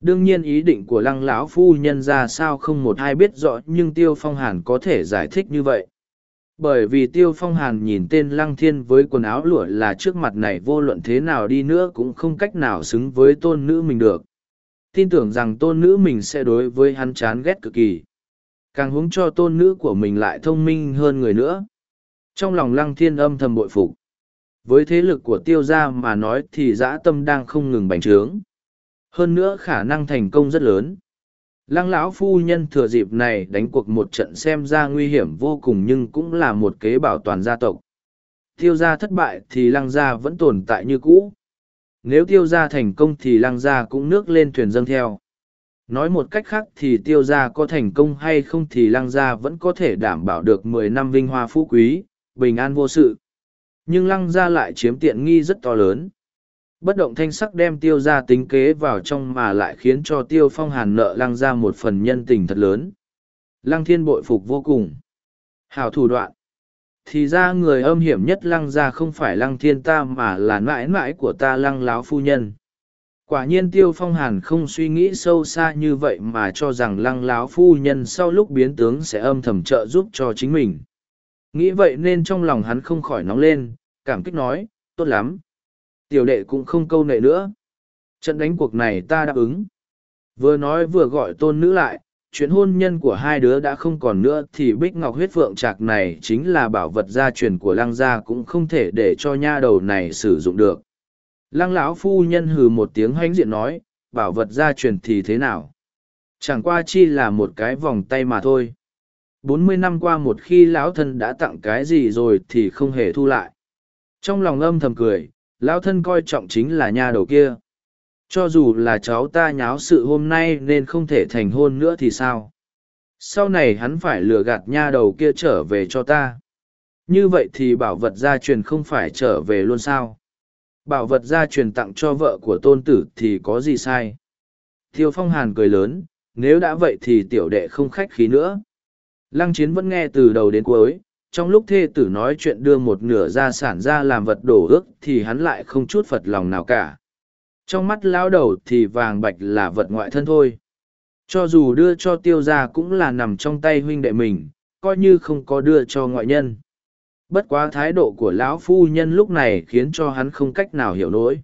Đương nhiên ý định của lăng lão phu nhân ra sao không một ai biết rõ, nhưng tiêu phong hàn có thể giải thích như vậy. Bởi vì tiêu phong hàn nhìn tên lăng thiên với quần áo lụa là trước mặt này vô luận thế nào đi nữa cũng không cách nào xứng với tôn nữ mình được. Tin tưởng rằng tôn nữ mình sẽ đối với hắn chán ghét cực kỳ càng huống cho tôn nữ của mình lại thông minh hơn người nữa. Trong lòng lăng thiên âm thầm bội phục. Với thế lực của tiêu gia mà nói thì dã tâm đang không ngừng bành trướng. Hơn nữa khả năng thành công rất lớn. Lăng lão phu nhân thừa dịp này đánh cuộc một trận xem ra nguy hiểm vô cùng nhưng cũng là một kế bảo toàn gia tộc. Tiêu gia thất bại thì lăng gia vẫn tồn tại như cũ. Nếu tiêu gia thành công thì lăng gia cũng nước lên thuyền dâng theo. Nói một cách khác thì tiêu gia có thành công hay không thì lăng gia vẫn có thể đảm bảo được mười năm vinh hoa phú quý, bình an vô sự. Nhưng lăng gia lại chiếm tiện nghi rất to lớn. Bất động thanh sắc đem tiêu gia tính kế vào trong mà lại khiến cho tiêu phong hàn nợ lăng gia một phần nhân tình thật lớn. Lăng thiên bội phục vô cùng. Hảo thủ đoạn. Thì ra người âm hiểm nhất lăng gia không phải lăng thiên ta mà là mãi mãi của ta lăng láo phu nhân. Quả nhiên tiêu phong hàn không suy nghĩ sâu xa như vậy mà cho rằng lăng láo phu nhân sau lúc biến tướng sẽ âm thầm trợ giúp cho chính mình. Nghĩ vậy nên trong lòng hắn không khỏi nóng lên, cảm kích nói, tốt lắm. Tiểu đệ cũng không câu nệ nữa. Trận đánh cuộc này ta đáp ứng. Vừa nói vừa gọi tôn nữ lại, chuyện hôn nhân của hai đứa đã không còn nữa thì bích ngọc huyết phượng trạc này chính là bảo vật gia truyền của lăng gia cũng không thể để cho nha đầu này sử dụng được lăng lão phu nhân hừ một tiếng hãnh diện nói, bảo vật gia truyền thì thế nào? Chẳng qua chi là một cái vòng tay mà thôi. Bốn mươi năm qua một khi lão thân đã tặng cái gì rồi thì không hề thu lại. Trong lòng âm thầm cười, lão thân coi trọng chính là nha đầu kia. Cho dù là cháu ta nháo sự hôm nay nên không thể thành hôn nữa thì sao? Sau này hắn phải lừa gạt nha đầu kia trở về cho ta. Như vậy thì bảo vật gia truyền không phải trở về luôn sao? Bảo vật gia truyền tặng cho vợ của tôn tử thì có gì sai? Tiêu phong hàn cười lớn, nếu đã vậy thì tiểu đệ không khách khí nữa. Lăng chiến vẫn nghe từ đầu đến cuối, trong lúc thê tử nói chuyện đưa một nửa gia sản ra làm vật đổ ước thì hắn lại không chút phật lòng nào cả. Trong mắt lão đầu thì vàng bạch là vật ngoại thân thôi. Cho dù đưa cho tiêu gia cũng là nằm trong tay huynh đệ mình, coi như không có đưa cho ngoại nhân bất quá thái độ của lão phu nhân lúc này khiến cho hắn không cách nào hiểu nổi.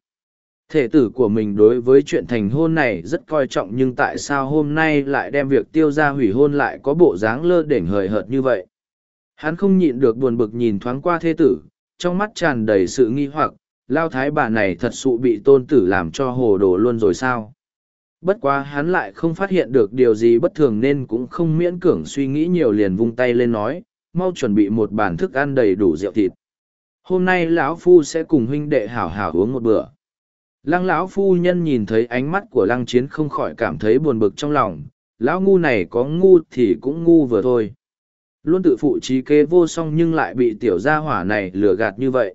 Thể tử của mình đối với chuyện thành hôn này rất coi trọng nhưng tại sao hôm nay lại đem việc tiêu ra hủy hôn lại có bộ dáng lơ đỉnh hời hợt như vậy? Hắn không nhịn được buồn bực nhìn thoáng qua thê tử, trong mắt tràn đầy sự nghi hoặc lao thái bà này thật sự bị tôn tử làm cho hồ đồ luôn rồi sao? Bất quá hắn lại không phát hiện được điều gì bất thường nên cũng không miễn cưỡng suy nghĩ nhiều liền vung tay lên nói mau chuẩn bị một bàn thức ăn đầy đủ rượu thịt. Hôm nay lão phu sẽ cùng huynh đệ hảo hảo uống một bữa. Lăng lão phu nhân nhìn thấy ánh mắt của lăng chiến không khỏi cảm thấy buồn bực trong lòng. Lão ngu này có ngu thì cũng ngu vừa thôi. Luôn tự phụ trí kế vô song nhưng lại bị tiểu gia hỏa này lừa gạt như vậy.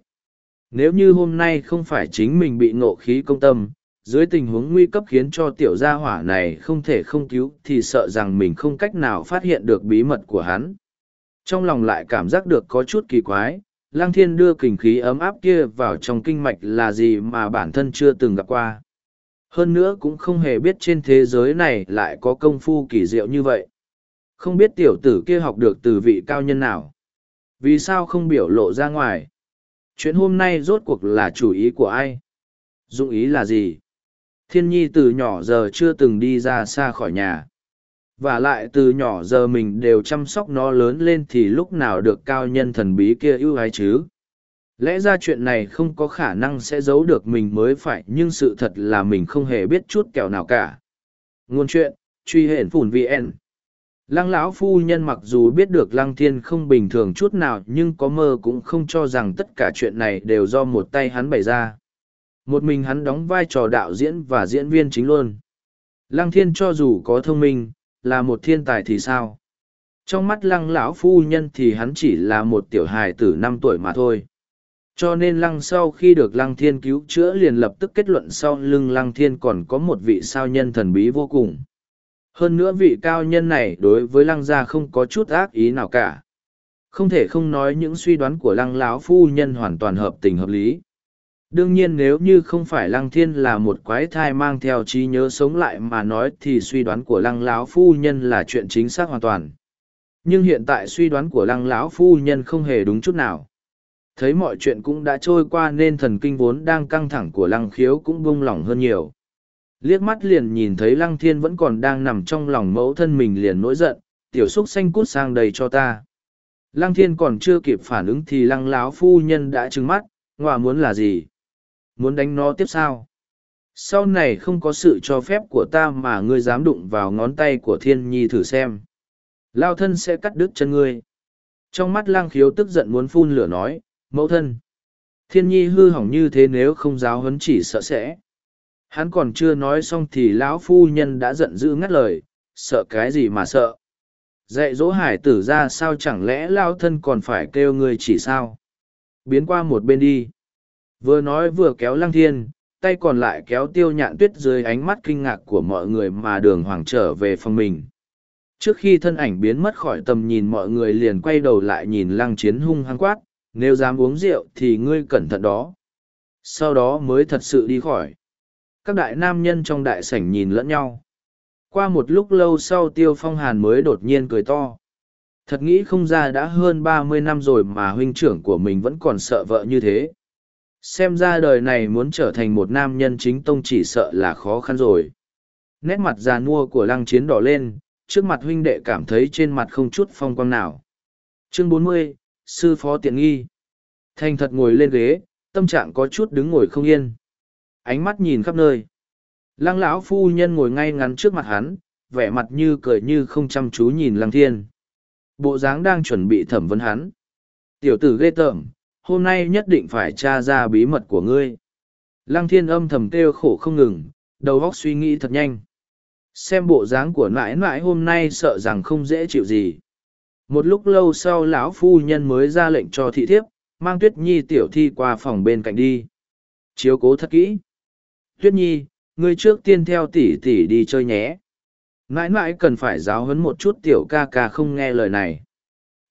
Nếu như hôm nay không phải chính mình bị ngộ khí công tâm, dưới tình huống nguy cấp khiến cho tiểu gia hỏa này không thể không cứu thì sợ rằng mình không cách nào phát hiện được bí mật của hắn. Trong lòng lại cảm giác được có chút kỳ quái, Lăng Thiên đưa kình khí ấm áp kia vào trong kinh mạch là gì mà bản thân chưa từng gặp qua. Hơn nữa cũng không hề biết trên thế giới này lại có công phu kỳ diệu như vậy. Không biết tiểu tử kia học được từ vị cao nhân nào. Vì sao không biểu lộ ra ngoài? chuyện hôm nay rốt cuộc là chủ ý của ai dụng ý là gì thiên nhi từ nhỏ giờ chưa từng đi ra xa khỏi nhà và lại từ nhỏ giờ mình đều chăm sóc nó lớn lên thì lúc nào được cao nhân thần bí kia ưu ái chứ? Lẽ ra chuyện này không có khả năng sẽ giấu được mình mới phải, nhưng sự thật là mình không hề biết chút kẻo nào cả. Ngôn chuyện, truy hển phủn vn. Lăng lão phu nhân mặc dù biết được lăng thiên không bình thường chút nào, nhưng có mơ cũng không cho rằng tất cả chuyện này đều do một tay hắn bày ra. Một mình hắn đóng vai trò đạo diễn và diễn viên chính luôn. Lăng thiên cho dù có thông minh là một thiên tài thì sao? Trong mắt lăng lão phu nhân thì hắn chỉ là một tiểu hài tử năm tuổi mà thôi. Cho nên lăng sau khi được lăng thiên cứu chữa liền lập tức kết luận sau lưng lăng thiên còn có một vị sao nhân thần bí vô cùng. Hơn nữa vị cao nhân này đối với lăng gia không có chút ác ý nào cả. Không thể không nói những suy đoán của lăng lão phu nhân hoàn toàn hợp tình hợp lý đương nhiên nếu như không phải lăng thiên là một quái thai mang theo trí nhớ sống lại mà nói thì suy đoán của lăng lão phu nhân là chuyện chính xác hoàn toàn. Nhưng hiện tại suy đoán của lăng lão phu nhân không hề đúng chút nào. Thấy mọi chuyện cũng đã trôi qua nên thần kinh vốn đang căng thẳng của lăng khiếu cũng buông lỏng hơn nhiều. Liếc mắt liền nhìn thấy lăng thiên vẫn còn đang nằm trong lòng mẫu thân mình liền nổi giận, tiểu xúc xanh cút sang đầy cho ta. Lăng thiên còn chưa kịp phản ứng thì lăng Lão phu nhân đã trừng mắt ngoà muốn là gì? Muốn đánh nó tiếp sao? Sau này không có sự cho phép của ta mà ngươi dám đụng vào ngón tay của thiên nhi thử xem. Lao thân sẽ cắt đứt chân ngươi. Trong mắt lang khiếu tức giận muốn phun lửa nói, mẫu thân. Thiên nhi hư hỏng như thế nếu không giáo huấn chỉ sợ sẽ. Hắn còn chưa nói xong thì lão phu nhân đã giận dữ ngắt lời, sợ cái gì mà sợ? Dạy dỗ hải tử ra sao chẳng lẽ lao thân còn phải kêu người chỉ sao? Biến qua một bên đi vừa nói vừa kéo lăng thiên, tay còn lại kéo tiêu nhạn tuyết dưới ánh mắt kinh ngạc của mọi người mà đường hoàng trở về phòng mình. Trước khi thân ảnh biến mất khỏi tầm nhìn mọi người liền quay đầu lại nhìn lăng chiến hung hăng quát, nếu dám uống rượu thì ngươi cẩn thận đó. Sau đó mới thật sự đi khỏi. Các đại nam nhân trong đại sảnh nhìn lẫn nhau. Qua một lúc lâu sau tiêu phong hàn mới đột nhiên cười to. Thật nghĩ không ra đã hơn ba mươi năm rồi mà huynh trưởng của mình vẫn còn sợ vợ như thế xem ra đời này muốn trở thành một nam nhân chính tông chỉ sợ là khó khăn rồi. Nét mặt già nua của lăng chiến đỏ lên, trước mặt huynh đệ cảm thấy trên mặt không chút phong quang nào. Chương bốn mươi, sư phó tiện nghi. Thành thật ngồi lên ghế, tâm trạng có chút đứng ngồi không yên. Ánh mắt nhìn khắp nơi. Lăng lão phu nhân ngồi ngay ngắn trước mặt hắn, vẻ mặt như cười như không chăm chú nhìn lăng thiên. Bộ dáng đang chuẩn bị thẩm vấn hắn. Tiểu tử ghê tởm hôm nay nhất định phải tra ra bí mật của ngươi. Lăng thiên âm thầm kêu khổ không ngừng, đầu óc suy nghĩ thật nhanh. Xem bộ dáng của nãi nãi hôm nay sợ rằng không dễ chịu gì. Một lúc lâu sau lão phu nhân mới ra lệnh cho thị thiếp, mang tuyết nhi tiểu thi qua phòng bên cạnh đi. Chiếu cố thật kỹ. Tuyết nhi, ngươi trước tiên theo tỷ tỷ đi chơi nhé. Nãi nãi cần phải giáo huấn một chút tiểu ca ca không nghe lời này.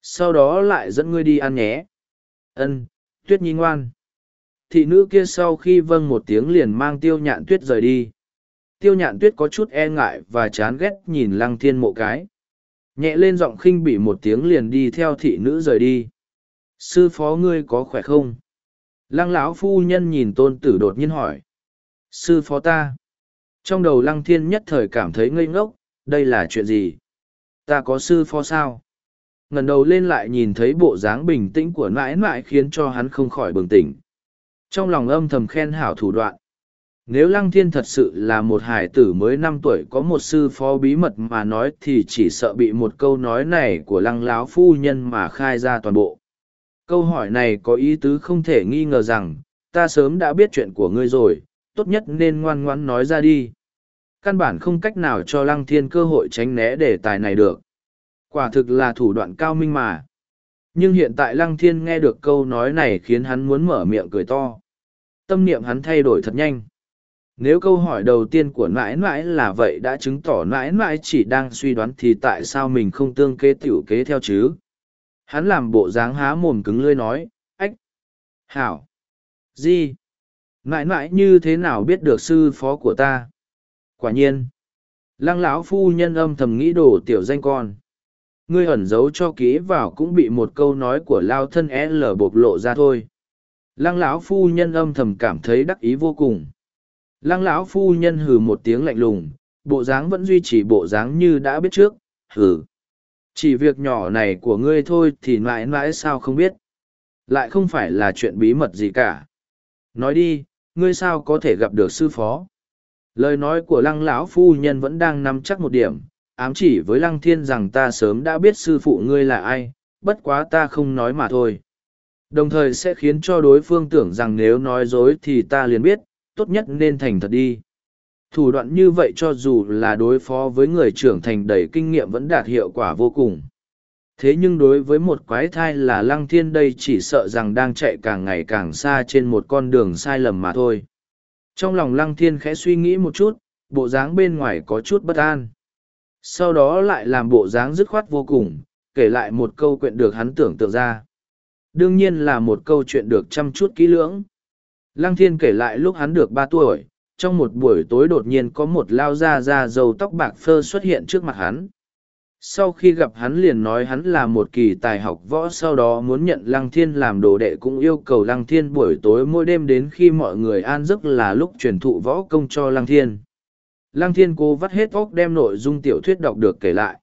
Sau đó lại dẫn ngươi đi ăn nhé ân, tuyết nhi ngoan. Thị nữ kia sau khi vâng một tiếng liền mang tiêu nhạn tuyết rời đi. Tiêu nhạn tuyết có chút e ngại và chán ghét nhìn lăng thiên mộ cái. Nhẹ lên giọng khinh bị một tiếng liền đi theo thị nữ rời đi. Sư phó ngươi có khỏe không? Lăng lão phu nhân nhìn tôn tử đột nhiên hỏi. Sư phó ta. Trong đầu lăng thiên nhất thời cảm thấy ngây ngốc, đây là chuyện gì? Ta có sư phó sao? Ngần đầu lên lại nhìn thấy bộ dáng bình tĩnh của mãi mãi khiến cho hắn không khỏi bừng tỉnh. Trong lòng âm thầm khen hảo thủ đoạn. Nếu lăng thiên thật sự là một hải tử mới năm tuổi có một sư phó bí mật mà nói thì chỉ sợ bị một câu nói này của lăng láo phu nhân mà khai ra toàn bộ. Câu hỏi này có ý tứ không thể nghi ngờ rằng, ta sớm đã biết chuyện của ngươi rồi, tốt nhất nên ngoan ngoãn nói ra đi. Căn bản không cách nào cho lăng thiên cơ hội tránh né đề tài này được quả thực là thủ đoạn cao minh mà. Nhưng hiện tại lăng thiên nghe được câu nói này khiến hắn muốn mở miệng cười to. Tâm niệm hắn thay đổi thật nhanh. Nếu câu hỏi đầu tiên của mãi mãi là vậy đã chứng tỏ mãi mãi chỉ đang suy đoán thì tại sao mình không tương kế tiểu kế theo chứ? Hắn làm bộ dáng há mồm cứng lưỡi nói, ách, hảo, di mãi mãi như thế nào biết được sư phó của ta? Quả nhiên, lăng lão phu nhân âm thầm nghĩ đồ tiểu danh con ngươi ẩn giấu cho kỹ vào cũng bị một câu nói của lao thân l bộc lộ ra thôi. Lăng lão phu nhân âm thầm cảm thấy đắc ý vô cùng. Lăng lão phu nhân hừ một tiếng lạnh lùng, bộ dáng vẫn duy trì bộ dáng như đã biết trước, hừ. Chỉ việc nhỏ này của ngươi thôi thì mãi mãi sao không biết. Lại không phải là chuyện bí mật gì cả. Nói đi, ngươi sao có thể gặp được sư phó? Lời nói của lăng lão phu nhân vẫn đang nắm chắc một điểm ám chỉ với lăng thiên rằng ta sớm đã biết sư phụ ngươi là ai, bất quá ta không nói mà thôi. Đồng thời sẽ khiến cho đối phương tưởng rằng nếu nói dối thì ta liền biết, tốt nhất nên thành thật đi. Thủ đoạn như vậy cho dù là đối phó với người trưởng thành đầy kinh nghiệm vẫn đạt hiệu quả vô cùng. Thế nhưng đối với một quái thai là lăng thiên đây chỉ sợ rằng đang chạy càng ngày càng xa trên một con đường sai lầm mà thôi. Trong lòng lăng thiên khẽ suy nghĩ một chút, bộ dáng bên ngoài có chút bất an sau đó lại làm bộ dáng dứt khoát vô cùng, kể lại một câu quyện được hắn tưởng tượng ra. Đương nhiên là một câu chuyện được chăm chút kỹ lưỡng. Lăng thiên kể lại lúc hắn được ba tuổi, trong một buổi tối đột nhiên có một lao da da dầu tóc bạc phơ xuất hiện trước mặt hắn. Sau khi gặp hắn liền nói hắn là một kỳ tài học võ, sau đó muốn nhận lăng thiên làm đồ đệ cũng yêu cầu lăng thiên buổi tối mỗi đêm đến khi mọi người an giấc là lúc truyền thụ võ công cho lăng thiên lăng thiên cố vắt hết óc đem nội dung tiểu thuyết đọc được kể lại.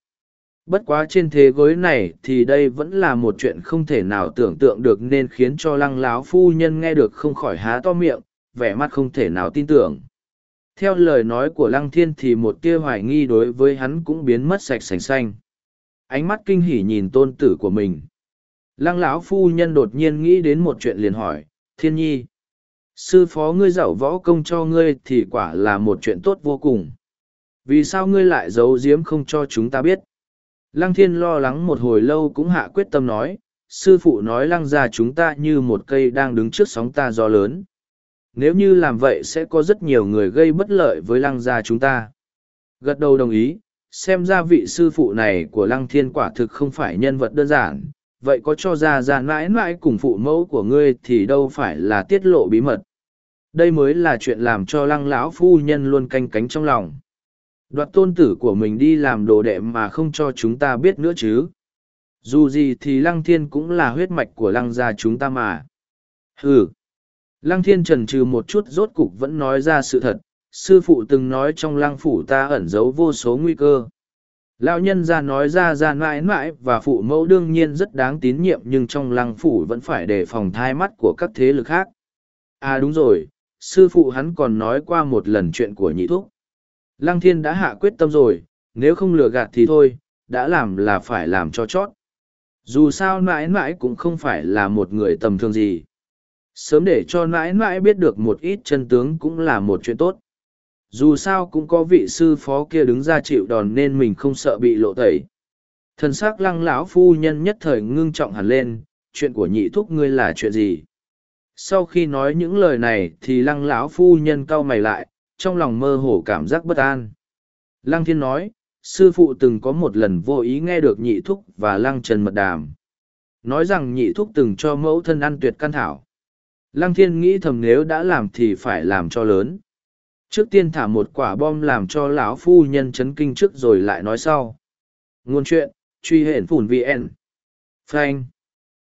Bất quá trên thế giới này thì đây vẫn là một chuyện không thể nào tưởng tượng được nên khiến cho lăng láo phu nhân nghe được không khỏi há to miệng, vẻ mặt không thể nào tin tưởng. Theo lời nói của lăng thiên thì một tia hoài nghi đối với hắn cũng biến mất sạch sành xanh. Ánh mắt kinh hỉ nhìn tôn tử của mình. Lăng lão phu nhân đột nhiên nghĩ đến một chuyện liền hỏi, thiên nhi Sư phó ngươi giàu võ công cho ngươi thì quả là một chuyện tốt vô cùng. Vì sao ngươi lại giấu giếm không cho chúng ta biết? Lăng thiên lo lắng một hồi lâu cũng hạ quyết tâm nói, sư phụ nói lăng ra chúng ta như một cây đang đứng trước sóng ta gió lớn. Nếu như làm vậy sẽ có rất nhiều người gây bất lợi với lăng gia chúng ta. Gật đầu đồng ý, xem ra vị sư phụ này của lăng thiên quả thực không phải nhân vật đơn giản, vậy có cho ra ra mãi mãi cùng phụ mẫu của ngươi thì đâu phải là tiết lộ bí mật. Đây mới là chuyện làm cho lăng lão phu nhân luôn canh cánh trong lòng. Đoạt tôn tử của mình đi làm đồ đệ mà không cho chúng ta biết nữa chứ. Dù gì thì lăng thiên cũng là huyết mạch của lăng gia chúng ta mà. Ừ. Lăng thiên trần trừ một chút rốt cục vẫn nói ra sự thật, sư phụ từng nói trong lăng phủ ta ẩn giấu vô số nguy cơ. Lão nhân ra nói ra ra mãi mãi và phụ mẫu đương nhiên rất đáng tín nhiệm nhưng trong lăng phủ vẫn phải đề phòng thai mắt của các thế lực khác. À đúng rồi, sư phụ hắn còn nói qua một lần chuyện của nhị thúc. Lăng thiên đã hạ quyết tâm rồi, nếu không lừa gạt thì thôi, đã làm là phải làm cho chót. Dù sao mãi mãi cũng không phải là một người tầm thường gì. Sớm để cho mãi mãi biết được một ít chân tướng cũng là một chuyện tốt. Dù sao cũng có vị sư phó kia đứng ra chịu đòn nên mình không sợ bị lộ tẩy. Thần sắc lăng lão phu nhân nhất thời ngưng trọng hẳn lên, chuyện của nhị thúc ngươi là chuyện gì? Sau khi nói những lời này thì lăng lão phu nhân cau mày lại, trong lòng mơ hồ cảm giác bất an. Lăng thiên nói, sư phụ từng có một lần vô ý nghe được nhị thúc và lăng trần mật đàm. Nói rằng nhị thúc từng cho mẫu thân ăn tuyệt căn thảo. Lăng thiên nghĩ thầm nếu đã làm thì phải làm cho lớn. Trước tiên thả một quả bom làm cho lão phu nhân chấn kinh trước rồi lại nói sau. Ngôn chuyện, truy hển phủn VN. Frank.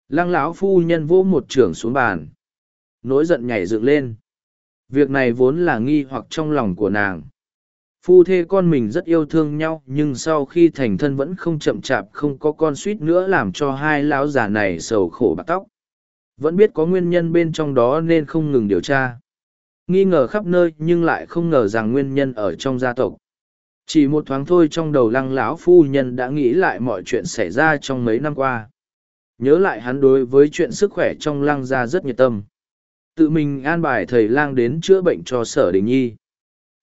Lăng lão phu nhân vỗ một trưởng xuống bàn. Nỗi giận nhảy dựng lên. Việc này vốn là nghi hoặc trong lòng của nàng. Phu thê con mình rất yêu thương nhau nhưng sau khi thành thân vẫn không chậm chạp không có con suýt nữa làm cho hai lão già này sầu khổ bạc tóc vẫn biết có nguyên nhân bên trong đó nên không ngừng điều tra. Nghi ngờ khắp nơi nhưng lại không ngờ rằng nguyên nhân ở trong gia tộc. Chỉ một thoáng thôi trong đầu lăng lão phu nhân đã nghĩ lại mọi chuyện xảy ra trong mấy năm qua. Nhớ lại hắn đối với chuyện sức khỏe trong lăng gia rất nhiệt tâm. Tự mình an bài thầy lang đến chữa bệnh cho sở đình nhi.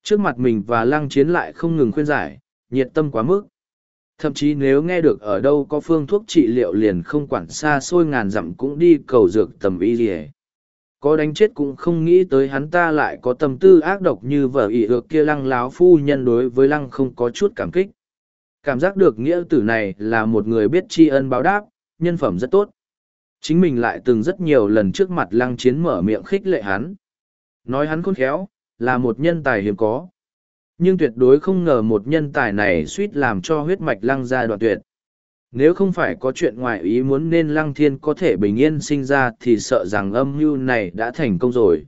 Trước mặt mình và lăng chiến lại không ngừng khuyên giải, nhiệt tâm quá mức thậm chí nếu nghe được ở đâu có phương thuốc trị liệu liền không quản xa xôi ngàn dặm cũng đi cầu dược tầm y rỉa có đánh chết cũng không nghĩ tới hắn ta lại có tâm tư ác độc như vợ ỷ ược kia lăng láo phu nhân đối với lăng không có chút cảm kích. Cảm giác được nghĩa tử này là một người biết tri ân báo đáp, nhân phẩm rất tốt. Chính mình lại từng rất nhiều lần trước mặt lăng chiến mở miệng khích lệ hắn. Nói hắn khôn khéo, là một nhân tài hiếm có. Nhưng tuyệt đối không ngờ một nhân tài này suýt làm cho huyết mạch lăng ra đoạn tuyệt. Nếu không phải có chuyện ngoại ý muốn nên lăng thiên có thể bình yên sinh ra thì sợ rằng âm mưu này đã thành công rồi.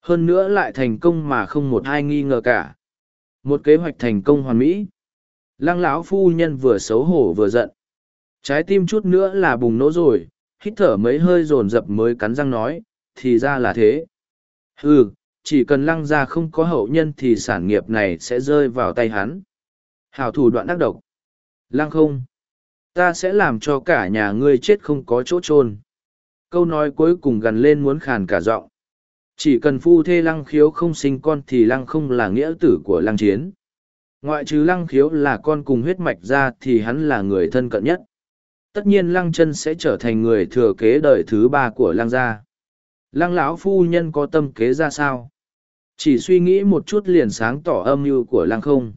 Hơn nữa lại thành công mà không một ai nghi ngờ cả. Một kế hoạch thành công hoàn mỹ. Lăng lão phu nhân vừa xấu hổ vừa giận. Trái tim chút nữa là bùng nổ rồi, hít thở mấy hơi dồn dập mới cắn răng nói, thì ra là thế. Ừ, chỉ cần lăng gia không có hậu nhân thì sản nghiệp này sẽ rơi vào tay hắn. Hảo thủ đoạn ác độc. Lăng không. Ta sẽ làm cho cả nhà ngươi chết không có chỗ chôn. Câu nói cuối cùng gần lên muốn khàn cả giọng. Chỉ cần phu thê lăng khiếu không sinh con thì lăng không là nghĩa tử của lăng chiến. Ngoại trừ lăng khiếu là con cùng huyết mạch ra thì hắn là người thân cận nhất. Tất nhiên lăng chân sẽ trở thành người thừa kế đời thứ ba của lăng gia. Lăng lão phu nhân có tâm kế ra sao? Chỉ suy nghĩ một chút liền sáng tỏ âm mưu của lăng không.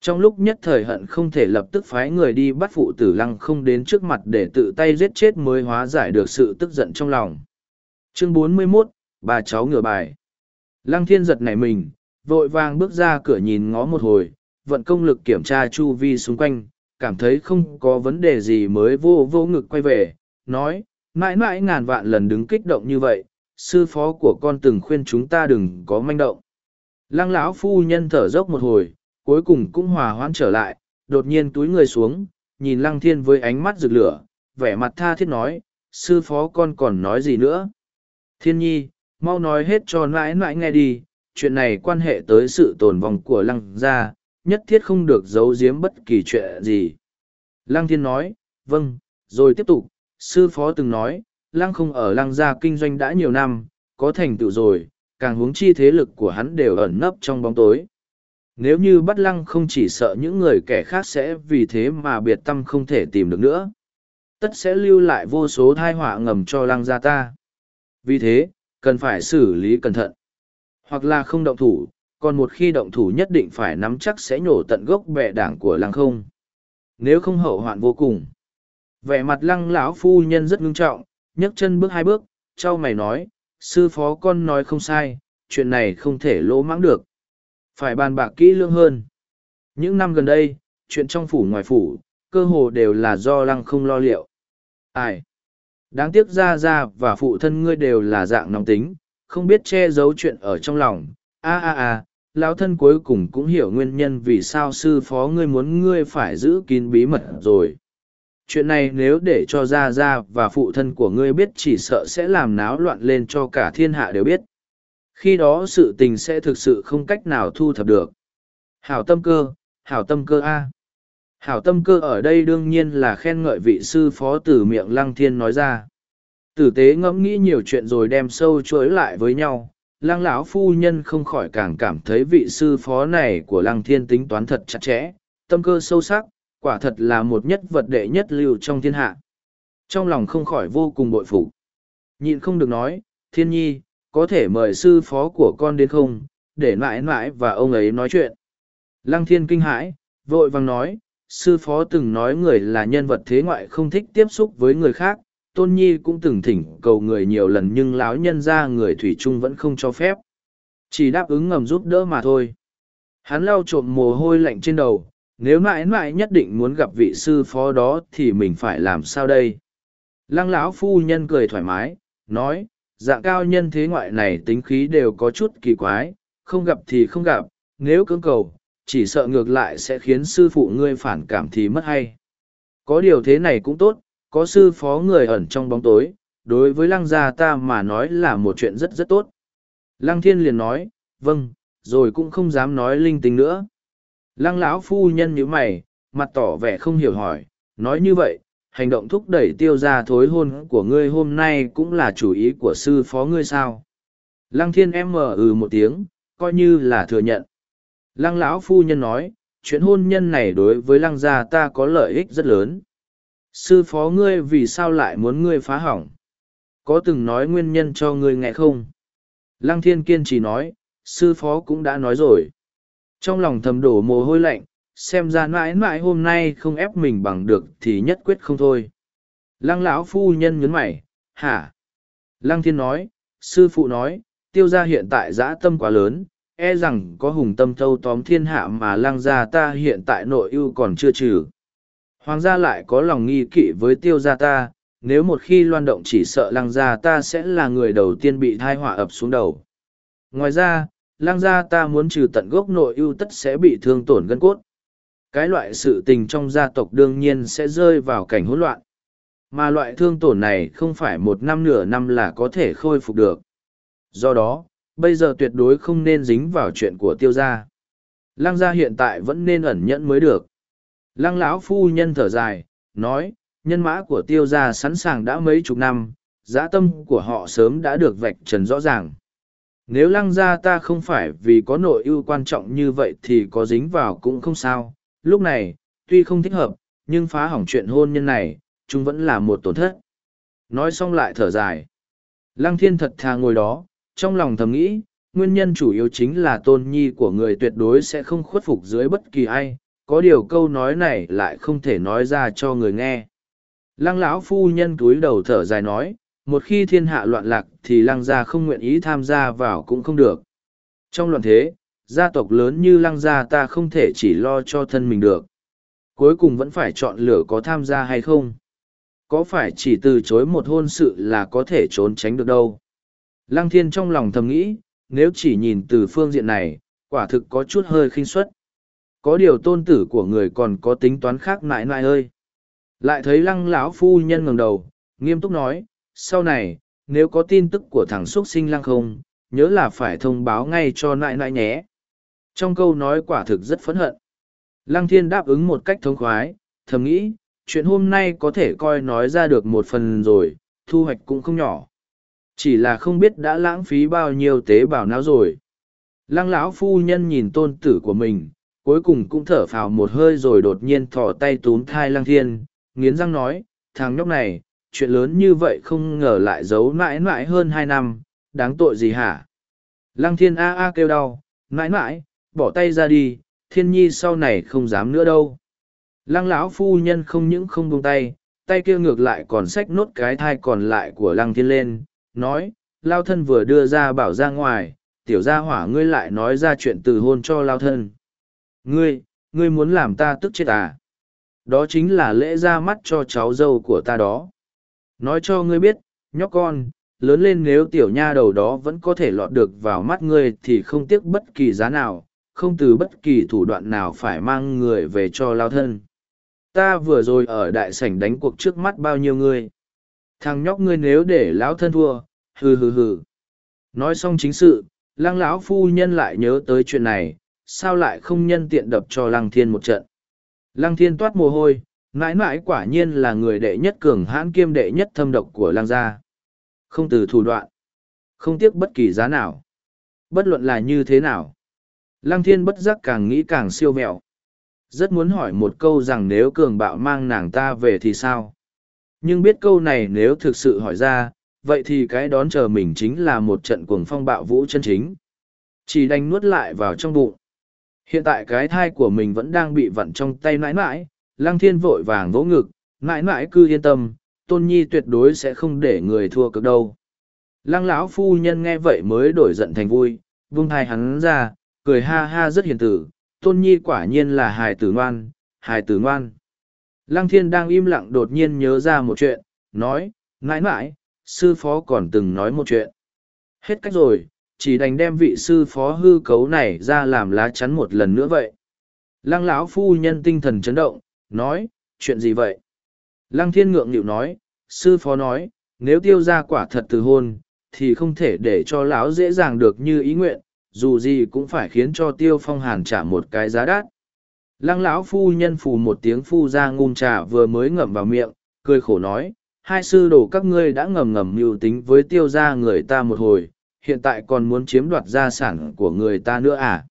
Trong lúc nhất thời hận không thể lập tức phái người đi bắt phụ tử lăng không đến trước mặt để tự tay giết chết mới hóa giải được sự tức giận trong lòng. Chương 41, bà cháu ngửa bài. Lăng thiên giật nảy mình, vội vàng bước ra cửa nhìn ngó một hồi, vận công lực kiểm tra chu vi xung quanh, cảm thấy không có vấn đề gì mới vô vô ngực quay về, nói, mãi mãi ngàn vạn lần đứng kích động như vậy, sư phó của con từng khuyên chúng ta đừng có manh động lăng lão phu nhân thở dốc một hồi cuối cùng cũng hòa hoãn trở lại đột nhiên túi người xuống nhìn lăng thiên với ánh mắt rực lửa vẻ mặt tha thiết nói sư phó con còn nói gì nữa thiên nhi mau nói hết cho nãi nãi nghe đi chuyện này quan hệ tới sự tồn vong của lăng gia nhất thiết không được giấu giếm bất kỳ chuyện gì lăng thiên nói vâng rồi tiếp tục sư phó từng nói lăng không ở lăng gia kinh doanh đã nhiều năm, có thành tựu rồi, càng hướng chi thế lực của hắn đều ẩn nấp trong bóng tối. Nếu như bắt lăng không chỉ sợ những người kẻ khác sẽ vì thế mà biệt tâm không thể tìm được nữa. Tất sẽ lưu lại vô số thai họa ngầm cho lăng gia ta. Vì thế, cần phải xử lý cẩn thận. Hoặc là không động thủ, còn một khi động thủ nhất định phải nắm chắc sẽ nhổ tận gốc bệ đảng của lăng không. Nếu không hậu hoạn vô cùng. Vẻ mặt lăng lão phu nhân rất ngưng trọng, nhấc chân bước hai bước, trao mày nói, sư phó con nói không sai, chuyện này không thể lỗ mãng được. Phải bàn bạc kỹ lưỡng hơn. Những năm gần đây, chuyện trong phủ ngoài phủ, cơ hồ đều là do lăng không lo liệu. Ai? Đáng tiếc ra ra và phụ thân ngươi đều là dạng nóng tính, không biết che giấu chuyện ở trong lòng. A a a, lão thân cuối cùng cũng hiểu nguyên nhân vì sao sư phó ngươi muốn ngươi phải giữ kín bí mật rồi. Chuyện này nếu để cho ra ra và phụ thân của ngươi biết chỉ sợ sẽ làm náo loạn lên cho cả thiên hạ đều biết. Khi đó sự tình sẽ thực sự không cách nào thu thập được. Hảo tâm cơ, hảo tâm cơ A. Hảo tâm cơ ở đây đương nhiên là khen ngợi vị sư phó từ miệng lăng thiên nói ra. Tử tế ngẫm nghĩ nhiều chuyện rồi đem sâu chuỗi lại với nhau. Lăng lão phu nhân không khỏi càng cảm thấy vị sư phó này của lăng thiên tính toán thật chặt chẽ, tâm cơ sâu sắc, quả thật là một nhất vật đệ nhất lưu trong thiên hạ. Trong lòng không khỏi vô cùng bội phục. Nhịn không được nói, thiên nhi, có thể mời sư phó của con đến không, để mãi mãi và ông ấy nói chuyện. Lăng thiên kinh hãi, vội vàng nói, sư phó từng nói người là nhân vật thế ngoại không thích tiếp xúc với người khác, tôn nhi cũng từng thỉnh cầu người nhiều lần nhưng lão nhân ra người thủy trung vẫn không cho phép. Chỉ đáp ứng ngầm giúp đỡ mà thôi. Hắn lau trộm mồ hôi lạnh trên đầu, nếu mãi mãi nhất định muốn gặp vị sư phó đó thì mình phải làm sao đây lăng lão phu nhân cười thoải mái nói dạng cao nhân thế ngoại này tính khí đều có chút kỳ quái không gặp thì không gặp nếu cưỡng cầu chỉ sợ ngược lại sẽ khiến sư phụ ngươi phản cảm thì mất hay. Có điều thế này cũng tốt có sư phó người ẩn trong bóng tối đối với lăng gia ta mà nói là một chuyện rất rất tốt. Lăng thiên liền nói vâng rồi cũng không dám nói linh tính nữa. Lăng lão phu nhân nhíu mày, mặt tỏ vẻ không hiểu hỏi, nói như vậy, hành động thúc đẩy tiêu ra thối hôn của ngươi hôm nay cũng là chủ ý của sư phó ngươi sao? Lăng thiên em mở ừ một tiếng, coi như là thừa nhận. Lăng lão phu nhân nói, chuyện hôn nhân này đối với lăng gia ta có lợi ích rất lớn. Sư phó ngươi vì sao lại muốn ngươi phá hỏng? Có từng nói nguyên nhân cho ngươi nghe không? Lăng thiên kiên trì nói, sư phó cũng đã nói rồi. Trong lòng thầm đổ mồ hôi lạnh, xem ra mãi mãi hôm nay không ép mình bằng được thì nhất quyết không thôi. Lăng lão phu nhân nhấn mày, hả? Lăng thiên nói, sư phụ nói, tiêu gia hiện tại dã tâm quá lớn, e rằng có hùng tâm thâu tóm thiên hạ mà lăng gia ta hiện tại nội ưu còn chưa trừ. Hoàng gia lại có lòng nghi kỵ với tiêu gia ta, nếu một khi loan động chỉ sợ lăng gia ta sẽ là người đầu tiên bị thai họa ập xuống đầu. Ngoài ra, Lăng gia ta muốn trừ tận gốc nội ưu tất sẽ bị thương tổn gân cốt. Cái loại sự tình trong gia tộc đương nhiên sẽ rơi vào cảnh hỗn loạn. Mà loại thương tổn này không phải một năm nửa năm là có thể khôi phục được. Do đó, bây giờ tuyệt đối không nên dính vào chuyện của tiêu gia. Lăng gia hiện tại vẫn nên ẩn nhẫn mới được. Lăng lão phu nhân thở dài, nói, nhân mã của tiêu gia sẵn sàng đã mấy chục năm, dã tâm của họ sớm đã được vạch trần rõ ràng nếu lăng gia ta không phải vì có nội ưu quan trọng như vậy thì có dính vào cũng không sao lúc này tuy không thích hợp nhưng phá hỏng chuyện hôn nhân này chúng vẫn là một tổn thất. Nói xong lại thở dài. Lăng thiên thật thà ngồi đó trong lòng thầm nghĩ nguyên nhân chủ yếu chính là tôn nhi của người tuyệt đối sẽ không khuất phục dưới bất kỳ ai có điều câu nói này lại không thể nói ra cho người nghe. Lăng lão phu nhân túi đầu thở dài nói một khi thiên hạ loạn lạc thì lăng gia không nguyện ý tham gia vào cũng không được. Trong loạn thế, gia tộc lớn như lăng gia ta không thể chỉ lo cho thân mình được. Cuối cùng vẫn phải chọn lựa có tham gia hay không. Có phải chỉ từ chối một hôn sự là có thể trốn tránh được đâu. Lăng thiên trong lòng thầm nghĩ, nếu chỉ nhìn từ phương diện này, quả thực có chút hơi khinh suất. Có điều tôn tử của người còn có tính toán khác nại nại ơi. Lại thấy lăng lão phu nhân ngẩng đầu, nghiêm túc nói, sau này nếu có tin tức của thằng xuất sinh lăng không nhớ là phải thông báo ngay cho nại nại nhé trong câu nói quả thực rất phẫn hận. Lăng thiên đáp ứng một cách thống khoái, thầm nghĩ, chuyện hôm nay có thể coi nói ra được một phần rồi, thu hoạch cũng không nhỏ. Chỉ là không biết đã lãng phí bao nhiêu tế bào não rồi. Lăng lão phu nhân nhìn tôn tử của mình, cuối cùng cũng thở phào một hơi rồi đột nhiên thò tay túm thai lăng thiên, nghiến răng nói, thằng nhóc này, chuyện lớn như vậy không ngờ lại giấu mãi mãi hơn hai năm, đáng tội gì hả? Lăng thiên a a kêu đau, mãi mãi bỏ tay ra đi, thiên nhi sau này không dám nữa đâu. Lăng lão phu nhân không những không buông tay tay kia ngược lại còn xách nốt cái thai còn lại của lăng thiên lên, nói, lao thân vừa đưa ra bảo ra ngoài, tiểu gia hỏa ngươi lại nói ra chuyện từ hôn cho lao thân. Ngươi ngươi muốn làm ta tức chết à? Đó chính là lễ ra mắt cho cháu dâu của ta đó. Nói cho ngươi biết, nhóc con, lớn lên nếu tiểu nha đầu đó vẫn có thể lọt được vào mắt ngươi thì không tiếc bất kỳ giá nào không từ bất kỳ thủ đoạn nào phải mang người về cho lao thân. Ta vừa rồi ở đại sảnh đánh cuộc trước mắt bao nhiêu ngươi thằng nhóc ngươi nếu để lão thân thua, hừ hừ hừ. Nói xong chính sự, lăng lão phu nhân lại nhớ tới chuyện này, sao lại không nhân tiện đập cho lăng thiên một trận? Lăng thiên toát mồ hôi, mãi mãi quả nhiên là người đệ nhất cường hãn kiêm đệ nhất thâm độc của lăng gia. Không từ thủ đoạn, không tiếc bất kỳ giá nào. Bất luận là như thế nào lăng thiên bất giác càng nghĩ càng siêu mẹo rất muốn hỏi một câu rằng nếu cường bạo mang nàng ta về thì sao? Nhưng biết câu này nếu thực sự hỏi ra vậy thì cái đón chờ mình chính là một trận cuồng phong bạo vũ chân chính. Chỉ đành nuốt lại vào trong bụng. Hiện tại cái thai của mình vẫn đang bị vặn trong tay nãi nãi, lăng thiên vội vàng vỗ ngực nãi nãi cứ yên tâm tôn nhi tuyệt đối sẽ không để người thua cực đâu. Lăng lão phu nhân nghe vậy mới đổi giận thành vui vung thai hắn ra cười ha ha rất hiền tử, tôn nhi quả nhiên là hài tử ngoan, hài tử ngoan. Lăng thiên đang im lặng đột nhiên nhớ ra một chuyện, nói, mãi mãi, sư phó còn từng nói một chuyện. Hết cách rồi, chỉ đành đem vị sư phó hư cấu này ra làm lá chắn một lần nữa vậy. Lăng lão phu nhân tinh thần chấn động, nói, chuyện gì vậy? Lăng thiên ngượng nghịu nói, sư phó nói, nếu tiêu ra quả thật từ hôn, thì không thể để cho lão dễ dàng được như ý nguyện dù gì cũng phải khiến cho tiêu phong hàn trả một cái giá đắt. Lăng lão phu nhân phù một tiếng phu ra ngum trà vừa mới ngậm vào miệng cười khổ nói hai sư đồ các ngươi đã ngầm ngầm mưu tính với tiêu ra người ta một hồi hiện tại còn muốn chiếm đoạt gia sản của người ta nữa à?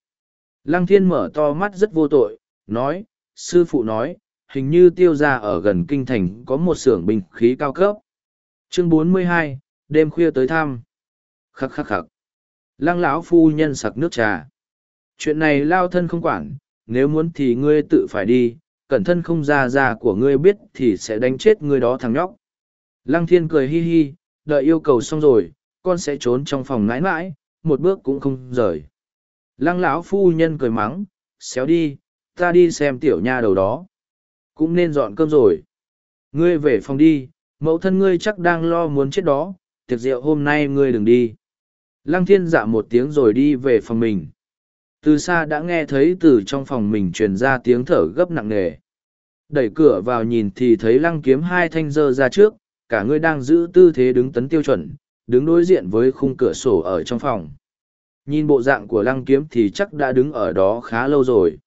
Lăng thiên mở to mắt rất vô tội nói sư phụ nói hình như tiêu ra ở gần kinh thành có một xưởng binh khí cao cấp. Chương 42, đêm khuya tới thăm. Khắc khắc khắc lăng lão phu nhân sặc nước trà. Chuyện này lao thân không quản, nếu muốn thì ngươi tự phải đi, cẩn thân không ra ra của ngươi biết thì sẽ đánh chết ngươi đó thằng nhóc. Lăng thiên cười hi hi, đợi yêu cầu xong rồi, con sẽ trốn trong phòng mãi mãi, một bước cũng không rời. Lăng lão phu nhân cười mắng, xéo đi, ta đi xem tiểu nha đầu đó. Cũng nên dọn cơm rồi. Ngươi về phòng đi, mẫu thân ngươi chắc đang lo muốn chết đó, tiệc rượu hôm nay ngươi đừng đi lăng thiên dạ một tiếng rồi đi về phòng mình. Từ xa đã nghe thấy từ trong phòng mình truyền ra tiếng thở gấp nặng nề. Đẩy cửa vào nhìn thì thấy lăng kiếm hai thanh dơ ra trước, cả người đang giữ tư thế đứng tấn tiêu chuẩn, đứng đối diện với khung cửa sổ ở trong phòng. Nhìn bộ dạng của lăng kiếm thì chắc đã đứng ở đó khá lâu rồi.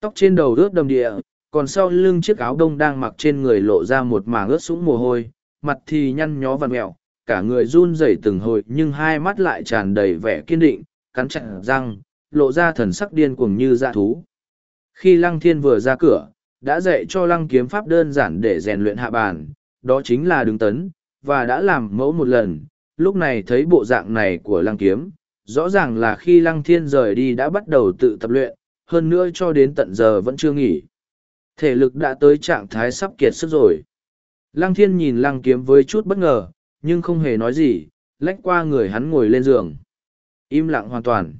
Tóc trên đầu ướt đầm địa, còn sau lưng chiếc áo đông đang mặc trên người lộ ra một mảng ướt sũng mồ hôi, mặt thì nhăn nhó vằn mẹo cả người run rẩy từng hồi nhưng hai mắt lại tràn đầy vẻ kiên định, cắn chặt răng, lộ ra thần sắc điên cuồng như dạ thú. Khi lăng thiên vừa ra cửa, đã dạy cho lăng kiếm pháp đơn giản để rèn luyện hạ bàn, đó chính là đứng tấn, và đã làm mẫu một lần. Lúc này thấy bộ dạng này của lăng kiếm, rõ ràng là khi lăng thiên rời đi đã bắt đầu tự tập luyện, hơn nữa cho đến tận giờ vẫn chưa nghỉ. Thể lực đã tới trạng thái sắp kiệt sức rồi. Lăng thiên nhìn lăng kiếm với chút bất ngờ nhưng không hề nói gì, lách qua người hắn ngồi lên giường. Im lặng hoàn toàn.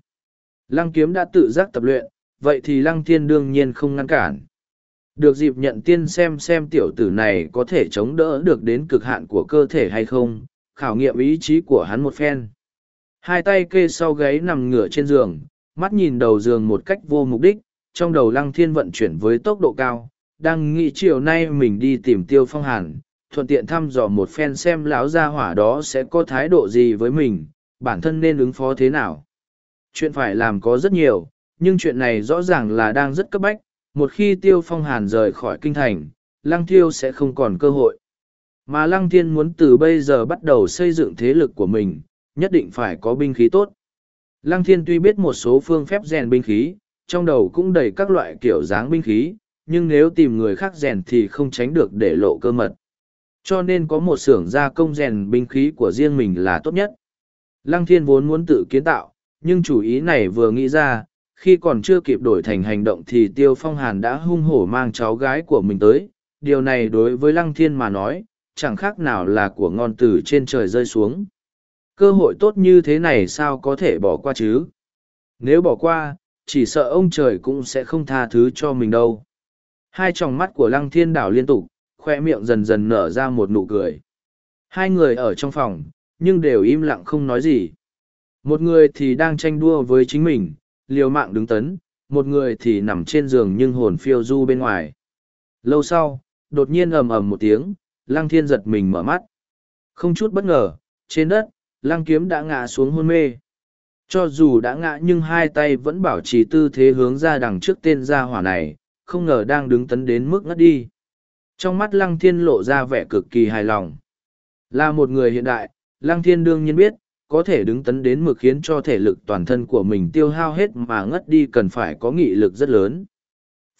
Lăng kiếm đã tự giác tập luyện, vậy thì lăng thiên đương nhiên không ngăn cản. Được dịp nhận tiên xem xem tiểu tử này có thể chống đỡ được đến cực hạn của cơ thể hay không, khảo nghiệm ý chí của hắn một phen. Hai tay kê sau gáy nằm ngửa trên giường, mắt nhìn đầu giường một cách vô mục đích, trong đầu lăng thiên vận chuyển với tốc độ cao, đang nghĩ chiều nay mình đi tìm tiêu phong hàn thuận tiện thăm dò một phen xem lão gia hỏa đó sẽ có thái độ gì với mình bản thân nên ứng phó thế nào chuyện phải làm có rất nhiều nhưng chuyện này rõ ràng là đang rất cấp bách một khi tiêu phong hàn rời khỏi kinh thành lăng tiêu sẽ không còn cơ hội Mà Lăng Thiên muốn từ bây giờ bắt đầu xây dựng thế lực của mình, nhất định phải có binh khí tốt. Lăng Thiên tuy biết một số phương phép rèn binh khí, trong đầu cũng đầy các loại kiểu dáng binh khí, nhưng nếu tìm người khác rèn thì không tránh được để lộ cơ mật. Cho nên có một xưởng gia công rèn binh khí của riêng mình là tốt nhất. Lăng Thiên vốn muốn tự kiến tạo, nhưng chủ ý này vừa nghĩ ra, khi còn chưa kịp đổi thành hành động thì Tiêu Phong Hàn đã hung hổ mang cháu gái của mình tới. Điều này đối với Lăng Thiên mà nói, chẳng khác nào là của ngon từ trên trời rơi xuống. Cơ hội tốt như thế này sao có thể bỏ qua chứ? Nếu bỏ qua, chỉ sợ ông trời cũng sẽ không tha thứ cho mình đâu. Hai tròng mắt của Lăng Thiên đảo liên tục, khoe miệng dần dần nở ra một nụ cười. Hai người ở trong phòng, nhưng đều im lặng không nói gì. Một người thì đang tranh đua với chính mình, liều mạng đứng tấn, một người thì nằm trên giường nhưng hồn phiêu du bên ngoài. Lâu sau, đột nhiên ầm ầm một tiếng, Lăng Thiên giật mình mở mắt. Không chút bất ngờ, trên đất, Lăng Kiếm đã ngã xuống hôn mê. Cho dù đã ngã nhưng hai tay vẫn bảo trì tư thế hướng ra đằng trước tên gia hỏa này, không ngờ đang đứng tấn đến mức ngất đi. Trong mắt Lăng Thiên lộ ra vẻ cực kỳ hài lòng. Là một người hiện đại, Lăng Thiên đương nhiên biết, có thể đứng tấn đến mực khiến cho thể lực toàn thân của mình tiêu hao hết mà ngất đi cần phải có nghị lực rất lớn.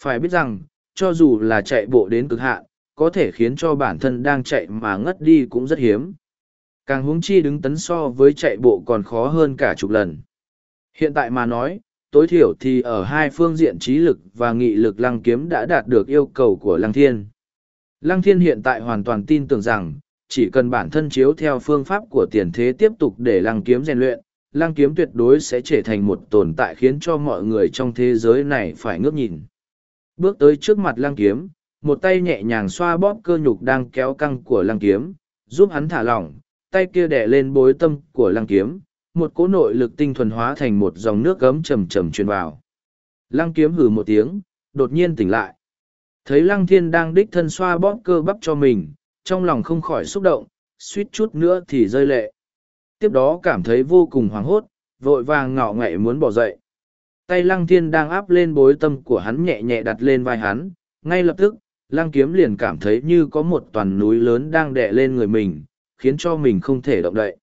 Phải biết rằng, cho dù là chạy bộ đến cực hạn, có thể khiến cho bản thân đang chạy mà ngất đi cũng rất hiếm. Càng huống chi đứng tấn so với chạy bộ còn khó hơn cả chục lần. Hiện tại mà nói, tối thiểu thì ở hai phương diện trí lực và nghị lực lăng kiếm đã đạt được yêu cầu của lăng thiên. Lăng thiên hiện tại hoàn toàn tin tưởng rằng, chỉ cần bản thân chiếu theo phương pháp của tiền thế tiếp tục để lăng kiếm rèn luyện, lăng kiếm tuyệt đối sẽ trở thành một tồn tại khiến cho mọi người trong thế giới này phải ngước nhìn. Bước tới trước mặt lăng kiếm, một tay nhẹ nhàng xoa bóp cơ nhục đang kéo căng của lăng kiếm, giúp hắn thả lỏng, tay kia đè lên bối tâm của lăng kiếm, một cỗ nội lực tinh thuần hóa thành một dòng nước gấm trầm trầm truyền vào. Lăng kiếm hừ một tiếng, đột nhiên tỉnh lại. Thấy lăng thiên đang đích thân xoa bóp cơ bắp cho mình, trong lòng không khỏi xúc động, suýt chút nữa thì rơi lệ. Tiếp đó cảm thấy vô cùng hoảng hốt, vội vàng ngọ ngậy muốn bỏ dậy. Tay lăng thiên đang áp lên bối tâm của hắn nhẹ nhẹ đặt lên vai hắn, ngay lập tức, lăng kiếm liền cảm thấy như có một toàn núi lớn đang đè lên người mình, khiến cho mình không thể động đậy.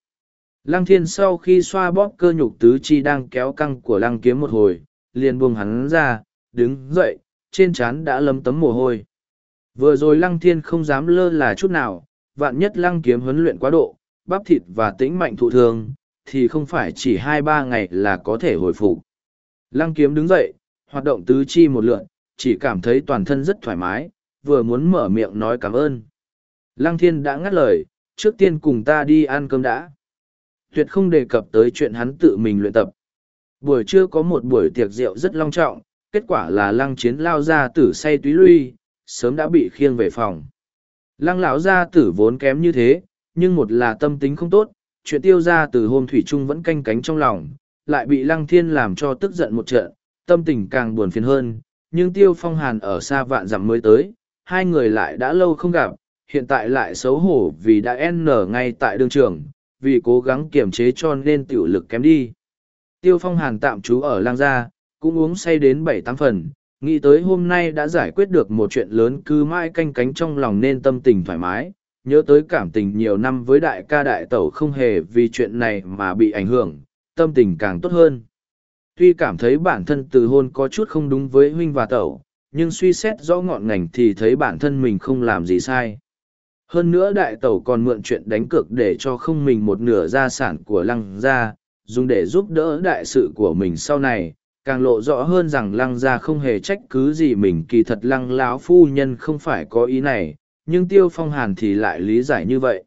Lăng thiên sau khi xoa bóp cơ nhục tứ chi đang kéo căng của lăng kiếm một hồi, liền buông hắn ra, đứng dậy, trên trán đã lấm tấm mồ hôi. Vừa rồi lăng thiên không dám lơ là chút nào, vạn nhất lăng kiếm huấn luyện quá độ, bắp thịt và tĩnh mạnh thụ thương, thì không phải chỉ hai ba ngày là có thể hồi phục. Lăng kiếm đứng dậy, hoạt động tứ chi một lượn, chỉ cảm thấy toàn thân rất thoải mái, vừa muốn mở miệng nói cảm ơn. Lăng thiên đã ngắt lời, trước tiên cùng ta đi ăn cơm đã. Tuyệt không đề cập tới chuyện hắn tự mình luyện tập. Buổi trưa có một buổi tiệc rượu rất long trọng, kết quả là lăng chiến lao ra tử say túy lui, sớm đã bị khiêng về phòng. Lăng lão gia tử vốn kém như thế, nhưng một là tâm tính không tốt, chuyện tiêu ra từ hôm thủy trung vẫn canh cánh trong lòng, lại bị lăng thiên làm cho tức giận một trận, tâm tình càng buồn phiền hơn, nhưng tiêu phong hàn ở xa vạn dặm mới tới, hai người lại đã lâu không gặp, hiện tại lại xấu hổ vì đã n ngay tại đường trường, vì cố gắng kiềm chế cho nên tiểu lực kém đi. Tiêu phong hàn tạm trú ở lang gia, cũng uống say đến bảy tám phần, nghĩ tới hôm nay đã giải quyết được một chuyện lớn cứ mãi canh cánh trong lòng nên tâm tình thoải mái, nhớ tới cảm tình nhiều năm với đại ca đại tẩu không hề vì chuyện này mà bị ảnh hưởng, tâm tình càng tốt hơn. Tuy cảm thấy bản thân từ hôn có chút không đúng với huynh và tẩu, nhưng suy xét rõ ngọn ngành thì thấy bản thân mình không làm gì sai. Hơn nữa đại tẩu còn mượn chuyện đánh cược để cho không mình một nửa gia sản của lăng gia, dùng để giúp đỡ đại sự của mình sau này, càng lộ rõ hơn rằng lăng gia không hề trách cứ gì mình kỳ thật lăng lão phu nhân không phải có ý này, nhưng tiêu phong hàn thì lại lý giải như vậy.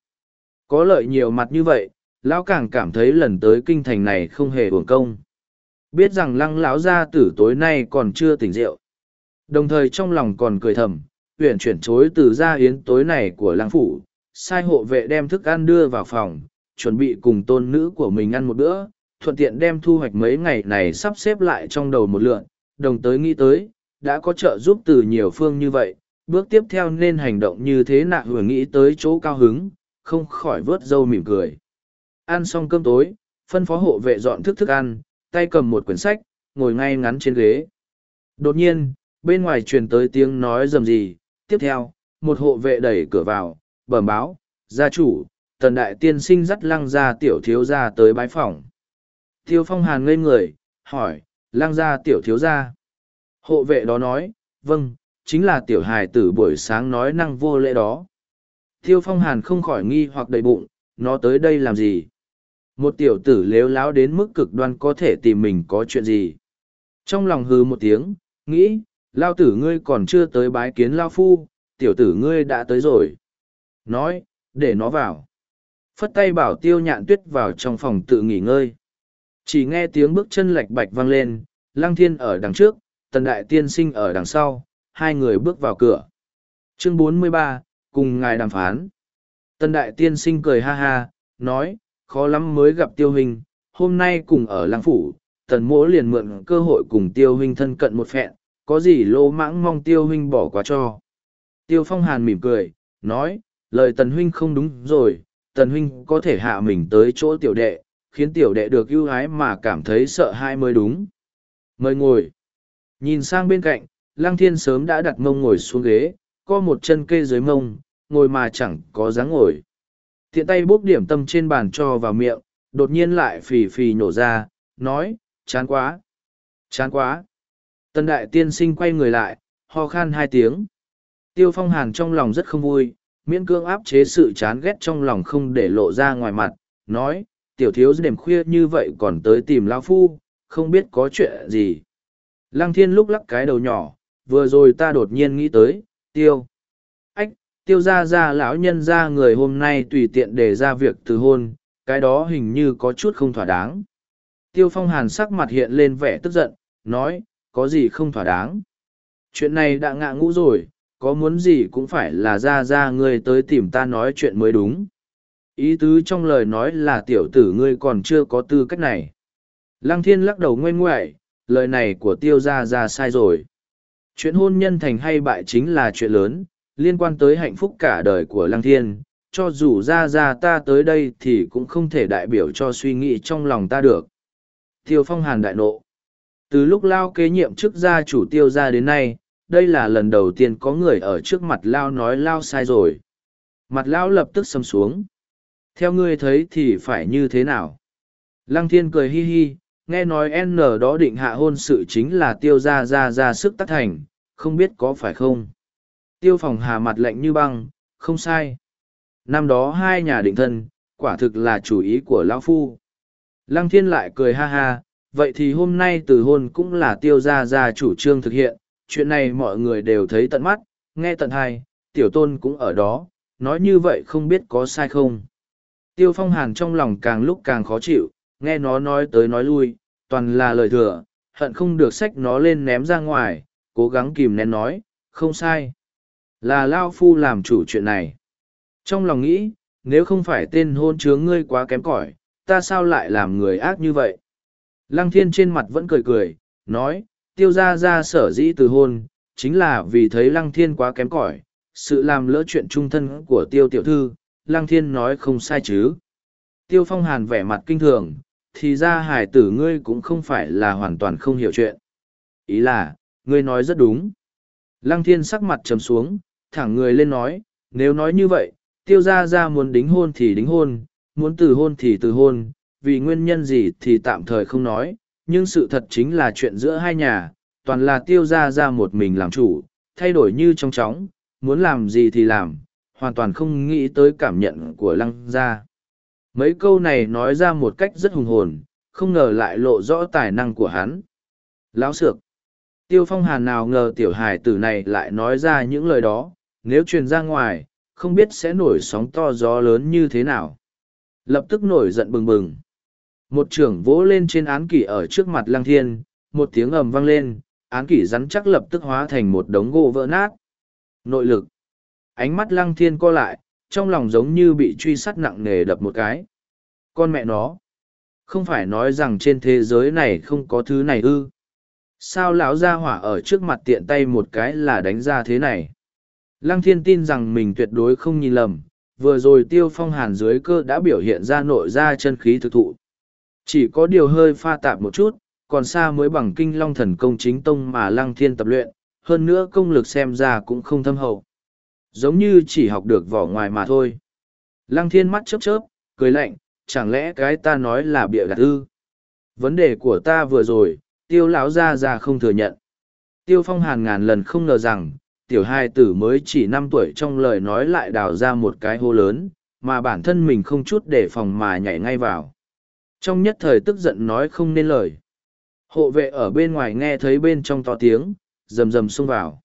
Có lợi nhiều mặt như vậy, lão càng cảm thấy lần tới kinh thành này không hề uổng công. Biết rằng lăng lão gia tử tối nay còn chưa tỉnh rượu. Đồng thời trong lòng còn cười thầm, uyển chuyển chối từ gia yến tối này của lăng phủ, sai hộ vệ đem thức ăn đưa vào phòng, chuẩn bị cùng tôn nữ của mình ăn một bữa, thuận tiện đem thu hoạch mấy ngày này sắp xếp lại trong đầu một lượn, đồng tới nghĩ tới, đã có trợ giúp từ nhiều phương như vậy, bước tiếp theo nên hành động như thế nạ vừa nghĩ tới chỗ cao hứng, không khỏi vớt dâu mỉm cười. Ăn xong cơm tối, phân phó hộ vệ dọn thức thức ăn, tay cầm một quyển sách, ngồi ngay ngắn trên ghế. Đột nhiên, bên ngoài truyền tới tiếng nói rầm gì, tiếp theo, một hộ vệ đẩy cửa vào, bẩm báo, Gia chủ, tần đại tiên sinh dắt lăng ra tiểu thiếu gia tới bái phòng. Tiêu phong hàn ngây người, hỏi, Lang gia tiểu thiếu gia. Hộ vệ đó nói, vâng, chính là tiểu hài tử buổi sáng nói năng vô lễ đó. Tiêu phong hàn không khỏi nghi hoặc đầy bụng, nó tới đây làm gì? Một tiểu tử lếu láo đến mức cực đoan có thể tìm mình có chuyện gì? Trong lòng hừ một tiếng, nghĩ, lao tử ngươi còn chưa tới bái kiến lao phu, tiểu tử ngươi đã tới rồi. Nói, để nó vào. Phất tay bảo tiêu nhạn tuyết vào trong phòng tự nghỉ ngơi. Chỉ nghe tiếng bước chân lạch bạch vang lên, lăng thiên ở đằng trước, tần đại tiên sinh ở đằng sau, hai người bước vào cửa. Chương 43, cùng ngài đàm phán. Tần đại tiên sinh cười ha ha, nói, khó lắm mới gặp tiêu hình, hôm nay cùng ở lăng phủ, tần mỗ liền mượn cơ hội cùng tiêu Hình thân cận một phẹn, có gì lô mãng mong tiêu huynh bỏ qua cho. Tiêu phong hàn mỉm cười, nói, lời tần huynh không đúng rồi, tần huynh có thể hạ mình tới chỗ tiểu đệ, khiến tiểu đệ được ưu ái mà cảm thấy sợ hãi mới đúng. Mời ngồi. Nhìn sang bên cạnh, Lăng Thiên sớm đã đặt mông ngồi xuống ghế, co một chân kê dưới mông, ngồi mà chẳng có dáng ngồi. Thiện tay bốc điểm tâm trên bàn cho vào miệng, đột nhiên lại phì phì nhổ ra, nói, chán quá, chán quá. Tân đại tiên sinh quay người lại, ho khan hai tiếng. Tiêu phong hàn trong lòng rất không vui, miễn cương áp chế sự chán ghét trong lòng không để lộ ra ngoài mặt, nói, tiểu thiếu đêm khuya như vậy còn tới tìm lao phu, không biết có chuyện gì. Lăng thiên lúc lắc cái đầu nhỏ, vừa rồi ta đột nhiên nghĩ tới, tiêu. Ách, tiêu ra ra lão nhân ra người hôm nay tùy tiện để ra việc từ hôn, cái đó hình như có chút không thỏa đáng. Tiêu phong hàn sắc mặt hiện lên vẻ tức giận, nói, có gì không thỏa đáng. Chuyện này đã ngạ ngũ rồi, có muốn gì cũng phải là ra ra người tới tìm ta nói chuyện mới đúng. Ý tứ trong lời nói là tiểu tử ngươi còn chưa có tư cách này. Lăng thiên lắc đầu ngoen ngoại, lời này của tiêu Gia ra sai rồi. Chuyện hôn nhân thành hay bại chính là chuyện lớn, liên quan tới hạnh phúc cả đời của lăng thiên. Cho dù ra ra ta tới đây thì cũng không thể đại biểu cho suy nghĩ trong lòng ta được. Tiêu phong hàn đại nộ. Từ lúc Lao kế nhiệm chức gia chủ tiêu Gia đến nay, đây là lần đầu tiên có người ở trước mặt Lao nói Lao sai rồi. Mặt Lao lập tức xâm xuống. Theo ngươi thấy thì phải như thế nào? Lăng thiên cười hi hi, nghe nói N đó định hạ hôn sự chính là tiêu ra ra ra sức tác thành, không biết có phải không? Tiêu phòng hà mặt lạnh như băng, không sai. Năm đó hai nhà định thân, quả thực là chủ ý của Lão Phu. Lăng thiên lại cười ha ha, vậy thì hôm nay từ hôn cũng là tiêu ra ra chủ trương thực hiện, chuyện này mọi người đều thấy tận mắt, nghe tận hai, tiểu tôn cũng ở đó, nói như vậy không biết có sai không. Tiêu phong hàn trong lòng càng lúc càng khó chịu, nghe nó nói tới nói lui, toàn là lời thừa, hận không được xách nó lên ném ra ngoài, cố gắng kìm nén nói, không sai. Là Lao Phu làm chủ chuyện này. Trong lòng nghĩ, nếu không phải tên hôn chướng ngươi quá kém cỏi, ta sao lại làm người ác như vậy? Lăng thiên trên mặt vẫn cười cười, nói, tiêu ra ra sở dĩ từ hôn, chính là vì thấy lăng thiên quá kém cỏi, sự làm lỡ chuyện trung thân của tiêu tiểu thư, lăng thiên nói không sai chứ. Tiêu phong hàn vẻ mặt kinh thường, thì ra hải tử ngươi cũng không phải là hoàn toàn không hiểu chuyện. Ý là, ngươi nói rất đúng. Lăng thiên sắc mặt trầm xuống, thẳng người lên nói, nếu nói như vậy, tiêu ra ra muốn đính hôn thì đính hôn, muốn từ hôn thì từ hôn, vì nguyên nhân gì thì tạm thời không nói, nhưng sự thật chính là chuyện giữa hai nhà, toàn là tiêu ra ra một mình làm chủ, thay đổi như trong chóng, muốn làm gì thì làm, hoàn toàn không nghĩ tới cảm nhận của lăng gia. Mấy câu này nói ra một cách rất hùng hồn, không ngờ lại lộ rõ tài năng của hắn. Lão sược. Tiêu phong hàn nào ngờ tiểu hài tử này lại nói ra những lời đó, nếu truyền ra ngoài, không biết sẽ nổi sóng to gió lớn như thế nào. Lập tức nổi giận bừng bừng. Một trưởng vỗ lên trên án kỷ ở trước mặt lăng thiên, một tiếng ầm vang lên, án kỷ rắn chắc lập tức hóa thành một đống gỗ vỡ nát. Nội lực. Ánh mắt lăng thiên co lại, trong lòng giống như bị truy sát nặng nề đập một cái. Con mẹ nó. Không phải nói rằng trên thế giới này không có thứ này ư. Sao lão gia hỏa ở trước mặt tiện tay một cái là đánh ra thế này? Lăng thiên tin rằng mình tuyệt đối không nhìn lầm, vừa rồi tiêu phong hàn dưới cơ đã biểu hiện ra nội ra chân khí thực thụ. Chỉ có điều hơi pha tạp một chút, còn xa mới bằng kinh long thần công chính tông mà lăng thiên tập luyện, hơn nữa công lực xem ra cũng không thâm hậu. Giống như chỉ học được vỏ ngoài mà thôi. Lăng thiên mắt chớp chớp, cười lạnh, chẳng lẽ cái ta nói là bịa đặt ư? Vấn đề của ta vừa rồi, tiêu lão ra ra không thừa nhận. Tiêu phong hàn ngàn lần không ngờ rằng, tiểu hai tử mới chỉ năm tuổi trong lời nói lại đào ra một cái hô lớn, mà bản thân mình không chút để phòng mà nhảy ngay vào. Trong nhất thời tức giận nói không nên lời. Hộ vệ ở bên ngoài nghe thấy bên trong to tiếng, rầm rầm xông vào.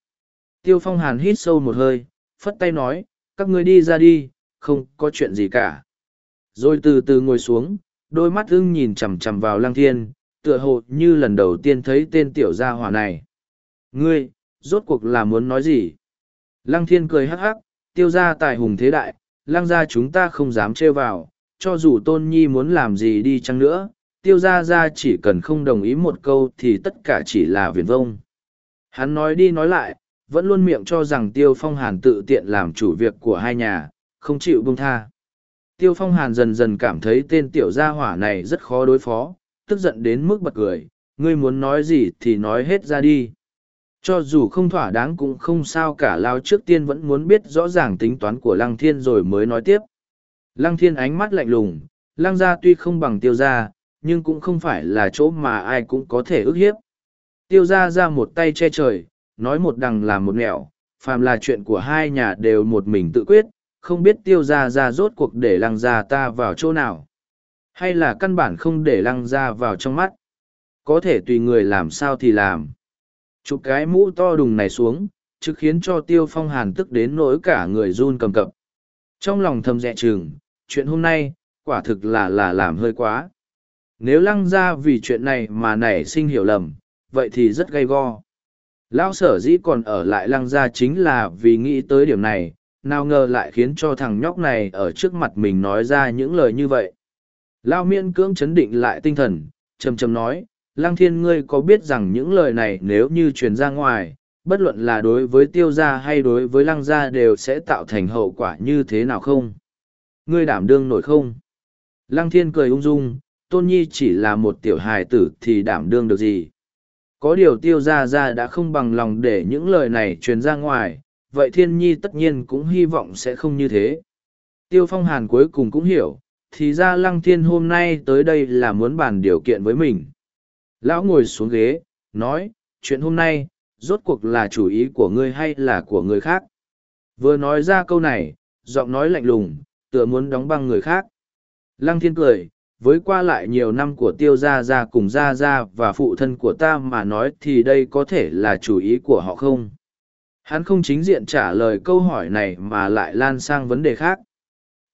Tiêu phong hàn hít sâu một hơi, phất tay nói, các ngươi đi ra đi, không có chuyện gì cả. Rồi từ từ ngồi xuống, đôi mắt ưng nhìn chằm chằm vào lăng thiên, tựa hồ như lần đầu tiên thấy tên tiểu gia hỏa này. Ngươi, rốt cuộc là muốn nói gì? Lăng thiên cười hắc hắc, tiêu gia tài hùng thế đại, lăng gia chúng ta không dám trêu vào, cho dù tôn nhi muốn làm gì đi chăng nữa, tiêu gia gia chỉ cần không đồng ý một câu thì tất cả chỉ là viển vông. Hắn nói đi nói lại, vẫn luôn miệng cho rằng tiêu phong hàn tự tiện làm chủ việc của hai nhà, không chịu buông tha. Tiêu phong hàn dần dần cảm thấy tên tiểu gia hỏa này rất khó đối phó, tức giận đến mức bật cười, ngươi muốn nói gì thì nói hết ra đi. Cho dù không thỏa đáng cũng không sao cả lao trước tiên vẫn muốn biết rõ ràng tính toán của lăng thiên rồi mới nói tiếp. Lăng thiên ánh mắt lạnh lùng, lăng gia tuy không bằng tiêu gia, nhưng cũng không phải là chỗ mà ai cũng có thể ức hiếp. Tiêu gia ra một tay che trời, nói một đằng làm một nẻo, phàm là chuyện của hai nhà đều một mình tự quyết, không biết tiêu gia ra rốt cuộc để lăng gia ta vào chỗ nào. Hay là căn bản không để lăng gia vào trong mắt. Có thể tùy người làm sao thì làm. Chụp cái mũ to đùng này xuống, trực khiến cho tiêu phong hàn tức đến nỗi cả người run cầm cập. Trong lòng thầm dẹ chừng, chuyện hôm nay, quả thực là là làm hơi quá. Nếu lăng ra vì chuyện này mà nảy sinh hiểu lầm, vậy thì rất gay go. Lão sở dĩ còn ở lại lăng gia chính là vì nghĩ tới điểm này, nào ngờ lại khiến cho thằng nhóc này ở trước mặt mình nói ra những lời như vậy. Lao miên cưỡng chấn định lại tinh thần, trầm trầm nói, Lăng thiên ngươi có biết rằng những lời này nếu như truyền ra ngoài, bất luận là đối với tiêu gia hay đối với lăng gia đều sẽ tạo thành hậu quả như thế nào không? Ngươi đảm đương nổi không? Lăng thiên cười ung dung, tôn nhi chỉ là một tiểu hài tử thì đảm đương được gì? Có điều tiêu gia gia đã không bằng lòng để những lời này truyền ra ngoài, vậy thiên nhi tất nhiên cũng hy vọng sẽ không như thế. Tiêu phong hàn cuối cùng cũng hiểu, thì ra lăng thiên hôm nay tới đây là muốn bàn điều kiện với mình. Lão ngồi xuống ghế, nói, chuyện hôm nay, rốt cuộc là chủ ý của ngươi hay là của người khác. Vừa nói ra câu này, giọng nói lạnh lùng, tựa muốn đóng băng người khác. Lăng thiên cười, với qua lại nhiều năm của tiêu gia gia cùng gia gia và phụ thân của ta mà nói thì đây có thể là chủ ý của họ không. Hắn không chính diện trả lời câu hỏi này mà lại lan sang vấn đề khác.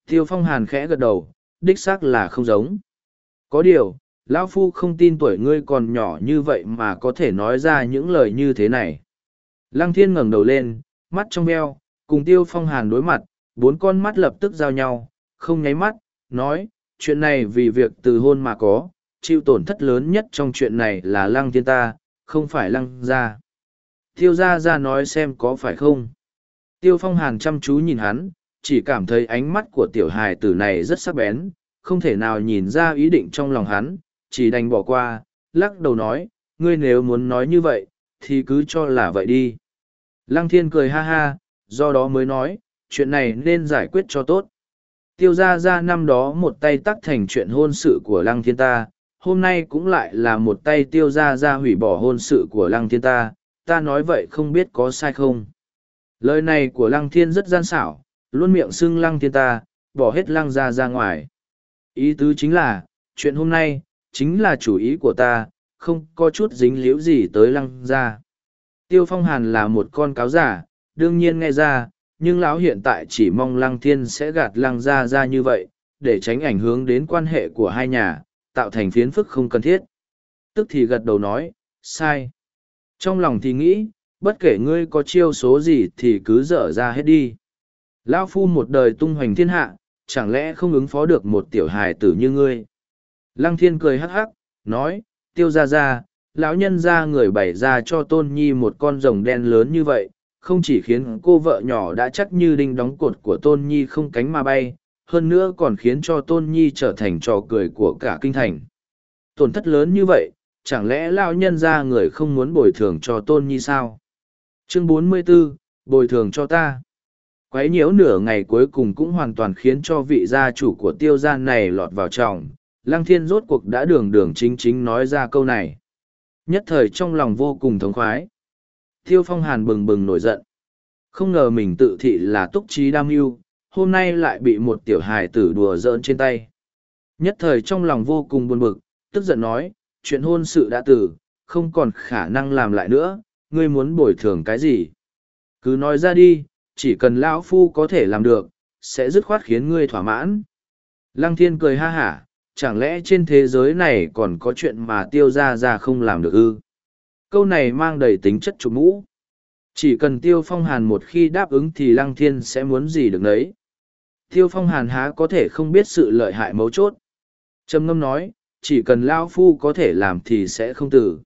Tiêu phong hàn khẽ gật đầu, đích xác là không giống. Có điều, lão phu không tin tuổi ngươi còn nhỏ như vậy mà có thể nói ra những lời như thế này lăng thiên ngẩng đầu lên mắt trong veo cùng tiêu phong hàn đối mặt bốn con mắt lập tức giao nhau không nháy mắt nói chuyện này vì việc từ hôn mà có chịu tổn thất lớn nhất trong chuyện này là lăng thiên ta không phải lăng gia tiêu gia ra nói xem có phải không tiêu phong hàn chăm chú nhìn hắn chỉ cảm thấy ánh mắt của tiểu hài tử này rất sắc bén không thể nào nhìn ra ý định trong lòng hắn chỉ đành bỏ qua, lắc đầu nói, ngươi nếu muốn nói như vậy, thì cứ cho là vậy đi. Lăng thiên cười ha ha, do đó mới nói, chuyện này nên giải quyết cho tốt. Tiêu ra ra năm đó một tay tắc thành chuyện hôn sự của lăng thiên ta, hôm nay cũng lại là một tay tiêu ra ra hủy bỏ hôn sự của lăng thiên ta, ta nói vậy không biết có sai không. Lời này của lăng thiên rất gian xảo, luôn miệng xưng lăng thiên ta, bỏ hết lăng ra ra ngoài. Ý tứ chính là, chuyện hôm nay, chính là chủ ý của ta, không có chút dính liễu gì tới lăng gia. Tiêu phong hàn là một con cáo giả, đương nhiên nghe ra, nhưng lão hiện tại chỉ mong lăng thiên sẽ gạt lăng gia ra như vậy, để tránh ảnh hưởng đến quan hệ của hai nhà, tạo thành phiến phức không cần thiết. Tức thì gật đầu nói, sai. Trong lòng thì nghĩ, bất kể ngươi có chiêu số gì thì cứ dở ra hết đi. Lão phu một đời tung hoành thiên hạ, chẳng lẽ không ứng phó được một tiểu hài tử như ngươi. Lăng thiên cười hắc hắc, nói, tiêu ra ra, lão nhân ra người bày ra cho tôn nhi một con rồng đen lớn như vậy, không chỉ khiến cô vợ nhỏ đã chắc như đinh đóng cột của tôn nhi không cánh mà bay, hơn nữa còn khiến cho tôn nhi trở thành trò cười của cả kinh thành. Tổn thất lớn như vậy, chẳng lẽ lão nhân ra người không muốn bồi thường cho tôn nhi sao? Chương 44, bồi thường cho ta. quấy nhiễu nửa ngày cuối cùng cũng hoàn toàn khiến cho vị gia chủ của tiêu gia này lọt vào trọng, lăng thiên rốt cuộc đã đường đường chính chính nói ra câu này. Nhất thời trong lòng vô cùng thống khoái. Tiêu phong hàn bừng bừng nổi giận. Không ngờ mình tự thị là túc trí đam mưu, hôm nay lại bị một tiểu hài tử đùa giỡn trên tay. Nhất thời trong lòng vô cùng buồn bực, tức giận nói, chuyện hôn sự đã tử, không còn khả năng làm lại nữa, ngươi muốn bồi thường cái gì. Cứ nói ra đi, chỉ cần lão phu có thể làm được, sẽ dứt khoát khiến ngươi thỏa mãn. Lăng thiên cười ha hả, chẳng lẽ trên thế giới này còn có chuyện mà tiêu ra ra không làm được ư? Câu này mang đầy tính chất chủ mũ. Chỉ cần tiêu phong hàn một khi đáp ứng thì lăng thiên sẽ muốn gì được đấy. Tiêu phong hàn há có thể không biết sự lợi hại mấu chốt. Trầm ngâm nói, chỉ cần Lao Phu có thể làm thì sẽ không tử.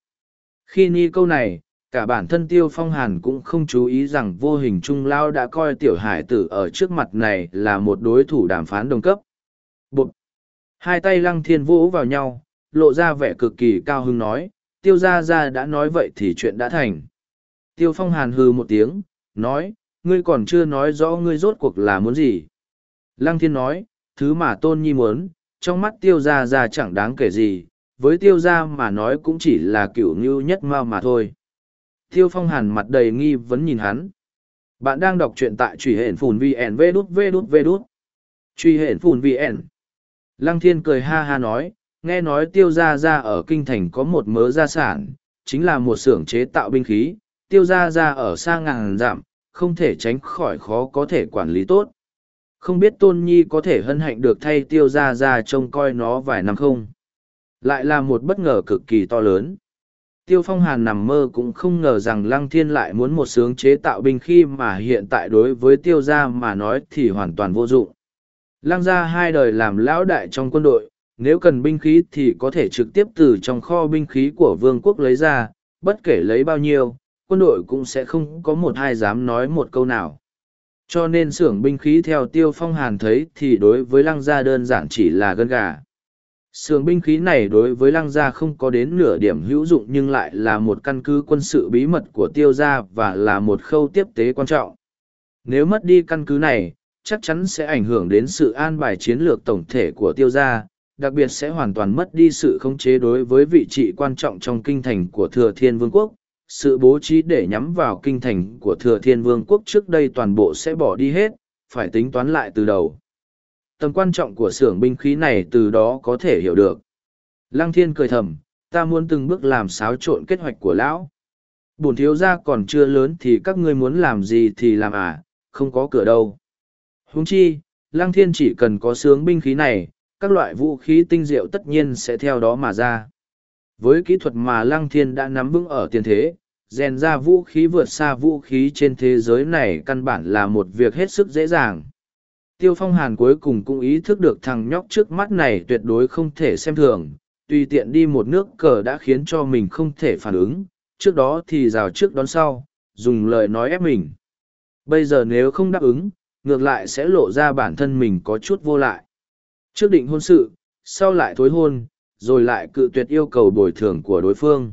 Khi ni câu này, cả bản thân tiêu phong hàn cũng không chú ý rằng vô hình trung Lao đã coi tiểu hải tử ở trước mặt này là một đối thủ đàm phán đồng cấp. Bụt! Hai tay lăng thiên vỗ vào nhau, lộ ra vẻ cực kỳ cao hứng nói, tiêu gia gia đã nói vậy thì chuyện đã thành. Tiêu phong hàn hừ một tiếng, nói, ngươi còn chưa nói rõ ngươi rốt cuộc là muốn gì. Lăng thiên nói, thứ mà tôn nhi muốn, trong mắt tiêu gia gia chẳng đáng kể gì, với tiêu gia mà nói cũng chỉ là kiểu ngưu nhất mao mà thôi. Tiêu phong hàn mặt đầy nghi vấn nhìn hắn. Bạn đang đọc truyện tại truy hển phùn VN vê đút vê đút vê đút. Truy hển phùn VN. Lăng thiên cười ha ha nói, nghe nói tiêu gia gia ở kinh thành có một mớ gia sản, chính là một xưởng chế tạo binh khí, tiêu gia gia ở xa ngàn dặm, không thể tránh khỏi khó có thể quản lý tốt. Không biết tôn nhi có thể hân hạnh được thay tiêu gia gia trông coi nó vài năm không? Lại là một bất ngờ cực kỳ to lớn. Tiêu phong hàn nằm mơ cũng không ngờ rằng lăng thiên lại muốn một sướng chế tạo binh khí mà hiện tại đối với tiêu gia mà nói thì hoàn toàn vô dụng. Lăng gia hai đời làm lão đại trong quân đội, nếu cần binh khí thì có thể trực tiếp từ trong kho binh khí của vương quốc lấy ra, bất kể lấy bao nhiêu, quân đội cũng sẽ không có một ai dám nói một câu nào. Cho nên xưởng binh khí theo tiêu phong hàn thấy thì đối với lăng gia đơn giản chỉ là gân gà. Xưởng binh khí này đối với lăng gia không có đến nửa điểm hữu dụng nhưng lại là một căn cứ quân sự bí mật của tiêu gia và là một khâu tiếp tế quan trọng. Nếu mất đi căn cứ này, chắc chắn sẽ ảnh hưởng đến sự an bài chiến lược tổng thể của tiêu gia, đặc biệt sẽ hoàn toàn mất đi sự khống chế đối với vị trí quan trọng trong kinh thành của thừa thiên vương quốc. Sự bố trí để nhắm vào kinh thành của thừa thiên vương quốc trước đây toàn bộ sẽ bỏ đi hết, phải tính toán lại từ đầu. Tầm quan trọng của xưởng binh khí này từ đó có thể hiểu được. Lăng thiên cười thầm, ta muốn từng bước làm xáo trộn kết hoạch của lão. Bổn thiếu gia còn chưa lớn thì các ngươi muốn làm gì thì làm à, không có cửa đâu. Huống chi, Lăng Thiên chỉ cần có sướng binh khí này, các loại vũ khí tinh diệu tất nhiên sẽ theo đó mà ra. Với kỹ thuật mà Lăng Thiên đã nắm vững ở tiền thế, rèn ra vũ khí vượt xa vũ khí trên thế giới này căn bản là một việc hết sức dễ dàng. Tiêu Phong Hàn cuối cùng cũng ý thức được thằng nhóc trước mắt này tuyệt đối không thể xem thường, tùy tiện đi một nước cờ đã khiến cho mình không thể phản ứng, trước đó thì rào trước đón sau, dùng lời nói ép mình. Bây giờ nếu không đáp ứng, ngược lại sẽ lộ ra bản thân mình có chút vô lại. Trước định hôn sự, sau lại thối hôn, rồi lại cự tuyệt yêu cầu bồi thường của đối phương.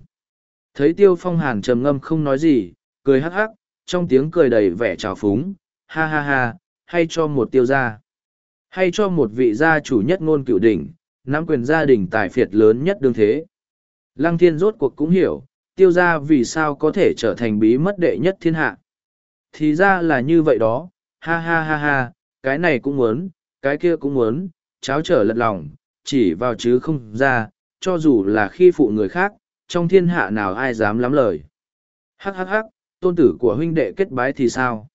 Thấy tiêu phong hàn trầm ngâm không nói gì, cười hắc hắc, trong tiếng cười đầy vẻ trào phúng, ha ha ha, hay cho một tiêu gia. Hay cho một vị gia chủ nhất ngôn cựu đỉnh, nắm quyền gia đình tài phiệt lớn nhất đương thế. Lăng thiên rốt cuộc cũng hiểu, tiêu gia vì sao có thể trở thành bí mất đệ nhất thiên hạ. Thì ra là như vậy đó, Ha ha ha ha, cái này cũng muốn, cái kia cũng muốn, cháo trở lật lòng, chỉ vào chứ không ra, cho dù là khi phụ người khác, trong thiên hạ nào ai dám lắm lời. Hắc hắc hắc, tôn tử của huynh đệ kết bái thì sao?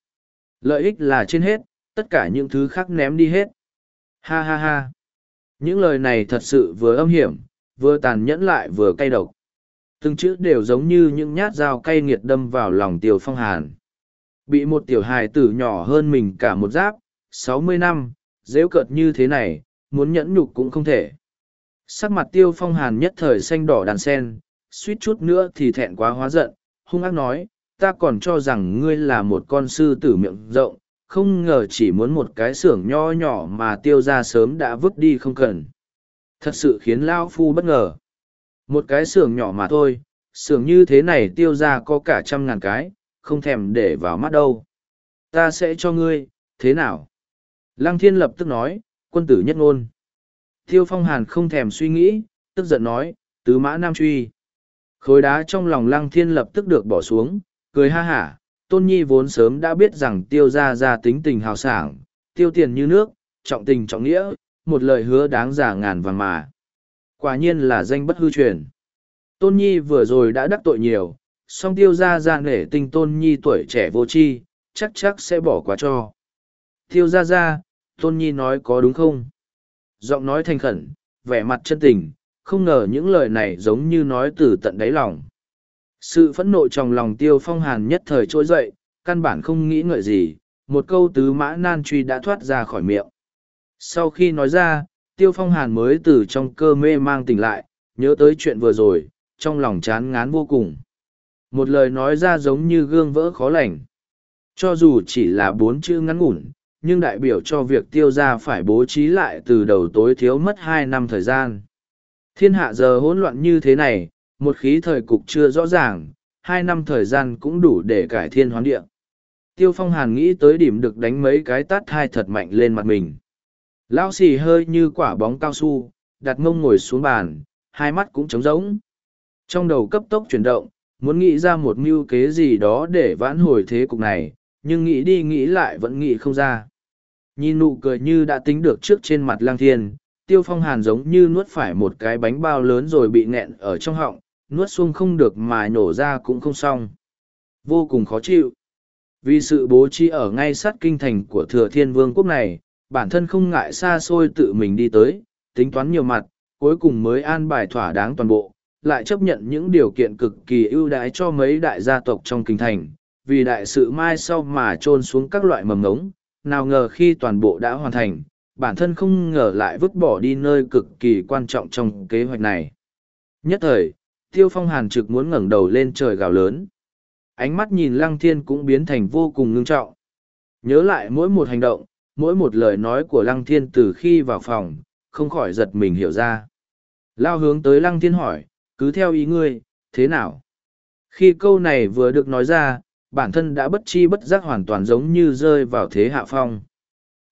Lợi ích là trên hết, tất cả những thứ khác ném đi hết. Ha ha ha. Những lời này thật sự vừa âm hiểm, vừa tàn nhẫn lại vừa cay độc. Từng chữ đều giống như những nhát dao cay nghiệt đâm vào lòng tiêu phong hàn bị một tiểu hài tử nhỏ hơn mình cả một giáp sáu mươi năm dễ cợt như thế này muốn nhẫn nhục cũng không thể sắc mặt tiêu phong hàn nhất thời xanh đỏ đàn sen suýt chút nữa thì thẹn quá hóa giận hung ác nói ta còn cho rằng ngươi là một con sư tử miệng rộng không ngờ chỉ muốn một cái xưởng nho nhỏ mà tiêu ra sớm đã vứt đi không cần thật sự khiến lao phu bất ngờ một cái xưởng nhỏ mà thôi xưởng như thế này tiêu ra có cả trăm ngàn cái không thèm để vào mắt đâu. Ta sẽ cho ngươi, Thế nào? Lăng thiên lập tức nói, quân tử nhất ngôn. Tiêu phong hàn không thèm suy nghĩ, tức giận nói, tứ mã nam truy. Khối đá trong lòng lăng thiên lập tức được bỏ xuống, cười ha hả. Tôn Nhi vốn sớm đã biết rằng tiêu ra ra tính tình hào sảng, tiêu tiền như nước, trọng tình trọng nghĩa, một lời hứa đáng giả ngàn vàng mà. Quả nhiên là danh bất hư truyền. Tôn Nhi vừa rồi đã đắc tội nhiều, song tiêu ra ra nể tình Tôn Nhi tuổi trẻ vô tri chắc chắc sẽ bỏ qua cho. Tiêu ra ra, Tôn Nhi nói có đúng không? Giọng nói thành khẩn, vẻ mặt chân tình, không ngờ những lời này giống như nói từ tận đáy lòng. Sự phẫn nộ trong lòng tiêu phong hàn nhất thời trỗi dậy, căn bản không nghĩ ngợi gì, một câu tứ mã nan truy đã thoát ra khỏi miệng. Sau khi nói ra, tiêu phong hàn mới từ trong cơ mê mang tỉnh lại, nhớ tới chuyện vừa rồi, trong lòng chán ngán vô cùng. Một lời nói ra giống như gương vỡ khó lành. Cho dù chỉ là bốn chữ ngắn ngủn, nhưng đại biểu cho việc tiêu ra phải bố trí lại từ đầu tối thiếu mất hai năm thời gian. Thiên hạ giờ hỗn loạn như thế này, một khí thời cục chưa rõ ràng, hai năm thời gian cũng đủ để cải thiên hoán địa. Tiêu phong hàn nghĩ tới điểm được đánh mấy cái tát hai thật mạnh lên mặt mình. Lão xì hơi như quả bóng cao su, đặt mông ngồi xuống bàn, hai mắt cũng trống rỗng. Trong đầu cấp tốc chuyển động, muốn nghĩ ra một mưu kế gì đó để vãn hồi thế cục này, nhưng nghĩ đi nghĩ lại vẫn nghĩ không ra. Nhìn nụ cười như đã tính được trước trên mặt lang thiên, tiêu phong hàn giống như nuốt phải một cái bánh bao lớn rồi bị nghẹn ở trong họng, nuốt xuống không được mà nổ ra cũng không xong. Vô cùng khó chịu. Vì sự bố trí ở ngay sát kinh thành của thừa thiên vương quốc này, bản thân không ngại xa xôi tự mình đi tới, tính toán nhiều mặt, cuối cùng mới an bài thỏa đáng toàn bộ, lại chấp nhận những điều kiện cực kỳ ưu đãi cho mấy đại gia tộc trong kinh thành, vì đại sự mai sau mà trôn xuống các loại mầm ngống, nào ngờ khi toàn bộ đã hoàn thành, bản thân không ngờ lại vứt bỏ đi nơi cực kỳ quan trọng trong kế hoạch này. Nhất thời, Tiêu Phong Hàn trực muốn ngẩng đầu lên trời gào lớn. Ánh mắt nhìn Lăng Thiên cũng biến thành vô cùng ngưng trọng. Nhớ lại mỗi một hành động, mỗi một lời nói của Lăng Thiên từ khi vào phòng, không khỏi giật mình hiểu ra. Lao hướng tới Lăng Thiên hỏi, cứ theo ý ngươi, thế nào? Khi câu này vừa được nói ra, bản thân đã bất chi bất giác hoàn toàn giống như rơi vào thế hạ phong.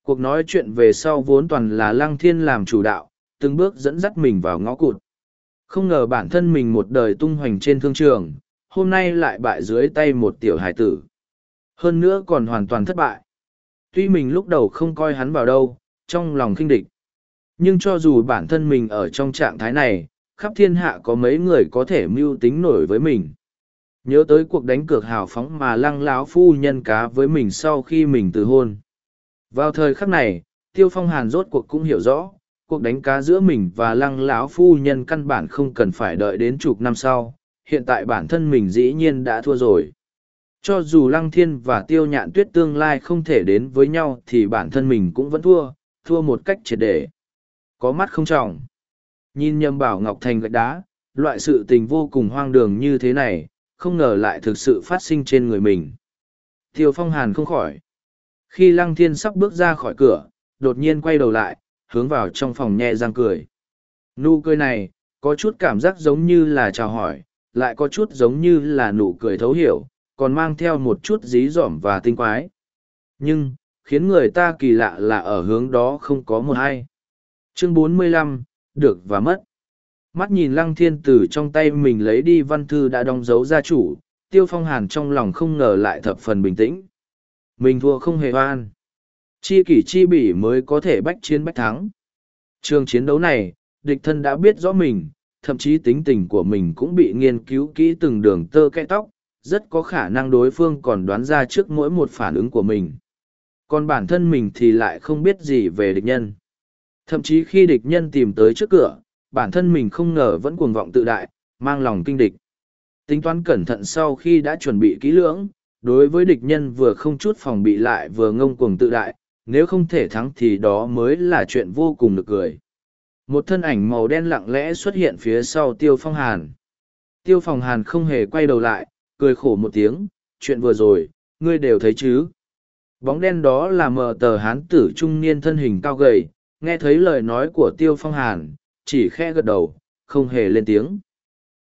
Cuộc nói chuyện về sau vốn toàn là Lăng Thiên làm chủ đạo, từng bước dẫn dắt mình vào ngõ cụt. Không ngờ bản thân mình một đời tung hoành trên thương trường, hôm nay lại bại dưới tay một tiểu hải tử. Hơn nữa còn hoàn toàn thất bại. Tuy mình lúc đầu không coi hắn vào đâu, trong lòng khinh địch. Nhưng cho dù bản thân mình ở trong trạng thái này, khắp thiên hạ có mấy người có thể mưu tính nổi với mình. Nhớ tới cuộc đánh cược hào phóng mà lăng láo phu nhân cá với mình sau khi mình từ hôn. Vào thời khắc này, Tiêu Phong Hàn rốt cuộc cũng hiểu rõ, cuộc đánh cá giữa mình và lăng lão phu nhân căn bản không cần phải đợi đến chục năm sau, hiện tại bản thân mình dĩ nhiên đã thua rồi. Cho dù lăng thiên và tiêu nhạn tuyết tương lai không thể đến với nhau thì bản thân mình cũng vẫn thua, thua một cách triệt để. Có mắt không trọng. Nhìn nhầm bảo Ngọc Thành gạch đá, loại sự tình vô cùng hoang đường như thế này, không ngờ lại thực sự phát sinh trên người mình. Tiêu phong hàn không khỏi. Khi lăng thiên sắp bước ra khỏi cửa, đột nhiên quay đầu lại, hướng vào trong phòng nhẹ răng cười. Nụ cười này, có chút cảm giác giống như là chào hỏi, lại có chút giống như là nụ cười thấu hiểu, còn mang theo một chút dí dỏm và tinh quái. Nhưng, khiến người ta kỳ lạ là ở hướng đó không có một ai. Chương 45, được và mất. Mắt nhìn lăng thiên tử trong tay mình lấy đi văn thư đã đóng dấu gia chủ, tiêu phong hàn trong lòng không ngờ lại thập phần bình tĩnh. Mình thua không hề oan. Chi kỷ chi bỉ mới có thể bách chiến bách thắng. Trường chiến đấu này, địch thân đã biết rõ mình, thậm chí tính tình của mình cũng bị nghiên cứu kỹ từng đường tơ kẽ tóc, rất có khả năng đối phương còn đoán ra trước mỗi một phản ứng của mình. Còn bản thân mình thì lại không biết gì về địch nhân. Thậm chí khi địch nhân tìm tới trước cửa, bản thân mình không ngờ vẫn cuồng vọng tự đại, mang lòng kinh địch. Tính toán cẩn thận sau khi đã chuẩn bị kỹ lưỡng, đối với địch nhân vừa không chút phòng bị lại vừa ngông cuồng tự đại, nếu không thể thắng thì đó mới là chuyện vô cùng được cười. Một thân ảnh màu đen lặng lẽ xuất hiện phía sau Tiêu Phong Hàn. Tiêu Phong Hàn không hề quay đầu lại, cười khổ một tiếng, chuyện vừa rồi, ngươi đều thấy chứ. Bóng đen đó là mờ tờ hán tử trung niên thân hình cao gầy, nghe thấy lời nói của Tiêu Phong Hàn, chỉ khe gật đầu, không hề lên tiếng.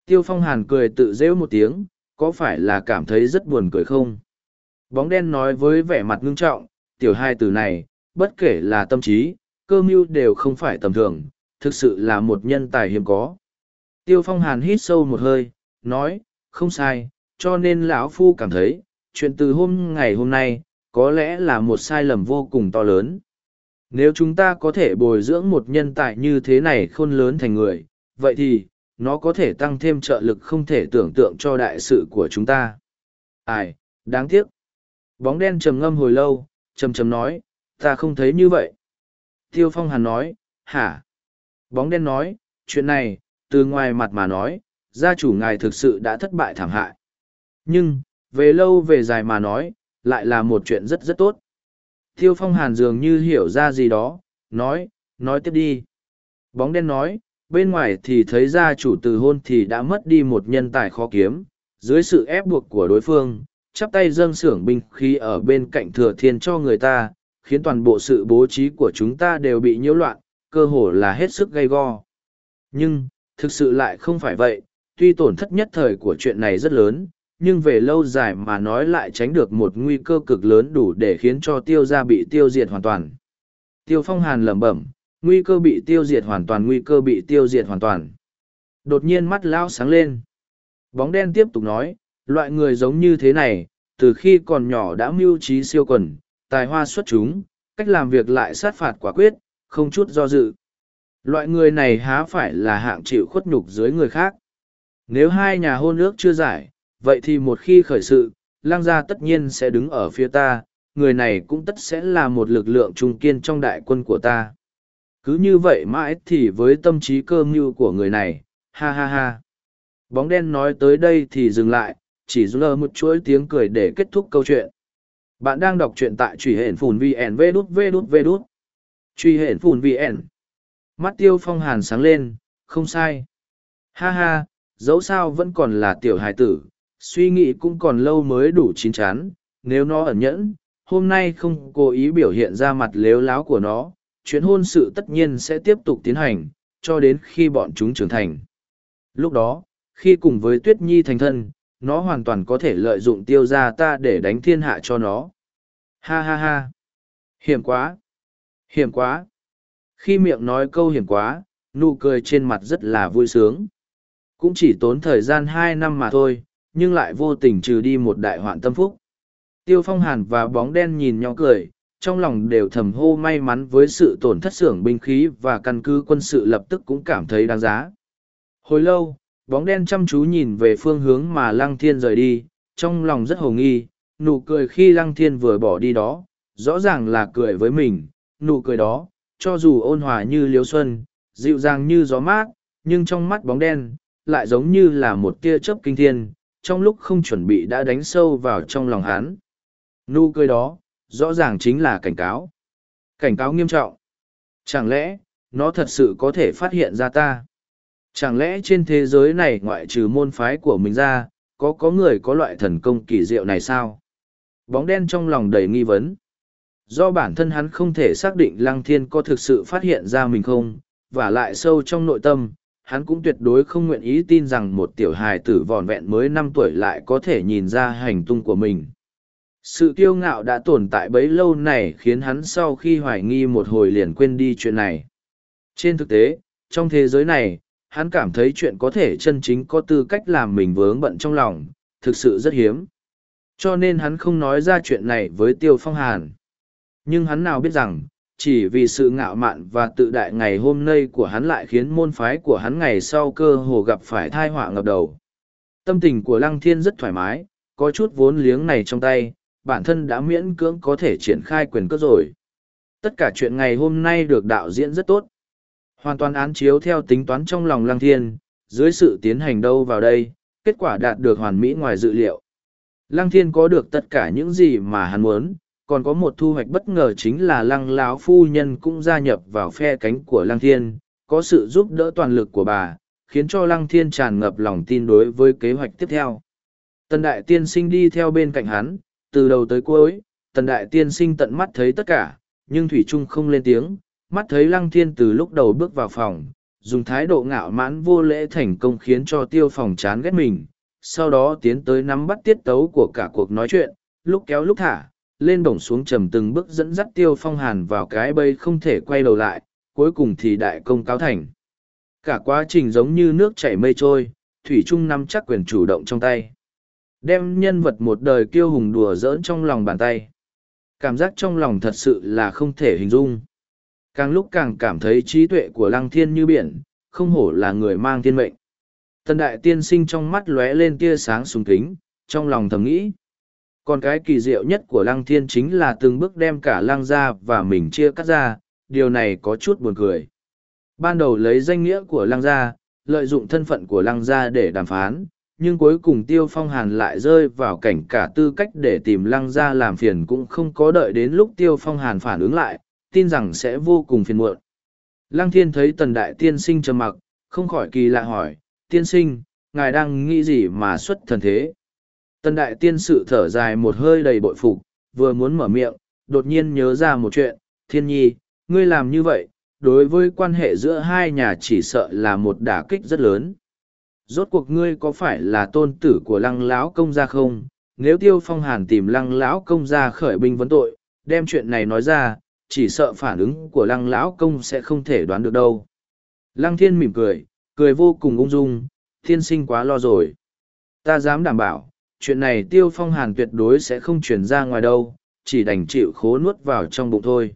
Tiêu Phong Hàn cười tự rêu một tiếng, có phải là cảm thấy rất buồn cười không? Bóng đen nói với vẻ mặt ngưng trọng, tiểu hai từ này, bất kể là tâm trí, cơ mưu đều không phải tầm thường, thực sự là một nhân tài hiếm có. Tiêu phong hàn hít sâu một hơi, nói, không sai, cho nên lão phu cảm thấy, chuyện từ hôm ngày hôm nay, có lẽ là một sai lầm vô cùng to lớn. Nếu chúng ta có thể bồi dưỡng một nhân tài như thế này khôn lớn thành người, vậy thì, nó có thể tăng thêm trợ lực không thể tưởng tượng cho đại sự của chúng ta. Ai, đáng tiếc. Bóng đen trầm ngâm hồi lâu, trầm trầm nói, ta không thấy như vậy. Tiêu Phong Hàn nói, hả? Bóng đen nói, chuyện này, từ ngoài mặt mà nói, gia chủ ngài thực sự đã thất bại thảm hại. Nhưng, về lâu về dài mà nói, lại là một chuyện rất rất tốt. Tiêu Phong Hàn dường như hiểu ra gì đó, nói, nói tiếp đi. Bóng đen nói, bên ngoài thì thấy gia chủ từ hôn thì đã mất đi một nhân tài khó kiếm, dưới sự ép buộc của đối phương, chắp tay dâng sưởng binh khí ở bên cạnh thừa thiên cho người ta, khiến toàn bộ sự bố trí của chúng ta đều bị nhiễu loạn, cơ hồ là hết sức gay go. Nhưng, thực sự lại không phải vậy, tuy tổn thất nhất thời của chuyện này rất lớn, nhưng về lâu dài mà nói lại tránh được một nguy cơ cực lớn đủ để khiến cho tiêu gia bị tiêu diệt hoàn toàn. Tiêu phong hàn lẩm bẩm, nguy cơ bị tiêu diệt hoàn toàn nguy cơ bị tiêu diệt hoàn toàn. Đột nhiên mắt lao sáng lên. Bóng đen tiếp tục nói, loại người giống như thế này, từ khi còn nhỏ đã mưu trí siêu quần, tài hoa xuất chúng, cách làm việc lại sát phạt quả quyết, không chút do dự. Loại người này há phải là hạng chịu khuất nhục dưới người khác. Nếu hai nhà hôn ước chưa giải, vậy thì một khi khởi sự, lang gia tất nhiên sẽ đứng ở phía ta, người này cũng tất sẽ là một lực lượng trung kiên trong đại quân của ta. Cứ như vậy mãi thì với tâm trí cơ mưu của người này, ha ha ha. Bóng đen nói tới đây thì dừng lại, chỉ lơ một chuỗi tiếng cười để kết thúc câu chuyện. Bạn đang đọc truyện tại truy hển phùn VN V đút V đút V đút. Truy hển phùn VN. Mắt tiêu phong hàn sáng lên, không sai. Ha ha, dẫu sao vẫn còn là tiểu hài tử, suy nghĩ cũng còn lâu mới đủ chín chắn, nếu nó ẩn nhẫn, hôm nay không cố ý biểu hiện ra mặt lếu láo của nó, chuyện hôn sự tất nhiên sẽ tiếp tục tiến hành, cho đến khi bọn chúng trưởng thành. Lúc đó, khi cùng với Tuyết Nhi thành thân, nó hoàn toàn có thể lợi dụng tiêu gia ta để đánh thiên hạ cho nó. Ha ha ha! Hiểm quá! Hiểm quá! Khi miệng nói câu hiểm quá, nụ cười trên mặt rất là vui sướng. Cũng chỉ tốn thời gian hai năm mà thôi, nhưng lại vô tình trừ đi một đại hoạn tâm phúc. Tiêu phong hàn và bóng đen nhìn nhau cười, trong lòng đều thầm hô may mắn với sự tổn thất xưởng binh khí và căn cứ quân sự lập tức cũng cảm thấy đáng giá. Hồi lâu, bóng đen chăm chú nhìn về phương hướng mà lăng thiên rời đi, trong lòng rất hồ nghi, nụ cười khi lăng thiên vừa bỏ đi đó, rõ ràng là cười với mình, nụ cười đó, cho dù ôn hòa như liếu xuân, dịu dàng như gió mát, nhưng trong mắt bóng đen, lại giống như là một tia chớp kinh thiên, trong lúc không chuẩn bị đã đánh sâu vào trong lòng hắn. Nụ cười đó, rõ ràng chính là cảnh cáo. Cảnh cáo nghiêm trọng. Chẳng lẽ, nó thật sự có thể phát hiện ra ta? Chẳng lẽ trên thế giới này ngoại trừ môn phái của mình ra, có có người có loại thần công kỳ diệu này sao? Bóng đen trong lòng đầy nghi vấn. Do bản thân hắn không thể xác định Lăng Thiên có thực sự phát hiện ra mình không, và lại sâu trong nội tâm, hắn cũng tuyệt đối không nguyện ý tin rằng một tiểu hài tử vòn vẹn mới năm tuổi lại có thể nhìn ra hành tung của mình. Sự kiêu ngạo đã tồn tại bấy lâu này khiến hắn sau khi hoài nghi một hồi liền quên đi chuyện này. Trên thực tế, trong thế giới này, hắn cảm thấy chuyện có thể chân chính có tư cách làm mình vướng bận trong lòng, thực sự rất hiếm. Cho nên hắn không nói ra chuyện này với Tiêu Phong Hàn. Nhưng hắn nào biết rằng, chỉ vì sự ngạo mạn và tự đại ngày hôm nay của hắn lại khiến môn phái của hắn ngày sau cơ hồ gặp phải thai họa ngập đầu. Tâm tình của Lăng Thiên rất thoải mái, có chút vốn liếng này trong tay, bản thân đã miễn cưỡng có thể triển khai quyền cước rồi. Tất cả chuyện ngày hôm nay được đạo diễn rất tốt. Hoàn toàn án chiếu theo tính toán trong lòng Lăng Thiên, dưới sự tiến hành đâu vào đây, kết quả đạt được hoàn mỹ ngoài dự liệu. Lăng Thiên có được tất cả những gì mà hắn muốn, còn có một thu hoạch bất ngờ chính là Lăng lão phu nhân cũng gia nhập vào phe cánh của Lăng Thiên, có sự giúp đỡ toàn lực của bà, khiến cho Lăng Thiên tràn ngập lòng tin đối với kế hoạch tiếp theo. Tần Đại Tiên Sinh đi theo bên cạnh hắn, từ đầu tới cuối, Tần Đại Tiên Sinh tận mắt thấy tất cả, nhưng Thủy Trung không lên tiếng, mắt thấy lăng thiên từ lúc đầu bước vào phòng dùng thái độ ngạo mãn vô lễ thành công khiến cho tiêu phòng chán ghét mình sau đó tiến tới nắm bắt tiết tấu của cả cuộc nói chuyện lúc kéo lúc thả lên bổng xuống trầm từng bước dẫn dắt tiêu phong hàn vào cái bây không thể quay đầu lại, cuối cùng thì đại công cáo thành. Cả quá trình giống như nước chảy mây trôi, Thủy Trung nắm chắc quyền chủ động trong tay. Đem nhân vật một đời kiêu hùng đùa giỡn trong lòng bàn tay. Cảm giác trong lòng thật sự là không thể hình dung. Càng lúc càng cảm thấy trí tuệ của lăng thiên như biển, không hổ là người mang thiên mệnh. Tần đại tiên sinh trong mắt lóe lên tia sáng sùng kính, trong lòng thầm nghĩ. Còn cái kỳ diệu nhất của lăng thiên chính là từng bước đem cả lăng ra và mình chia cắt ra, điều này có chút buồn cười. Ban đầu lấy danh nghĩa của lăng gia, lợi dụng thân phận của lăng gia để đàm phán, nhưng cuối cùng tiêu phong hàn lại rơi vào cảnh cả tư cách để tìm lăng gia làm phiền cũng không có đợi đến lúc tiêu phong hàn phản ứng lại, tin rằng sẽ vô cùng phiền muộn. Lăng thiên thấy tần đại tiên sinh trầm mặc, không khỏi kỳ lạ hỏi, tiên sinh, ngài đang nghĩ gì mà xuất thần thế? Tần đại tiên sự thở dài một hơi đầy bội phục, vừa muốn mở miệng, đột nhiên nhớ ra một chuyện, thiên nhi, ngươi làm như vậy, đối với quan hệ giữa hai nhà chỉ sợ là một đả kích rất lớn. Rốt cuộc ngươi có phải là tôn tử của lăng lão công gia không? Nếu tiêu phong hàn tìm lăng lão công gia khởi binh vấn tội, đem chuyện này nói ra, chỉ sợ phản ứng của lăng lão công sẽ không thể đoán được đâu. Lăng thiên mỉm cười, cười vô cùng ung dung, thiên sinh quá lo rồi. Ta dám đảm bảo, chuyện này tiêu phong hàn tuyệt đối sẽ không chuyển ra ngoài đâu, chỉ đành chịu khố nuốt vào trong bụng thôi.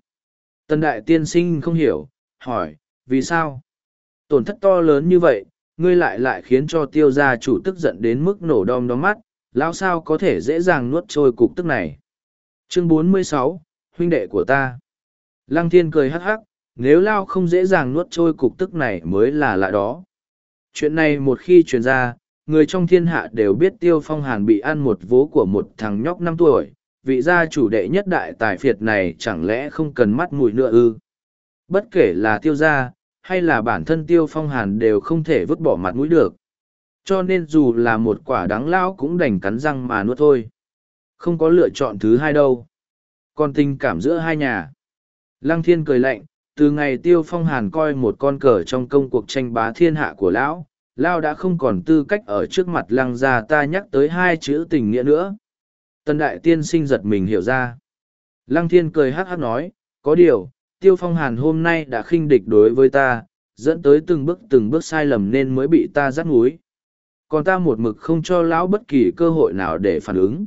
tân đại tiên sinh không hiểu, hỏi, vì sao? Tổn thất to lớn như vậy, ngươi lại lại khiến cho tiêu gia chủ tức giận đến mức nổ đom đóm mắt, lão sao có thể dễ dàng nuốt trôi cục tức này. Chương 46, huynh đệ của ta. Lăng thiên cười hắc hắc, nếu lao không dễ dàng nuốt trôi cục tức này mới là lạ đó. Chuyện này một khi truyền ra, người trong thiên hạ đều biết tiêu phong hàn bị ăn một vố của một thằng nhóc năm tuổi, vị gia chủ đệ nhất đại tài phiệt này chẳng lẽ không cần mắt mùi nữa ư. Bất kể là tiêu gia, hay là bản thân tiêu phong hàn đều không thể vứt bỏ mặt mũi được. Cho nên dù là một quả đắng lão cũng đành cắn răng mà nuốt thôi. Không có lựa chọn thứ hai đâu. Còn tình cảm giữa hai nhà. Lăng thiên cười lạnh, từ ngày tiêu phong hàn coi một con cờ trong công cuộc tranh bá thiên hạ của lão, lão đã không còn tư cách ở trước mặt lăng gia ta nhắc tới hai chữ tình nghĩa nữa. Tần đại tiên sinh giật mình hiểu ra. Lăng thiên cười hắc hắc nói, có điều, tiêu phong hàn hôm nay đã khinh địch đối với ta, dẫn tới từng bước từng bước sai lầm nên mới bị ta dắt núi. Còn ta một mực không cho lão bất kỳ cơ hội nào để phản ứng.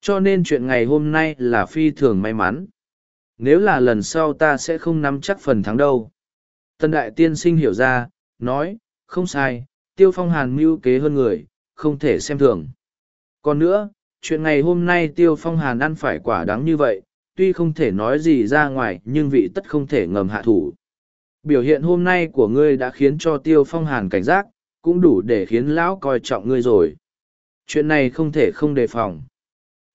Cho nên chuyện ngày hôm nay là phi thường may mắn. Nếu là lần sau ta sẽ không nắm chắc phần thắng đâu. Tân đại tiên sinh hiểu ra, nói, không sai, tiêu phong hàn mưu kế hơn người, không thể xem thường. Còn nữa, chuyện ngày hôm nay tiêu phong hàn ăn phải quả đắng như vậy, tuy không thể nói gì ra ngoài nhưng vị tất không thể ngầm hạ thủ. Biểu hiện hôm nay của ngươi đã khiến cho tiêu phong hàn cảnh giác, cũng đủ để khiến lão coi trọng ngươi rồi. Chuyện này không thể không đề phòng.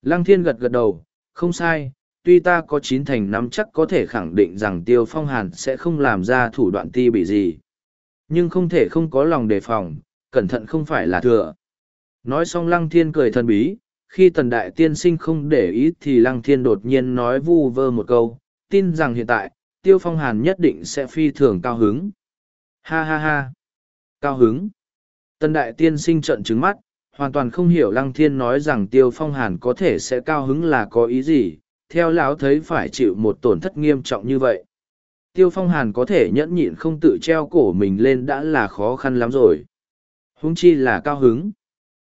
Lăng thiên gật gật đầu, không sai, tuy ta có chín thành nắm chắc có thể khẳng định rằng tiêu phong hàn sẽ không làm ra thủ đoạn ti bị gì. Nhưng không thể không có lòng đề phòng, cẩn thận không phải là thừa. Nói xong lăng thiên cười thần bí, khi tần đại tiên sinh không để ý thì lăng thiên đột nhiên nói vu vơ một câu tin rằng hiện tại tiêu phong hàn nhất định sẽ phi thường cao hứng. Ha ha ha. Cao hứng. Tần đại tiên sinh trợn trứng mắt hoàn toàn không hiểu lăng thiên nói rằng tiêu phong hàn có thể sẽ cao hứng là có ý gì theo lão thấy phải chịu một tổn thất nghiêm trọng như vậy tiêu phong hàn có thể nhẫn nhịn không tự treo cổ mình lên đã là khó khăn lắm rồi huống chi là cao hứng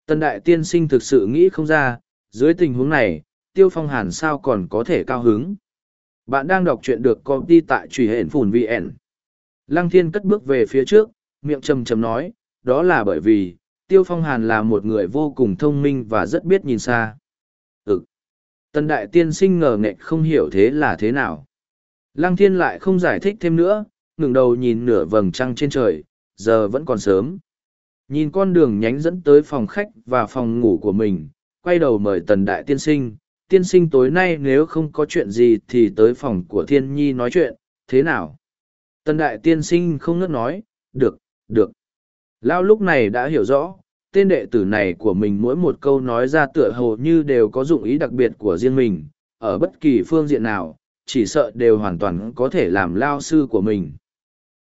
Tần đại tiên sinh thực sự nghĩ không ra, dưới tình huống này, tiêu phong hàn sao còn có thể cao hứng. Bạn đang đọc truyện được công ty tại truy hển phùn VN. Lăng thiên cất bước về phía trước, miệng trầm trầm nói, đó là bởi vì, tiêu phong hàn là một người vô cùng thông minh và rất biết nhìn xa. Ừ. Tần đại tiên sinh ngờ nghệch không hiểu thế là thế nào. Lăng thiên lại không giải thích thêm nữa, ngừng đầu nhìn nửa vầng trăng trên trời, giờ vẫn còn sớm. Nhìn con đường nhánh dẫn tới phòng khách và phòng ngủ của mình, quay đầu mời tần đại tiên sinh. Tiên sinh tối nay nếu không có chuyện gì thì tới phòng của thiên nhi nói chuyện, thế nào? Tần đại tiên sinh không ngớt nói, được, được. Lao lúc này đã hiểu rõ, tên đệ tử này của mình mỗi một câu nói ra tựa hồ như đều có dụng ý đặc biệt của riêng mình, ở bất kỳ phương diện nào, chỉ sợ đều hoàn toàn có thể làm lao sư của mình.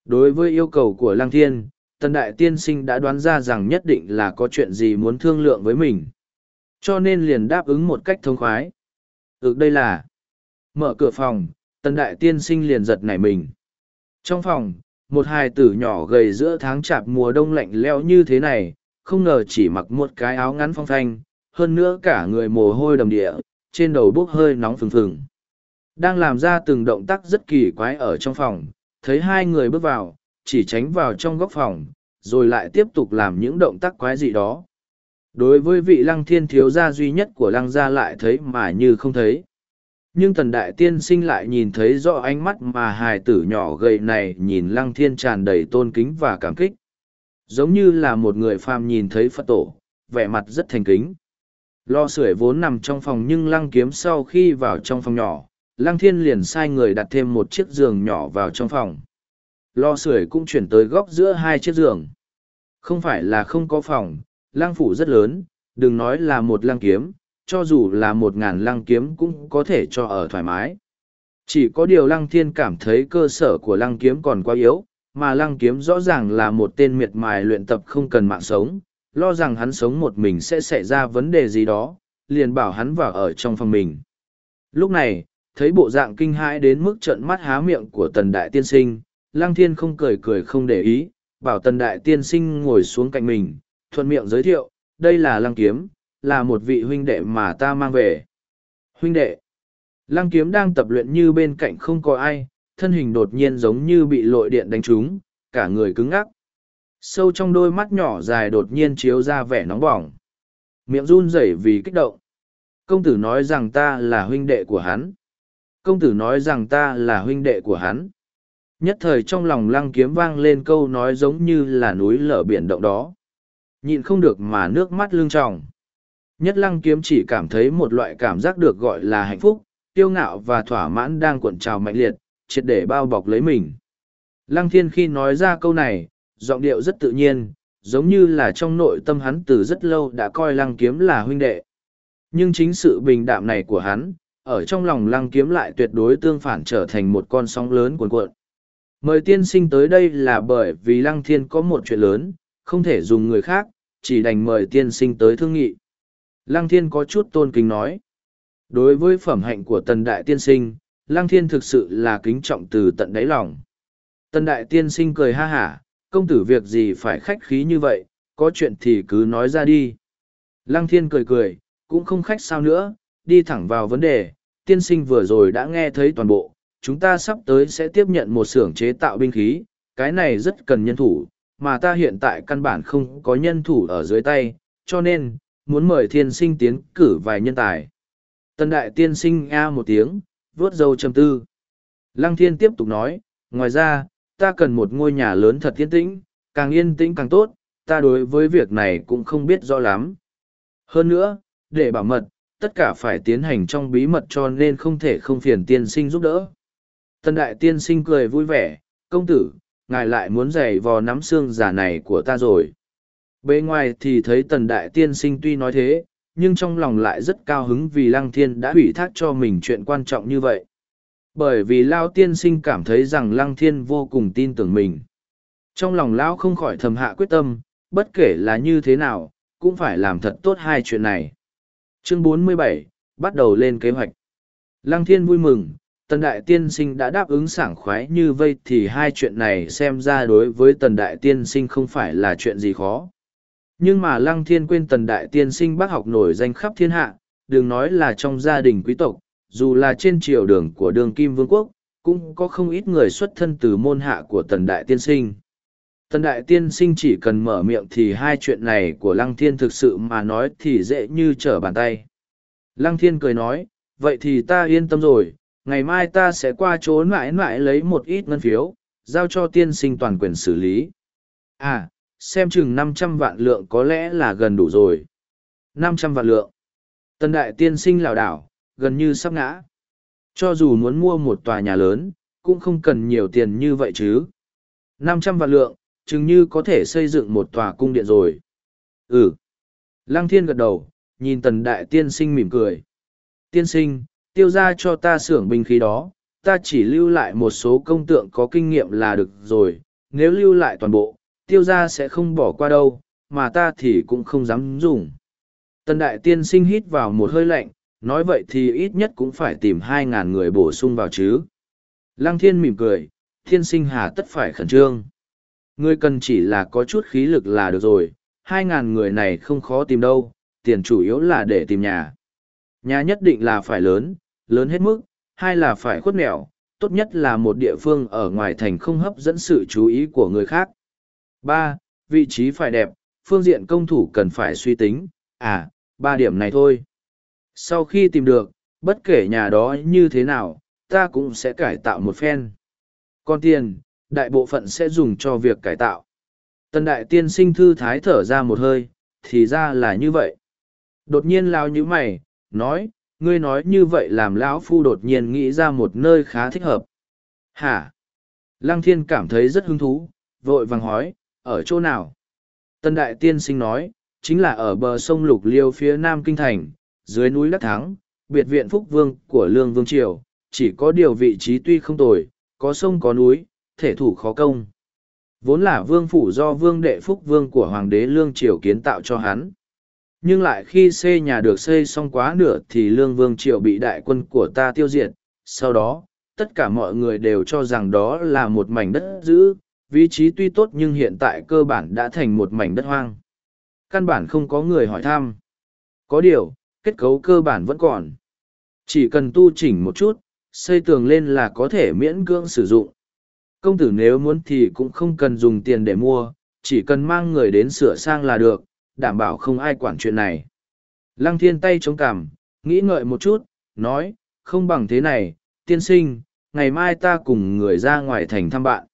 Đối với yêu cầu của Lăng Thiên, tần đại tiên sinh đã đoán ra rằng nhất định là có chuyện gì muốn thương lượng với mình. Cho nên liền đáp ứng một cách thông khoái. Ực đây là mở cửa phòng tần đại tiên sinh liền giật nảy mình. Trong phòng một hài tử nhỏ gầy giữa tháng chạp mùa đông lạnh leo như thế này không ngờ chỉ mặc một cái áo ngắn phong thanh hơn nữa cả người mồ hôi đầm địa trên đầu bốc hơi nóng phừng phừng đang làm ra từng động tác rất kỳ quái ở trong phòng, thấy hai người bước vào, chỉ tránh vào trong góc phòng, rồi lại tiếp tục làm những động tác quái dị đó. Đối với vị lăng thiên thiếu gia duy nhất của lăng gia lại thấy mà như không thấy. Nhưng tần đại tiên sinh lại nhìn thấy rõ ánh mắt mà hài tử nhỏ gầy này nhìn lăng thiên tràn đầy tôn kính và cảm kích. Giống như là một người phàm nhìn thấy phật tổ, vẻ mặt rất thành kính. Lo sưởi vốn nằm trong phòng nhưng lăng kiếm sau khi vào trong phòng nhỏ lăng thiên liền sai người đặt thêm một chiếc giường nhỏ vào trong phòng Lò sưởi cũng chuyển tới góc giữa hai chiếc giường không phải là không có phòng lăng phủ rất lớn đừng nói là một lăng kiếm cho dù là một ngàn lăng kiếm cũng có thể cho ở thoải mái. Chỉ có điều lăng thiên cảm thấy cơ sở của lăng kiếm còn quá yếu, mà lăng kiếm rõ ràng là một tên miệt mài luyện tập không cần mạng sống, lo rằng hắn sống một mình sẽ xảy ra vấn đề gì đó, liền bảo hắn vào ở trong phòng mình. Lúc này, thấy bộ dạng kinh hãi đến mức trận mắt há miệng của tần đại tiên sinh, lăng thiên không cười cười không để ý, bảo tần đại tiên sinh ngồi xuống cạnh mình, thuận miệng giới thiệu, đây là lăng kiếm, là một vị huynh đệ mà ta mang về. Huynh đệ. Lăng kiếm đang tập luyện như bên cạnh không có ai, thân hình đột nhiên giống như bị lội điện đánh trúng, cả người cứng ngắc. Sâu trong đôi mắt nhỏ dài đột nhiên chiếu ra vẻ nóng bỏng. Miệng run rẩy vì kích động. Công tử nói rằng ta là huynh đệ của hắn. Công tử nói rằng ta là huynh đệ của hắn. Nhất thời trong lòng lăng kiếm vang lên câu nói giống như là núi lở biển động đó. Nhịn không được mà nước mắt lưng tròng. Nhất lăng kiếm chỉ cảm thấy một loại cảm giác được gọi là hạnh phúc, tiêu ngạo và thỏa mãn đang cuộn trào mạnh liệt, triệt để bao bọc lấy mình. Lăng thiên khi nói ra câu này, giọng điệu rất tự nhiên, giống như là trong nội tâm hắn từ rất lâu đã coi lăng kiếm là huynh đệ. Nhưng chính sự bình đạm này của hắn, ở trong lòng lăng kiếm lại tuyệt đối tương phản trở thành một con sóng lớn cuồn cuộn. Mời tiên sinh tới đây là bởi vì lăng thiên có một chuyện lớn, không thể dùng người khác, chỉ đành mời tiên sinh tới thương nghị. Lăng thiên có chút tôn kính nói. Đối với phẩm hạnh của tần đại tiên sinh, Lăng thiên thực sự là kính trọng từ tận đáy lòng. Tần đại tiên sinh cười ha hả, công tử việc gì phải khách khí như vậy, có chuyện thì cứ nói ra đi. Lăng thiên cười cười, cũng không khách sao nữa, đi thẳng vào vấn đề, tiên sinh vừa rồi đã nghe thấy toàn bộ, chúng ta sắp tới sẽ tiếp nhận một xưởng chế tạo binh khí, cái này rất cần nhân thủ, mà ta hiện tại căn bản không có nhân thủ ở dưới tay, cho nên, muốn mời thiên sinh tiến cử vài nhân tài. Tần đại tiên sinh a một tiếng, vuốt dâu trầm tư. Lăng thiên tiếp tục nói, ngoài ra, ta cần một ngôi nhà lớn thật yên tĩnh, càng yên tĩnh càng tốt, ta đối với việc này cũng không biết rõ lắm. Hơn nữa, để bảo mật, tất cả phải tiến hành trong bí mật cho nên không thể không phiền tiên sinh giúp đỡ. Tần đại tiên sinh cười vui vẻ, công tử, ngài lại muốn giày vò nắm xương giả này của ta rồi. Bề ngoài thì thấy tần đại tiên sinh tuy nói thế, nhưng trong lòng lại rất cao hứng vì lăng thiên đã ủy thác cho mình chuyện quan trọng như vậy. Bởi vì Lao tiên sinh cảm thấy rằng lăng thiên vô cùng tin tưởng mình. Trong lòng Lão không khỏi thầm hạ quyết tâm, bất kể là như thế nào, cũng phải làm thật tốt hai chuyện này. Chương 47, bắt đầu lên kế hoạch. Lăng thiên vui mừng, tần đại tiên sinh đã đáp ứng sảng khoái như vây thì hai chuyện này xem ra đối với tần đại tiên sinh không phải là chuyện gì khó nhưng mà lăng thiên quên tần đại tiên sinh bác học nổi danh khắp thiên hạ đừng nói là trong gia đình quý tộc dù là trên triều đường của đường kim vương quốc cũng có không ít người xuất thân từ môn hạ của tần đại tiên sinh tần đại tiên sinh chỉ cần mở miệng thì hai chuyện này của lăng thiên thực sự mà nói thì dễ như trở bàn tay lăng thiên cười nói vậy thì ta yên tâm rồi ngày mai ta sẽ qua chỗ mãi mãi lấy một ít ngân phiếu giao cho tiên sinh toàn quyền xử lý à xem chừng năm trăm vạn lượng có lẽ là gần đủ rồi. năm trăm vạn lượng. Tần đại tiên sinh lảo đảo, gần như sắp ngã. Cho dù muốn mua một tòa nhà lớn, cũng không cần nhiều tiền như vậy chứ. năm trăm vạn lượng, chừng như có thể xây dựng một tòa cung điện rồi. Ừ. Lăng thiên gật đầu, nhìn tần đại tiên sinh mỉm cười. Tiên sinh, tiêu ra cho ta xưởng binh khí đó, ta chỉ lưu lại một số công tượng có kinh nghiệm là được rồi, nếu lưu lại toàn bộ, tiêu gia sẽ không bỏ qua đâu, mà ta thì cũng không dám dùng. Tần đại tiên sinh hít vào một hơi lạnh, Nói vậy thì ít nhất cũng phải tìm hai ngàn người bổ sung vào chứ. Lăng thiên mỉm cười, thiên sinh hà tất phải khẩn trương. Ngươi cần chỉ là có chút khí lực là được rồi, hai ngàn người này không khó tìm đâu, tiền chủ yếu là để tìm nhà. Nhà nhất định là phải lớn, lớn hết mức, hai là phải khuất mẹo, tốt nhất là một địa phương ở ngoài thành không hấp dẫn sự chú ý của người khác. ba Vị trí phải đẹp, phương diện công thủ cần phải suy tính, à, ba điểm này thôi. Sau khi tìm được, bất kể nhà đó như thế nào, ta cũng sẽ cải tạo một phen. Còn tiền, đại bộ phận sẽ dùng cho việc cải tạo. Tần đại tiên sinh thư thái thở ra một hơi, thì ra là như vậy. Đột nhiên lao như mày, nói, ngươi nói như vậy làm lão phu đột nhiên nghĩ ra một nơi khá thích hợp. Hả? Lăng thiên cảm thấy rất hứng thú, vội vàng hỏi, ở chỗ nào? Tân đại tiên sinh nói, chính là ở bờ sông Lục Liêu phía nam kinh thành, dưới núi Đắc Thắng, biệt viện Phúc Vương của Lương Vương Triều, chỉ có điều vị trí tuy không tồi, có sông có núi, thể thủ khó công. Vốn là vương phủ do vương đệ Phúc Vương của Hoàng đế Lương Triều kiến tạo cho hắn. Nhưng lại khi xây nhà được xây xong quá nửa thì Lương Vương Triều bị đại quân của ta tiêu diệt, sau đó, tất cả mọi người đều cho rằng đó là một mảnh đất giữ, vị trí tuy tốt nhưng hiện tại cơ bản đã thành một mảnh đất hoang. Căn bản không có người hỏi thăm. Có điều, kết cấu cơ bản vẫn còn. Chỉ cần tu chỉnh một chút, xây tường lên là có thể miễn cưỡng sử dụng. Công tử nếu muốn thì cũng không cần dùng tiền để mua, chỉ cần mang người đến sửa sang là được, đảm bảo không ai quản chuyện này. Lăng thiên tay chống cằm, nghĩ ngợi một chút, nói, không bằng thế này, tiên sinh, ngày mai ta cùng người ra ngoài thành thăm bạn.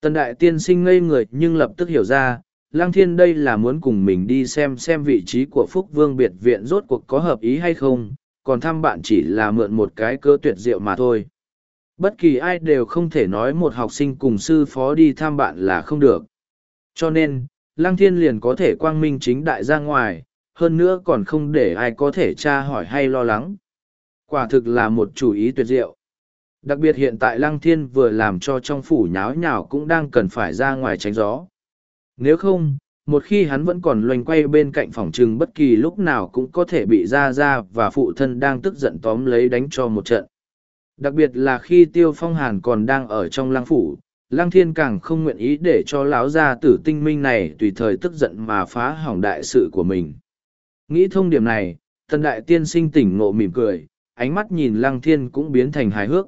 Tần đại tiên sinh ngây người nhưng lập tức hiểu ra, Lăng Thiên đây là muốn cùng mình đi xem xem vị trí của Phúc Vương biệt viện rốt cuộc có hợp ý hay không, còn thăm bạn chỉ là mượn một cái cơ tuyệt diệu mà thôi. Bất kỳ ai đều không thể nói một học sinh cùng sư phó đi thăm bạn là không được. Cho nên, Lăng Thiên liền có thể quang minh chính đại ra ngoài, hơn nữa còn không để ai có thể tra hỏi hay lo lắng. Quả thực là một chủ ý tuyệt diệu. Đặc biệt hiện tại Lăng Thiên vừa làm cho trong phủ nháo nhào cũng đang cần phải ra ngoài tránh gió. Nếu không, một khi hắn vẫn còn loanh quay bên cạnh phòng trừng bất kỳ lúc nào cũng có thể bị ra ra và phụ thân đang tức giận tóm lấy đánh cho một trận. Đặc biệt là khi Tiêu Phong Hàn còn đang ở trong lăng phủ, lăng thiên càng không nguyện ý để cho lão gia tử tinh minh này tùy thời tức giận mà phá hỏng đại sự của mình. Nghĩ thông điểm này, tần đại tiên sinh tỉnh ngộ mỉm cười, ánh mắt nhìn lăng thiên cũng biến thành hài hước.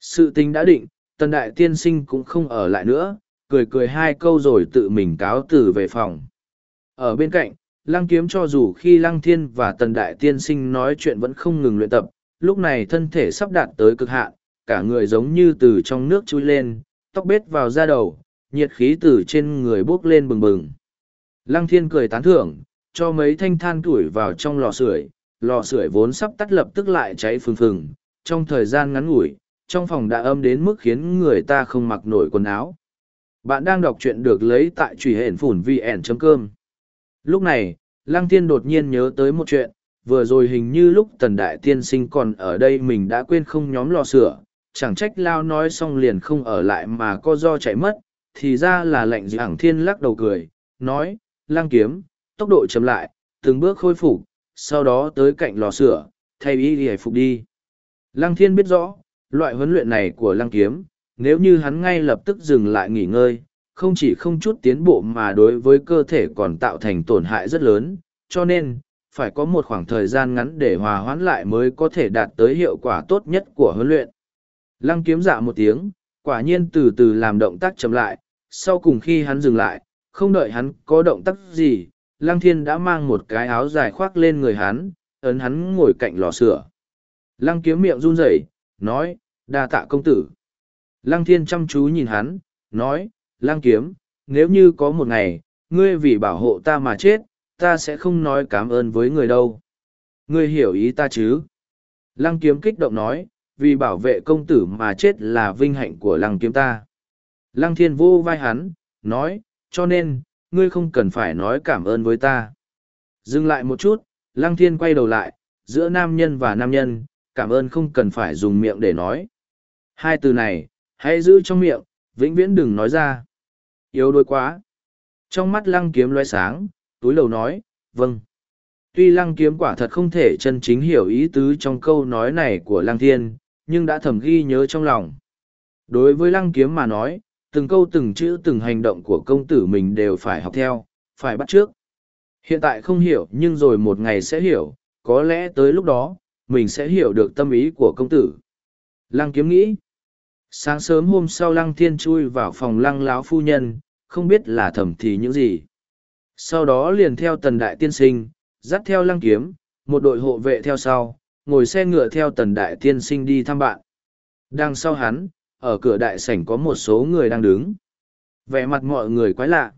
Sự tình đã định, tần đại tiên sinh cũng không ở lại nữa, cười cười hai câu rồi tự mình cáo từ về phòng. Ở bên cạnh, lăng kiếm cho dù khi lăng thiên và tần đại tiên sinh nói chuyện vẫn không ngừng luyện tập, lúc này thân thể sắp đạt tới cực hạn, cả người giống như từ trong nước chui lên, tóc bết vào da đầu, nhiệt khí từ trên người bốc lên bừng bừng. Lăng thiên cười tán thưởng, cho mấy thanh than tuổi vào trong lò sưởi, lò sưởi vốn sắp tắt lập tức lại cháy phừng phừng, trong thời gian ngắn ngủi, trong phòng đã âm đến mức khiến người ta không mặc nổi quần áo. Bạn đang đọc truyện được lấy tại truy hển phủn vn.cơm. Lúc này, Lăng Thiên đột nhiên nhớ tới một chuyện, vừa rồi hình như lúc tần đại tiên sinh còn ở đây mình đã quên không nhóm lò sửa, chẳng trách lao nói xong liền không ở lại mà co do chạy mất, thì ra là lệnh giảng thiên lắc đầu cười, nói, lang kiếm, tốc độ chậm lại, từng bước khôi phục, sau đó tới cạnh lò sửa, thay ý để phục đi. Lăng thiên biết rõ, loại huấn luyện này của lăng kiếm, nếu như hắn ngay lập tức dừng lại nghỉ ngơi, không chỉ không chút tiến bộ mà đối với cơ thể còn tạo thành tổn hại rất lớn, cho nên, phải có một khoảng thời gian ngắn để hòa hoãn lại mới có thể đạt tới hiệu quả tốt nhất của huấn luyện. Lăng kiếm dạ một tiếng, quả nhiên từ từ làm động tác chậm lại, sau cùng khi hắn dừng lại, không đợi hắn có động tác gì, Lăng Thiên đã mang một cái áo dài khoác lên người hắn, ấn hắn ngồi cạnh lò sửa. Lăng kiếm miệng run rẩy, nói, đa tạ công tử. Lăng thiên chăm chú nhìn hắn, nói, Lăng kiếm, nếu như có một ngày, ngươi vì bảo hộ ta mà chết, ta sẽ không nói cảm ơn với người đâu. Ngươi hiểu ý ta chứ? Lăng kiếm kích động nói, vì bảo vệ công tử mà chết là vinh hạnh của lăng kiếm ta. Lăng thiên vô vai hắn, nói, cho nên, ngươi không cần phải nói cảm ơn với ta. Dừng lại một chút, lăng thiên quay đầu lại, giữa nam nhân và nam nhân, cảm ơn không cần phải dùng miệng để nói. Hai từ này, hãy giữ trong miệng, vĩnh viễn đừng nói ra. Yếu đuối quá. Trong mắt lăng kiếm loe sáng, túi lầu nói, vâng. Tuy lăng kiếm quả thật không thể chân chính hiểu ý tứ trong câu nói này của lăng thiên, nhưng đã thầm ghi nhớ trong lòng. Đối với lăng kiếm mà nói, từng câu từng chữ từng hành động của công tử mình đều phải học theo, phải bắt trước. Hiện tại không hiểu nhưng rồi một ngày sẽ hiểu, có lẽ tới lúc đó, mình sẽ hiểu được tâm ý của công tử. Lăng kiếm nghĩ. Sáng sớm hôm sau lăng thiên chui vào phòng lăng láo phu nhân, không biết là thầm thì những gì. Sau đó liền theo tần đại tiên sinh, dắt theo lăng kiếm, một đội hộ vệ theo sau, ngồi xe ngựa theo tần đại tiên sinh đi thăm bạn. Đằng sau hắn, ở cửa đại sảnh có một số người đang đứng. Vẻ mặt mọi người quái lạ.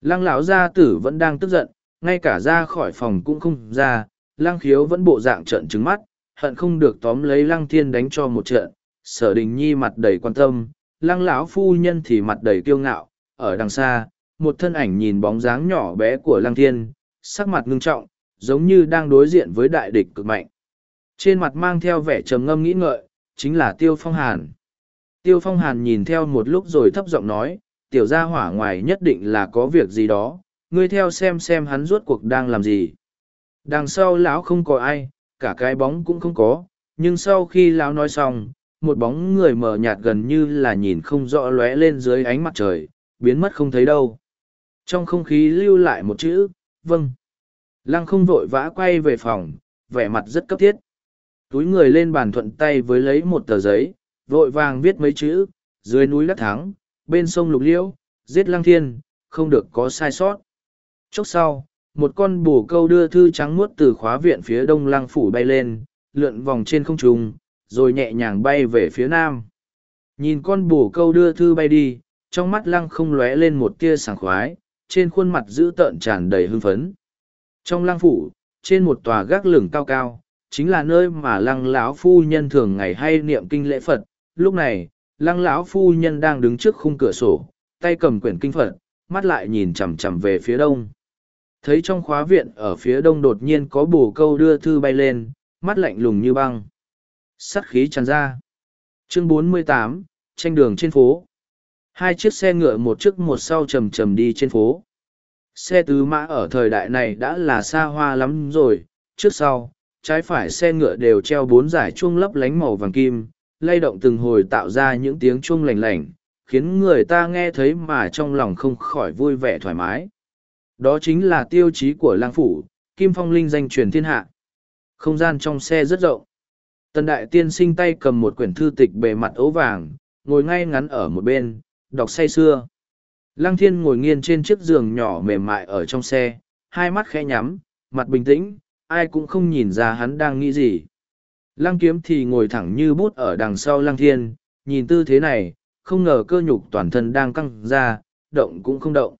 Lăng lão gia tử vẫn đang tức giận, ngay cả ra khỏi phòng cũng không ra, lăng khiếu vẫn bộ dạng trợn trứng mắt, hận không được tóm lấy lăng thiên đánh cho một trận. Sở đình nhi mặt đầy quan tâm, lăng lão phu nhân thì mặt đầy kiêu ngạo, ở đằng xa, một thân ảnh nhìn bóng dáng nhỏ bé của lăng thiên, sắc mặt ngưng trọng, giống như đang đối diện với đại địch cực mạnh. Trên mặt mang theo vẻ trầm ngâm nghĩ ngợi, chính là Tiêu Phong Hàn. Tiêu Phong Hàn nhìn theo một lúc rồi thấp giọng nói, tiểu gia hỏa ngoài nhất định là có việc gì đó, ngươi theo xem xem hắn rốt cuộc đang làm gì. Đằng sau lão không có ai, cả cái bóng cũng không có, nhưng sau khi lão nói xong, một bóng người mờ nhạt gần như là nhìn không rõ lóe lên dưới ánh mặt trời, biến mất không thấy đâu. Trong không khí lưu lại một chữ, vâng. Lăng không vội vã quay về phòng, vẻ mặt rất cấp thiết. Túi người lên bàn thuận tay với lấy một tờ giấy, vội vàng viết mấy chữ, dưới núi lắc thắng, bên sông lục liễu, giết lăng thiên, không được có sai sót. Chốc sau, một con bồ câu đưa thư trắng muốt từ khóa viện phía đông lăng phủ bay lên, lượn vòng trên không trung, rồi nhẹ nhàng bay về phía nam. Nhìn con bồ câu đưa thư bay đi, trong mắt lăng không lóe lên một tia sảng khoái, trên khuôn mặt dữ tợn tràn đầy hưng phấn. Trong lăng phủ, trên một tòa gác lửng cao cao, chính là nơi mà lăng lão phu nhân thường ngày hay niệm kinh lễ Phật. Lúc này, lăng lão phu nhân đang đứng trước khung cửa sổ, tay cầm quyển kinh Phật, mắt lại nhìn chằm chằm về phía đông. Thấy trong khóa viện ở phía đông đột nhiên có bồ câu đưa thư bay lên, mắt lạnh lùng như băng. Sắt khí tràn ra. Chương 48, tranh đường trên phố. Hai chiếc xe ngựa một trước một sau chầm chầm đi trên phố. Xe tứ mã ở thời đại này đã là xa hoa lắm rồi, trước sau, trái phải xe ngựa đều treo bốn dải chuông lấp lánh màu vàng kim, lay động từng hồi tạo ra những tiếng chuông lành lành, khiến người ta nghe thấy mà trong lòng không khỏi vui vẻ thoải mái. Đó chính là tiêu chí của lang phủ, Kim Phong Linh danh truyền thiên hạ. Không gian trong xe rất rộng. Tần đại tiên sinh tay cầm một quyển thư tịch bề mặt ấu vàng, ngồi ngay ngắn ở một bên, đọc say sưa. Lăng thiên ngồi nghiêng trên chiếc giường nhỏ mềm mại ở trong xe, hai mắt khẽ nhắm, mặt bình tĩnh, ai cũng không nhìn ra hắn đang nghĩ gì. Lăng kiếm thì ngồi thẳng như bút ở đằng sau lăng thiên, nhìn tư thế này, không ngờ cơ nhục toàn thân đang căng ra, động cũng không động.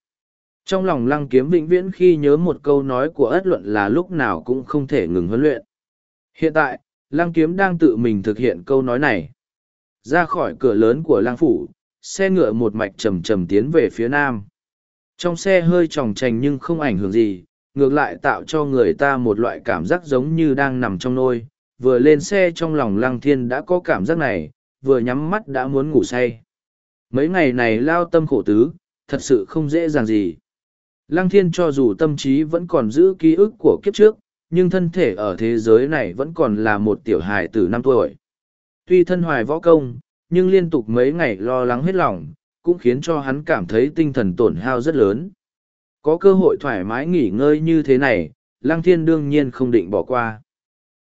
Trong lòng lăng kiếm vĩnh viễn khi nhớ một câu nói của ất luận là lúc nào cũng không thể ngừng huấn luyện. Hiện tại, lăng kiếm đang tự mình thực hiện câu nói này. Ra khỏi cửa lớn của lăng phủ, xe ngựa một mạch chầm chầm tiến về phía nam. Trong xe hơi tròng trành nhưng không ảnh hưởng gì, ngược lại tạo cho người ta một loại cảm giác giống như đang nằm trong nôi. Vừa lên xe trong lòng lăng thiên đã có cảm giác này, vừa nhắm mắt đã muốn ngủ say. Mấy ngày này lao tâm khổ tứ, thật sự không dễ dàng gì. Lăng thiên cho dù tâm trí vẫn còn giữ ký ức của kiếp trước, nhưng thân thể ở thế giới này vẫn còn là một tiểu hài từ năm tuổi. Tuy thân hoài võ công, nhưng liên tục mấy ngày lo lắng hết lòng, cũng khiến cho hắn cảm thấy tinh thần tổn hao rất lớn. Có cơ hội thoải mái nghỉ ngơi như thế này, Lăng Thiên đương nhiên không định bỏ qua.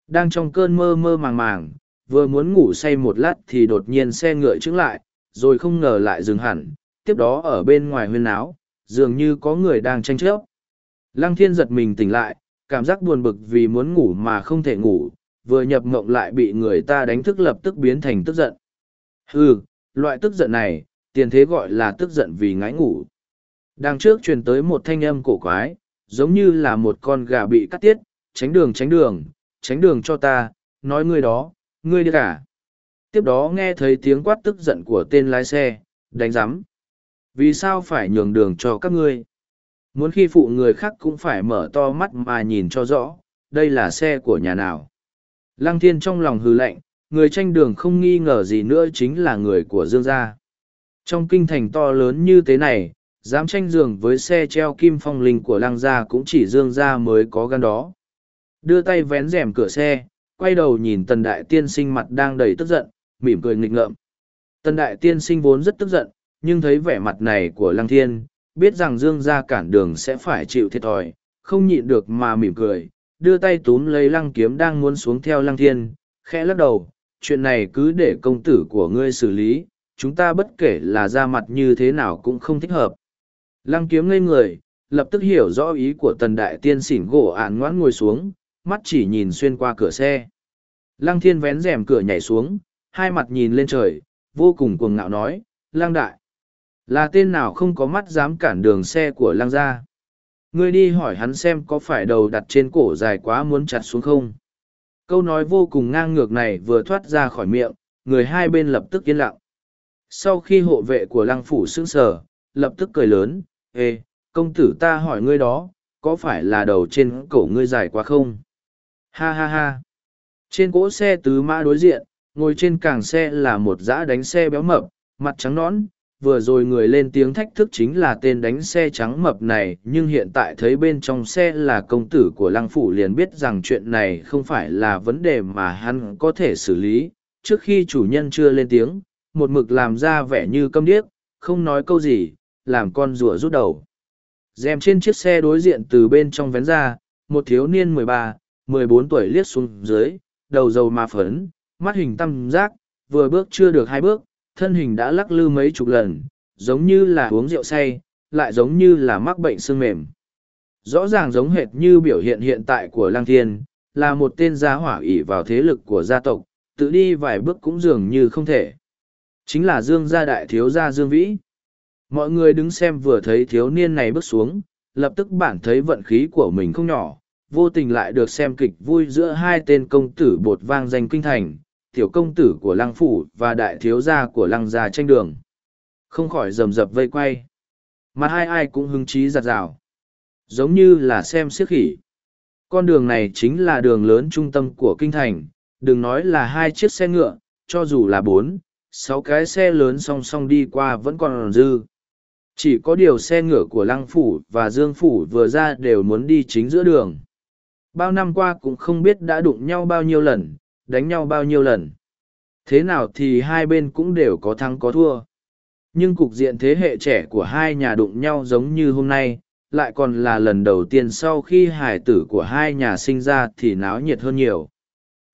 Đang trong cơn mơ mơ màng màng, vừa muốn ngủ say một lát thì đột nhiên xe ngựa trứng lại, rồi không ngờ lại dừng hẳn, tiếp đó ở bên ngoài huyên áo, dường như có người đang tranh chấp. Lăng Thiên giật mình tỉnh lại, cảm giác buồn bực vì muốn ngủ mà không thể ngủ, vừa nhập mộng lại bị người ta đánh thức lập tức biến thành tức giận. Hừ, loại tức giận này, tiền thế gọi là tức giận vì ngái ngủ. Đằng trước truyền tới một thanh âm cổ quái, giống như là một con gà bị cắt tiết, tránh đường tránh đường, tránh đường cho ta, nói ngươi đó, ngươi đi cả. Tiếp đó nghe thấy tiếng quát tức giận của tên lái xe, đánh giám. Vì sao phải nhường đường cho các ngươi? Muốn khi phụ người khác cũng phải mở to mắt mà nhìn cho rõ, đây là xe của nhà nào. Lăng thiên trong lòng hư lạnh, người tranh đường không nghi ngờ gì nữa chính là người của Dương gia. Trong kinh thành to lớn như thế này, dám tranh giường với xe treo kim phong linh của lăng gia cũng chỉ Dương gia mới có gan đó. Đưa tay vén rèm cửa xe, quay đầu nhìn tần đại tiên sinh mặt đang đầy tức giận, mỉm cười nghịch ngợm. Tần đại tiên sinh vốn rất tức giận, nhưng thấy vẻ mặt này của lăng thiên, biết rằng dương gia cản đường sẽ phải chịu thiệt thòi, không nhịn được mà mỉm cười, đưa tay túm lấy lăng kiếm đang muốn xuống theo lăng thiên, khẽ lắc đầu, chuyện này cứ để công tử của ngươi xử lý, chúng ta bất kể là ra mặt như thế nào cũng không thích hợp. Lăng kiếm ngây người, lập tức hiểu rõ ý của tần đại tiên xỉn gỗ ạn ngoãn ngồi xuống, mắt chỉ nhìn xuyên qua cửa xe. Lăng thiên vén rèm cửa nhảy xuống, hai mặt nhìn lên trời, vô cùng cuồng ngạo nói, Lăng đại. Là tên nào không có mắt dám cản đường xe của Lăng gia. Ngươi đi hỏi hắn xem có phải đầu đặt trên cổ dài quá muốn chặt xuống không. Câu nói vô cùng ngang ngược này vừa thoát ra khỏi miệng, người hai bên lập tức yên lặng. Sau khi hộ vệ của lăng phủ sững sờ, lập tức cười lớn, Ê, công tử ta hỏi ngươi đó, có phải là đầu trên cổ ngươi dài quá không? Ha ha ha! Trên cỗ xe tứ mã đối diện, ngồi trên càng xe là một dã đánh xe béo mập, mặt trắng nõn, vừa rồi người lên tiếng thách thức chính là tên đánh xe trắng mập này, nhưng hiện tại thấy bên trong xe là công tử của lăng phủ liền biết rằng chuyện này không phải là vấn đề mà hắn có thể xử lý. Trước khi chủ nhân chưa lên tiếng, một mực làm ra vẻ như câm điếc, không nói câu gì, làm con rùa rút đầu. Rèm trên chiếc xe đối diện từ bên trong vén ra, một thiếu niên mười ba, mười bốn tuổi liếc xuống dưới, đầu dầu ma phấn, mắt hình tăm giác, vừa bước chưa được hai bước thân hình đã lắc lư mấy chục lần, giống như là uống rượu say, lại giống như là mắc bệnh xương mềm. Rõ ràng giống hệt như biểu hiện hiện tại của Lăng Thiên, là một tên gia hỏa ỷ vào thế lực của gia tộc, tự đi vài bước cũng dường như không thể. Chính là Dương gia đại thiếu gia Dương Vĩ. Mọi người đứng xem vừa thấy thiếu niên này bước xuống, lập tức bản thấy vận khí của mình không nhỏ, vô tình lại được xem kịch vui giữa hai tên công tử bột vang danh kinh thành, tiểu công tử của lăng phủ và đại thiếu gia của lăng gia tranh đường. Không khỏi rầm rập vây quay. Mà hai ai cũng hứng chí giặt rào. Giống như là xem siếc khỉ. Con đường này chính là đường lớn trung tâm của kinh thành, đừng nói là hai chiếc xe ngựa, cho dù là bốn, sáu cái xe lớn song song đi qua vẫn còn dư. Chỉ có điều xe ngựa của Lăng Phủ và Dương Phủ vừa ra đều muốn đi chính giữa đường. Bao năm qua cũng không biết đã đụng nhau bao nhiêu lần, đánh nhau bao nhiêu lần. Thế nào thì hai bên cũng đều có thắng có thua. Nhưng cục diện thế hệ trẻ của hai nhà đụng nhau giống như hôm nay, lại còn là lần đầu tiên sau khi hải tử của hai nhà sinh ra thì náo nhiệt hơn nhiều.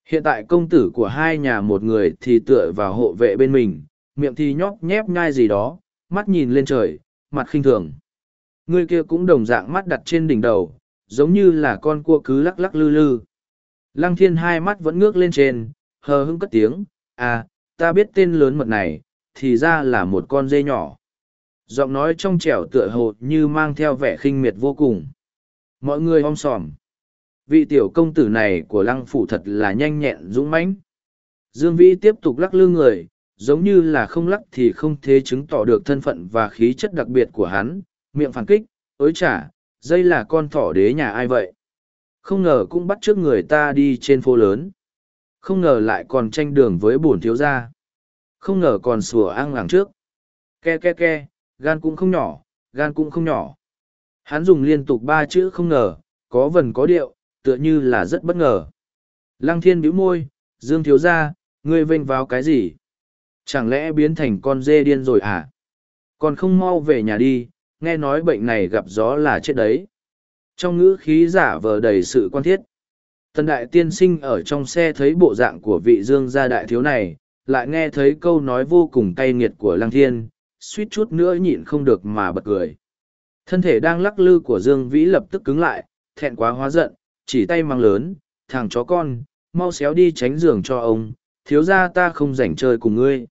Hiện tại công tử của hai nhà một người thì tựa vào hộ vệ bên mình, miệng thì nhóc nhép nhai gì đó, mắt nhìn lên trời, mặt khinh thường. Người kia cũng đồng dạng mắt đặt trên đỉnh đầu, giống như là con cua cứ lắc lắc lư lư. Lăng thiên hai mắt vẫn ngước lên trên, hờ hững cất tiếng, à, ta biết tên lớn mật này, thì ra là một con dê nhỏ. Giọng nói trong trẻo tựa hồ như mang theo vẻ khinh miệt vô cùng. Mọi người om sòm. Vị tiểu công tử này của lăng phủ thật là nhanh nhẹn dũng mãnh. Dương Vĩ tiếp tục lắc lư người, giống như là không lắc thì không thế chứng tỏ được thân phận và khí chất đặc biệt của hắn, miệng phản kích, ối trả, dây là con thỏ đế nhà ai vậy? Không ngờ cũng bắt trước người ta đi trên phố lớn. Không ngờ lại còn tranh đường với bổn thiếu gia. Không ngờ còn sủa ang làng trước. Ke ke ke, gan cũng không nhỏ, gan cũng không nhỏ. Hắn dùng liên tục ba chữ không ngờ, có vần có điệu, tựa như là rất bất ngờ. Lăng thiên bĩu môi, dương thiếu gia, ngươi vênh vào cái gì? Chẳng lẽ biến thành con dê điên rồi à? Còn không mau về nhà đi, nghe nói bệnh này gặp gió là chết đấy trong ngữ khí giả vờ đầy sự quan thiết. Tần đại tiên sinh ở trong xe thấy bộ dạng của vị dương gia đại thiếu này, lại nghe thấy câu nói vô cùng cay nghiệt của lăng thiên, suýt chút nữa nhịn không được mà bật cười. Thân thể đang lắc lư của dương vĩ lập tức cứng lại, thẹn quá hóa giận, chỉ tay mang lớn, thằng chó con, mau xéo đi tránh giường cho ông, thiếu gia ta không rảnh chơi cùng ngươi.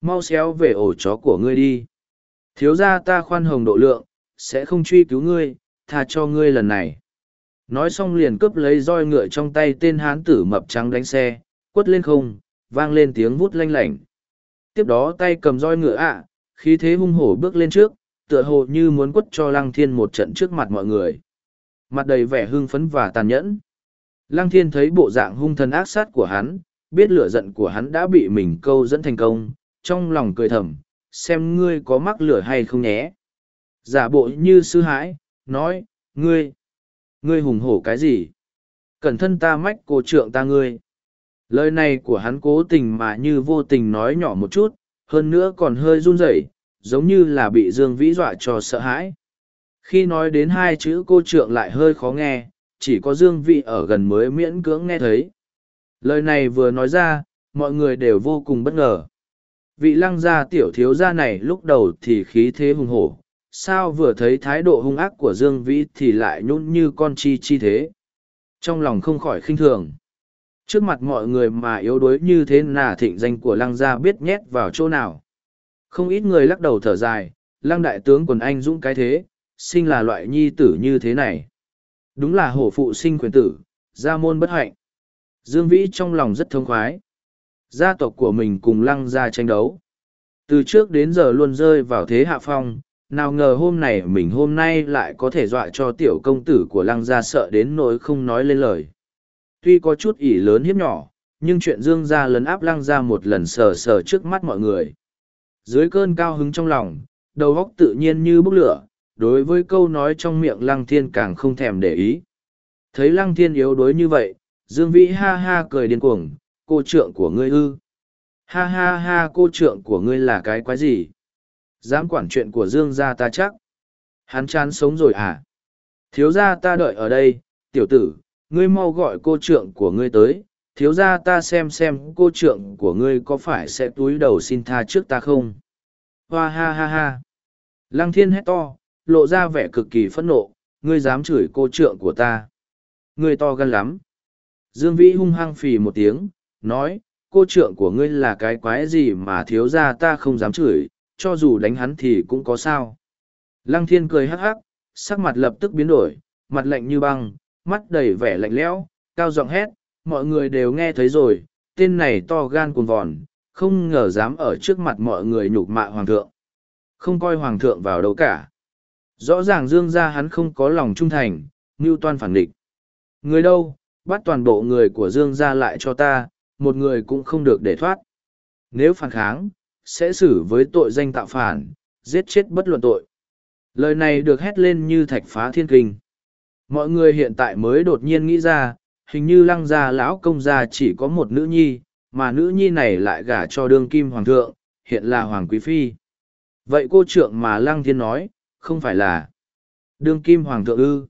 Mau xéo về ổ chó của ngươi đi. Thiếu gia ta khoan hồng độ lượng, sẽ không truy cứu ngươi tha cho ngươi lần này. Nói xong liền cướp lấy roi ngựa trong tay tên hán tử mập trắng đánh xe, quất lên không, vang lên tiếng vút lanh lảnh. Tiếp đó tay cầm roi ngựa ạ, khí thế hung hổ bước lên trước, tựa hồ như muốn quất cho Lăng Thiên một trận trước mặt mọi người. Mặt đầy vẻ hưng phấn và tàn nhẫn. Lăng Thiên thấy bộ dạng hung thần ác sát của hắn, biết lửa giận của hắn đã bị mình câu dẫn thành công, trong lòng cười thầm, xem ngươi có mắc lửa hay không nhé. Giả bộ như sư hãi, nói, ngươi, ngươi hùng hổ cái gì? Cẩn thân ta mách cô trượng ta ngươi. Lời này của hắn cố tình mà như vô tình nói nhỏ một chút, hơn nữa còn hơi run rẩy, giống như là bị Dương Vĩ dọa cho sợ hãi. Khi nói đến hai chữ cô trượng lại hơi khó nghe, chỉ có Dương Vĩ ở gần mới miễn cưỡng nghe thấy. Lời này vừa nói ra, mọi người đều vô cùng bất ngờ. Vị lăng gia tiểu thiếu gia này lúc đầu thì khí thế hùng hổ, sao vừa thấy thái độ hung ác của Dương Vĩ thì lại nhún như con chi chi thế. Trong lòng không khỏi khinh thường. Trước mặt mọi người mà yếu đuối như thế là thịnh danh của lăng gia biết nhét vào chỗ nào. Không ít người lắc đầu thở dài, lăng đại tướng quần anh dũng cái thế, sinh là loại nhi tử như thế này. Đúng là hổ phụ sinh quyền tử, gia môn bất hạnh. Dương Vĩ trong lòng rất thông khoái. Gia tộc của mình cùng lăng gia tranh đấu. Từ trước đến giờ luôn rơi vào thế hạ phong, nào ngờ hôm này mình hôm nay lại có thể dọa cho tiểu công tử của lăng gia sợ đến nỗi không nói lên lời. Tuy có chút ỉ lớn hiếp nhỏ, nhưng chuyện dương gia lấn áp lăng gia một lần sờ sờ trước mắt mọi người. Dưới cơn cao hứng trong lòng, đầu óc tự nhiên như bốc lửa, đối với câu nói trong miệng lăng thiên càng không thèm để ý. Thấy lăng thiên yếu đuối như vậy, Dương Vĩ ha ha cười điên cuồng, cô trượng của ngươi ư. Ha ha ha cô trượng của ngươi là cái quái gì? Dám quản chuyện của Dương gia ta chắc. Hắn chán sống rồi à? Thiếu gia ta đợi ở đây, tiểu tử, ngươi mau gọi cô trượng của ngươi tới, thiếu gia ta xem xem cô trượng của ngươi có phải sẽ túi đầu xin tha trước ta không? Hoa ha ha ha! Lăng thiên hét to, lộ ra vẻ cực kỳ phẫn nộ, ngươi dám chửi cô trượng của ta. Ngươi to gan lắm. Dương Vĩ hung hăng phì một tiếng, nói, cô trượng của ngươi là cái quái gì mà thiếu gia ta không dám chửi, cho dù đánh hắn thì cũng có sao. Lăng thiên cười hắc hắc, sắc mặt lập tức biến đổi, mặt lạnh như băng, mắt đầy vẻ lạnh lẽo, cao giọng hét, mọi người đều nghe thấy rồi, tên này to gan cuồng vòn, không ngờ dám ở trước mặt mọi người nhục mạ hoàng thượng. Không coi hoàng thượng vào đâu cả. Rõ ràng dương ra hắn không có lòng trung thành, như toan phản địch. Người đâu, bắt toàn bộ người của dương ra lại cho ta, một người cũng không được để thoát. Nếu phản kháng, sẽ xử với tội danh tạo phản, giết chết bất luận tội. Lời này được hét lên như thạch phá thiên kinh. Mọi người hiện tại mới đột nhiên nghĩ ra, hình như lăng gia lão công gia chỉ có một nữ nhi, mà nữ nhi này lại gả cho đương kim hoàng thượng, hiện là hoàng quý phi. Vậy cô trượng mà lăng thiên nói, không phải là đương kim hoàng thượng ư.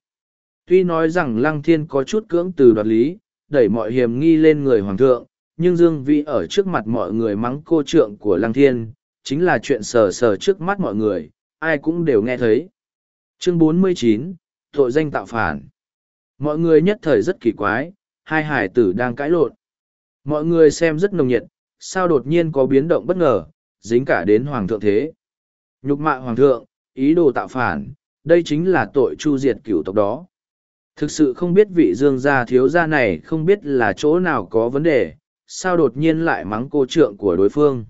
Tuy nói rằng lăng thiên có chút cưỡng từ đoạt lý, đẩy mọi hiểm nghi lên người hoàng thượng, nhưng Dương Vĩ ở trước mặt mọi người mắng cô trượng của Lăng Thiên, chính là chuyện sờ sờ trước mắt mọi người, ai cũng đều nghe thấy. Chương 49, Tội danh tạo phản. Mọi người nhất thời rất kỳ quái, hai hải tử đang cãi lộn. Mọi người xem rất nồng nhiệt, sao đột nhiên có biến động bất ngờ, dính cả đến Hoàng thượng thế. Nhục mạ Hoàng thượng, ý đồ tạo phản, đây chính là tội chu diệt cửu tộc đó. Thực sự không biết vị dương gia thiếu gia này không biết là chỗ nào có vấn đề, sao đột nhiên lại mắng cô trượng của đối phương.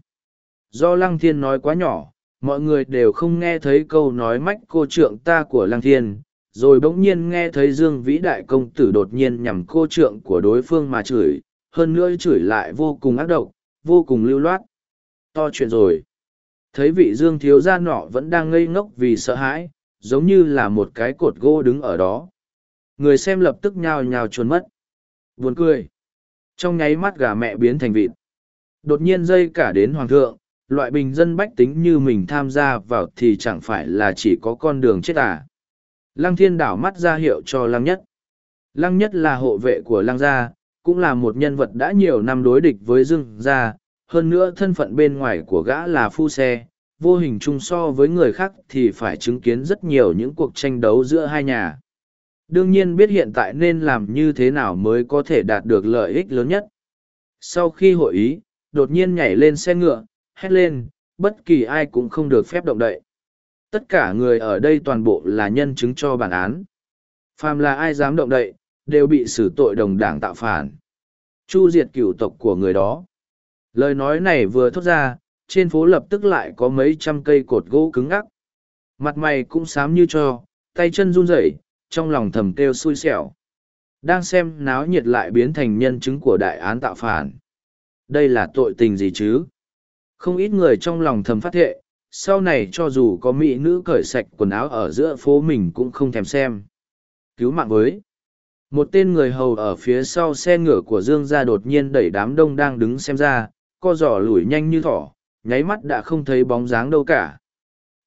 Do Lăng Thiên nói quá nhỏ, mọi người đều không nghe thấy câu nói mách cô trượng ta của Lăng Thiên, rồi bỗng nhiên nghe thấy Dương Vĩ Đại Công Tử đột nhiên nhằm cô trượng của đối phương mà chửi, hơn nữa chửi lại vô cùng ác độc, vô cùng lưu loát. To chuyện rồi. Thấy vị Dương thiếu gia nọ vẫn đang ngây ngốc vì sợ hãi, giống như là một cái cột gỗ đứng ở đó. Người xem lập tức nhào nhào chuồn mất. Buồn cười trong nháy mắt gà mẹ biến thành vịt. Đột nhiên dây cả đến hoàng thượng, loại bình dân bách tính như mình tham gia vào thì chẳng phải là chỉ có con đường chết à. Lăng thiên đảo mắt ra hiệu cho lăng nhất. Lăng nhất là hộ vệ của lăng gia, cũng là một nhân vật đã nhiều năm đối địch với dương gia, hơn nữa thân phận bên ngoài của gã là phu xe, vô hình chung so với người khác thì phải chứng kiến rất nhiều những cuộc tranh đấu giữa hai nhà đương nhiên biết hiện tại nên làm như thế nào mới có thể đạt được lợi ích lớn nhất. Sau khi hội ý, đột nhiên nhảy lên xe ngựa, hét lên, bất kỳ ai cũng không được phép động đậy. Tất cả người ở đây toàn bộ là nhân chứng cho bản án. Phàm là ai dám động đậy, đều bị xử tội đồng đảng tạo phản. Chu diệt cửu tộc của người đó. Lời nói này vừa thốt ra, trên phố lập tức lại có mấy trăm cây cột gỗ cứng ngắc. Mặt mày cũng xám như cho, tay chân run rẩy trong lòng thầm kêu xui xẻo. Đang xem náo nhiệt lại biến thành nhân chứng của đại án tạo phản. Đây là tội tình gì chứ? Không ít người trong lòng thầm phát thệ, sau này cho dù có mỹ nữ cởi sạch quần áo ở giữa phố mình cũng không thèm xem. Cứu mạng với. một tên người hầu ở phía sau xe ngựa của dương gia đột nhiên đẩy đám đông đang đứng xem ra co giỏ lủi nhanh như thỏ nháy mắt đã không thấy bóng dáng đâu cả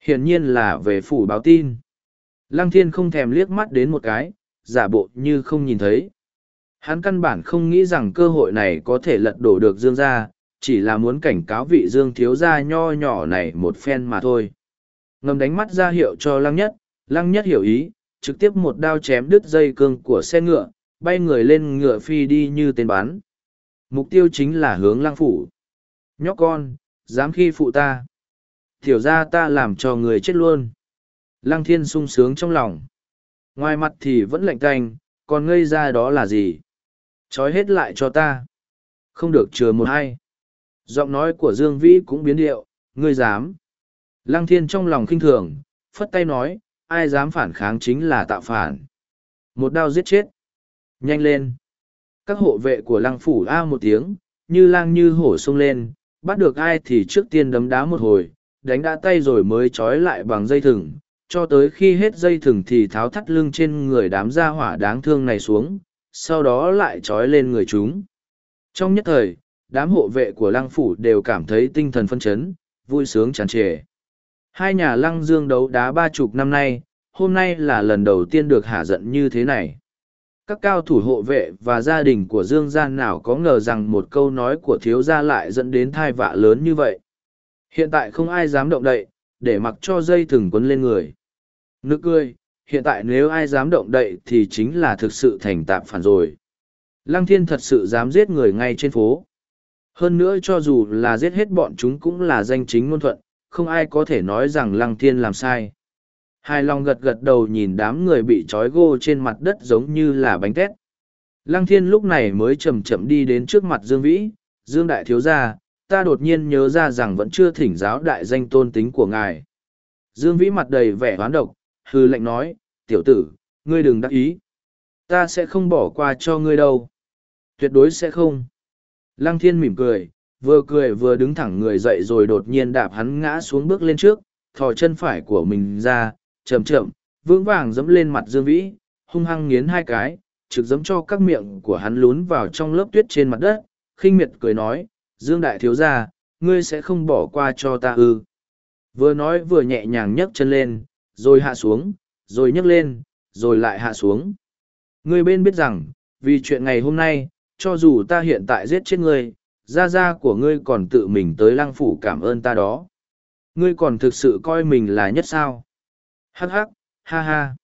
hiển nhiên là về phủ báo tin lăng thiên không thèm liếc mắt đến một cái, giả bộ như không nhìn thấy. Hắn căn bản không nghĩ rằng cơ hội này có thể lật đổ được dương gia, chỉ là muốn cảnh cáo vị dương thiếu gia nho nhỏ này một phen mà thôi. Ngầm đánh mắt ra hiệu cho lăng nhất lăng nhất hiểu ý, trực tiếp một đao chém đứt dây cương của xe ngựa, bay người lên ngựa phi đi như tên bắn. Mục tiêu chính là hướng lăng phủ. Nhóc con, dám khi phụ ta. Tiểu ra ta làm cho người chết luôn lăng thiên sung sướng trong lòng. Ngoài mặt thì vẫn lạnh canh còn ngây ra đó là gì? Chói hết lại cho ta. Không được chừa một hay giọng nói của dương vĩ cũng biến điệu, ngươi dám. Lăng thiên trong lòng khinh thường, phất tay nói, ai dám phản kháng chính là tạo phản. Một đao giết chết. Nhanh lên. Các hộ vệ của lăng phủ a một tiếng, như lang như hổ xông lên, bắt được ai thì trước tiên đấm đá một hồi, đánh đã tay rồi mới trói lại bằng dây thừng cho tới khi hết dây thừng thì tháo thắt lưng trên người đám gia hỏa đáng thương này xuống, sau đó lại trói lên người chúng. Trong nhất thời, đám hộ vệ của lăng phủ đều cảm thấy tinh thần phân chấn, vui sướng tràn trề. Hai nhà lăng dương đấu đá ba chục năm nay, hôm nay là lần đầu tiên được hạ giận như thế này. Các cao thủ hộ vệ và gia đình của dương gian nào có ngờ rằng một câu nói của thiếu gia lại dẫn đến thai vạ lớn như vậy? Hiện tại không ai dám động đậy để mặc cho dây thừng quấn lên người Nước cười, hiện tại nếu ai dám động đậy thì chính là thực sự thành tạm phản rồi. Lăng thiên thật sự dám giết người ngay trên phố. Hơn nữa cho dù là giết hết bọn chúng cũng là danh chính ngôn thuận, không ai có thể nói rằng lăng thiên làm sai. Hai lòng gật gật đầu nhìn đám người bị trói gô trên mặt đất giống như là bánh tét. Lăng thiên lúc này mới chậm chậm đi đến trước mặt Dương Vĩ, Dương Đại Thiếu Gia, ta đột nhiên nhớ ra rằng vẫn chưa thỉnh giáo đại danh tôn tính của ngài. Dương Vĩ mặt đầy vẻ hoán độc, hư lệnh nói, tiểu tử, ngươi đừng đắc ý. Ta sẽ không bỏ qua cho ngươi đâu. Tuyệt đối sẽ không. Lăng thiên mỉm cười, vừa cười vừa đứng thẳng người dậy rồi đột nhiên đạp hắn ngã xuống bước lên trước, thò chân phải của mình ra, chậm chậm, vững vàng dẫm lên mặt Dương Vĩ, hung hăng nghiến hai cái, trực dẫm cho các miệng của hắn lún vào trong lớp tuyết trên mặt đất, khinh miệt cười nói, Dương Đại Thiếu Gia, ngươi sẽ không bỏ qua cho ta ư. Vừa nói vừa nhẹ nhàng nhấc chân lên, rồi hạ xuống, rồi nhấc lên, rồi lại hạ xuống. Ngươi bên biết rằng, vì chuyện ngày hôm nay, cho dù ta hiện tại giết chết ngươi, gia gia của ngươi còn tự mình tới lăng phủ cảm ơn ta đó. Ngươi còn thực sự coi mình là nhất sao? Hắc hắc, ha ha.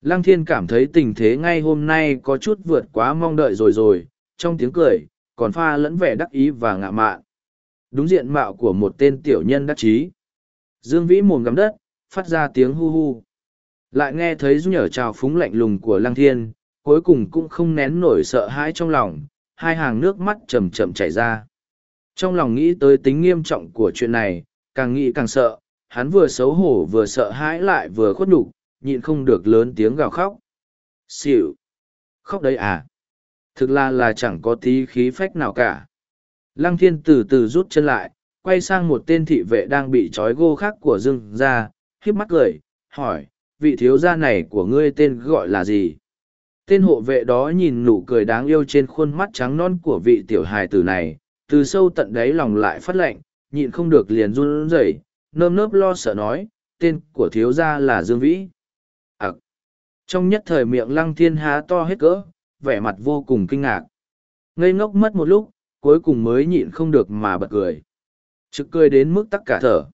Lăng thiên cảm thấy tình thế ngay hôm nay có chút vượt quá mong đợi rồi rồi, trong tiếng cười, còn pha lẫn vẻ đắc ý và ngạ mạn. Đúng diện mạo của một tên tiểu nhân đắc chí. Dương Vĩ mồm gắm đất, phát ra tiếng hu hu. Lại nghe thấy nhở trào phúng lạnh lùng của lăng thiên, cuối cùng cũng không nén nổi sợ hãi trong lòng, hai hàng nước mắt chầm chậm chảy ra. Trong lòng nghĩ tới tính nghiêm trọng của chuyện này, càng nghĩ càng sợ, hắn vừa xấu hổ vừa sợ hãi lại vừa khuất nhục nhịn không được lớn tiếng gào khóc. Xỉu! Khóc đấy à? Thực là là chẳng có tí khí phách nào cả. Lăng thiên từ từ rút chân lại, quay sang một tên thị vệ đang bị trói gô khác của dương ra, khiếp mắt cười, hỏi, vị thiếu gia này của ngươi tên gọi là gì? Tên hộ vệ đó nhìn nụ cười đáng yêu trên khuôn mắt trắng non của vị tiểu hài tử này, từ sâu tận đáy lòng lại phát lạnh, nhịn không được liền run rẩy, nơm nớp lo sợ nói, tên của thiếu gia là Dương Vĩ. À, trong nhất thời miệng lăng thiên há to hết cỡ, vẻ mặt vô cùng kinh ngạc. Ngây ngốc mất một lúc, cuối cùng mới nhịn không được mà bật cười. Trực cười đến mức tắc cả thở.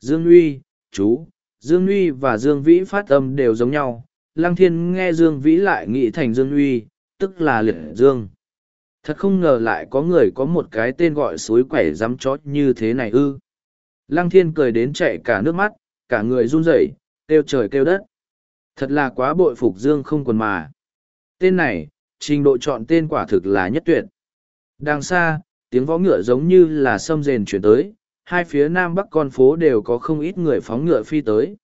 Dương Uy, chú, Dương Uy và Dương Vĩ phát âm đều giống nhau. Lăng Thiên nghe Dương Vĩ lại nghĩ thành Dương Uy, tức là liệt Dương. Thật không ngờ lại có người có một cái tên gọi suối quẻ dám chót như thế này ư. Lăng Thiên cười đến chạy cả nước mắt, cả người run rẩy, kêu trời kêu đất. Thật là quá bội phục Dương không còn mà. Tên này, trình độ chọn tên quả thực là nhất tuyệt. Đằng xa, tiếng võ ngựa giống như là sâm rền chuyển tới, hai phía nam bắc con phố đều có không ít người phóng ngựa phi tới.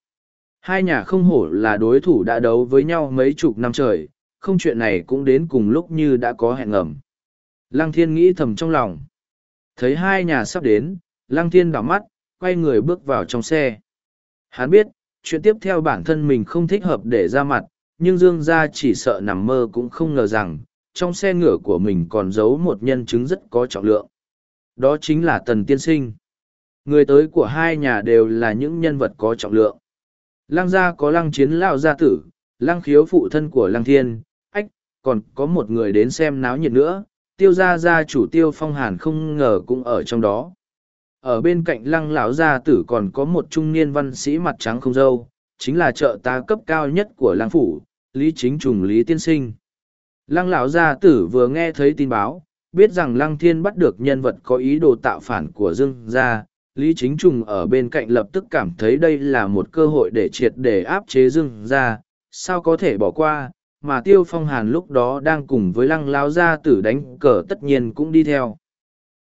Hai nhà không hổ là đối thủ đã đấu với nhau mấy chục năm trời, không chuyện này cũng đến cùng lúc như đã có hẹn ngầm. Lăng thiên nghĩ thầm trong lòng. Thấy hai nhà sắp đến, lăng thiên đảo mắt, quay người bước vào trong xe. Hắn biết, chuyện tiếp theo bản thân mình không thích hợp để ra mặt, nhưng Dương gia chỉ sợ nằm mơ cũng không ngờ rằng, trong xe ngựa của mình còn giấu một nhân chứng rất có trọng lượng. Đó chính là Tần Tiên Sinh. Người tới của hai nhà đều là những nhân vật có trọng lượng. Lăng gia có lăng chiến lao gia tử, lăng khiếu phụ thân của lăng thiên, ách, còn có một người đến xem náo nhiệt nữa, tiêu gia gia chủ tiêu phong hàn không ngờ cũng ở trong đó. Ở bên cạnh lăng lão gia tử còn có một trung niên văn sĩ mặt trắng không dâu, chính là trợ tá cấp cao nhất của lang phủ, lý chính trùng lý tiên sinh. Lăng lão gia tử vừa nghe thấy tin báo, biết rằng lăng thiên bắt được nhân vật có ý đồ tạo phản của dương gia, Lý Chính Trùng ở bên cạnh lập tức cảm thấy đây là một cơ hội để triệt để áp chế Dương gia, sao có thể bỏ qua, mà Tiêu Phong Hàn lúc đó đang cùng với lăng lao gia tử đánh cờ tất nhiên cũng đi theo.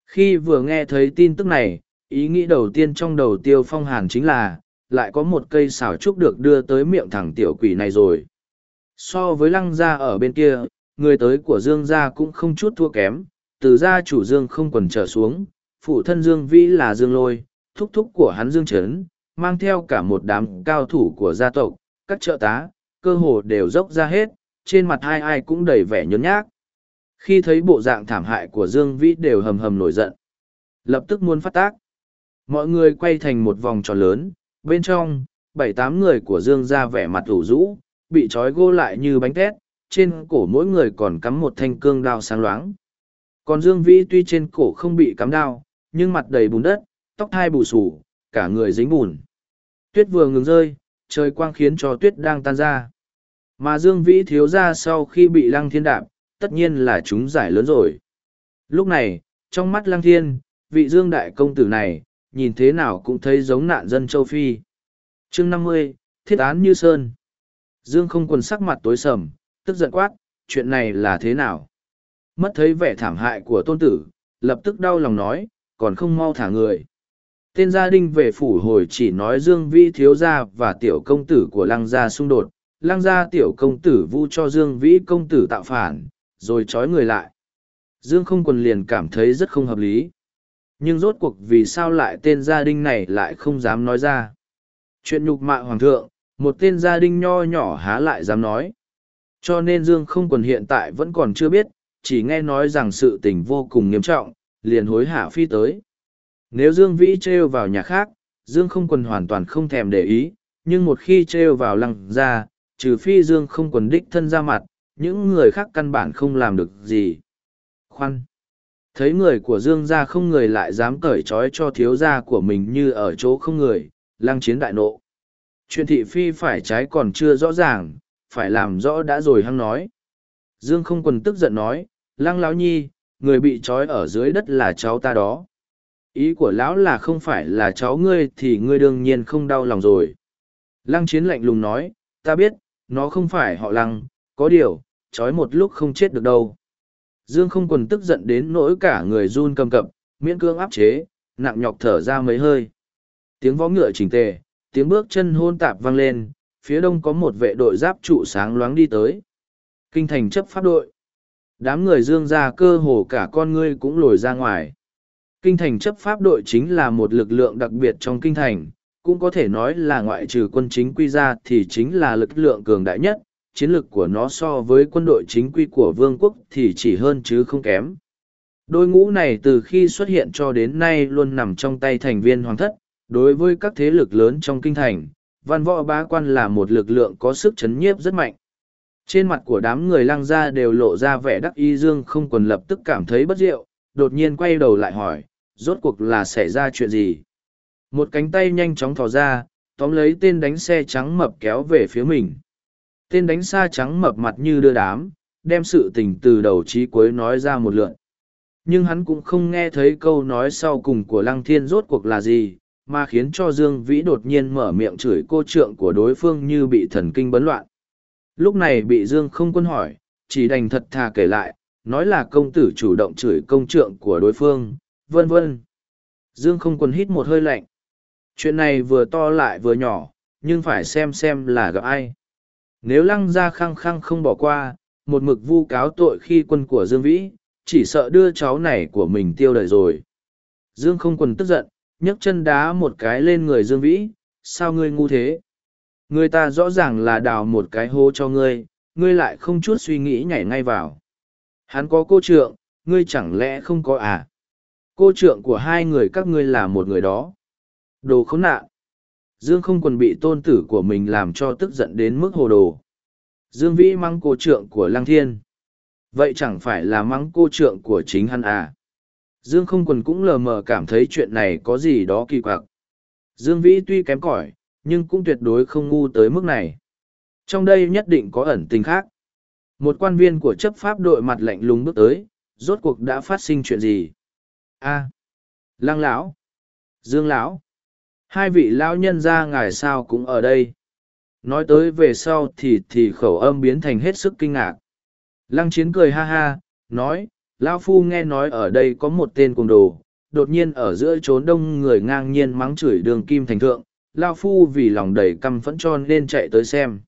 Khi vừa nghe thấy tin tức này, ý nghĩ đầu tiên trong đầu Tiêu Phong Hàn chính là, lại có một cây xảo trúc được đưa tới miệng thẳng tiểu quỷ này rồi. So với lăng gia ở bên kia, người tới của Dương gia cũng không chút thua kém, từ gia chủ Dương không quần trở xuống, phụ thân Dương Vĩ là Dương Lôi, thúc thúc của hắn Dương Trấn, mang theo cả một đám cao thủ của gia tộc, các trợ tá, cơ hồ đều dốc ra hết, trên mặt ai ai cũng đầy vẻ nhớn nhác. Khi thấy bộ dạng thảm hại của Dương Vĩ đều hầm hầm nổi giận. Lập tức muốn phát tác. Mọi người quay thành một vòng tròn lớn, bên trong, bảy tám người của Dương ra vẻ mặt ủ rũ, bị trói gô lại như bánh tét, trên cổ mỗi người còn cắm một thanh cương đao sáng loáng. Còn Dương Vĩ tuy trên cổ không bị cắm đao, nhưng mặt đầy bùn đất, tóc hai bù sù, cả người dính bùn. Tuyết vừa ngừng rơi, trời quang khiến cho tuyết đang tan ra. Mà Dương Vĩ thiếu ra sau khi bị Lăng Thiên đạp, tất nhiên là chúng giải lớn rồi. Lúc này, trong mắt Lăng Thiên, vị Dương Đại Công Tử này, nhìn thế nào cũng thấy giống nạn dân châu Phi. chương năm mươi Thiết án như Sơn. Dương không quần sắc mặt tối sầm, tức giận quát, chuyện này là thế nào? Mất thấy vẻ thảm hại của tôn tử, lập tức đau lòng nói, còn không mau thả người. Tên gia đình về phủ hồi chỉ nói Dương Vĩ thiếu gia và tiểu công tử của lăng gia xung đột, lăng gia tiểu công tử vu cho Dương Vĩ công tử tạo phản, rồi trói người lại. Dương không quần liền cảm thấy rất không hợp lý. Nhưng rốt cuộc vì sao lại tên gia đình này lại không dám nói ra. Chuyện nhục mạ hoàng thượng, một tên gia đình nho nhỏ há lại dám nói. Cho nên Dương không quần hiện tại vẫn còn chưa biết, chỉ nghe nói rằng sự tình vô cùng nghiêm trọng, liền hối hả phi tới. Nếu Dương Vĩ trêu vào nhà khác, Dương không quần hoàn toàn không thèm để ý, nhưng một khi trêu vào lăng ra, trừ phi Dương không quần đích thân ra mặt, những người khác căn bản không làm được gì. Khoan! Thấy người của Dương gia không người lại dám cởi trói cho thiếu gia của mình như ở chỗ không người, lăng chiến đại nộ. Chuyện thị phi phải trái còn chưa rõ ràng, phải làm rõ đã rồi hăng nói. Dương không quần tức giận nói, lăng lão nhi, người bị trói ở dưới đất là cháu ta đó ý của lão là không phải là cháu ngươi thì ngươi đương nhiên không đau lòng rồi lăng chiến lạnh lùng nói ta biết nó không phải họ lăng có điều trói một lúc không chết được đâu dương không quần tức giận đến nỗi cả người run cầm cập, miễn cưỡng áp chế, nặng nhọc thở ra mấy hơi. Tiếng vó ngựa chỉnh tề, tiếng bước chân hôn tạp vang lên, phía đông có một vệ đội giáp trụ sáng loáng đi tới. Kinh thành chấp pháp đội. Đám người dương ra cơ hồ cả con ngươi cũng lồi ra ngoài. Kinh thành chấp pháp đội chính là một lực lượng đặc biệt trong kinh thành, cũng có thể nói là ngoại trừ quân chính quy ra thì chính là lực lượng cường đại nhất chiến lược của nó so với quân đội chính quy của vương quốc thì chỉ hơn chứ không kém đội ngũ này từ khi xuất hiện cho đến nay luôn nằm trong tay thành viên hoàng thất đối với các thế lực lớn trong kinh thành văn võ bá quan là một lực lượng có sức chấn nhiếp rất mạnh trên mặt của đám người lăng gia đều lộ ra vẻ đắc y dương không quần lập tức cảm thấy bất diệu, đột nhiên quay đầu lại hỏi, rốt cuộc là xảy ra chuyện gì? Một cánh tay nhanh chóng thò ra, tóm lấy tên đánh xe trắng mập kéo về phía mình. Tên đánh xa trắng mập mặt như đưa đám, đem sự tình từ đầu chí cuối nói ra một lượn. Nhưng hắn cũng không nghe thấy câu nói sau cùng của Lăng Thiên rốt cuộc là gì, mà khiến cho Dương Vĩ đột nhiên mở miệng chửi cô trượng của đối phương như bị thần kinh bấn loạn. Lúc này bị Dương không quân hỏi, chỉ đành thật thà kể lại, nói là công tử chủ động chửi công trượng của đối phương, vân vân. Dương không quân hít một hơi lạnh. Chuyện này vừa to lại vừa nhỏ, nhưng phải xem xem là gặp ai. Nếu lăng ra khăng khăng không bỏ qua, một mực vu cáo tội khi quân của Dương Vĩ, chỉ sợ đưa cháu này của mình tiêu đời rồi. Dương không quần tức giận, nhấc chân đá một cái lên người Dương Vĩ, sao ngươi ngu thế? Người ta rõ ràng là đào một cái hố cho ngươi, ngươi lại không chút suy nghĩ nhảy ngay vào. Hắn có cô trượng, ngươi chẳng lẽ không có à? Cô trượng của hai người các ngươi là một người đó. Đồ khốn nạn. Dương không còn bị tôn tử của mình làm cho tức giận đến mức hồ đồ. Dương Vĩ mắng cô trượng của Lăng Thiên. Vậy chẳng phải là mắng cô trượng của chính hắn à? Dương không quần cũng lờ mờ cảm thấy chuyện này có gì đó kỳ quặc. Dương Vĩ tuy kém cỏi, nhưng cũng tuyệt đối không ngu tới mức này. Trong đây nhất định có ẩn tình khác. Một quan viên của chấp pháp đội mặt lạnh lùng bước tới, rốt cuộc đã phát sinh chuyện gì? A. À, Lăng lão, Dương lão, hai vị lão nhân ra ngài sao cũng ở đây. Nói tới về sau thì thì khẩu âm biến thành hết sức kinh ngạc. Lăng chiến cười ha ha, nói, lão phu nghe nói ở đây có một tên cùng đồ, đột nhiên ở giữa trốn đông người ngang nhiên mắng chửi đường kim thành thượng, lao phu vì lòng đầy căm phẫn cho nên chạy tới xem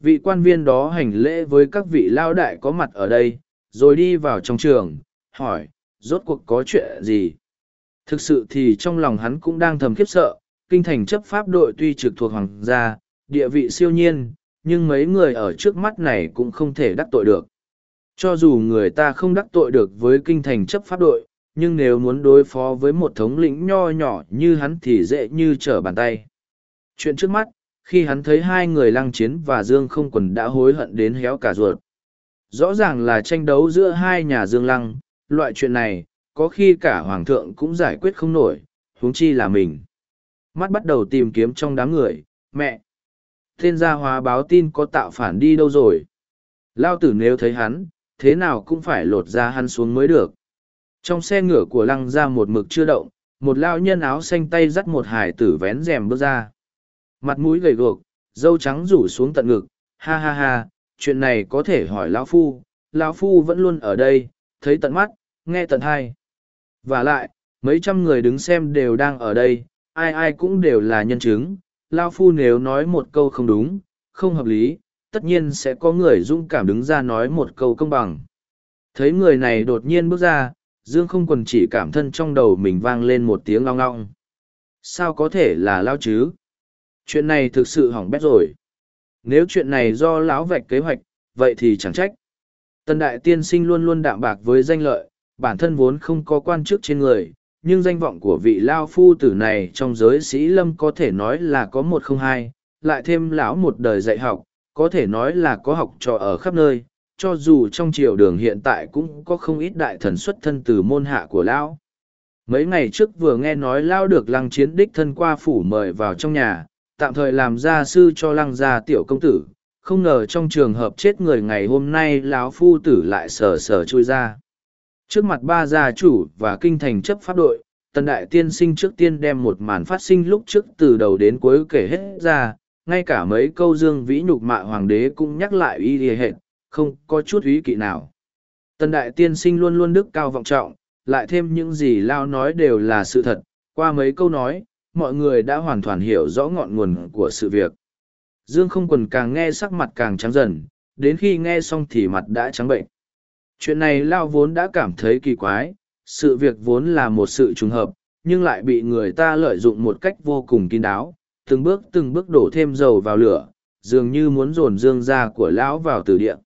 vị quan viên đó hành lễ với các vị lao đại có mặt ở đây rồi đi vào trong trường hỏi rốt cuộc có chuyện gì thực sự thì trong lòng hắn cũng đang thầm khiếp sợ kinh thành chấp pháp đội tuy trực thuộc hoàng gia, địa vị siêu nhiên, nhưng mấy người ở trước mắt này cũng không thể đắc tội được. Cho dù người ta không đắc tội được với kinh thành chấp pháp đội, nhưng nếu muốn đối phó với một thống lĩnh nho nhỏ như hắn thì dễ như trở bàn tay. Chuyện trước mắt, khi hắn thấy hai người lăng chiến và dương không quần đã hối hận đến héo cả ruột. Rõ ràng là tranh đấu giữa hai nhà dương lăng, loại chuyện này, có khi cả hoàng thượng cũng giải quyết không nổi, huống chi là mình mắt bắt đầu tìm kiếm trong đám người, mẹ. Tên gia hóa báo tin có tạo phản đi đâu rồi? Lao tử nếu thấy hắn, thế nào cũng phải lột ra hắn xuống mới được. Trong xe ngựa của lăng ra một mực chưa động, một lao nhân áo xanh tay dắt một hải tử vén rèm bước ra. Mặt mũi gầy guộc, dâu trắng rủ xuống tận ngực, ha ha ha, chuyện này có thể hỏi lão phu lão phu vẫn luôn ở đây, thấy tận mắt, nghe tận hai. Và lại, mấy trăm người đứng xem đều đang ở đây ai ai cũng đều là nhân chứng, lao phu nếu nói một câu không đúng, không hợp lý, tất nhiên sẽ có người dũng cảm đứng ra nói một câu công bằng. Thấy người này đột nhiên bước ra, dương không còn chỉ cảm thân trong đầu mình vang lên một tiếng long long. Sao có thể là lao chứ? Chuyện này thực sự hỏng bét rồi. Nếu chuyện này do lão vạch kế hoạch, vậy thì chẳng trách. Tần đại tiên sinh luôn luôn đạm bạc với danh lợi, bản thân vốn không có quan chức trên người nhưng danh vọng của vị lao phu tử này trong giới sĩ lâm có thể nói là có một không hai, lại thêm lão một đời dạy học, có thể nói là có học trò ở khắp nơi, cho dù trong triều đường hiện tại cũng có không ít đại thần xuất thân từ môn hạ của lão. Mấy ngày trước vừa nghe nói lão được lăng chiến đích thân qua phủ mời vào trong nhà, tạm thời làm gia sư cho lăng gia tiểu công tử, không ngờ trong trường hợp chết người ngày hôm nay lão phu tử lại sờ sờ chui ra trước mặt ba gia chủ và kinh thành chấp pháp đội tần đại tiên sinh trước tiên đem một màn phát sinh lúc trước từ đầu đến cuối kể hết ra ngay cả mấy câu dương vĩ nhục mạ hoàng đế cũng nhắc lại y hề hệt không có chút ý kỵ nào tần đại tiên sinh luôn luôn đức cao vọng trọng lại thêm những gì lao nói đều là sự thật qua mấy câu nói mọi người đã hoàn toàn hiểu rõ ngọn nguồn của sự việc. Dương không quần càng nghe sắc mặt càng trắng dần, đến khi nghe xong thì mặt đã trắng bệnh. Chuyện này Lao vốn đã cảm thấy kỳ quái, sự việc vốn là một sự trùng hợp, nhưng lại bị người ta lợi dụng một cách vô cùng kín đáo, từng bước từng bước đổ thêm dầu vào lửa, dường như muốn dồn dương ra của lão vào từ địa.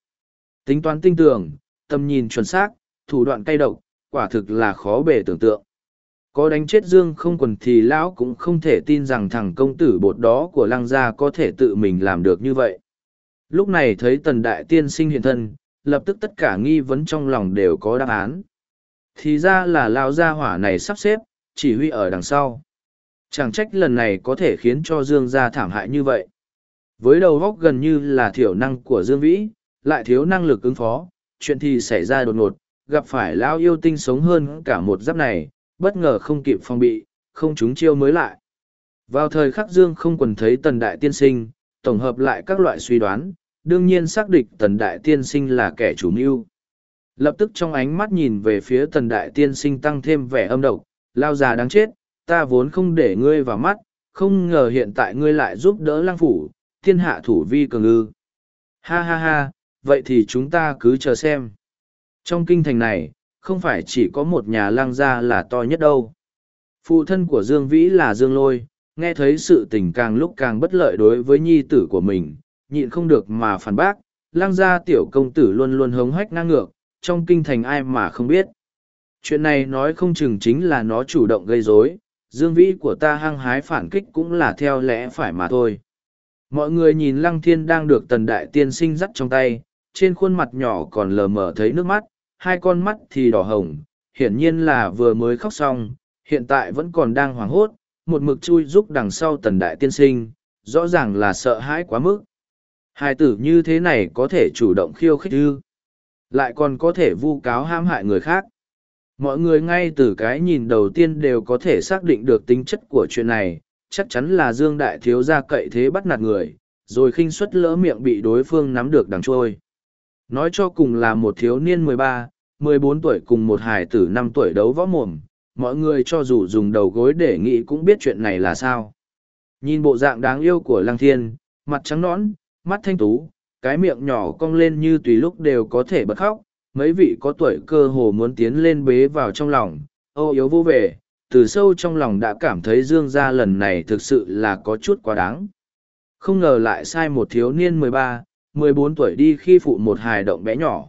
Tính toán tinh tường, tâm nhìn chuẩn xác, thủ đoạn cay độc, quả thực là khó bề tưởng tượng có đánh chết dương không quần thì lão cũng không thể tin rằng thằng công tử bột đó của lăng gia có thể tự mình làm được như vậy lúc này thấy tần đại tiên sinh hiện thân lập tức tất cả nghi vấn trong lòng đều có đáp án. Thì ra là lao gia hỏa này sắp xếp chỉ huy ở đằng sau. Chẳng trách lần này có thể khiến cho dương gia thảm hại như vậy. Với đầu góc gần như là thiểu năng của dương vĩ lại thiếu năng lực ứng phó chuyện thì xảy ra đột ngột gặp phải lao yêu tinh sống hơn cả một giáp này bất ngờ không kịp phòng bị, không trúng chiêu mới lại. Vào thời khắc Dương không quần thấy tần đại tiên sinh, tổng hợp lại các loại suy đoán, đương nhiên xác định tần đại tiên sinh là kẻ chủ mưu. Lập tức trong ánh mắt nhìn về phía tần đại tiên sinh tăng thêm vẻ âm độc, lao già đáng chết, ta vốn không để ngươi vào mắt, không ngờ hiện tại ngươi lại giúp đỡ lang phủ, thiên hạ thủ vi cường ư. Ha ha ha, vậy thì chúng ta cứ chờ xem. Trong kinh thành này, không phải chỉ có một nhà lang gia là to nhất đâu. Phụ thân của Dương Vĩ là Dương Lôi, Nghe thấy sự tình càng lúc càng bất lợi đối với nhi tử của mình, nhịn không được mà phản bác, lang gia tiểu công tử luôn luôn hống hách ngang ngược, trong kinh thành ai mà không biết. Chuyện này nói không chừng chính là nó chủ động gây rối, dương vĩ của ta hăng hái phản kích cũng là theo lẽ phải mà thôi. Mọi người nhìn lăng thiên đang được tần đại tiên sinh dắt trong tay, trên khuôn mặt nhỏ còn lờ mờ thấy nước mắt, hai con mắt thì đỏ hồng, hiển nhiên là vừa mới khóc xong, hiện tại vẫn còn đang hoảng hốt, một mực chui rúc đằng sau tần đại tiên sinh, rõ ràng là sợ hãi quá mức. Hai tử như thế này có thể chủ động khiêu khích ư, lại còn có thể vu cáo ham hại người khác. Mọi người ngay từ cái nhìn đầu tiên đều có thể xác định được tính chất của chuyện này, chắc chắn là Dương Đại Thiếu gia cậy thế bắt nạt người, rồi khinh suất lỡ miệng bị đối phương nắm được đằng trôi. Nói cho cùng là một thiếu niên mười ba, mười bốn tuổi cùng một hải tử năm tuổi đấu võ mồm, mọi người cho dù dùng đầu gối để nghĩ cũng biết chuyện này là sao. Nhìn bộ dạng đáng yêu của Lăng Thiên, mặt trắng nõn, mắt thanh tú, cái miệng nhỏ cong lên như tùy lúc đều có thể bật khóc, mấy vị có tuổi cơ hồ muốn tiến lên bế vào trong lòng, ô yếu vô vẻ. từ sâu trong lòng đã cảm thấy Dương gia lần này thực sự là có chút quá đáng. Không ngờ lại sai một thiếu niên mười ba, mười bốn tuổi đi khi phụ một hài động bé nhỏ.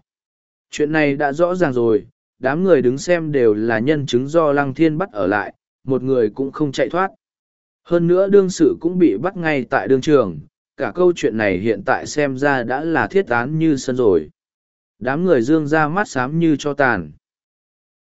Chuyện này đã rõ ràng rồi, đám người đứng xem đều là nhân chứng do Lăng Thiên bắt ở lại, một người cũng không chạy thoát. Hơn nữa đương sự cũng bị bắt ngay tại đương trường, cả câu chuyện này hiện tại xem ra đã là thiết án như sân rồi. Đám người dương ra mắt xám như cho tàn.